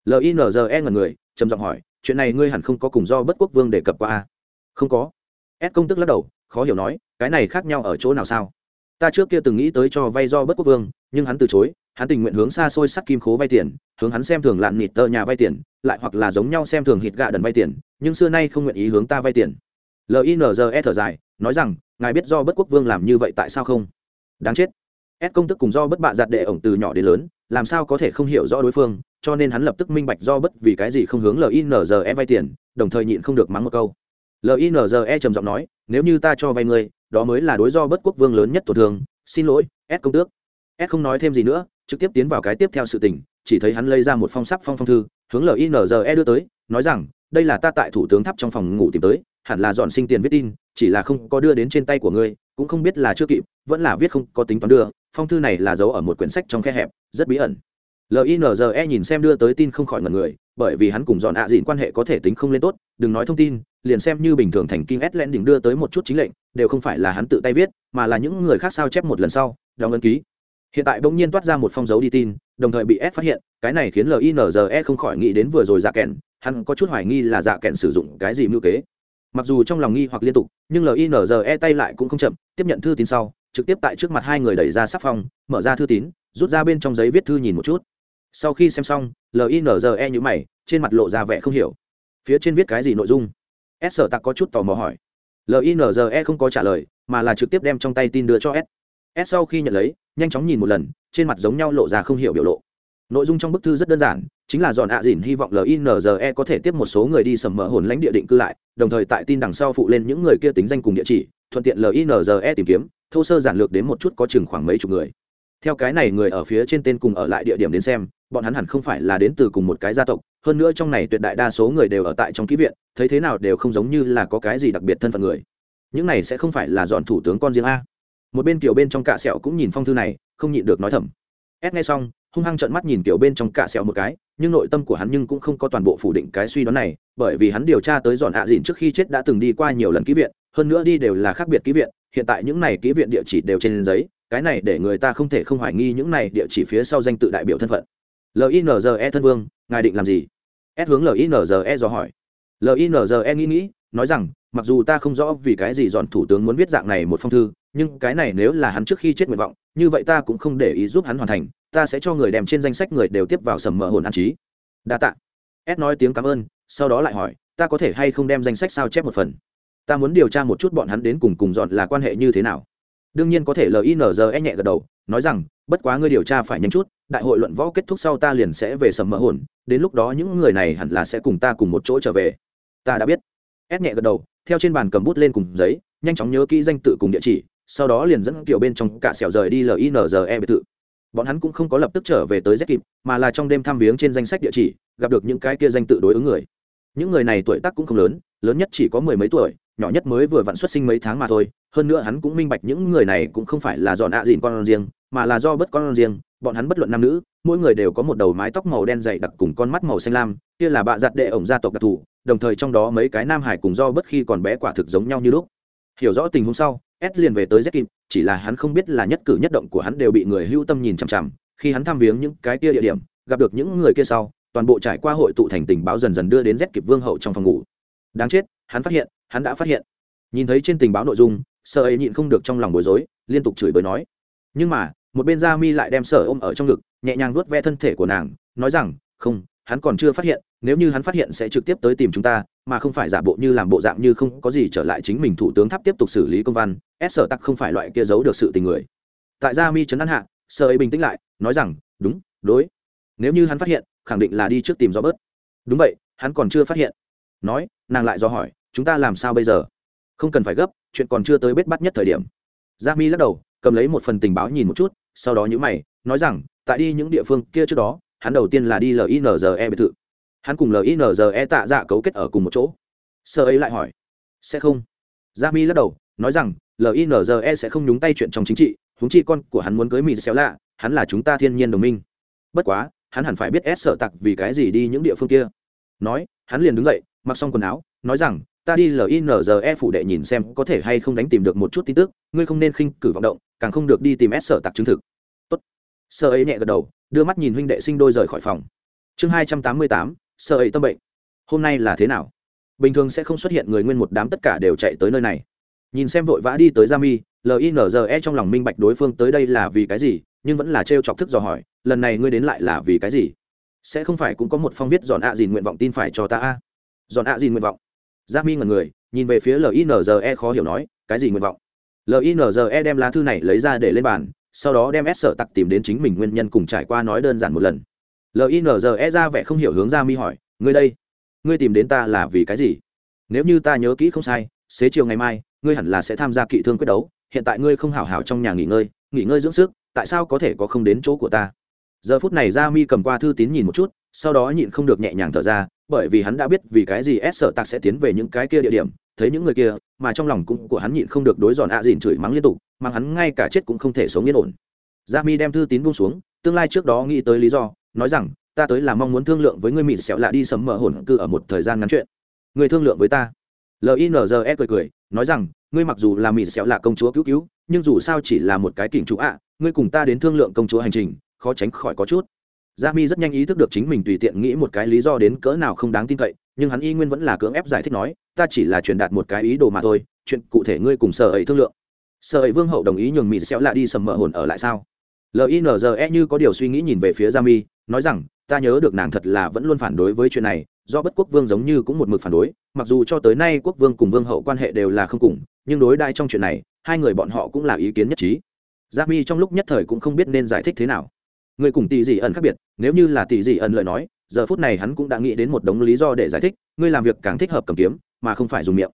Linze ngần người, trầm giọng hỏi, chuyện này ngươi hẳn không có cùng do bất quốc vương đề cập qua a không có. S công tức lắc đầu, khó hiểu nói, cái này khác nhau ở chỗ nào sao? Ta trước kia từng nghĩ tới cho vay do bất quốc vương, nhưng hắn từ chối, hắn tình nguyện hướng xa xôi sắt kim khố vay tiền, hướng hắn xem thường lạn nịt tờ nhà vay tiền, lại hoặc là giống nhau xem thường hít gạ đần vay tiền, nhưng xưa nay không nguyện ý hướng ta vay tiền. Linze thở dài, nói rằng, ngài biết do bất quốc vương làm như vậy tại sao không? Đáng chết s công tức cùng do bất bạ giặt đệ ổng từ nhỏ đến lớn, làm sao có thể không hiểu rõ đối phương, cho nên hắn lập tức minh bạch do bất vì cái gì không hướng linze vay tiền, đồng thời nhịn không được mắng một câu. Linze trầm giọng nói, nếu như ta cho vay ngươi, đó mới là đối do bất quốc vương lớn nhất tổn thương, xin lỗi s công tước. S không nói thêm gì nữa, trực tiếp tiến vào cái tiếp theo sự tình, chỉ thấy hắn lấy ra một phong sắp phong phong thư, hướng linze đưa tới, nói rằng, đây là ta tại thủ tướng tháp trong phòng ngủ tìm tới, hẳn là dọn sinh tiền viết tin, chỉ là không có đưa đến trên tay của ngươi, cũng không biết là chưa kịp, vẫn là viết không có tính toán đưa phong thư này là giấu ở một quyển sách trong khe hẹp, rất bí ẩn. Linze nhìn xem đưa tới tin không khỏi ngần người, bởi vì hắn cùng dọn ạ à dịn quan hệ có thể tính không lên tốt, đừng nói thông tin, liền xem như bình thường thành kinh ét len đỉnh đưa tới một chút chính lệnh, đều không phải là hắn tự tay viết, mà là những người khác sao chép một lần sau, đóng ấn ký. Hiện tại bỗng nhiên toát ra một phong dấu đi tin, đồng thời bị ép phát hiện, cái này khiến linze không khỏi nghĩ đến vừa rồi dạ kèn, hắn có chút hoài nghi là dạ kèn sử dụng cái gì mưu kế. Mặc dù trong lòng nghi hoặc liên tục, nhưng linze tay lại cũng không chậm, tiếp nhận thư tín sau trực tiếp tại trước mặt hai người đẩy ra sắc phong, mở ra thư tín, rút ra bên trong giấy viết thư nhìn một chút. Sau khi xem xong linze nhữ mày, trên mặt lộ ra vẻ không hiểu. Phía trên viết cái gì nội dung? S sở tặc có chút tò mò hỏi. Linze không có trả lời, mà là trực tiếp đem trong tay tin đưa cho s. S sau khi nhận lấy, nhanh chóng nhìn một lần, trên mặt giống nhau lộ ra không hiểu biểu lộ. Nội dung trong bức thư rất đơn giản, chính là dọn ạ à dìn hy vọng linze có thể tiếp một số người đi sầm mỡ hồn lãnh địa định cư lại, đồng thời tại tin đằng sau phụ lên những người kia tính danh cùng địa chỉ thuận tiện linze tìm kiếm, thô sơ giản lược đến một chút có chừng khoảng mấy chục người. Theo cái này người ở phía trên tên cùng ở lại địa điểm đến xem, bọn hắn hẳn không phải là đến từ cùng một cái gia tộc, hơn nữa trong này tuyệt đại đa số người đều ở tại trong ký viện, thấy thế nào đều không giống như là có cái gì đặc biệt thân phận người. Những này sẽ không phải là dọn thủ tướng con riêng a. Một bên kiểu bên trong cạ sẹo cũng nhìn phong thư này, không nhịn được nói thầm. Ép nghe xong, hung hăng trợn mắt nhìn kiểu bên trong cạ sẹo một cái, nhưng nội tâm của hắn nhưng cũng không có toàn bộ phủ định cái suy đoán này, bởi vì hắn điều tra tới dọn ạ à dịn trước khi chết đã từng đi qua nhiều lần ký viện hơn nữa đi đều là khác biệt ký viện, hiện tại những này ký viện địa chỉ đều trên giấy, cái này để người ta không thể không hoài nghi những này địa chỉ phía sau danh tự đại biểu thân phận. Linze thân vương, ngài định làm gì? S hướng linze dò hỏi. Linze nghĩ nghĩ, nói rằng, mặc dù ta không rõ vì cái gì dọn thủ tướng muốn viết dạng này một phong thư, nhưng cái này nếu là hắn trước khi chết nguyện vọng, như vậy ta cũng không để ý giúp hắn hoàn thành, ta sẽ cho người đem trên danh sách người đều tiếp vào sầm mờ hồn an trí. Đa tạ. S nói tiếng cảm ơn, sau đó lại hỏi, ta có thể hay không đem danh sách sao chép một phần? Ta muốn điều tra một chút bọn hắn đến cùng cùng dọn là quan hệ như thế nào. Đương nhiên có thể linze nhẹ gật đầu, nói rằng, bất quá ngươi điều tra phải nhanh chút, đại hội luận võ kết thúc sau ta liền sẽ về sầm mỡ hồn, đến lúc đó những người này hẳn là sẽ cùng ta cùng một chỗ trở về. Ta đã biết. Ép nhẹ gật đầu, theo trên bàn cầm bút lên cùng giấy, nhanh chóng nhớ kỹ danh tự cùng địa chỉ, sau đó liền dẫn kiểu bên trong cả sẹo rời đi linze biệt thự. Bọn hắn cũng không có lập tức trở về tới z kịp, mà là trong đêm thăm viếng trên danh sách địa chỉ, gặp được những cái kia danh tự đối ứng người. Những người này tuổi tác cũng không lớn lớn nhất chỉ có mười mấy tuổi nhỏ nhất mới vừa vặn xuất sinh mấy tháng mà thôi, hơn nữa hắn cũng minh bạch những người này cũng không phải là dọn ạ à dìn con riêng, mà là do bất con riêng, bọn hắn bất luận nam nữ, mỗi người đều có một đầu mái tóc màu đen dày đặc cùng con mắt màu xanh lam, kia là bạ giặt đệ ổng gia tộc đặc thù, đồng thời trong đó mấy cái nam hải cùng do bất khi còn bé quả thực giống nhau như lúc. Hiểu rõ tình huống sau, s liền về tới z kịp chỉ là hắn không biết là nhất cử nhất động của hắn đều bị người hưu tâm nhìn chằm chằm, khi hắn thăm viếng những cái kia địa điểm, gặp được những người kia sau, toàn bộ trải qua hội tụ thành tình báo dần dần đưa đến z kịp vương hậu trong phòng ngủ. Đáng chết, hắn phát hiện hắn đã phát hiện. Nhìn thấy trên tình báo nội dung sợ ấy nhịn không được trong lòng bối rối, liên tục chửi bới nói. Nhưng mà, một bên da mi lại đem sở ôm ở trong ngực, nhẹ nhàng vuốt ve thân thể của nàng, nói rằng, không, hắn còn chưa phát hiện, nếu như hắn phát hiện sẽ trực tiếp tới tìm chúng ta, mà không phải giả bộ như làm bộ dạng như không có gì trở lại chính mình thủ tướng tháp tiếp tục xử lý công văn, s sở tắc không phải loại kia giấu được sự tình người. Tại gia mi trấn an hạ sợ ấy bình tĩnh lại, nói rằng, đúng, đối. Nếu như hắn phát hiện, khẳng định là đi trước tìm do bớt đúng vậy, hắn còn chưa phát hiện. Nói, nàng lại do hỏi chúng ta làm sao bây giờ? Không cần phải gấp, chuyện còn chưa tới bết bắt nhất thời điểm. Gia mi lắc đầu, cầm lấy một phần tình báo nhìn một chút, sau đó nhữ mày, nói rằng, tại đi những địa phương kia trước đó, hắn đầu tiên là đi linze biệt thự. Hắn cùng linze tạ dạ cấu kết ở cùng một chỗ. Sơ ấy lại hỏi, sẽ không? Gia mi lắc đầu, nói rằng linze sẽ không nhúng tay chuyện trong chính trị húng chi con của hắn muốn cưới mì xéo lạ, hắn là chúng ta thiên nhiên đồng minh. Bất quá, hắn hẳn phải biết ép sợ tặc vì cái gì đi những địa phương kia. Nói, hắn liền đứng dậy, mặc xong quần áo, nói rằng ta đi linze phủ đệ nhìn xem có thể hay không đánh tìm được một chút tin tức, ngươi không nên khinh cử vọng động, càng không được đi tìm s sở tặc chứng thực. Tốt. Sợ ấy nhẹ gật đầu, đưa mắt nhìn huynh đệ sinh đôi rời khỏi phòng. Chương hai trăm tám mươi tám sợ ấy tâm bệnh. Hôm nay là thế nào? Bình thường sẽ không xuất hiện người nguyên một đám tất cả đều chạy tới nơi này. Nhìn xem vội vã đi tới gia mi linze trong lòng minh bạch đối phương tới đây là vì cái gì, nhưng vẫn là trêu chọc thức dò hỏi, lần này ngươi đến lại là vì cái gì? Sẽ không phải cũng có một phong viết dọn ạ à dìn nguyện vọng tin phải cho ta a? Dọn ạ à dìn nguyện vọng? Gia mi ngần người, nhìn về phía linze khó hiểu nói, cái gì nguyện vọng? Linze đem lá thư này lấy ra để lên bàn, sau đó đem s sở tặc tìm đến chính mình nguyên nhân cùng trải qua nói đơn giản một lần. Linze ra vẻ không hiểu hướng ra mi hỏi, ngươi đây, ngươi tìm đến ta là vì cái gì? Nếu như ta nhớ kỹ không sai, xế chiều ngày mai, ngươi hẳn là sẽ tham gia kỵ thương quyết đấu, hiện tại ngươi không hảo hảo trong nhà nghỉ ngơi nghỉ ngơi dưỡng sức, tại sao có thể có không đến chỗ của ta? Giờ phút này ra mi cầm qua thư tín nhìn một chút, sau đó nhịn không được nhẹ nhàng thở ra bởi vì hắn đã biết vì cái gì s sở tạc sẽ tiến về những cái kia địa điểm, thấy những người kia, mà trong lòng cũng của hắn nhịn không được đối giòn ạ à dìn chửi mắng liên tục, mà hắn ngay cả chết cũng không thể sống yên ổn. Gia mi đem thư tín buông xuống, tương lai trước đó nghĩ tới lý do, nói rằng, ta tới là mong muốn thương lượng với ngươi mịt xẹo lạ đi sấm mở hồn cư ở một thời gian ngắn chuyện. Người thương lượng với ta. Linze cười cười, nói rằng, ngươi mặc dù là mịt xẹo lạ công chúa cứu cứu, nhưng dù sao chỉ là một cái kỉnh chủ ạ, ngươi cùng ta đến thương lượng công chúa hành trình, khó tránh khỏi có chút gia mi rất nhanh ý thức được chính mình tùy tiện nghĩ một cái lý do đến cỡ nào không đáng tin cậy, nhưng hắn y nguyên vẫn là cưỡng ép giải thích nói, ta chỉ là truyền đạt một cái ý đồ mà thôi, chuyện cụ thể ngươi cùng sở ấy thương lượng. Sở ấy vương hậu đồng ý nhường mỹ xéo lạ đi sầm mỡ hồn ở lại sao? Linze như có điều suy nghĩ nhìn về phía gia mi, nói rằng, ta nhớ được nàng thật là vẫn luôn phản đối với chuyện này, do bất quốc vương giống như cũng một mực phản đối, mặc dù cho tới nay quốc vương cùng vương hậu quan hệ đều là không cùng, nhưng đối đai trong chuyện này, hai người bọn họ cũng là ý kiến nhất trí. Gia mi trong lúc nhất thời cũng không biết nên giải thích thế nào người cùng tỷ dị ẩn khác biệt, nếu như là tỷ dị ẩn lời nói, giờ phút này hắn cũng đã nghĩ đến một đống lý do để giải thích, ngươi làm việc càng thích hợp cầm kiếm, mà không phải dùng miệng.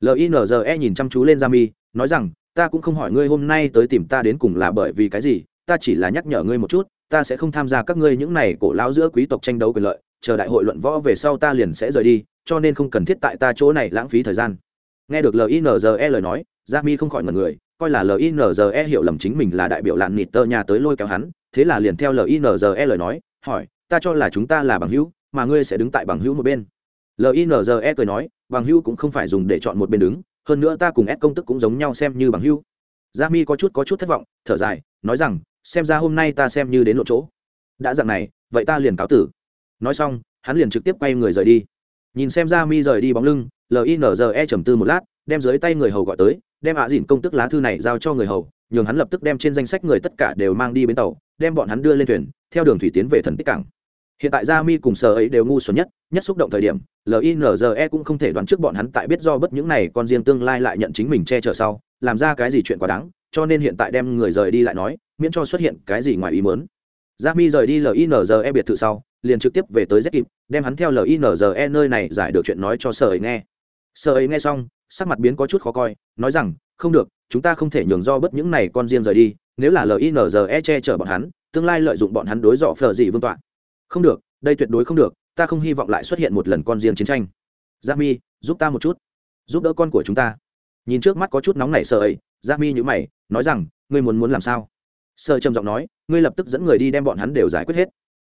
Linze nhìn chăm chú lên gia mi nói rằng, ta cũng không hỏi ngươi hôm nay tới tìm ta đến cùng là bởi vì cái gì, ta chỉ là nhắc nhở ngươi một chút, ta sẽ không tham gia các ngươi những này cổ lao giữa quý tộc tranh đấu quyền lợi, chờ đại hội luận võ về sau ta liền sẽ rời đi, cho nên không cần thiết tại ta chỗ này lãng phí thời gian. Nghe được linze lời nói gia mi không khỏi ngần người, coi là linze hiểu lầm chính mình là đại biểu lạn nịt tơ nhà tới lôi kéo hắn thế là liền theo linze lời nói, hỏi, ta cho là chúng ta là bằng hữu, mà ngươi sẽ đứng tại bằng hữu một bên. Linze cười nói, bằng hữu cũng không phải dùng để chọn một bên đứng, hơn nữa ta cùng ép công tức cũng giống nhau xem như bằng hữu. Gia mi có chút có chút thất vọng, thở dài, nói rằng, xem ra hôm nay ta xem như đến lộ chỗ. Đã dặn này, vậy ta liền cáo tử. Nói xong, hắn liền trực tiếp quay người rời đi. Nhìn xem gia mi rời đi bóng lưng linze trầm tư một lát, đem dưới tay người hầu gọi tới, đem ạ à dìn công tức lá thư này giao cho người hầu, nhường hắn lập tức đem trên danh sách người tất cả đều mang đi bến tàu đem bọn hắn đưa lên thuyền, theo đường thủy tiến về thần tích cảng. Hiện tại gia mi cùng sở ấy đều ngu xuẩn nhất nhất xúc động thời điểm linze cũng không thể đoán trước bọn hắn tại biết do bất những này con riêng tương lai lại nhận chính mình che chở sau, làm ra cái gì chuyện quá đáng, cho nên hiện tại đem người rời đi lại nói, miễn cho xuất hiện cái gì ngoài ý mớn gia mi rời đi linze biệt thự sau, liền trực tiếp về tới z kịp, đem hắn theo linze nơi này giải được chuyện nói cho sở ấy nghe. Sở ấy nghe xong, sắc mặt biến có chút khó coi, nói rằng, không được, chúng ta không thể nhường do bất những này con riêng rời đi nếu là linze che chở bọn hắn, tương lai lợi dụng bọn hắn đối dọ phờ gì vương tọa. Không được, đây tuyệt đối không được, ta không hy vọng lại xuất hiện một lần con riêng chiến tranh. Gia mi giúp ta một chút. Giúp đỡ con của chúng ta. Nhìn trước mắt có chút nóng nảy sợ ấy gia mi nhữ mày, nói rằng, ngươi muốn muốn làm sao? Sợ trầm giọng nói, ngươi lập tức dẫn người đi đem bọn hắn đều giải quyết hết.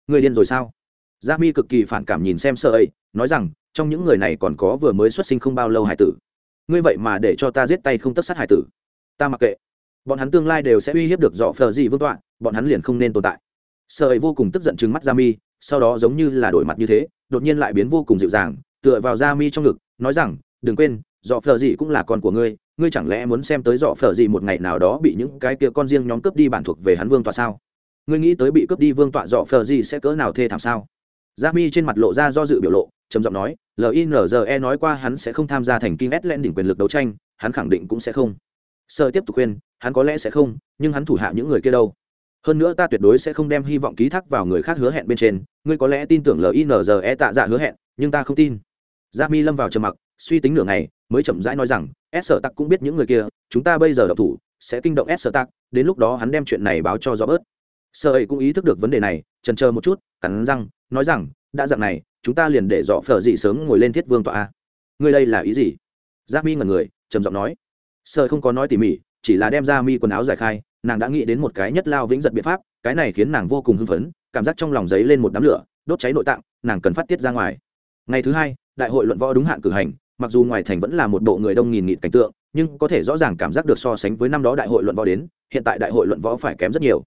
Ngươi điên rồi sao? Gia mi cực kỳ phản cảm nhìn xem sợ ấy, nói rằng, trong những người này còn có vừa mới xuất sinh không bao lâu hải tử. Ngươi vậy mà để cho ta giết tay không tất sát hải tử. Ta mặc kệ bọn hắn tương lai đều sẽ uy hiếp được dọ phờ gì vương tọa, bọn hắn liền không nên tồn tại. Sợ ấy vô cùng tức giận chừng mắt ra mi, sau đó giống như là đổi mặt như thế, đột nhiên lại biến vô cùng dịu dàng, tựa vào ra mi trong ngực, nói rằng, đừng quên, dọ phờ gì cũng là con của ngươi ngươi chẳng lẽ muốn xem tới dọ phờ gì một ngày nào đó bị những cái kia con riêng nhóm cướp đi bản thuộc về hắn vương tọa sao? Ngươi nghĩ tới bị cướp đi vương tọa dọ phờ gì sẽ cỡ nào thê thảm sao? Da mi trên mặt lộ ra do dự biểu lộ, trầm giọng nói linze nói qua hắn sẽ không tham gia thành kinh ét lên đỉnh quyền lực đấu tranh, hắn khẳng định cũng sẽ không. Sợ tiếp tục khuyên hắn có lẽ sẽ không, nhưng hắn thủ hạ những người kia đâu. Hơn nữa ta tuyệt đối sẽ không đem hy vọng ký thác vào người khác hứa hẹn bên trên. Ngươi có lẽ tin tưởng linze tạ dạ hứa hẹn, nhưng ta không tin. Gia mi lâm vào trầm mặc, suy tính nửa ngày, mới chậm rãi nói rằng, s sở tắc cũng biết những người kia, chúng ta bây giờ độc thủ, sẽ kinh động s sở tắc đến lúc đó hắn đem chuyện này báo cho rõ bớt. Sợ ấy cũng ý thức được vấn đề này, trần chờ một chút, cắn răng, nói rằng, đã dặn này, chúng ta liền để dọ phở dị sớm ngồi lên thiết vương tọa ngươi đây là ý gì? Giáp mi ngần người, trầm giọng nói. Sợ không có nói tỉ mỉ chỉ là đem ra mi quần áo giải khai, nàng đã nghĩ đến một cái nhất lao vĩnh giật biện pháp, cái này khiến nàng vô cùng hưng phấn, cảm giác trong lòng giấy lên một đám lửa, đốt cháy nội tạng, nàng cần phát tiết ra ngoài. Ngày thứ hai, đại hội luận võ đúng hạn cử hành, mặc dù ngoài thành vẫn là một bộ người đông nghìn nghịt cảnh tượng, nhưng có thể rõ ràng cảm giác được so sánh với năm đó đại hội luận võ đến, hiện tại đại hội luận võ phải kém rất nhiều.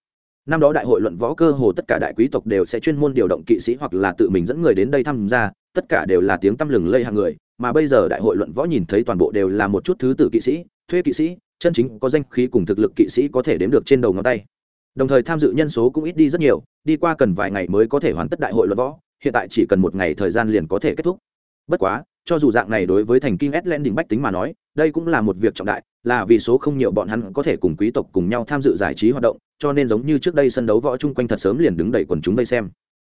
Năm đó đại hội luận võ cơ hồ tất cả đại quý tộc đều sẽ chuyên môn điều động kỵ sĩ hoặc là tự mình dẫn người đến đây tham gia, tất cả đều là tiếng tăm lừng lây hàng người, mà bây giờ đại hội luận võ nhìn thấy toàn bộ đều là một chút thứ tự kỵ sĩ, thuê kỵ sĩ chân chính có danh khí cùng thực lực kỵ sĩ có thể đếm được trên đầu ngón tay. Đồng thời tham dự nhân số cũng ít đi rất nhiều đi qua cần vài ngày mới có thể hoàn tất đại hội luận võ hiện tại chỉ cần một ngày thời gian liền có thể kết thúc. Bất quá cho dù dạng này đối với thành kinh Iceland đỉnh bách tính mà nói, đây cũng là một việc trọng đại, là vì số không nhiều bọn hắn có thể cùng quý tộc cùng nhau tham dự giải trí hoạt động, cho nên giống như trước đây sân đấu võ chung quanh thật sớm liền đứng đầy quần chúng vây xem.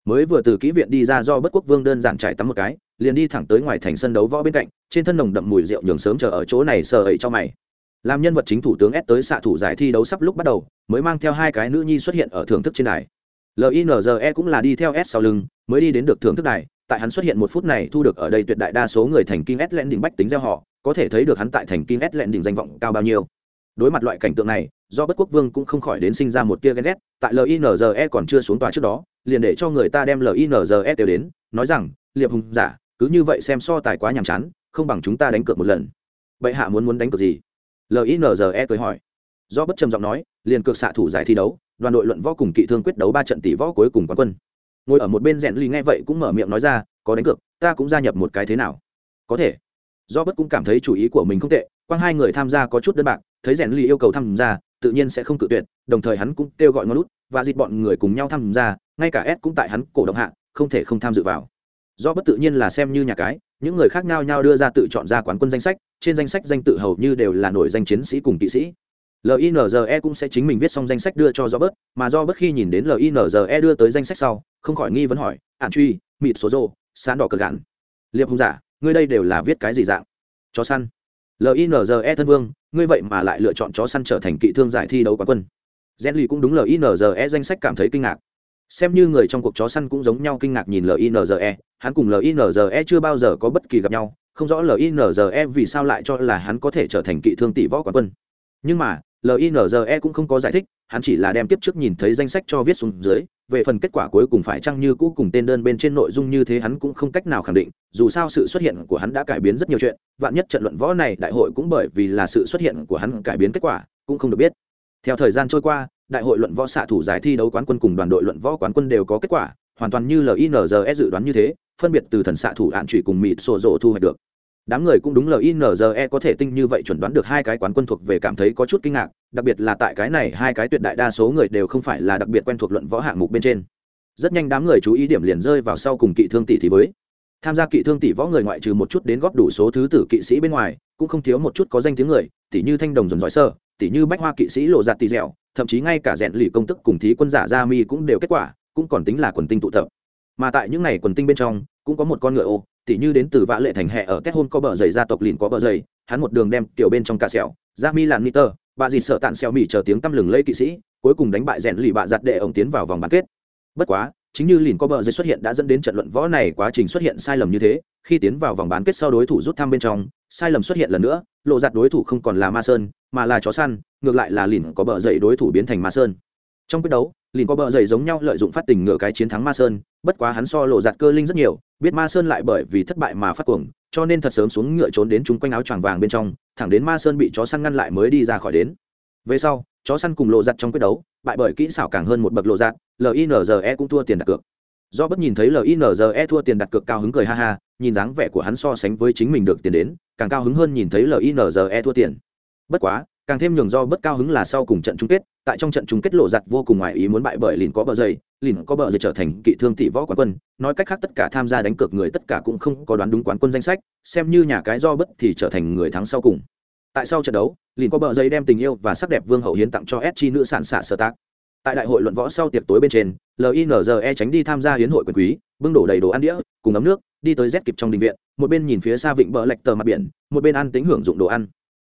Mới vừa từ kỹ viện đi ra do bất quốc vương đơn giản trải tắm một cái, liền đi thẳng tới ngoài thành sân đấu võ bên cạnh, trên thân nồng đậm mùi rượu nhường sớm chờ ở chỗ này sờ ấy cho mày làm nhân vật chính thủ tướng ép tới xạ thủ giải thi đấu sắp lúc bắt đầu, mới mang theo hai cái nữ nhi xuất hiện ở thưởng thức trên đài. Linze cũng là đi theo s sau lưng, mới đi đến được thưởng thức đài. Tại hắn xuất hiện một phút này thu được ở đây tuyệt đại đa số người thành kinh s lẹn đỉnh bách tính gieo họ, có thể thấy được hắn tại thành kinh s lẹn đỉnh danh vọng cao bao nhiêu. Đối mặt loại cảnh tượng này, do bất quốc vương cũng không khỏi đến sinh ra một tia ghen ghét, tại linze còn chưa xuống tòa trước đó, liền để cho người ta đem linze đều đến, nói rằng, liệp hùng giả, cứ như vậy xem so tài quá nhàm chán, không bằng chúng ta đánh cược một lần. Bệ hạ muốn muốn đánh cược gì? Linze cười hỏi. Do bất trầm giọng nói, liền cược xạ thủ giải thi đấu, đoàn đội luận võ cùng kỵ thương quyết đấu ba trận tỷ võ cuối cùng quán quân. Ngồi ở một bên rèn ly nghe vậy cũng mở miệng nói ra, có đánh cược, ta cũng gia nhập một cái thế nào? Có thể. Do bất cũng cảm thấy chủ ý của mình không tệ, quang hai người tham gia có chút đơn bạc, thấy rèn ly yêu cầu tham gia, tự nhiên sẽ không cự tuyệt, đồng thời hắn cũng kêu gọi ngón lút và dịt bọn người cùng nhau tham gia, ngay cả ed cũng tại hắn cổ động hạ, không thể không tham dự vào do bất tự nhiên là xem như nhà cái, những người khác nhau nhau đưa ra tự chọn ra quán quân danh sách, trên danh sách danh tự hầu như đều là nổi danh chiến sĩ cùng kỵ sĩ. Linze cũng sẽ chính mình viết xong danh sách đưa cho do bớt mà do Bất khi nhìn đến linze đưa tới danh sách sau, không khỏi nghi vấn hỏi ạn truy, mịt số rô, sán đỏ cờ gạn, liệp hùng giả, ngươi đây đều là viết cái gì dạng? Chó săn. Linze thân vương, ngươi vậy mà lại lựa chọn chó săn trở thành kỵ thương giải thi đấu quán quân. Gen lì cũng đúng linze danh sách cảm thấy kinh ngạc xem như người trong cuộc chó săn cũng giống nhau kinh ngạc nhìn linze hắn cùng linze chưa bao giờ có bất kỳ gặp nhau. Không rõ linze vì sao lại cho là hắn có thể trở thành kỵ thương tỷ võ quán quân. Nhưng mà linze cũng không có giải thích. Hắn chỉ là đem tiếp trước nhìn thấy danh sách cho viết xuống dưới. Về phần kết quả cuối cùng phải chăng như cũ cùng tên đơn bên trên nội dung như thế hắn cũng không cách nào khẳng định. Dù sao sự xuất hiện của hắn đã cải biến rất nhiều chuyện. Vạn nhất trận luận võ này đại hội cũng bởi vì là sự xuất hiện của hắn cải biến kết quả, cũng không được biết. Theo thời gian trôi qua đại hội luận võ xạ thủ giải thi đấu quán quân cùng đoàn đội luận võ quán quân đều có kết quả, hoàn toàn như linze dự đoán như thế, phân biệt từ thần xạ thủ hạn trụy cùng mịt sổ rộ thu hoạch được. Đám người cũng đúng linze có thể tinh như vậy chuẩn đoán được hai cái quán quân thuộc về cảm thấy có chút kinh ngạc, đặc biệt là tại cái này hai cái tuyệt đại đa số người đều không phải là đặc biệt quen thuộc luận võ hạng mục bên trên. Rất nhanh đám người chú ý điểm liền rơi vào sau cùng kỵ thương tỷ thì với. Tham gia kỵ thương tỷ võ người ngoại trừ một chút đến góp đủ số thứ tử kỵ sĩ bên ngoài, cũng không thiếu một chút có danh tiếng người, tỷ như thanh đồng dồn giỏi sơ, tỷ như bách hoa kỵ sĩ lộ giạt tỷ dẻo thậm chí ngay cả rèn lì công tức cùng thí quân giả gia mi cũng đều kết quả, cũng còn tính là quần tinh tụ tập. Mà tại những ngày quần tinh bên trong, cũng có một con ngựa ô, tỉ như đến từ vã lệ thành hệ ở kết hôn có bờ dày gia tộc lìn có bờ dày hắn một đường đem tiểu bên trong cà sẹo ra mi làm niter bà dì sợ tạn xẻo mỉ chờ tiếng tăm lừng lây kỵ sĩ, cuối cùng đánh bại rèn lì bạ giặt để ổng tiến vào vòng bán kết. Bất quá, chính như lìn có bờ dây xuất hiện đã dẫn đến trận luận võ này quá trình xuất hiện sai lầm như thế, khi tiến vào vòng bán kết sau đối thủ rút thăm bên trong sai lầm xuất hiện lần nữa, lộ giặt đối thủ không còn là ma sơn, mà là chó săn, ngược lại là lìn có bờ dậy đối thủ biến thành ma sơn. Trong quyết đấu, lìn có bờ dậy giống nhau lợi dụng phát tình ngựa cái chiến thắng ma sơn, bất quá hắn so lộ giặt cơ linh rất nhiều, biết ma sơn lại bởi vì thất bại mà phát cuồng, cho nên thật sớm xuống ngựa trốn đến chúng quanh áo choàng vàng bên trong, thẳng đến ma sơn bị chó săn ngăn lại mới đi ra khỏi đến. Về sau, chó săn cùng lộ giặt trong quyết đấu, bại bởi kỹ xảo càng hơn một bậc lộ giặt linze cũng thua tiền đặt cược do bất nhìn thấy linze thua tiền đặt cược cao hứng cười ha ha, nhìn dáng vẻ của hắn so sánh với chính mình được tiền đến, càng cao hứng hơn nhìn thấy linze thua tiền. Bất quá, càng thêm nhường do bất cao hứng là sau cùng trận chung kết, tại trong trận chung kết lộ giặt vô cùng ngoài ý muốn bại bởi lìn có bờ dây, lìn có bờ dây trở thành kỵ thương tỷ võ quán quân, nói cách khác tất cả tham gia đánh cược người tất cả cũng không có đoán đúng quán quân danh sách, xem như nhà cái do bất thì trở thành người thắng sau cùng. Tại sau trận đấu, lìn có bờ dây đem tình yêu và sắc đẹp vương hậu hiến tặng cho s chi nữ sản xạ sơ tác tại đại hội luận võ sau tiệc tối bên trên linze tránh đi tham gia hiến hội quyền quý, bưng đổ đầy đồ ăn đĩa, cùng ấm nước, đi tới rét kịp trong đình viện, một bên nhìn phía xa vịnh bờ lạch tờ mặt biển, một bên ăn tính hưởng dụng đồ ăn.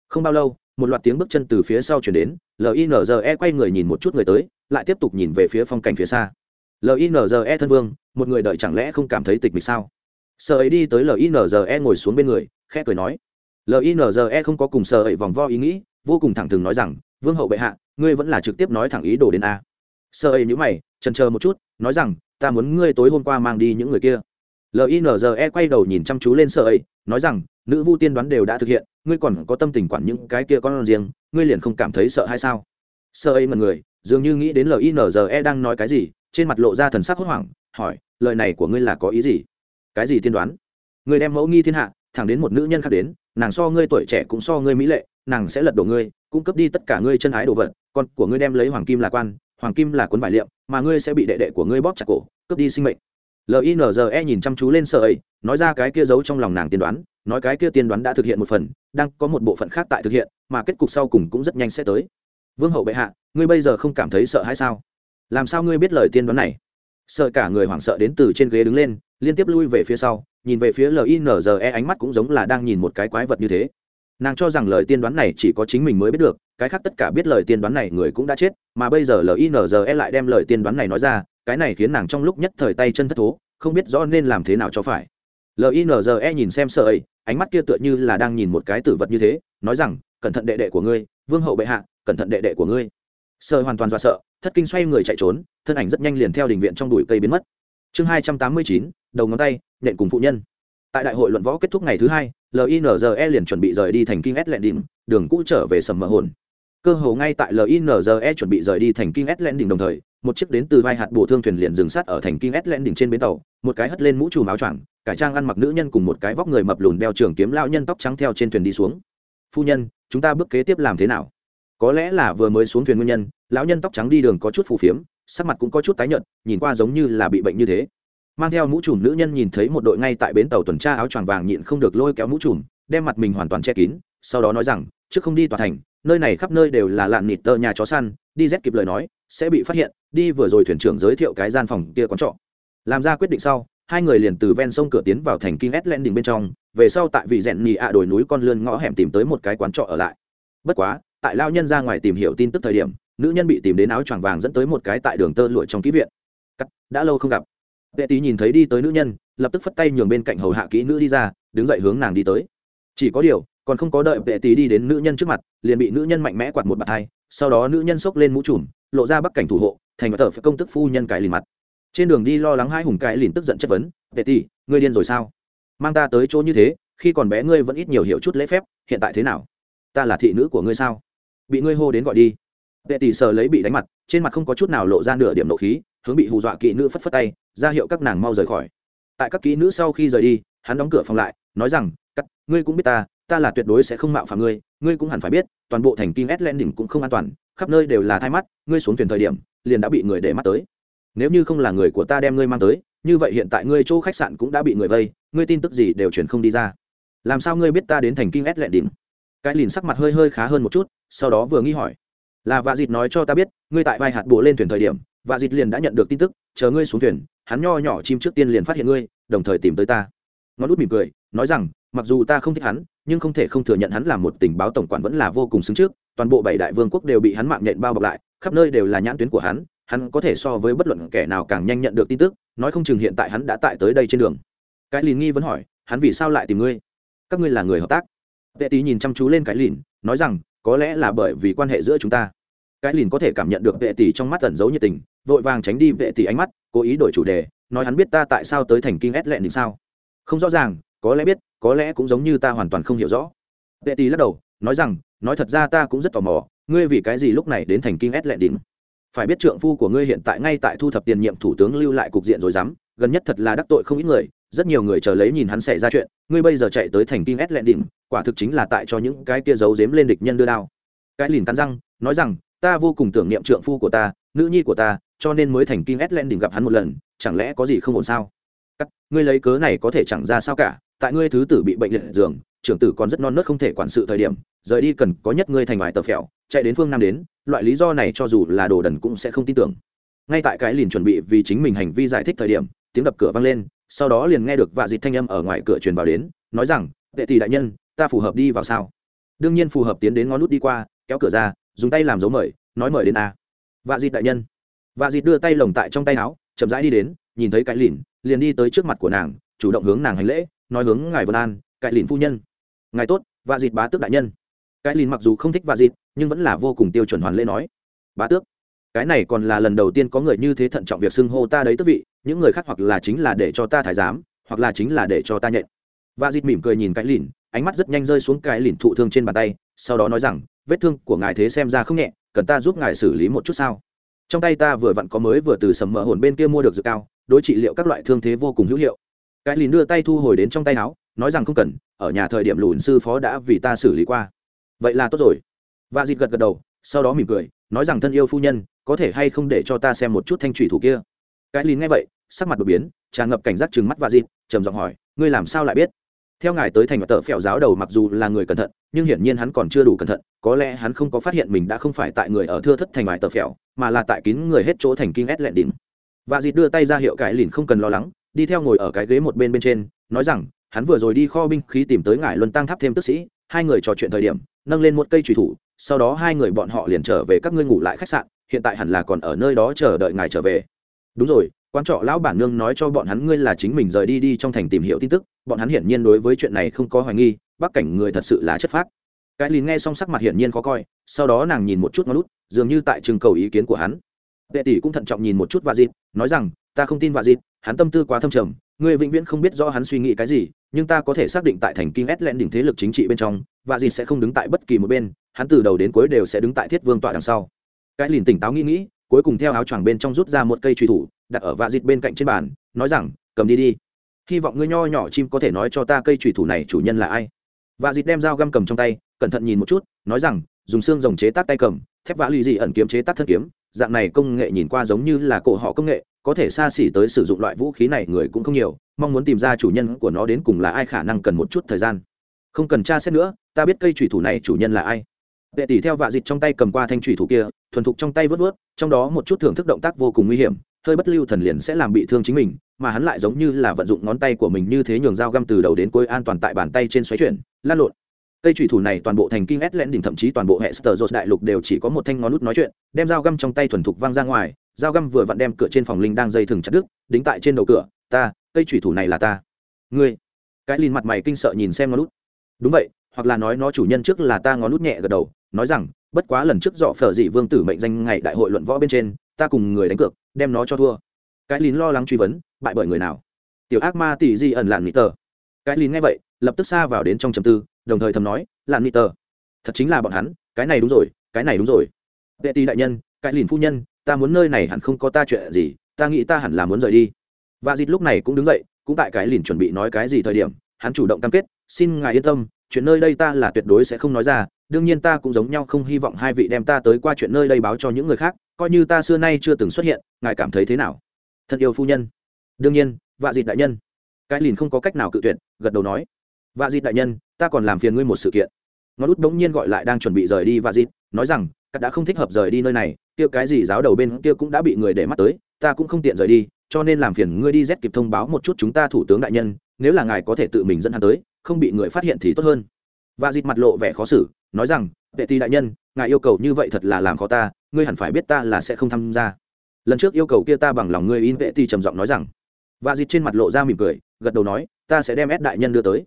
Không bao lâu, một loạt tiếng bước chân từ phía sau chuyển đến linze quay người nhìn một chút người tới, lại tiếp tục nhìn về phía phong cảnh phía xa. Linze thân vương, một người đợi chẳng lẽ không cảm thấy tịch mịch sao? Sợ ấy đi tới linze ngồi xuống bên người, khẽ cười nói. Linze không có cùng sợ ấy vòng vo ý nghĩ, vô cùng thẳng thừng nói rằng vương hậu bệ hạ, ngươi vẫn là trực tiếp nói thẳng ý đồ đến a. Sợ ấy nhữ mày trần chờ một chút, nói rằng, ta muốn ngươi tối hôm qua mang đi những người kia. Linze quay đầu nhìn chăm chú lên sợ ấy nói rằng, nữ vu tiên đoán đều đã thực hiện, ngươi còn có tâm tình quản những cái kia con riêng, ngươi liền không cảm thấy sợ hay sao? Sợ ấy mật người, dường như nghĩ đến linze đang nói cái gì, trên mặt lộ ra thần sắc hốt hoảng, hỏi, lời này của ngươi là có ý gì? Cái gì tiên đoán? Ngươi đem mẫu nghi thiên hạ, thẳng đến một nữ nhân khác đến, nàng so ngươi tuổi trẻ cũng so ngươi mỹ lệ, nàng sẽ lật đổ ngươi cung cấp đi tất cả ngươi chân ái đồ vật, con của ngươi đem lấy hoàng kim là quan, hoàng kim là cuốn vải liệm, mà ngươi sẽ bị đệ đệ của ngươi bóp chặt cổ, cướp đi sinh mệnh. Linze nhìn chăm chú lên sợ ấy, nói ra cái kia giấu trong lòng nàng tiên đoán, nói cái kia tiên đoán đã thực hiện một phần, đang có một bộ phận khác tại thực hiện, mà kết cục sau cùng cũng rất nhanh sẽ tới. Vương hậu bệ hạ, ngươi bây giờ không cảm thấy sợ hay sao? Làm sao ngươi biết lời tiên đoán này? Sợ cả người hoảng sợ đến từ trên ghế đứng lên, liên tiếp lui về phía sau, nhìn về phía linze ánh mắt cũng giống là đang nhìn một cái quái vật như thế nàng cho rằng lời tiên đoán này chỉ có chính mình mới biết được, cái khác tất cả biết lời tiên đoán này người cũng đã chết, mà bây giờ linze lại đem lời tiên đoán này nói ra, cái này khiến nàng trong lúc nhất thời tay chân thất thố, không biết rõ nên làm thế nào cho phải. Linze nhìn xem sợ ấy, ánh mắt kia tựa như là đang nhìn một cái tử vật như thế, nói rằng, cẩn thận đệ đệ của ngươi, vương hậu bệ hạ, cẩn thận đệ đệ của ngươi. Sợ hoàn toàn do sợ, thất kinh xoay người chạy trốn, thân ảnh rất nhanh liền theo đình viện trong đùi cây biến mất. Chương hai trăm tám mươi chín, đầu ngón tay, nện cùng phụ nhân tại đại hội luận võ kết thúc ngày thứ hai linze liền chuẩn bị rời đi thành kinh s lẹn đỉnh đường cũ trở về sầm mờ hồn. Cơ hồ ngay tại linze chuẩn bị rời đi thành kinh s lẹn đỉnh đồng thời, một chiếc đến từ vai hạt bổ thương thuyền liền dừng sát ở thành kinh s lẹn đỉnh trên bến tàu, một cái hất lên mũ trùm áo choàng, cải trang ăn mặc nữ nhân cùng một cái vóc người mập lùn đeo trường kiếm lao nhân tóc trắng theo trên thuyền đi xuống. Phu nhân, chúng ta bước kế tiếp làm thế nào? Có lẽ là vừa mới xuống thuyền nguyên nhân, lão nhân tóc trắng đi đường có chút phù phiếm, sắc mặt cũng có chút tái nhợt, nhìn qua giống như là bị bệnh như thế mang theo mũ trùm nữ nhân nhìn thấy một đội ngay tại bến tàu tuần tra áo choàng vàng nhịn không được lôi kéo mũ trùm, đem mặt mình hoàn toàn che kín, sau đó nói rằng, trước không đi tòa thành, nơi này khắp nơi đều là lạn nịt tơ nhà chó săn, đi rét kịp lời nói, sẽ bị phát hiện, đi vừa rồi thuyền trưởng giới thiệu cái gian phòng kia quán trọ. Làm ra quyết định sau, hai người liền từ ven sông cửa tiến vào thành kinh len đỉnh bên trong, về sau tại vị rèn nhì ạ đồi núi con lươn ngõ hẻm tìm tới một cái quán trọ ở lại. Bất quá, tại lao nhân ra ngoài tìm hiểu tin tức thời điểm, nữ nhân bị tìm đến áo choàng vàng dẫn tới một cái tại đường tơ lụi trong ký viện. Cắt, đã lâu không gặp vệ tý nhìn thấy đi tới nữ nhân, lập tức phất tay nhường bên cạnh hầu hạ kỹ nữ đi ra, đứng dậy hướng nàng đi tới. Chỉ có điều, còn không có đợi vệ tý đi đến nữ nhân trước mặt, liền bị nữ nhân mạnh mẽ quạt một bạt hai, sau đó nữ nhân xốc lên mũ trùm, lộ ra bắc cảnh thủ hộ, thành tờ phải công tức phu nhân cái lìn mặt. Trên đường đi lo lắng hai hùng cái lìn tức giận chất vấn, vệ tý, ngươi điên rồi sao? Mang ta tới chỗ như thế, khi còn bé ngươi vẫn ít nhiều hiểu chút lễ phép, hiện tại thế nào? Ta là thị nữ của ngươi sao? Bị ngươi hô đến gọi đi. Vệ tỷ sờ lấy bị đánh mặt, trên mặt không có chút nào lộ ra nửa điểm nộ khí, hướng bị hù dọa kỹ nữ phất phất tay ra hiệu các nàng mau rời khỏi. Tại các kỹ nữ sau khi rời đi, hắn đóng cửa phòng lại, nói rằng cắt ngươi cũng biết ta ta là tuyệt đối sẽ không mạo phạm ngươi ngươi cũng hẳn phải biết, toàn bộ thành Kim ét len đỉnh cũng không an toàn, khắp nơi đều là thai mắt, ngươi xuống thuyền thời điểm, liền đã bị người để mắt tới. Nếu như không là người của ta đem ngươi mang tới, như vậy hiện tại ngươi chỗ khách sạn cũng đã bị người vây, ngươi tin tức gì đều truyền không đi ra. Làm sao ngươi biết ta đến thành Kim ét lẹn đỉnh cái lìn sắc mặt hơi hơi khá hơn một chút, sau đó vừa nghi hỏi, là vạ dịt nói cho ta biết, ngươi tại vai hạt bộ lên thuyền thời điểm, vạ dịt liền đã nhận được tin tức, chờ ngươi xuống thuyền hắn nho nhỏ chim trước tiên liền phát hiện ngươi, đồng thời tìm tới ta. Ngón út mỉm cười, nói rằng, mặc dù ta không thích hắn, nhưng không thể không thừa nhận hắn là một tình báo tổng quản vẫn là vô cùng xứng trước, toàn bộ bảy đại vương quốc đều bị hắn mạng nhện bao bọc lại, khắp nơi đều là nhãn tuyến của hắn hắn có thể so với bất luận kẻ nào càng nhanh nhận được tin tức, nói không chừng hiện tại hắn đã tại tới đây trên đường. Cái lìn nghi vẫn hỏi, hắn vì sao lại tìm ngươi? Các ngươi là người hợp tác. Vệ tý nhìn chăm chú lên cái lìn, nói rằng, có lẽ là bởi vì quan hệ giữa chúng ta. Cái lìn có thể cảm nhận được vệ tỷ trong mắt tẩn giấu nhiệt tình vội vàng tránh đi vệ tỷ ánh mắt, cố ý đổi chủ đề, nói hắn biết ta tại sao tới thành kinh ét lẹn đình sao? Không rõ ràng, có lẽ biết, có lẽ cũng giống như ta hoàn toàn không hiểu rõ. Vệ tỷ lắc đầu, nói rằng, nói thật ra ta cũng rất tò mò, ngươi vì cái gì lúc này đến thành kinh ét lẹn đỉnh? Phải biết trượng phu của ngươi hiện tại ngay tại thu thập tiền nhiệm thủ tướng lưu lại cục diện rồi dám, gần nhất thật là đắc tội không ít người, rất nhiều người chờ lấy nhìn hắn xảy ra chuyện, ngươi bây giờ chạy tới thành kinh ét lẹn đỉnh, quả thực chính là tại cho những cái kia giấu dếm lên địch nhân đưa đao. Cái lìn cắn răng, nói rằng, ta vô cùng tưởng niệm trượng phu của ta, nữ nhi của ta cho nên mới thành Kim ét lẹn đỉnh gặp hắn một lần, chẳng lẽ có gì không ổn sao? Cắt, ngươi lấy cớ này có thể chẳng ra sao cả, tại ngươi thứ tử bị bệnh liệt giường, trưởng tử còn rất non nớt không thể quản sự thời điểm, rời đi cần có nhất ngươi thành ngoài tờ phèo, chạy đến phương nam đến, loại lý do này cho dù là đồ đần cũng sẽ không tin tưởng. Ngay tại cái liền chuẩn bị vì chính mình hành vi giải thích thời điểm, tiếng đập cửa vang lên, sau đó liền nghe được vạ dịch thanh âm ở ngoài cửa truyền vào đến, nói rằng vệ tỷ đại nhân, ta phù hợp đi vào sao? Đương nhiên phù hợp tiến đến ngón nút đi qua, kéo cửa ra, dùng tay làm dấu mời, nói mời đến a. Vạ dịch đại nhân vạ dịt đưa tay lồng tại trong tay áo, chậm rãi đi đến, nhìn thấy cái lìn, liền đi tới trước mặt của nàng, chủ động hướng nàng hành lễ, nói hướng ngài vân an cái lìn phu nhân. Ngài tốt, vạ dịt bá tước đại nhân. Cái lìn mặc dù không thích vạ dịt, nhưng vẫn là vô cùng tiêu chuẩn hoàn lễ nói, bá tước, cái này còn là lần đầu tiên có người như thế thận trọng việc xưng hô ta đấy tức vị, những người khác hoặc là chính là để cho ta thái giám, hoặc là chính là để cho ta nhện. Và dịt mỉm cười nhìn cái lìn, ánh mắt rất nhanh rơi xuống cái lìn thụ thương trên bàn tay, sau đó nói rằng, vết thương của ngài thế xem ra không nhẹ, cần ta giúp ngài xử lý một chút sao? Trong tay ta vừa vặn có mới vừa từ sầm mỡ hồn bên kia mua được dược cao, đối trị liệu các loại thương thế vô cùng hữu hiệu. Cái lìn đưa tay thu hồi đến trong tay áo, nói rằng không cần, ở nhà thời điểm lùn sư phó đã vì ta xử lý qua. Vậy là tốt rồi. Và dịt gật gật đầu, sau đó mỉm cười, nói rằng thân yêu phu nhân, có thể hay không để cho ta xem một chút thanh thủy thủ kia. Cái lìn nghe vậy, sắc mặt đột biến, tràn ngập cảnh giác trừng mắt và dịt trầm giọng hỏi, ngươi làm sao lại biết? Theo ngài tới thành tờ phèo giáo đầu mặc dù là người cẩn thận nhưng hiển nhiên hắn còn chưa đủ cẩn thận, có lẽ hắn không có phát hiện mình đã không phải tại người ở thưa thất thành ngoài tờ phèo, mà là tại kín người hết chỗ thành kinh ét lẹn đỉnh. Và dịt đưa tay ra hiệu cải lìn không cần lo lắng, đi theo ngồi ở cái ghế một bên bên trên, nói rằng, hắn vừa rồi đi kho binh khí tìm tới ngài luân tăng tháp thêm tức sĩ, hai người trò chuyện thời điểm, nâng lên một cây trùy thủ, sau đó hai người bọn họ liền trở về các ngươi ngủ lại khách sạn, hiện tại hẳn là còn ở nơi đó chờ đợi ngài trở về. Đúng rồi, quan trọ lão bản nương nói cho bọn hắn ngươi là chính mình rời đi đi trong thành tìm hiểu tin tức, bọn hắn hiển nhiên đối với chuyện này không có hoài nghi bắc cảnh người thật sự là chất phác. Cái lìn nghe xong sắc mặt hiển nhiên khó coi, sau đó nàng nhìn một chút ngón lút, dường như tại trưng cầu ý kiến của hắn. Vệ tỷ cũng thận trọng nhìn một chút và dịp nói rằng, ta không tin và dịp hắn tâm tư quá thâm trầm người vĩnh viễn không biết rõ hắn suy nghĩ cái gì, nhưng ta có thể xác định tại thành kinh ét lẹn đỉnh thế lực chính trị bên trong và dịp sẽ không đứng tại bất kỳ một bên, hắn từ đầu đến cuối đều sẽ đứng tại thiết vương tọa đằng sau. Cái lìn tỉnh táo nghĩ nghĩ, cuối cùng theo áo choàng bên trong rút ra một cây truy thủ, đặt ở vạ dịt bên cạnh trên bàn, nói rằng, cầm đi đi. Hy vọng ngươi nho nhỏ chim có thể nói cho ta cây truy thủ này chủ nhân là ai vạ dịt đem dao găm cầm trong tay, cẩn thận nhìn một chút, nói rằng, dùng xương rồng chế tác tay cầm, thép vã lì dị ẩn kiếm chế tác thân kiếm, dạng này công nghệ nhìn qua giống như là cổ họ công nghệ, có thể xa xỉ tới sử dụng loại vũ khí này người cũng không nhiều, mong muốn tìm ra chủ nhân của nó đến cùng là ai khả năng cần một chút thời gian. Không cần tra xét nữa, ta biết cây thủy thủ này chủ nhân là ai. Vệ tỷ theo vạ dịch trong tay cầm qua thanh thủy thủ kia, thuần thục trong tay vớt vớt, trong đó một chút thưởng thức động tác vô cùng nguy hiểm, hơi bất lưu thần liền sẽ làm bị thương chính mình mà hắn lại giống như là vận dụng ngón tay của mình như thế nhường dao găm từ đầu đến cuối an toàn tại bàn tay trên xoáy chuyển, lan lộn. Cây thủy thủ này toàn bộ thành kinh ét lẽn đỉnh thậm chí toàn bộ hệ sờ dột đại lục đều chỉ có một thanh ngón nút nói chuyện, đem dao găm trong tay thuần thục văng ra ngoài, dao găm vừa vặn đem cửa trên phòng linh đang dây thừng chặt đứt, đính tại trên đầu cửa, ta, cây thủy thủ này là ta. Ngươi? Cái lìn mặt mày kinh sợ nhìn xem ngón nút đúng vậy, hoặc là nói nó chủ nhân trước là ta. Ngón nút nhẹ gật đầu, nói rằng, bất quá lần trước dọ phở dị vương tử mệnh danh ngày đại hội luận võ bên trên, ta cùng người đánh cược, đem nó cho thua. Cái lín lo lắng truy vấn bại bởi người nào. Tiểu ác ma tỷ di ẩn lạn nị tờ. Cái lìn nghe vậy, lập tức xa vào đến trong trầm tư, đồng thời thầm nói, lạn nị tờ, thật chính là bọn hắn, cái này đúng rồi, cái này đúng rồi. Vệ tỷ đại nhân, cái lìn phu nhân, ta muốn nơi này hẳn không có ta chuyện gì, ta nghĩ ta hẳn là muốn rời đi. Và dịt lúc này cũng đứng dậy, cũng tại cái lìn chuẩn bị nói cái gì thời điểm, hắn chủ động cam kết, xin ngài yên tâm, chuyện nơi đây ta là tuyệt đối sẽ không nói ra, đương nhiên ta cũng giống nhau không hy vọng hai vị đem ta tới qua chuyện nơi đây báo cho những người khác, coi như ta xưa nay chưa từng xuất hiện, ngài cảm thấy thế nào? Thân yêu phu nhân đương nhiên, vạ dịt đại nhân. Cái lìn không có cách nào cự tuyệt, gật đầu nói. Vạ dịt đại nhân, ta còn làm phiền ngươi một sự kiện. Ngón út bỗng nhiên gọi lại đang chuẩn bị rời đi vạ dịt, nói rằng, các đã không thích hợp rời đi nơi này, kia cái gì giáo đầu bên kia cũng đã bị người để mắt tới, ta cũng không tiện rời đi, cho nên làm phiền ngươi đi rét kịp thông báo một chút chúng ta thủ tướng đại nhân, nếu là ngài có thể tự mình dẫn hắn tới, không bị người phát hiện thì tốt hơn. Và dịt mặt lộ vẻ khó xử, nói rằng, vệ tì đại nhân, ngài yêu cầu như vậy thật là làm khó ta, ngươi hẳn phải biết ta là sẽ không tham gia. Lần trước yêu cầu kia ta bằng lòng ngươi in vệ tì trầm giọng nói rằng và dịt trên mặt lộ ra mỉm cười, gật đầu nói, ta sẽ đem ép đại nhân đưa tới.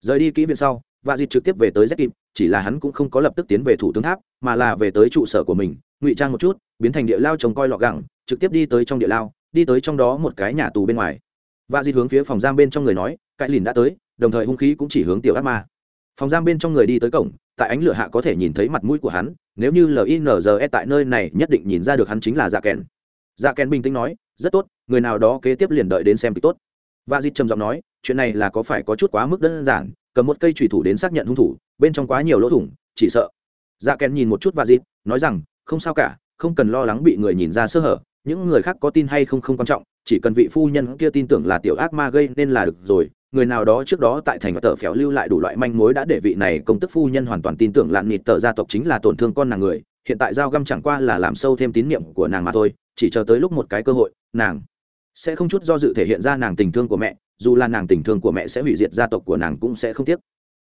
Rời đi kỹ viện sau và dịt trực tiếp về tới z kịp, chỉ là hắn cũng không có lập tức tiến về thủ tướng tháp, mà là về tới trụ sở của mình, ngụy trang một chút, biến thành địa lao trông coi lọ gẳng, trực tiếp đi tới trong địa lao, đi tới trong đó một cái nhà tù bên ngoài. Và dịt hướng phía phòng giam bên trong người nói cãi lìn đã tới, đồng thời hung khí cũng chỉ hướng tiểu ác ma. Phòng giam bên trong người đi tới cổng, tại ánh lửa hạ có thể nhìn thấy mặt mũi của hắn, nếu như linze tại nơi này nhất định nhìn ra được hắn chính là dạ kèn dạ kèn bình tĩnh nói, rất tốt, người nào đó kế tiếp liền đợi đến xem kịch tốt. Và dịt trầm giọng nói, chuyện này là có phải có chút quá mức đơn giản, cầm một cây trùy thủ đến xác nhận hung thủ, bên trong quá nhiều lỗ thủng, chỉ sợ. Dạ kèn nhìn một chút và dịt nói rằng, không sao cả, không cần lo lắng bị người nhìn ra sơ hở, những người khác có tin hay không không quan trọng, chỉ cần vị phu nhân kia tin tưởng là tiểu ác ma gây nên là được rồi, người nào đó trước đó tại thành và tờ phéo lưu lại đủ loại manh mối đã để vị này công tức phu nhân hoàn toàn tin tưởng lạn nịt tờ gia tộc chính là tổn thương con nàng người, hiện tại giao găm chẳng qua là làm sâu thêm tín nhiệm của nàng mà thôi chỉ chờ tới lúc một cái cơ hội, nàng sẽ không chút do dự thể hiện ra nàng tình thương của mẹ, dù là nàng tình thương của mẹ sẽ hủy diệt gia tộc của nàng cũng sẽ không tiếc.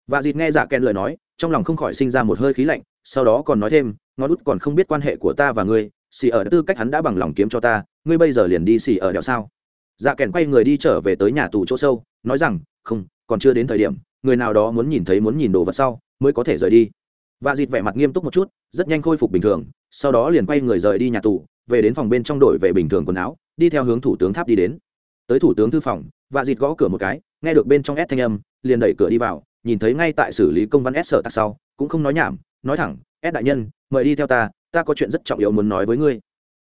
Và dịt nghe dạ ken lời nói, trong lòng không khỏi sinh ra một hơi khí lạnh, sau đó còn nói thêm, ngón út còn không biết quan hệ của ta và ngươi, xì ở tư cách hắn đã bằng lòng kiếm cho ta, ngươi bây giờ liền đi xì ở đèo sao? Dạ kèn quay người đi trở về tới nhà tù chỗ sâu, nói rằng, không, còn chưa đến thời điểm, người nào đó muốn nhìn thấy muốn nhìn đồ vật sau, mới có thể rời đi. Và dịt vẻ mặt nghiêm túc một chút, rất nhanh khôi phục bình thường sau đó liền quay người rời đi nhà tù, về đến phòng bên trong đội về bình thường quần áo, đi theo hướng thủ tướng tháp đi đến. Tới thủ tướng thư phòng và dịt gõ cửa một cái, nghe được bên trong s thanh âm, liền đẩy cửa đi vào, nhìn thấy ngay tại xử lý công văn s sở tạc sau, cũng không nói nhảm, nói thẳng, s đại nhân, mời đi theo ta ta có chuyện rất trọng yếu muốn nói với ngươi.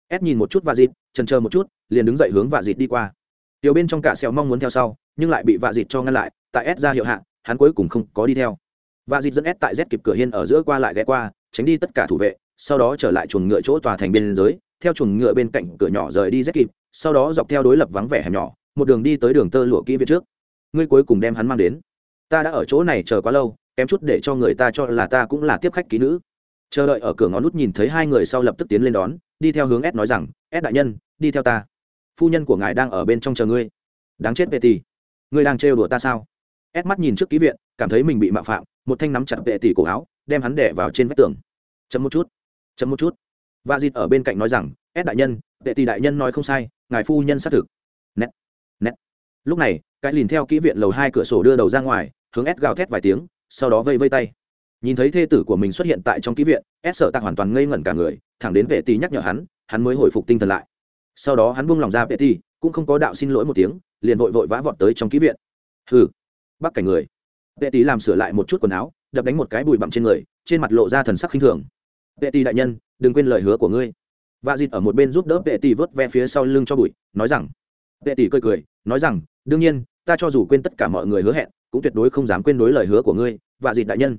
S nhìn một chút và dịt trần chờ một chút, liền đứng dậy hướng và dịt đi qua. Tiểu bên trong cả xèo mong muốn theo sau, nhưng lại bị vạ dịt cho ngăn lại, tại s ra hiệu hạ, hắn cuối cùng không có đi theo. Vạ dịt dẫn s tại z kịp cửa hiên ở giữa qua lại ghé qua, tránh đi tất cả thủ vệ sau đó trở lại chuồng ngựa chỗ tòa thành biên giới, theo chuồng ngựa bên cạnh cửa nhỏ rời đi rất kịp, sau đó dọc theo đối lập vắng vẻ hẻm nhỏ, một đường đi tới đường tơ lụa kỹ viện trước. Ngươi cuối cùng đem hắn mang đến. Ta đã ở chỗ này chờ quá lâu, kém chút để cho người ta cho là ta cũng là tiếp khách ký nữ. Chờ đợi ở cửa ngón nút nhìn thấy hai người sau lập tức tiến lên đón, đi theo hướng s nói rằng, s đại nhân, đi theo ta. Phu nhân của ngài đang ở bên trong chờ ngươi. Đáng chết vệ tỷ. Ngươi đang trêu đùa ta sao? S mắt nhìn trước ký viện, cảm thấy mình bị mạo phạm, một thanh nắm chặt vệ tỷ cổ áo, đem hắn đẻ vào trên vách tường. Chấm một chút chấm một chút. Và dịt ở bên cạnh nói rằng ép đại nhân, tệ tỷ đại nhân nói không sai, ngài phu nhân xác thực. Nét nét lúc này, cái lìn theo kỹ viện lầu hai cửa sổ đưa đầu ra ngoài, hướng ép gào thét vài tiếng, sau đó vây vây tay. Nhìn thấy thê tử của mình xuất hiện tại trong kỹ viện ép sợ tạc hoàn toàn ngây ngẩn cả người, thẳng đến vệ tỷ nhắc nhở hắn hắn mới hồi phục tinh thần lại. Sau đó hắn buông lòng ra vệ tỷ cũng không có đạo xin lỗi một tiếng, liền vội vội vã vọt tới trong kỹ viện. Hừ bắt cảnh người. Vệ tỷ làm sửa lại một chút quần áo, đập đánh một cái bụi bặm trên người, trên mặt lộ ra thần sắc khinh thường vệ tỷ đại nhân, đừng quên lời hứa của ngươi. Vạ dịt ở một bên giúp đỡ vệ tỷ vớt ve phía sau lưng cho bụi, nói rằng, vệ tỷ cười cười, nói rằng, đương nhiên, ta cho dù quên tất cả mọi người hứa hẹn, cũng tuyệt đối không dám quên đối lời hứa của ngươi, vạ dịt đại nhân.